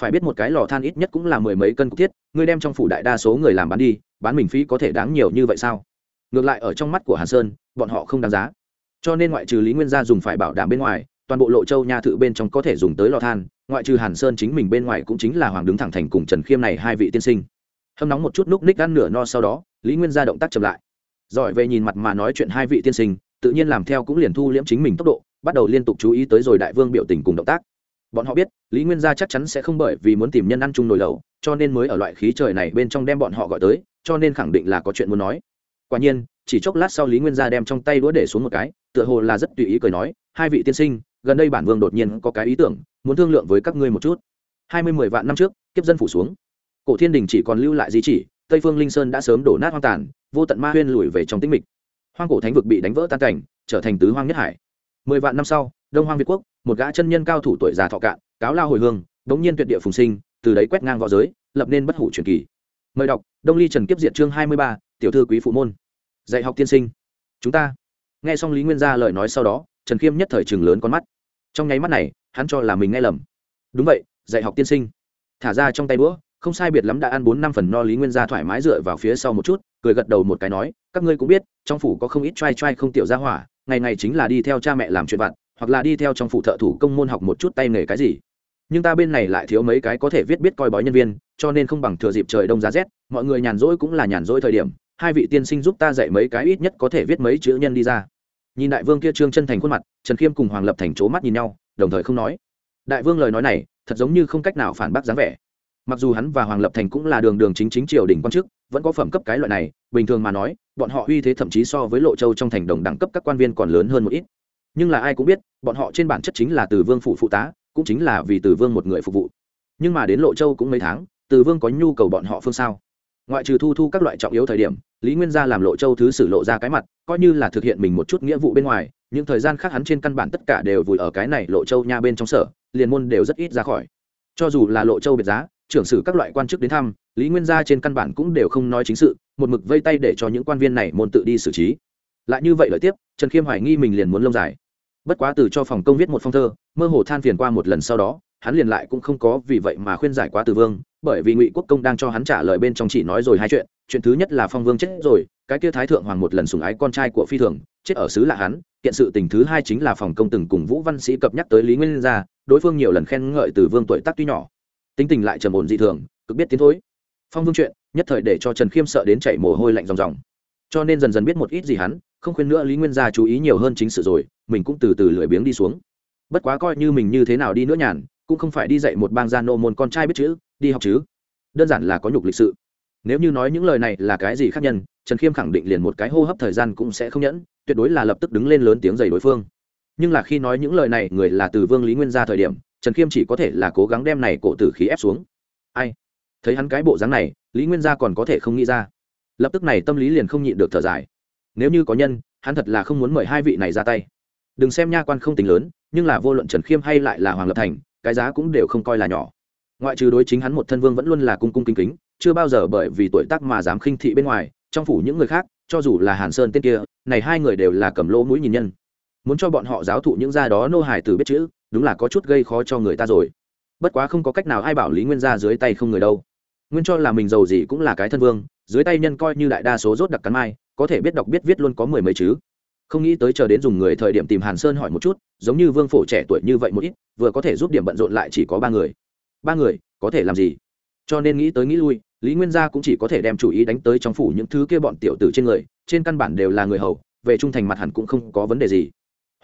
Phải biết một cái lò than ít nhất cũng là mười mấy cân cục thiết, ngươi đem trong phủ đại đa số người làm bán đi, bán mình phí có thể đáng nhiều như vậy sao? Ngược lại ở trong mắt của hàn sơn, bọn họ không đáng giá. Cho nên ngoại trừ lý nguyên gia dùng phải bảo đảm bên ngoài, toàn bộ lộ châu nha thự bên trong có thể dùng tới lò than, ngoại trừ hàn sơn chính mình bên ngoài cũng chính là hoàng đứng thẳng thành cùng trần khiêm này hai vị tiên sinh hâm nóng một chút núc ních ăn nửa no sau đó, lý nguyên gia động tác chậm lại. Giỏi về nhìn mặt mà nói chuyện hai vị tiên sinh, tự nhiên làm theo cũng liền thu liễm chính mình tốc độ, bắt đầu liên tục chú ý tới rồi đại vương biểu tình cùng động tác. Bọn họ biết, lý nguyên gia chắc chắn sẽ không bởi vì muốn tìm nhân ăn chung nồi lẩu, cho nên mới ở loại khí trời này bên trong đem bọn họ gọi tới, cho nên khẳng định là có chuyện muốn nói. Quả nhiên, chỉ chốc lát sau lý nguyên gia đem trong tay đũa để xuống một cái, tựa hồ là rất tùy ý cười nói, hai vị tiên sinh, gần đây bản vương đột nhiên có cái ý tưởng, muốn thương lượng với các ngươi một chút. Hai mươi mười vạn năm trước, kiếp dân phủ xuống cổ thiên đình chỉ còn lưu lại di chỉ, tây phương linh sơn đã sớm đổ nát hoang tàn, vô tận ma huyên lùi về trong tĩnh mịch. Hoang cổ thánh vực bị đánh vỡ tan cảnh, trở thành tứ hoang nhất hải. Mười vạn năm sau, đông hoang việt quốc, một gã chân nhân cao thủ tuổi già thọ cạn, cáo lao hồi hương, đống nhiên tuyệt địa phùng sinh, từ đấy quét ngang v õ giới, lập nên bất hủ truyền kỳ. Mời đọc, đông ly trần kiếp diệt chương hai mươi ba, tiểu thư quý phụ môn. Dạy học tiên sinh. Chúng ta. Nghe xong lý nguyên gia lời nói sau đó, trần khiêm nhất thời chừng lớn con mắt. Trong nháy mắt này, hắn cho là mình nghe lầm. Đúng vậy, dạy học tiên sinh. Thả ra trong tay đũa không sai biệt lắm đã ăn bốn năm phần no lý nguyên gia thoải mái dựa vào phía sau một chút, cười gật đầu một cái nói, các ngươi cũng biết, trong phủ có không ít t r a i t r a i không tiểu gia hỏa, ngày ngày chính là đi theo cha mẹ làm chuyện vặt, hoặc là đi theo trong phủ thợ thủ công môn học một chút tay nghề cái gì. Nhưng ta bên này lại thiếu mấy cái có thể viết biết coi bói nhân viên, cho nên không bằng thừa dịp trời đông giá rét, mọi người nhàn rỗi cũng là nhàn rỗi thời điểm, hai vị tiên sinh giúp ta dạy mấy cái ít nhất có thể viết mấy chữ nhân đi ra. Nhìn đại vương kia trương chân thành khuôn mặt, trần khiêm cùng hoàng lập thành c mắt nhìn nhau, đồng thời không nói. Đại vương lời nói này, thật giống như không cách nào phản bác dáng vẻ mặc dù hắn và hoàng lập thành cũng là đường đường chính chính triều đình quan chức, vẫn có phẩm cấp cái loại này, bình thường mà nói, bọn họ uy thế thậm chí so với lộ châu trong thành đồng đẳng cấp các quan viên còn lớn hơn một ít. Nhưng là ai cũng biết, bọn họ trên bản chất chính là từ vương phụ phụ tá, cũng chính là vì từ vương một người phục vụ. Nhưng mà đến lộ châu cũng mấy tháng, từ vương có nhu cầu bọn họ phương sao? Ngoại trừ thu thu các loại trọng yếu thời điểm, lý nguyên gia làm lộ châu thứ sử lộ ra cái mặt, coi như là thực hiện mình một chút nghĩa vụ bên ngoài, những thời gian khác hắn trên căn bản tất cả đều vùi ở cái này lộ châu nha bên trong sở, liền môn đều rất ít ra khỏi cho dù là lộ châu biệt giá, trưởng sử các loại quan chức đến thăm, lý nguyên gia trên căn bản cũng đều không nói chính sự, một mực vây tay để cho những quan viên này môn tự đi xử trí. Lại như vậy lợi tiếp, trần khiêm hoài nghi mình liền muốn lông dài. Bất quá từ cho phòng công viết một phong thơ, mơ hồ than phiền qua một lần sau đó, hắn liền lại cũng không có vì vậy mà khuyên giải quá từ vương, bởi vì ngụy quốc công đang cho hắn trả lời bên trong chỉ nói rồi hai chuyện chuyện thứ nhất là phong vương chết rồi, cái kia thái thượng hoàng một lần sùng ái con trai của phi thường, chết ở xứ lạ hắn kiện sự tình thứ hai chính là phòng công từng cùng vũ văn sĩ cập nhắc tới lý nguyên gia, đối phương nhiều lần khen ngợi từ vương tuổi tác tuy nhỏ. Tính tình lại trầm ổn dị thường, cực biết tiến thối. Phong vương chuyện, nhất thời để cho trần khiêm sợ đến chảy mồ hôi lạnh ròng ròng. Cho nên dần dần biết một ít gì hắn, không khuyên nữa lý nguyên gia chú ý nhiều hơn chính sự rồi, mình cũng từ từ lười biếng đi xuống. Bất quá coi như mình như thế nào đi nữa nhàn, cũng không phải đi dạy một bang gia nô môn con trai biết chữ, đi học chứ. Đơn giản là có nhục lịch sự. Nếu như nói những lời này là cái gì khác nhân, trần khiêm khẳng định liền một cái hô hấp thời gian cũng sẽ không nhẫn tuyệt đối là lập tức đứng lên lớn tiếng dày đối phương. Nhưng là khi nói những lời này, người là từ vương lý nguyên ra thời điểm, trần khiêm chỉ có thể là cố gắng đem này cổ tử khí ép xuống. Ai? Thấy hắn cái bộ dáng này, lý nguyên gia còn có thể không nghĩ ra. Lập tức này tâm lý liền không nhịn được thở dài. Nếu như có nhân, hắn thật là không muốn mời hai vị này ra tay. Đừng xem nha quan không tính lớn, nhưng là vô luận trần khiêm hay lại là hoàng lập thành, cái giá cũng đều không coi là nhỏ. Ngoại trừ đối chính hắn một thân vương vẫn luôn là cung cung kính kính, chưa bao giờ bởi vì tuổi tác mà dám khinh thị bên ngoài trong phủ những người khác, cho dù là hàn sơn tên kia, này hai người đều là cầm lỗ mũi nhìn nhân. Muốn cho bọn họ giáo thụ những gia đó nô hải từ biết chữ, đúng là có chút gây khó cho người ta rồi. Bất quá không có cách nào ai bảo lý nguyên ra dưới tay không người đâu. Nguyên cho là mình giàu gì cũng là cái thân vương, dưới tay nhân coi như đại đa số rốt đặc cắn mai, có thể biết đọc biết viết luôn có mười mấy chứ. Không nghĩ tới chờ đến dùng người thời điểm tìm hàn sơn hỏi một chút, giống như vương phổ trẻ tuổi như vậy một ít, vừa có thể giúp điểm bận rộn lại chỉ có ba người. Ba người, có thể làm gì? Cho nên nghĩ tới nghĩ lui, lý nguyên gia cũng chỉ có thể đem chủ ý đánh tới trong phủ những thứ kia bọn tiểu tử trên người, trên căn bản đều là người hầu, về trung thành mặt hẳn cũng không có vấn đề gì.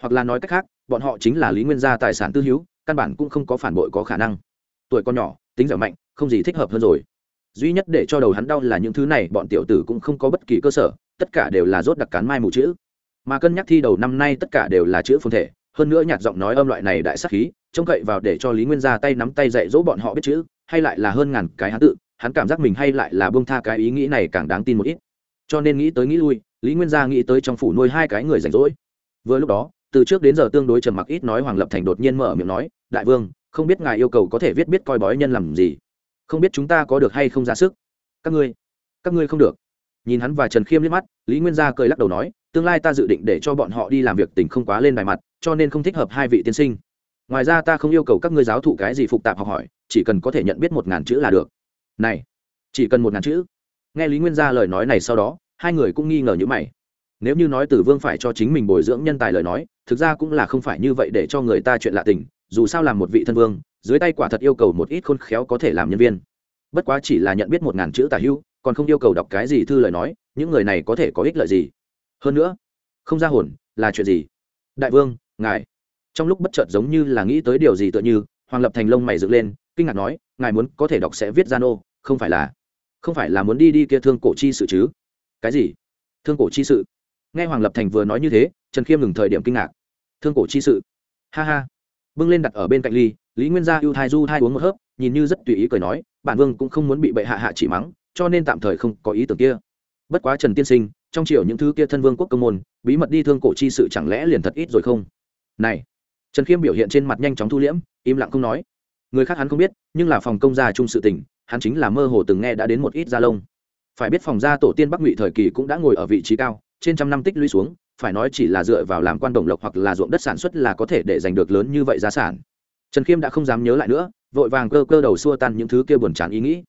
Hoặc là nói cách khác, bọn họ chính là lý nguyên gia tài sản tư hữu, căn bản cũng không có phản bội có khả năng. Tuổi con nhỏ, tính dẻo mạnh, không gì thích hợp hơn rồi. Duy nhất để cho đầu hắn đau là những thứ này, bọn tiểu tử cũng không có bất kỳ cơ sở, tất cả đều là rốt đặc cán mai mù chữ. Mà cân nhắc thi đầu năm nay tất cả đều là chữ phương thể, hơn nữa nhạt giọng nói âm loại này đại sắc khí, trông cậy vào để cho lý nguyên ra tay nắm tay dạy dỗ bọn họ biết chữ hay lại là hơn ngàn cái hắn tự, hắn cảm giác mình hay lại là bông tha cái ý nghĩ này càng đáng tin một ít. Cho nên nghĩ tới nghĩ lui, lý nguyên gia nghĩ tới trong phủ nuôi hai cái người rảnh rỗi. Vừa lúc đó, từ trước đến giờ tương đối trầm mặc ít nói hoàng lập thành đột nhiên mở miệng nói, đại vương, không biết ngài yêu cầu có thể viết biết coi bói nhân làm gì? Không biết chúng ta có được hay không ra sức? Các ngươi các ngươi không được. Nhìn hắn và trần khiêm liếc mắt, lý nguyên gia cười lắc đầu nói, tương lai ta dự định để cho bọn họ đi làm việc tình không quá lên bài mặt, cho nên không thích hợp hai vị tiên sinh ngoài ra ta không yêu cầu các ngươi giáo thụ cái gì phục tạp học hỏi, chỉ cần có thể nhận biết một ngàn chữ là được. Này, chỉ cần một ngàn chữ. Nghe lý nguyên gia lời nói này sau đó, hai người cũng nghi ngờ như mày. Nếu như nói tử vương phải cho chính mình bồi dưỡng nhân tài lời nói, thực ra cũng là không phải như vậy để cho người ta chuyện lạ tình, dù sao làm một vị thân vương, dưới tay quả thật yêu cầu một ít khôn khéo có thể làm nhân viên. Bất quá chỉ là nhận biết một ngàn chữ tả hưu còn không yêu cầu đọc cái gì thư lời nói, những người này có thể có ích lợi gì? Hơn nữa, không ra hồn là chuyện gì? Đại vương, ngài trong lúc bất chợt giống như là nghĩ tới điều gì tựa như, hoàng lập thành lông mày dựng lên, kinh ngạc nói, ngài muốn có thể đọc sẽ viết gian ô không phải là, không phải là muốn đi đi kia thương cổ chi sự chứ? Cái gì? Thương cổ chi sự? Nghe hoàng lập thành vừa nói như thế, trần khiêm ngừng thời điểm kinh ngạc. Thương cổ chi sự? Ha ha. Bưng lên đặt ở bên cạnh ly, lý nguyên gia ưu thai du thai uống một hớp, nhìn như rất tùy ý cười nói, bản vương cũng không muốn bị bệ hạ hạ chỉ mắng, cho nên tạm thời không có ý tưởng kia. Bất quá trần tiên sinh, trong triều những thứ kia thân vương quốc công môn, bí mật đi thương cổ chi sự chẳng lẽ liền thật ít rồi không? Này trần khiêm biểu hiện trên mặt nhanh chóng thu liễm, im lặng không nói. Người khác hắn không biết, nhưng là phòng công gia chung sự tình, hắn chính là mơ hồ từng nghe đã đến một ít gia lông. Phải biết phòng gia tổ tiên bắc ngụy thời kỳ cũng đã ngồi ở vị trí cao, trên trăm năm tích lũy xuống, phải nói chỉ là dựa vào làm quan đồng lộc hoặc là ruộng đất sản xuất là có thể để giành được lớn như vậy giá sản. Trần khiêm đã không dám nhớ lại nữa, vội vàng cơ cơ đầu xua tan những thứ kia buồn chán ý nghĩ.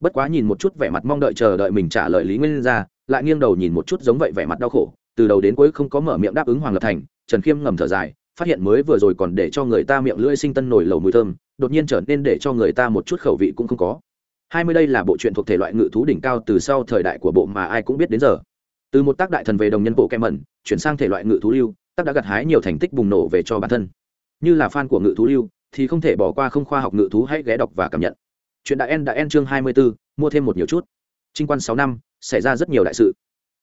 Bất quá nhìn một chút vẻ mặt mong đợi chờ đợi mình trả lời lý nguyên ra, lại nghiêng đầu nhìn một chút giống vậy vẻ mặt đau khổ, từ đầu đến cuối không có mở miệng đáp ứng hoàng lập thành, trần khiêm ngầm thở dài phát hiện mới vừa rồi còn để cho người ta miệng lưỡi sinh tân nổi lầu mùi thơm đột nhiên trở nên để cho người ta một chút khẩu vị cũng không có. Hai mươi đây là bộ truyện thuộc thể loại ngự thú đỉnh cao từ sau thời đại của bộ mà ai cũng biết đến giờ. Từ một tác đại thần về đồng nhân bộ kem mẩn chuyển sang thể loại ngự thú lưu tác đã gặt hái nhiều thành tích bùng nổ về cho bản thân. Như là fan của ngự thú lưu thì không thể bỏ qua không khoa học ngự thú hãy ghé đọc và cảm nhận. Chuyện đại en đã en chương hai mươi 24, mua thêm một nhiều chút. Trinh quan sáu năm xảy ra rất nhiều đại sự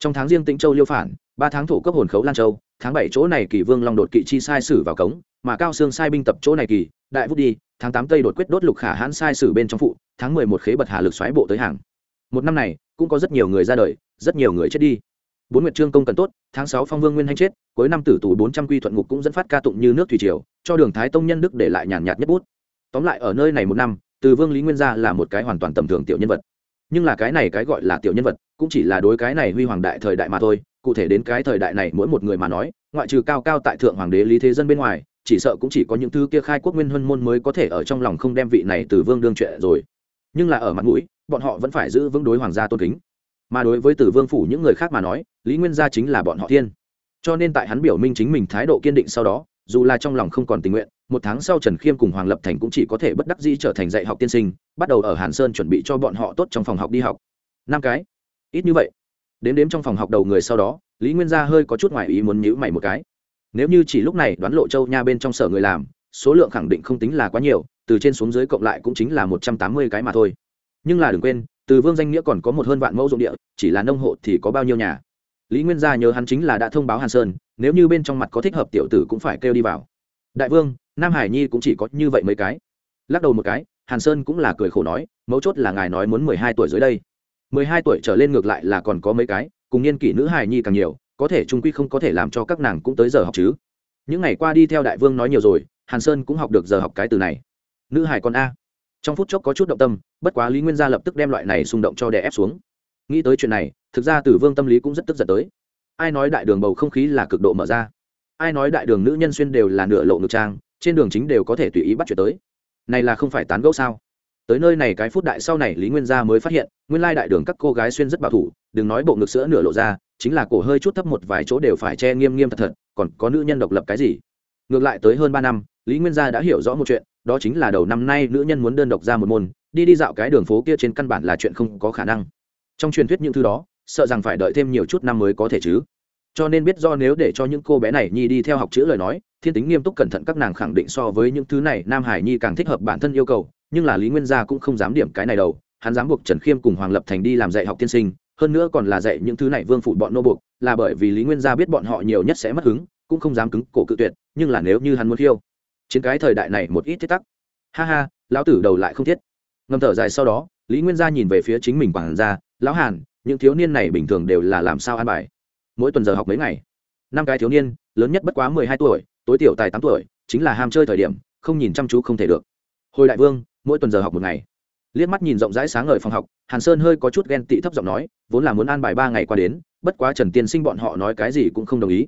trong tháng riêng tĩnh châu liêu phản, ba tháng thủ cấp hồn khấu lan châu, tháng bảy chỗ này kỳ vương long đột kỵ chi sai sử vào cống, mà cao xương sai binh tập chỗ này kỳ, đại vút đi, tháng tám tây đột quyết đốt lục khả hãn sai sử bên trong phụ, tháng mười một khế bật hà lực xoáy bộ tới hàng. Một năm này, cũng có rất nhiều người ra đời, rất nhiều người chết đi. Bốn nguyệt trương công cần tốt, tháng sáu phong vương nguyên hanh chết, cuối năm tử tù bốn trăm quy thuận ngục cũng dẫn phát ca tụng như nước thủy triều, cho đường thái tông nhân đức để lại nhàn nhạt nhất bút. Tóm lại ở nơi này một năm, từ vương lý nguyên gia là một cái hoàn toàn tầm thường tiểu nhân vật nhưng là cái này cái gọi là tiểu nhân vật, cũng chỉ là đối cái này huy hoàng đại thời đại mà thôi, cụ thể đến cái thời đại này mỗi một người mà nói, ngoại trừ cao cao tại thượng hoàng đế lý thế dân bên ngoài, chỉ sợ cũng chỉ có những thứ kia khai quốc nguyên huân môn mới có thể ở trong lòng không đem vị này từ vương đương chuyện rồi. Nhưng là ở mặt mũi, bọn họ vẫn phải giữ vững đối hoàng gia tôn kính. Mà đối với tử vương phủ những người khác mà nói, lý nguyên gia chính là bọn họ thiên. Cho nên tại hắn biểu minh chính mình thái độ kiên định sau đó dù là trong lòng không còn tình nguyện, một tháng sau trần khiêm cùng hoàng lập thành cũng chỉ có thể bất đắc dĩ trở thành dạy học tiên sinh, bắt đầu ở hàn sơn chuẩn bị cho bọn họ tốt trong phòng học đi học. Năm cái. Ít như vậy. Đến đếm trong phòng học đầu người sau đó, lý nguyên gia hơi có chút ngoài ý muốn nhữ mày một cái. Nếu như chỉ lúc này đoán lộ châu nha bên trong sở người làm, số lượng khẳng định không tính là quá nhiều, từ trên xuống dưới cộng lại cũng chính là một trăm tám mươi cái mà thôi. Nhưng là đừng quên, từ vương danh nghĩa còn có một hơn vạn mẫu dụng địa, chỉ là nông hộ thì có bao nhiêu nhà. Lý nguyên gia nhớ hắn chính là đã thông báo hàn sơn nếu như bên trong mặt có thích hợp tiểu tử cũng phải kêu đi vào. Đại vương, nam hải nhi cũng chỉ có như vậy mấy cái. Lắc đầu một cái, hàn sơn cũng là cười khổ nói, mấu chốt là ngài nói muốn mười hai tuổi dưới đây. mười hai tuổi trở lên ngược lại là còn có mấy cái, cùng niên kỷ nữ hải nhi càng nhiều, có thể trung quy không có thể làm cho các nàng cũng tới giờ học chứ. Những ngày qua đi theo đại vương nói nhiều rồi, hàn sơn cũng học được giờ học cái từ này. Nữ hải con a. Trong phút chốc có chút động tâm, bất quá lý nguyên gia lập tức đem loại này xung động cho đè ép xuống. Nghĩ tới chuyện này, thực ra tử vương tâm lý cũng rất tức giận tới ai nói đại đường bầu không khí là cực độ mở ra? Ai nói đại đường nữ nhân xuyên đều là nửa lộ ngực trang, trên đường chính đều có thể tùy ý bắt chuyện tới? Này là không phải tán gẫu sao? Tới nơi này cái phút đại sau này lý nguyên gia mới phát hiện, nguyên lai đại đường các cô gái xuyên rất bảo thủ, đừng nói bộ ngực sữa nửa lộ ra, chính là cổ hơi chút thấp một vài chỗ đều phải che nghiêm nghiêm thật thật, còn có nữ nhân độc lập cái gì? Ngược lại tới hơn ba năm, lý nguyên gia đã hiểu rõ một chuyện, đó chính là đầu năm nay nữ nhân muốn đơn độc ra một môn, đi đi dạo cái đường phố kia trên căn bản là chuyện không có khả năng. Trong truyền thuyết những thứ đó sợ rằng phải đợi thêm nhiều chút năm mới có thể chứ. Cho nên biết do nếu để cho những cô bé này nhi đi theo học chữ lời nói, thiên tính nghiêm túc cẩn thận các nàng khẳng định so với những thứ này nam hải nhi càng thích hợp bản thân yêu cầu, nhưng là lý nguyên gia cũng không dám điểm cái này đâu, hắn dám buộc trần khiêm cùng hoàng lập thành đi làm dạy học tiên sinh, hơn nữa còn là dạy những thứ này vương phụ bọn nô buộc, là bởi vì lý nguyên gia biết bọn họ nhiều nhất sẽ mất hứng, cũng không dám cứng cổ cự tuyệt, nhưng là nếu như hắn muốn khiêu chiến cái thời đại này một ít thiết tắc. Ha ha, lão tử đầu lại không thiết. Ngầm thở dài sau đó, lý nguyên gia nhìn về phía chính mình quản gia, lão hàn những thiếu niên này bình thường đều là làm sao an bài? Mỗi tuần giờ học mấy ngày? Năm cái thiếu niên, lớn nhất bất quá mười hai tuổi, tối tiểu tài tám tuổi, chính là ham chơi thời điểm, không nhìn chăm chú không thể được. Hồi đại vương, mỗi tuần giờ học một ngày. Liếc mắt nhìn rộng rãi sáng ngời phòng học, hàn sơn hơi có chút ghen tị thấp giọng nói, vốn là muốn an bài ba ngày qua đến, bất quá trần tiên sinh bọn họ nói cái gì cũng không đồng ý.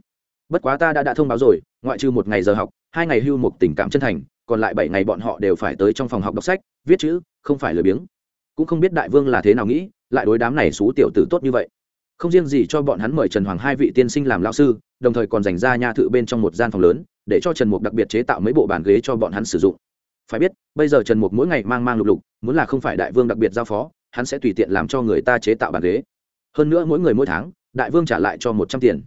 Bất quá ta đã đã thông báo rồi, ngoại trừ một ngày giờ học, hai ngày hưu một tình cảm chân thành, còn lại bảy ngày bọn họ đều phải tới trong phòng học đọc sách, viết chữ, không phải lười biếng cũng không biết đại vương là thế nào nghĩ, lại đối đám này xú tiểu tử tốt như vậy. Không riêng gì cho bọn hắn mời trần hoàng hai vị tiên sinh làm lao sư, đồng thời còn dành ra nha thự bên trong một gian phòng lớn, để cho trần mục đặc biệt chế tạo mấy bộ bàn ghế cho bọn hắn sử dụng. Phải biết, bây giờ trần mục mỗi ngày mang mang lục lục, muốn là không phải đại vương đặc biệt giao phó, hắn sẽ tùy tiện làm cho người ta chế tạo bàn ghế. Hơn nữa mỗi người mỗi tháng, đại vương trả lại cho một trăm tiền.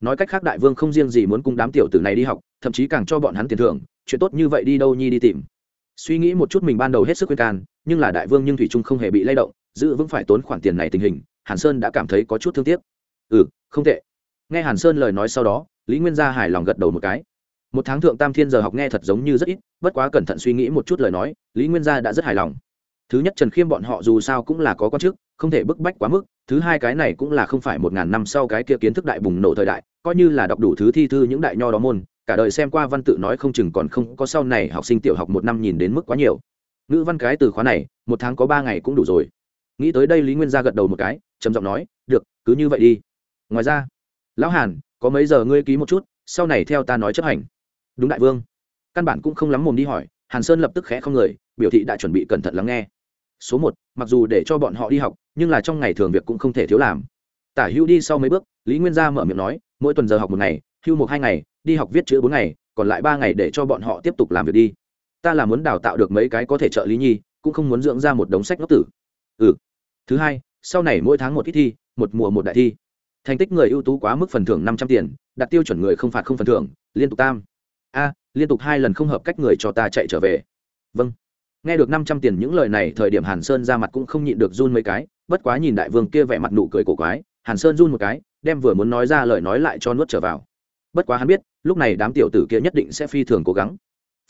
Nói cách khác đại vương không riêng gì muốn cung đám tiểu tử này đi học, thậm chí càng cho bọn hắn tiền thưởng, chuyện tốt như vậy đi đâu nhi đi tìm suy nghĩ một chút mình ban đầu hết sức khuyên can, nhưng là đại vương nhưng thủy trung không hề bị lay động, giữ vững phải tốn khoản tiền này tình hình, hàn sơn đã cảm thấy có chút thương tiếc. Ừ không tệ. Nghe hàn sơn lời nói sau đó, lý nguyên gia hài lòng gật đầu một cái. Một tháng thượng tam thiên giờ học nghe thật giống như rất ít, bất quá cẩn thận suy nghĩ một chút lời nói, lý nguyên gia đã rất hài lòng. Thứ nhất trần khiêm bọn họ dù sao cũng là có con chức, không thể bức bách quá mức, thứ hai cái này cũng là không phải một ngàn năm sau cái kia kiến thức đại bùng nổ thời đại, coi như là đọc đủ thứ thi thư những đại nho đó môn cả đời xem qua văn tự nói không chừng còn không có sau này học sinh tiểu học một năm nhìn đến mức quá nhiều. Ngữ văn cái từ khóa này, một tháng có ba ngày cũng đủ rồi. Nghĩ tới đây lý nguyên gia gật đầu một cái, trầm giọng nói, được, cứ như vậy đi. Ngoài ra, lão hàn, có mấy giờ ngươi ký một chút, sau này theo ta nói chấp hành. Đúng đại vương. Căn bản cũng không lắm mồm đi hỏi, hàn sơn lập tức khẽ không người, biểu thị đã chuẩn bị cẩn thận lắng nghe. Số một, mặc dù để cho bọn họ đi học, nhưng là trong ngày thường việc cũng không thể thiếu làm. Tả hữu đi sau mấy bước, lý nguyên gia mở miệng nói, mỗi tuần giờ học một ngày hưu một hai ngày, đi học viết chữ bốn ngày, còn lại ba ngày để cho bọn họ tiếp tục làm việc đi. Ta là muốn đào tạo được mấy cái có thể trợ lý nhi, cũng không muốn dưỡng ra một đống sách ngốc tử. Ừ. Thứ hai, sau này mỗi tháng một ít thi, một mùa một đại thi. Thành tích người ưu tú quá mức phần thưởng năm trăm tiền, đặt tiêu chuẩn người không phạt không phần thưởng, liên tục tam. A, liên tục hai lần không hợp cách người cho ta chạy trở về. Vâng. Nghe được năm trăm tiền những lời này, thời điểm hàn sơn ra mặt cũng không nhịn được run mấy cái, bất quá nhìn đại vương kia vẻ mặt nụ cười cổ quái, hàn sơn run một cái, đem vừa muốn nói ra lời nói lại cho nuốt trở vào bất quá hắn biết, lúc này đám tiểu tử kia nhất định sẽ phi thường cố gắng.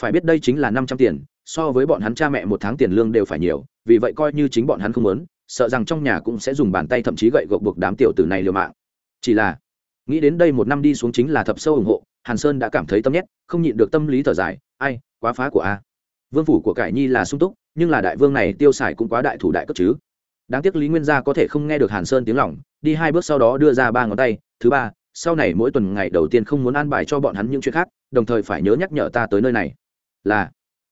Phải biết đây chính là năm trăm tiền, so với bọn hắn cha mẹ một tháng tiền lương đều phải nhiều, vì vậy coi như chính bọn hắn không muốn, sợ rằng trong nhà cũng sẽ dùng bàn tay thậm chí gậy gộc buộc đám tiểu tử này liều mạng. Chỉ là, nghĩ đến đây một năm đi xuống chính là thập sâu ủng hộ, hàn sơn đã cảm thấy tâm nhét, không nhịn được tâm lý thở dài, ai, quá phá của a. Vương phủ của cải nhi là sung túc, nhưng là đại vương này tiêu xài cũng quá đại thủ đại cấp chứ. Đáng tiếc lý nguyên gia có thể không nghe được hàn sơn tiếng lỏng đi hai bước sau đó đưa ra ba ngón tay, thứ ba sau này mỗi tuần ngày đầu tiên không muốn an bài cho bọn hắn những chuyện khác, đồng thời phải nhớ nhắc nhở ta tới nơi này. Là,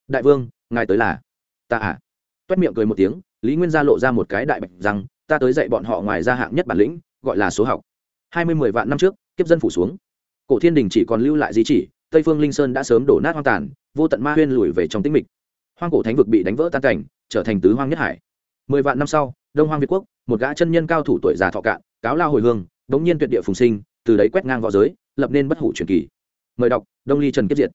đại vương, ngài tới là. Ta à. Toét miệng cười một tiếng, lý nguyên gia lộ ra một cái đại bạch rằng ta tới dạy bọn họ ngoài ra hạng nhất bản lĩnh, gọi là số học. Hai mươi mười vạn năm trước, kiếp dân phủ xuống. Cổ thiên đình chỉ còn lưu lại di chỉ, tây phương linh sơn đã sớm đổ nát hoang tàn, vô tận ma huyên lùi về trong tĩnh mịch. Hoang cổ thánh vực bị đánh vỡ tan cảnh, trở thành tứ hoang nhất hải. Mười vạn năm sau, đông hoang việt quốc, một gã chân nhân cao thủ tuổi già thọ cạn, cáo lao hồi hương, bỗng nhiên tuyệt địa phùng sinh từ đấy quét ngang v õ giới, lập nên bất hủ truyền kỳ. Mời đọc, đông ly trần kiếp diệt.